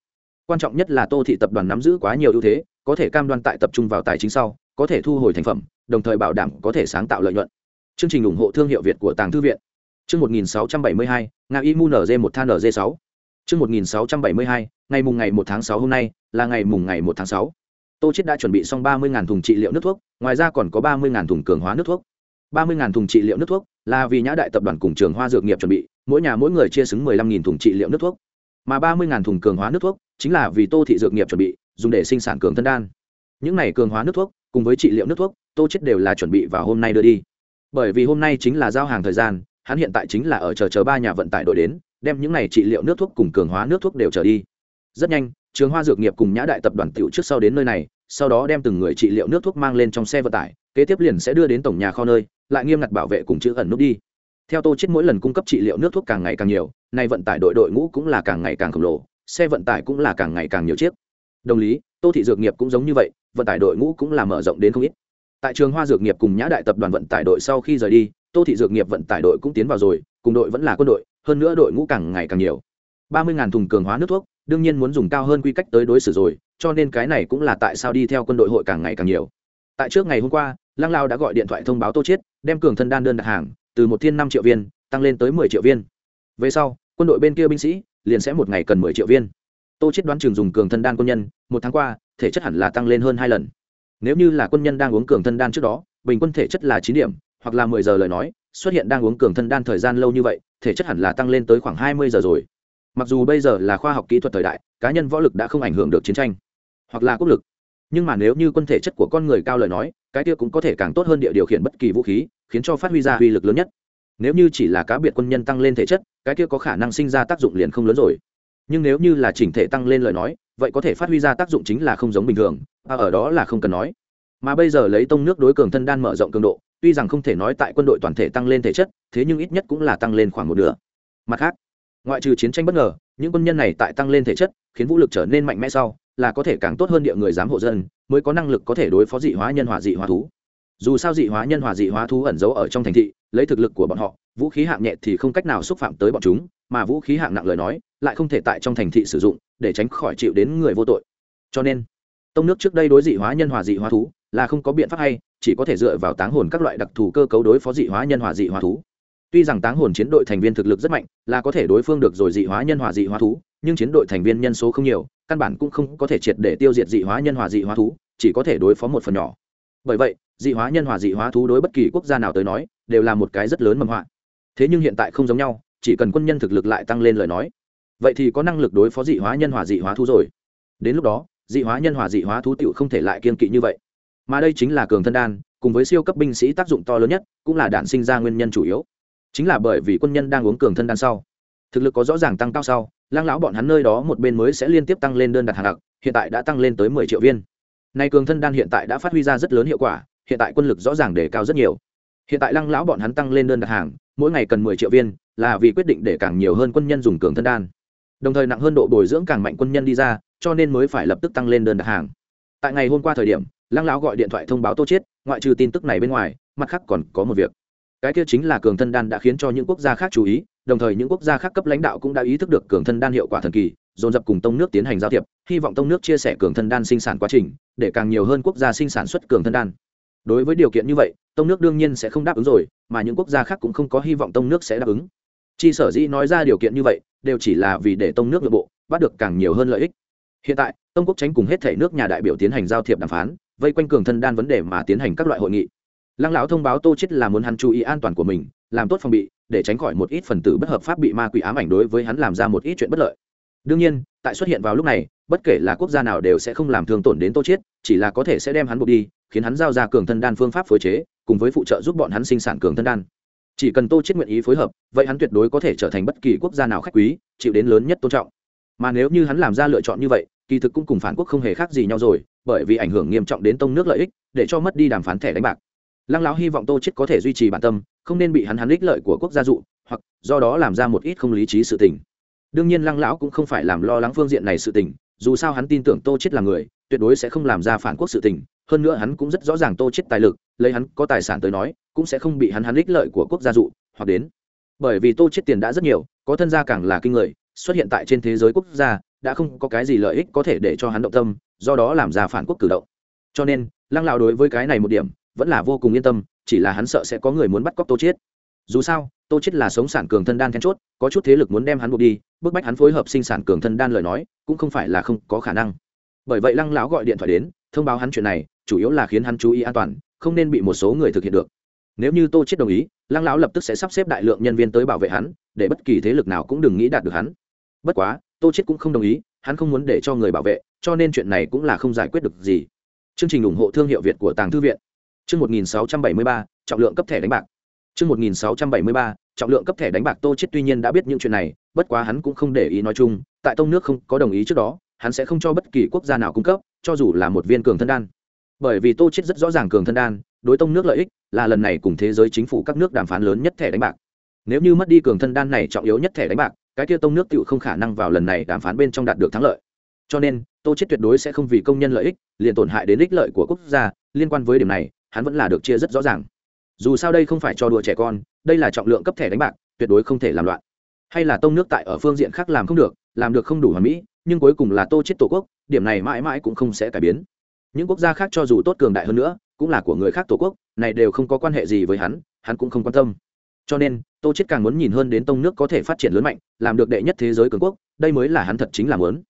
Quan trọng nhất là tô thị tập đoàn nắm giữ quá nhiều ưu thế có thể cam đoan tại tập trung vào tài chính sau có thể thu hồi thành phẩm đồng thời bảo đảm có thể sáng tạo lợi nhuận. Chương trình ủng hộ thương hiệu việt của tàng thư viện. Chương 1672, nga imunz một than nz sáu. Chương 1672, ngày mùng ngày một tháng sáu hôm nay là ngày mùng ngày một tháng sáu tô chết đã chuẩn bị xong ba mươi thùng trị liệu nước thuốc, ngoài ra còn có ba mươi thùng cường hóa nước thuốc. ba mươi thùng trị liệu nước thuốc là vì nhã đại tập đoàn cùng trường hoa dược nghiệp chuẩn bị, mỗi nhà mỗi người chia xứng mười lăm thùng trị liệu nước thuốc. Mà ba mươi thùng cường hóa nước thuốc chính là vì tô thị dược nghiệp chuẩn bị, dùng để sinh sản cường thân đan. Những này cường hóa nước thuốc cùng với trị liệu nước thuốc, tô chết đều là chuẩn bị vào hôm nay đưa đi. Bởi vì hôm nay chính là giao hàng thời gian, hắn hiện tại chính là ở chờ chờ ba nhà vận tải đội đến, đem những này trị liệu nước thuốc cùng cường hóa nước thuốc đều trở đi. Rất nhanh trường hoa dược nghiệp cùng nhã đại tập đoàn tiểu trước sau đến nơi này, sau đó đem từng người trị liệu nước thuốc mang lên trong xe vận tải, kế tiếp liền sẽ đưa đến tổng nhà kho nơi, lại nghiêm ngặt bảo vệ cùng chữ ẩn nút đi. Theo tô chết mỗi lần cung cấp trị liệu nước thuốc càng ngày càng nhiều, nay vận tải đội đội ngũ cũng là càng ngày càng khổng lồ, xe vận tải cũng là càng ngày càng nhiều chiếc. Đồng lý, tô thị dược nghiệp cũng giống như vậy, vận tải đội ngũ cũng là mở rộng đến không ít. Tại trường hoa dược nghiệp cùng nhã đại tập đoàn vận tải đội sau khi rời đi, tô thị dược nghiệp vận tải đội cũng tiến vào rồi, cùng đội vẫn là quân đội, hơn nữa đội ngũ càng ngày càng nhiều. Ba mươi thùng cường hóa nước thuốc đương nhiên muốn dùng cao hơn quy cách tới đối xử rồi, cho nên cái này cũng là tại sao đi theo quân đội hội càng ngày càng nhiều. Tại trước ngày hôm qua, lăng lao đã gọi điện thoại thông báo tô chiết, đem cường thân đan đơn đặt hàng, từ một thiên năm triệu viên, tăng lên tới mười triệu viên. Về sau, quân đội bên kia binh sĩ liền sẽ một ngày cần mười triệu viên. Tô chiết đoán trường dùng cường thân đan quân nhân, một tháng qua, thể chất hẳn là tăng lên hơn hai lần. Nếu như là quân nhân đang uống cường thân đan trước đó, bình quân thể chất là chín điểm, hoặc là mười giờ lời nói, xuất hiện đang uống cường thân đan thời gian lâu như vậy, thể chất hẳn là tăng lên tới khoảng hai mươi giờ rồi mặc dù bây giờ là khoa học kỹ thuật thời đại cá nhân võ lực đã không ảnh hưởng được chiến tranh hoặc là quốc lực. Nhưng mà nếu như quân thể chất của con người cao lời nói cái kia cũng có thể càng tốt hơn địa điều khiển bất kỳ vũ khí khiến cho phát huy ra uy lực lớn nhất. Nếu như chỉ là cá biệt quân nhân tăng lên thể chất cái kia có khả năng sinh ra tác dụng liền không lớn rồi. Nhưng nếu như là chỉnh thể tăng lên lời nói vậy có thể phát huy ra tác dụng chính là không giống bình thường à, ở đó là không cần nói. Mà bây giờ lấy tông nước đối cường thân đan mở rộng cường độ tuy rằng không thể nói tại quân đội toàn thể tăng lên thể chất thế nhưng ít nhất cũng là tăng lên khoảng một nửa. Mặt khác ngoại trừ chiến tranh bất ngờ, những quân nhân này tại tăng lên thể chất, khiến vũ lực trở nên mạnh mẽ sau, là có thể càng tốt hơn địa người giám hộ dân, mới có năng lực có thể đối phó dị hóa nhân hòa dị hóa thú. Dù sao dị hóa nhân hòa dị hóa thú ẩn giấu ở trong thành thị, lấy thực lực của bọn họ, vũ khí hạng nhẹ thì không cách nào xúc phạm tới bọn chúng, mà vũ khí hạng nặng lời nói, lại không thể tại trong thành thị sử dụng, để tránh khỏi chịu đến người vô tội. Cho nên, tông nước trước đây đối dị hóa nhân hòa dị hóa thú là không có biện pháp hay, chỉ có thể dựa vào táng hồn các loại đặc thù cơ cấu đối phó dị hóa nhân hòa dị hóa thú tuy rằng táng hồn chiến đội thành viên thực lực rất mạnh là có thể đối phương được rồi dị hóa nhân hòa dị hóa thú nhưng chiến đội thành viên nhân số không nhiều căn bản cũng không có thể triệt để tiêu diệt dị hóa nhân hòa dị hóa thú chỉ có thể đối phó một phần nhỏ bởi vậy dị hóa nhân hòa dị hóa thú đối bất kỳ quốc gia nào tới nói đều là một cái rất lớn mầm họa thế nhưng hiện tại không giống nhau chỉ cần quân nhân thực lực lại tăng lên lời nói vậy thì có năng lực đối phó dị hóa nhân hòa dị hóa thú rồi đến lúc đó dị hóa nhân hòa dị hóa thú tựu không thể lại kiên kỵ như vậy mà đây chính là cường thân đan cùng với siêu cấp binh sĩ tác dụng to lớn nhất cũng là đản sinh ra nguyên nhân chủ yếu chính là bởi vì quân nhân đang uống cường thân đan sau. Thực lực có rõ ràng tăng cao sau, lang lão bọn hắn nơi đó một bên mới sẽ liên tiếp tăng lên đơn đặt hàng đặc, hiện tại đã tăng lên tới mười triệu viên. Nay cường thân đan hiện tại đã phát huy ra rất lớn hiệu quả, hiện tại quân lực rõ ràng đề cao rất nhiều. Hiện tại lăng lão bọn hắn tăng lên đơn đặt hàng, mỗi ngày cần mười triệu viên, là vì quyết định để càng nhiều hơn quân nhân dùng cường thân đan. Đồng thời nặng hơn độ bồi dưỡng càng mạnh quân nhân đi ra, cho nên mới phải lập tức tăng lên đơn đặt hàng. Tại ngày hôm qua thời điểm lăng lão gọi điện thoại thông báo tô chết ngoại trừ tin tức này bên ngoài, mặt khác còn có một việc cái kia chính là cường thân đan đã khiến cho những quốc gia khác chú ý, đồng thời những quốc gia khác cấp lãnh đạo cũng đã ý thức được cường thân đan hiệu quả thần kỳ, dồn dập cùng tông nước tiến hành giao thiệp, hy vọng tông nước chia sẻ cường thân đan sinh sản quá trình, để càng nhiều hơn quốc gia sinh sản xuất cường thân đan. Đối với điều kiện như vậy, tông nước đương nhiên sẽ không đáp ứng rồi, mà những quốc gia khác cũng không có hy vọng tông nước sẽ đáp ứng. Chi sở dĩ nói ra điều kiện như vậy, đều chỉ là vì để tông nước nội bộ bắt được càng nhiều hơn lợi ích. Hiện tại, tông quốc tránh cùng hết thể nước nhà đại biểu tiến hành giao thiệp đàm phán, vây quanh cường thân đan vấn đề mà tiến hành các loại hội nghị lăng lão thông báo tô chết là muốn hắn chú ý an toàn của mình, làm tốt phòng bị, để tránh khỏi một ít phần tử bất hợp pháp bị ma quỷ ám ảnh đối với hắn làm ra một ít chuyện bất lợi. Đương nhiên, tại xuất hiện vào lúc này, bất kể là quốc gia nào đều sẽ không làm thương tổn đến tô chết chỉ là có thể sẽ đem hắn buộc đi, khiến hắn giao ra cường thân đan phương pháp phối chế, cùng với phụ trợ giúp bọn hắn sinh sản cường thân đan. Chỉ cần tô chết nguyện ý phối hợp, vậy hắn tuyệt đối có thể trở thành bất kỳ quốc gia nào khách quý, chịu đến lớn nhất tôn trọng. Mà nếu như hắn làm ra lựa chọn như vậy, kỳ thực cũng cùng phản quốc không hề khác gì nhau rồi, bởi vì ảnh hưởng nghiêm trọng đến tông nước lợi ích, để cho mất đi đàm phán thẻ đánh bạc lăng lão hy vọng tô chết có thể duy trì bản tâm, không nên bị hắn hắn ích lợi của quốc gia dụ, hoặc do đó làm ra một ít không lý trí sự tình. Đương nhiên lăng lão cũng không phải làm lo lắng phương diện này sự tình, dù sao hắn tin tưởng tô chết là người, tuyệt đối sẽ không làm ra phản quốc sự tình. Hơn nữa hắn cũng rất rõ ràng tô chết tài lực, lấy hắn có tài sản tới nói, cũng sẽ không bị hắn hắn ích lợi của quốc gia dụ, hoặc đến. Bởi vì tô chết tiền đã rất nhiều, có thân gia càng là kinh người, xuất hiện tại trên thế giới quốc gia, đã không có cái gì lợi ích có thể để cho hắn động tâm, do đó làm ra phản quốc cử động. Cho nên, lăng lão đối với cái này một điểm vẫn là vô cùng yên tâm, chỉ là hắn sợ sẽ có người muốn bắt cóc tô chết dù sao, tô chết là sống sản cường thân đan then chốt, có chút thế lực muốn đem hắn buộc đi, bức bách hắn phối hợp sinh sản cường thân đan lời nói, cũng không phải là không có khả năng. Bởi vậy lăng lão gọi điện thoại đến, thông báo hắn chuyện này, chủ yếu là khiến hắn chú ý an toàn, không nên bị một số người thực hiện được. Nếu như tô chết đồng ý, lăng lão lập tức sẽ sắp xếp đại lượng nhân viên tới bảo vệ hắn, để bất kỳ thế lực nào cũng đừng nghĩ đạt được hắn. Bất quá, tô chết cũng không đồng ý, hắn không muốn để cho người bảo vệ, cho nên chuyện này cũng là không giải quyết được gì. Chương trình ủng hộ thương hiệu việt của tàng thư viện chương 1673, trọng lượng cấp thẻ đánh bạc. Chương 1673, trọng lượng cấp thẻ đánh bạc tô chết tuy nhiên đã biết những chuyện này bất quá hắn cũng không để ý nói chung tại tông nước không có đồng ý trước đó hắn sẽ không cho bất kỳ quốc gia nào cung cấp cho dù là một viên cường thân đan. Bởi vì tô chết rất rõ ràng cường thân đan đối tông nước lợi ích là lần này cùng thế giới chính phủ các nước đàm phán lớn nhất thẻ đánh bạc. Nếu như mất đi cường thân đan này trọng yếu nhất thẻ đánh bạc cái kia tông nước tựu không khả năng vào lần này đàm phán bên trong đạt được thắng lợi. Cho nên tô chết tuyệt đối sẽ không vì công nhân lợi ích liền tổn hại đến ích lợi của quốc gia liên quan với điểm này hắn vẫn là được chia rất rõ ràng. Dù sao đây không phải cho đùa trẻ con, đây là trọng lượng cấp thẻ đánh bạc, tuyệt đối không thể làm loạn. Hay là tông nước tại ở phương diện khác làm không được, làm được không đủ hoàn mỹ, nhưng cuối cùng là tô chết tổ quốc, điểm này mãi mãi cũng không sẽ cải biến. Những quốc gia khác cho dù tốt cường đại hơn nữa, cũng là của người khác tổ quốc, này đều không có quan hệ gì với hắn hắn cũng không quan tâm. Cho nên, tô chết càng muốn nhìn hơn đến tông nước có thể phát triển lớn mạnh, làm được đệ nhất thế giới cường quốc, đây mới là hắn thật chính là muốn.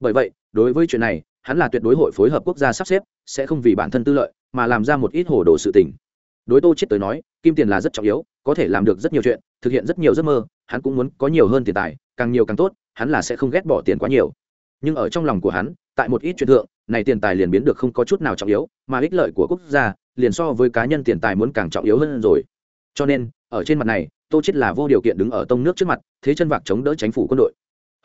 Bởi vậy, đối với chuyện này, hắn là tuyệt đối hội phối hợp quốc gia sắp xếp, sẽ không vì bản thân tư lợi mà làm ra một ít hồ đồ sự tình. Đối tô chết tới nói, kim tiền là rất trọng yếu, có thể làm được rất nhiều chuyện, thực hiện rất nhiều giấc mơ, hắn cũng muốn có nhiều hơn tiền tài, càng nhiều càng tốt, hắn là sẽ không ghét bỏ tiền quá nhiều. Nhưng ở trong lòng của hắn, tại một ít chuyện thượng, này tiền tài liền biến được không có chút nào trọng yếu, mà ích lợi của quốc gia, liền so với cá nhân tiền tài muốn càng trọng yếu hơn rồi. Cho nên, ở trên mặt này, tô chết là vô điều kiện đứng ở tông nước trước mặt, thế chân vạc chống đỡ chính phủ quân đội.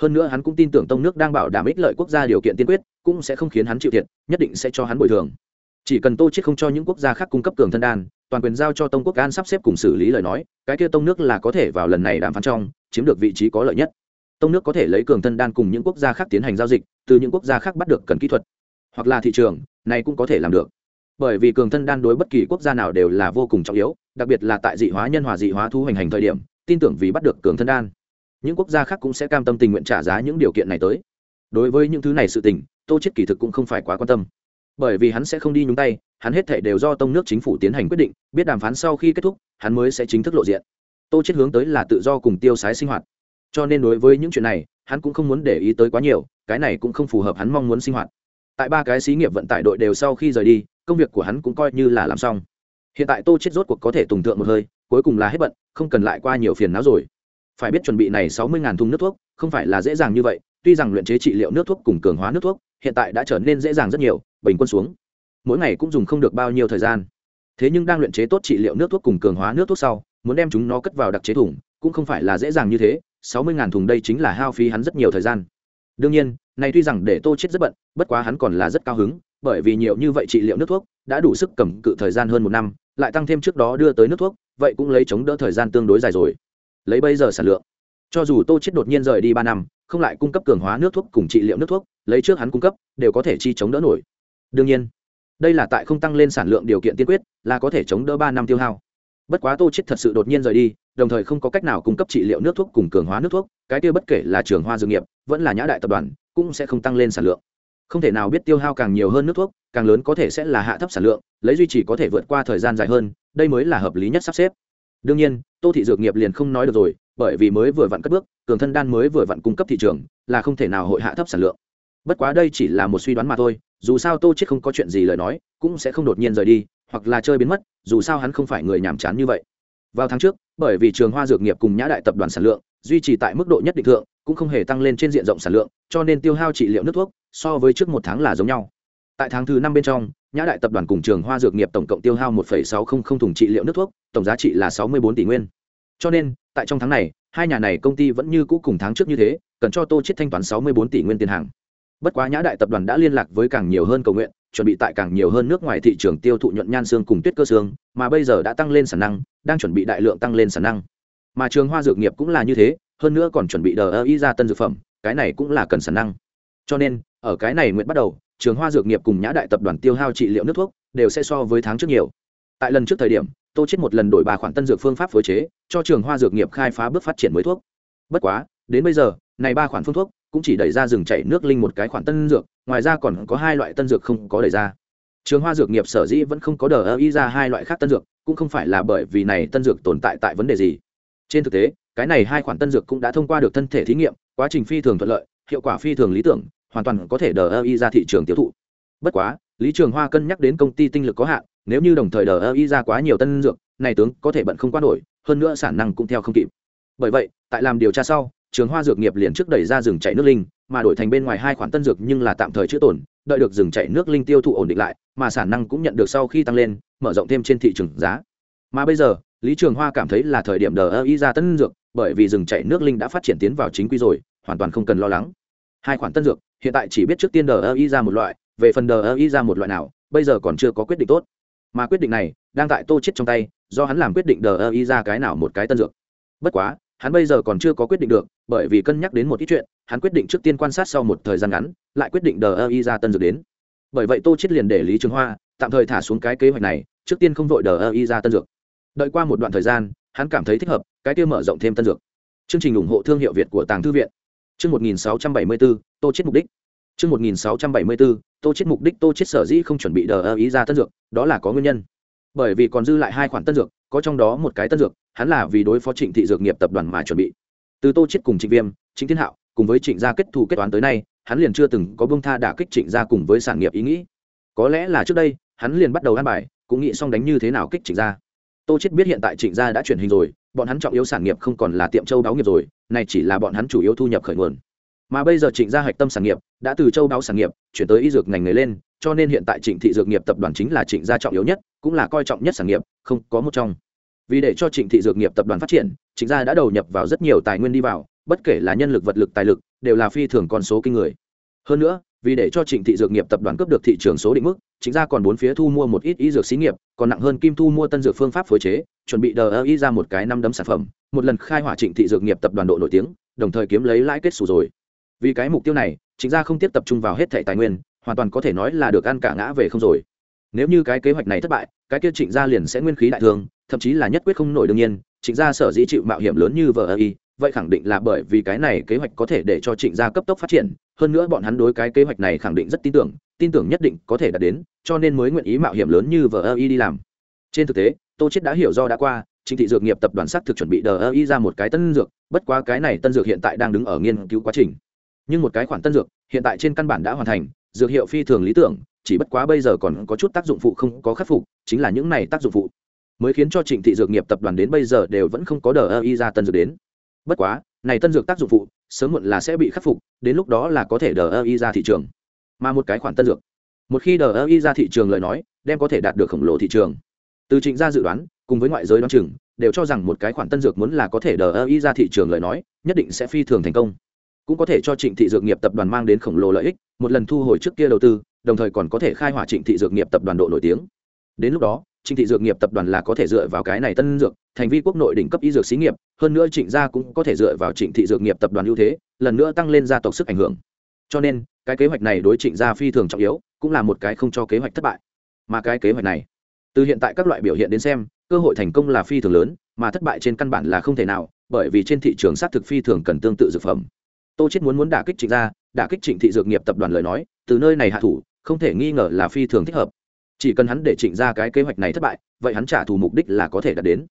Hơn nữa hắn cũng tin tưởng tông nước đang bảo đảm ích lợi quốc gia điều kiện tiên quyết, cũng sẽ không khiến hắn chịu thiệt, nhất định sẽ cho hắn bồi thường chỉ cần tô chết không cho những quốc gia khác cung cấp cường thân đan, toàn quyền giao cho tông quốc an sắp xếp cùng xử lý lời nói, cái kia tông nước là có thể vào lần này đàm phán trong, chiếm được vị trí có lợi nhất. Tông nước có thể lấy cường thân đan cùng những quốc gia khác tiến hành giao dịch, từ những quốc gia khác bắt được cần kỹ thuật, hoặc là thị trường, này cũng có thể làm được. Bởi vì cường thân đan đối bất kỳ quốc gia nào đều là vô cùng trọng yếu, đặc biệt là tại dị hóa nhân hòa dị hóa thu hành hành thời điểm, tin tưởng vì bắt được cường thân đan. Những quốc gia khác cũng sẽ cam tâm tình nguyện trả giá những điều kiện này tới. Đối với những thứ này sự tình, tô chết kỳ thực cũng không phải quá quan tâm bởi vì hắn sẽ không đi nhúng tay, hắn hết thể đều do tông nước chính phủ tiến hành quyết định, biết đàm phán sau khi kết thúc, hắn mới sẽ chính thức lộ diện. Tô chết hướng tới là tự do cùng tiêu sái sinh hoạt. Cho nên đối với những chuyện này, hắn cũng không muốn để ý tới quá nhiều, cái này cũng không phù hợp hắn mong muốn sinh hoạt. Tại ba cái xí nghiệp vận tải đội đều sau khi rời đi, công việc của hắn cũng coi như là làm xong. Hiện tại tô chết rốt cuộc có thể tùng thượng một hơi, cuối cùng là hết bận, không cần lại qua nhiều phiền não rồi. Phải biết chuẩn bị này sáu mươi thùng nước thuốc, không phải là dễ dàng như vậy, tuy rằng luyện chế trị liệu nước thuốc cùng cường hóa nước thuốc hiện tại đã trở nên dễ dàng rất nhiều, bình quân xuống. Mỗi ngày cũng dùng không được bao nhiêu thời gian. Thế nhưng đang luyện chế tốt trị liệu nước thuốc cùng cường hóa nước thuốc sau, muốn đem chúng nó cất vào đặc chế thùng, cũng không phải là dễ dàng như thế, sáu mươi thùng đây chính là hao phí hắn rất nhiều thời gian. Đương nhiên, này tuy rằng để tô chết rất bận, bất quá hắn còn là rất cao hứng, bởi vì nhiều như vậy trị liệu nước thuốc, đã đủ sức cầm cự thời gian hơn một năm, lại tăng thêm trước đó đưa tới nước thuốc, vậy cũng lấy chống đỡ thời gian tương đối dài rồi. Lấy bây giờ sản lượng, cho dù tô chết đột nhiên rời đi ba năm, không lại cung cấp cường hóa nước thuốc cùng trị liệu nước thuốc lấy trước hắn cung cấp, đều có thể chi chống đỡ nổi. Đương nhiên, đây là tại không tăng lên sản lượng điều kiện tiên quyết, là có thể chống đỡ ba năm tiêu hao. Bất quá tô chết thật sự đột nhiên rời đi, đồng thời không có cách nào cung cấp trị liệu nước thuốc cùng cường hóa nước thuốc, cái kia bất kể là trường hoa dược nghiệp, vẫn là nhã đại tập đoàn, cũng sẽ không tăng lên sản lượng. Không thể nào biết tiêu hao càng nhiều hơn nước thuốc, càng lớn có thể sẽ là hạ thấp sản lượng, lấy duy trì có thể vượt qua thời gian dài hơn, đây mới là hợp lý nhất sắp xếp. Đương nhiên, tô thị dược nghiệp liền không nói được rồi, bởi vì mới vừa vặn cất bước, cường thân đan mới vừa vặn cung cấp thị trường, là không thể nào hội hạ thấp sản lượng bất quá đây chỉ là một suy đoán mà thôi, dù sao tô chết không có chuyện gì lời nói, cũng sẽ không đột nhiên rời đi, hoặc là chơi biến mất, dù sao hắn không phải người nhàm chán như vậy. Vào tháng trước, bởi vì trường hoa dược nghiệp cùng nhã đại tập đoàn sản lượng, duy trì tại mức độ nhất định thượng, cũng không hề tăng lên trên diện rộng sản lượng, cho nên tiêu hao trị liệu nước thuốc, so với trước một tháng là giống nhau. Tại tháng thứ năm bên trong, nhã đại tập đoàn cùng trường hoa dược nghiệp tổng cộng tiêu hao một sáu trăm linh thùng trị liệu nước thuốc, tổng giá trị là sáu mươi bốn tỷ nguyên. Cho nên, tại trong tháng này, hai nhà này công ty vẫn như cũ cùng tháng trước như thế, cần cho tô chết thanh toán sáu mươi bốn tỷ nguyên tiền hàng bất quá nhã đại tập đoàn đã liên lạc với càng nhiều hơn cầu nguyện, chuẩn bị tại càng nhiều hơn nước ngoài thị trường tiêu thụ nhuận nhan xương cùng tuyết cơ xương, mà bây giờ đã tăng lên sản năng, đang chuẩn bị đại lượng tăng lên sản năng. Mà trường hoa dược nghiệp cũng là như thế, hơn nữa còn chuẩn bị đờ ơ y ra tân dược phẩm, cái này cũng là cần sản năng. Cho nên, ở cái này nguyện bắt đầu, trường hoa dược nghiệp cùng nhã đại tập đoàn tiêu hao trị liệu nước thuốc, đều sẽ so với tháng trước nhiều. Tại lần trước thời điểm, tô chết một lần đổi ba khoản tân dược phương pháp phối chế, cho trường hoa dược nghiệp khai phá bước phát triển mới thuốc. Bất quá, đến bây giờ, này ba khoản phương thuốc cũng chỉ đẩy ra rừng chảy nước linh một cái khoản tân dược, ngoài ra còn có hai loại tân dược không có đẩy ra. Trường hoa dược nghiệp sở dĩ vẫn không có đờ ơ ý ra hai loại khác tân dược, cũng không phải là bởi vì này tân dược tồn tại tại vấn đề gì. Trên thực tế, cái này hai khoản tân dược cũng đã thông qua được thân thể thí nghiệm, quá trình phi thường thuận lợi, hiệu quả phi thường lý tưởng, hoàn toàn có thể đờ ơ ý ra thị trường tiêu thụ. Bất quá, lý trường hoa cân nhắc đến công ty tinh lực có hạn, nếu như đồng thời đờ ơ ý ra quá nhiều tân dược, này tướng có thể bận không qua nổi, hơn nữa sản năng cũng theo không kịp. Bởi vậy, tại làm điều tra sau trường hoa dược nghiệp liền trước đẩy ra rừng chạy nước linh, mà đổi thành bên ngoài hai khoản tân dược nhưng là tạm thời chữa tổn, đợi được rừng chạy nước linh tiêu thụ ổn định lại, mà sản năng cũng nhận được sau khi tăng lên, mở rộng thêm trên thị trường giá. Mà bây giờ, lý trường hoa cảm thấy là thời điểm đờ ơ y ra tân dược, bởi vì rừng chạy nước linh đã phát triển tiến vào chính quy rồi, hoàn toàn không cần lo lắng. Hai khoản tân dược, hiện tại chỉ biết trước tiên đờ ơ y ra một loại, về phần đờ ơ y ra một loại nào, bây giờ còn chưa có quyết định tốt. Mà quyết định này đang tại tô chết trong tay, do hắn làm quyết định đờ ơ y ra cái nào một cái tân dược. Bất quá hắn bây giờ còn chưa có quyết định được bởi vì cân nhắc đến một ít chuyện hắn quyết định trước tiên quan sát sau một thời gian ngắn lại quyết định đờ ơ y ra tân dược đến. Bởi vậy tô chết liền để lý trường hoa tạm thời thả xuống cái kế hoạch này trước tiên không vội đờ ơ y ra tân dược. Đợi qua một đoạn thời gian hắn cảm thấy thích hợp cái kia mở rộng thêm tân dược. Chương trình ủng hộ thương hiệu việt của tàng thư viện. Chương 1674, tô chết mục đích. Chương 1674, tô chết mục đích tô chết sở dĩ không chuẩn bị đờ ơ ý ra tân dược đó là có nguyên nhân. Bởi vì còn dư lại hai khoản tân dược có trong đó một cái tân dược hắn là vì đối phó trịnh thị dược nghiệp tập đoàn mà chuẩn bị. Từ tô chết cùng trịnh viêm, trịnh thiên hạo cùng với trịnh gia kết thù kết toán tới nay, hắn liền chưa từng có bông tha đả kích trịnh gia cùng với sản nghiệp ý nghĩ. Có lẽ là trước đây, hắn liền bắt đầu ăn bài, cũng nghĩ xong đánh như thế nào kích trịnh gia. Tô chết biết hiện tại trịnh gia đã chuyển hình rồi, bọn hắn trọng yếu sản nghiệp không còn là tiệm châu đáo nghiệp rồi, này chỉ là bọn hắn chủ yếu thu nhập khởi nguồn. Mà bây giờ trịnh gia hạch tâm sản nghiệp đã từ châu đáo sản nghiệp chuyển tới y dược ngành nghề lên, cho nên hiện tại trịnh thị dược nghiệp tập đoàn chính là trịnh gia trọng yếu nhất, cũng là coi trọng nhất sản nghiệp, không có một trong vì để cho trịnh thị dược nghiệp tập đoàn phát triển, trịnh gia đã đầu nhập vào rất nhiều tài nguyên đi vào, bất kể là nhân lực, vật lực, tài lực, đều là phi thường con số kinh người. Hơn nữa, vì để cho trịnh thị dược nghiệp tập đoàn cướp được thị trường số định mức chính ra còn bốn phía thu mua một ít y dược xí nghiệp, còn nặng hơn kim thu mua tân dược phương pháp phối chế, chuẩn bị đờ ơ y ra một cái năm đấm sản phẩm, một lần khai hỏa trịnh thị dược nghiệp tập đoàn độ nổi tiếng, đồng thời kiếm lấy lãi kết xù rồi. Vì cái mục tiêu này chính ra không tiếp tập trung vào hết thẻ tài nguyên, hoàn toàn có thể nói là được ăn cả ngã về không rồi nếu như cái kế hoạch này thất bại, cái kia trịnh gia liền sẽ nguyên khí đại thương, thậm chí là nhất quyết không nổi đương nhiên, trịnh gia sở dĩ chịu mạo hiểm lớn như vờ y, vậy khẳng định là bởi vì cái này kế hoạch có thể để cho trịnh gia cấp tốc phát triển. Hơn nữa bọn hắn đối cái kế hoạch này khẳng định rất tin tưởng tin tưởng nhất định có thể đạt đến, cho nên mới nguyện ý mạo hiểm lớn như vờ y đi làm. Trên thực tế, tô chết đã hiểu do đã qua, trịnh thị dược nghiệp tập đoàn sắc thực chuẩn bị đờ y ra một cái tân dược, bất quá cái này tân dược hiện tại đang đứng ở nghiên cứu quá trình. Nhưng một cái khoản tân dược hiện tại trên căn bản đã hoàn thành, dược hiệu phi thường lý tưởng chỉ bất quá bây giờ còn có chút tác dụng phụ không có khắc phục, chính là những này tác dụng phụ mới khiến cho trịnh thị dược nghiệp tập đoàn đến bây giờ đều vẫn không có đờ ơ y ra tân dược đến. Bất quá, này tân dược tác dụng phụ sớm muộn là sẽ bị khắc phục, đến lúc đó là có thể đờ ơ y ra thị trường. Mà một cái khoản tân dược, một khi đờ ơ y ra thị trường lời nói, đem có thể đạt được khổng lồ thị trường. Từ trịnh gia dự đoán, cùng với ngoại giới đoán chừng, đều cho rằng một cái khoản tân dược muốn là có thể đờ ơ y ra thị trường lời nói, nhất định sẽ phi thường thành công. Cũng có thể cho trịnh thị dược nghiệp tập đoàn mang đến khổng lồ lợi ích, một lần thu hồi trước kia đầu tư đồng thời còn có thể khai hỏa trịnh thị dược nghiệp tập đoàn độ nổi tiếng. Đến lúc đó, trịnh thị dược nghiệp tập đoàn là có thể dựa vào cái này tân dược, thành vi quốc nội đỉnh cấp y dược xí nghiệp, hơn nữa trịnh gia cũng có thể dựa vào trịnh thị dược nghiệp tập đoàn ưu thế, lần nữa tăng lên gia tộc sức ảnh hưởng. Cho nên, cái kế hoạch này đối trịnh gia phi thường trọng yếu, cũng là một cái không cho kế hoạch thất bại. Mà cái kế hoạch này, từ hiện tại các loại biểu hiện đến xem, cơ hội thành công là phi thường lớn, mà thất bại trên căn bản là không thể nào, bởi vì trên thị trường xác thực phi thường cần tương tự dược phẩm. Tô chết muốn muốn đả kích trịnh gia, đả kích trịnh thị dược nghiệp tập đoàn lời nói, từ nơi này hạ thủ không thể nghi ngờ là phi thường thích hợp. Chỉ cần hắn để trịnh ra cái kế hoạch này thất bại, vậy hắn trả thù mục đích là có thể đạt đến.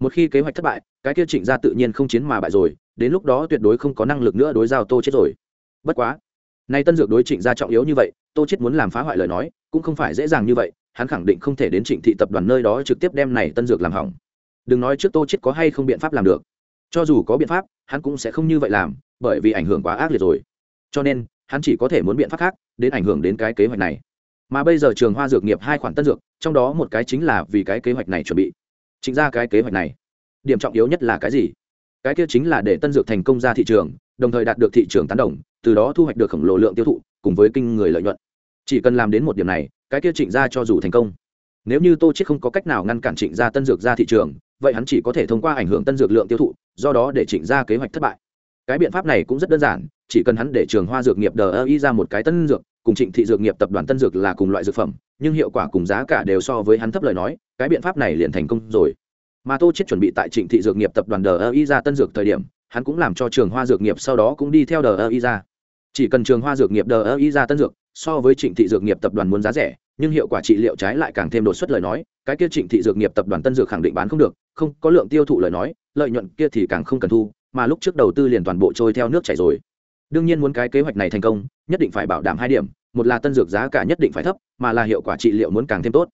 Một khi kế hoạch thất bại, cái kia trịnh ra tự nhiên không chiến mà bại rồi, đến lúc đó tuyệt đối không có năng lực nữa đối giao tô chết rồi. Bất quá, nay tân dược đối trịnh gia trọng yếu như vậy, tô chết muốn làm phá hoại lời nói, cũng không phải dễ dàng như vậy, hắn khẳng định không thể đến trịnh thị tập đoàn nơi đó trực tiếp đem này tân dược làm hỏng. Đừng nói trước tô chết có hay không biện pháp làm được. Cho dù có biện pháp, hắn cũng sẽ không như vậy làm, bởi vì ảnh hưởng quá ác liệt rồi. Cho nên hắn chỉ có thể muốn biện pháp khác, đến ảnh hưởng đến cái kế hoạch này. Mà bây giờ trường hoa dược nghiệp hai khoản tân dược, trong đó một cái chính là vì cái kế hoạch này chuẩn bị. Chính ra cái kế hoạch này, điểm trọng yếu nhất là cái gì? Cái kia chính là để tân dược thành công ra thị trường, đồng thời đạt được thị trường tán đồng, từ đó thu hoạch được khổng lồ lượng tiêu thụ, cùng với kinh người lợi nhuận. Chỉ cần làm đến một điểm này, cái kia trịnh ra cho dù thành công. Nếu như tô chết không có cách nào ngăn cản trịnh ra tân dược ra thị trường, vậy hắn chỉ có thể thông qua ảnh hưởng tân dược lượng tiêu thụ, do đó để trịnh ra kế hoạch thất bại. Cái biện pháp này cũng rất đơn giản chỉ cần hắn để trường hoa dược nghiệp đờ ơ y ra một cái tân dược, cùng trịnh thị dược nghiệp tập đoàn tân dược là cùng loại dược phẩm, nhưng hiệu quả cùng giá cả đều so với hắn thấp lời nói, cái biện pháp này liền thành công rồi. Mà tô chết chuẩn bị tại trịnh thị dược nghiệp tập đoàn đờ ơ y ra tân dược thời điểm, hắn cũng làm cho trường hoa dược nghiệp sau đó cũng đi theo đờ ơ y ra. Chỉ cần trường hoa dược nghiệp đờ ơ y ra tân dược, so với trịnh thị dược nghiệp tập đoàn muốn giá rẻ, nhưng hiệu quả trị liệu trái lại càng thêm đột xuất lời nói, cái kia trịnh thị dược nghiệp tập đoàn tân dược khẳng định bán không được, không có lượng tiêu thụ lời nói, lợi nhuận kia thì càng không cần thu, mà lúc trước đầu tư liền toàn bộ trôi theo nước chảy rồi đương nhiên muốn cái kế hoạch này thành công, nhất định phải bảo đảm hai điểm, một là tân dược giá cả nhất định phải thấp, mà là hiệu quả trị liệu muốn càng thêm tốt.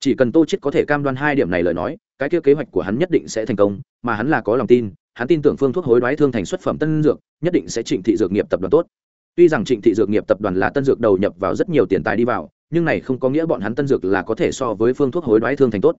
Chỉ cần tô chết có thể cam đoan hai điểm này lời nói, cái kia kế hoạch của hắn nhất định sẽ thành công, mà hắn là có lòng tin, hắn tin tưởng phương thuốc hối đoái thương thành xuất phẩm tân dược, nhất định sẽ trịnh thị dược nghiệp tập đoàn tốt. Tuy rằng trịnh thị dược nghiệp tập đoàn là tân dược đầu nhập vào rất nhiều tiền tài đi vào, nhưng này không có nghĩa bọn hắn tân dược là có thể so với phương thuốc hối đoái thương thành tốt.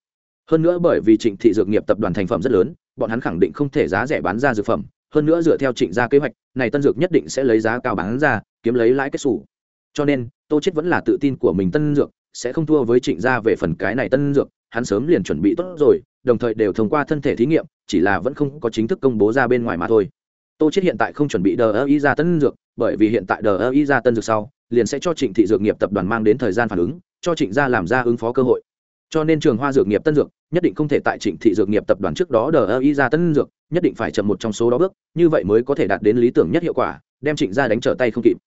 Hơn nữa bởi vì trịnh thị dược nghiệp tập đoàn thành phẩm rất lớn, bọn hắn khẳng định không thể giá rẻ bán ra dược phẩm hơn nữa dựa theo trịnh gia kế hoạch, này tân dược nhất định sẽ lấy giá cao bán ra, kiếm lấy lãi kết xù. Cho nên, tô chết vẫn là tự tin của mình tân dược, sẽ không thua với trịnh gia về phần cái này tân dược, hắn sớm liền chuẩn bị tốt rồi, đồng thời đều thông qua thân thể thí nghiệm, chỉ là vẫn không có chính thức công bố ra bên ngoài mà thôi. Tô chết hiện tại không chuẩn bị đờ ơ y ra tân dược, bởi vì hiện tại đờ ơ y ra tân dược sau, liền sẽ cho trịnh thị dược nghiệp tập đoàn mang đến thời gian phản ứng, cho trịnh gia làm ra ứng phó cơ hội. Cho nên trường hoa dược nghiệp tân dược, nhất định không thể tại trịnh thị dược nghiệp tập đoàn trước đó đờ ơ y ra tân dược nhất định phải chậm một trong số đó bước, như vậy mới có thể đạt đến lý tưởng nhất hiệu quả, đem trịnh gia đánh trở tay không kịp.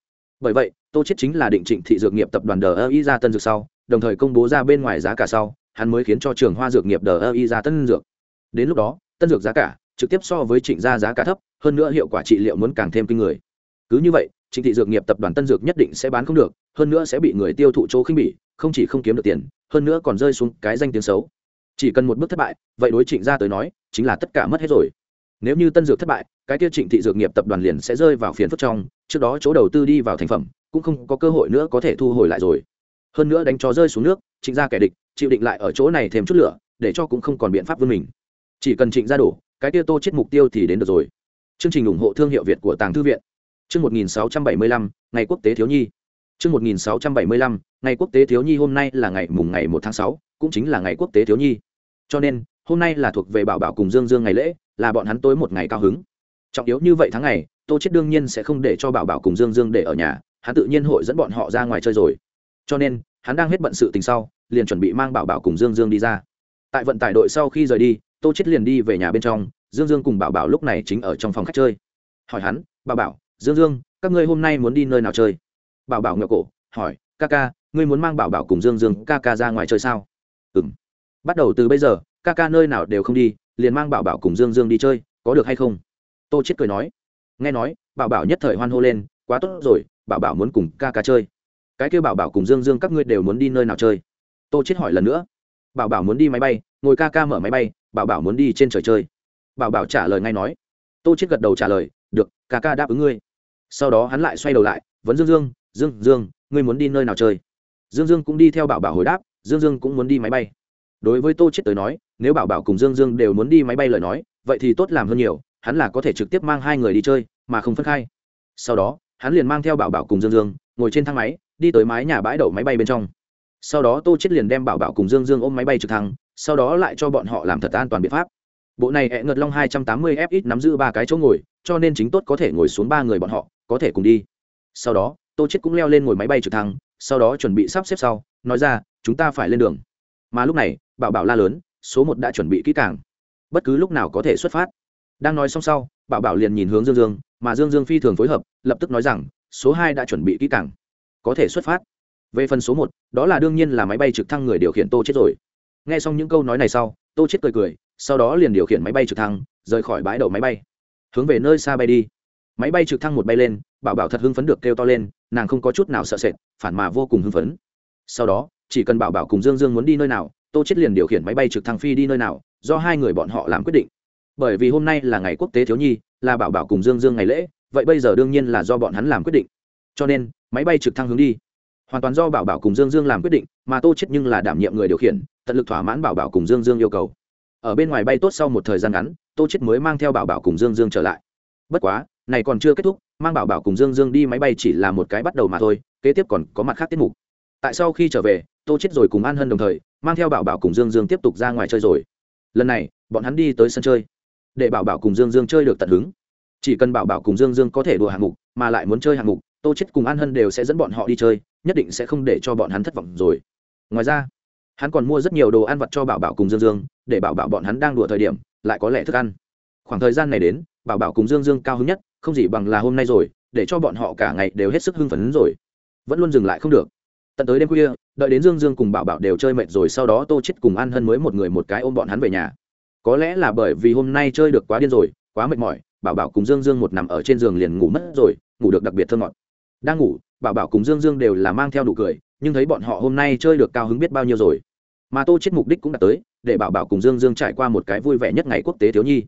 Bởi vậy, tô chết chính là định trịnh thị dược nghiệp tập đoàn đờ ơ y ra tân dược sau, đồng thời công bố ra bên ngoài giá cả sau, hắn mới khiến cho trường hoa dược nghiệp đờ ơ y ra tân dược. Đến lúc đó, tân dược giá cả trực tiếp so với trịnh gia giá cả thấp, hơn nữa hiệu quả trị liệu muốn càng thêm kinh người. Cứ như vậy, trịnh thị dược nghiệp tập đoàn tân dược nhất định sẽ bán không được, hơn nữa sẽ bị người tiêu thụ chỗ khinh bỉ, không chỉ không kiếm được tiền, hơn nữa còn rơi xuống cái danh tiếng xấu. Chỉ cần một bước thất bại, vậy đối trịnh gia tới nói, chính là tất cả mất hết rồi nếu như tân dược thất bại cái kia trịnh thị dược nghiệp tập đoàn liền sẽ rơi vào phiền phức trong trước đó chỗ đầu tư đi vào thành phẩm cũng không có cơ hội nữa có thể thu hồi lại rồi. Hơn nữa đánh chó rơi xuống nước trịnh gia kẻ địch chịu định lại ở chỗ này thêm chút lửa để cho cũng không còn biện pháp vươn mình. Chỉ cần trịnh gia đổ cái tiêu tô chết mục tiêu thì đến được rồi. Chương trình ủng hộ thương hiệu việt của tàng thư viện. Chương 1675, ngày quốc tế thiếu nhi. Chương 1675, ngày quốc tế thiếu nhi hôm nay là ngày mùng ngày 1 tháng 6, cũng chính là ngày quốc tế thiếu nhi. Cho nên hôm nay là thuộc về bảo bảo cùng dương dương ngày lễ, là bọn hắn tối một ngày cao hứng. Trọng yếu như vậy tháng ngày, tô chết đương nhiên sẽ không để cho bảo bảo cùng dương dương để ở nhà, hắn tự nhiên hội dẫn bọn họ ra ngoài chơi rồi. Cho nên, hắn đang hết bận sự tình sau, liền chuẩn bị mang bảo bảo cùng dương dương đi ra. Tại vận tải đội sau khi rời đi, tô chết liền đi về nhà bên trong, dương dương cùng bảo bảo lúc này chính ở trong phòng khách chơi. Hỏi hắn, bảo bảo, dương dương, các ngươi hôm nay muốn đi nơi nào chơi? Bảo bảo ngựa cổ, hỏi, ca ca, ngươi muốn mang bảo bảo cùng dương dương ca ca ra ngoài chơi sao? Ừ m bắt đầu từ bây giờ ca ca nơi nào đều không đi, liền mang bảo bảo cùng dương dương đi chơi, có được hay không? Tô chết cười nói. Nghe nói, bảo bảo nhất thời hoan hô lên, quá tốt rồi, bảo bảo muốn cùng ca ca chơi. Cái kêu bảo bảo cùng dương dương các ngươi đều muốn đi nơi nào chơi? Tô chết hỏi lần nữa. Bảo bảo muốn đi máy bay, ngồi ca ca mở máy bay, bảo bảo muốn đi trên trời chơi. Bảo bảo trả lời ngay nói. Tô chết gật đầu trả lời, được, ca ca đáp ứng ngươi. Sau đó hắn lại xoay đầu lại, vấn dương dương dương dương, ngươi muốn đi nơi nào chơi? Dương dương cũng đi theo bảo bảo hồi đáp, dương dương cũng muốn đi máy bay. Đối với tô chết tới nói nếu bảo bảo cùng dương dương đều muốn đi máy bay lời nói, vậy thì tốt làm hơn nhiều, hắn là có thể trực tiếp mang hai người đi chơi, mà không phân khai. Sau đó, hắn liền mang theo bảo bảo cùng dương dương, ngồi trên thang máy, đi tới mái nhà bãi đậu máy bay bên trong. Sau đó tô chết liền đem bảo bảo cùng dương dương ôm máy bay trực thăng, sau đó lại cho bọn họ làm thật an toàn biện pháp. Bộ này hẹn ngợt long 280 fx nắm giữ ba cái chỗ ngồi, cho nên chính tốt có thể ngồi xuống ba người bọn họ, có thể cùng đi. Sau đó, tô chết cũng leo lên ngồi máy bay trực thăng, sau đó chuẩn bị sắp xếp sau, nói ra, chúng ta phải lên đường. Mà lúc này, bảo bảo la lớn số một đã chuẩn bị kỹ càng. Bất cứ lúc nào có thể xuất phát. Đang nói xong sau, bảo bảo liền nhìn hướng dương dương, mà dương dương phi thường phối hợp, lập tức nói rằng, số hai đã chuẩn bị kỹ càng. Có thể xuất phát. Về phần số một, đó là đương nhiên là máy bay trực thăng người điều khiển tô chết rồi. Nghe xong những câu nói này sau, tô chết cười cười, sau đó liền điều khiển máy bay trực thăng, rời khỏi bãi đậu máy bay. Hướng về nơi xa bay đi. Máy bay trực thăng một bay lên, bảo bảo thật hưng phấn được kêu to lên, nàng không có chút nào sợ sệt, phản mà vô cùng hưng phấn. Sau đó, chỉ cần bảo bảo cùng dương dương muốn đi nơi nào tô chết liền điều khiển máy bay trực thăng phi đi nơi nào, do hai người bọn họ làm quyết định. Bởi vì hôm nay là ngày quốc tế thiếu nhi, là bảo bảo cùng dương dương ngày lễ, vậy bây giờ đương nhiên là do bọn hắn làm quyết định. Cho nên, máy bay trực thăng hướng đi. Hoàn toàn do bảo bảo cùng dương dương làm quyết định, mà tô chết nhưng là đảm nhiệm người điều khiển, tận lực thỏa mãn bảo bảo cùng dương dương yêu cầu. Ở bên ngoài bay tốt sau một thời gian ngắn, tô chết mới mang theo bảo bảo cùng dương dương trở lại. Bất quá, này còn chưa kết thúc, mang bảo bảo cùng dương dương đi máy bay chỉ là một cái bắt đầu mà thôi, kế tiếp còn có mặt khác tiết mục. Tại sau khi trở về tô chết rồi cùng an hân đồng thời, mang theo bảo bảo cùng dương dương tiếp tục ra ngoài chơi rồi. Lần này, bọn hắn đi tới sân chơi. Để bảo bảo cùng dương dương chơi được tận hứng. Chỉ cần bảo bảo cùng dương dương có thể đùa hạng mục, mà lại muốn chơi hạng mục, tô chết cùng an hân đều sẽ dẫn bọn họ đi chơi, nhất định sẽ không để cho bọn hắn thất vọng rồi. Ngoài ra, hắn còn mua rất nhiều đồ ăn vặt cho bảo bảo cùng dương dương, để bảo bảo bọn hắn đang đùa thời điểm, lại có lẽ thức ăn. Khoảng thời gian này đến, bảo bảo cùng dương dương cao hứng nhất, không gì bằng là hôm nay rồi, để cho bọn họ cả ngày đều hết sức hưng phấn rồi. Vẫn luôn dừng lại không được tận tới đêm khuya, đợi đến dương dương cùng bảo bảo đều chơi mệt rồi, sau đó tô chết cùng an hân mới một người một cái ôm bọn hắn về nhà. Có lẽ là bởi vì hôm nay chơi được quá điên rồi, quá mệt mỏi, bảo bảo cùng dương dương một nằm ở trên giường liền ngủ mất rồi, ngủ được đặc biệt thơ ngọt. Đang ngủ, bảo bảo cùng dương dương đều là mang theo đủ cười, nhưng thấy bọn họ hôm nay chơi được cao hứng biết bao nhiêu rồi. Mà tô chết mục đích cũng đã tới, để bảo bảo cùng dương dương trải qua một cái vui vẻ nhất ngày quốc tế thiếu nhi.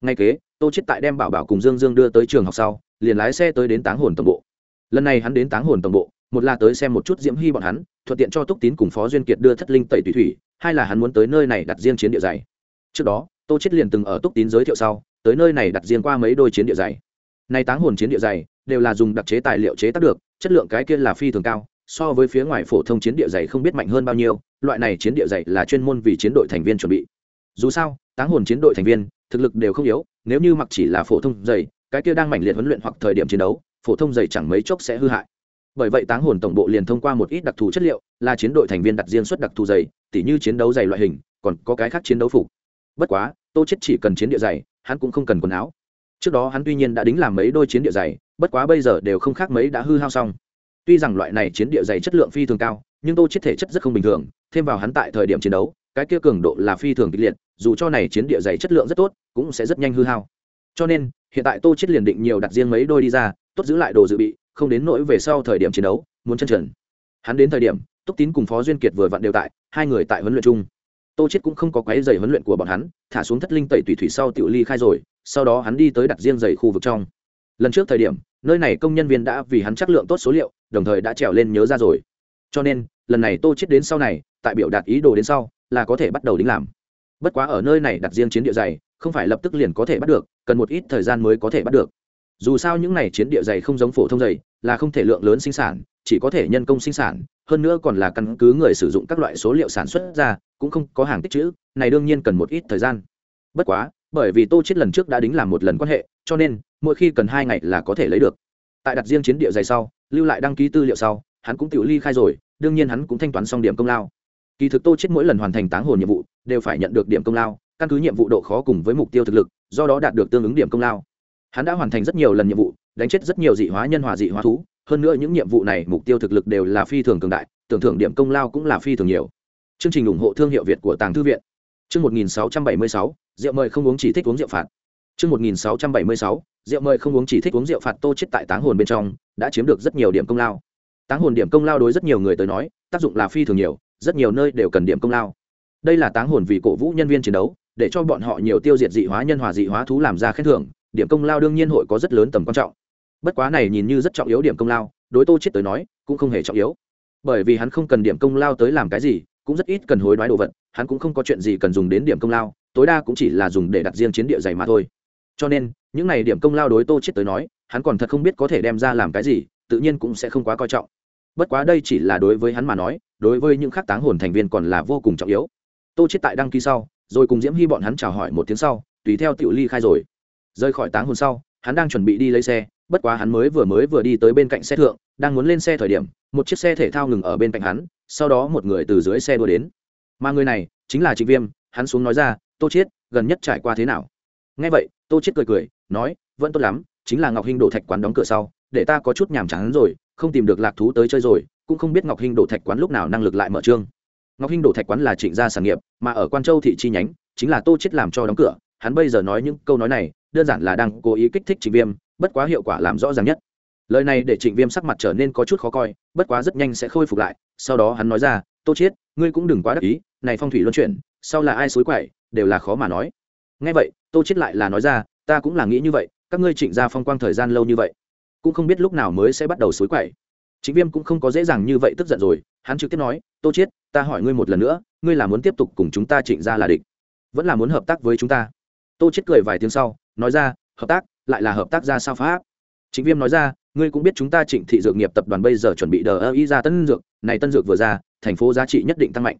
Ngay kế, tô chết tại đem bảo bảo cùng dương dương đưa tới trường học sau, liền lái xe tới đến táng hồn tổng bộ. Lần này hắn đến táng hồn tổng bộ một là tới xem một chút diễm hy bọn hắn, thuận tiện cho túc tín cùng phó duyên kiệt đưa thất linh tẩy tùy thủy, hai là hắn muốn tới nơi này đặt riêng chiến địa dày. Trước đó, tô chết liền từng ở túc tín giới thiệu sau, tới nơi này đặt riêng qua mấy đôi chiến địa dày. Nay táng hồn chiến địa dày đều là dùng đặc chế tài liệu chế tác được, chất lượng cái kia là phi thường cao, so với phía ngoài phổ thông chiến địa dày không biết mạnh hơn bao nhiêu, loại này chiến địa dày là chuyên môn vì chiến đội thành viên chuẩn bị. Dù sao, táng hồn chiến đội thành viên, thực lực đều không yếu, nếu như mặc chỉ là phổ thông dày, cái kia đang mạnh liệt huấn luyện hoặc thời điểm chiến đấu, phổ thông dày chẳng mấy chốc sẽ hư hại bởi vậy táng hồn tổng bộ liền thông qua một ít đặc thù chất liệu, là chiến đội thành viên đặt riêng xuất đặc thù dày, tỉ như chiến đấu dày loại hình, còn có cái khác chiến đấu phục. Bất quá, tô chết chỉ cần chiến địa dày, hắn cũng không cần quần áo. Trước đó hắn tuy nhiên đã đính làm mấy đôi chiến địa dày, bất quá bây giờ đều không khác mấy đã hư hao xong. Tuy rằng loại này chiến địa dày chất lượng phi thường cao, nhưng tô chết thể chất rất không bình thường, thêm vào hắn tại thời điểm chiến đấu, cái kia cường độ là phi thường kịch liệt, dù cho này chiến địa dày chất lượng rất tốt, cũng sẽ rất nhanh hư hao. Cho nên, hiện tại tô chết liền định nhiều đặt riêng mấy đôi đi ra, tốt giữ lại đồ dự bị không đến nỗi về sau thời điểm chiến đấu, muốn chân trần. Hắn đến thời điểm, túc tín cùng phó duyên kiệt vừa vặn đều tại, hai người tại huấn luyện chung. Tô chết cũng không có quấy giày huấn luyện của bọn hắn, thả xuống thất linh tẩy tùy thủy sau tiểu ly khai rồi, sau đó hắn đi tới đặt riêng giày khu vực trong. Lần trước thời điểm, nơi này công nhân viên đã vì hắn chất lượng tốt số liệu, đồng thời đã trèo lên nhớ ra rồi. Cho nên, lần này tô chết đến sau này, tại biểu đạt ý đồ đến sau, là có thể bắt đầu đính làm. Bất quá ở nơi này đặt riêng chiến địa dày không phải lập tức liền có thể bắt được, cần một ít thời gian mới có thể bắt được dù sao những này chiến địa dày không giống phổ thông dày, là không thể lượng lớn sinh sản, chỉ có thể nhân công sinh sản, hơn nữa còn là căn cứ người sử dụng các loại số liệu sản xuất ra, cũng không có hàng tích chữ, này đương nhiên cần một ít thời gian. Bất quá, bởi vì tô chết lần trước đã đính làm một lần quan hệ, cho nên, mỗi khi cần hai ngày là có thể lấy được. Tại đặt riêng chiến địa dày sau, lưu lại đăng ký tư liệu sau, hắn cũng tự ly khai rồi, đương nhiên hắn cũng thanh toán xong điểm công lao. Kỳ thực tô chết mỗi lần hoàn thành táng hồn nhiệm vụ, đều phải nhận được điểm công lao, căn cứ nhiệm vụ độ khó cùng với mục tiêu thực lực, do đó đạt được tương ứng điểm công lao hắn đã hoàn thành rất nhiều lần nhiệm vụ đánh chết rất nhiều dị hóa nhân hòa dị hóa thú. Hơn nữa những nhiệm vụ này mục tiêu thực lực đều là phi thường cường đại tưởng thưởng điểm công lao cũng là phi thường nhiều. Chương trình ủng hộ thương hiệu việt của tàng thư viện. Chương 1676, rượu mời không uống chỉ thích uống rượu phạt. Chương 1676, rượu mời không uống chỉ thích uống rượu phạt tô chết tại táng hồn bên trong đã chiếm được rất nhiều điểm công lao. Táng hồn điểm công lao đối rất nhiều người tới nói tác dụng là phi thường nhiều rất nhiều nơi đều cần điểm công lao. Đây là táng hồn vì cổ vũ nhân viên chiến đấu để cho bọn họ nhiều tiêu diệt dị hóa nhân hòa dị hóa thú làm ra khen thưởng điểm công lao đương nhiên hội có rất lớn tầm quan trọng. Bất quá này nhìn như rất trọng yếu điểm công lao, đối tô chết tới nói, cũng không hề trọng yếu. Bởi vì hắn không cần điểm công lao tới làm cái gì, cũng rất ít cần hối đoái đồ vật, hắn cũng không có chuyện gì cần dùng đến điểm công lao, tối đa cũng chỉ là dùng để đặt riêng chiến địa dày mà thôi. Cho nên, những này điểm công lao đối tô chết tới nói, hắn còn thật không biết có thể đem ra làm cái gì, tự nhiên cũng sẽ không quá coi trọng. Bất quá đây chỉ là đối với hắn mà nói, đối với những khác táng hồn thành viên còn là vô cùng trọng yếu. Tô chết tại đăng ký sau, rồi cùng diễm hy bọn hắn chào hỏi một tiếng sau, tùy theo tiểu ly khai rồi rời khỏi táng hồn sau, hắn đang chuẩn bị đi lấy xe, bất quá hắn mới vừa mới vừa đi tới bên cạnh xe thượng, đang muốn lên xe thời điểm, một chiếc xe thể thao ngừng ở bên cạnh hắn, sau đó một người từ dưới xe đua đến. Mà người này, chính là trịnh viêm, hắn xuống nói ra, tô chiết, gần nhất trải qua thế nào? Nghe vậy, tô chiết cười cười, nói, vẫn tốt lắm, chính là ngọc hinh đổ thạch quán đóng cửa sau, để ta có chút nhàm chán rồi, không tìm được lạc thú tới chơi rồi, cũng không biết ngọc hinh đổ thạch quán lúc nào năng lực lại mở trương. Ngọc hinh đổ thạch quán là trịnh gia sản nghiệp, mà ở quan châu thị chi nhánh, chính là tô chiết làm cho đóng cửa. Hắn bây giờ nói những câu nói này đơn giản là đang cố ý kích thích trịnh viêm, bất quá hiệu quả làm rõ ràng nhất. Lời này để trịnh viêm sắc mặt trở nên có chút khó coi, bất quá rất nhanh sẽ khôi phục lại, sau đó hắn nói ra, tô chiết, ngươi cũng đừng quá đắc ý, này phong thủy luân chuyển, sau là ai xối quậy, đều là khó mà nói. Nghe vậy, tô chiết lại là nói ra, ta cũng là nghĩ như vậy, các ngươi trịnh gia phong quang thời gian lâu như vậy, cũng không biết lúc nào mới sẽ bắt đầu xối quậy. Trịnh viêm cũng không có dễ dàng như vậy tức giận rồi, hắn trực tiếp nói, tô chiết, ta hỏi ngươi một lần nữa, ngươi là muốn tiếp tục cùng chúng ta trịnh gia là địch, vẫn là muốn hợp tác với chúng ta? Tô chiết cười vài tiếng sau nói ra hợp tác lại là hợp tác ra sao pháp chính Viêm nói ra, ngươi cũng biết chúng ta Trịnh Thị Dược nghiệp tập đoàn bây giờ chuẩn bị đờ ý ra tân dược, này tân dược vừa ra, thành phố giá trị nhất định tăng mạnh.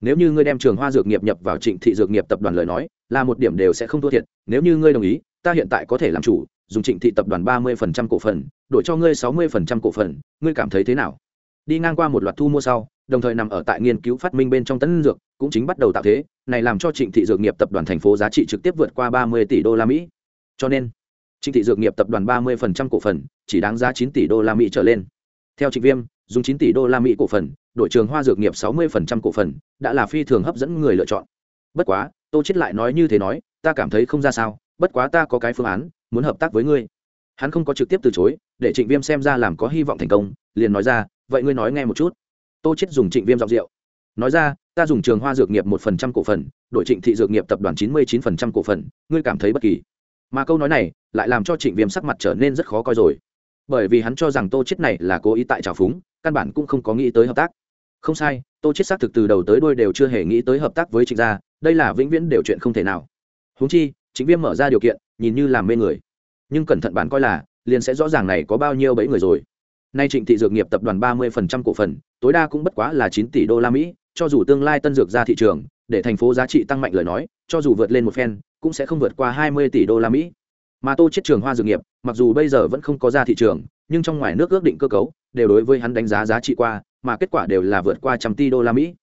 Nếu như ngươi đem Trường Hoa Dược nghiệp nhập vào Trịnh Thị Dược nghiệp tập đoàn lời nói, là một điểm đều sẽ không thua thiệt, nếu như ngươi đồng ý, ta hiện tại có thể làm chủ, dùng Trịnh Thị tập đoàn ba 30% cổ phần, đổi cho ngươi sáu 60% cổ phần, ngươi cảm thấy thế nào? Đi ngang qua một loạt thu mua sau, đồng thời nằm ở tại nghiên cứu phát minh bên trong tân dược, cũng chính bắt đầu tạo thế, này làm cho Trịnh Thị Dược nghiệp tập đoàn thành phố giá trị trực tiếp vượt qua ba mươi tỷ đô la Mỹ. Cho nên, Trịnh thị dược nghiệp tập đoàn 30% cổ phần, chỉ đáng giá chín tỷ đô la Mỹ trở lên. Theo Trịnh Viêm, dùng chín tỷ đô la Mỹ cổ phần, đổi trường Hoa dược nghiệp 60% cổ phần, đã là phi thường hấp dẫn người lựa chọn. Bất quá, Tô chết lại nói như thế nói, ta cảm thấy không ra sao, bất quá ta có cái phương án, muốn hợp tác với ngươi. Hắn không có trực tiếp từ chối, để Trịnh Viêm xem ra làm có hy vọng thành công, liền nói ra, vậy ngươi nói nghe một chút. Tô chết dùng Trịnh Viêm giọng rượu, nói ra, ta dùng trường Hoa dược nghiệp 1% cổ phần, đổi Trịnh thị dược nghiệp tập đoàn 99% cổ phần, ngươi cảm thấy bất kỳ mà câu nói này lại làm cho trịnh viêm sắc mặt trở nên rất khó coi rồi. Bởi vì hắn cho rằng tô chết này là cố ý tại trào phúng, căn bản cũng không có nghĩ tới hợp tác. Không sai, tô chết xác thực từ đầu tới đuôi đều chưa hề nghĩ tới hợp tác với trịnh gia, đây là vĩnh viễn đều chuyện không thể nào. Huống chi chính viêm mở ra điều kiện, nhìn như làm mê người. Nhưng cẩn thận bản coi là, liền sẽ rõ ràng này có bao nhiêu bẫy người rồi. Nay trịnh thị dược nghiệp tập đoàn ba mươi phần trăm cổ phần, tối đa cũng bất quá là chín tỷ đô la mỹ, cho dù tương lai tân dược ra thị trường, để thành phố giá trị tăng mạnh lời nói, cho dù vượt lên một phen cũng sẽ không vượt qua 20 tỷ đô la Mỹ. Mà Tô Chiết Trường Hoa Dược nghiệp, mặc dù bây giờ vẫn không có ra thị trường, nhưng trong ngoài nước ước định cơ cấu đều đối với hắn đánh giá giá trị qua, mà kết quả đều là vượt qua trăm tỷ đô la Mỹ.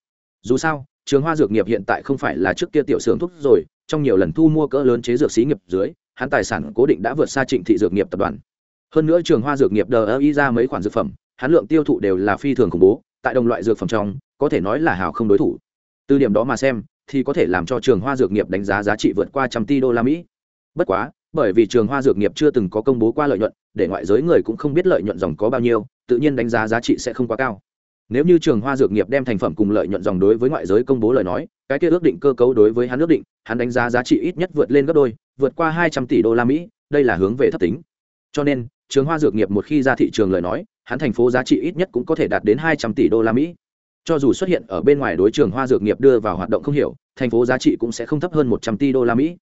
Dù sao, Trường Hoa Dược nghiệp hiện tại không phải là trước kia tiểu xưởng thuốc rồi, trong nhiều lần thu mua cỡ lớn chế dược xí nghiệp dưới, hắn tài sản cố định đã vượt xa Trịnh thị dược nghiệp tập đoàn. Hơn nữa Trường Hoa Dược nghiệp DEI ra mấy khoản dược phẩm, hắn lượng tiêu thụ đều là phi thường khủng bố, tại đồng loại dược phẩm trong, có thể nói là hào không đối thủ. Từ điểm đó mà xem, thì có thể làm cho trường hoa dược nghiệp đánh giá giá trị vượt qua trăm tỷ đô la mỹ. Bất quá, bởi vì trường hoa dược nghiệp chưa từng có công bố qua lợi nhuận, để ngoại giới người cũng không biết lợi nhuận dòng có bao nhiêu, tự nhiên đánh giá giá trị sẽ không quá cao. Nếu như trường hoa dược nghiệp đem thành phẩm cùng lợi nhuận dòng đối với ngoại giới công bố lời nói, cái kia ước định cơ cấu đối với hắn ước định, hắn đánh giá giá trị ít nhất vượt lên gấp đôi, vượt qua hai trăm tỷ đô la mỹ, đây là hướng về thấp tính. Cho nên, trường hoa dược nghiệp một khi ra thị trường lời nói, hắn thành phố giá trị ít nhất cũng có thể đạt đến hai trăm tỷ đô la mỹ cho dù xuất hiện ở bên ngoài đối trường hoa dược nghiệp đưa vào hoạt động không hiểu, thành phố giá trị cũng sẽ không thấp hơn một trăm tỷ đô la mỹ.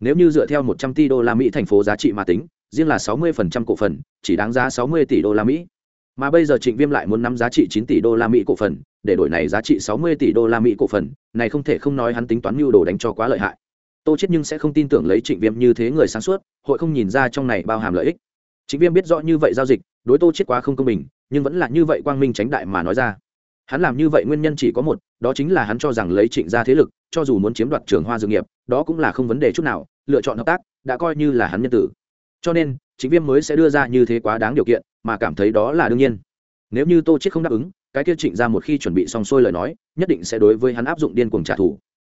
Nếu như dựa theo một trăm tỷ đô la mỹ thành phố giá trị mà tính, riêng là sáu mươi phần trăm cổ phần, chỉ đáng giá sáu mươi tỷ đô la mỹ. Mà bây giờ trịnh viêm lại muốn nắm giá trị chín tỷ đô la mỹ cổ phần, để đổi này giá trị sáu mươi tỷ đô la mỹ cổ phần, này không thể không nói hắn tính toán mưu đồ đánh cho quá lợi hại. Tô chết nhưng sẽ không tin tưởng lấy trịnh viêm như thế người sáng suốt, hội không nhìn ra trong này bao hàm lợi ích. Trịnh viêm biết rõ như vậy giao dịch, đối tô chết quá không công bình, nhưng vẫn là như vậy quang minh tránh đại mà nói ra hắn làm như vậy nguyên nhân chỉ có một, đó chính là hắn cho rằng lấy trịnh ra thế lực, cho dù muốn chiếm đoạt trường hoa dược nghiệp, đó cũng là không vấn đề chút nào, lựa chọn hợp tác, đã coi như là hắn nhân tử. Cho nên, chính viêm mới sẽ đưa ra như thế quá đáng điều kiện, mà cảm thấy đó là đương nhiên. Nếu như tô chết không đáp ứng, cái kia trịnh ra một khi chuẩn bị xong xuôi lời nói, nhất định sẽ đối với hắn áp dụng điên cuồng trả thù.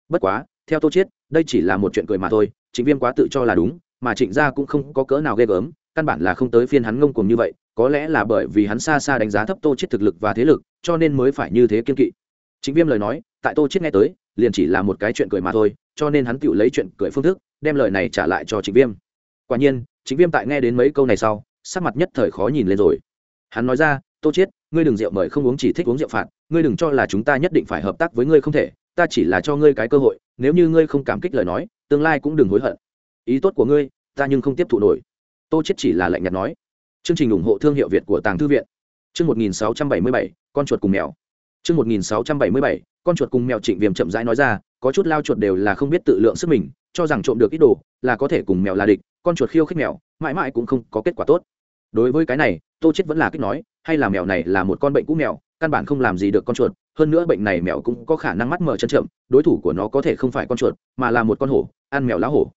Bất quá, theo tô chết đây chỉ là một chuyện cười mà thôi trịnh viêm quá tự cho là đúng, mà trịnh gia cũng không có cỡ nào ghê gớm, căn bản là không tới phiên hắn ngông cuồng như vậy, có lẽ là bởi vì hắn xa xa đánh giá thấp tô chết thực lực và thế lực cho nên mới phải như thế kiên kỵ. Chính viêm lời nói, tại tô chết nghe tới, liền chỉ là một cái chuyện cười mà thôi, cho nên hắn tự lấy chuyện cười phương thức, đem lời này trả lại cho chính viêm. Quả nhiên chính viêm tại nghe đến mấy câu này sau, sắc mặt nhất thời khó nhìn lên rồi. Hắn nói ra, tô chết ngươi đừng rượu mời không uống chỉ thích uống rượu phạt, ngươi đừng cho là chúng ta nhất định phải hợp tác với ngươi không thể, ta chỉ là cho ngươi cái cơ hội, nếu như ngươi không cảm kích lời nói, tương lai cũng đừng hối hận. Ý tốt của ngươi, ta nhưng không tiếp thụ nổi. Tô chết chỉ là lạnh nhạt nói. Chương trình ủng hộ thương hiệu việt của tàng thư viện chương 1677, con chuột cùng mèo. Chương 1677, con chuột cùng mèo trịnh viêm chậm rãi nói ra có chút lao chuột đều là không biết tự lượng sức mình cho rằng trộm được ít đồ là có thể cùng mèo là địch con chuột khiêu khích mèo mãi mãi cũng không có kết quả tốt. Đối với cái này tô chết vẫn là kích nói hay là mèo này là một con bệnh cũ mèo căn bản không làm gì được con chuột hơn nữa bệnh này mèo cũng có khả năng mắt mở chân chậm đối thủ của nó có thể không phải con chuột mà là một con hổ ăn mèo lá hổ.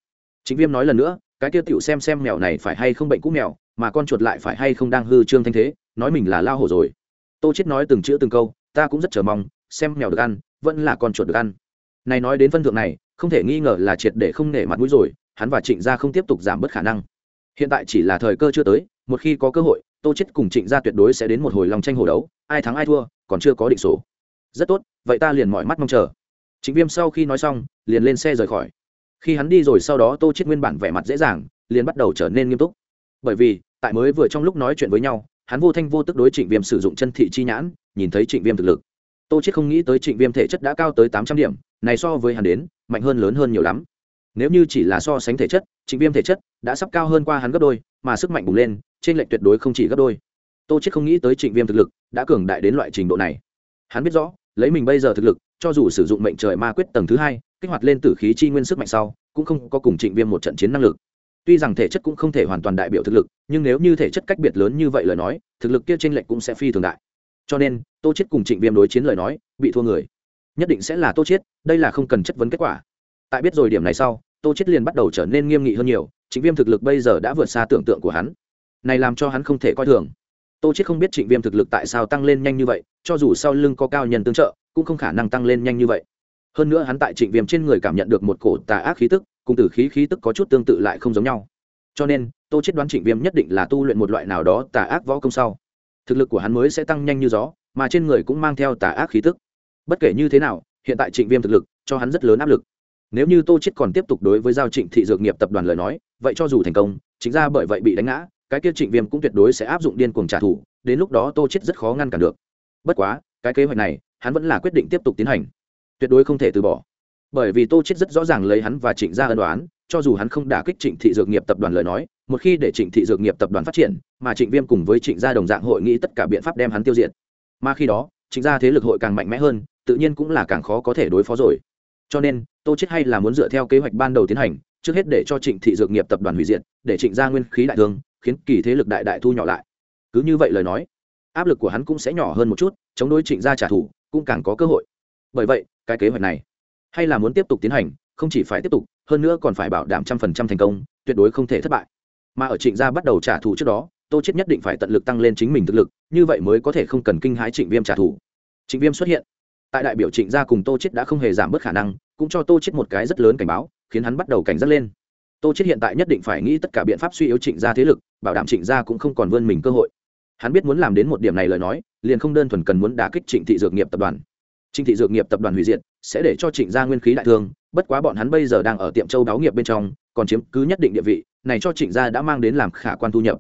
Chính viêm nói lần nữa cái tiêu tiểu xem xem mèo này phải hay không bệnh cũ mèo mà con chuột lại phải hay không đang hư trương thanh thế nói mình là lao hổ rồi. Tô chết nói từng chữ từng câu, ta cũng rất chờ mong, xem mèo được ăn, vẫn là con chuột được ăn. Này nói đến phân thượng này, không thể nghi ngờ là triệt để không nể mặt mũi rồi, hắn và trịnh gia không tiếp tục giảm bớt khả năng. Hiện tại chỉ là thời cơ chưa tới, một khi có cơ hội, tô chết cùng trịnh gia tuyệt đối sẽ đến một hồi lòng tranh hồ đấu, ai thắng ai thua, còn chưa có định số. Rất tốt, vậy ta liền mọi mắt mong chờ. Trịnh viêm sau khi nói xong, liền lên xe rời khỏi. Khi hắn đi rồi sau đó tô chết nguyên bản vẻ mặt dễ dàng, liền bắt đầu trở nên nghiêm túc. Bởi vì, tại mới vừa trong lúc nói chuyện với nhau hắn vô thanh vô tức đối trịnh viêm sử dụng chân thị chi nhãn, nhìn thấy trịnh viêm thực lực. Tô chết không nghĩ tới trịnh viêm thể chất đã cao tới tám trăm điểm, này so với hắn đến, mạnh hơn lớn hơn nhiều lắm. Nếu như chỉ là so sánh thể chất, trịnh viêm thể chất đã sắp cao hơn qua hắn gấp đôi, mà sức mạnh bùng lên, trên lệnh tuyệt đối không chỉ gấp đôi. Tô chết không nghĩ tới trịnh viêm thực lực đã cường đại đến loại trình độ này. Hắn biết rõ, lấy mình bây giờ thực lực, cho dù sử dụng mệnh trời ma quyết tầng thứ hai, kích hoạt lên tử khí chi nguyên sức mạnh sau, cũng không có cùng trịnh viêm một trận chiến năng lực tuy rằng thể chất cũng không thể hoàn toàn đại biểu thực lực, nhưng nếu như thể chất cách biệt lớn như vậy lời nói, thực lực kia t r ê n lệch cũng sẽ phi thường đại. Cho nên, tô chết cùng trịnh viêm đối chiến lời nói, bị thua người. Nhất định sẽ là tô chết đây là không cần chất vấn kết quả. Tại biết rồi điểm này sau, tô chết liền bắt đầu trở nên nghiêm nghị hơn nhiều, trịnh viêm thực lực bây giờ đã vượt xa tưởng tượng của hắn. Này làm cho hắn không thể coi thường. Tô chết không biết trịnh viêm thực lực tại sao tăng lên nhanh như vậy, cho dù sau lưng có cao nhân tương trợ, cũng không khả năng tăng lên nhanh như vậy. Hơn nữa hắn tại trịnh viêm trên người cảm nhận được một cổ tà ác khí tức cùng tử khí khí tức có chút tương tự lại không giống nhau. Cho nên, tô chết đoán trịnh viêm nhất định là tu luyện một loại nào đó tà ác võ công sau. Thực lực của hắn mới sẽ tăng nhanh như gió, mà trên người cũng mang theo tà ác khí tức. Bất kể như thế nào, hiện tại trịnh viêm thực lực cho hắn rất lớn áp lực. Nếu như tô chết còn tiếp tục đối với giao trịnh thị dược nghiệp tập đoàn lời nói, vậy cho dù thành công, chính ra bởi vậy bị đánh ngã, cái kia trịnh viêm cũng tuyệt đối sẽ áp dụng điên cuồng trả thù, đến lúc đó tô chết rất khó ngăn cản được. Bất quá, cái kế hoạch này, hắn vẫn là quyết định tiếp tục tiến hành. Tuyệt đối không thể từ bỏ bởi vì tô chết rất rõ ràng lấy hắn và trịnh gia ân đoán cho dù hắn không đả kích trịnh thị dược nghiệp tập đoàn lời nói, một khi để trịnh thị dược nghiệp tập đoàn phát triển, mà trịnh viêm cùng với trịnh gia đồng dạng hội nghị tất cả biện pháp đem hắn tiêu diệt. Mà khi đó, trịnh gia thế lực hội càng mạnh mẽ hơn, tự nhiên cũng là càng khó có thể đối phó rồi. Cho nên, tô chết hay là muốn dựa theo kế hoạch ban đầu tiến hành, trước hết để cho trịnh thị dược nghiệp tập đoàn hủy diệt, để trịnh gia nguyên khí đại thương, khiến kỳ thế lực đại đại thu nhỏ lại. Cứ như vậy lời nói, áp lực của hắn cũng sẽ nhỏ hơn một chút, chống đối trịnh gia trả thù cũng càng có cơ hội. Bởi vậy, cái kế hoạch này hay là muốn tiếp tục tiến hành, không chỉ phải tiếp tục, hơn nữa còn phải bảo đảm trăm phần trăm thành công, tuyệt đối không thể thất bại. Mà ở trịnh gia bắt đầu trả thù trước đó, tô chết nhất định phải tận lực tăng lên chính mình thực lực, như vậy mới có thể không cần kinh hãi trịnh viêm trả thù. Trịnh viêm xuất hiện. Tại đại biểu trịnh gia cùng tô chết đã không hề giảm bớt khả năng, cũng cho tô chết một cái rất lớn cảnh báo, khiến hắn bắt đầu cảnh giác lên. Tô chết hiện tại nhất định phải nghĩ tất cả biện pháp suy yếu trịnh gia thế lực, bảo đảm trịnh gia cũng không còn vươn mình cơ hội. Hắn biết muốn làm đến một điểm này lời nói, liền không đơn thuần cần muốn đả kích trịnh thị dược nghiệp tập đoàn. Trịnh thị dược nghiệp tập đoàn hủy diệt sẽ để cho trịnh gia nguyên khí đại thương, bất quá bọn hắn bây giờ đang ở tiệm châu đáo nghiệp bên trong, còn chiếm cứ nhất định địa vị, này cho trịnh gia đã mang đến làm khả quan thu nhập.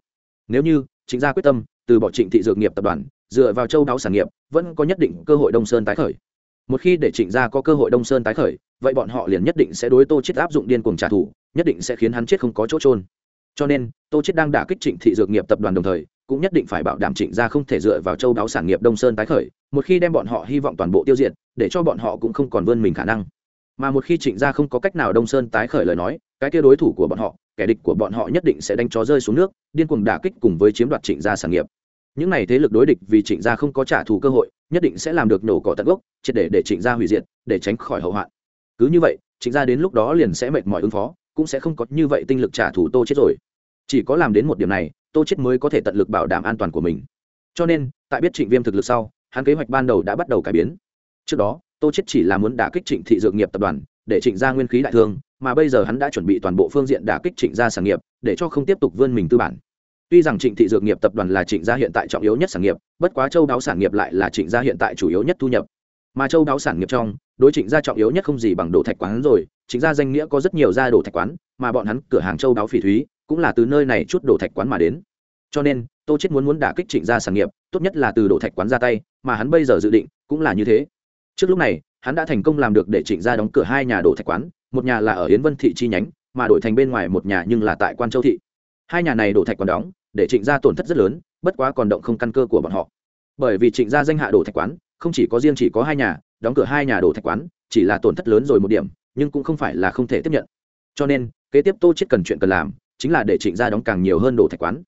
Nếu như trịnh gia quyết tâm, từ bỏ trịnh thị dược nghiệp tập đoàn, dựa vào châu đáo sản nghiệp, vẫn có nhất định cơ hội đông sơn tái khởi. Một khi để trịnh gia có cơ hội đông sơn tái khởi, vậy bọn họ liền nhất định sẽ đối tô chết áp dụng điên cuồng trả thù, nhất định sẽ khiến hắn chết không có chỗ trôn cho nên, tô chết đang đả kích trịnh thị dược nghiệp tập đoàn đồng thời, cũng nhất định phải bảo đảm trịnh gia không thể dựa vào châu đáo sản nghiệp đông sơn tái khởi, một khi đem bọn họ hy vọng toàn bộ tiêu diệt để cho bọn họ cũng không còn vươn mình khả năng. Mà một khi trịnh gia không có cách nào đông sơn tái khởi lời nói, cái kia đối thủ của bọn họ, kẻ địch của bọn họ nhất định sẽ đánh chó rơi xuống nước, điên cuồng đả kích cùng với chiếm đoạt trịnh gia sản nghiệp. Những này thế lực đối địch vì trịnh gia không có trả thù cơ hội, nhất định sẽ làm được nổ cỏ tận gốc, triệt để để trịnh gia hủy diệt, để tránh khỏi hậu hoạn. Cứ như vậy, trịnh gia đến lúc đó liền sẽ mệt mỏi ứng phó, cũng sẽ không có như vậy tinh lực trả thù tô chết rồi. Chỉ có làm đến một điểm này, tô chết mới có thể tận lực bảo đảm an toàn của mình. Cho nên, tại biết trịnh viêm thực lực sau, hắn kế hoạch ban đầu đã bắt đầu cải biến trước đó, tô chết chỉ là muốn đả kích trịnh thị dược nghiệp tập đoàn, để trịnh gia nguyên khí đại thương, mà bây giờ hắn đã chuẩn bị toàn bộ phương diện đả kích trịnh gia sản nghiệp, để cho không tiếp tục vươn mình tư bản. Tuy rằng trịnh thị dược nghiệp tập đoàn là trịnh gia hiện tại trọng yếu nhất sản nghiệp, bất quá châu đáo sản nghiệp lại là trịnh gia hiện tại chủ yếu nhất thu nhập. Mà châu đáo sản nghiệp trong, đối trịnh gia trọng yếu nhất không gì bằng đồ thạch quán rồi, trịnh gia danh nghĩa có rất nhiều gia đồ thạch quán, mà bọn hắn cửa hàng châu đáo phỉ thúy, cũng là từ nơi này chút đồ thạch quán mà đến. Cho nên, tô chết muốn muốn đả kích trịnh gia sản nghiệp, tốt nhất là từ đồ thạch quán ra tay, mà hắn bây giờ dự định cũng là như thế trước lúc này, hắn đã thành công làm được để trịnh gia đóng cửa hai nhà đổ thạch quán, một nhà là ở yến vân thị chi nhánh, mà đổi thành bên ngoài một nhà nhưng là tại quan châu thị. Hai nhà này đổ thạch quán đóng, để trịnh gia tổn thất rất lớn, bất quá còn động không căn cơ của bọn họ. Bởi vì trịnh gia danh hạ đổ thạch quán, không chỉ có riêng chỉ có hai nhà, đóng cửa hai nhà đổ thạch quán, chỉ là tổn thất lớn rồi một điểm, nhưng cũng không phải là không thể tiếp nhận. Cho nên, kế tiếp tô chết cần chuyện cần làm, chính là để trịnh gia đóng càng nhiều hơn đổ thạch quán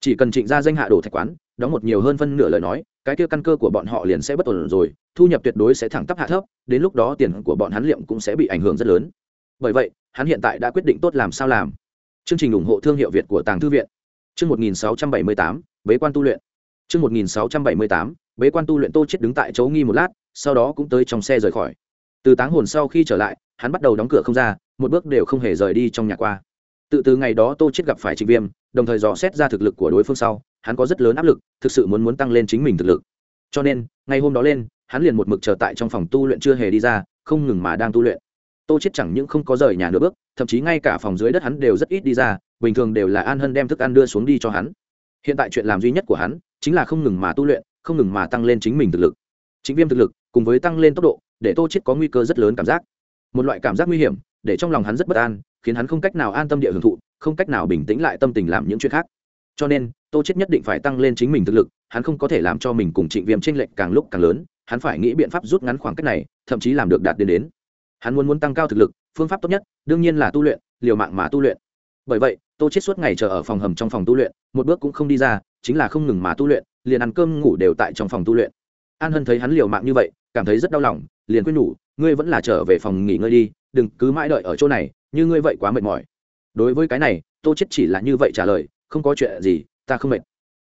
chỉ cần trịnh gia danh hạ đồ thạch quán đóng một nhiều hơn phân nửa lời nói cái kia căn cơ của bọn họ liền sẽ bất ổn rồi thu nhập tuyệt đối sẽ thẳng tắp hạ thấp đến lúc đó tiền của bọn hắn liệm cũng sẽ bị ảnh hưởng rất lớn. Bởi vậy hắn hiện tại đã quyết định tốt làm sao làm. Chương trình ủng hộ thương hiệu việt của tàng thư viện. Chương 1678, bế quan tu luyện. Chương 1678, bế quan tu luyện tô chết đứng tại chỗ nghi một lát sau đó cũng tới trong xe rời khỏi. Từ táng hồn sau khi trở lại hắn bắt đầu đóng cửa không ra một bước đều không hề rời đi trong nhà qua. Tự từ ngày đó tô chết gặp phải trịnh viêm đồng thời dò xét ra thực lực của đối phương sau, hắn có rất lớn áp lực, thực sự muốn muốn tăng lên chính mình thực lực. Cho nên, ngày hôm đó lên, hắn liền một mực chờ tại trong phòng tu luyện chưa hề đi ra, không ngừng mà đang tu luyện. Tô chết chẳng những không có rời nhà nửa bước, thậm chí ngay cả phòng dưới đất hắn đều rất ít đi ra, bình thường đều là an hân đem thức ăn đưa xuống đi cho hắn. Hiện tại chuyện làm duy nhất của hắn, chính là không ngừng mà tu luyện, không ngừng mà tăng lên chính mình thực lực. Chính viêm thực lực, cùng với tăng lên tốc độ, để tô chết có nguy cơ rất lớn cảm giác. Một loại cảm giác nguy hiểm, để trong lòng hắn rất bất an, khiến hắn không cách nào an tâm địa hưởng thụ không cách nào bình tĩnh lại tâm tình làm những chuyện khác. Cho nên, tô chết nhất định phải tăng lên chính mình thực lực, hắn không có thể làm cho mình cùng trịnh viêm tranh lệch càng lúc càng lớn, hắn phải nghĩ biện pháp rút ngắn khoảng cách này, thậm chí làm được đạt đến đến. Hắn muốn muốn tăng cao thực lực, phương pháp tốt nhất, đương nhiên là tu luyện, liều mạng mà tu luyện. Bởi vậy, tô chết suốt ngày chờ ở phòng hầm trong phòng tu luyện, một bước cũng không đi ra, chính là không ngừng mà tu luyện, liền ăn cơm ngủ đều tại trong phòng tu luyện. An hân thấy hắn liều mạng như vậy, cảm thấy rất đau lòng, liền quyết nhủ, ngươi vẫn là trở về phòng nghỉ ngơi đi, đừng cứ mãi đợi ở chỗ này, như ngươi vậy quá mệt mỏi đối với cái này, tô chết chỉ là như vậy trả lời, không có chuyện gì, ta không mệt.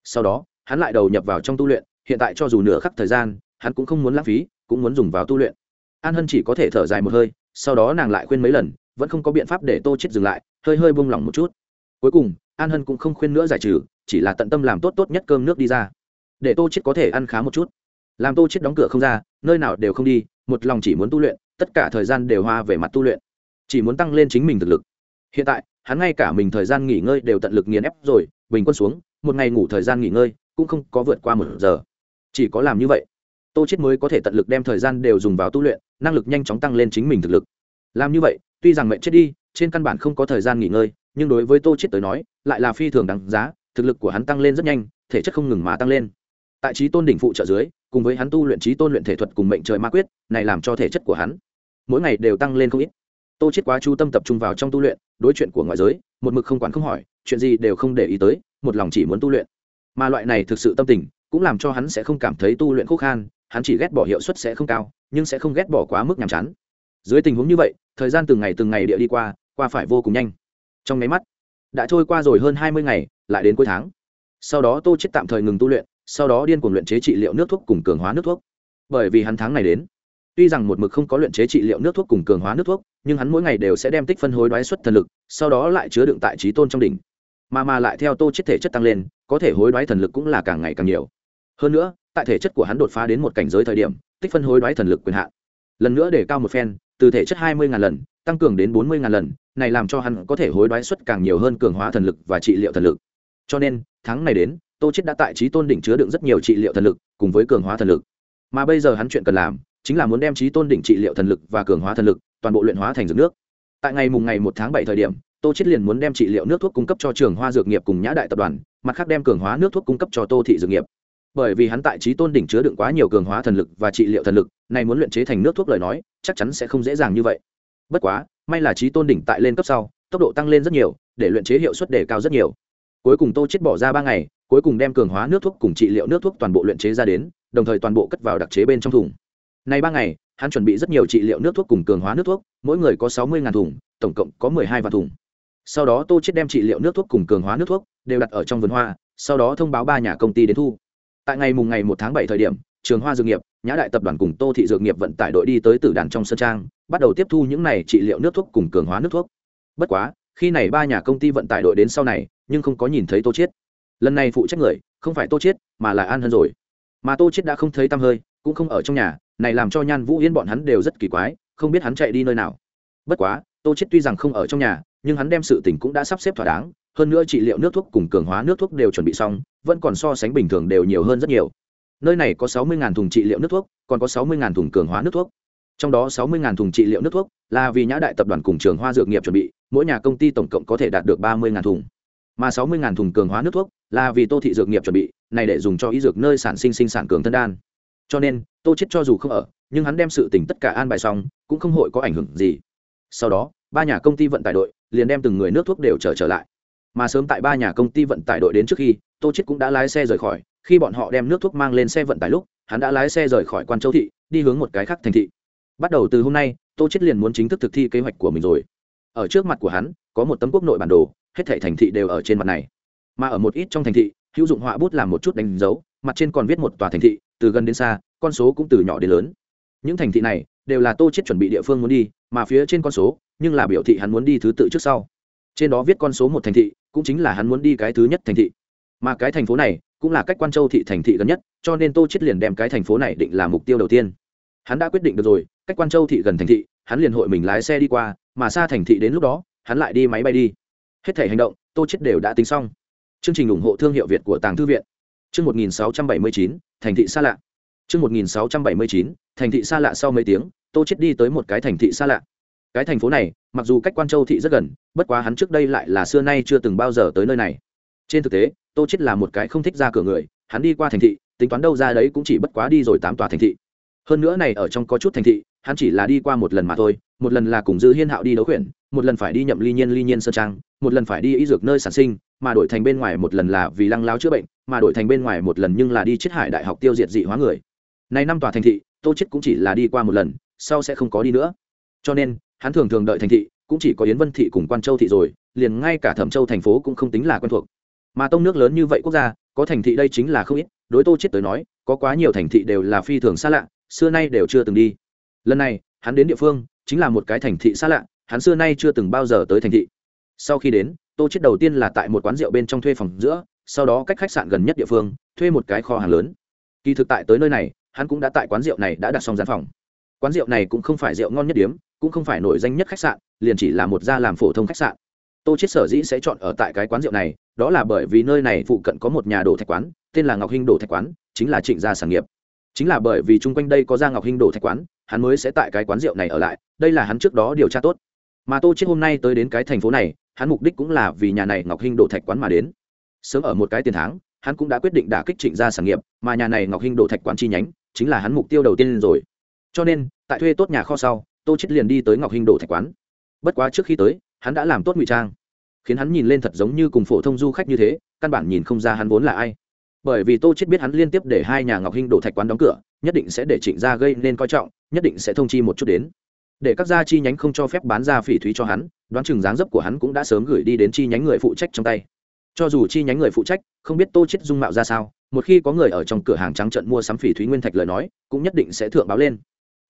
Sau đó, hắn lại đầu nhập vào trong tu luyện, hiện tại cho dù nửa khắc thời gian, hắn cũng không muốn lãng phí, cũng muốn dùng vào tu luyện. An hân chỉ có thể thở dài một hơi, sau đó nàng lại khuyên mấy lần, vẫn không có biện pháp để tô chết dừng lại, hơi hơi buông lỏng một chút. Cuối cùng, an hân cũng không khuyên nữa giải trừ, chỉ là tận tâm làm tốt tốt nhất cơm nước đi ra. Để tô chết có thể ăn khá một chút. Làm tô chết đóng cửa không ra, nơi nào đều không đi, một lòng chỉ muốn tu luyện, tất cả thời gian đều hoa về mặt tu luyện. Chỉ muốn tăng lên chính mình thực lực. Hiện tại hắn ngay cả mình thời gian nghỉ ngơi đều tận lực nghiền ép rồi, bình quân xuống, một ngày ngủ thời gian nghỉ ngơi cũng không có vượt qua một giờ. Chỉ có làm như vậy, tô chết mới có thể tận lực đem thời gian đều dùng vào tu luyện, năng lực nhanh chóng tăng lên chính mình thực lực. Làm như vậy, tuy rằng mệnh chết đi, trên căn bản không có thời gian nghỉ ngơi, nhưng đối với tô chết tới nói, lại là phi thường đáng giá, thực lực của hắn tăng lên rất nhanh, thể chất không ngừng mà tăng lên. Tại trí tôn đỉnh phụ trợ dưới, cùng với hắn tu luyện trí tôn luyện thể thuật cùng mệnh trời ma quyết, này làm cho thể chất của hắn mỗi ngày đều tăng lên không ít tô chết quá chú tâm tập trung vào trong tu luyện, đối chuyện của ngoại giới, một mực không quản không hỏi, chuyện gì đều không để ý tới, một lòng chỉ muốn tu luyện. Mà loại này thực sự tâm tình, cũng làm cho hắn sẽ không cảm thấy tu luyện khó khan, hắn chỉ ghét bỏ hiệu suất sẽ không cao, nhưng sẽ không ghét bỏ quá mức nhàm chán. Dưới tình huống như vậy, thời gian từng ngày từng ngày địa đi qua qua phải vô cùng nhanh. Trong máy mắt, đã trôi qua rồi hơn hai mươi ngày, lại đến cuối tháng. Sau đó tô chết tạm thời ngừng tu luyện, sau đó điên cuồng luyện chế trị liệu nước thuốc cùng cường hóa nước thuốc. Bởi vì hắn tháng này đến tuy rằng một mực không có luyện chế trị liệu nước thuốc cùng cường hóa nước thuốc, nhưng hắn mỗi ngày đều sẽ đem tích phân hối đoái xuất thần lực, sau đó lại chứa đựng tại trí tôn trong đỉnh. Mà mà lại theo tô chết thể chất tăng lên, có thể hối đoái thần lực cũng là càng ngày càng nhiều. Hơn nữa, tại thể chất của hắn đột phá đến một cảnh giới thời điểm, tích phân hối đoái thần lực quyền hạn lần nữa để cao một phen, từ thể chất hai mươi ngàn lần, tăng cường đến bốn mươi ngàn lần, này làm cho hắn có thể hối đoái xuất càng nhiều hơn cường hóa thần lực và trị liệu thần lực. Cho nên, tháng này đến, tô chết đã tại trí tôn đỉnh chứa đựng rất nhiều trị liệu thần lực, cùng với cường hóa thần lực. Mà bây giờ hắn chuyện cần làm chính là muốn đem trí tôn đỉnh trị liệu thần lực và cường hóa thần lực toàn bộ luyện hóa thành dược nước. Tại ngày mùng ngày một tháng bảy thời điểm, tô chết liền muốn đem trị liệu nước thuốc cung cấp cho trường hoa dược nghiệp cùng nhã đại tập đoàn, mặt khác đem cường hóa nước thuốc cung cấp cho tô thị dược nghiệp. Bởi vì hắn tại trí tôn đỉnh chứa đựng quá nhiều cường hóa thần lực và trị liệu thần lực, nay muốn luyện chế thành nước thuốc lời nói, chắc chắn sẽ không dễ dàng như vậy. Bất quá, may là trí tôn đỉnh tại lên cấp sau, tốc độ tăng lên rất nhiều, để luyện chế hiệu suất đề cao rất nhiều. Cuối cùng tô chết bỏ ra ba ngày, cuối cùng đem cường hóa nước thuốc cùng trị liệu nước thuốc toàn bộ luyện chế ra đến, đồng thời toàn bộ cất vào đặc chế bên trong thùng nay ba ngày, hắn chuẩn bị rất nhiều trị liệu nước thuốc cùng cường hóa nước thuốc, mỗi người có sáu mươi thùng, tổng cộng có mười hai vạn thùng. Sau đó tô chết đem trị liệu nước thuốc cùng cường hóa nước thuốc đều đặt ở trong vườn hoa, sau đó thông báo ba nhà công ty đến thu. Tại ngày mùng ngày một tháng bảy thời điểm, trường hoa dược nghiệp, nhã đại tập đoàn cùng tô thị dược nghiệp vận tải đội đi tới tử đàn trong sơn trang, bắt đầu tiếp thu những này trị liệu nước thuốc cùng cường hóa nước thuốc. Bất quá, khi này ba nhà công ty vận tải đội đến sau này, nhưng không có nhìn thấy tô chiết. Lần này phụ trách người, không phải tô chiết, mà là an Hân rồi. Mà tô chiết đã không thấy tăm hơi cũng không ở trong nhà, này làm cho nhan vũ yên bọn hắn đều rất kỳ quái, không biết hắn chạy đi nơi nào. Bất quá, tô chết tuy rằng không ở trong nhà, nhưng hắn đem sự tình cũng đã sắp xếp thỏa đáng, hơn nữa trị liệu nước thuốc cùng cường hóa nước thuốc đều chuẩn bị xong, vẫn còn so sánh bình thường đều nhiều hơn rất nhiều. Nơi này có sáu mươi thùng trị liệu nước thuốc, còn có sáu mươi thùng cường hóa nước thuốc. Trong đó sáu mươi thùng trị liệu nước thuốc là vì nhã đại tập đoàn cùng trường hoa dược nghiệp chuẩn bị, mỗi nhà công ty tổng cộng có thể đạt được ba mươi thùng. Mà sáu mươi thùng cường hóa nước thuốc là vì tô thị dược nghiệp chuẩn bị, này để dùng cho y dược nơi sản sinh sinh sản cường thân đan cho nên tô chết cho dù không ở, nhưng hắn đem sự tình tất cả an bài xong, cũng không hội có ảnh hưởng gì. Sau đó, ba nhà công ty vận tải đội liền đem từng người nước thuốc đều trở trở lại. Mà sớm tại ba nhà công ty vận tải đội đến trước khi, tô chết cũng đã lái xe rời khỏi. Khi bọn họ đem nước thuốc mang lên xe vận tải lúc, hắn đã lái xe rời khỏi quan châu thị, đi hướng một cái khác thành thị. Bắt đầu từ hôm nay, tô chết liền muốn chính thức thực thi kế hoạch của mình rồi. Ở trước mặt của hắn, có một tấm quốc nội bản đồ, hết thảy thành thị đều ở trên mặt này. Mà ở một ít trong thành thị, hữu dụng họa bút làm một chút đánh dấu mặt trên còn viết một tòa thành thị, từ gần đến xa, con số cũng từ nhỏ đến lớn. Những thành thị này đều là tô chết chuẩn bị địa phương muốn đi, mà phía trên con số nhưng là biểu thị hắn muốn đi thứ tự trước sau. Trên đó viết con số một thành thị, cũng chính là hắn muốn đi cái thứ nhất thành thị. Mà cái thành phố này cũng là cách quan châu thị thành thị gần nhất, cho nên tô chết liền đem cái thành phố này định là mục tiêu đầu tiên. Hắn đã quyết định được rồi, cách quan châu thị gần thành thị, hắn liền hội mình lái xe đi qua, mà xa thành thị đến lúc đó, hắn lại đi máy bay đi. Hết thể hành động, tô chết đều đã tính xong. Chương trình ủng hộ thương hiệu việt của tàng thư viện chương 1679, thành thị xa lạ. Chương 1679, thành thị xa lạ sau mấy tiếng tô chết đi tới một cái thành thị xa lạ. Cái thành phố này mặc dù cách quan châu thị rất gần bất quá hắn trước đây lại là xưa nay chưa từng bao giờ tới nơi này. Trên thực tế tô chết là một cái không thích ra cửa người hắn đi qua thành thị tính toán đâu ra đấy cũng chỉ bất quá đi rồi tám tòa thành thị. Hơn nữa này ở trong có chút thành thị hắn chỉ là đi qua một lần mà thôi một lần là cùng dư hiên hạo đi đấu khuyển, một lần phải đi nhậm ly nhiên ly nhiên sơn trang, một lần phải đi y dược nơi sản sinh, mà đổi thành bên ngoài một lần là vì lăng láo chữa bệnh, mà đổi thành bên ngoài một lần nhưng là đi chết hải đại học tiêu diệt dị hóa người. Này năm tòa thành thị, tô chết cũng chỉ là đi qua một lần, sau sẽ không có đi nữa. Cho nên, hắn thường thường đợi thành thị, cũng chỉ có yến vân thị cùng quan châu thị rồi, liền ngay cả thẩm châu thành phố cũng không tính là quen thuộc. Mà tông nước lớn như vậy quốc gia, có thành thị đây chính là không ít, đối tô chết tới nói, có quá nhiều thành thị đều là phi thường xa lạ, xưa nay đều chưa từng đi. Lần này, hắn đến địa phương chính là một cái thành thị xa lạ, hắn xưa nay chưa từng bao giờ tới thành thị. Sau khi đến, tô chết đầu tiên là tại một quán rượu bên trong thuê phòng giữa, sau đó cách khách sạn gần nhất địa phương, thuê một cái kho hàng lớn. Kỳ thực tại tới nơi này, hắn cũng đã tại quán rượu này đã đặt xong gian phòng. Quán rượu này cũng không phải rượu ngon nhất điếm cũng không phải nổi danh nhất khách sạn, liền chỉ là một gia làm phổ thông khách sạn. Tô chết sở dĩ sẽ chọn ở tại cái quán rượu này, đó là bởi vì nơi này phụ cận có một nhà đồ thạch quán, tên là ngọc hinh đồ thạch quán, chính là trịnh gia sản nghiệp. Chính là bởi vì chung quanh đây có gia ngọc hinh đồ thạch quán hắn mới sẽ tại cái quán rượu này ở lại, đây là hắn trước đó điều tra tốt. Mà tô chết hôm nay tới đến cái thành phố này, hắn mục đích cũng là vì nhà này ngọc hinh Đổ thạch quán mà đến. Sớm ở một cái tiền tháng, hắn cũng đã quyết định đả kích trịnh gia sản nghiệp, mà nhà này ngọc hinh Đổ thạch quán chi nhánh, chính là hắn mục tiêu đầu tiên rồi. Cho nên, tại thuê tốt nhà kho sau, tô chết liền đi tới ngọc hinh Đổ thạch quán. Bất quá trước khi tới, hắn đã làm tốt ngụy trang. Khiến hắn nhìn lên thật giống như cùng phổ thông du khách như thế, căn bản nhìn không ra hắn vốn là ai. Bởi vì tô chết biết hắn liên tiếp để hai nhà ngọc hinh Đổ thạch quán đóng cửa, nhất định sẽ để trịnh gia gây nên coi trọng nhất định sẽ thông chi một chút đến. Để các gia chi nhánh không cho phép bán ra phỉ thúy cho hắn, đoán chừng dáng dấp của hắn cũng đã sớm gửi đi đến chi nhánh người phụ trách trong tay. Cho dù chi nhánh người phụ trách không biết tô chết dung mạo ra sao, một khi có người ở trong cửa hàng trắng trận mua sắm phỉ thúy nguyên thạch lời nói, cũng nhất định sẽ thượng báo lên.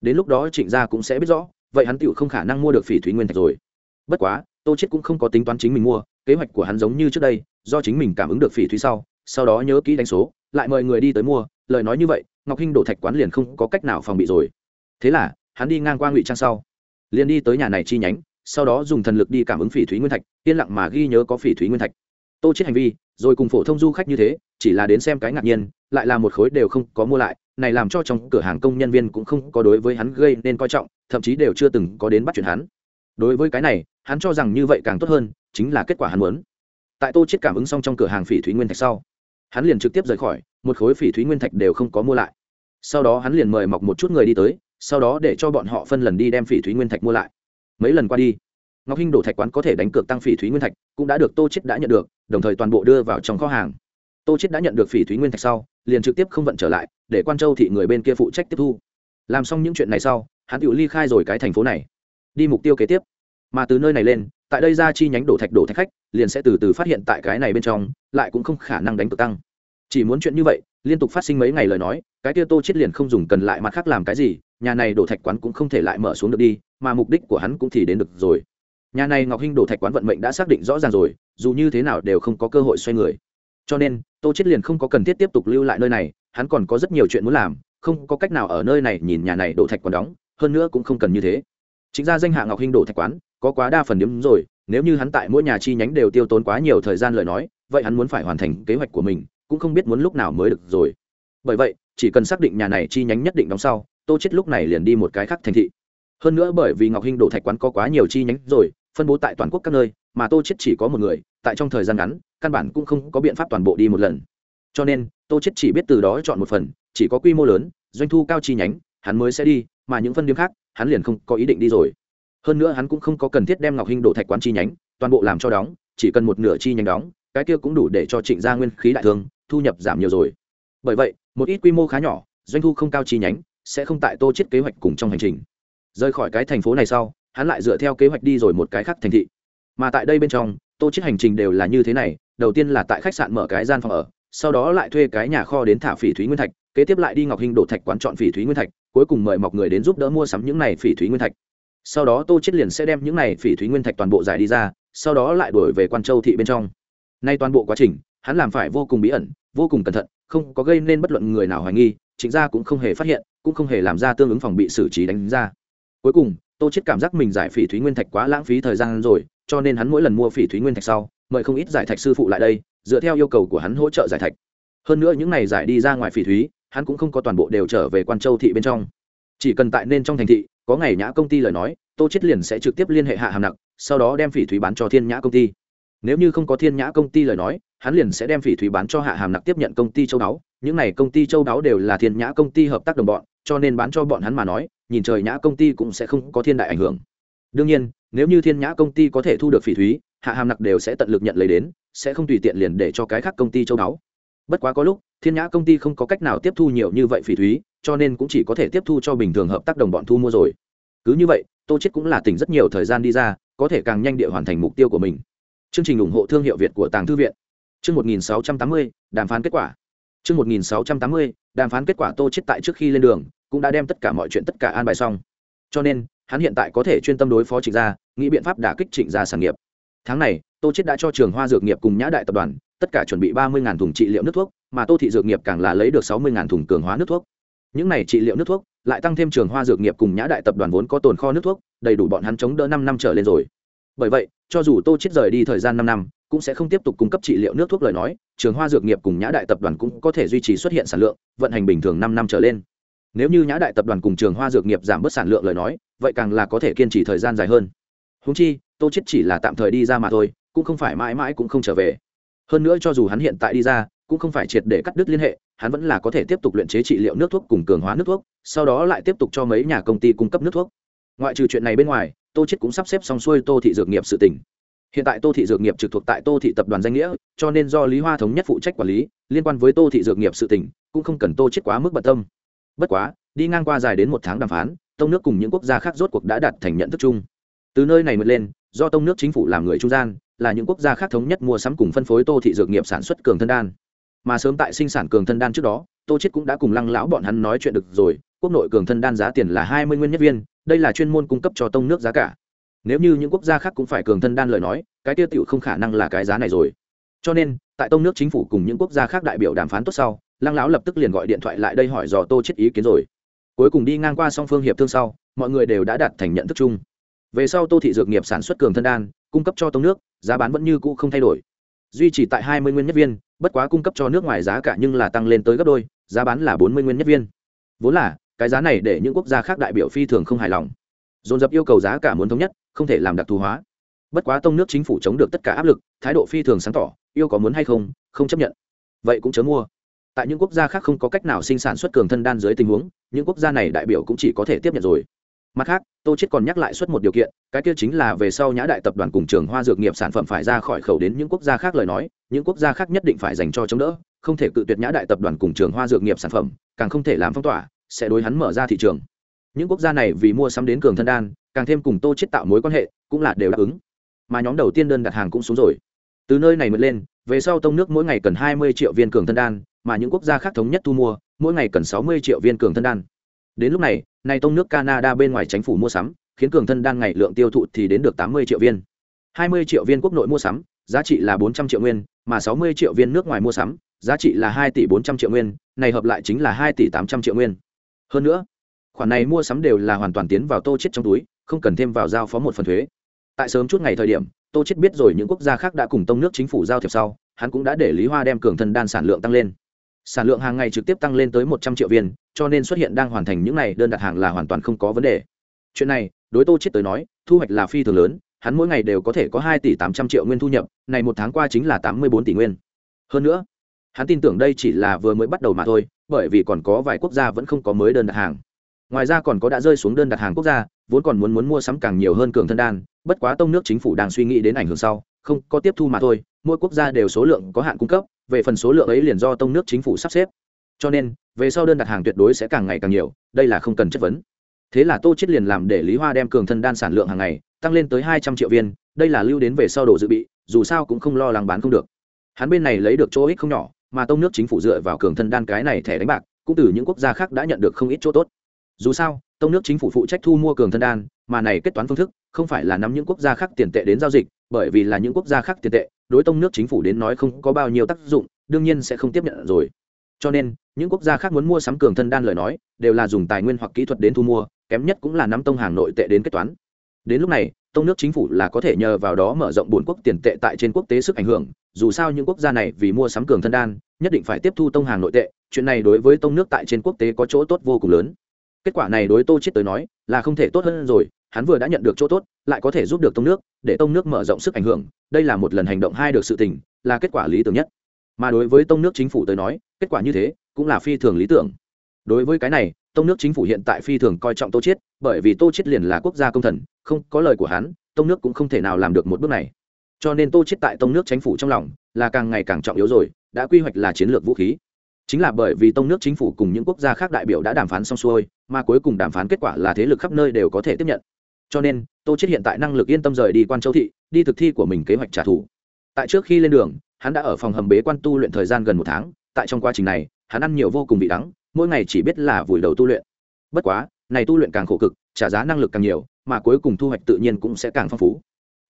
Đến lúc đó trịnh gia cũng sẽ biết rõ, vậy hắn tựu không khả năng mua được phỉ thúy nguyên thạch rồi. Bất quá, tô chết cũng không có tính toán chính mình mua, kế hoạch của hắn giống như trước đây, do chính mình cảm ứng được phỉ thúy sau sau đó nhớ kỹ đánh số, lại mời người đi tới mua, lời nói như vậy, ngọc hinh đổ thạch quán liền không có cách nào phòng bị rồi thế là, hắn đi ngang qua ngụy trang sau. Liền đi tới nhà này chi nhánh, sau đó dùng thần lực đi cảm ứng phỉ thúy nguyên thạch, yên lặng mà ghi nhớ có phỉ thúy nguyên thạch. Tô chết hành vi, rồi cùng phổ thông du khách như thế, chỉ là đến xem cái ngạc nhiên, lại là một khối đều không có mua lại, này làm cho trong cửa hàng công nhân viên cũng không có đối với hắn gây nên coi trọng, thậm chí đều chưa từng có đến bắt chuyện hắn. Đối với cái này, hắn cho rằng như vậy càng tốt hơn, chính là kết quả hắn muốn. Tại tô chết cảm ứng xong trong cửa hàng phỉ thúy nguyên thạch sau, hắn liền trực tiếp rời khỏi, một khối phỉ thúy nguyên thạch đều không có mua lại. Sau đó hắn liền mời mọc một chút người đi tới sau đó để cho bọn họ phân lần đi đem phỉ thúy nguyên thạch mua lại. Mấy lần qua đi, ngọc hinh đổ thạch quán có thể đánh cược tăng phỉ thúy nguyên thạch, cũng đã được tô chết đã nhận được, đồng thời toàn bộ đưa vào trong kho hàng. Tô chết đã nhận được phỉ thúy nguyên thạch sau, liền trực tiếp không vận trở lại, để quan châu thị người bên kia phụ trách tiếp thu. Làm xong những chuyện này sau, hắn tự ly khai rồi cái thành phố này. Đi mục tiêu kế tiếp. Mà từ nơi này lên, tại đây ra chi nhánh đổ thạch đổ thạch khách, liền sẽ từ từ phát hiện tại cái này bên trong, lại cũng không khả năng đánh cược tăng. Chỉ muốn chuyện như vậy liên tục phát sinh mấy ngày lời nói, cái kia tô chết liền không dùng cần lại mặt khác làm cái gì, nhà này đổ thạch quán cũng không thể lại mở xuống được đi, mà mục đích của hắn cũng thì đến được rồi. Nhà này ngọc hinh đổ thạch quán vận mệnh đã xác định rõ ràng rồi, dù như thế nào đều không có cơ hội xoay người. Cho nên, tô chết liền không có cần thiết tiếp tục lưu lại nơi này, hắn còn có rất nhiều chuyện muốn làm, không có cách nào ở nơi này nhìn nhà này đổ thạch quán đóng, hơn nữa cũng không cần như thế. Chính ra danh hạ ngọc hinh đổ thạch quán, có quá đa phần điểm rồi, nếu như hắn tại mỗi nhà chi nhánh đều tiêu tốn quá nhiều thời gian lời nói, vậy hắn muốn phải hoàn thành kế hoạch của mình cũng không biết muốn lúc nào mới được rồi. Bởi vậy, chỉ cần xác định nhà này chi nhánh nhất định đóng sau, tô chết lúc này liền đi một cái khác thành thị. Hơn nữa bởi vì ngọc hinh đổ thạch quán có quá nhiều chi nhánh rồi, phân bố tại toàn quốc các nơi, mà tô chết chỉ có một người, tại trong thời gian ngắn, căn bản cũng không có biện pháp toàn bộ đi một lần. Cho nên, tô chết chỉ biết từ đó chọn một phần, chỉ có quy mô lớn, doanh thu cao chi nhánh, hắn mới sẽ đi, mà những phân điểm khác, hắn liền không có ý định đi rồi. Hơn nữa hắn cũng không có cần thiết đem ngọc hinh đổ thạch quán chi nhánh toàn bộ làm cho đóng, chỉ cần một nửa chi nhánh đóng, cái kia cũng đủ để cho trịnh gia nguyên khí đại thương thu nhập giảm nhiều rồi. Bởi vậy, một ít quy mô khá nhỏ, doanh thu không cao chi nhánh, sẽ không tại tô chết kế hoạch cùng trong hành trình. Rời khỏi cái thành phố này sau, hắn lại dựa theo kế hoạch đi rồi một cái khác thành thị. Mà tại đây bên trong, tô chết hành trình đều là như thế này, đầu tiên là tại khách sạn mở cái gian phòng ở, sau đó lại thuê cái nhà kho đến thả phỉ thúy nguyên thạch, kế tiếp lại đi ngọc hình đổ thạch quán chọn phỉ thúy nguyên thạch, cuối cùng mời mọc người đến giúp đỡ mua sắm những này phỉ thúy nguyên thạch. Sau đó tô chết liền sẽ đem những này phỉ thúy nguyên thạch toàn bộ giải đi ra, sau đó lại đuổi về quan châu thị bên trong. Nay toàn bộ quá trình, hắn làm phải vô cùng bí ẩn vô cùng cẩn thận, không có gây nên bất luận người nào hoài nghi chính ra cũng không hề phát hiện, cũng không hề làm ra tương ứng phòng bị xử trí đánh ra. Cuối cùng, tô chết cảm giác mình giải phỉ thúy nguyên thạch quá lãng phí thời gian rồi, cho nên hắn mỗi lần mua phỉ thúy nguyên thạch sau, mời không ít giải thạch sư phụ lại đây, dựa theo yêu cầu của hắn hỗ trợ giải thạch. Hơn nữa những này giải đi ra ngoài phỉ thúy, hắn cũng không có toàn bộ đều trở về quan châu thị bên trong. Chỉ cần tại nên trong thành thị, có ngày nhã công ty lời nói, tô chết liền sẽ trực tiếp liên hệ hạ hàm nặc, sau đó đem phỉ thúy bán cho thiên nhã công ty. Nếu như không có thiên nhã công ty lời nói hắn liền sẽ đem phỉ thúy bán cho hạ hàm nặc tiếp nhận công ty châu đáo. Những này công ty châu đáo đều là thiên nhã công ty hợp tác đồng bọn, cho nên bán cho bọn hắn mà nói, nhìn trời nhã công ty cũng sẽ không có thiên đại ảnh hưởng. Đương nhiên, nếu như thiên nhã công ty có thể thu được phỉ thúy, hạ hàm nặc đều sẽ tận lực nhận lấy đến, sẽ không tùy tiện liền để cho cái khác công ty châu đáo. Bất quá có lúc, thiên nhã công ty không có cách nào tiếp thu nhiều như vậy phỉ thúy, cho nên cũng chỉ có thể tiếp thu cho bình thường hợp tác đồng bọn thu mua rồi. Cứ như vậy, tô chết cũng là tỉnh rất nhiều thời gian đi ra, có thể càng nhanh địa hoàn thành mục tiêu của mình. Chương trình ủng hộ thương hiệu việt của tàng thư viện chương 1680, đàm phán kết quả. Chương 1680, đàm phán kết quả tô chết tại trước khi lên đường cũng đã đem tất cả mọi chuyện tất cả an bài xong. Cho nên hắn hiện tại có thể chuyên tâm đối phó trịnh gia nghĩ biện pháp đả kích trịnh gia sản nghiệp. Tháng này tô chết đã cho trường hoa dược nghiệp cùng nhã đại tập đoàn tất cả chuẩn bị ba mươi thùng trị liệu nước thuốc mà tô thị dược nghiệp càng là lấy được sáu mươi thùng cường hóa nước thuốc. Những này trị liệu nước thuốc lại tăng thêm trường hoa dược nghiệp cùng nhã đại tập đoàn vốn có tồn kho nước thuốc đầy đủ bọn hắn chống đỡ năm năm trở lên rồi. Bởi vậy cho dù tô chết rời đi thời gian năm năm, cũng sẽ không tiếp tục cung cấp trị liệu nước thuốc lời nói, trường hoa dược nghiệp cùng nhã đại tập đoàn cũng có thể duy trì xuất hiện sản lượng, vận hành bình thường năm năm trở lên. Nếu như nhã đại tập đoàn cùng trường hoa dược nghiệp giảm bớt sản lượng lời nói, vậy càng là có thể kiên trì thời gian dài hơn. Húng chi, tô chết chỉ là tạm thời đi ra mà thôi, cũng không phải mãi mãi cũng không trở về. Hơn nữa cho dù hắn hiện tại đi ra, cũng không phải triệt để cắt đứt liên hệ, hắn vẫn là có thể tiếp tục luyện chế trị liệu nước thuốc cùng cường hóa nước thuốc, sau đó lại tiếp tục cho mấy nhà công ty cung cấp nước thuốc. Ngoại trừ chuyện này bên ngoài tô chết cũng sắp xếp xong xuôi tô thị dược nghiệp sự tỉnh hiện tại tô thị dược nghiệp trực thuộc tại tô thị tập đoàn danh nghĩa, cho nên do lý hoa thống nhất phụ trách quản lý, liên quan với tô thị dược nghiệp sự tỉnh cũng không cần tô chết quá mức bận tâm. Bất quá, đi ngang qua dài đến một tháng đàm phán, tông nước cùng những quốc gia khác rốt cuộc đã đạt thành nhận thức chung. Từ nơi này mượt lên, do tông nước chính phủ làm người trung gian, là những quốc gia khác thống nhất mua sắm cùng phân phối tô thị dược nghiệp sản xuất cường thân đan. Mà sớm tại sinh sản cường thân đan trước đó, tô chết cũng đã cùng lăng lão bọn hắn nói chuyện được rồi, quốc nội cường thân đan giá tiền là hai mươi nguyên nhất viên đây là chuyên môn cung cấp cho tông nước giá cả. Nếu như những quốc gia khác cũng phải cường thân đan lời nói, cái tiêu tiểu không khả năng là cái giá này rồi. Cho nên, tại tông nước chính phủ cùng những quốc gia khác đại biểu đàm phán tốt sau, lăng lão lập tức liền gọi điện thoại lại đây hỏi dò tô chết ý kiến rồi. Cuối cùng đi ngang qua song phương hiệp thương sau, mọi người đều đã đạt thành nhận thức chung. Về sau tô thị dược nghiệp sản xuất cường thân đan, cung cấp cho tông nước, giá bán vẫn như cũ không thay đổi. Duy trì tại hai mươi nguyên nhất viên, bất quá cung cấp cho nước ngoài giá cả nhưng là tăng lên tới gấp đôi, giá bán là bốn mươi nguyên nhất viên. Vốn là cái giá này để những quốc gia khác đại biểu phi thường không hài lòng. Dồn dập yêu cầu giá cả muốn thống nhất, không thể làm đặc thù hóa. Bất quá tông nước chính phủ chống được tất cả áp lực, thái độ phi thường sáng tỏ, yêu có muốn hay không không chấp nhận. Vậy cũng chớ mua. Tại những quốc gia khác không có cách nào sinh sản xuất cường thân đan dưới tình huống, những quốc gia này đại biểu cũng chỉ có thể tiếp nhận rồi. Mặt khác, tô chết còn nhắc lại suất một điều kiện, cái kia chính là về sau nhã đại tập đoàn cùng trường hoa dược nghiệp sản phẩm phải ra khỏi khẩu đến những quốc gia khác lời nói, những quốc gia khác nhất định phải dành cho chống đỡ, không thể cự tuyệt nhã đại tập đoàn cùng trường hoa dược nghiệp sản phẩm, càng không thể làm phong tỏa sẽ đối hắn mở ra thị trường. Những quốc gia này vì mua sắm đến cường thân đan, càng thêm cùng tô chết tạo mối quan hệ, cũng là đều đáp ứng. Mà nhóm đầu tiên đơn đặt hàng cũng xuống rồi. Từ nơi này mới lên, về sau tông nước mỗi ngày cần hai mươi triệu viên cường thân đan, mà những quốc gia khác thống nhất thu mua, mỗi ngày cần sáu mươi triệu viên cường thân đan. Đến lúc này, nay tông nước canada bên ngoài chính phủ mua sắm, khiến cường thân đan ngày lượng tiêu thụ thì đến được tám mươi triệu viên. hai mươi triệu viên quốc nội mua sắm, giá trị là bốn trăm triệu nguyên, mà sáu mươi triệu viên nước ngoài mua sắm, giá trị là 2 tỷ bốn trăm triệu nguyên, này hợp lại chính là 2 tỷ tám trăm triệu nguyên hơn nữa, khoản này mua sắm đều là hoàn toàn tiến vào tô chết trong túi, không cần thêm vào giao phó một phần thuế. Tại sớm chút ngày thời điểm, tô chết biết rồi những quốc gia khác đã cùng tông nước chính phủ giao thiệp sau, hắn cũng đã để lý hoa đem cường thân đan sản lượng tăng lên. Sản lượng hàng ngày trực tiếp tăng lên tới một trăm triệu viên, cho nên xuất hiện đang hoàn thành những này đơn đặt hàng là hoàn toàn không có vấn đề. Chuyện này, đối tô chết tới nói, thu hoạch là phi thường lớn, hắn mỗi ngày đều có thể có hai tỷ tám trăm triệu nguyên thu nhập, này một tháng qua chính là tám mươi bốn tỷ nguyên. Hơn nữa, hắn tin tưởng đây chỉ là vừa mới bắt đầu mà thôi bởi vì còn có vài quốc gia vẫn không có mới đơn đặt hàng. Ngoài ra còn có đã rơi xuống đơn đặt hàng quốc gia, vốn còn muốn muốn mua sắm càng nhiều hơn cường thân đan, bất quá tông nước chính phủ đang suy nghĩ đến ảnh hưởng sau, không có tiếp thu mà thôi, mỗi quốc gia đều số lượng có hạn cung cấp, về phần số lượng ấy liền do tông nước chính phủ sắp xếp. Cho nên, về sau đơn đặt hàng tuyệt đối sẽ càng ngày càng nhiều, đây là không cần chất vấn. Thế là tô chết liền làm để lý hoa đem cường thân đan sản lượng hàng ngày tăng lên tới hai trăm triệu viên, đây là lưu đến về sau đồ dự bị, dù sao cũng không lo lắng bán không được. Hắn bên này lấy được chỗ ích không nhỏ mà tông nước chính phủ dựa vào cường thân đan cái này thẻ đánh bạc, cũng từ những quốc gia khác đã nhận được không ít chỗ tốt. Dù sao, tông nước chính phủ phụ trách thu mua cường thân đan, mà này kết toán phương thức, không phải là nắm những quốc gia khác tiền tệ đến giao dịch, bởi vì là những quốc gia khác tiền tệ, đối tông nước chính phủ đến nói không có bao nhiêu tác dụng, đương nhiên sẽ không tiếp nhận rồi. Cho nên, những quốc gia khác muốn mua sắm cường thân đan lời nói, đều là dùng tài nguyên hoặc kỹ thuật đến thu mua, kém nhất cũng là nắm tông hàng nội tệ đến kết toán. Đến lúc này tông nước chính phủ là có thể nhờ vào đó mở rộng bốn quốc tiền tệ tại trên quốc tế sức ảnh hưởng, dù sao những quốc gia này vì mua sắm cường thân đan, nhất định phải tiếp thu tông hàng nội tệ, chuyện này đối với tông nước tại trên quốc tế có chỗ tốt vô cùng lớn. Kết quả này đối tô chết tới nói, là không thể tốt hơn rồi, hắn vừa đã nhận được chỗ tốt, lại có thể giúp được tông nước, để tông nước mở rộng sức ảnh hưởng, đây là một lần hành động hai được sự tình, là kết quả lý tưởng nhất. Mà đối với tông nước chính phủ tới nói, kết quả như thế, cũng là phi thường lý tưởng. Đối với cái này tông nước chính phủ hiện tại phi thường coi trọng tô chiết, bởi vì tô chiết liền là quốc gia công thần, không có lời của hắn, tông nước cũng không thể nào làm được một bước này. Cho nên tô chiết tại tông nước chính phủ trong lòng là càng ngày càng trọng yếu rồi, đã quy hoạch là chiến lược vũ khí. Chính là bởi vì tông nước chính phủ cùng những quốc gia khác đại biểu đã đàm phán xong xuôi, mà cuối cùng đàm phán kết quả là thế lực khắp nơi đều có thể tiếp nhận. Cho nên, tô chết hiện tại năng lực yên tâm rời đi quan châu thị, đi thực thi của mình kế hoạch trả thù. Tại trước khi lên đường, hắn đã ở phòng hầm bế quan tu luyện thời gian gần một tháng, tại trong quá trình này, hắn ăn nhiều vô cùng vị đắng mỗi ngày chỉ biết là vùi đầu tu luyện. Bất quá, này tu luyện càng khổ cực, trả giá năng lực càng nhiều, mà cuối cùng thu hoạch tự nhiên cũng sẽ càng phong phú.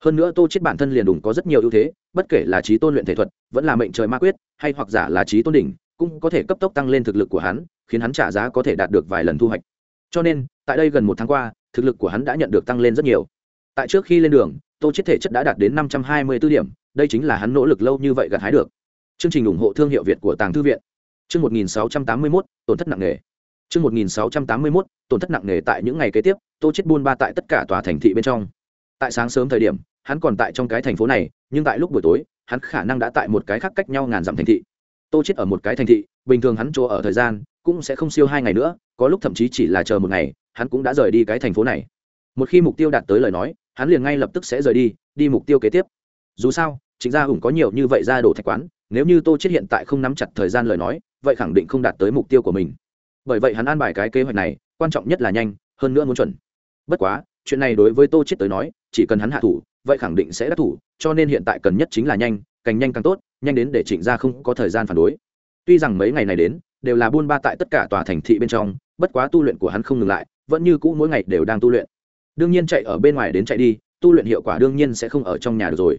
Hơn nữa tô chết bản thân liền đủng có rất nhiều ưu thế, bất kể là trí tôn luyện thể thuật, vẫn là mệnh trời ma quyết, hay hoặc giả là trí tôn đỉnh, cũng có thể cấp tốc tăng lên thực lực của hắn, khiến hắn trả giá có thể đạt được vài lần thu hoạch. Cho nên, tại đây gần một tháng qua, thực lực của hắn đã nhận được tăng lên rất nhiều. Tại trước khi lên đường, tô chết thể chất đã đạt đến năm trăm hai mươi 524 điểm, đây chính là hắn nỗ lực lâu như vậy gặt hái được. Chương trình ủng hộ thương hiệu việt của tàng thư viện chương 1681, tổn thất nặng nề. Chương 1681, tổn thất nặng nề tại những ngày kế tiếp tô chết buôn ba tại tất cả tòa thành thị bên trong. Tại sáng sớm thời điểm hắn còn tại trong cái thành phố này nhưng tại lúc buổi tối hắn khả năng đã tại một cái khác cách nhau ngàn dặm thành thị. Tô chết ở một cái thành thị bình thường hắn chỗ ở thời gian cũng sẽ không siêu hai ngày nữa có lúc thậm chí chỉ là chờ một ngày hắn cũng đã rời đi cái thành phố này. Một khi mục tiêu đạt tới lời nói hắn liền ngay lập tức sẽ rời đi đi mục tiêu kế tiếp. Dù sao chính gia hùng có nhiều như vậy ra đổ thạch quán nếu như tô chết hiện tại không nắm chặt thời gian lời nói, vậy khẳng định không đạt tới mục tiêu của mình. Bởi vậy hắn an bài cái kế hoạch này, quan trọng nhất là nhanh, hơn nữa muốn chuẩn. Bất quá, chuyện này đối với tô chết tới nói, chỉ cần hắn hạ thủ, vậy khẳng định sẽ đắc thủ, cho nên hiện tại cần nhất chính là nhanh, càng nhanh càng tốt, nhanh đến để trịnh gia không có thời gian phản đối. Tuy rằng mấy ngày này đến, đều là buôn ba tại tất cả tòa thành thị bên trong, bất quá tu luyện của hắn không ngừng lại, vẫn như cũ mỗi ngày đều đang tu luyện. Đương nhiên chạy ở bên ngoài đến chạy đi, tu luyện hiệu quả đương nhiên sẽ không ở trong nhà được rồi.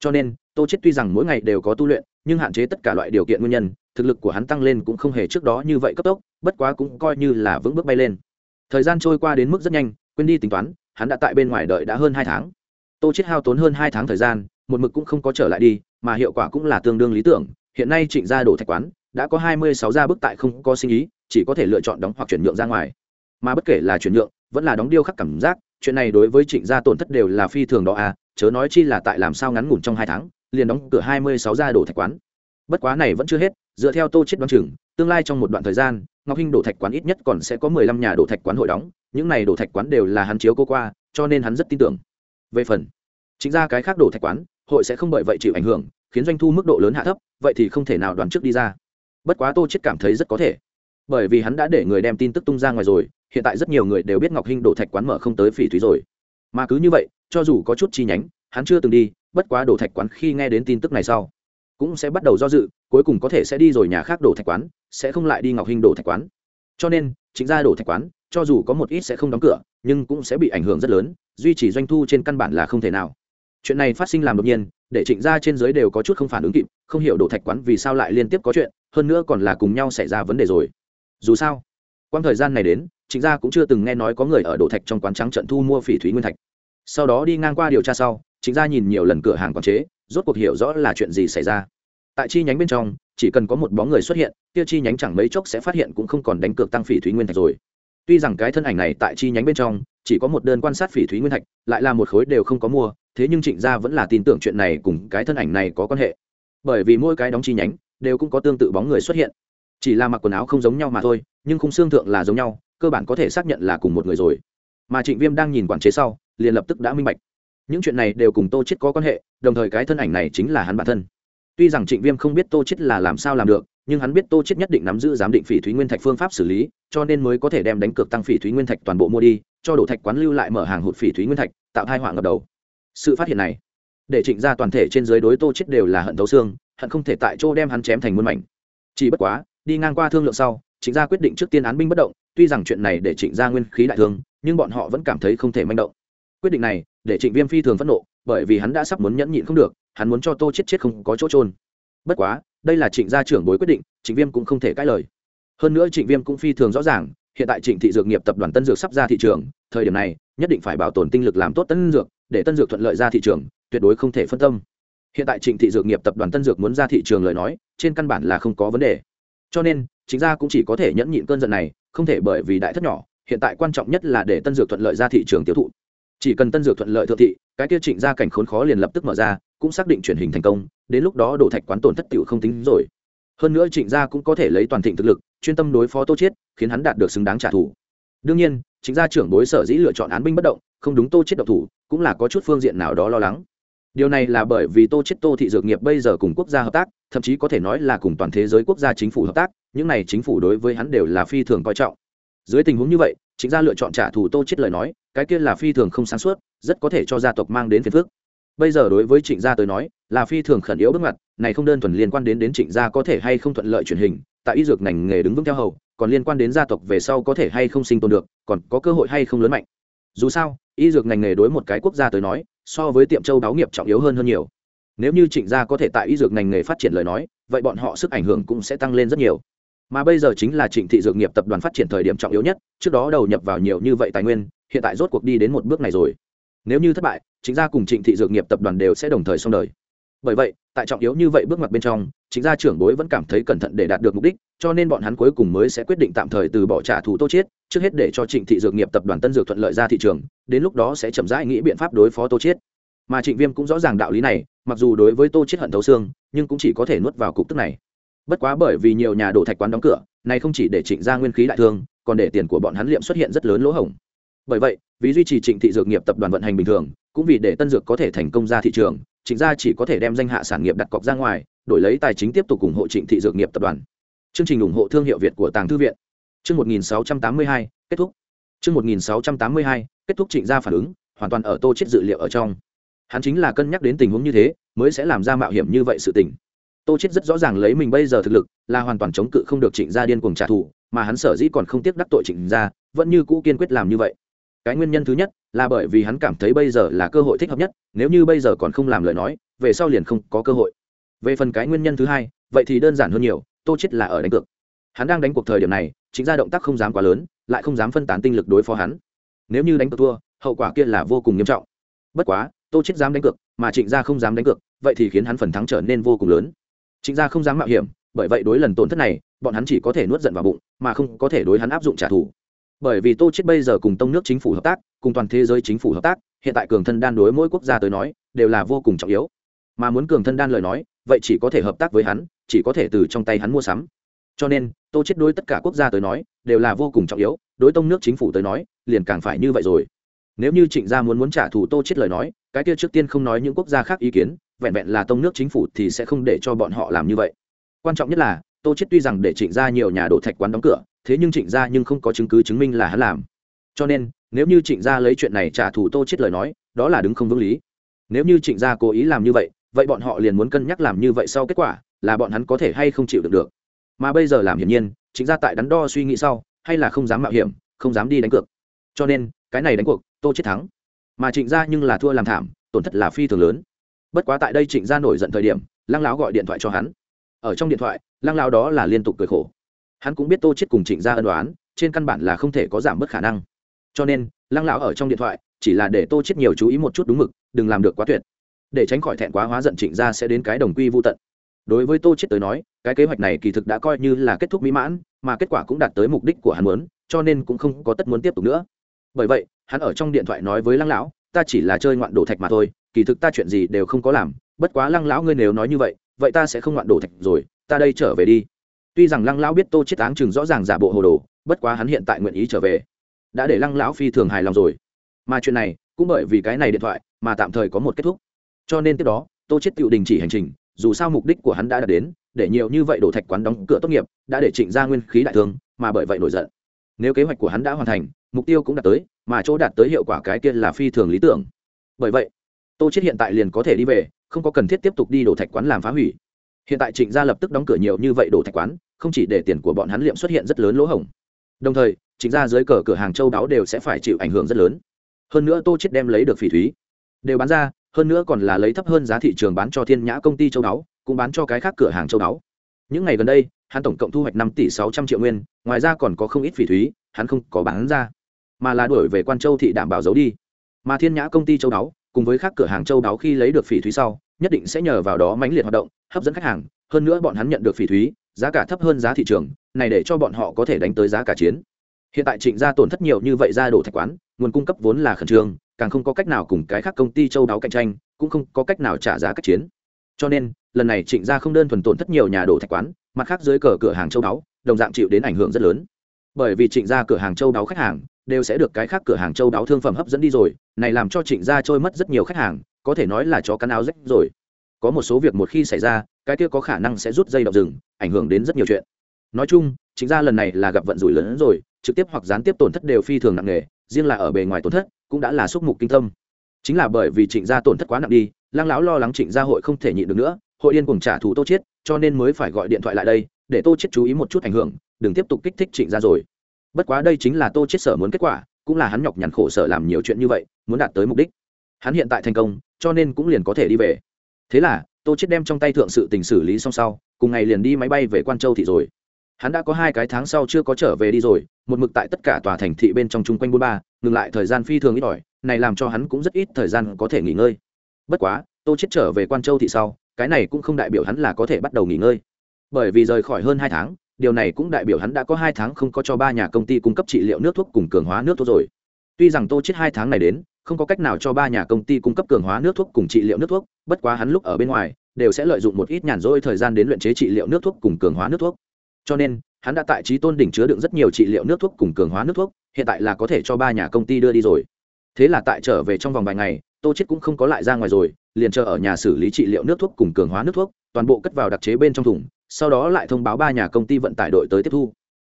Cho nên tô chết tuy rằng mỗi ngày đều có tu luyện, nhưng hạn chế tất cả loại điều kiện nguyên nhân, thực lực của hắn tăng lên cũng không hề trước đó như vậy cấp tốc, bất quá cũng coi như là vững bước bay lên. Thời gian trôi qua đến mức rất nhanh, quên đi tính toán, hắn đã tại bên ngoài đợi đã hơn hai tháng. Tô chết hao tốn hơn hai tháng thời gian, một mực cũng không có trở lại đi, mà hiệu quả cũng là tương đương lý tưởng. Hiện nay trịnh gia đổ thạch quán đã có hai mươi sáu gia bức tại không có sinh ý, chỉ có thể lựa chọn đóng hoặc chuyển nhượng ra ngoài. Mà bất kể là chuyển nhượng, vẫn là đóng điêu khắc cảm giác, chuyện này đối với trịnh gia tổn thất đều là phi thường đó à chớ nói chi là tại làm sao ngắn ngủn trong hai tháng liền đóng cửa hai mươi sáu gia đổ thạch quán. Bất quá này vẫn chưa hết, dựa theo tô chết đoán chừng, tương lai trong một đoạn thời gian, ngọc hinh đổ thạch quán ít nhất còn sẽ có mười lăm nhà đổ thạch quán hội đóng, những này đổ thạch quán đều là hắn chiếu cô qua, cho nên hắn rất tin tưởng. Về phần, chính ra cái khác đổ thạch quán, hội sẽ không bởi vậy chịu ảnh hưởng, khiến doanh thu mức độ lớn hạ thấp, vậy thì không thể nào đoán trước đi ra. Bất quá tô chết cảm thấy rất có thể. Bởi vì hắn đã để người đem tin tức tung ra ngoài rồi, hiện tại rất nhiều người đều biết ngọc hinh đổ thạch quán mở không tới phỉ thúy rồi. Mà cứ như vậy, cho dù có chút chi nhánh hắn chưa từng đi, bất quá đổ thạch quán khi nghe đến tin tức này sau, cũng sẽ bắt đầu do dự, cuối cùng có thể sẽ đi rồi nhà khác đổ thạch quán, sẽ không lại đi ngọc hình đổ thạch quán. Cho nên, chính ra đổ thạch quán, cho dù có một ít sẽ không đóng cửa, nhưng cũng sẽ bị ảnh hưởng rất lớn, duy trì doanh thu trên căn bản là không thể nào. Chuyện này phát sinh làm đột nhiên, để trịnh gia trên giới đều có chút không phản ứng kịp, không hiểu đổ thạch quán vì sao lại liên tiếp có chuyện, hơn nữa còn là cùng nhau xảy ra vấn đề rồi. Dù sao quang thời gian này đến, trịnh gia cũng chưa từng nghe nói có người ở đổ thạch trong quán trắng trận thu mua phỉ thúy nguyên thạch. Sau đó đi ngang qua điều tra sau trịnh gia nhìn nhiều lần cửa hàng quản chế, rốt cuộc hiểu rõ là chuyện gì xảy ra. Tại chi nhánh bên trong, chỉ cần có một bóng người xuất hiện, kia chi nhánh chẳng mấy chốc sẽ phát hiện cũng không còn đánh cược tăng phỉ thúy nguyên thạch rồi. Tuy rằng cái thân ảnh này tại chi nhánh bên trong, chỉ có một đơn quan sát phỉ thúy nguyên thạch, lại là một khối đều không có mua, thế nhưng trịnh gia vẫn là tin tưởng chuyện này cùng cái thân ảnh này có quan hệ. Bởi vì mỗi cái đóng chi nhánh, đều cũng có tương tự bóng người xuất hiện. Chỉ là mặc quần áo không giống nhau mà thôi, nhưng khung xương thượng là giống nhau, cơ bản có thể xác nhận là cùng một người rồi. Mà trịnh viêm đang nhìn quản chế sau, liền lập tức đã minh bạch những chuyện này đều cùng tô chết có quan hệ, đồng thời cái thân ảnh này chính là hắn bản thân. Tuy rằng trịnh viêm không biết tô chết là làm sao làm được, nhưng hắn biết tô chết nhất định nắm giữ giám định phỉ thúy nguyên thạch phương pháp xử lý, cho nên mới có thể đem đánh cược tăng phỉ thúy nguyên thạch toàn bộ mua đi, cho đổ thạch quán lưu lại mở hàng hụt phỉ thúy nguyên thạch, tạo hai họa ngập đầu. Sự phát hiện này, để trịnh ra toàn thể trên dưới đối tô chết đều là hận thấu xương, hận không thể tại chỗ đem hắn chém thành muôn mảnh. Chỉ bất quá, đi ngang qua thương lượng sau, trịnh gia quyết định trước tiên án binh bất động, tuy rằng chuyện này để trịnh gia nguyên khí đại thương, nhưng bọn họ vẫn cảm thấy không thể manh động quyết định này, để trịnh viêm phi thường phẫn nộ, bởi vì hắn đã sắp muốn nhẫn nhịn không được, hắn muốn cho tô chết chết không có chỗ trôn bất quá, đây là trịnh gia trưởng bối quyết định, trịnh viêm cũng không thể cãi lời. Hơn nữa trịnh viêm cũng phi thường rõ ràng, hiện tại trịnh thị dược nghiệp tập đoàn tân dược sắp ra thị trường, thời điểm này, nhất định phải bảo tồn tinh lực làm tốt tân dược, để tân dược thuận lợi ra thị trường, tuyệt đối không thể phân tâm. Hiện tại trịnh thị dược nghiệp tập đoàn tân dược muốn ra thị trường lời nói, trên căn bản là không có vấn đề. Cho nên chính gia cũng chỉ có thể nhẫn nhịn cơn giận này, không thể bởi vì đại thất nhỏ, hiện tại quan trọng nhất là để tân dược thuận lợi ra thị trường tiêu thụ chỉ cần tân dược thuận lợi thượng thị, cái kia trịnh gia cảnh khốn khó liền lập tức mở ra, cũng xác định chuyển hình thành công, đến lúc đó đổ thạch quán tổn thất tiểu không tính rồi. Hơn nữa trịnh gia cũng có thể lấy toàn thịnh thực lực, chuyên tâm đối phó tô chiết, khiến hắn đạt được xứng đáng trả thù. Đương nhiên chính gia trưởng đối sở dĩ lựa chọn án binh bất động, không đúng tô chiết độc thủ, cũng là có chút phương diện nào đó lo lắng. Điều này là bởi vì tô chiết tô thị dược nghiệp bây giờ cùng quốc gia hợp tác, thậm chí có thể nói là cùng toàn thế giới quốc gia chính phủ hợp tác, những này chính phủ đối với hắn đều là phi thường coi trọng. Dưới tình huống như vậy chính gia lựa chọn trả thù tô chiết lời nói cái kia là phi thường không sáng suốt, rất có thể cho gia tộc mang đến phiền phức. Bây giờ đối với trịnh gia tới nói, là phi thường khẩn yếu bước ngoặt, này không đơn thuần liên quan đến đến trịnh gia có thể hay không thuận lợi truyền hình, tại y dược ngành nghề đứng vững theo hầu, còn liên quan đến gia tộc về sau có thể hay không sinh tồn được, còn có cơ hội hay không lớn mạnh. Dù sao, y dược ngành nghề đối một cái quốc gia tới nói, so với tiệm châu đáo nghiệp trọng yếu hơn hơn nhiều. Nếu như trịnh gia có thể tại y dược ngành nghề phát triển lời nói, vậy bọn họ sức ảnh hưởng cũng sẽ tăng lên rất nhiều. Mà bây giờ chính là trịnh thị dược nghiệp tập đoàn phát triển thời điểm trọng yếu nhất, trước đó đầu nhập vào nhiều như vậy tài nguyên hiện tại rốt cuộc đi đến một bước này rồi. Nếu như thất bại, chính gia cùng trịnh thị dược nghiệp tập đoàn đều sẽ đồng thời xong đời. Bởi vậy, tại trọng yếu như vậy bước ngoặt bên trong, chính gia trưởng bối vẫn cảm thấy cẩn thận để đạt được mục đích, cho nên bọn hắn cuối cùng mới sẽ quyết định tạm thời từ bỏ trả thù tô chiết, trước hết để cho trịnh thị dược nghiệp tập đoàn tân dược thuận lợi ra thị trường, đến lúc đó sẽ chậm rãi nghĩ biện pháp đối phó tô chiết. Mà trịnh viêm cũng rõ ràng đạo lý này, mặc dù đối với tô chiết hận thấu xương, nhưng cũng chỉ có thể nuốt vào cục tức này. Bất quá bởi vì nhiều nhà đổ thạch quán đóng cửa, này không chỉ để trịnh gia nguyên khí đại thương, còn để tiền của bọn hắn liệm xuất hiện rất lớn lỗ hổng bởi vậy vì duy trì trịnh thị dược nghiệp tập đoàn vận hành bình thường cũng vì để tân dược có thể thành công ra thị trường trịnh gia chỉ có thể đem danh hạ sản nghiệp đặt cọc ra ngoài đổi lấy tài chính tiếp tục ủng hộ trịnh thị dược nghiệp tập đoàn. Chương trình ủng hộ thương hiệu việt của tàng thư viện. Chương 1682, kết thúc. Chương 1682, kết thúc trịnh gia phản ứng hoàn toàn ở tô chết dự liệu ở trong. Hắn chính là cân nhắc đến tình huống như thế mới sẽ làm ra mạo hiểm như vậy sự tình. Tô chết rất rõ ràng lấy mình bây giờ thực lực là hoàn toàn chống cự không được trịnh gia điên cuồng trả thù mà hắn sở dĩ còn không tiếc đắc tội trịnh gia vẫn như cũ kiên quyết làm như vậy cái nguyên nhân thứ nhất là bởi vì hắn cảm thấy bây giờ là cơ hội thích hợp nhất, nếu như bây giờ còn không làm lời nói, về sau liền không có cơ hội. Về phần cái nguyên nhân thứ hai, vậy thì đơn giản hơn nhiều, tô chết là ở đánh cược. Hắn đang đánh cuộc thời điểm này, chính ra động tác không dám quá lớn, lại không dám phân tán tinh lực đối phó hắn. Nếu như đánh cược thua, hậu quả kia là vô cùng nghiêm trọng. Bất quá, tô chết dám đánh cược, mà trịnh gia không dám đánh cược, vậy thì khiến hắn phần thắng trở nên vô cùng lớn. Trịnh gia không dám mạo hiểm, bởi vậy đối lần tổn thất này, bọn hắn chỉ có thể nuốt giận vào bụng, mà không có thể đối hắn áp dụng trả thù bởi vì tô chết bây giờ cùng tông nước chính phủ hợp tác, cùng toàn thế giới chính phủ hợp tác, hiện tại cường thân đan đối mỗi quốc gia tới nói, đều là vô cùng trọng yếu. Mà muốn cường thân đan lời nói, vậy chỉ có thể hợp tác với hắn, chỉ có thể từ trong tay hắn mua sắm. Cho nên, tô chết đối tất cả quốc gia tới nói, đều là vô cùng trọng yếu, đối tông nước chính phủ tới nói, liền càng phải như vậy rồi. Nếu như trịnh gia muốn muốn trả thù tô chết lời nói, cái kia trước tiên không nói những quốc gia khác ý kiến, vẹn vẹn là tông nước chính phủ thì sẽ không để cho bọn họ làm như vậy. Quan trọng nhất là, tô chết tuy rằng để trịnh gia nhiều nhà đổ thạch quán đóng cửa thế nhưng trịnh gia nhưng không có chứng cứ chứng minh là hắn làm. Cho nên, nếu như trịnh gia lấy chuyện này trả thù tô chết lời nói, đó là đứng không vững lý. Nếu như trịnh gia cố ý làm như vậy vậy bọn họ liền muốn cân nhắc làm như vậy sau kết quả là bọn hắn có thể hay không chịu được được. Mà bây giờ làm hiển nhiên, trịnh gia tại đắn đo suy nghĩ sau, hay là không dám mạo hiểm, không dám đi đánh cược. Cho nên, cái này đánh cuộc, tô chết thắng. Mà trịnh gia nhưng là thua làm thảm, tổn thất là phi thường lớn. Bất quá tại đây trịnh gia nổi giận thời điểm, lăng lão gọi điện thoại cho hắn. Ở trong điện thoại, lăng lão đó là liên tục cười khổ hắn cũng biết tô chết cùng trịnh gia ân đoán trên căn bản là không thể có giảm bớt khả năng. Cho nên, lăng lão ở trong điện thoại, chỉ là để tô chết nhiều chú ý một chút đúng mực, đừng làm được quá tuyệt. Để tránh khỏi thẹn quá hóa giận trịnh gia sẽ đến cái đồng quy vô tận. Đối với tô chết tới nói, cái kế hoạch này kỳ thực đã coi như là kết thúc mỹ mãn, mà kết quả cũng đạt tới mục đích của hắn muốn, cho nên cũng không có tất muốn tiếp tục nữa. Bởi vậy, hắn ở trong điện thoại nói với lăng lão, ta chỉ là chơi ngoạn đồ thạch mà thôi, kỳ thực ta chuyện gì đều không có làm, bất quá lăng lão ngươi nếu nói như vậy vậy ta sẽ không ngoạn đồ thạch rồi, ta đây trở về đi tuy rằng lăng lão biết tô chết áng chừng rõ ràng giả bộ hồ đồ, bất quá hắn hiện tại nguyện ý trở về, đã để lăng lão phi thường hài lòng rồi. Mà chuyện này, cũng bởi vì cái này điện thoại mà tạm thời có một kết thúc. Cho nên tiếp đó, tô chết tự đình chỉ hành trình, dù sao mục đích của hắn đã đạt đến, để nhiều như vậy đổ thạch quán đóng cửa tốt nghiệp, đã để trịnh gia nguyên khí đại thương, mà bởi vậy nổi giận. Nếu kế hoạch của hắn đã hoàn thành, mục tiêu cũng đạt tới, mà chỗ đạt tới hiệu quả cái kia là phi thường lý tưởng. Bởi vậy, tô chết hiện tại liền có thể đi về, không có cần thiết tiếp tục đi đổ thạch quán làm phá hủy hiện tại trịnh gia lập tức đóng cửa nhiều như vậy đổ thạch quán, không chỉ để tiền của bọn hắn liệm xuất hiện rất lớn lỗ hổng, đồng thời, trịnh gia dưới cờ cửa hàng châu đáo đều sẽ phải chịu ảnh hưởng rất lớn. Hơn nữa tô chết đem lấy được phỉ thúy đều bán ra, hơn nữa còn là lấy thấp hơn giá thị trường bán cho thiên nhã công ty châu đáo, cũng bán cho cái khác cửa hàng châu đáo. Những ngày gần đây, hắn tổng cộng thu hoạch năm tỷ sáu trăm triệu nguyên, ngoài ra còn có không ít phỉ thúy, hắn không có bán ra, mà là đổi về quan châu thị đảm bảo giấu đi. Mà thiên nhã công ty châu đáo, cùng với các cửa hàng châu đáo khi lấy được phỉ thúy sau nhất định sẽ nhờ vào đó mãnh liệt hoạt động, hấp dẫn khách hàng, hơn nữa bọn hắn nhận được phỉ thúy, giá cả thấp hơn giá thị trường, này để cho bọn họ có thể đánh tới giá cả chiến. Hiện tại trịnh gia tổn thất nhiều như vậy ra đổ thạch quán, nguồn cung cấp vốn là khẩn trương, càng không có cách nào cùng cái khác công ty châu đáo cạnh tranh, cũng không có cách nào trả giá các chiến. Cho nên, lần này trịnh gia không đơn thuần tổn thất nhiều nhà đổ thạch quán, mặt khác dưới cờ cửa hàng châu đáo, đồng dạng chịu đến ảnh hưởng rất lớn. Bởi vì trịnh gia cửa hàng châu đáo khách hàng đều sẽ được cái khác cửa hàng châu đáo thương phẩm hấp dẫn đi rồi, này làm cho trịnh gia trôi mất rất nhiều khách hàng có thể nói là cho cắn áo rách rồi. Có một số việc một khi xảy ra, cái kia có khả năng sẽ rút dây động rừng, ảnh hưởng đến rất nhiều chuyện. Nói chung trịnh gia lần này là gặp vận rủi lớn hơn rồi, trực tiếp hoặc gián tiếp tổn thất đều phi thường nặng nề, riêng là ở bề ngoài tổn thất, cũng đã là xúc mục kinh tâm. Chính là bởi vì trịnh gia tổn thất quá nặng đi Lang lão lo lắng trịnh gia hội không thể nhịn được nữa, hội điên cùng trả thù tô chiết, cho nên mới phải gọi điện thoại lại đây, để tô chiết chú ý một chút ảnh hưởng, đừng tiếp tục kích thích trịnh gia rồi. Bất quá đây chính là tô chiết sở muốn kết quả, cũng là hắn nhọc nhằn khổ sở làm nhiều chuyện như vậy, muốn đạt tới mục đích hắn hiện tại thành công, cho nên cũng liền có thể đi về. Thế là, tô chiết đem trong tay thượng sự tình xử lý xong sau, cùng ngày liền đi máy bay về quan châu thị rồi. Hắn đã có hai cái tháng sau chưa có trở về đi rồi, một mực tại tất cả tòa thành thị bên trong chung quanh buôn ba, ngừng lại thời gian phi thường ít ỏi, này làm cho hắn cũng rất ít thời gian có thể nghỉ ngơi. Bất quá, tô chết trở về quan châu thị sau, cái này cũng không đại biểu hắn là có thể bắt đầu nghỉ ngơi. Bởi vì rời khỏi hơn hai tháng, điều này cũng đại biểu hắn đã có hai tháng không có cho ba nhà công ty cung cấp trị liệu nước thuốc cùng cường hóa nước thuốc rồi. Tuy rằng tô chết hai tháng này đến không có cách nào cho ba nhà công ty cung cấp cường hóa nước thuốc cùng trị liệu nước thuốc, bất quá hắn lúc ở bên ngoài, đều sẽ lợi dụng một ít nhàn rỗi thời gian đến luyện chế trị liệu nước thuốc cùng cường hóa nước thuốc. Cho nên, hắn đã tại trí tôn đỉnh chứa đựng rất nhiều trị liệu nước thuốc cùng cường hóa nước thuốc, hiện tại là có thể cho ba nhà công ty đưa đi rồi. Thế là tại trở về trong vòng vài ngày, tô chết cũng không có lại ra ngoài rồi, liền chờ ở nhà xử lý trị liệu nước thuốc cùng cường hóa nước thuốc, toàn bộ cất vào đặc chế bên trong thùng, sau đó lại thông báo ba nhà công ty vận tải đội tới tiếp thu.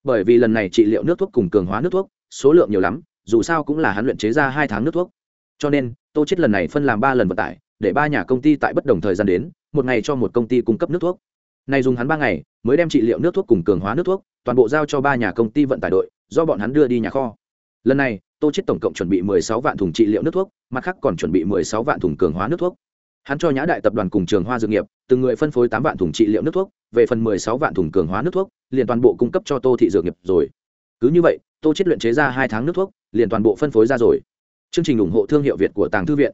Bởi vì lần này trị liệu nước thuốc cùng cường hóa nước thuốc, số lượng nhiều lắm dù sao cũng là hắn luyện chế ra hai tháng nước thuốc. Cho nên, tô chết lần này phân làm ba lần vận tải, để ba nhà công ty tại bất đồng thời gian đến, một ngày cho một công ty cung cấp nước thuốc. Này dùng hắn ba ngày, mới đem trị liệu nước thuốc cùng cường hóa nước thuốc, toàn bộ giao cho ba nhà công ty vận tải đội, do bọn hắn đưa đi nhà kho. Lần này, tô chết tổng cộng chuẩn bị 16 vạn thùng trị liệu nước thuốc, mặt khác còn chuẩn bị 16 vạn thùng cường hóa nước thuốc. Hắn cho nhã đại tập đoàn cùng trường hoa dược nghiệp, từng người phân phối 8 vạn thùng trị liệu nước thuốc, về phần 16 vạn thùng cường hóa nước thuốc, liền toàn bộ cung cấp cho tô thị dược nghiệp rồi. Cứ như vậy, tô chết luyện chế ra hai tháng nước thuốc liền toàn bộ phân phối ra rồi. Chương trình ủng hộ thương hiệu việt của tàng thư viện.